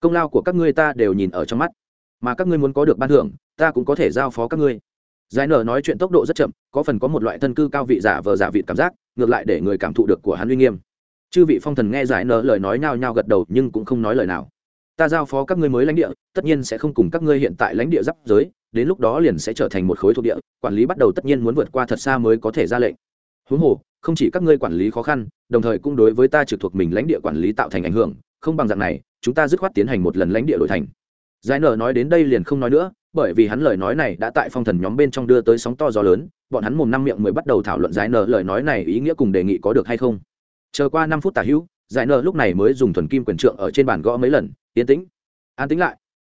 S1: công lao của các ngươi ta đều nhìn ở trong mắt. Mà các ngươi muốn có được ban thưởng, ta cũng có thể giao phó các ngươi. Giải nở nói chuyện tốc độ rất chậm, có phần có một loại thân cư cao vị giả vờ giả vị cảm giác, ngược lại để người cảm thụ được của hắn uy nghiêm. Chư vị phong thần nghe giải nở lời nói nhao nhao gật đầu nhưng cũng không nói lời nào. Ta giao phó các ngươi mới lãnh địa, tất nhiên sẽ không cùng các ngươi hiện tại lãnh địa giáp giới, đến lúc đó liền sẽ trở thành một khối thuộc địa, quản lý bắt đầu tất nhiên muốn vượt qua thật xa mới có thể ra lệnh. Huống hồ, không chỉ các ngươi quản lý khó khăn, đồng thời cũng đối với ta trực thuộc mình lãnh địa quản lý tạo thành ảnh hưởng, không bằng dạng này chúng ta dứt khoát tiến hành một lần lãnh địa đổi thành. Giải nở nói đến đây liền không nói nữa, bởi vì hắn lời nói này đã tại phong thần nhóm bên trong đưa tới sóng to gió lớn, bọn hắn mồm năm miệng mới bắt đầu thảo luận giải nở lời nói này ý nghĩa cùng đề nghị có được hay không. Chờ qua năm phút tả hữu, giải nở lúc này mới dùng thuần kim quyền trượng ở trên bàn gõ mấy lần, yên tĩnh, an tĩnh lại.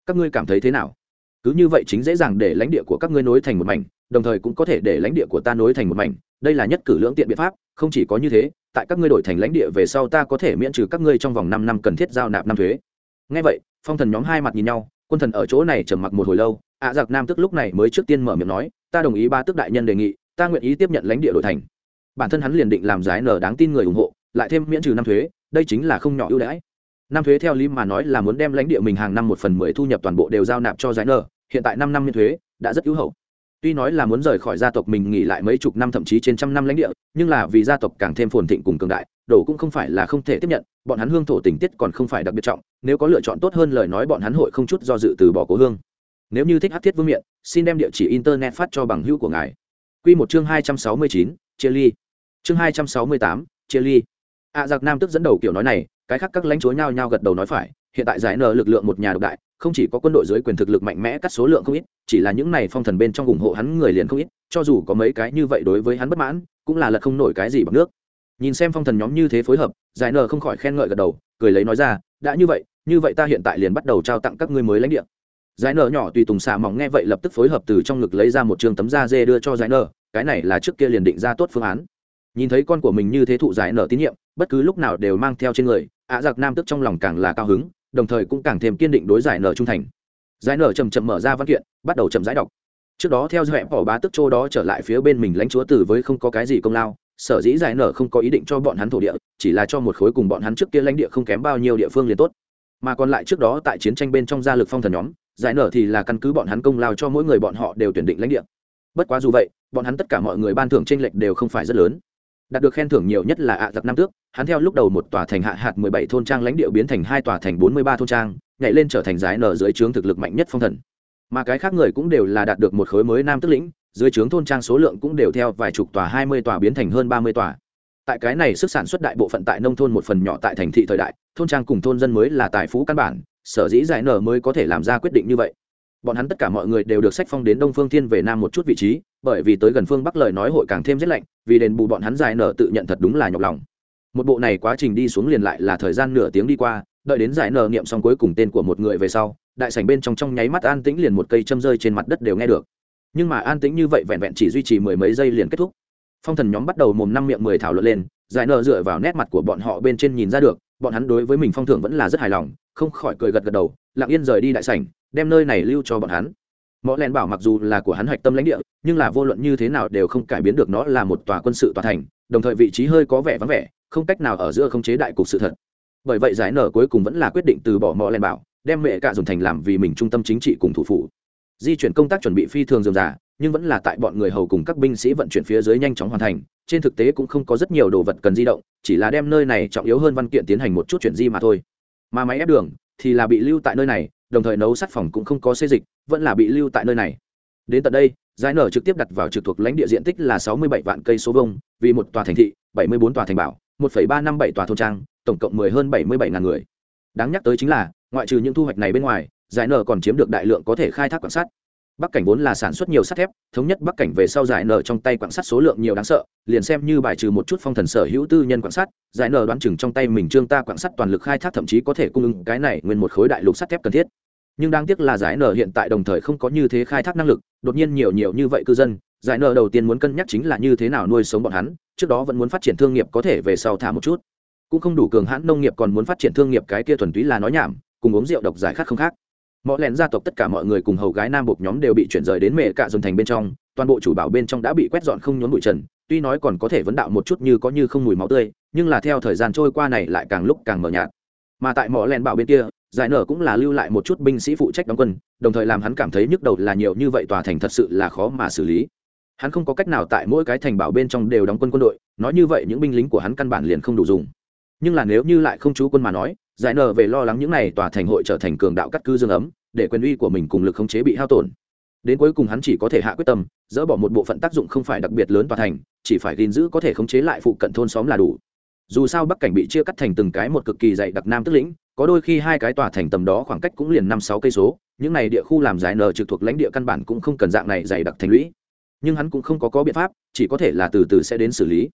S1: Các ngươi cảm thấy thế nào? Cứ như vậy chính dễ dàng để lãnh địa của các ngươi nối thành một mảnh, đồng thời cũng có thể để lãnh địa của ta nối thành một mảnh. Đây là nhất cử lưỡng tiện biện pháp không chỉ có như thế, tại các ngươi đổi thành lãnh địa về sau ta có thể miễn trừ các ngươi trong vòng năm năm cần thiết giao nạp năm thuế. Ngay vậy, phong thần nhóm hai mặt nhìn nhau, quân thần ở chỗ này trầm mặc một hồi lâu, ạ giặc nam tức lúc này mới trước tiên mở miệng nói, ta đồng ý ba tức đại nhân đề nghị, ta nguyện ý tiếp nhận lãnh địa đổi thành. Bản thân hắn liền định làm giải nở đáng tin người ủng hộ, lại thêm miễn trừ năm thuế, đây chính là không nhỏ ưu đãi. Năm thuế theo lý mà nói là muốn đem lãnh địa mình hàng năm một phần mười thu nhập toàn bộ đều giao nạp cho giải nở, hiện tại năm năm miễn thuế, đã rất hữu hậu tuy nói là muốn rời khỏi gia tộc mình nghỉ lại mấy chục năm thậm chí trên trăm năm lãnh địa nhưng là vì gia tộc càng thêm phồn thịnh cùng cường đại đổ cũng không phải là không thể tiếp nhận bọn hắn hương thổ tình tiết còn không phải đặc biệt trọng nếu có lựa chọn tốt hơn lời nói bọn hắn hội không chút do dự từ bỏ cố hương. Nếu như thích hát thiết vương miện xin đem địa chỉ internet phát cho bằng hữu của ngài. Q một chương hai trăm sáu mươi chín chia ly. Chương hai trăm sáu mươi tám chia ly. Ạ à, giặc nam tức dẫn đầu kiểu nói này cái khác các lãnh chúa nhao nhao gật đầu nói phải hiện tại giải nở lực lượng một nhà độc đại, không chỉ có quân đội dưới quyền thực lực mạnh mẽ cắt số lượng không ít, chỉ là những này phong thần bên trong ủng hộ hắn người liền không ít, cho dù có mấy cái như vậy đối với hắn bất mãn, cũng là lật không nổi cái gì bằng nước. Nhìn xem phong thần nhóm như thế phối hợp, giải nở không khỏi khen ngợi gật đầu, cười lấy nói ra, đã như vậy như vậy ta hiện tại liền bắt đầu trao tặng các ngươi mới lãnh địa. Giải nở nhỏ tùy tùng xà mỏng nghe vậy lập tức phối hợp từ trong ngực lấy ra một trường tấm da dê đưa cho giải nở, cái này là trước kia liền định ra tốt phương án. Nhìn thấy con của mình như thế thụ giải nở tín nhiệm, bất cứ lúc nào đều mang theo trên người, ạ giặc nam tức trong lòng càng là cao hứng đồng thời cũng càng thêm kiên định đối giải nở trung thành. Giải nở chầm chậm mở ra văn kiện, bắt đầu chậm giải đọc. Trước đó theo dõi bỏ bá tức châu đó trở lại phía bên mình lãnh chúa tử với không có cái gì công lao, sở dĩ giải nở không có ý định cho bọn hắn thổ địa, chỉ là cho một khối cùng bọn hắn trước kia lãnh địa không kém bao nhiêu địa phương liền tốt. Mà còn lại trước đó tại chiến tranh bên trong gia lực phong thần nhóm, giải nở thì là căn cứ bọn hắn công lao cho mỗi người bọn họ đều tuyển định lãnh địa. Bất quá dù vậy, bọn hắn tất cả mọi người ban thưởng tranh lệch đều không phải rất lớn đạt được khen thưởng nhiều nhất là ạ giặc năm tước, hắn theo lúc đầu một tòa thành hạ hạt mười bảy thôn trang lãnh địa biến thành hai tòa thành bốn mươi ba thôn trang, nhảy lên trở thành giải nở dưới trướng thực lực mạnh nhất phong thần. Mà cái khác người cũng đều là đạt được một khối mới nam tức lĩnh, dưới trướng thôn trang số lượng cũng đều theo vài chục tòa hai mươi tòa biến thành hơn ba mươi tòa. Tại cái này sức sản xuất đại bộ phận tại nông thôn một phần nhỏ tại thành thị thời đại, thôn trang cùng thôn dân mới là tài phú căn bản, sở dĩ giải nở mới có thể làm ra quyết định như vậy bọn hắn tất cả mọi người đều được sách phong đến đông phương thiên về nam một chút vị trí, bởi vì tới gần phương bắc lời nói hội càng thêm rét lạnh, vì đền bù bọn hắn giải nở tự nhận thật đúng là nhọc lòng. Một bộ này quá trình đi xuống liền lại là thời gian nửa tiếng đi qua, đợi đến giải nở nghiệm xong cuối cùng tên của một người về sau, đại sảnh bên trong trong nháy mắt an tĩnh liền một cây châm rơi trên mặt đất đều nghe được. Nhưng mà an tĩnh như vậy vẹn vẹn chỉ duy trì mười mấy giây liền kết thúc. Phong thần nhóm bắt đầu mồm năm miệng mười thảo luận lên, giải nở dựa vào nét mặt của bọn họ bên trên nhìn ra được, bọn hắn đối với mình phong thưởng vẫn là rất hài lòng, không khỏi cười gật gật đầu lặng yên rời đi đại sảnh đem nơi này lưu cho bọn hắn. Mõ len bảo mặc dù là của hắn hạch tâm lãnh địa nhưng là vô luận như thế nào đều không cải biến được nó là một tòa quân sự tòa thành đồng thời vị trí hơi có vẻ vắng vẻ không cách nào ở giữa không chế đại cục sự thật. Bởi vậy giải nở cuối cùng vẫn là quyết định từ bỏ mõ len bảo đem mẹ cả dùng thành làm vì mình trung tâm chính trị cùng thủ phủ. Di chuyển công tác chuẩn bị phi thường dườm rà, nhưng vẫn là tại bọn người hầu cùng các binh sĩ vận chuyển phía dưới nhanh chóng hoàn thành trên thực tế cũng không có rất nhiều đồ vật cần di động chỉ là đem nơi này trọng yếu hơn văn kiện tiến hành một chút chuyển di mà thôi. Mà máy ép đường thì là bị lưu tại nơi này, đồng thời nấu sắt phòng cũng không có xê dịch, vẫn là bị lưu tại nơi này. Đến tận đây giải nở trực tiếp đặt vào trực thuộc lãnh địa diện tích là sáu mươi bảy vạn cây số vông vì một tòa thành thị, bảy mươi bốn tòa thành bảo, một ba năm bảy tòa thôn trang, tổng cộng mười hơn bảy mươi bảy ngàn người. Đáng nhắc tới chính là, ngoại trừ những thu hoạch này bên ngoài giải nở còn chiếm được đại lượng có thể khai thác quan sát bắc cảnh vốn là sản xuất nhiều sắt thép, thống nhất bắc cảnh về sau giải nở trong tay quạng sắt số lượng nhiều đáng sợ, liền xem như bài trừ một chút phong thần sở hữu tư nhân quạng sắt, giải nở đoán chừng trong tay mình trương ta quạng sắt toàn lực khai thác thậm chí có thể cung ứng cái này nguyên một khối đại lục sắt thép cần thiết. Nhưng đáng tiếc là giải nở hiện tại đồng thời không có như thế khai thác năng lực, đột nhiên nhiều nhiều như vậy cư dân, giải nở đầu tiên muốn cân nhắc chính là như thế nào nuôi sống bọn hắn, trước đó vẫn muốn phát triển thương nghiệp có thể về sau thả một chút. Cũng không đủ cường hãn nông nghiệp còn muốn phát triển thương nghiệp cái kia thuần túy là nói nhảm, cùng uống rượu độc giải khát không khác mọi lẹn gia tộc tất cả mọi người cùng hầu gái nam bột nhóm đều bị chuyển rời đến mẹ cạ dồn thành bên trong, toàn bộ chủ bảo bên trong đã bị quét dọn không nhốn bụi trần, tuy nói còn có thể vấn đạo một chút như có như không mùi máu tươi, nhưng là theo thời gian trôi qua này lại càng lúc càng mờ nhạt. Mà tại mỏ lẻn bảo bên kia, giải nở cũng là lưu lại một chút binh sĩ phụ trách đóng quân, đồng thời làm hắn cảm thấy nhức đầu là nhiều như vậy tòa thành thật sự là khó mà xử lý. Hắn không có cách nào tại mỗi cái thành bảo bên trong đều đóng quân quân đội, nói như vậy những binh lính của hắn căn bản liền không đủ dùng. Nhưng là nếu như lại không chú quân mà nói giải nở về lo lắng những này tòa thành hội trở thành cường đạo cắt cư dương ấm, để quyền uy của mình cùng lực khống chế bị hao tổn. Đến cuối cùng hắn chỉ có thể hạ quyết tâm, dỡ bỏ một bộ phận tác dụng không phải đặc biệt lớn tòa thành, chỉ phải gìn giữ có thể khống chế lại phụ cận thôn xóm là đủ. Dù sao bắc cảnh bị chia cắt thành từng cái một cực kỳ dày đặc nam tức lĩnh, có đôi khi hai cái tòa thành tầm đó khoảng cách cũng liền năm sáu cây số, những này địa khu làm giải nở trực thuộc lãnh địa căn bản cũng không cần dạng này dày đặc thành lũy. Nhưng hắn cũng không có có biện pháp, chỉ có thể là từ từ sẽ đến xử lý.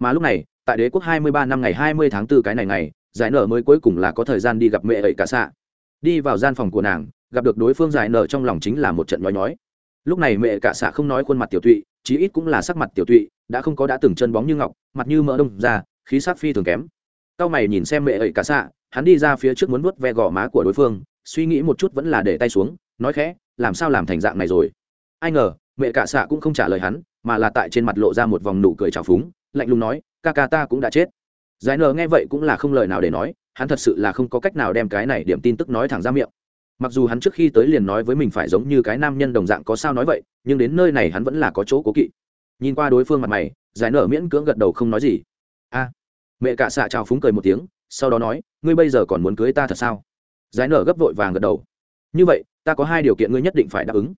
S1: Mà lúc này, tại đế quốc hai mươi ba năm ngày hai mươi tháng 4 cái này ngày giải nở mới cuối cùng là có thời gian đi gặp mẹ ấy cả xạ. Đi vào gian phòng của nàng, gặp được đối phương giải nở trong lòng chính là một trận nhói nhói. Lúc này mẹ cả xạ không nói khuôn mặt tiểu tụy, chí ít cũng là sắc mặt tiểu tụy, đã không có đã từng chân bóng như ngọc, mặt như mỡ đông ra, khí sắc phi thường kém. Cao mày nhìn xem mẹ ấy cả xạ, hắn đi ra phía trước muốn vuốt ve gò má của đối phương, suy nghĩ một chút vẫn là để tay xuống, nói khẽ, làm sao làm thành dạng này rồi? Ai ngờ, mẹ cả xạ cũng không trả lời hắn, mà là tại trên mặt lộ ra một vòng nụ cười trào phúng, lạnh lùng nói, ca ca ta cũng đã chết giải nờ nghe vậy cũng là không lời nào để nói, hắn thật sự là không có cách nào đem cái này điểm tin tức nói thẳng ra miệng. Mặc dù hắn trước khi tới liền nói với mình phải giống như cái nam nhân đồng dạng có sao nói vậy, nhưng đến nơi này hắn vẫn là có chỗ cố kỵ. Nhìn qua đối phương mặt mày, giải nở miễn cưỡng gật đầu không nói gì. A. Mẹ cạ xạ trào phúng cười một tiếng, sau đó nói, ngươi bây giờ còn muốn cưới ta thật sao? Giải nở gấp vội vàng gật đầu. Như vậy, ta có hai điều kiện ngươi nhất định phải đáp ứng.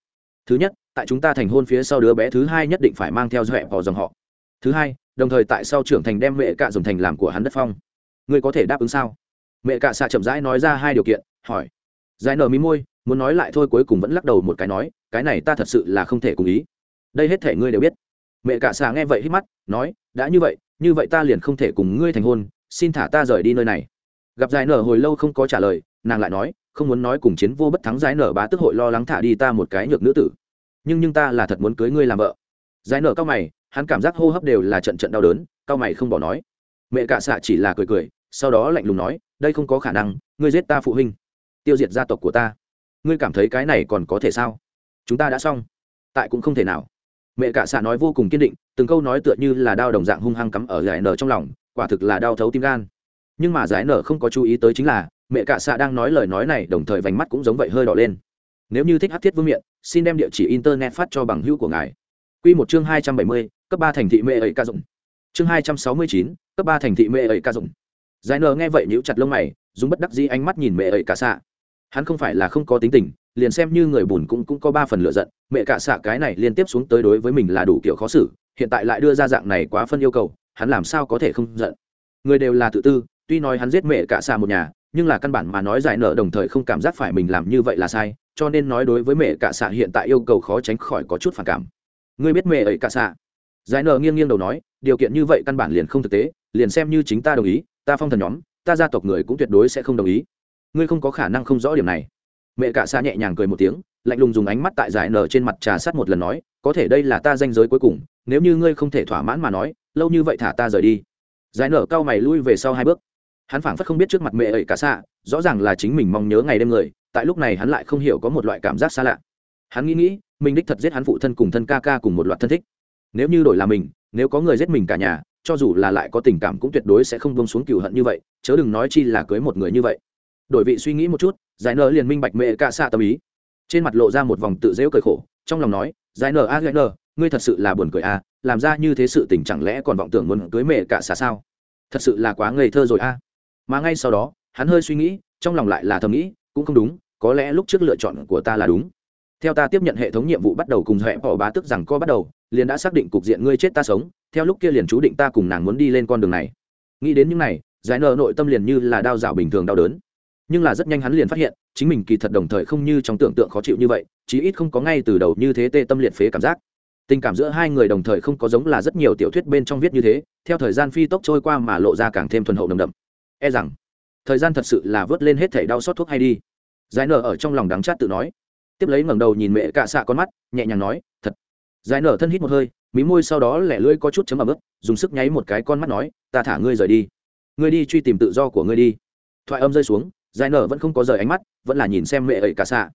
S1: Thứ nhất, tại chúng ta thành hôn phía sau đứa bé thứ hai nhất định phải mang theo dọa vào dòng họ. Thứ hai đồng thời tại sao trưởng thành đem mẹ cạ dùng thành làm của hắn đất phong. Ngươi có thể đáp ứng sao? Mẹ cạ xạ chậm rãi nói ra hai điều kiện, hỏi. Giải nở mí môi, muốn nói lại thôi cuối cùng vẫn lắc đầu một cái nói, cái này ta thật sự là không thể cùng ý. Đây hết thể ngươi đều biết. Mẹ cạ xạ nghe vậy hít mắt, nói, đã như vậy như vậy ta liền không thể cùng ngươi thành hôn, xin thả ta rời đi nơi này. Gặp giải nở hồi lâu không có trả lời, nàng lại nói, không muốn nói cùng chiến vô bất thắng giải nở bá tức hội lo lắng thả đi ta một cái nhược nữ tử. Nhưng nhưng ta là thật muốn cưới ngươi làm vợ. Giải nở cao mày hắn cảm giác hô hấp đều là trận trận đau đớn, cao mày không bỏ nói. Mẹ cả xạ chỉ là cười cười, sau đó lạnh lùng nói, đây không có khả năng, ngươi giết ta phụ huynh, tiêu diệt gia tộc của ta. Ngươi cảm thấy cái này còn có thể sao? Chúng ta đã xong. Tại cũng không thể nào. Mẹ cả xạ nói vô cùng kiên định, từng câu nói tựa như là đau đồng dạng hung hăng cắm ở giải nở trong lòng, quả thực là đau thấu tim gan. Nhưng mà giải nở không có chú ý tới chính là, mẹ cả xạ đang nói lời nói này đồng thời vành mắt cũng giống vậy hơi đỏ lên. Nếu như thích hát thiết vương miện, xin đem địa chỉ internet phát cho bằng hữu của ngài. Q một chương hai trăm bảy mươi cấp ba thành thị mê ấy ca dụng. Chương hai trăm sáu mươi chín, cấp ba thành thị mê ấy ca dụng. Giải nờ nghe vậy nhíu chặt lông mày, dùng bất đắc dĩ ánh mắt nhìn mẹ ấy cả xạ. Hắn không phải là không có tính tình, liền xem như người bùn cũng cũng có ba phần lựa giận, mẹ cả xạ cái này liên tiếp xuống tới đối với mình là đủ kiểu khó xử, hiện tại lại đưa ra dạng này quá phân yêu cầu, hắn làm sao có thể không giận. Người đều là tự tư, tuy nói hắn giết mẹ cả xạ một nhà, nhưng là căn bản mà nói giải nở đồng thời không cảm giác phải mình làm như vậy là sai, cho nên nói đối với mẹ cả xạ hiện tại yêu cầu khó tránh khỏi có chút phản cảm. Ngươi biết mẹ ấy cả xạ? Giải nở nghiêng nghiêng đầu nói, điều kiện như vậy căn bản liền không thực tế, liền xem như chính ta đồng ý, ta phong thần nhóm, ta gia tộc người cũng tuyệt đối sẽ không đồng ý. Ngươi không có khả năng không rõ điểm này. Mẹ cả xa nhẹ nhàng cười một tiếng, lạnh lùng dùng ánh mắt tại giải nở trên mặt trà sát một lần nói, có thể đây là ta danh giới cuối cùng, nếu như ngươi không thể thỏa mãn mà nói, lâu như vậy thả ta rời đi. Giải nở cao mày lui về sau hai bước. Hắn phảng phất không biết trước mặt mẹ ấy cả xạ rõ ràng là chính mình mong nhớ ngày đêm người, tại lúc này hắn lại không hiểu có một loại cảm giác xa lạ. Hắn nghĩ nghĩ, mình đích thật giết hắn phụ thân cùng thân ca ca cùng một loạt thân thích nếu như đổi là mình nếu có người giết mình cả nhà cho dù là lại có tình cảm cũng tuyệt đối sẽ không bông xuống cừu hận như vậy chớ đừng nói chi là cưới một người như vậy. Đổi vị suy nghĩ một chút giải nợ liền minh bạch mẹ cả xạ tâm ý. Trên mặt lộ ra một vòng tự dễu cười khổ trong lòng nói giải nợ a giải nợ, ngươi thật sự là buồn cười a làm ra như thế sự tình chẳng lẽ còn vọng tưởng muốn cưới mẹ cả xạ sao? Thật sự là quá ngây thơ rồi a. Mà ngay sau đó hắn hơi suy nghĩ trong lòng lại là thầm nghĩ cũng không đúng có lẽ lúc trước lựa chọn của ta là đúng. Theo ta tiếp nhận hệ thống nhiệm vụ bắt đầu cùng hệ bỏ bá tức rằng co bắt đầu liền đã xác định cục diện ngươi chết ta sống, theo lúc kia liền chú định ta cùng nàng muốn đi lên con đường này. Nghĩ đến những này, giải nợ nội tâm liền như là đao dạo bình thường đau đớn. Nhưng là rất nhanh hắn liền phát hiện, chính mình kỳ thật đồng thời không như trong tưởng tượng khó chịu như vậy, chí ít không có ngay từ đầu như thế tê tâm liệt phế cảm giác. Tình cảm giữa hai người đồng thời không có giống là rất nhiều tiểu thuyết bên trong viết như thế, theo thời gian phi tốc trôi qua mà lộ ra càng thêm thuần hậu nồng đậm. E rằng, thời gian thật sự là vớt lên hết thể đau xót thuốc hay đi. Giải nở ở trong lòng đắng chát tự nói. Tiếp lấy ngẩng đầu nhìn mẹ cạ xạ con mắt, nhẹ nhàng nói, thật giải nở thân hít một hơi, mí môi sau đó lẻ lưỡi có chút chấm ẩm ướt dùng sức nháy một cái con mắt nói, ta thả ngươi rời đi. Ngươi đi truy tìm tự do của ngươi đi. Thoại âm rơi xuống, giải nở vẫn không có rời ánh mắt, vẫn là nhìn xem mẹ ấy cả xạ.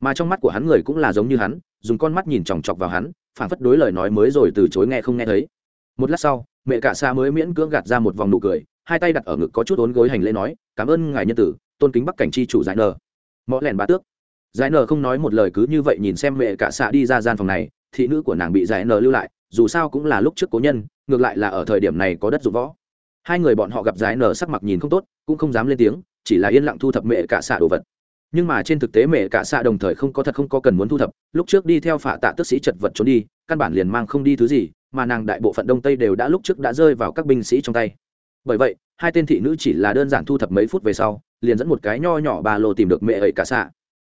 S1: Mà trong mắt của hắn người cũng là giống như hắn, dùng con mắt nhìn chòng chọc vào hắn phản phất đối lời nói mới rồi từ chối nghe không nghe thấy. Một lát sau, mẹ cả xạ mới miễn cưỡng gạt ra một vòng nụ cười, hai tay đặt ở ngực có chút ốn gối hành lễ nói, cảm ơn ngài nhân tử, tôn kính bắc cảnh chi chủ giải nở. mõ lẻn bá tước. Giải nở không nói một lời cứ như vậy nhìn xem mẹ cả xạ đi ra gian phòng này thị nữ của nàng bị giải nờ lưu lại, dù sao cũng là lúc trước cố nhân, ngược lại là ở thời điểm này có đất dụng võ. Hai người bọn họ gặp giải nờ sắc mặt nhìn không tốt, cũng không dám lên tiếng, chỉ là yên lặng thu thập mẹ cả xạ đồ vật. Nhưng mà trên thực tế mẹ cả xạ đồng thời không có thật không có cần muốn thu thập, lúc trước đi theo phả tạ tức sĩ chật vật trốn đi, căn bản liền mang không đi thứ gì, mà nàng đại bộ phận đông tây đều đã lúc trước đã rơi vào các binh sĩ trong tay. Bởi vậy, hai tên thị nữ chỉ là đơn giản thu thập mấy phút về sau, liền dẫn một cái nho nhỏ ba lô tìm được mẹ ấy cả xạ.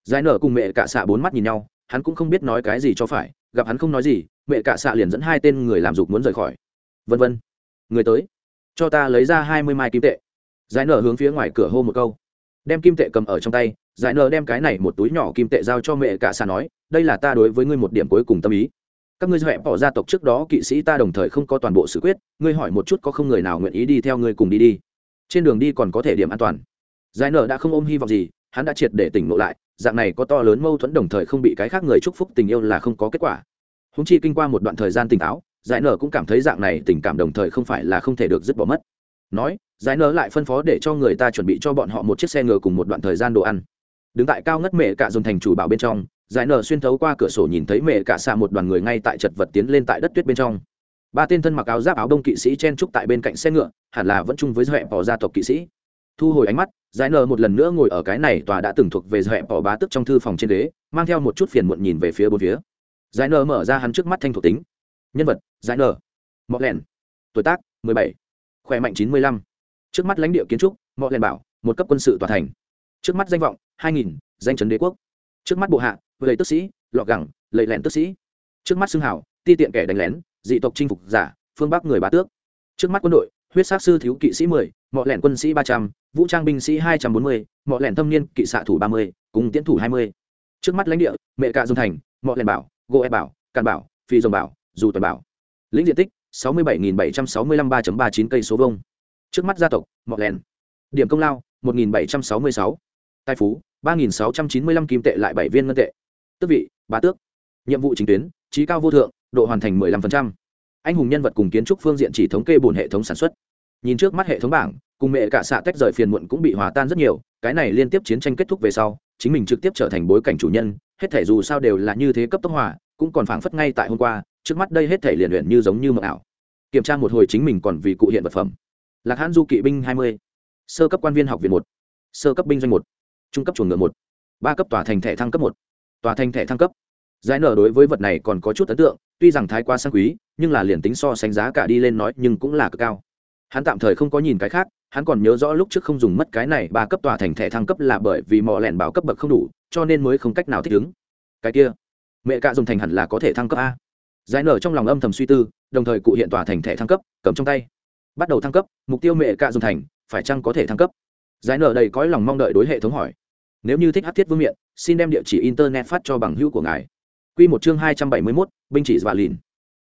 S1: Giải nở cùng mẹ cả xạ bốn mắt nhìn nhau, hắn cũng không biết nói cái gì cho phải gặp hắn không nói gì, mẹ cả xạ liền dẫn hai tên người làm dục muốn rời khỏi. Vân vân, người tới, cho ta lấy ra hai mươi mai kim tệ. Giải nở hướng phía ngoài cửa hô một câu. Đem kim tệ cầm ở trong tay, giải nở đem cái này một túi nhỏ kim tệ giao cho mẹ cả xạ nói, đây là ta đối với ngươi một điểm cuối cùng tâm ý. Các ngươi huệ bỏ gia tộc trước đó kỵ sĩ ta đồng thời không có toàn bộ sự quyết, ngươi hỏi một chút có không người nào nguyện ý đi theo ngươi cùng đi đi. Trên đường đi còn có thể điểm an toàn. Giải nở đã không ôm hy vọng gì hắn đã triệt để tỉnh ngộ lại, dạng này có to lớn mâu thuẫn đồng thời không bị cái khác người chúc phúc tình yêu là không có kết quả. Húng chi kinh qua một đoạn thời gian tỉnh táo, giải nở cũng cảm thấy dạng này tình cảm đồng thời không phải là không thể được dứt bỏ mất. Nói, giải nở lại phân phó để cho người ta chuẩn bị cho bọn họ một chiếc xe ngựa cùng một đoạn thời gian đồ ăn. Đứng tại cao ngất mẹ cả dùng thành chủ bảo bên trong, giải nở xuyên thấu qua cửa sổ nhìn thấy mẹ cả xạ một đoàn người ngay tại chật vật tiến lên tại đất tuyết bên trong. Ba tên thân mặc áo giáp áo đông kỵ sĩ chen trúc tại bên cạnh xe ngựa, hẳn là vẫn chung với huệ bỏ gia tộc kỵ sĩ thu hồi ánh mắt giải Nờ một lần nữa ngồi ở cái này tòa đã từng thuộc về huệ bỏ bá tức trong thư phòng trên đế, mang theo một chút phiền muộn nhìn về phía bốn phía. Giải Nờ mở ra hắn trước mắt thanh thuộc tính. Nhân vật giải nờ. Mọc lẹn. Tuổi tác mười bảy. Khỏe mạnh chín mươi lăm. Trước mắt lãnh địa kiến trúc mọc lẹn bảo một cấp quân sự tòa thành. Trước mắt danh vọng hai nghìn danh chấn đế quốc. Trước mắt bộ hạ lầy tức sĩ lọ gẳng lầy lẹn tức sĩ. Trước mắt xưng hảo ti tiện kẻ đánh lén dị tộc chinh phục giả phương bắc người bá tước. Trước mắt quân đội huyết sát sư thiếu kỵ sĩ mười, mọ lẹn quân sĩ ba trăm, vũ trang binh sĩ hai trăm bốn mươi, mọ lẹn thâm niên kỵ xạ thủ ba mươi, cùng tiến thủ hai mươi. Trước mắt lãnh địa, mẹ cạ dung thành, mọ lẹn bảo gỗ e bảo, càn bảo, phi dòng bảo, dù toàn bảo. Lĩnh diện tích, sáu mươi bảy bảy trăm sáu mươi lăm ba ba chín cây số vông trước mắt gia tộc, mọ lẹn điểm công lao, một bảy trăm sáu mươi sáu. Tài phú, ba nghìn sáu trăm chín mươi lăm kim tệ lại bảy viên ngân tệ. Tước vị, bá tước. Nhiệm vụ chính tuyến, trí cao vô thượng, độ hoàn thành mười lăm phần trăm anh hùng nhân vật cùng kiến trúc phương diện chỉ thống kê bổn hệ thống sản xuất. Nhìn trước mắt hệ thống bảng, cùng mẹ cả xạ tách rời phiền muộn cũng bị hòa tan rất nhiều, cái này liên tiếp chiến tranh kết thúc về sau, chính mình trực tiếp trở thành bối cảnh chủ nhân, hết thể dù sao đều là như thế cấp tốc hòa, cũng còn phảng phất ngay tại hôm qua, trước mắt đây hết thể liền luyện như giống như mộng ảo. Kiểm tra một hồi chính mình còn vì cụ hiện vật phẩm. Lạc hãn du kỵ binh hai mươi, sơ cấp quan viên học viện một, sơ cấp binh doanh một, trung cấp chuồng ngựa một, ba cấp tòa thành thẻ thăng cấp một, tòa thành thẻ thăng cấp. Giải nở đối với vật này còn có chút ấn tượng tuy rằng thái quá sang quý, nhưng là liền tính so sánh giá cả đi lên nói nhưng cũng là cực cao. Hắn tạm thời không có nhìn cái khác, hắn còn nhớ rõ lúc trước không dùng mất cái này ba cấp tòa thành thẻ thăng cấp là bởi vì mỏ lẻn bảo cấp bậc không đủ, cho nên mới không cách nào thích ứng. Cái kia, mẹ cạ dùng thành hẳn là có thể thăng cấp a. Giải nở trong lòng âm thầm suy tư, đồng thời cụ hiện tòa thành thẻ thăng cấp, cầm trong tay. Bắt đầu thăng cấp, mục tiêu mẹ cạ dùng thành, phải chăng có thể thăng cấp? Giải nở đầy cõi lòng mong đợi đối hệ thống hỏi. Nếu như thích hát thiết vương miện, xin đem địa chỉ internet phát cho bằng hữu của ngài. Quy một chương hai trăm bảy mươi mốt, binh chỉ và lìn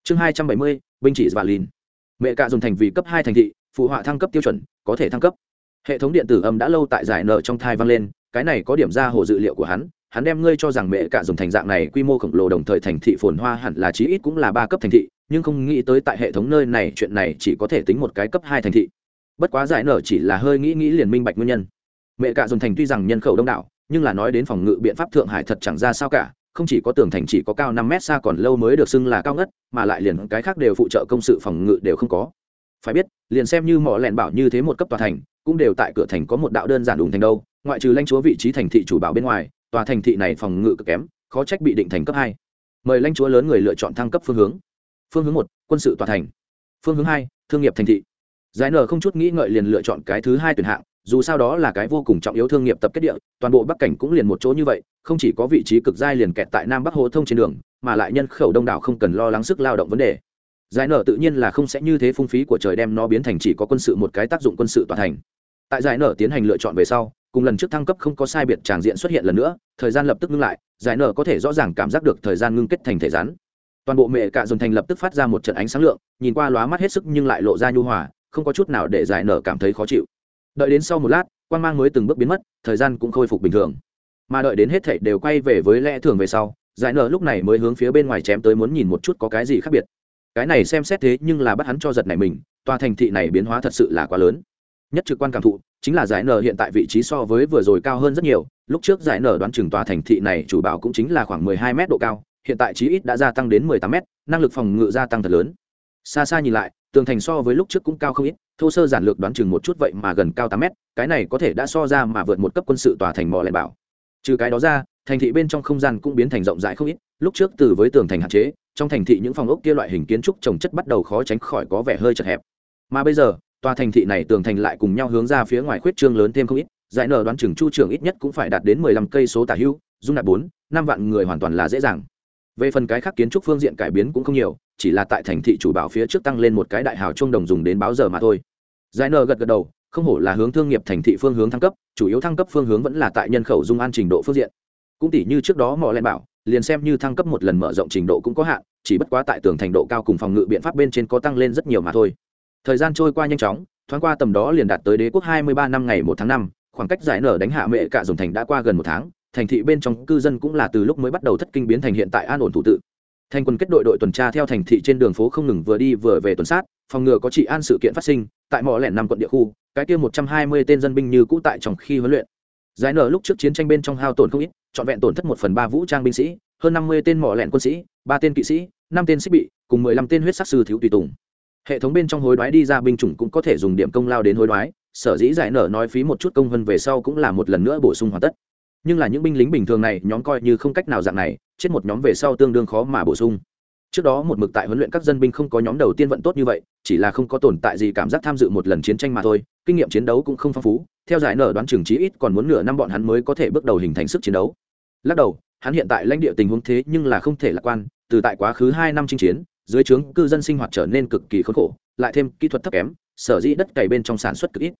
S1: chương hai trăm bảy mươi, binh chỉ và lìn mẹ cạ dùng thành vì cấp hai thành thị, phụ họa thăng cấp tiêu chuẩn, có thể thăng cấp. Hệ thống điện tử âm đã lâu tại giải nợ trong thai vang lên, cái này có điểm ra hồ dự liệu của hắn hắn đem ngươi cho rằng mẹ cạ dùng thành dạng này quy mô khổng lồ đồng thời thành thị phồn hoa hẳn là chí ít cũng là ba cấp thành thị, nhưng không nghĩ tới tại hệ thống nơi này chuyện này chỉ có thể tính một cái cấp hai thành thị. Bất quá giải nợ chỉ là hơi nghĩ nghĩ liền minh bạch nguyên nhân. Mẹ cạ dùng thành tuy rằng nhân khẩu đông đảo, nhưng là nói đến phòng ngự biện pháp thượng hải thật chẳng ra sao cả không chỉ có tường thành chỉ có cao năm mét xa còn lâu mới được xưng là cao ngất, mà lại liền cái khác đều phụ trợ công sự phòng ngự đều không có. Phải biết, liền xem như mỏ lẹn bảo như thế một cấp tòa thành, cũng đều tại cửa thành có một đạo đơn giản đủng thành đâu, ngoại trừ lãnh chúa vị trí thành thị chủ bảo bên ngoài, tòa thành thị này phòng ngự cực kém, khó trách bị định thành cấp hai. Mời lãnh chúa lớn người lựa chọn thăng cấp phương hướng. Phương hướng một, quân sự tòa thành. Phương hướng hai, thương nghiệp thành thị. Giải nở không chút nghĩ ngợi liền lựa chọn cái thứ hai tuyển hạng dù sao đó là cái vô cùng trọng yếu thương nghiệp tập kết địa, toàn bộ bắc cảnh cũng liền một chỗ như vậy, không chỉ có vị trí cực giai liền kẹt tại nam bắc hồ thông trên đường, mà lại nhân khẩu đông đảo không cần lo lắng sức lao động vấn đề. Giải nở tự nhiên là không sẽ như thế phung phí của trời đem nó biến thành chỉ có quân sự một cái tác dụng quân sự toàn thành. Tại giải nở tiến hành lựa chọn về sau, cùng lần trước thăng cấp không có sai biệt tràng diện xuất hiện lần nữa, thời gian lập tức ngưng lại, giải nở có thể rõ ràng cảm giác được thời gian ngưng kết thành thể rắn. Toàn bộ mẹ cạ dồn thành lập tức phát ra một trận ánh sáng lượng, nhìn qua lóa mắt hết sức nhưng lại lộ ra nhu hòa, không có chút nào để giải nở cảm thấy khó chịu đợi đến sau một lát quan mang mới từng bước biến mất, thời gian cũng khôi phục bình thường. Mà đợi đến hết thảy đều quay về với lẽ thường về sau, giải nở lúc này mới hướng phía bên ngoài chém tới muốn nhìn một chút có cái gì khác biệt. Cái này xem xét thế nhưng là bắt hắn cho giật này mình, tòa thành thị này biến hóa thật sự là quá lớn. Nhất trực quan cảm thụ, chính là giải nở hiện tại vị trí so với vừa rồi cao hơn rất nhiều, lúc trước giải nở đoán chừng tòa thành thị này chủ bảo cũng chính là khoảng 12 mét độ cao, hiện tại chí ít đã gia tăng đến 18 mét, năng lực phòng ngự gia tăng thật lớn. Xa xa nhìn lại, tường thành so với lúc trước cũng cao không ít thô sơ giản lược đoán chừng một chút vậy mà gần cao tám mét, cái này có thể đã so ra mà vượt một cấp quân sự tòa thành mỏ lẻn bảo. Trừ cái đó ra, thành thị bên trong không gian cũng biến thành rộng rãi không ít, lúc trước từ với tường thành hạn chế, trong thành thị những phòng ốc kia loại hình kiến trúc trồng chất bắt đầu khó tránh khỏi có vẻ hơi chật hẹp. Mà bây giờ, tòa thành thị này tường thành lại cùng nhau hướng ra phía ngoài khuyết trương lớn thêm không ít, giải nở đoán chừng chu trường ít nhất cũng phải đạt đến mười lăm cây số tả hưu, dung nạp bốn, năm vạn người hoàn toàn là dễ dàng. Về phần cái khác kiến trúc phương diện cải biến cũng không nhiều, chỉ là tại thành thị chủ bảo phía trước tăng lên một cái đại hào trung đồng dùng đến báo giờ mà thôi giải nờ gật gật đầu, không hổ là hướng thương nghiệp thành thị phương hướng thăng cấp, chủ yếu thăng cấp phương hướng vẫn là tại nhân khẩu dung an trình độ phương diện. Cũng tỷ như trước đó mọi len bảo, liền xem như thăng cấp một lần mở rộng trình độ cũng có hạn, chỉ bất quá tại tường thành độ cao cùng phòng ngự biện pháp bên trên có tăng lên rất nhiều mà thôi. Thời gian trôi qua nhanh chóng, thoáng qua tầm đó liền đạt tới đế quốc hai mươi ba năm ngày một tháng năm, khoảng cách giải nở đánh hạ mẹ cả dòng thành đã qua gần một tháng, thành thị bên trong cư dân cũng là từ lúc mới bắt đầu thất kinh biến thành hiện tại an ổn thủ tự thành quân kết đội đội tuần tra theo thành thị trên đường phố không ngừng vừa đi vừa về tuần sát, phòng ngừa có trị an sự kiện phát sinh, tại mỏ lẻn năm quận địa khu, cái kia một trăm hai mươi tên dân binh như cũ tại trong khi huấn luyện. Giải nở lúc trước chiến tranh bên trong hao tổn không ít, trọn vẹn tổn thất một phần ba vũ trang binh sĩ, hơn năm mươi tên mỏ lẻn quân sĩ, ba tên kỵ sĩ, năm tên xích bị, cùng mười lăm tên huyết sắc sư thiếu tùy tùng. Hệ thống bên trong hối đoái đi ra binh chủng cũng có thể dùng điểm công lao đến hối đoái, sở dĩ giải nở nói phí một chút công hơn về sau cũng là một lần nữa bổ sung hoàn tất. Nhưng là những binh lính bình thường này, nhóm coi như không cách nào dạng này chết một nhóm về sau tương đương khó mà bổ sung. Trước đó một mực tại huấn luyện các dân binh không có nhóm đầu tiên vận tốt như vậy, chỉ là không có tồn tại gì cảm giác tham dự một lần chiến tranh mà thôi, kinh nghiệm chiến đấu cũng không phong phú, theo giải nở đoán chừng chí ít còn muốn nửa năm bọn hắn mới có thể bước đầu hình thành sức chiến đấu. Lắc đầu, hắn hiện tại lãnh địa tình huống thế nhưng là không thể lạc quan, từ tại quá khứ hai năm chinh chiến, dưới trướng cư dân sinh hoạt trở nên cực kỳ khốn khổ, lại thêm kỹ thuật thấp kém, sở dĩ đất cày bên trong sản xuất cực ít.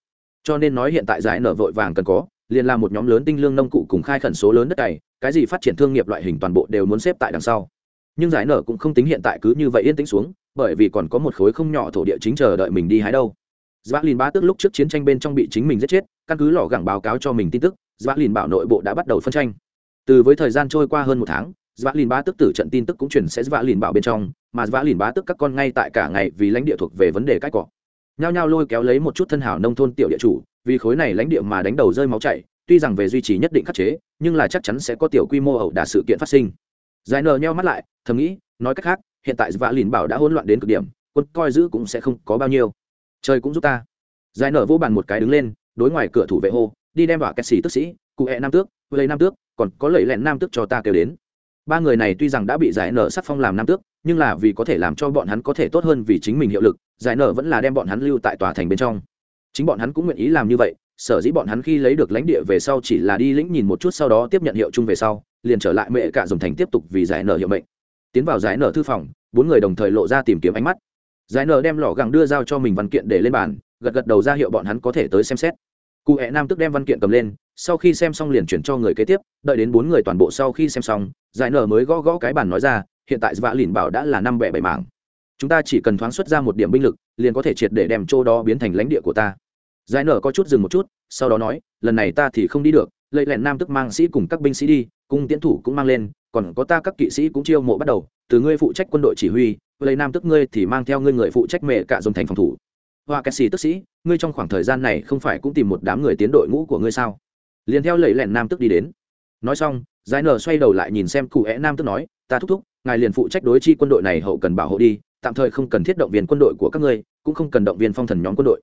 S1: Cho nên nói hiện tại giải nở vội vàng cần có, liền là một nhóm lớn tinh lương nông cụ cùng khai khẩn số lớn đất cày cái gì phát triển thương nghiệp loại hình toàn bộ đều muốn xếp tại đằng sau nhưng giải nở cũng không tính hiện tại cứ như vậy yên tĩnh xuống bởi vì còn có một khối không nhỏ thổ địa chính chờ đợi mình đi hái đâu Dã Lìn Bá Tước lúc trước chiến tranh bên trong bị chính mình giết chết, căn cứ lò gẳng báo cáo cho mình tin tức, Dã Lìn bảo nội bộ đã bắt đầu phân tranh. Từ với thời gian trôi qua hơn một tháng, Dã Lìn Bá Tước tử trận tin tức cũng truyền sẽ Dã Lìn bảo bên trong, mà Dã Lìn Bá Tước các con ngay tại cả ngày vì lãnh địa thuộc về vấn đề cách cọ. Nhao nhao lôi kéo lấy một chút thân hảo nông thôn tiểu địa chủ, vì khối này lãnh địa mà đánh đầu rơi máu chảy, tuy rằng về duy trì nhất định khắc chế, nhưng là chắc chắn sẽ có tiểu quy mô ẩu đả sự kiện phát sinh. Giải nờ nheo mắt lại, thầm nghĩ, nói cách khác, hiện tại vạ Lìn bảo đã hỗn loạn đến cực điểm, quân coi giữ cũng sẽ không có bao nhiêu. Trời cũng giúp ta giải nở vô bàn một cái đứng lên đối ngoài cửa thủ vệ hô đi đem vào kẹt xì tức sĩ cụ hẹ nam tước lấy nam tước còn có lẩy lẹn nam tước cho ta kêu đến ba người này tuy rằng đã bị giải nở sắc phong làm nam tước nhưng là vì có thể làm cho bọn hắn có thể tốt hơn vì chính mình hiệu lực giải nở vẫn là đem bọn hắn lưu tại tòa thành bên trong chính bọn hắn cũng nguyện ý làm như vậy sở dĩ bọn hắn khi lấy được lãnh địa về sau chỉ là đi lĩnh nhìn một chút sau đó tiếp nhận hiệu chung về sau, liền trở lại mẹ cả dùng thành tiếp tục vì giải nở hiệu mệnh. Tiến vào giải nở thư phòng, bốn người đồng thời lộ ra tìm kiếm ánh mắt. Giải nở đem lò gẳng đưa giao cho mình văn kiện để lên bàn, gật gật đầu ra hiệu bọn hắn có thể tới xem xét. Cụ hẹ nam tức đem văn kiện cầm lên, sau khi xem xong liền chuyển cho người kế tiếp, đợi đến bốn người toàn bộ sau khi xem xong, giải nở mới gõ gõ cái bàn nói ra, hiện tại vạ lìn bảo đã là năm bẻ bảy mảng. Chúng ta chỉ cần thoáng xuất ra một điểm binh lực, liền có thể triệt để đem chỗ đó biến thành lãnh địa của ta giải nở có chút dừng một chút, sau đó nói, lần này ta thì không đi được lệ lẹn nam tức mang sĩ cùng các binh sĩ đi, cung tiến thủ cũng mang lên, còn có ta các kỵ sĩ cũng chiêu mộ bắt đầu, từ ngươi phụ trách quân đội chỉ huy lấy nam tức ngươi thì mang theo ngươi người phụ trách mẹ cả dòng thành phòng thủ. Hoa kẹt xì tức sĩ, ngươi trong khoảng thời gian này không phải cũng tìm một đám người tiến đội ngũ của ngươi sao? Liền theo lầy lẻn nam tức đi đến. Nói xong, giải nở xoay đầu lại nhìn xem cụ é nam tức nói, ta thúc thúc, ngài liền phụ trách đối chi quân đội này hậu cần bảo hộ đi, tạm thời không cần thiết động viên quân đội của các ngươi, cũng không cần động viên phong thần nhóm quân đội.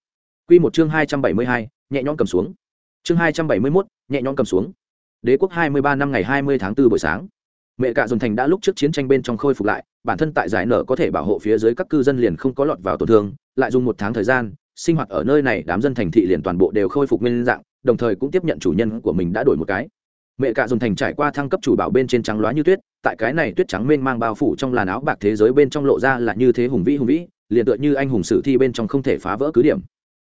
S1: Quy một chương hai trăm bảy mươi hai, nhẹ nhõm cầm xuống. Chương hai trăm bảy mươi mốt, nhẹ nhõm cầm xuống. Đế quốc 23 năm ngày 20 tháng 4 buổi sáng. Mẹ cả dồn thành đã lúc trước chiến tranh bên trong khôi phục lại, bản thân tại giải nở có thể bảo hộ phía dưới các cư dân liền không có lọt vào tổn thương, lại dùng một tháng thời gian, sinh hoạt ở nơi này đám dân thành thị liền toàn bộ đều khôi phục nguyên dạng, đồng thời cũng tiếp nhận chủ nhân của mình đã đổi một cái. Mẹ cả dồn thành trải qua thăng cấp chủ bảo bên trên trắng loá như tuyết, tại cái này tuyết trắng mênh mang bao phủ trong làn áo bạc thế giới bên trong lộ ra là như thế hùng vĩ hùng vĩ, liền tựa như anh hùng sử thi bên trong không thể phá vỡ cứ điểm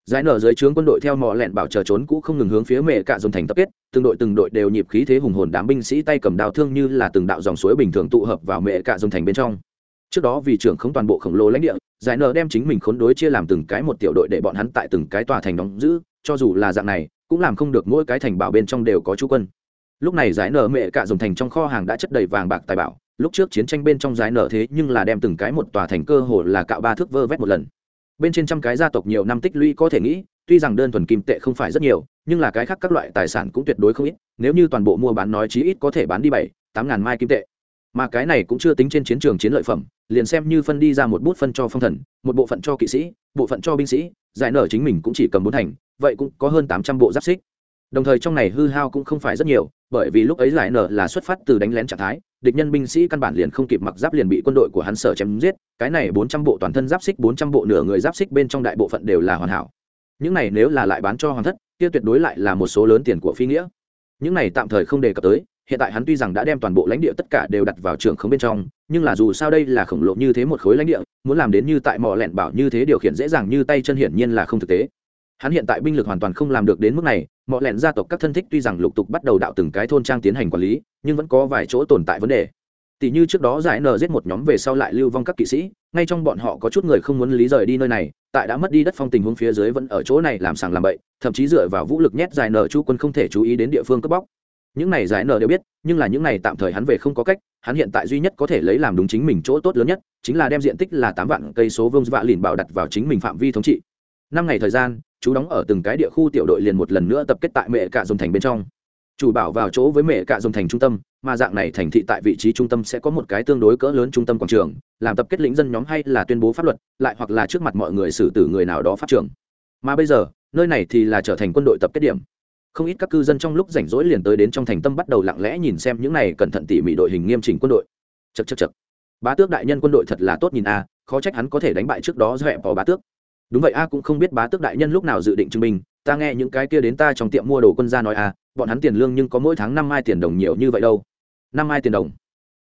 S1: giải nở dưới trướng quân đội theo mò lẹn bảo chờ trốn cũ không ngừng hướng phía mẹ cạ dồn thành tập kết, từng đội từng đội đều nhịp khí thế hùng hồn đám binh sĩ tay cầm đào thương như là từng đạo dòng suối bình thường tụ hợp vào mẹ cạ dồn thành bên trong. Trước đó vì trưởng không toàn bộ khổng lồ lãnh địa, giải nở đem chính mình khốn đối chia làm từng cái một tiểu đội để bọn hắn tại từng cái tòa thành đóng giữ, cho dù là dạng này, cũng làm không được mỗi cái thành bảo bên trong đều có chú quân. Lúc này giải nở mẹ cạ dồn thành trong kho hàng đã chất đầy vàng bạc tài bảo, lúc trước chiến tranh bên trong giải nở thế nhưng là đem từng cái một tòa thành cơ hồ là cạo ba thước vơ vét một lần bên trên trăm cái gia tộc nhiều năm tích lũy có thể nghĩ, tuy rằng đơn thuần kim tệ không phải rất nhiều, nhưng là cái khác các loại tài sản cũng tuyệt đối không ít, nếu như toàn bộ mua bán nói chí ít có thể bán đi bảy, tám ngàn mai kim tệ. Mà cái này cũng chưa tính trên chiến trường chiến lợi phẩm, liền xem như phân đi ra một bút phân cho phong thần, một bộ phận cho kỵ sĩ, bộ phận cho binh sĩ, giải nở chính mình cũng chỉ cầm bốn thành, vậy cũng có hơn tám trăm bộ giáp xích đồng thời trong này hư hao cũng không phải rất nhiều, bởi vì lúc ấy lại nở là xuất phát từ đánh lén trạng thái, địch nhân binh sĩ căn bản liền không kịp mặc giáp liền bị quân đội của hắn sở chém giết, cái này bốn trăm bộ toàn thân giáp xích, bốn trăm bộ nửa người giáp xích bên trong đại bộ phận đều là hoàn hảo. Những này nếu là lại bán cho hoàng thất, kia tuyệt đối lại là một số lớn tiền của phi nghĩa. Những này tạm thời không đề cập tới, hiện tại hắn tuy rằng đã đem toàn bộ lãnh địa tất cả đều đặt vào trường không bên trong, nhưng là dù sao đây là khổng lồ như thế một khối lãnh địa, muốn làm đến như tại mỏ lẹn bảo như thế điều khiển dễ dàng như tay chân hiển nhiên là không thực tế hắn hiện tại binh lực hoàn toàn không làm được đến mức này, mọi lẹn gia tộc các thân thích tuy rằng lục tục bắt đầu đạo từng cái thôn trang tiến hành quản lý, nhưng vẫn có vài chỗ tồn tại vấn đề. Tỷ như trước đó giải nờ giết một nhóm về sau lại lưu vong các kỵ sĩ, ngay trong bọn họ có chút người không muốn lý rời đi nơi này, tại đã mất đi đất phong tình huống phía dưới vẫn ở chỗ này làm sàng làm bậy, thậm chí dựa vào vũ lực nhét giải nờ chu quân không thể chú ý đến địa phương cướp bóc. Những này giải nờ đều biết, nhưng là những này tạm thời hắn về không có cách, hắn hiện tại duy nhất có thể lấy làm đúng chính mình chỗ tốt lớn nhất, chính là đem diện tích là tám vạn cây số vương vạ lìn bảo đặt vào chính mình phạm vi thống trị năm ngày thời gian, chú đóng ở từng cái địa khu tiểu đội liền một lần nữa tập kết tại mẹ cạ dòng thành bên trong. Chủ bảo vào chỗ với mẹ cạ dòng thành trung tâm, mà dạng này thành thị tại vị trí trung tâm sẽ có một cái tương đối cỡ lớn trung tâm quảng trường, làm tập kết lĩnh dân nhóm hay là tuyên bố pháp luật, lại hoặc là trước mặt mọi người xử tử người nào đó pháp trường. Mà bây giờ, nơi này thì là trở thành quân đội tập kết điểm. Không ít các cư dân trong lúc rảnh rỗi liền tới đến trong thành tâm bắt đầu lặng lẽ nhìn xem những này cẩn thận tỉ mỉ đội hình nghiêm chỉnh quân đội. Chật chật chật bá tước đại nhân quân đội thật là tốt nhìn a khó trách hắn có thể đánh bại trước đó do vào bá tước đúng vậy, a cũng không biết bá tước đại nhân lúc nào dự định chứng minh. Ta nghe những cái kia đến ta trong tiệm mua đồ quân gia nói, a, bọn hắn tiền lương nhưng có mỗi tháng năm mai tiền đồng nhiều như vậy đâu. Năm mai tiền đồng.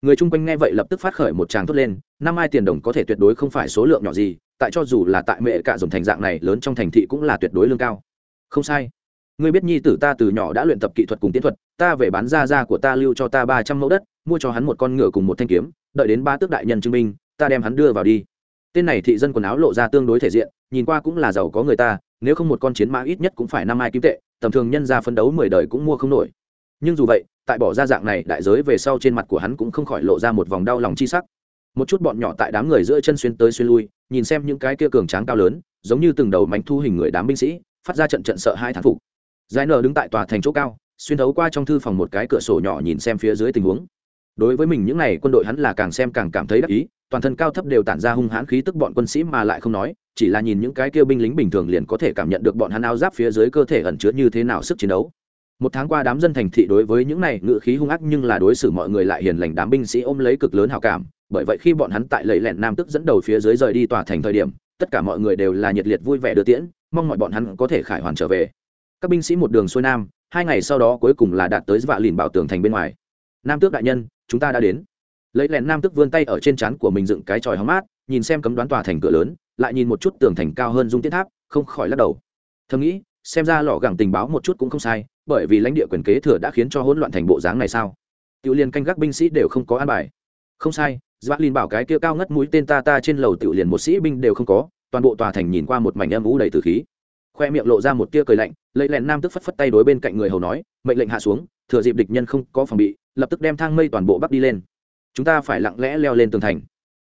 S1: Người chung quanh nghe vậy lập tức phát khởi một tràng thốt lên, năm mai tiền đồng có thể tuyệt đối không phải số lượng nhỏ gì, tại cho dù là tại mẹ cả dòng thành dạng này, lớn trong thành thị cũng là tuyệt đối lương cao. Không sai. Ngươi biết nhi tử ta từ nhỏ đã luyện tập kỹ thuật cùng tiến thuật, ta về bán ra ra của ta lưu cho ta ba trăm mẫu đất, mua cho hắn một con ngựa cùng một thanh kiếm, đợi đến ba tước đại nhân chứng minh, ta đem hắn đưa vào đi. Tên này thị dân quần áo lộ ra tương đối thể diện nhìn qua cũng là giàu có người ta, nếu không một con chiến mã ít nhất cũng phải năm ai kim tệ, tầm thường nhân ra phấn đấu mười đời cũng mua không nổi. Nhưng dù vậy, tại bỏ ra dạng này, đại giới về sau trên mặt của hắn cũng không khỏi lộ ra một vòng đau lòng chi sắc. Một chút bọn nhỏ tại đám người giữa chân xuyên tới xuyên lui, nhìn xem những cái kia cường tráng cao lớn, giống như từng đầu mánh thu hình người đám binh sĩ, phát ra trận trận sợ hai thán phục. Giải nở đứng tại tòa thành chỗ cao, xuyên thấu qua trong thư phòng một cái cửa sổ nhỏ nhìn xem phía dưới tình huống. Đối với mình những n à y quân đội hắn là càng xem càng cảm thấy đắc ý, toàn thân cao thấp đều tản ra hung hãn khí tức bọn quân sĩ mà lại không nói chỉ là nhìn những cái kia binh lính bình thường liền có thể cảm nhận được bọn hắn áo giáp phía dưới cơ thể ẩn chứa như thế nào sức chiến đấu. Một tháng qua đám dân thành thị đối với những này ngự khí hung ác nhưng là đối xử mọi người lại hiền lành đám binh sĩ ôm lấy cực lớn hào cảm, bởi vậy khi bọn hắn tại lầy lẹn nam tức dẫn đầu phía dưới rời đi tòa thành thời điểm, tất cả mọi người đều là nhiệt liệt vui vẻ đưa tiễn, mong mọi bọn hắn có thể khải hoàn trở về. Các binh sĩ một đường xuôi nam, hai ngày sau đó cuối cùng là đạt tới vạ lìn bảo tường thành bên ngoài. Nam tước đại nhân, chúng ta đã đến lấy lẹn nam tước vươn tay ở trên trán của mình dựng cái tròi hóng mát, nhìn xem cấm đoán tòa thành cửa lớn, lại nhìn một chút tường thành cao hơn dung tiết tháp, không khỏi lắc đầu. Thầm nghĩ, xem ra lọ gẳng tình báo một chút cũng không sai, bởi vì lãnh địa quyền kế thừa đã khiến cho hỗn loạn thành bộ dáng này sao? Tiểu liên canh gác binh sĩ đều không có an bài. Không sai giáp linh bảo cái kia cao ngất mũi tên ta ta trên lầu tiểu liền một sĩ binh đều không có, toàn bộ tòa thành nhìn qua một mảnh âm u đầy từ khí. Khoe miệng lộ ra một tia cười lạnh, lấy lẹn nam tức phất phất tay đối bên cạnh người hầu nói, mệnh lệnh hạ xuống, thừa dịp địch nhân không có phòng bị, lập tức đem thang mây toàn bộ bắc đi lên chúng ta phải lặng lẽ leo lên tường thành.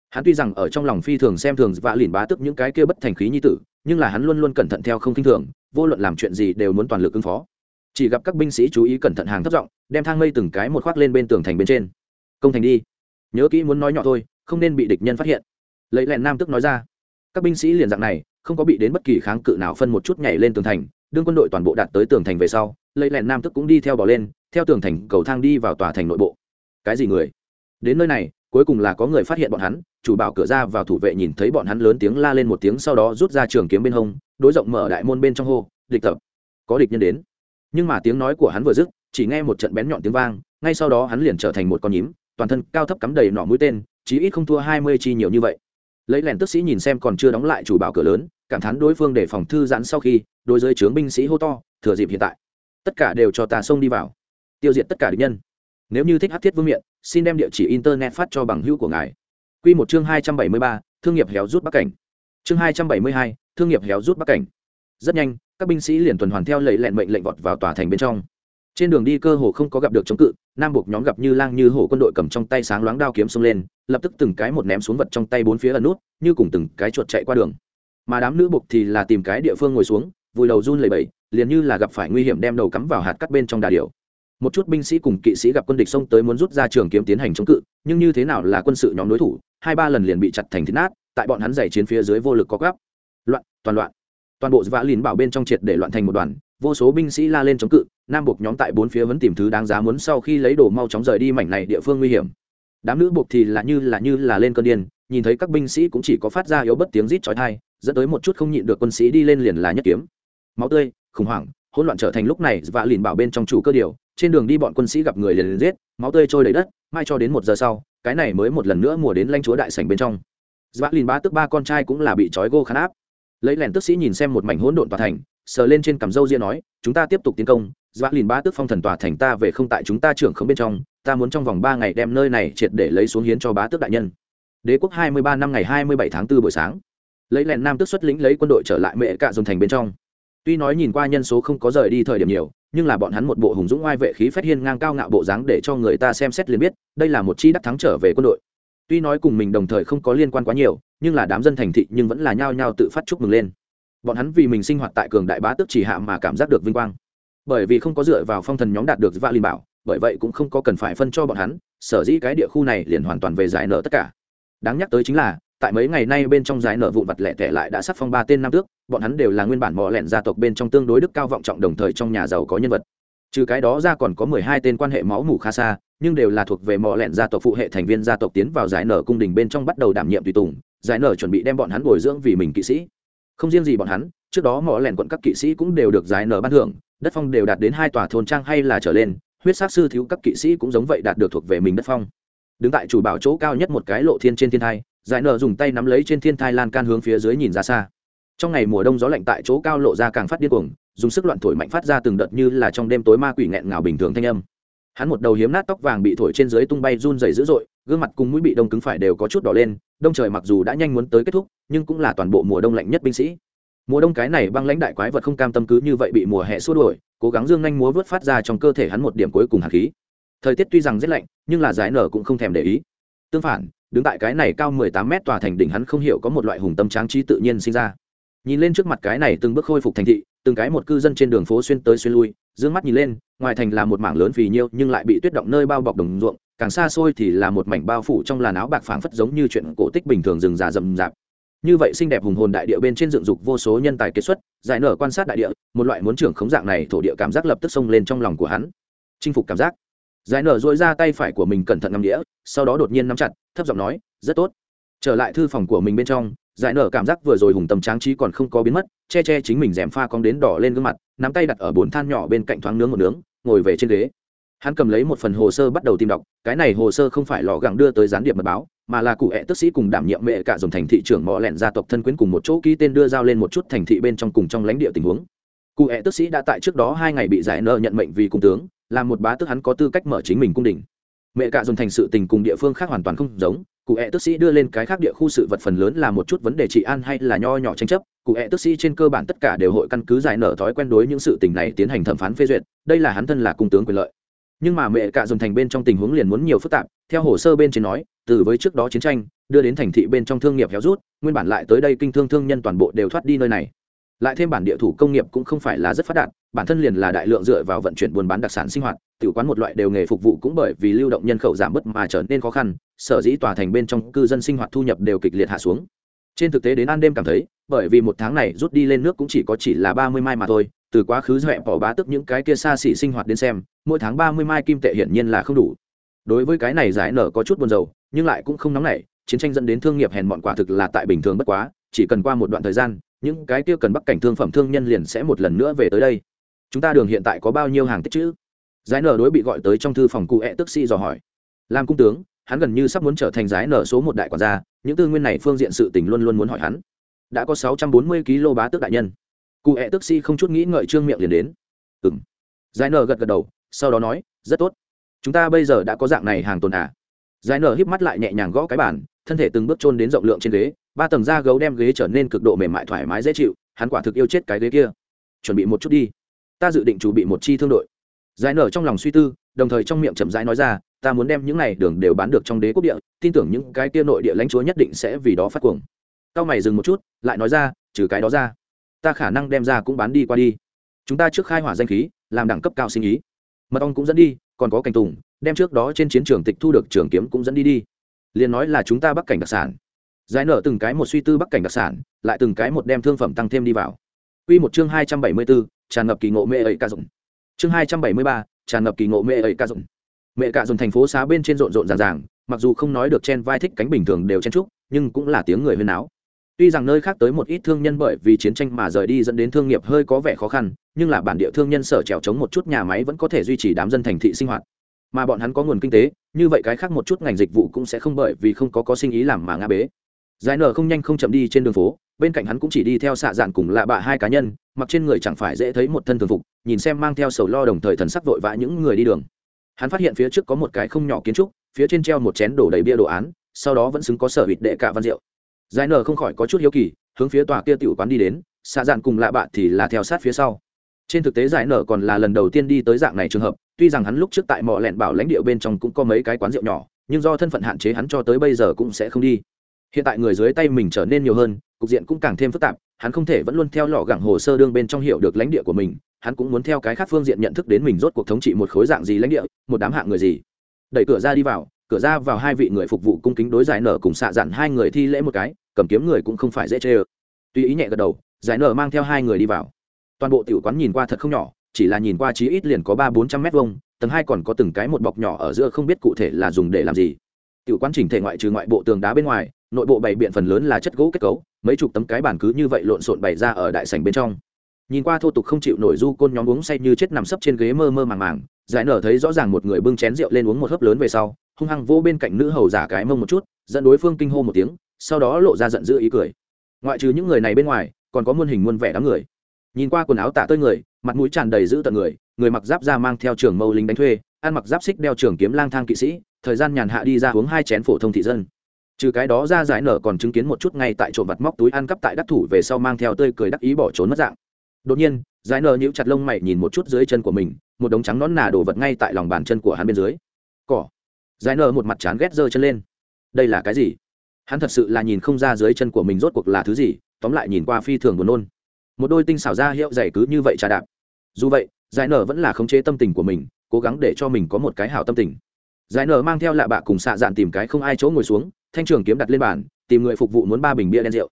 S1: Hắn tuy rằng ở trong lòng phi thường xem thường và lìn bá tức những cái kia bất thành khí như tử, nhưng là hắn luôn luôn cẩn thận theo không k i n h thường, vô luận làm chuyện gì đều muốn toàn lực ứng phó. Chỉ gặp các binh sĩ chú ý cẩn thận hàng thấp giọng, đem thang mây từng cái một khoác lên bên tường thành bên trên. Công thành đi. Nhớ kỹ muốn nói nhỏ thôi, không nên bị địch nhân phát hiện. Lấy lẹn nam tức nói ra. Các binh sĩ liền dạng này, không có bị đến bất kỳ kháng cự nào phân một chút nhảy lên tường thành, đương quân đội toàn bộ đạt tới tường thành về sau, lấy lẹn nam tức cũng đi theo bỏ lên, theo tường thành cầu thang đi vào tòa thành nội bộ. Cái gì người? Đến nơi này, cuối cùng là có người phát hiện bọn hắn, chủ bảo cửa ra vào thủ vệ nhìn thấy bọn hắn lớn tiếng la lên một tiếng sau đó rút ra trường kiếm bên hông, đối rộng mở đại môn bên trong hô, địch tập, có địch nhân đến. Nhưng mà tiếng nói của hắn vừa dứt, chỉ nghe một trận bén nhọn tiếng vang, ngay sau đó hắn liền trở thành một con nhím, toàn thân cao thấp cắm đầy nỏ mũi tên, chí ít không thua hai mươi chi nhiều như vậy. Lấy lẻn tức sĩ nhìn xem còn chưa đóng lại chủ bảo cửa lớn, cảm thán đối phương để phòng thư giãn sau khi, đối giới trướng binh sĩ hô to, thừa dịp hiện tại, tất cả đều cho tà sông đi vào. Tiêu diệt tất cả địch nhân nếu như thích hát thiết vương miện, xin đem địa chỉ internet phát cho bằng hữu của ngài. Q một chương hai trăm bảy mươi ba, thương nghiệp héo rút bắc cảnh. Chương hai trăm bảy mươi hai, thương nghiệp héo rút bắc cảnh. Rất nhanh, các binh sĩ liền tuần hoàn theo lệnh lẹn mệnh lệnh vọt vào tòa thành bên trong. Trên đường đi cơ hồ không có gặp được chống cự, nam buộc nhóm gặp như lang như hổ quân đội cầm trong tay sáng loáng đao kiếm xông lên, lập tức từng cái một ném xuống vật trong tay bốn phía ẩn nút, như cùng từng cái chuột chạy qua đường. Mà đám nữ buộc thì là tìm cái địa phương ngồi xuống, vùi đầu run lầy bẫy liền như là gặp phải nguy hiểm đem đầu cắm vào hạt cắt bên trong đà điểu một chút binh sĩ cùng kỵ sĩ gặp quân địch xông tới muốn rút ra trường kiếm tiến hành chống cự, nhưng như thế nào là quân sự nhóm đối thủ, hai ba lần liền bị chặt thành thịt nát, tại bọn hắn giày chiến phía dưới vô lực có gấp loạn, toàn loạn. Toàn bộ vã lìn bảo bên trong triệt để loạn thành một đoàn, vô số binh sĩ la lên chống cự, nam buộc nhóm tại bốn phía vẫn tìm thứ đáng giá muốn sau khi lấy đồ mau chóng rời đi mảnh này địa phương nguy hiểm. Đám nữ buộc thì là như là như là lên cơn điên, nhìn thấy các binh sĩ cũng chỉ có phát ra yếu bất tiếng rít chói tai, dẫn tới một chút không nhịn được quân sĩ đi lên liền là nhất kiếm. Máu tươi, khủng hoảng, hỗn loạn trở thành lúc này và lìn bảo bên trong chủ cơ điều trên đường đi bọn quân sĩ gặp người liền liền giết máu tươi trôi đầy đất mai cho đến một giờ sau cái này mới một lần nữa mùa đến lanh chúa đại sảnh bên trong Dã Lìn ba tức ba con trai cũng là bị trói gô khán áp. Lấy lèn tức sĩ nhìn xem một mảnh hỗn độn tòa thành, sờ lên trên cằm râu ria nói, chúng ta tiếp tục tiến công, Dã Lìn ba tức phong thần tòa thành ta về không tại chúng ta trưởng không bên trong, ta muốn trong vòng ba ngày đem nơi này triệt để lấy xuống hiến cho bá tước đại nhân. Đế quốc hai mươi ba năm ngày hai mươi bảy tháng 4 buổi sáng. Lấy lèn nam tức xuất lĩnh lấy quân đội trở lại mẹ cạ dồn thành bên trong. Tuy nói nhìn qua nhân số không có rời đi thời điểm nhiều, nhưng là bọn hắn một bộ hùng dũng oai vệ khí phách hiên ngang cao ngạo bộ dáng để cho người ta xem xét liền biết, đây là một chi đắc thắng trở về quân đội. Tuy nói cùng mình đồng thời không có liên quan quá nhiều nhưng là đám dân thành thị nhưng vẫn là nhao nhao tự phát chúc mừng lên. Bọn hắn vì mình sinh hoạt tại cường đại bá tước chỉ hạ mà cảm giác được vinh quang. Bởi vì không có dựa vào phong thần nhóm đạt được vạ linh bảo bởi vậy cũng không có cần phải phân cho bọn hắn sở dĩ cái địa khu này liền hoàn toàn về giải nợ tất cả. Đáng nhắc tới chính là tại mấy ngày nay bên trong giải nợ vụn vặt lẻ tẻ lại đã sắc phong ba tên nam tước, bọn hắn đều là nguyên bản mò lẹn gia tộc bên trong tương đối đức cao vọng trọng đồng thời trong nhà giàu có nhân vật. Trừ cái đó ra còn có mười hai tên quan hệ máu mủ khá xa, nhưng đều là thuộc về mò lẹn gia tộc phụ hệ thành viên gia tộc tiến vào giải nở cung đình bên trong bắt đầu đảm nhiệm tùy tùng, giải nở chuẩn bị đem bọn hắn bồi dưỡng vì mình kỵ sĩ. Không riêng gì bọn hắn, trước đó mỏ lẹn quận các kỵ sĩ cũng đều được giải nở ban thưởng, đất phong đều đạt đến hai tòa thôn trang hay là trở lên, huyết sát sư thiếu các kỵ sĩ cũng giống vậy đạt được thuộc về mình đất phong. Đứng tại chủ bảo chỗ cao nhất một cái lộ thiên trên thiên thai giải nở dùng tay nắm lấy trên thiên thai lan can hướng phía dưới nhìn ra xa. Trong ngày mùa đông gió lạnh tại chỗ cao lộ ra càng phát điên cuồng, dùng sức loạn thổi mạnh phát ra từng đợt như là trong đêm tối ma quỷ nghẹn ngào bình thường thanh âm. Hắn một đầu hiếm nát tóc vàng bị thổi trên dưới tung bay run dày dữ dội, gương mặt cùng mũi bị đông cứng phải đều có chút đỏ lên, đông trời mặc dù đã nhanh muốn tới kết thúc, nhưng cũng là toàn bộ mùa đông lạnh nhất binh sĩ. Mùa đông cái này băng lãnh đại quái vật không cam tâm cứ như vậy bị mùa hè xua đuổi, cố gắng dương nhanh múa vớt phát ra trong cơ thể hắn một điểm cuối cùng hạt khí. Thời tiết tuy rằng rất lạnh, nhưng là giải nở cũng không thèm để ý. Tương phản đứng tại cái này cao mười tám mét tòa thành đỉnh hắn không hiểu có một loại hùng tâm tráng trí tự nhiên sinh ra. Nhìn lên trước mặt cái này từng bước khôi phục thành thị, từng cái một cư dân trên đường phố xuyên tới xuyên lui d ư ơ n g mắt nhìn lên, ngoài thành là một mảng lớn phì nhiêu nhưng lại bị tuyết động nơi bao bọc đồng ruộng, càng xa xôi thì là một mảnh bao phủ trong làn áo bạc phảng phất giống như chuyện cổ tích bình thường rừng già rậm rạp. Như vậy xinh đẹp hùng hồn đại địa bên trên dựng dục vô số nhân tài kết xuất, giải nở quan sát đại địa, một loại muốn trưởng khống dạng này thổ địa cảm giác lập tức xông lên trong lòng của hắn. Chinh phục cảm giác giải nở dội ra tay phải của mình cẩn thận ngắm đĩa sau đó đột nhiên nắm chặt, thấp giọng nói, rất tốt. Trở lại thư phòng của mình bên trong, giải nở cảm giác vừa rồi hùng tầm tráng trí còn không có biến mất, che che chính mình rèm pha cong đến đỏ lên gương mặt, nắm tay đặt ở bồn than nhỏ bên cạnh thoáng nướng một nướng, ngồi về trên ghế. Hắn cầm lấy một phần hồ sơ bắt đầu tìm đọc, cái này hồ sơ không phải lò gẳng đưa tới gián điệp mật báo, mà là cụ hẹ tức sĩ cùng đảm nhiệm mẹ cả dòng thành thị trưởng mọ lẹn gia tộc thân quyến cùng một chỗ ký tên đưa giao lên một chút thành thị bên trong cùng trong lãnh địa tình huống cụ hẹ tức sĩ đã tại trước đó hai ngày bị giải nợ nhận mệnh vì cung tướng, là một bá tức hắn có tư cách mở chính mình cung đình. Mẹ cả Dùng thành sự tình cùng địa phương khác hoàn toàn không giống, cụ hẹ tức sĩ đưa lên cái khác địa khu sự vật phần lớn là một chút vấn đề trị an hay là nho nhỏ tranh chấp. Cụ hẹ tức sĩ trên cơ bản tất cả đều hội căn cứ giải nở thói quen đối những sự tình này tiến hành thẩm phán phê duyệt, đây là hắn thân là cung tướng quyền lợi. Nhưng mà mẹ cả dồn thành bên trong tình huống liền muốn nhiều phức tạp, theo hồ sơ bên trên nói, từ với trước đó chiến tranh, đưa đến thành thị bên trong thương nghiệp héo rút, nguyên bản lại tới đây kinh thương thương nhân toàn bộ đều thoát đi nơi này lại thêm bản địa thủ công nghiệp cũng không phải là rất phát đạt, bản thân liền là đại lượng dựa vào vận chuyển buôn bán đặc sản sinh hoạt tự quán một loại đều nghề phục vụ cũng bởi vì lưu động nhân khẩu giảm bớt mà trở nên khó khăn, sở dĩ tòa thành bên trong cư dân sinh hoạt thu nhập đều kịch liệt hạ xuống. Trên thực tế đến an đêm cảm thấy, bởi vì một tháng này rút đi lên nước cũng chỉ có chỉ là ba mươi mai mà thôi, từ quá khứ dọa bỏ bá tức những cái kia xa xỉ sinh hoạt đến xem, mỗi tháng ba mươi mai kim tệ hiển nhiên là không đủ. Đối với cái này giải nở có chút buồn rầu, nhưng lại cũng không nóng nảy, chiến tranh dẫn đến thương nghiệp hèn mọn quả thực là tại bình thường bất quá, chỉ cần qua một đoạn thời gian những cái kia cần bắc cảnh thương phẩm thương nhân liền sẽ một lần nữa về tới đây. Chúng ta đường hiện tại có bao nhiêu hàng tích chữ? Giải nở đối bị gọi tới trong thư phòng cụ hẹ tức Si dò hỏi. Làm cung tướng, hắn gần như sắp muốn trở thành giải nở số một đại quản gia, những tư nguyên này phương diện sự tình luôn luôn muốn hỏi hắn. Đã có sáu trăm bốn mươi kg bá tước đại nhân. Cụ hẹ tức Si không chút nghĩ ngợi trương miệng liền đến. Ừ m giải nở gật gật đầu, sau đó nói, rất tốt. Chúng ta bây giờ đã có dạng này hàng tồn à. Giải nở híp mắt lại nhẹ nhàng gõ cái bàn, thân thể từng bước trôn đến rộng lượng trên ghế ba tầng da gấu đem ghế trở nên cực độ mềm mại thoải mái dễ chịu, hắn quả thực yêu chết cái ghế kia. Chuẩn bị một chút đi. Ta dự định chuẩn bị một chi thương đội. Giải nở trong lòng suy tư, đồng thời trong miệng chậm rãi nói ra, ta muốn đem những này đường đều bán được trong đế quốc địa, tin tưởng những cái kia nội địa lãnh chúa nhất định sẽ vì đó phát cuồng. Cao mày dừng một chút, lại nói ra, trừ cái đó ra, ta khả năng đem ra cũng bán đi qua đi. Chúng ta trước khai hỏa danh khí, làm đẳng cấp cao sinh ý. Mật ong cũng dẫn đi, còn có cảnh tùng, đem trước đó trên chiến trường tịch thu được trường kiếm cũng dẫn đi đi. Liền nói là chúng ta bắc cảnh đặc sản giải nở từng cái một suy tư bắc cảnh đặc sản lại từng cái một đem thương phẩm tăng thêm đi vào Quy một chương hai trăm bảy mươi 274, tràn ngập kỳ ngộ mê ấy ca dụng. Chương hai trăm bảy mươi ba, tràn ngập kỳ ngộ mê ấy ca dụng. Mẹ cả dùng thành phố xá bên trên rộn rộn ràng ràng, mặc dù không nói được chen vai thích cánh bình thường đều chen trúc, nhưng cũng là tiếng người huyên náo. Tuy rằng nơi khác tới một ít thương nhân bởi vì chiến tranh mà rời đi dẫn đến thương nghiệp hơi có vẻ khó khăn, nhưng là bản địa thương nhân sở trèo chống một chút nhà máy vẫn có thể duy trì đám dân thành thị sinh hoạt. Mà bọn hắn có nguồn kinh tế, như vậy cái khác một chút ngành dịch vụ cũng sẽ không bởi vì không có có sinh ý làm mà ngã bế. Giải nở không nhanh không chậm đi trên đường phố, bên cạnh hắn cũng chỉ đi theo xạ dạn cùng lạ bạ hai cá nhân, mặc trên người chẳng phải dễ thấy một thân thường phục, nhìn xem mang theo sầu lo đồng thời thần sắc vội vã những người đi đường. Hắn phát hiện phía trước có một cái không nhỏ kiến trúc, phía trên treo một chén đổ đầy bia đồ án, sau đó vẫn xứng có sở hụt đệ cả văn rượu. Giải nở không khỏi có chút hiếu kỳ, hướng phía tòa kia tiểu quán đi đến, xạ dạn cùng lạ bạ thì là theo sát phía sau. Trên thực tế giải nở còn là lần đầu tiên đi tới dạng này trường hợp, tuy rằng hắn lúc trước tại mỏ lẹn bảo lãnh địa bên trong cũng có mấy cái quán rượu nhỏ, nhưng do thân phận hạn chế hắn cho tới bây giờ cũng sẽ không đi hiện tại người dưới tay mình trở nên nhiều hơn, cục diện cũng càng thêm phức tạp, hắn không thể vẫn luôn theo lọ gẳng hồ sơ đương bên trong hiểu được lãnh địa của mình, hắn cũng muốn theo cái khác phương diện nhận thức đến mình rốt cuộc thống trị một khối dạng gì lãnh địa, một đám hạng người gì. Đẩy cửa ra đi vào, cửa ra vào hai vị người phục vụ cung kính đối giải nở cùng xạ dặn hai người thi lễ một cái, cầm kiếm người cũng không phải dễ chê ơ tuy ý nhẹ gật đầu, giải nở mang theo hai người đi vào. Toàn bộ tiểu quán nhìn qua thật không nhỏ, chỉ là nhìn qua chí ít liền có ba bốn trăm mét vuông, tầng hai còn có từng cái một bọc nhỏ ở giữa không biết cụ thể là dùng để làm gì. Tiểu quán chỉnh thể ngoại trừ ngoại bộ tường đá bên ngoài nội bộ bày biện phần lớn là chất gỗ kết cấu, mấy chục tấm cái bàn cứ như vậy lộn xộn bày ra ở đại sảnh bên trong. Nhìn qua thô tục không chịu nổi du côn nhóm uống say như chết nằm sấp trên ghế mơ mơ màng màng, giải nở thấy rõ ràng một người bưng chén rượu lên uống một hớp lớn về sau, hung hăng vô bên cạnh nữ hầu giả cái mông một chút, dẫn đối phương kinh hô một tiếng, sau đó lộ ra giận dữ ý cười. Ngoại trừ những người này bên ngoài, còn có muôn hình muôn vẻ đám người. Nhìn qua quần áo tạ tơi người, mặt mũi tràn đầy dữ tận người người mặc giáp da mang theo trường mâu lính đánh thuê, ăn mặc giáp xích đeo trường kiếm lang thang kỵ sĩ, thời gian nhàn hạ đi ra uống hai chén phổ thông thị dân trừ cái đó ra giải nở còn chứng kiến một chút ngay tại trộm vặt móc túi ăn cắp tại đắc thủ về sau mang theo tươi cười đắc ý bỏ trốn mất dạng. Đột nhiên, giải nở nhíu chặt lông mày nhìn một chút dưới chân của mình, một đống trắng nón nà đổ vật ngay tại lòng bàn chân của hắn bên dưới. Cỏ. Giải nở một mặt chán ghét giơ chân lên. Đây là cái gì? Hắn thật sự là nhìn không ra dưới chân của mình rốt cuộc là thứ gì, tóm lại nhìn qua phi thường buồn nôn. Một đôi tinh xảo ra hiệu dày cứ như vậy trà đạp. Dù vậy, giải nở vẫn là khống chế tâm tình của mình, cố gắng để cho mình có một cái hảo tâm tình. Giải nở mang theo lạ bạ cùng xạ dạn tìm cái không ai chỗ ngồi xuống thanh trường kiếm đặt lên bàn, tìm người phục vụ muốn ba bình bia đen rượu.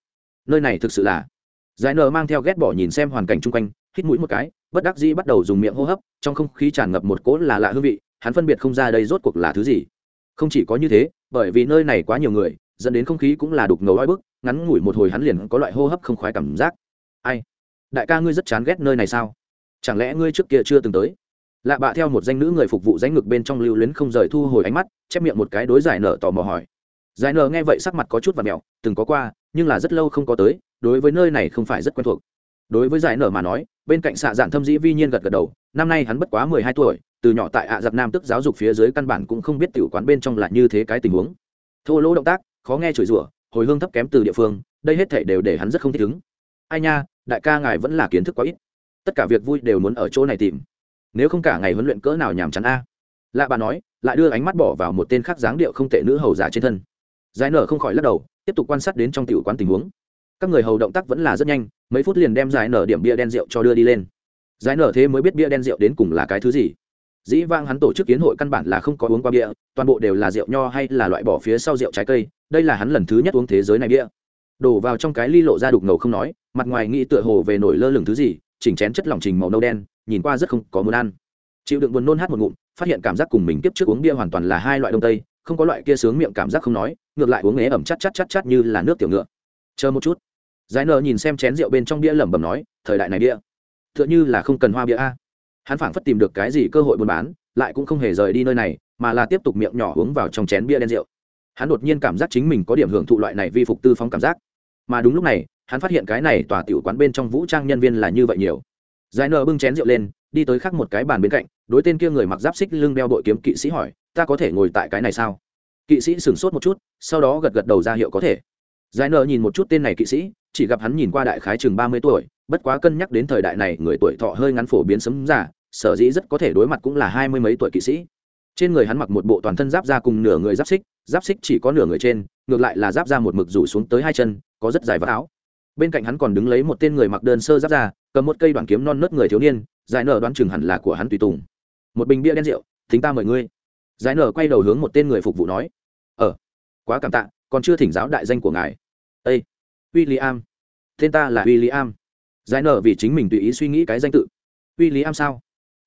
S1: Nơi này thực sự là giải nở mang theo ghét bỏ nhìn xem hoàn cảnh chung quanh, hít mũi một cái, bất đắc dĩ bắt đầu dùng miệng hô hấp, trong không khí tràn ngập một cỗ là lạ hương vị, hắn phân biệt không ra đây rốt cuộc là thứ gì. Không chỉ có như thế, bởi vì nơi này quá nhiều người, dẫn đến không khí cũng là đục ngầu oi bức, ngắn ngủi một hồi hắn liền có loại hô hấp không khoái cảm giác. Ai? Đại ca ngươi rất chán ghét nơi này sao? Chẳng lẽ ngươi trước kia chưa từng tới? Lạ bạ theo một danh nữ người phục vụ danh ngực bên trong lưu luyến không rời thu hồi ánh mắt, chép miệng một cái đối giải nở tò mò hỏi giải nở nghe vậy sắc mặt có chút và mẹo, từng có qua, nhưng là rất lâu không có tới, đối với nơi này không phải rất quen thuộc. Đối với giải nở mà nói, bên cạnh xạ dạn thâm dĩ vi nhiên gật gật đầu, năm nay hắn bất quá mười hai tuổi, từ nhỏ tại ạ giặc nam tức giáo dục phía dưới căn bản cũng không biết tiểu quán bên trong là như thế cái tình huống. Thô lỗ động tác, khó nghe chửi rủa, hồi hương thấp kém từ địa phương, đây hết thể đều để hắn rất không thích ứng. Ai nha, đại ca ngài vẫn là kiến thức quá ít. Tất cả việc vui đều muốn ở chỗ này tìm. Nếu không cả ngày huấn luyện cỡ nào nhàm chán a. Lạ bà nói, lại đưa ánh mắt bỏ vào một tên khác dáng điệu không tệ nữ hầu giả trên thân giải nở không khỏi lắc đầu, tiếp tục quan sát đến trong tiểu quán tình huống. Các người hầu động tác vẫn là rất nhanh, mấy phút liền đem giải nở điểm bia đen rượu cho đưa đi lên. Giải nở thế mới biết bia đen rượu đến cùng là cái thứ gì. Dĩ vang hắn tổ chức kiến hội căn bản là không có uống qua bia, toàn bộ đều là rượu nho hay là loại bỏ phía sau rượu trái cây, đây là hắn lần thứ nhất uống thế giới này bia. Đổ vào trong cái ly lộ ra đục ngầu không nói, mặt ngoài nghĩ tựa hồ về nổi lơ lửng thứ gì, chỉnh chén chất lỏng trình màu nâu đen, nhìn qua rất không có muốn ăn. Chịu đựng buồn nôn hát một ngụm, phát hiện cảm giác cùng mình tiếp trước uống bia hoàn toàn là hai loại đông tây không có loại kia sướng miệng cảm giác không nói, ngược lại uống nghế ẩm chắt chắt chắt chắt như là nước tiểu ngựa. Chờ một chút. Giải nờ nhìn xem chén rượu bên trong bia lẩm bẩm nói, thời đại này bia t h ư ợ n h ư là không cần hoa bia a. Hắn phảng phất tìm được cái gì cơ hội buôn bán, lại cũng không hề rời đi nơi này, mà là tiếp tục miệng nhỏ uống vào trong chén bia đen rượu. Hắn đột nhiên cảm giác chính mình có điểm hưởng thụ loại này vi phục tư phóng cảm giác. Mà đúng lúc này, hắn phát hiện cái này tòa tiểu quán bên trong vũ trang nhân viên là như vậy nhiều. Giải nờ bưng chén rượu lên, đi tới khắc một cái bàn bên cạnh, đối tên kia người mặc giáp xích lưng đeo đội kiếm kỵ sĩ hỏi ta có thể ngồi tại cái này sao? Kỵ sĩ sửng sốt một chút, sau đó gật gật đầu ra hiệu có thể. Giải nợ nhìn một chút tên này kỵ sĩ, chỉ gặp hắn nhìn qua đại khái chừng ba mươi tuổi, bất quá cân nhắc đến thời đại này, người tuổi thọ hơi ngắn phổ biến sấm giả sở dĩ rất có thể đối mặt cũng là hai mươi mấy tuổi kỵ sĩ. Trên người hắn mặc một bộ toàn thân giáp ra cùng nửa người giáp xích giáp xích chỉ có nửa người trên, ngược lại là giáp ra một mực rủ xuống tới hai chân, có rất dài vác áo. Bên cạnh hắn còn đứng lấy một tên người mặc đơn sơ giáp ra cầm một cây đoạn kiếm non nớt người thiếu niên, giải nở đoán chừng hẳn là của hắn tùy tùng. Một bình bia đen rượu, thính ta mời ngươi giải nở quay đầu hướng một tên người phục vụ nói ờ quá cảm tạ còn chưa thỉnh giáo đại danh của ngài ây William. Tên ta là William. Giải nở vì chính mình tùy ý suy nghĩ cái danh tự. William sao?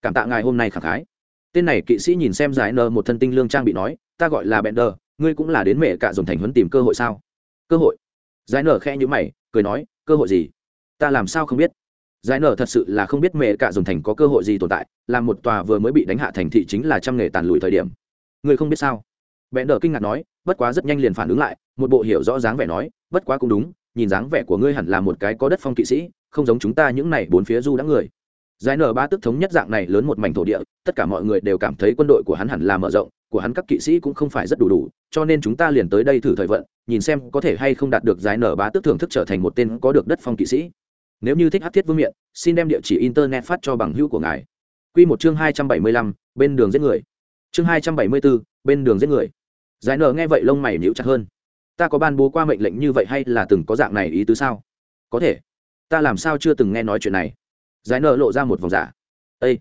S1: Cảm tạ ngài hôm nay khẳng khái. Tên này kỵ sĩ nhìn xem giải nở một thân tinh lương trang bị nói, ta gọi là Bender, ngươi cũng là đến mẹ cả dồn thành huấn tìm cơ hội sao? Cơ hội? Giải nở khẽ nhữ mày, cười nói, cơ hội gì? Ta làm sao không biết? Giải nở thật sự là không biết mẹ cả dồn thành có cơ hội gì tồn tại, làm một tòa vừa mới bị đánh hạ thành thị chính là trăm nghề tàn lùi thời điểm. Người không biết sao? Bender kinh ngạc nói, bất quá rất nhanh liền phản ứng lại, một bộ hiểu rõ dáng vẻ nói, bất quá cũng đúng, nhìn dáng vẻ của ngươi hẳn là một cái có đất phong kỵ sĩ không giống chúng ta những này bốn phía du đã người giải nở ba tức thống nhất dạng này lớn một mảnh thổ địa tất cả mọi người đều cảm thấy quân đội của hắn hẳn là mở rộng của hắn các kỵ sĩ cũng không phải rất đủ đủ cho nên chúng ta liền tới đây thử thời vận nhìn xem có thể hay không đạt được giải nở bá tức thưởng thức trở thành một tên có được đất phong kỵ sĩ nếu như thích hát thiết vương miện, xin đem địa chỉ internet phát cho bằng hữu của ngài. Q một chương hai trăm bảy mươi lăm, bên đường giết người. Chương hai trăm bảy mươi bốn bên đường giết người. Giải nở nghe vậy lông mày níu chặt hơn. Ta có ban bố qua mệnh lệnh như vậy hay là từng có dạng này ý tứ sao? Có thể. Ta làm sao chưa từng nghe nói chuyện này? Giải nợ lộ ra một vòng dạ. giả ây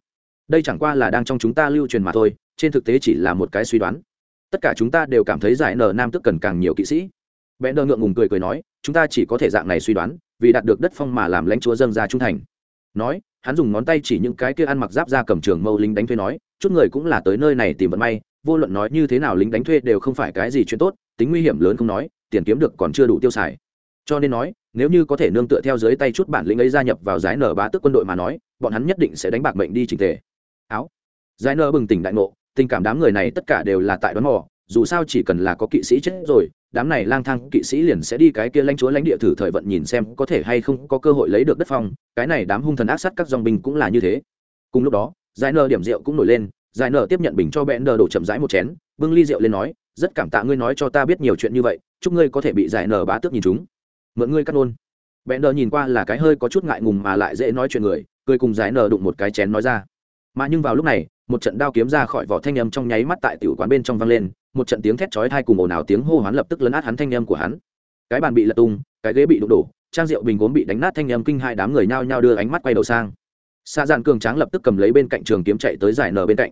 S1: đây chẳng qua là đang trong chúng ta lưu truyền mà thôi, trên thực tế chỉ là một cái suy đoán. Tất cả chúng ta đều cảm thấy giải nợ nam tức cần càng nhiều kỵ sĩ. Vẽ nợ ngượng ngùng cười cười nói, chúng ta chỉ có thể dạng này suy đoán vì đạt được đất phong mà làm lãnh chúa dâng ra trung thành. Nói, hắn dùng ngón tay chỉ những cái kia ăn mặc giáp ra cầm trường mâu lính đánh thuê nói, chút người cũng là tới nơi này tìm vận may, vô luận nói như thế nào lính đánh thuê đều không phải cái gì chuyện tốt, tính nguy hiểm lớn không nói, tiền kiếm được còn chưa đủ tiêu xài. Cho nên nói, nếu như có thể nương tựa theo dưới tay chút bản lĩnh ấy gia nhập vào giải nở bá tức quân đội mà nói, bọn hắn nhất định sẽ đánh bạc mệnh đi trình tề. Áo. Giải nở bừng tỉnh đại ngộ, tình cảm đám người này tất cả đều là tại đoán mò dù sao chỉ cần là có kỵ sĩ chết rồi, đám này lang thang kỵ sĩ liền sẽ đi cái kia lãnh chúa lãnh địa thử thời vận nhìn xem có thể hay không có cơ hội lấy được đất phong, cái này đám hung thần ác sát các dòng binh cũng là như thế. Cùng lúc đó, giải nở điểm rượu cũng nổi lên, giải nở tiếp nhận bình cho bẽn đờ đổ chậm rãi một chén, bưng ly rượu lên nói, rất cảm tạ ngươi nói cho ta biết nhiều chuyện như vậy, chúc ngươi có thể bị giải nở bá tước nhìn chúng. Mượn ngươi cắt nôn bẽn đờ nhìn qua là cái hơi có chút ngại ngùng mà lại dễ nói chuyện người, cười cùng giải nở đụng một cái chén nói ra. Mà nhưng vào lúc này, một trận đao kiếm ra khỏi vỏ thanh âm trong nháy mắt tại tiểu quán bên trong vang lên một trận tiếng thét chói tai cùng ồn ào tiếng hô hoán lập tức lấn át hắn thanh âm của hắn. Cái bàn bị lật tung, cái ghế bị đụng đổ, trang rượu bình gốm bị đánh nát thanh âm kinh hai đám người nhao nhao đưa ánh mắt quay đầu sang. Xa dạn cường tráng lập tức cầm lấy bên cạnh trường kiếm chạy tới giải nở bên cạnh.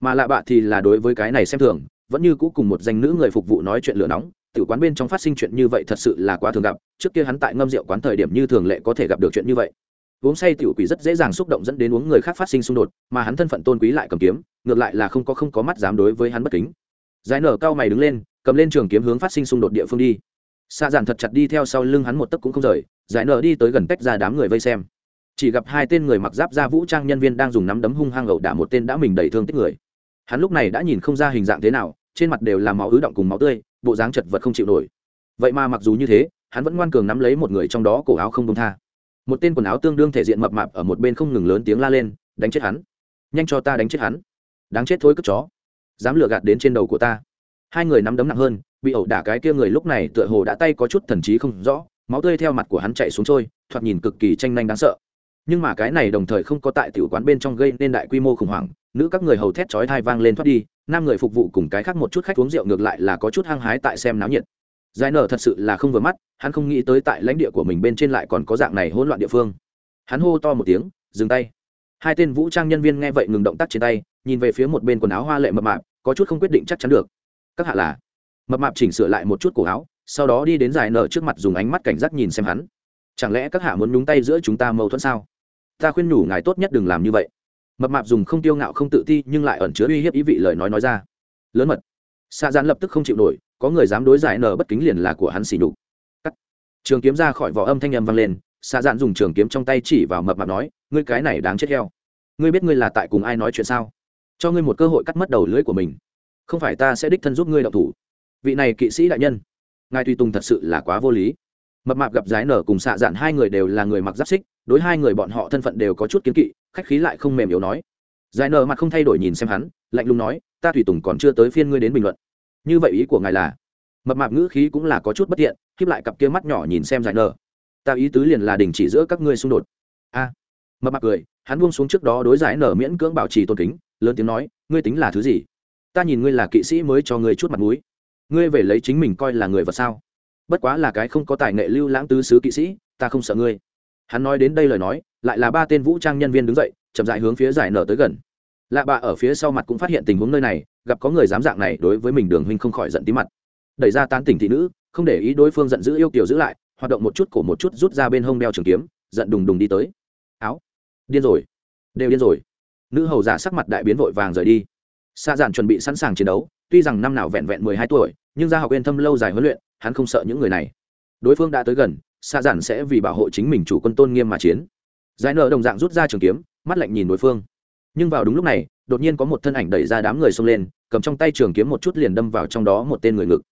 S1: Mà lạ bạ thì là đối với cái này xem thường, vẫn như cũ cùng một danh nữ người phục vụ nói chuyện lửa nóng, tiểu quán bên trong phát sinh chuyện như vậy thật sự là quá thường gặp, trước kia hắn tại ngâm rượu quán thời điểm như thường lệ có thể gặp được chuyện như vậy. Uống say tiểu quỷ rất dễ dàng xúc động dẫn đến uống người khác phát sinh xung đột, mà hắn thân phận tôn quý lại cầm kiếm, ngược lại là không có không có mắt dám đối với hắn bất kính giải nở cao mày đứng lên, cầm lên trường kiếm hướng phát sinh xung đột địa phương đi. Xa giản thật chặt đi theo sau lưng hắn một tấc cũng không rời, giải nở đi tới gần tách ra đám người vây xem. Chỉ gặp hai tên người mặc giáp ra vũ trang nhân viên đang dùng nắm đấm hung hăng ẩu đả một tên đã mình đầy thương tích người. Hắn lúc này đã nhìn không ra hình dạng thế nào, trên mặt đều là máu ứ động cùng máu tươi, bộ dáng chật vật không chịu nổi. Vậy mà mặc dù như thế, hắn vẫn ngoan cường nắm lấy một người trong đó cổ áo không đông tha. Một tên quần áo tương đương thể diện mập mạp ở một bên không ngừng lớn tiếng la lên, đánh chết hắn! Nhanh cho ta đánh chết hắn! Đáng chết thối cất chó! Dám lừa gạt đến trên đầu của ta. Hai người nắm đấm nặng hơn, bị ẩu đả cái kia người lúc này tựa hồ đã tay có chút thần trí không rõ, máu tươi theo mặt của hắn chạy xuống trôi, thoạt nhìn cực kỳ tranh nhanh đáng sợ. Nhưng mà cái này đồng thời không có tại tiểu quán bên trong gây nên đại quy mô khủng hoảng, nữ các người hầu thét chói thai vang lên thoát đi, nam người phục vụ cùng cái khác một chút khách uống rượu ngược lại là có chút hăng hái tại xem náo nhiệt. Giải nở thật sự là không vừa mắt, hắn không nghĩ tới tại lãnh địa của mình bên trên lại còn có dạng này hỗn loạn địa phương. Hắn hô to một tiếng, dừng tay. Hai tên vũ trang nhân viên nghe vậy ngừng động tác trên tay nhìn về phía một bên quần áo hoa lệ mập mạp, có chút không quyết định chắc chắn được. Các hạ là? Mập mạp chỉnh sửa lại một chút cổ áo, sau đó đi đến giải nở trước mặt dùng ánh mắt cảnh giác nhìn xem hắn. Chẳng lẽ các hạ muốn nhúng tay giữa chúng ta mâu thuẫn sao? Ta khuyên nhủ ngài tốt nhất đừng làm như vậy. Mập mạp dùng không tiêu ngạo không tự ti nhưng lại ẩn chứa uy hiếp ý vị lời nói nói ra. Lớn mật. Xa dạn lập tức không chịu nổi, có người dám đối giải nở bất kính liền là của hắn xỉ nhục. Cắt. Trường kiếm ra khỏi vỏ âm thanh âm vang lên xa dạn dùng trường kiếm trong tay chỉ vào mập mạp nói, ngươi cái này đáng chết heo. Ngươi biết ngươi là tại cùng ai nói chuyện sao? Cho ngươi một cơ hội cắt mất đầu lưỡi của mình. Không phải ta sẽ đích thân giúp ngươi đậu thủ. Vị này kỵ sĩ đại nhân, ngài tùy tùng thật sự là quá vô lý. Mập mạp gặp giải nở cùng xạ dạn hai người đều là người mặc giáp xích, đối hai người bọn họ thân phận đều có chút kiến kỵ, khách khí lại không mềm yếu nói. Giải nở mặt không thay đổi nhìn xem hắn, lạnh lùng nói, ta tùy tùng còn chưa tới phiên ngươi đến bình luận. Như vậy ý của ngài là? Mập mạp ngữ khí cũng là có chút bất tiện khiếp lại cặp kia mắt nhỏ nhìn xem giải nở. Ta ý tứ liền là đình chỉ giữa các ngươi xung đột. A. Mập mạp cười, hắn buông xuống trước đó đối giải nở miễn cưỡng bảo trì tôn kính lớn tiếng nói, ngươi tính là thứ gì? Ta nhìn ngươi là kỵ sĩ mới cho ngươi chút mặt mũi. Ngươi về lấy chính mình coi là người vật sao? Bất quá là cái không có tài nghệ lưu lãng tứ sứ kỵ sĩ, ta không sợ ngươi. Hắn nói đến đây lời nói, lại là ba tên vũ trang nhân viên đứng dậy, chậm dại hướng phía giải nở tới gần. Lạ bạ ở phía sau mặt cũng phát hiện tình huống nơi này, gặp có người dám dạng này đối với mình đường huynh không khỏi giận tí mặt. Đẩy ra tán tỉnh thị nữ, không để ý đối phương giận dữ yêu kiểu giữ lại, hoạt động một chút cổ một chút rút ra bên hông đeo trường kiếm, giận đùng đùng đi tới. Áo, điên rồi, đều điên rồi nữ hầu giả sắc mặt đại biến vội vàng rời đi. Xa dạn chuẩn bị sẵn sàng chiến đấu, tuy rằng năm nào vẹn vẹn mười hai tuổi, nhưng ra học yên thâm lâu dài huấn luyện, hắn không sợ những người này. Đối phương đã tới gần xa dạn sẽ vì bảo hộ chính mình chủ quân tôn nghiêm mà chiến. Giải nợ đồng dạng rút ra trường kiếm, mắt lạnh nhìn đối phương. Nhưng vào đúng lúc này, đột nhiên có một thân ảnh đẩy ra đám người xông lên, cầm trong tay trường kiếm một chút liền đâm vào trong đó một tên người ngực.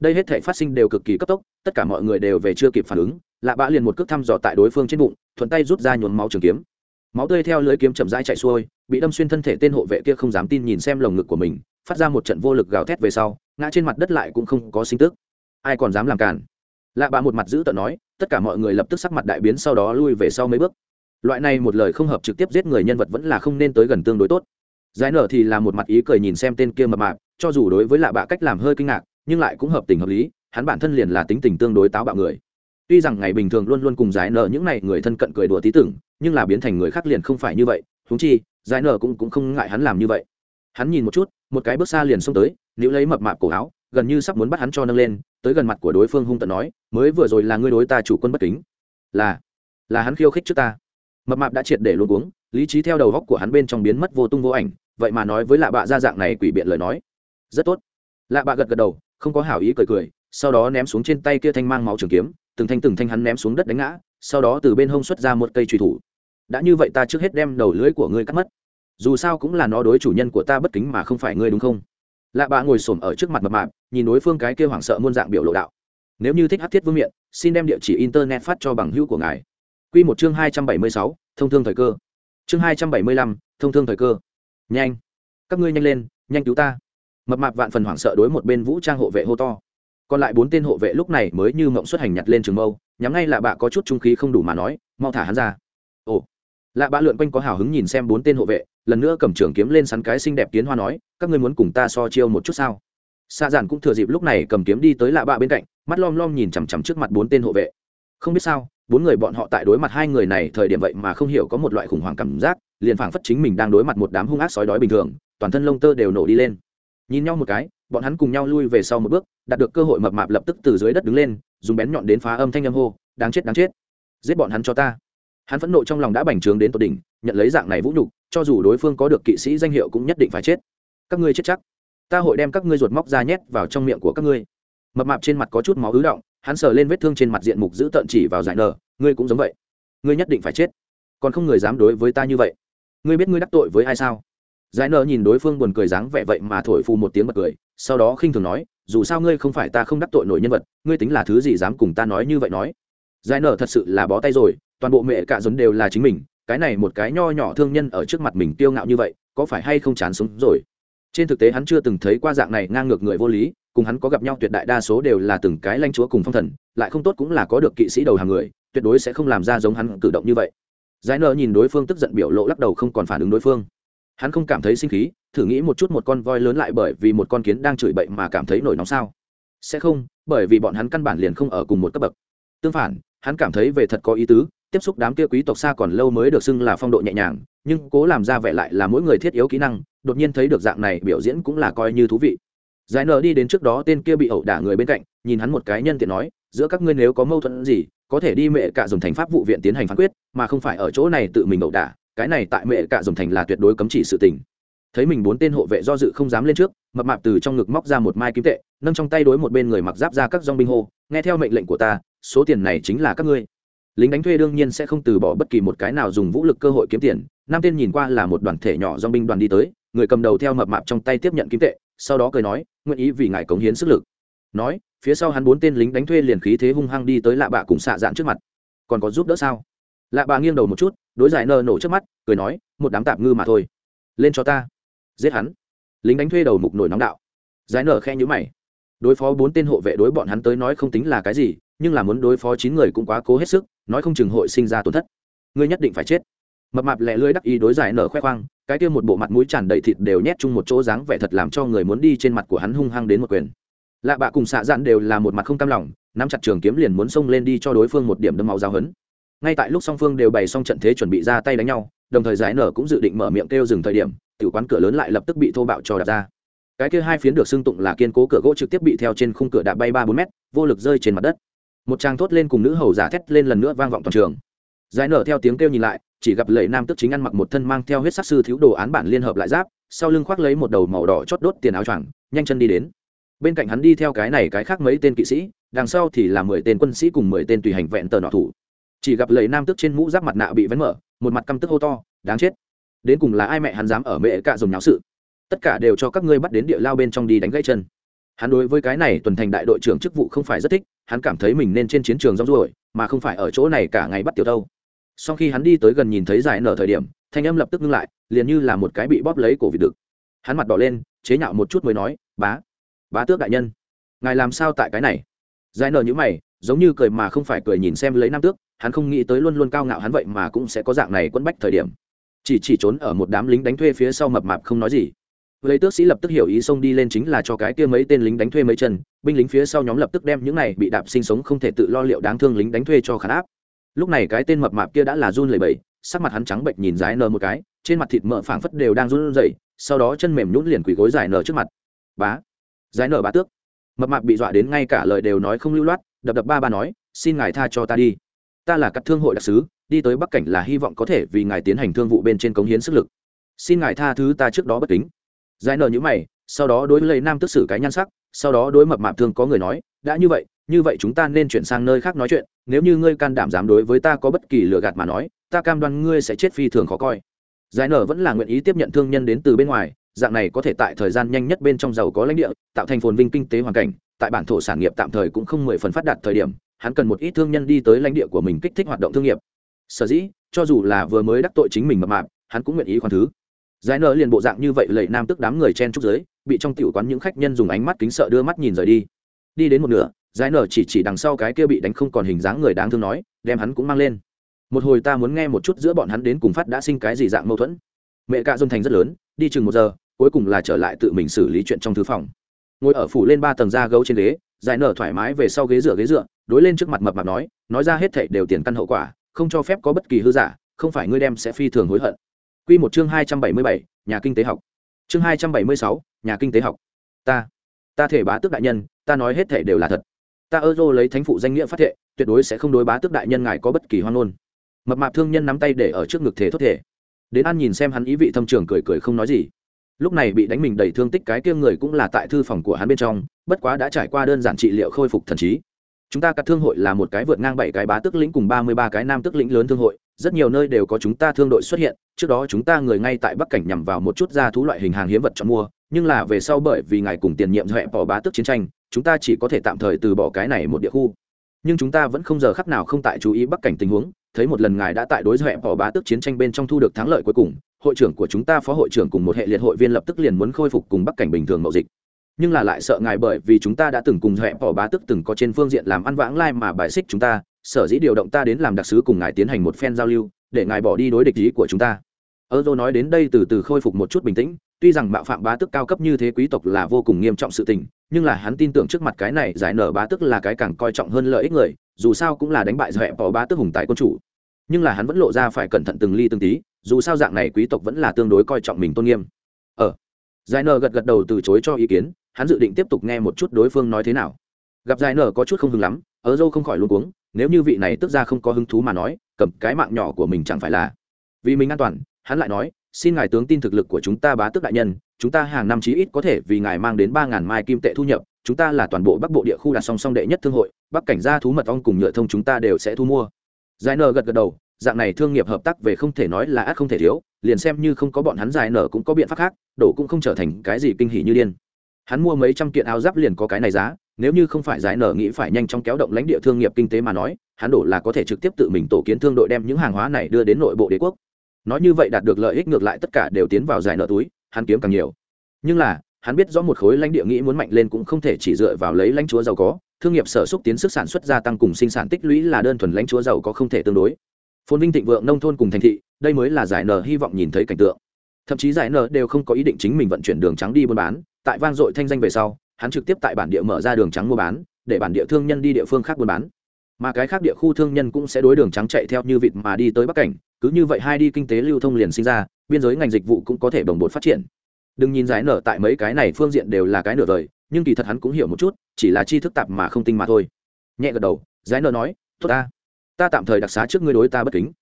S1: Đây hết thể phát sinh đều cực kỳ cấp tốc, tất cả mọi người đều về chưa kịp phản ứng, lạ bã liền một cước thăm dò tại đối phương trên bụng, thuận tay rút ra nhuốm máu trường kiếm. Máu tươi theo lưới kiếm chậm rãi chạy xuôi bị đâm xuyên thân thể tên hộ vệ kia không dám tin nhìn xem lồng ngực của mình, phát ra một trận vô lực gào thét về sau, ngã trên mặt đất lại cũng không có sinh tức. Ai còn dám làm cản? Lạ bạ một mặt giữ tợn nói, tất cả mọi người lập tức sắc mặt đại biến sau đó lui về sau mấy bước. Loại này một lời không hợp trực tiếp giết người nhân vật vẫn là không nên tới gần tương đối tốt. Giải nở thì là một mặt ý cười nhìn xem tên kia mập mạp, cho dù đối với lạ bạ cách làm hơi kinh ngạc, nhưng lại cũng hợp tình hợp lý, hắn bản thân liền là tính tình tương đối táo bạo người. Tuy rằng ngày bình thường luôn luôn cùng giải nở những n à y người thân cận cười đùa tí tưởng, nhưng là biến thành người khác liền không phải như vậy húng chi giải nở cũng, cũng không ngại hắn làm như vậy. Hắn nhìn một chút một cái bước xa liền xông tới nữ lấy mập mạp cổ áo gần như sắp muốn bắt hắn cho nâng lên tới gần mặt của đối phương hung tận nói mới vừa rồi là ngươi đối ta chủ quân bất kính. Là là hắn khiêu khích trước ta. Mập mạp đã triệt để luôn uống lý trí theo đầu góc của hắn bên trong biến mất vô tung vô ảnh vậy mà nói với lạ bạ ra dạng này quỷ biện lời nói. Rất tốt. Lạ bạ gật gật đầu không có hảo ý cười cười sau đó ném xuống trên tay kia thanh mang máu trường kiếm từng thanh từng thanh hắn ném xuống đất đánh ngã sau đó từ bên hông xuất ra một cây truy thủ đã như vậy ta trước hết đem đầu lưới của ngươi cắt mất. Dù sao cũng là nó đối chủ nhân của ta bất kính mà không phải ngươi đúng không? Lạ bạ ngồi s ổ m ở trước mặt mập mạp, nhìn đối phương cái kêu hoảng sợ muôn dạng biểu lộ đạo. Nếu như thích hát thiết vương miện, xin đem địa chỉ internet phát cho bằng hữu của ngài. Q một chương hai trăm bảy mươi sáu, thông thương thời cơ. Chương hai trăm bảy mươi lăm, thông thương thời cơ. Nhanh. Các ngươi nhanh lên, nhanh cứu ta. Mập mạp vạn phần hoảng sợ đối một bên vũ trang hộ vệ hô to. Còn lại bốn tên hộ vệ lúc này mới như mộng xuất hành nhặt lên trường mâu, nhắm ngay là bạ có chút trung khí không đủ mà nói, mau thả hắn ra. Ồ lạ bạ lượn quanh có hào hứng nhìn xem bốn tên hộ vệ, lần nữa cầm trường kiếm lên sắn cái xinh đẹp tiến hoa nói, các ngươi muốn cùng ta so chiêu một chút sao? Xa giản cũng thừa dịp lúc này cầm kiếm đi tới lạ bạ bên cạnh, mắt lom lom nhìn chằm chằm trước mặt bốn tên hộ vệ. Không biết sao, bốn người bọn họ tại đối mặt hai người này thời điểm vậy mà không hiểu có một loại khủng hoảng cảm giác, liền phảng phất chính mình đang đối mặt một đám hung ác sói đói bình thường, toàn thân lông tơ đều nổ đi lên. Nhìn nhau một cái, bọn hắn cùng nhau lui về sau một bước, đạt được cơ hội mập mạp lập tức từ dưới đất đứng lên, dùng bén nhọn đến phá âm thanh âm hô, đáng chết đáng chết. Giết bọn hắn cho ta hắn phẫn nộ trong lòng đã bành trướng đến tột đỉnh, nhận lấy dạng này vũ nhục, cho dù đối phương có được kỵ sĩ danh hiệu cũng nhất định phải chết. Các ngươi chết chắc. Ta hội đem các ngươi ruột móc ra nhét vào trong miệng của các ngươi. Mập mạp trên mặt có chút máu ứ động, hắn sờ lên vết thương trên mặt diện mục giữ tận chỉ vào giải nở, ngươi cũng giống vậy. Ngươi nhất định phải chết. Còn không người dám đối với ta như vậy. Ngươi biết ngươi đắc tội với ai sao? Giải nở nhìn đối phương buồn cười dáng vẻ vậy mà thổi phù một tiếng bật cười, sau đó khinh thường nói, dù sao ngươi không phải ta không đắc tội nổi nhân vật, ngươi tính là thứ gì dám cùng ta nói như vậy nói? Giải nở thật sự là bó tay rồi toàn bộ mẹ cả dồn đều là chính mình, cái này một cái nho nhỏ thương nhân ở trước mặt mình tiêu ngạo như vậy, có phải hay không chán sống rồi? Trên thực tế hắn chưa từng thấy qua dạng này ngang ngược người vô lý, cùng hắn có gặp nhau tuyệt đại đa số đều là từng cái lanh chúa cùng phong thần, lại không tốt cũng là có được kỵ sĩ đầu hàng người, tuyệt đối sẽ không làm ra giống hắn cử động như vậy. Giải nợ nhìn đối phương tức giận biểu lộ lắc đầu không còn phản ứng đối phương. Hắn không cảm thấy sinh khí, thử nghĩ một chút một con voi lớn lại bởi vì một con kiến đang chửi bậy mà cảm thấy nổi nóng sao? Sẽ không, bởi vì bọn hắn căn bản liền không ở cùng một cấp bậc. Tương phản hắn cảm thấy về thật có ý tứ, tiếp xúc đám kia quý tộc xa còn lâu mới được xưng là phong độ nhẹ nhàng, nhưng cố làm ra vẻ lại là mỗi người thiết yếu kỹ năng, đột nhiên thấy được dạng này biểu diễn cũng là coi như thú vị. Giải nở đi đến trước đó tên kia bị ẩu đả người bên cạnh, nhìn hắn một cái nhân tiện nói, giữa các ngươi nếu có mâu thuẫn gì, có thể đi mẹ cả dùng thành pháp vụ viện tiến hành phán quyết, mà không phải ở chỗ này tự mình ẩu đả, cái này tại mẹ cả dùng thành là tuyệt đối cấm chỉ sự tình thấy mình bốn tên hộ vệ do dự không dám lên trước, mập mạp từ trong ngực móc ra một mai kim tệ, nâng trong tay đối một bên người mặc giáp ra các dong binh hô, nghe theo mệnh lệnh của ta, số tiền này chính là các ngươi. Lính đánh thuê đương nhiên sẽ không từ bỏ bất kỳ một cái nào dùng vũ lực cơ hội kiếm tiền, năm tên nhìn qua là một đoàn thể nhỏ dong binh đoàn đi tới, người cầm đầu theo mập mạp trong tay tiếp nhận kim tệ, sau đó cười nói, nguyện ý vì ngài cống hiến sức lực. Nói, phía sau hắn bốn tên lính đánh thuê liền khí thế hung hăng đi tới lạ bạ cùng xạ dạn trước mặt. Còn có giúp đỡ sao? Lạ bạ nghiêng đầu một chút, đối giải nơ nổ trước mắt, cười nói, một đám tạp ngư mà thôi. Lên cho ta giết hắn. Lính đánh thuê đầu mục nổi nóng đạo. Giải nở khe nhữ mày. Đối phó bốn tên hộ vệ đối bọn hắn tới nói không tính là cái gì, nhưng là muốn đối phó chín người cũng quá cố hết sức, nói không chừng hội sinh ra tổn thất. Ngươi nhất định phải chết. Mập mạp lẹ lưới đắc ý đối giải nở khoe khoang, cái kia một bộ mặt mũi tràn đầy thịt đều nhét chung một chỗ dáng vẻ thật làm cho người muốn đi trên mặt của hắn hung hăng đến một quyền. Lạ bạ cùng xạ dạn đều là một mặt không cam lòng, nắm chặt trường kiếm liền muốn xông lên đi cho đối phương một điểm đâm máu giáo hấn ngay tại lúc song phương đều bày xong trận thế chuẩn bị ra tay đánh nhau, đồng thời giải nở cũng dự định mở miệng kêu dừng thời điểm tiểu quán cửa lớn lại lập tức bị thô bạo cho đạp ra. Cái kia hai phiến được xưng tụng là kiên cố cửa gỗ trực tiếp bị theo trên khung cửa đạp bay ba bốn mét, vô lực rơi trên mặt đất. Một trang thốt lên cùng nữ hầu giả thét lên lần nữa vang vọng toàn trường. Giải nở theo tiếng kêu nhìn lại, chỉ gặp lệ nam tức chính ăn mặc một thân mang theo huyết sắc sư thiếu đồ án bản liên hợp lại giáp, sau lưng khoác lấy một đầu màu đỏ chót đốt tiền áo choàng, nhanh chân đi đến. Bên cạnh hắn đi theo cái này cái khác mấy tên kỵ sĩ, đằng sau thì là mười tên quân sĩ cùng mười tên tùy hành vẹn tờ nọ thủ. Chỉ gặp lệ nam tức trên mũ giáp mặt nạ bị vén mở, một mặt căm tức hô to, đáng chết! Đến cùng là ai mẹ hắn dám ở mẹ cạ dùng nháo sự? Tất cả đều cho các ngươi bắt đến địa lao bên trong đi đánh gãy chân. Hắn đối với cái này tuần thành đại đội trưởng chức vụ không phải rất thích, hắn cảm thấy mình nên trên chiến trường rong ruổi, mà không phải ở chỗ này cả ngày bắt tiểu đâu sau khi hắn đi tới gần nhìn thấy giải nở thời điểm, thanh âm lập tức ngưng lại, liền như là một cái bị bóp lấy cổ vịt đực. Hắn mặt đỏ lên, chế nhạo một chút mới nói, bá bá tước đại nhân, ngài làm sao tại cái này? Giải nở như mày, giống như cười mà không phải cười nhìn xem lấy nam tước, hắn không nghĩ tới luôn luôn cao ngạo hắn vậy mà cũng sẽ có dạng này quẫn bách thời điểm chỉ chỉ trốn ở một đám lính đánh thuê phía sau mập mạp không nói gì. Lấy tước sĩ lập tức hiểu ý xông đi lên chính là cho cái kia mấy tên lính đánh thuê mấy chân, binh lính phía sau nhóm lập tức đem những này bị đạp sinh sống không thể tự lo liệu đáng thương lính đánh thuê cho khán áp. Lúc này cái tên mập mạp kia đã là run lẩy bẩy, sắc mặt hắn trắng bệnh nhìn dái nờ một cái, trên mặt thịt mỡ phảng phất đều đang run rẩy, sau đó chân mềm nhún liền quỳ gối dài nờ trước mặt. Bá dài nờ bá tước. Mập mạp bị dọa đến ngay cả lời đều nói không lưu loát, đập đập ba ba nói, xin ngài tha cho ta đi ta là các thương hội đặc sứ, đi tới bắc cảnh là hy vọng có thể vì ngài tiến hành thương vụ bên trên cống hiến sức lực. Xin ngài tha thứ ta trước đó bất kính. Giải nợ như mày, sau đó đối lấy nam tức xử cái nhan sắc, sau đó đối mập mạp thương có người nói, đã như vậy như vậy chúng ta nên chuyển sang nơi khác nói chuyện, nếu như ngươi can đảm dám đối với ta có bất kỳ lừa gạt mà nói, ta cam đoan ngươi sẽ chết phi thường khó coi. Giải nở vẫn là nguyện ý tiếp nhận thương nhân đến từ bên ngoài, dạng này có thể tại thời gian nhanh nhất bên trong giàu có lãnh địa, tạo thành phồn vinh kinh tế hoàn cảnh, tại bản thổ sản nghiệp tạm thời cũng không mười phần phát đạt thời điểm hắn cần một ít thương nhân đi tới lãnh địa của mình kích thích hoạt động thương nghiệp. Sở dĩ, cho dù là vừa mới đắc tội chính mình mập mạp, hắn cũng nguyện ý khoan thứ. Giải nở liền bộ dạng như vậy lệ nam tức đám người chen trúc giới, bị trong tiểu quán những khách nhân dùng ánh mắt kính sợ đưa mắt nhìn rời đi. Đi đến một nửa, giải nở chỉ chỉ đằng sau cái kia bị đánh không còn hình dáng người đáng thương nói, đem hắn cũng mang lên. Một hồi ta muốn nghe một chút giữa bọn hắn đến cùng phát đã sinh cái gì dạng mâu thuẫn. Mẹ cạ dôn thành rất lớn, đi chừng một giờ, cuối cùng là trở lại tự mình xử lý chuyện trong thư phòng. Ngồi ở phủ lên ba tầng da gấu trên ghế giải nở thoải mái về sau ghế dựa ghế dựa đối lên trước mặt mập mạp nói nói ra hết thảy đều tiền căn hậu quả không cho phép có bất kỳ hư giả không phải ngươi đem sẽ phi thường hối hận Quy một chương hai trăm bảy mươi bảy, nhà kinh tế học. Chương hai trăm bảy mươi sáu, nhà kinh tế học. Ta, ta thể bá tước đại nhân, ta nói hết thảy đều là thật. Ta Euro lấy thánh phụ danh nghĩa phát thệ, tuyệt đối sẽ không đối bá tước đại nhân ngài có bất kỳ hoang ngôn. Mập mạp thương nhân nắm tay để ở trước ngực thể thốt thể. Đến an nhìn xem hắn ý vị thâm trường cười cười không nói gì. Lúc này bị đánh mình đầy thương tích cái kia người cũng là tại thư phòng của hắn bên trong, bất quá đã trải qua đơn giản trị liệu khôi phục thần trí. Chúng ta cắt thương hội là một cái vượt ngang bảy cái bá tước lĩnh cùng ba mươi ba cái nam tước lĩnh lớn thương hội, rất nhiều nơi đều có chúng ta thương đội xuất hiện, trước đó chúng ta người ngay tại bắc cảnh nhằm vào một chút gia thú loại hình hàng hiếm vật chọn mua, nhưng là về sau bởi vì ngài cùng tiền nhiệm huệ bỏ bá tước chiến tranh, chúng ta chỉ có thể tạm thời từ bỏ cái này một địa khu. Nhưng chúng ta vẫn không giờ khắc nào không tại chú ý bắc cảnh tình huống, thấy một lần ngài đã tại đối huệ bỏ bá tước chiến tranh bên trong thu được thắng lợi cuối cùng, hội trưởng của chúng ta phó hội trưởng cùng một hệ liệt hội viên lập tức liền muốn khôi phục cùng bắc cảnh bình thường mậu dịch nhưng là lại sợ ngài bởi vì chúng ta đã từng cùng huệ bỏ bá tức từng có trên phương diện làm ăn vãng lai mà bài xích chúng ta sở dĩ điều động ta đến làm đặc sứ cùng ngài tiến hành một phen giao lưu để ngài bỏ đi đối địch ý của chúng ta Euro nói đến đây từ từ khôi phục một chút bình tĩnh, tuy rằng mạo phạm bá tức cao cấp như thế quý tộc là vô cùng nghiêm trọng sự tình, nhưng là hắn tin tưởng trước mặt cái này giải nở bá tức là cái càng coi trọng hơn lợi ích người, dù sao cũng là đánh bại dọa bỏ bá tức hùng tài quân chủ. Nhưng là hắn vẫn lộ ra phải cẩn thận từng ly từng tí, dù sao dạng này quý tộc vẫn là tương đối coi trọng mình tôn nghiêm. Ở, giải nở gật gật đầu từ chối cho ý kiến, hắn dự định tiếp tục nghe một chút đối phương nói thế nào. Gặp giải nở có chút không hứng lắm ở dâu không khỏi luôn cuống, nếu như vị này tức ra không có hứng thú mà nói, cầm cái mạng nhỏ của mình chẳng phải là. Vì mình an toàn, hắn lại nói, xin ngài tướng tin thực lực của chúng ta bá tước đại nhân, chúng ta hàng năm chí ít có thể vì ngài mang đến ba ngàn mai kim tệ thu nhập, chúng ta là toàn bộ bắc bộ địa khu đặt song song đệ nhất thương hội, bắc cảnh gia thú mật ong cùng nhựa thông chúng ta đều sẽ thu mua. Giải nở gật gật đầu, dạng này thương nghiệp hợp tác về không thể nói là ác không thể thiếu, liền xem như không có bọn hắn giải nở cũng có biện pháp khác, đổ cũng không trở thành cái gì kinh hỉ như điên hắn mua mấy trăm kiện áo giáp liền có cái này giá, nếu như không phải giải nở nghĩ phải nhanh chóng kéo động lãnh địa thương nghiệp kinh tế mà nói, hắn đổ là có thể trực tiếp tự mình tổ kiến thương đội đem những hàng hóa này đưa đến nội bộ đế quốc. Nói như vậy đạt được lợi ích ngược lại tất cả đều tiến vào giải nợ túi, hắn kiếm càng nhiều. Nhưng là, hắn biết rõ một khối lãnh địa nghĩ muốn mạnh lên cũng không thể chỉ dựa vào lấy lãnh chúa giàu có, thương nghiệp sở xúc tiến sức sản xuất gia tăng cùng sinh sản tích lũy là đơn thuần lãnh chúa giàu có không thể tương đối. Phồn vinh thịnh vượng nông thôn cùng thành thị, đây mới là giải nợ hy vọng nhìn thấy cảnh tượng. Thậm chí giải nợ đều không có ý định chính mình vận chuyển đường trắng đi buôn bán tại vang dội thanh danh về sau, hắn trực tiếp tại bản địa mở ra đường trắng mua bán, để bản địa thương nhân đi địa phương khác buôn bán. Mà cái khác địa khu thương nhân cũng sẽ đối đường trắng chạy theo như vịt mà đi tới bắc cảnh, cứ như vậy hai đi kinh tế lưu thông liền sinh ra, biên giới ngành dịch vụ cũng có thể đồng bộ phát triển. Đừng nhìn giải nở tại mấy cái này phương diện đều là cái nửa vời, nhưng kỳ thật hắn cũng hiểu một chút, chỉ là chi thức tạp mà không tinh mà thôi. Nhẹ gật đầu, giải nở nói, tốt ta ta tạm thời đặc xá trước ngươi đối ta bất kính.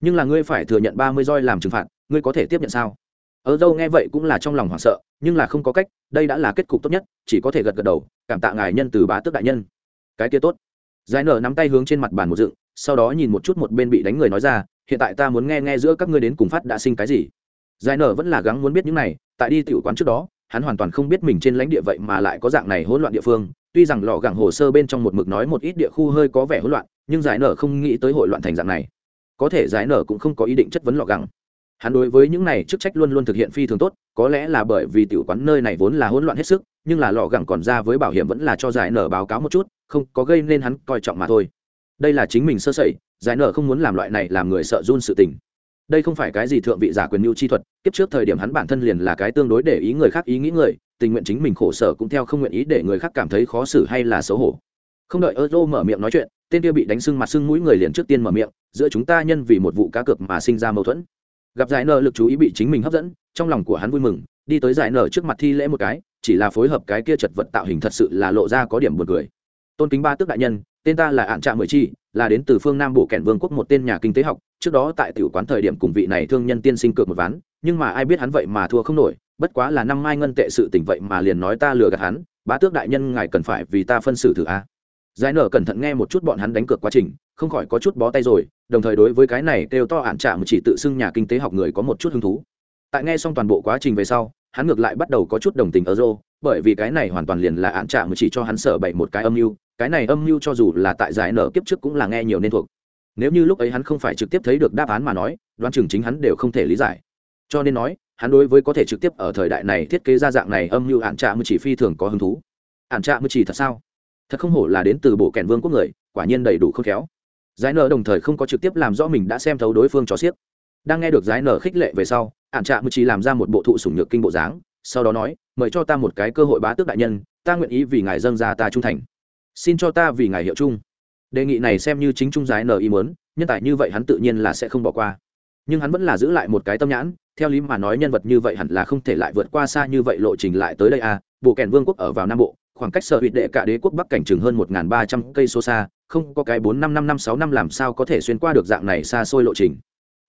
S1: Nhưng là ngươi phải thừa nhận ba mươi roi làm trừng phạt, ngươi có thể tiếp nhận sao? Ở dâu nghe vậy cũng là trong lòng hoảng sợ, nhưng là không có cách, đây đã là kết cục tốt nhất, chỉ có thể gật gật đầu, cảm tạ ngài nhân từ bá tước đại nhân. Cái kia tốt. Giải nở nắm tay hướng trên mặt bàn một dựng, sau đó nhìn một chút một bên bị đánh người nói ra, hiện tại ta muốn nghe nghe giữa các ngươi đến cùng phát đã sinh cái gì. Giải nở vẫn là gắng muốn biết những này, tại đi tiểu quán trước đó, hắn hoàn toàn không biết mình trên lãnh địa vậy mà lại có dạng này hỗn loạn địa phương. Tuy rằng lò gẳng hồ sơ bên trong một mực nói một ít địa khu hơi có vẻ hỗn loạn, nhưng giải nở không nghĩ tới hội loạn thành dạng này. Có thể giải nở cũng không có ý định chất vấn lò gẳng hắn đối với những này chức trách luôn luôn thực hiện phi thường tốt, có lẽ là bởi vì tiểu quán nơi này vốn là hỗn loạn hết sức, nhưng là lọ gẳng còn ra với bảo hiểm vẫn là cho giải nở báo cáo một chút, không có gây nên hắn coi trọng mà thôi. Đây là chính mình sơ sẩy, giải nở không muốn làm loại này làm người sợ run sự tình. Đây không phải cái gì thượng vị giả quyền mưu chi thuật, kiếp trước thời điểm hắn bản thân liền là cái tương đối để ý người khác ý nghĩ người, tình nguyện chính mình khổ sở cũng theo không nguyện ý để người khác cảm thấy khó xử hay là xấu hổ. Không đợi euro mở miệng nói chuyện, tên kia bị đánh sưng mặt sưng mũi người liền trước tiên mở miệng, giữa chúng ta nhân vì một vụ cá cược mà sinh ra mâu thuẫn gặp giải nợ lực chú ý bị chính mình hấp dẫn, trong lòng của hắn vui mừng, đi tới giải nợ trước mặt thi lễ một cái, chỉ là phối hợp cái kia chật vật tạo hình thật sự là lộ ra có điểm buồn cười. Tôn kính ba tước đại nhân, tên ta là ạn trạm mười chi, là đến từ phương nam bộ kẻn vương quốc một tên nhà kinh tế học, trước đó tại tiểu quán thời điểm cùng vị này thương nhân tiên sinh cược một ván, nhưng mà ai biết hắn vậy mà thua không nổi, bất quá là năm mai ngân tệ sự tỉnh vậy mà liền nói ta lừa gạt hắn, bá tước đại nhân ngài cần phải vì ta phân xử thử a giải nở cẩn thận nghe một chút bọn hắn đánh cược quá trình, không khỏi có chút bó tay rồi, đồng thời đối với cái này kêu to ạn trạm chỉ tự xưng nhà kinh tế học người có một chút hứng thú. Tại nghe xong toàn bộ quá trình về sau, hắn ngược lại bắt đầu có chút đồng tình ở rô bởi vì cái này hoàn toàn liền là ạn trạm chỉ cho hắn sợ bậy một cái âm mưu, cái này âm mưu cho dù là tại giải nở kiếp trước cũng là nghe nhiều nên thuộc. Nếu như lúc ấy hắn không phải trực tiếp thấy được đáp án mà nói, đoán chừng chính hắn đều không thể lý giải. Cho nên nói, hắn đối với có thể trực tiếp ở thời đại này thiết kế ra dạng này âm mưu ạn trạm chỉ phi thường có hứng thú. Ạn trạm chỉ thật sao? Thật không hổ là đến từ bộ kèn vương quốc người, quả nhiên đầy đủ khôn khéo. Giải nở đồng thời không có trực tiếp làm rõ mình đã xem thấu đối phương cho xiếc. Đang nghe được giải nở khích lệ về sau ạn trạm chỉ làm ra một bộ thụ sủng nhược kinh bộ dáng, sau đó nói, mời cho ta một cái cơ hội bá tước đại nhân, ta nguyện ý vì ngài dâng ra ta trung thành. Xin cho ta vì ngài hiệu chung đề nghị này xem như chính trung giải nở ý muốn, nhân tài như vậy hắn tự nhiên là sẽ không bỏ qua. Nhưng hắn vẫn là giữ lại một cái tâm nhãn, theo lý mà nói nhân vật như vậy hẳn là không thể lại vượt qua xa như vậy lộ trình lại tới đây à bộ kèn vương quốc ở vào nam bộ khoảng cách sở hụt đệ cả đế quốc bắc cảnh chừng hơn một ba trăm cây số xa, không có cái bốn năm năm năm sáu năm làm sao có thể xuyên qua được dạng này xa xôi lộ trình.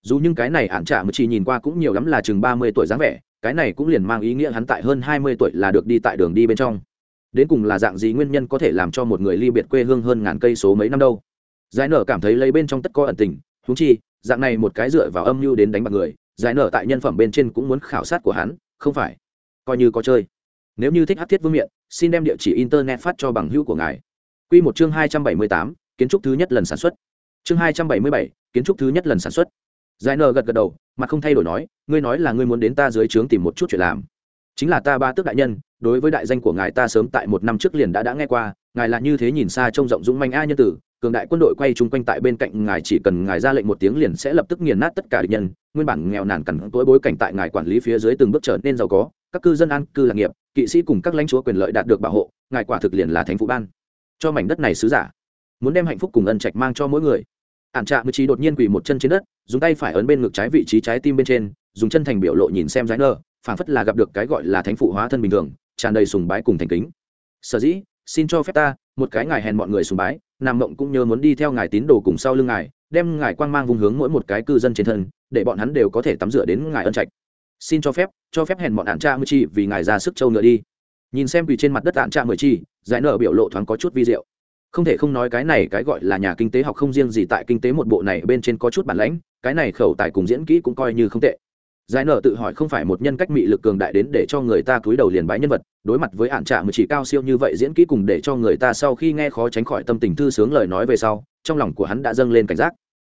S1: Dù những cái này ạn trả mới chỉ nhìn qua cũng nhiều lắm là chừng ba mươi tuổi dáng vẻ, cái này cũng liền mang ý nghĩa hắn tại hơn hai mươi tuổi là được đi tại đường đi bên trong. Đến cùng là dạng gì nguyên nhân có thể làm cho một người ly biệt quê hương hơn ngàn cây số mấy năm đâu. Giải nở cảm thấy lấy bên trong tất có ẩn tình húng chi, dạng này một cái dựa vào âm mưu đến đánh bạc người, giải nở tại nhân phẩm bên trên cũng muốn khảo sát của hắn, không phải, coi như có chơi nếu như thích hát thiết vương miện, xin đem địa chỉ internet phát cho bằng hữu của ngài. Q một chương hai trăm bảy mươi tám, kiến trúc thứ nhất lần sản xuất. Chương hai trăm bảy mươi bảy, kiến trúc thứ nhất lần sản xuất. Giải nờ gật gật đầu mà không thay đổi nói, ngươi nói là ngươi muốn đến ta dưới trướng tìm một chút chuyện làm. Chính là ta ba tước đại nhân, đối với đại danh của ngài ta sớm tại một năm trước liền đã đã nghe qua, ngài là như thế nhìn xa trông rộng dũng manh a nhân tử, cường đại quân đội quay chung quanh tại bên cạnh ngài chỉ cần ngài ra lệnh một tiếng liền sẽ lập tức nghiền nát tất cả địch nhân, nguyên bản nghèo nàn cằn tối bối cảnh tại ngài quản lý phía dưới từng bước trở nên giàu có các cư dân an cư lạc nghiệp, kỵ sĩ cùng các lãnh chúa quyền lợi đạt được bảo hộ, ngài quả thực liền là thánh phụ ban. Cho mảnh đất này sứ giả. Muốn đem hạnh phúc cùng ân trạch mang cho mỗi người. Ản trạ mười trí đột nhiên quỳ một chân trên đất, dùng tay phải ấn bên ngực trái vị trí trái tim bên trên, dùng chân thành biểu lộ nhìn xem giải nơ, phảng phất là gặp được cái gọi là thánh phụ hóa thân bình thường, tràn đầy sùng bái cùng thành kính. Sở dĩ, xin cho phép ta, một cái ngài hèn mọi người sùng bái, nam mộng cũng nhớ muốn đi theo ngài tín đồ cùng sau lưng ngài, đem ngài quang mang vùng hướng mỗi một cái cư dân trên thân, để bọn hắn đều có thể tắm rửa đến ngài ân trạch xin cho phép cho phép hèn bọn ạn cha mười chi vì ngài ra sức châu ngựa đi. Nhìn xem vì trên mặt đất ạn cha mười chi, giải nở biểu lộ thoáng có chút vi diệu. Không thể không nói cái này cái gọi là nhà kinh tế học không riêng gì tại kinh tế một bộ này bên trên có chút bản lãnh, cái này khẩu tài cùng diễn kỹ cũng coi như không tệ. Giải nở tự hỏi không phải một nhân cách mị lực cường đại đến để cho người ta cúi đầu liền bái nhân vật, đối mặt với ạn trạ mười chỉ cao siêu như vậy diễn kỹ cùng để cho người ta sau khi nghe khó tránh khỏi tâm tình thư sướng lời nói về sau, trong lòng của hắn đã dâng lên cảnh giác.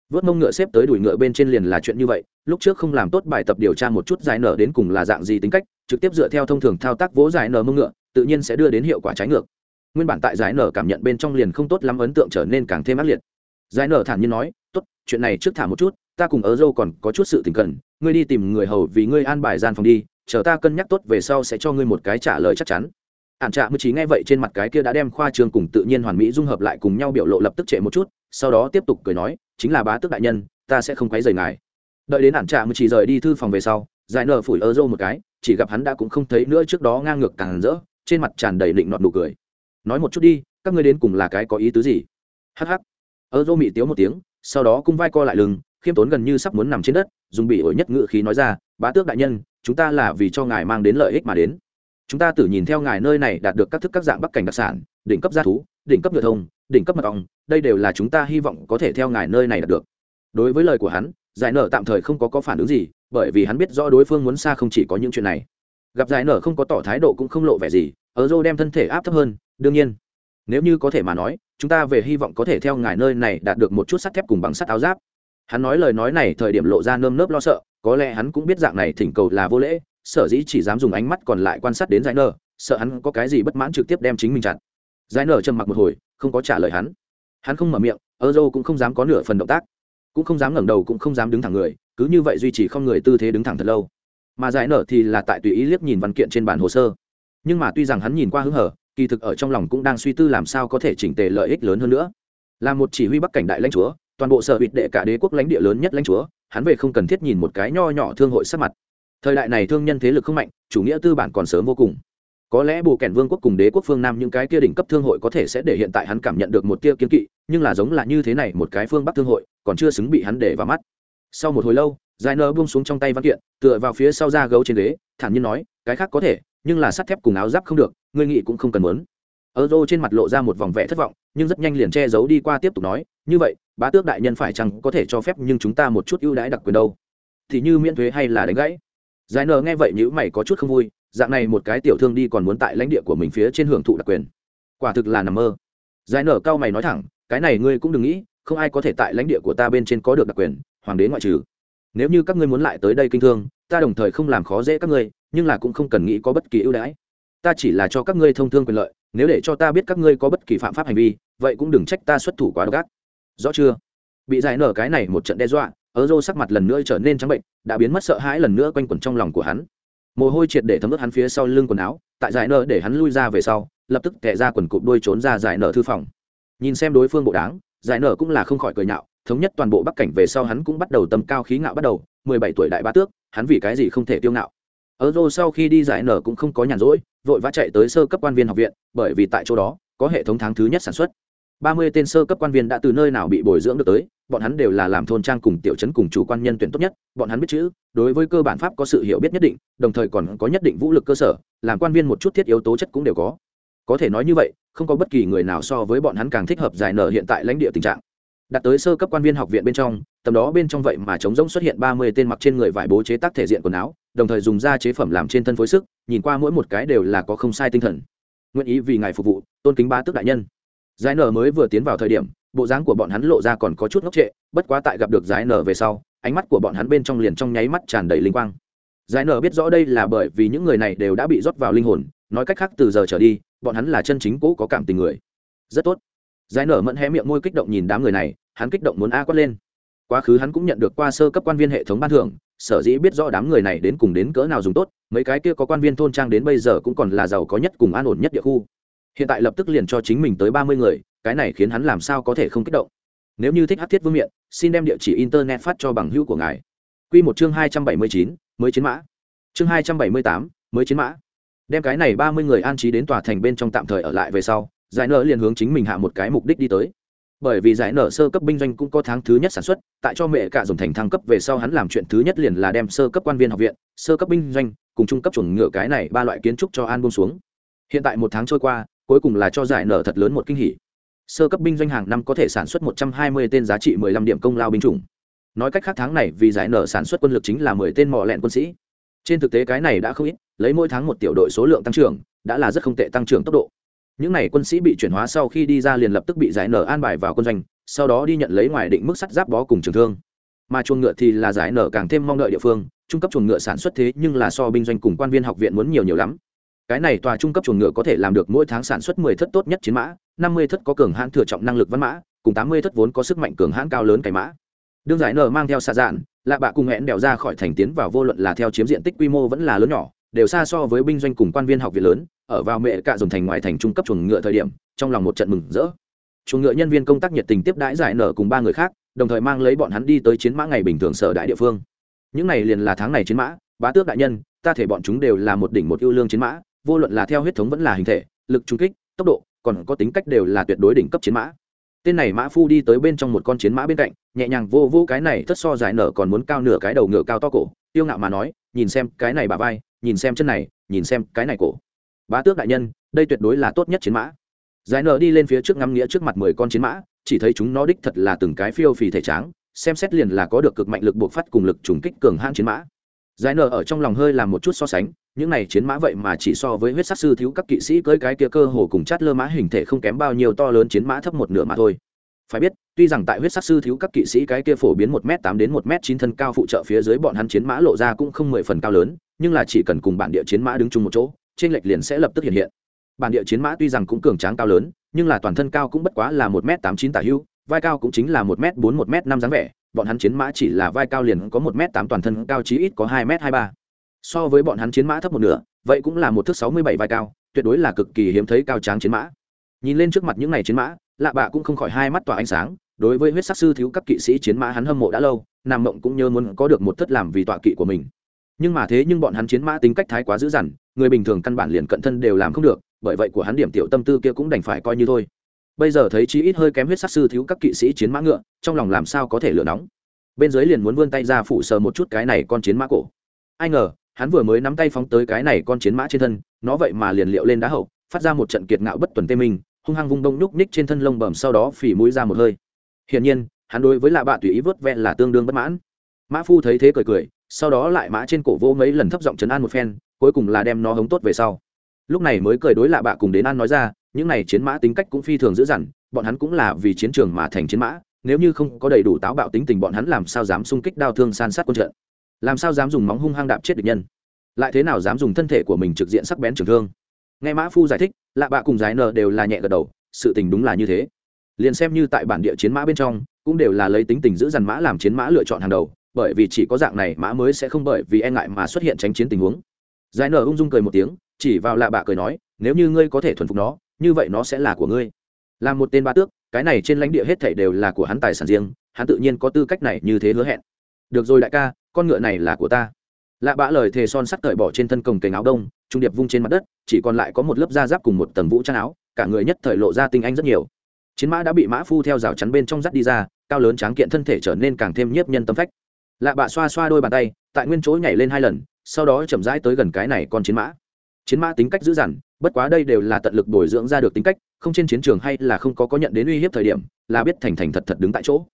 S1: Vớt mông ngựa xếp tới đuổi ngựa bên trên liền là chuyện như vậy lúc trước không làm tốt bài tập điều tra một chút giải nở đến cùng là dạng gì tính cách, trực tiếp dựa theo thông thường thao tác vỗ giải nở mông ngựa, tự nhiên sẽ đưa đến hiệu quả trái ngược. Nguyên bản tại giải nở cảm nhận bên trong liền không tốt lắm, ấn tượng trở nên càng thêm ác liệt. Giải nở thản nhiên nói, tốt, chuyện này trước thả một chút, ta cùng ở dâu còn có chút sự tình cần, ngươi đi tìm người hầu vì ngươi an bài gian phòng đi, chờ ta cân nhắc tốt về sau sẽ cho ngươi một cái trả lời chắc chắn. Ản trạ mới chỉ nghe vậy trên mặt cái kia đã đem khoa trường cùng tự nhiên hoàn mỹ dung hợp lại cùng nhau biểu lộ lập tức trệ một chút, sau đó tiếp tục cười nói, chính là bá tước đại nhân, ta sẽ không quấy rầy ngài đợi đến ản trạ mới chỉ rời đi thư phòng về sau, giải nở phủi ơ dâu một cái, chỉ gặp hắn đã cũng không thấy nữa trước đó ngang ngược càng rỡ, trên mặt tràn đầy định nọt nụ cười. Nói một chút đi, các ngươi đến cùng là cái có ý tứ gì? Hh ơ dâu mị tiếu một tiếng, sau đó cung vai co lại lưng, khiêm tốn gần như sắp muốn nằm trên đất, dùng bị ổi nhất ngự khí nói ra, bá tước đại nhân, chúng ta là vì cho ngài mang đến lợi ích mà đến. Chúng ta tự nhìn theo ngài nơi này đạt được các thức các dạng bắc cảnh đặc sản, đỉnh cấp gia thú, đỉnh cấp nhựa thông, đỉnh cấp mật ong, đây đều là chúng ta hy vọng có thể theo ngài nơi này đạt được. Đối với lời của hắn giải nở tạm thời không có có phản ứng gì, bởi vì hắn biết rõ đối phương muốn xa không chỉ có những chuyện này. Gặp giải nở không có tỏ thái độ cũng không lộ vẻ gì ở dô đem thân thể áp thấp hơn, đương nhiên. Nếu như có thể mà nói, chúng ta về hy vọng có thể theo ngài nơi này đạt được một chút sắt thép cùng bằng sắt áo giáp. Hắn nói lời nói này thời điểm lộ ra nơm nớp lo sợ, có lẽ hắn cũng biết dạng này thỉnh cầu là vô lễ, sở dĩ chỉ dám dùng ánh mắt còn lại quan sát đến giải nở, sợ hắn có cái gì bất mãn trực tiếp đem chính mình chặn giải nở trầm mặc một hồi, không có trả lời hắn. Hắn không mở miệng ơ dô cũng không dám có nửa phần động tác cũng không dám ngẩng đầu, cũng không dám đứng thẳng người, cứ như vậy duy trì không người tư thế đứng thẳng thật lâu. Mà giải nở thì là tại tùy ý liếc nhìn văn kiện trên bản hồ sơ. Nhưng mà tuy rằng hắn nhìn qua hứng hở, kỳ thực ở trong lòng cũng đang suy tư làm sao có thể chỉnh tề lợi ích lớn hơn nữa. Là một chỉ huy bắc cảnh đại lãnh chúa, toàn bộ sở hụt đệ cả đế quốc lãnh địa lớn nhất lãnh chúa, hắn về không cần thiết nhìn một cái nho nhỏ thương hội sắc mặt. Thời đại này thương nhân thế lực không mạnh, chủ nghĩa tư bản còn sớm vô cùng có lẽ bù kèn vương quốc cùng đế quốc phương nam những cái kia đỉnh cấp thương hội có thể sẽ để hiện tại hắn cảm nhận được một tia kiến kỵ, nhưng là giống là như thế này một cái phương bắc thương hội, còn chưa xứng bị hắn để vào mắt. Sau một hồi lâu, giải nơ buông xuống trong tay văn kiện, tựa vào phía sau da gấu trên ghế, thản nhiên nói, cái khác có thể, nhưng là sắt thép cùng áo giáp không được, ngươi nghĩ cũng không cần muốn. Ở rô trên mặt lộ ra một vòng vẻ thất vọng, nhưng rất nhanh liền che giấu đi qua tiếp tục nói, như vậy, bá tước đại nhân phải chăng có thể cho phép nhưng chúng ta một chút ưu đãi đặc quyền đâu? Thì như miễn thuế hay là đánh gãy. Giải nơ nghe vậy nhữ mày có chút không vui dạng này một cái tiểu thương đi còn muốn tại lãnh địa của mình phía trên hưởng thụ đặc quyền. Quả thực là nằm mơ. Giải nở cao mày nói thẳng, cái này ngươi cũng đừng nghĩ, không ai có thể tại lãnh địa của ta bên trên có được đặc quyền, hoàng đế ngoại trừ. Nếu như các ngươi muốn lại tới đây kinh thương, ta đồng thời không làm khó dễ các ngươi, nhưng là cũng không cần nghĩ có bất kỳ ưu đãi. Ta chỉ là cho các ngươi thông thương quyền lợi, nếu để cho ta biết các ngươi có bất kỳ phạm pháp hành vi, vậy cũng đừng trách ta xuất thủ quá độc ác. Rõ chưa? Bị giải nở cái này một trận đe dọa ớ rô sắc mặt lần nữa trở nên trắng bệnh, đã biến mất sợ hãi lần nữa quanh quẩn trong lòng của hắn mồ hôi triệt để thấm ướt hắn phía sau lưng quần áo, tại giải nợ để hắn lui ra về sau, lập tức tệ ra quần cụp đuôi trốn ra giải nợ thư phòng. Nhìn xem đối phương bộ đáng giải nợ cũng là không khỏi cười nhạo, thống nhất toàn bộ bắc cảnh về sau hắn cũng bắt đầu tầm cao khí ngạo bắt đầu, mười bảy tuổi đại bá tước, hắn vì cái gì không thể tiêu ngạo. Ở rô sau khi đi giải nở cũng không có nhàn rỗi, vội vã chạy tới sơ cấp quan viên học viện, bởi vì tại chỗ đó, có hệ thống tháng thứ nhất sản xuất. ba mươi tên sơ cấp quan viên đã từ nơi nào bị bồi dưỡng được tới bọn hắn đều là làm thôn trang cùng tiểu trấn cùng chủ quan nhân tuyển tốt nhất, bọn hắn biết chữ, đối với cơ bản pháp có sự hiểu biết nhất định, đồng thời còn có nhất định vũ lực cơ sở, làm quan viên một chút thiết yếu tố chất cũng đều có. Có thể nói như vậy, không có bất kỳ người nào so với bọn hắn càng thích hợp giải nở hiện tại lãnh địa tình trạng. Đặt tới sơ cấp quan viên học viện bên trong, tầm đó bên trong vậy mà trống rỗng xuất hiện ba mươi tên mặc trên người vải bố chế tác thể diện quần áo, đồng thời dùng da chế phẩm làm trên thân phối sức, nhìn qua mỗi một cái đều là có không sai tinh thần. Nguyện ý vì ngài phục vụ, tôn kính ba tước đại nhân. Giải nở mới vừa tiến vào thời điểm bộ dáng của bọn hắn lộ ra còn có chút ngốc trệ, bất quá tại gặp được giải nở về sau, ánh mắt của bọn hắn bên trong liền trong nháy mắt tràn đầy linh quang. Giải nở biết rõ đây là bởi vì những người này đều đã bị rót vào linh hồn, nói cách khác từ giờ trở đi, bọn hắn là chân chính cũ có cảm tình người. Rất tốt. Giải nở mẫn hé miệng môi kích động nhìn đám người này, hắn kích động muốn a quát lên. Quá khứ hắn cũng nhận được qua sơ cấp quan viên hệ thống ban thưởng, sở dĩ biết rõ đám người này đến cùng đến cỡ nào dùng tốt, mấy cái kia có quan viên thôn trang đến bây giờ cũng còn là giàu có nhất cùng an ổn nhất địa khu hiện tại lập tức liền cho chính mình tới ba mươi người, cái này khiến hắn làm sao có thể không kích động. Nếu như thích hát thiết vương miện, xin đem địa chỉ internet phát cho bằng hữu của ngài. Q một chương hai trăm bảy mươi chín, mới chiến mã. Chương hai trăm bảy mươi tám, mới chiến mã. Đem cái này ba mươi người an trí đến tòa thành bên trong tạm thời ở lại về sau, giải nợ liền hướng chính mình hạ một cái mục đích đi tới. Bởi vì giải nợ sơ cấp binh doanh cũng có tháng thứ nhất sản xuất, tại cho mẹ cả dùng thành thăng cấp về sau hắn làm chuyện thứ nhất liền là đem sơ cấp quan viên học viện, sơ cấp binh doanh, cùng trung cấp chuẩn ngựa cái này ba loại kiến trúc cho an bông xuống. Hiện tại một tháng trôi qua cuối cùng là cho giải nợ thật lớn một kinh hỉ. Sơ cấp binh doanh hàng năm có thể sản xuất một trăm hai mươi tên giá trị mười lăm điểm công lao binh chủng. Nói cách khác tháng này vì giải nợ sản xuất quân lực chính là mười tên mỏ lẹn quân sĩ. Trên thực tế cái này đã không ít, lấy mỗi tháng một tiểu đội số lượng tăng trưởng, đã là rất không tệ tăng trưởng tốc độ. Những n à y quân sĩ bị chuyển hóa sau khi đi ra liền lập tức bị giải nở an bài vào quân doanh, sau đó đi nhận lấy ngoài định mức sắt giáp bó cùng trường thương. Mà chuồng ngựa thì là giải nở càng thêm mong đợi địa phương, trung cấp chuồng ngựa sản xuất thế nhưng là so binh doanh cùng quan viên học viện muốn nhiều nhiều lắm cái này tòa trung cấp chuồng ngựa có thể làm được mỗi tháng sản xuất mười thất tốt nhất chiến mã, năm mươi thất có cường hãn thừa trọng năng lực văn mã, cùng tám mươi thất vốn có sức mạnh cường hãn cao lớn cày mã. Đương giải nở mang theo xạ dạn, lạ bạ cùng hẹn đèo ra khỏi thành tiến vào vô luận là theo chiếm diện tích quy mô vẫn là lớn nhỏ, đều xa so với binh doanh cùng quan viên học viện lớn, ở vào mẹ cạ dồn thành ngoài thành trung cấp chuồng ngựa thời điểm, trong lòng một trận mừng rỡ. Chuồng ngựa nhân viên công tác nhiệt tình tiếp đãi giải nở cùng ba người khác, đồng thời mang lấy bọn hắn đi tới chiến mã ngày bình thường sở đại địa phương. Những này liền là tháng này chiến mã, bá tước đại nhân, ta thể bọn chúng đều là một đỉnh một ưu lương chiến mã vô luận là theo huyết thống vẫn là hình thể, lực trung kích, tốc độ, còn có tính cách đều là tuyệt đối đỉnh cấp chiến mã. Tên này mã phu đi tới bên trong một con chiến mã bên cạnh, nhẹ nhàng vô vô cái này thất so giải nở còn muốn cao nửa cái đầu ngựa cao to cổ, tiêu ngạo mà nói, nhìn xem cái này bà vai, nhìn xem chân này, nhìn xem cái này cổ. Bá tước đại nhân, đây tuyệt đối là tốt nhất chiến mã. Giải nở đi lên phía trước ngắm nghĩa trước mặt mười con chiến mã, chỉ thấy chúng nó đích thật là từng cái phiêu phì thể tráng, xem xét liền là có được cực mạnh lực buộc phát cùng lực trùng kích cường hãn chiến mã. Giải nở ở trong lòng hơi làm một chút so sánh những này chiến mã vậy mà chỉ so với huyết sắc sư thiếu các kỵ sĩ cưỡi cái kia cơ hồ cùng chát lơ mã hình thể không kém bao nhiêu to lớn chiến mã thấp một nửa mà thôi. Phải biết, tuy rằng tại huyết sắc sư thiếu các kỵ sĩ cái kia phổ biến một m tám đến một m chín thân cao phụ trợ phía dưới bọn hắn chiến mã lộ ra cũng không mười phần cao lớn, nhưng là chỉ cần cùng bản địa chiến mã đứng chung một chỗ, trên lệch liền sẽ lập tức hiện hiện. Bản địa chiến mã tuy rằng cũng cường tráng cao lớn, nhưng là toàn thân cao cũng bất quá là một m tám chín tả hưu, vai cao cũng chính là một m bốn, một m năm dáng vẻ, bọn hắn chiến mã chỉ là vai cao liền có một m tám toàn thân cao chí ít có hai m hai ba so với bọn hắn chiến mã thấp một nửa, vậy cũng là một thước sáu mươi bảy vai cao, tuyệt đối là cực kỳ hiếm thấy cao tráng chiến mã. Nhìn lên trước mặt những này chiến mã, lạ bạ cũng không khỏi hai mắt tỏa ánh sáng, đối với huyết sắc sư thiếu các kỵ sĩ chiến mã hắn hâm mộ đã lâu, nam mộng cũng nhớ muốn có được một thất làm vì tọa kỵ của mình. Nhưng mà thế nhưng bọn hắn chiến mã tính cách thái quá dữ dằn, người bình thường căn bản liền cận thân đều làm không được, bởi vậy của hắn điểm tiểu tâm tư kia cũng đành phải coi như thôi. Bây giờ thấy chí ít hơi kém huyết sắc sư thiếu các kỵ sĩ chiến mã ngựa, trong lòng làm sao có thể lửa nóng. Bên dưới liền muốn vươn tay ra phủ sờ một chút cái này con chiến mã cổ. Ai ngờ hắn vừa mới nắm tay phóng tới cái này con chiến mã trên thân, nó vậy mà liền liệu lên đá hậu, phát ra một trận kiệt ngạo bất tuần tê minh, hung hăng vung đông nhúc ních trên thân lông bầm sau đó phỉ mũi ra một hơi. Hiển nhiên, hắn đối với lạ bạ tùy ý vớt vẹn là tương đương bất mãn. Mã phu thấy thế cười cười, sau đó lại mã trên cổ vô mấy lần thấp giọng chấn an một phen, cuối cùng là đem nó hống tốt về sau. Lúc này mới cười đối lạ bạ cùng đến an nói ra, những này chiến mã tính cách cũng phi thường dữ dằn, bọn hắn cũng là vì chiến trường mà thành chiến mã, nếu như không có đầy đủ táo bạo tính tình bọn hắn làm sao dám xung kích đao thương san sát quân trận làm sao dám dùng móng hung hăng đạp chết địch nhân? Lại thế nào dám dùng thân thể của mình trực diện sắc bén trường thương? Nghe mã phu giải thích, lạ bạ cùng giải nờ đều là nhẹ gật đầu, sự tình đúng là như thế. Liền xem như tại bản địa chiến mã bên trong, cũng đều là lấy tính tình giữ dằn mã làm chiến mã lựa chọn hàng đầu, bởi vì chỉ có dạng này mã mới sẽ không bởi vì e ngại mà xuất hiện tránh chiến tình huống. Giải nở ung dung cười một tiếng, chỉ vào lạ bạ cười nói, nếu như ngươi có thể thuần phục nó, như vậy nó sẽ là của ngươi. Là một tên ba tước, cái này trên lãnh địa hết thảy đều là của hắn tài sản riêng, hắn tự nhiên có tư cách này như thế hứa hẹn. Được rồi đại ca con ngựa này là của ta. Lạ bạ lời thề son sắt cởi bỏ trên thân cồng cành áo đông, trung điệp vung trên mặt đất, chỉ còn lại có một lớp da giáp cùng một tầng vũ trang áo, cả người nhất thời lộ ra tinh anh rất nhiều. Chiến mã đã bị mã phu theo rào chắn bên trong rắt đi ra, cao lớn tráng kiện thân thể trở nên càng thêm nhiếp nhân tâm phách. Lạ bạ xoa xoa đôi bàn tay, tại nguyên chỗ nhảy lên hai lần, sau đó chậm rãi tới gần cái này con chiến mã. Chiến mã tính cách dữ dằn, bất quá đây đều là tận lực bồi dưỡng ra được tính cách, không trên chiến trường hay là không có có nhận đến uy hiếp thời điểm, là biết thành thành thật thật đứng tại chỗ.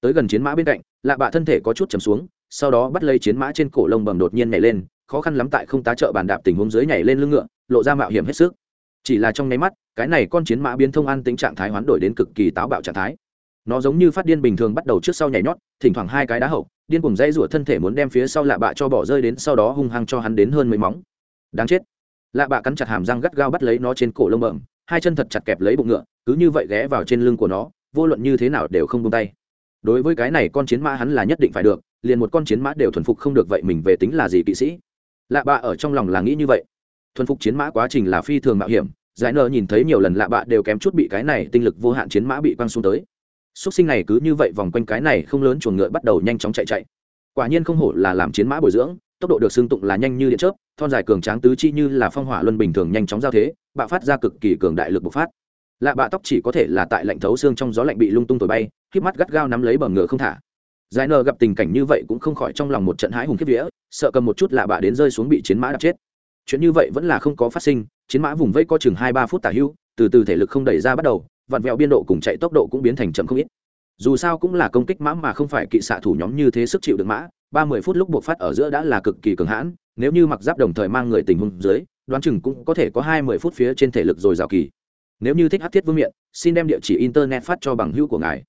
S1: Tới gần chiến mã bên cạnh, lạ bạ thân thể có chút chầm xuống sau đó bắt lấy chiến mã trên cổ lông bầm đột nhiên nhảy lên, khó khăn lắm tại không tá trợ bàn đạp tình huống dưới nhảy lên lưng ngựa, lộ ra mạo hiểm hết sức. Chỉ là trong nháy mắt, cái này con chiến mã biến thông an tính trạng thái hoán đổi đến cực kỳ táo bạo trạng thái. Nó giống như phát điên bình thường bắt đầu trước sau nhảy nhót, thỉnh thoảng hai cái đá hậu, điên cùng dây rủa thân thể muốn đem phía sau lạ bạ cho bỏ rơi đến, sau đó hung hăng cho hắn đến hơn mấy móng. Đáng chết. Lạ bạ cắn chặt hàm răng gắt gao bắt lấy nó trên cổ lông bợm hai chân thật chặt kẹp lấy bụng ngựa, cứ như vậy ghé vào trên lưng của nó, vô luận như thế nào đều không tung tay. Đối với cái này con chiến mã hắn là nhất định phải được liền một con chiến mã đều thuần phục không được vậy mình về tính là gì kỵ sĩ? Lạ bạ ở trong lòng là nghĩ như vậy. Thuần phục chiến mã quá trình là phi thường mạo hiểm, giải nờ nhìn thấy nhiều lần lạ bạ đều kém chút bị cái này tinh lực vô hạn chiến mã bị quăng xuống tới. Xúc sinh này cứ như vậy vòng quanh cái này không lớn chuồng ngựa bắt đầu nhanh chóng chạy chạy. Quả nhiên không hổ là làm chiến mã bồi dưỡng, tốc độ được xưng tụng là nhanh như điện chớp, thon dài cường tráng tứ chi như là phong hỏa luân bình thường nhanh chóng giao thế, bạo phát ra cực kỳ cường đại lực bộc phát. Lạ bạ tóc chỉ có thể là tại lạnh thấu xương trong gió lạnh bị lung tung thổi bay k mắt gắt gao nắm lấy bờ ngựa không thả giải nờ gặp tình cảnh như vậy cũng không khỏi trong lòng một trận hãi hùng kiếp vía, sợ cầm một chút lạ bà đến rơi xuống bị chiến mã đập chết. Chuyện như vậy vẫn là không có phát sinh, chiến mã vùng vây có chừng hai ba phút tả hưu, từ từ thể lực không đẩy ra bắt đầu, vặn vẹo biên độ cùng chạy tốc độ cũng biến thành chậm không ít. Dù sao cũng là công kích mã mà không phải kỵ xạ thủ nhóm như thế sức chịu được mã, ba mươi phút lúc buộc phát ở giữa đã là cực kỳ cường hãn, nếu như mặc giáp đồng thời mang người tình huống dưới, đoán chừng cũng có thể có hai mươi phút phía trên thể lực rồi rào kỳ. Nếu như thích hát thiết vương miện, xin đem địa chỉ internet phát cho bằng hữu của ngài.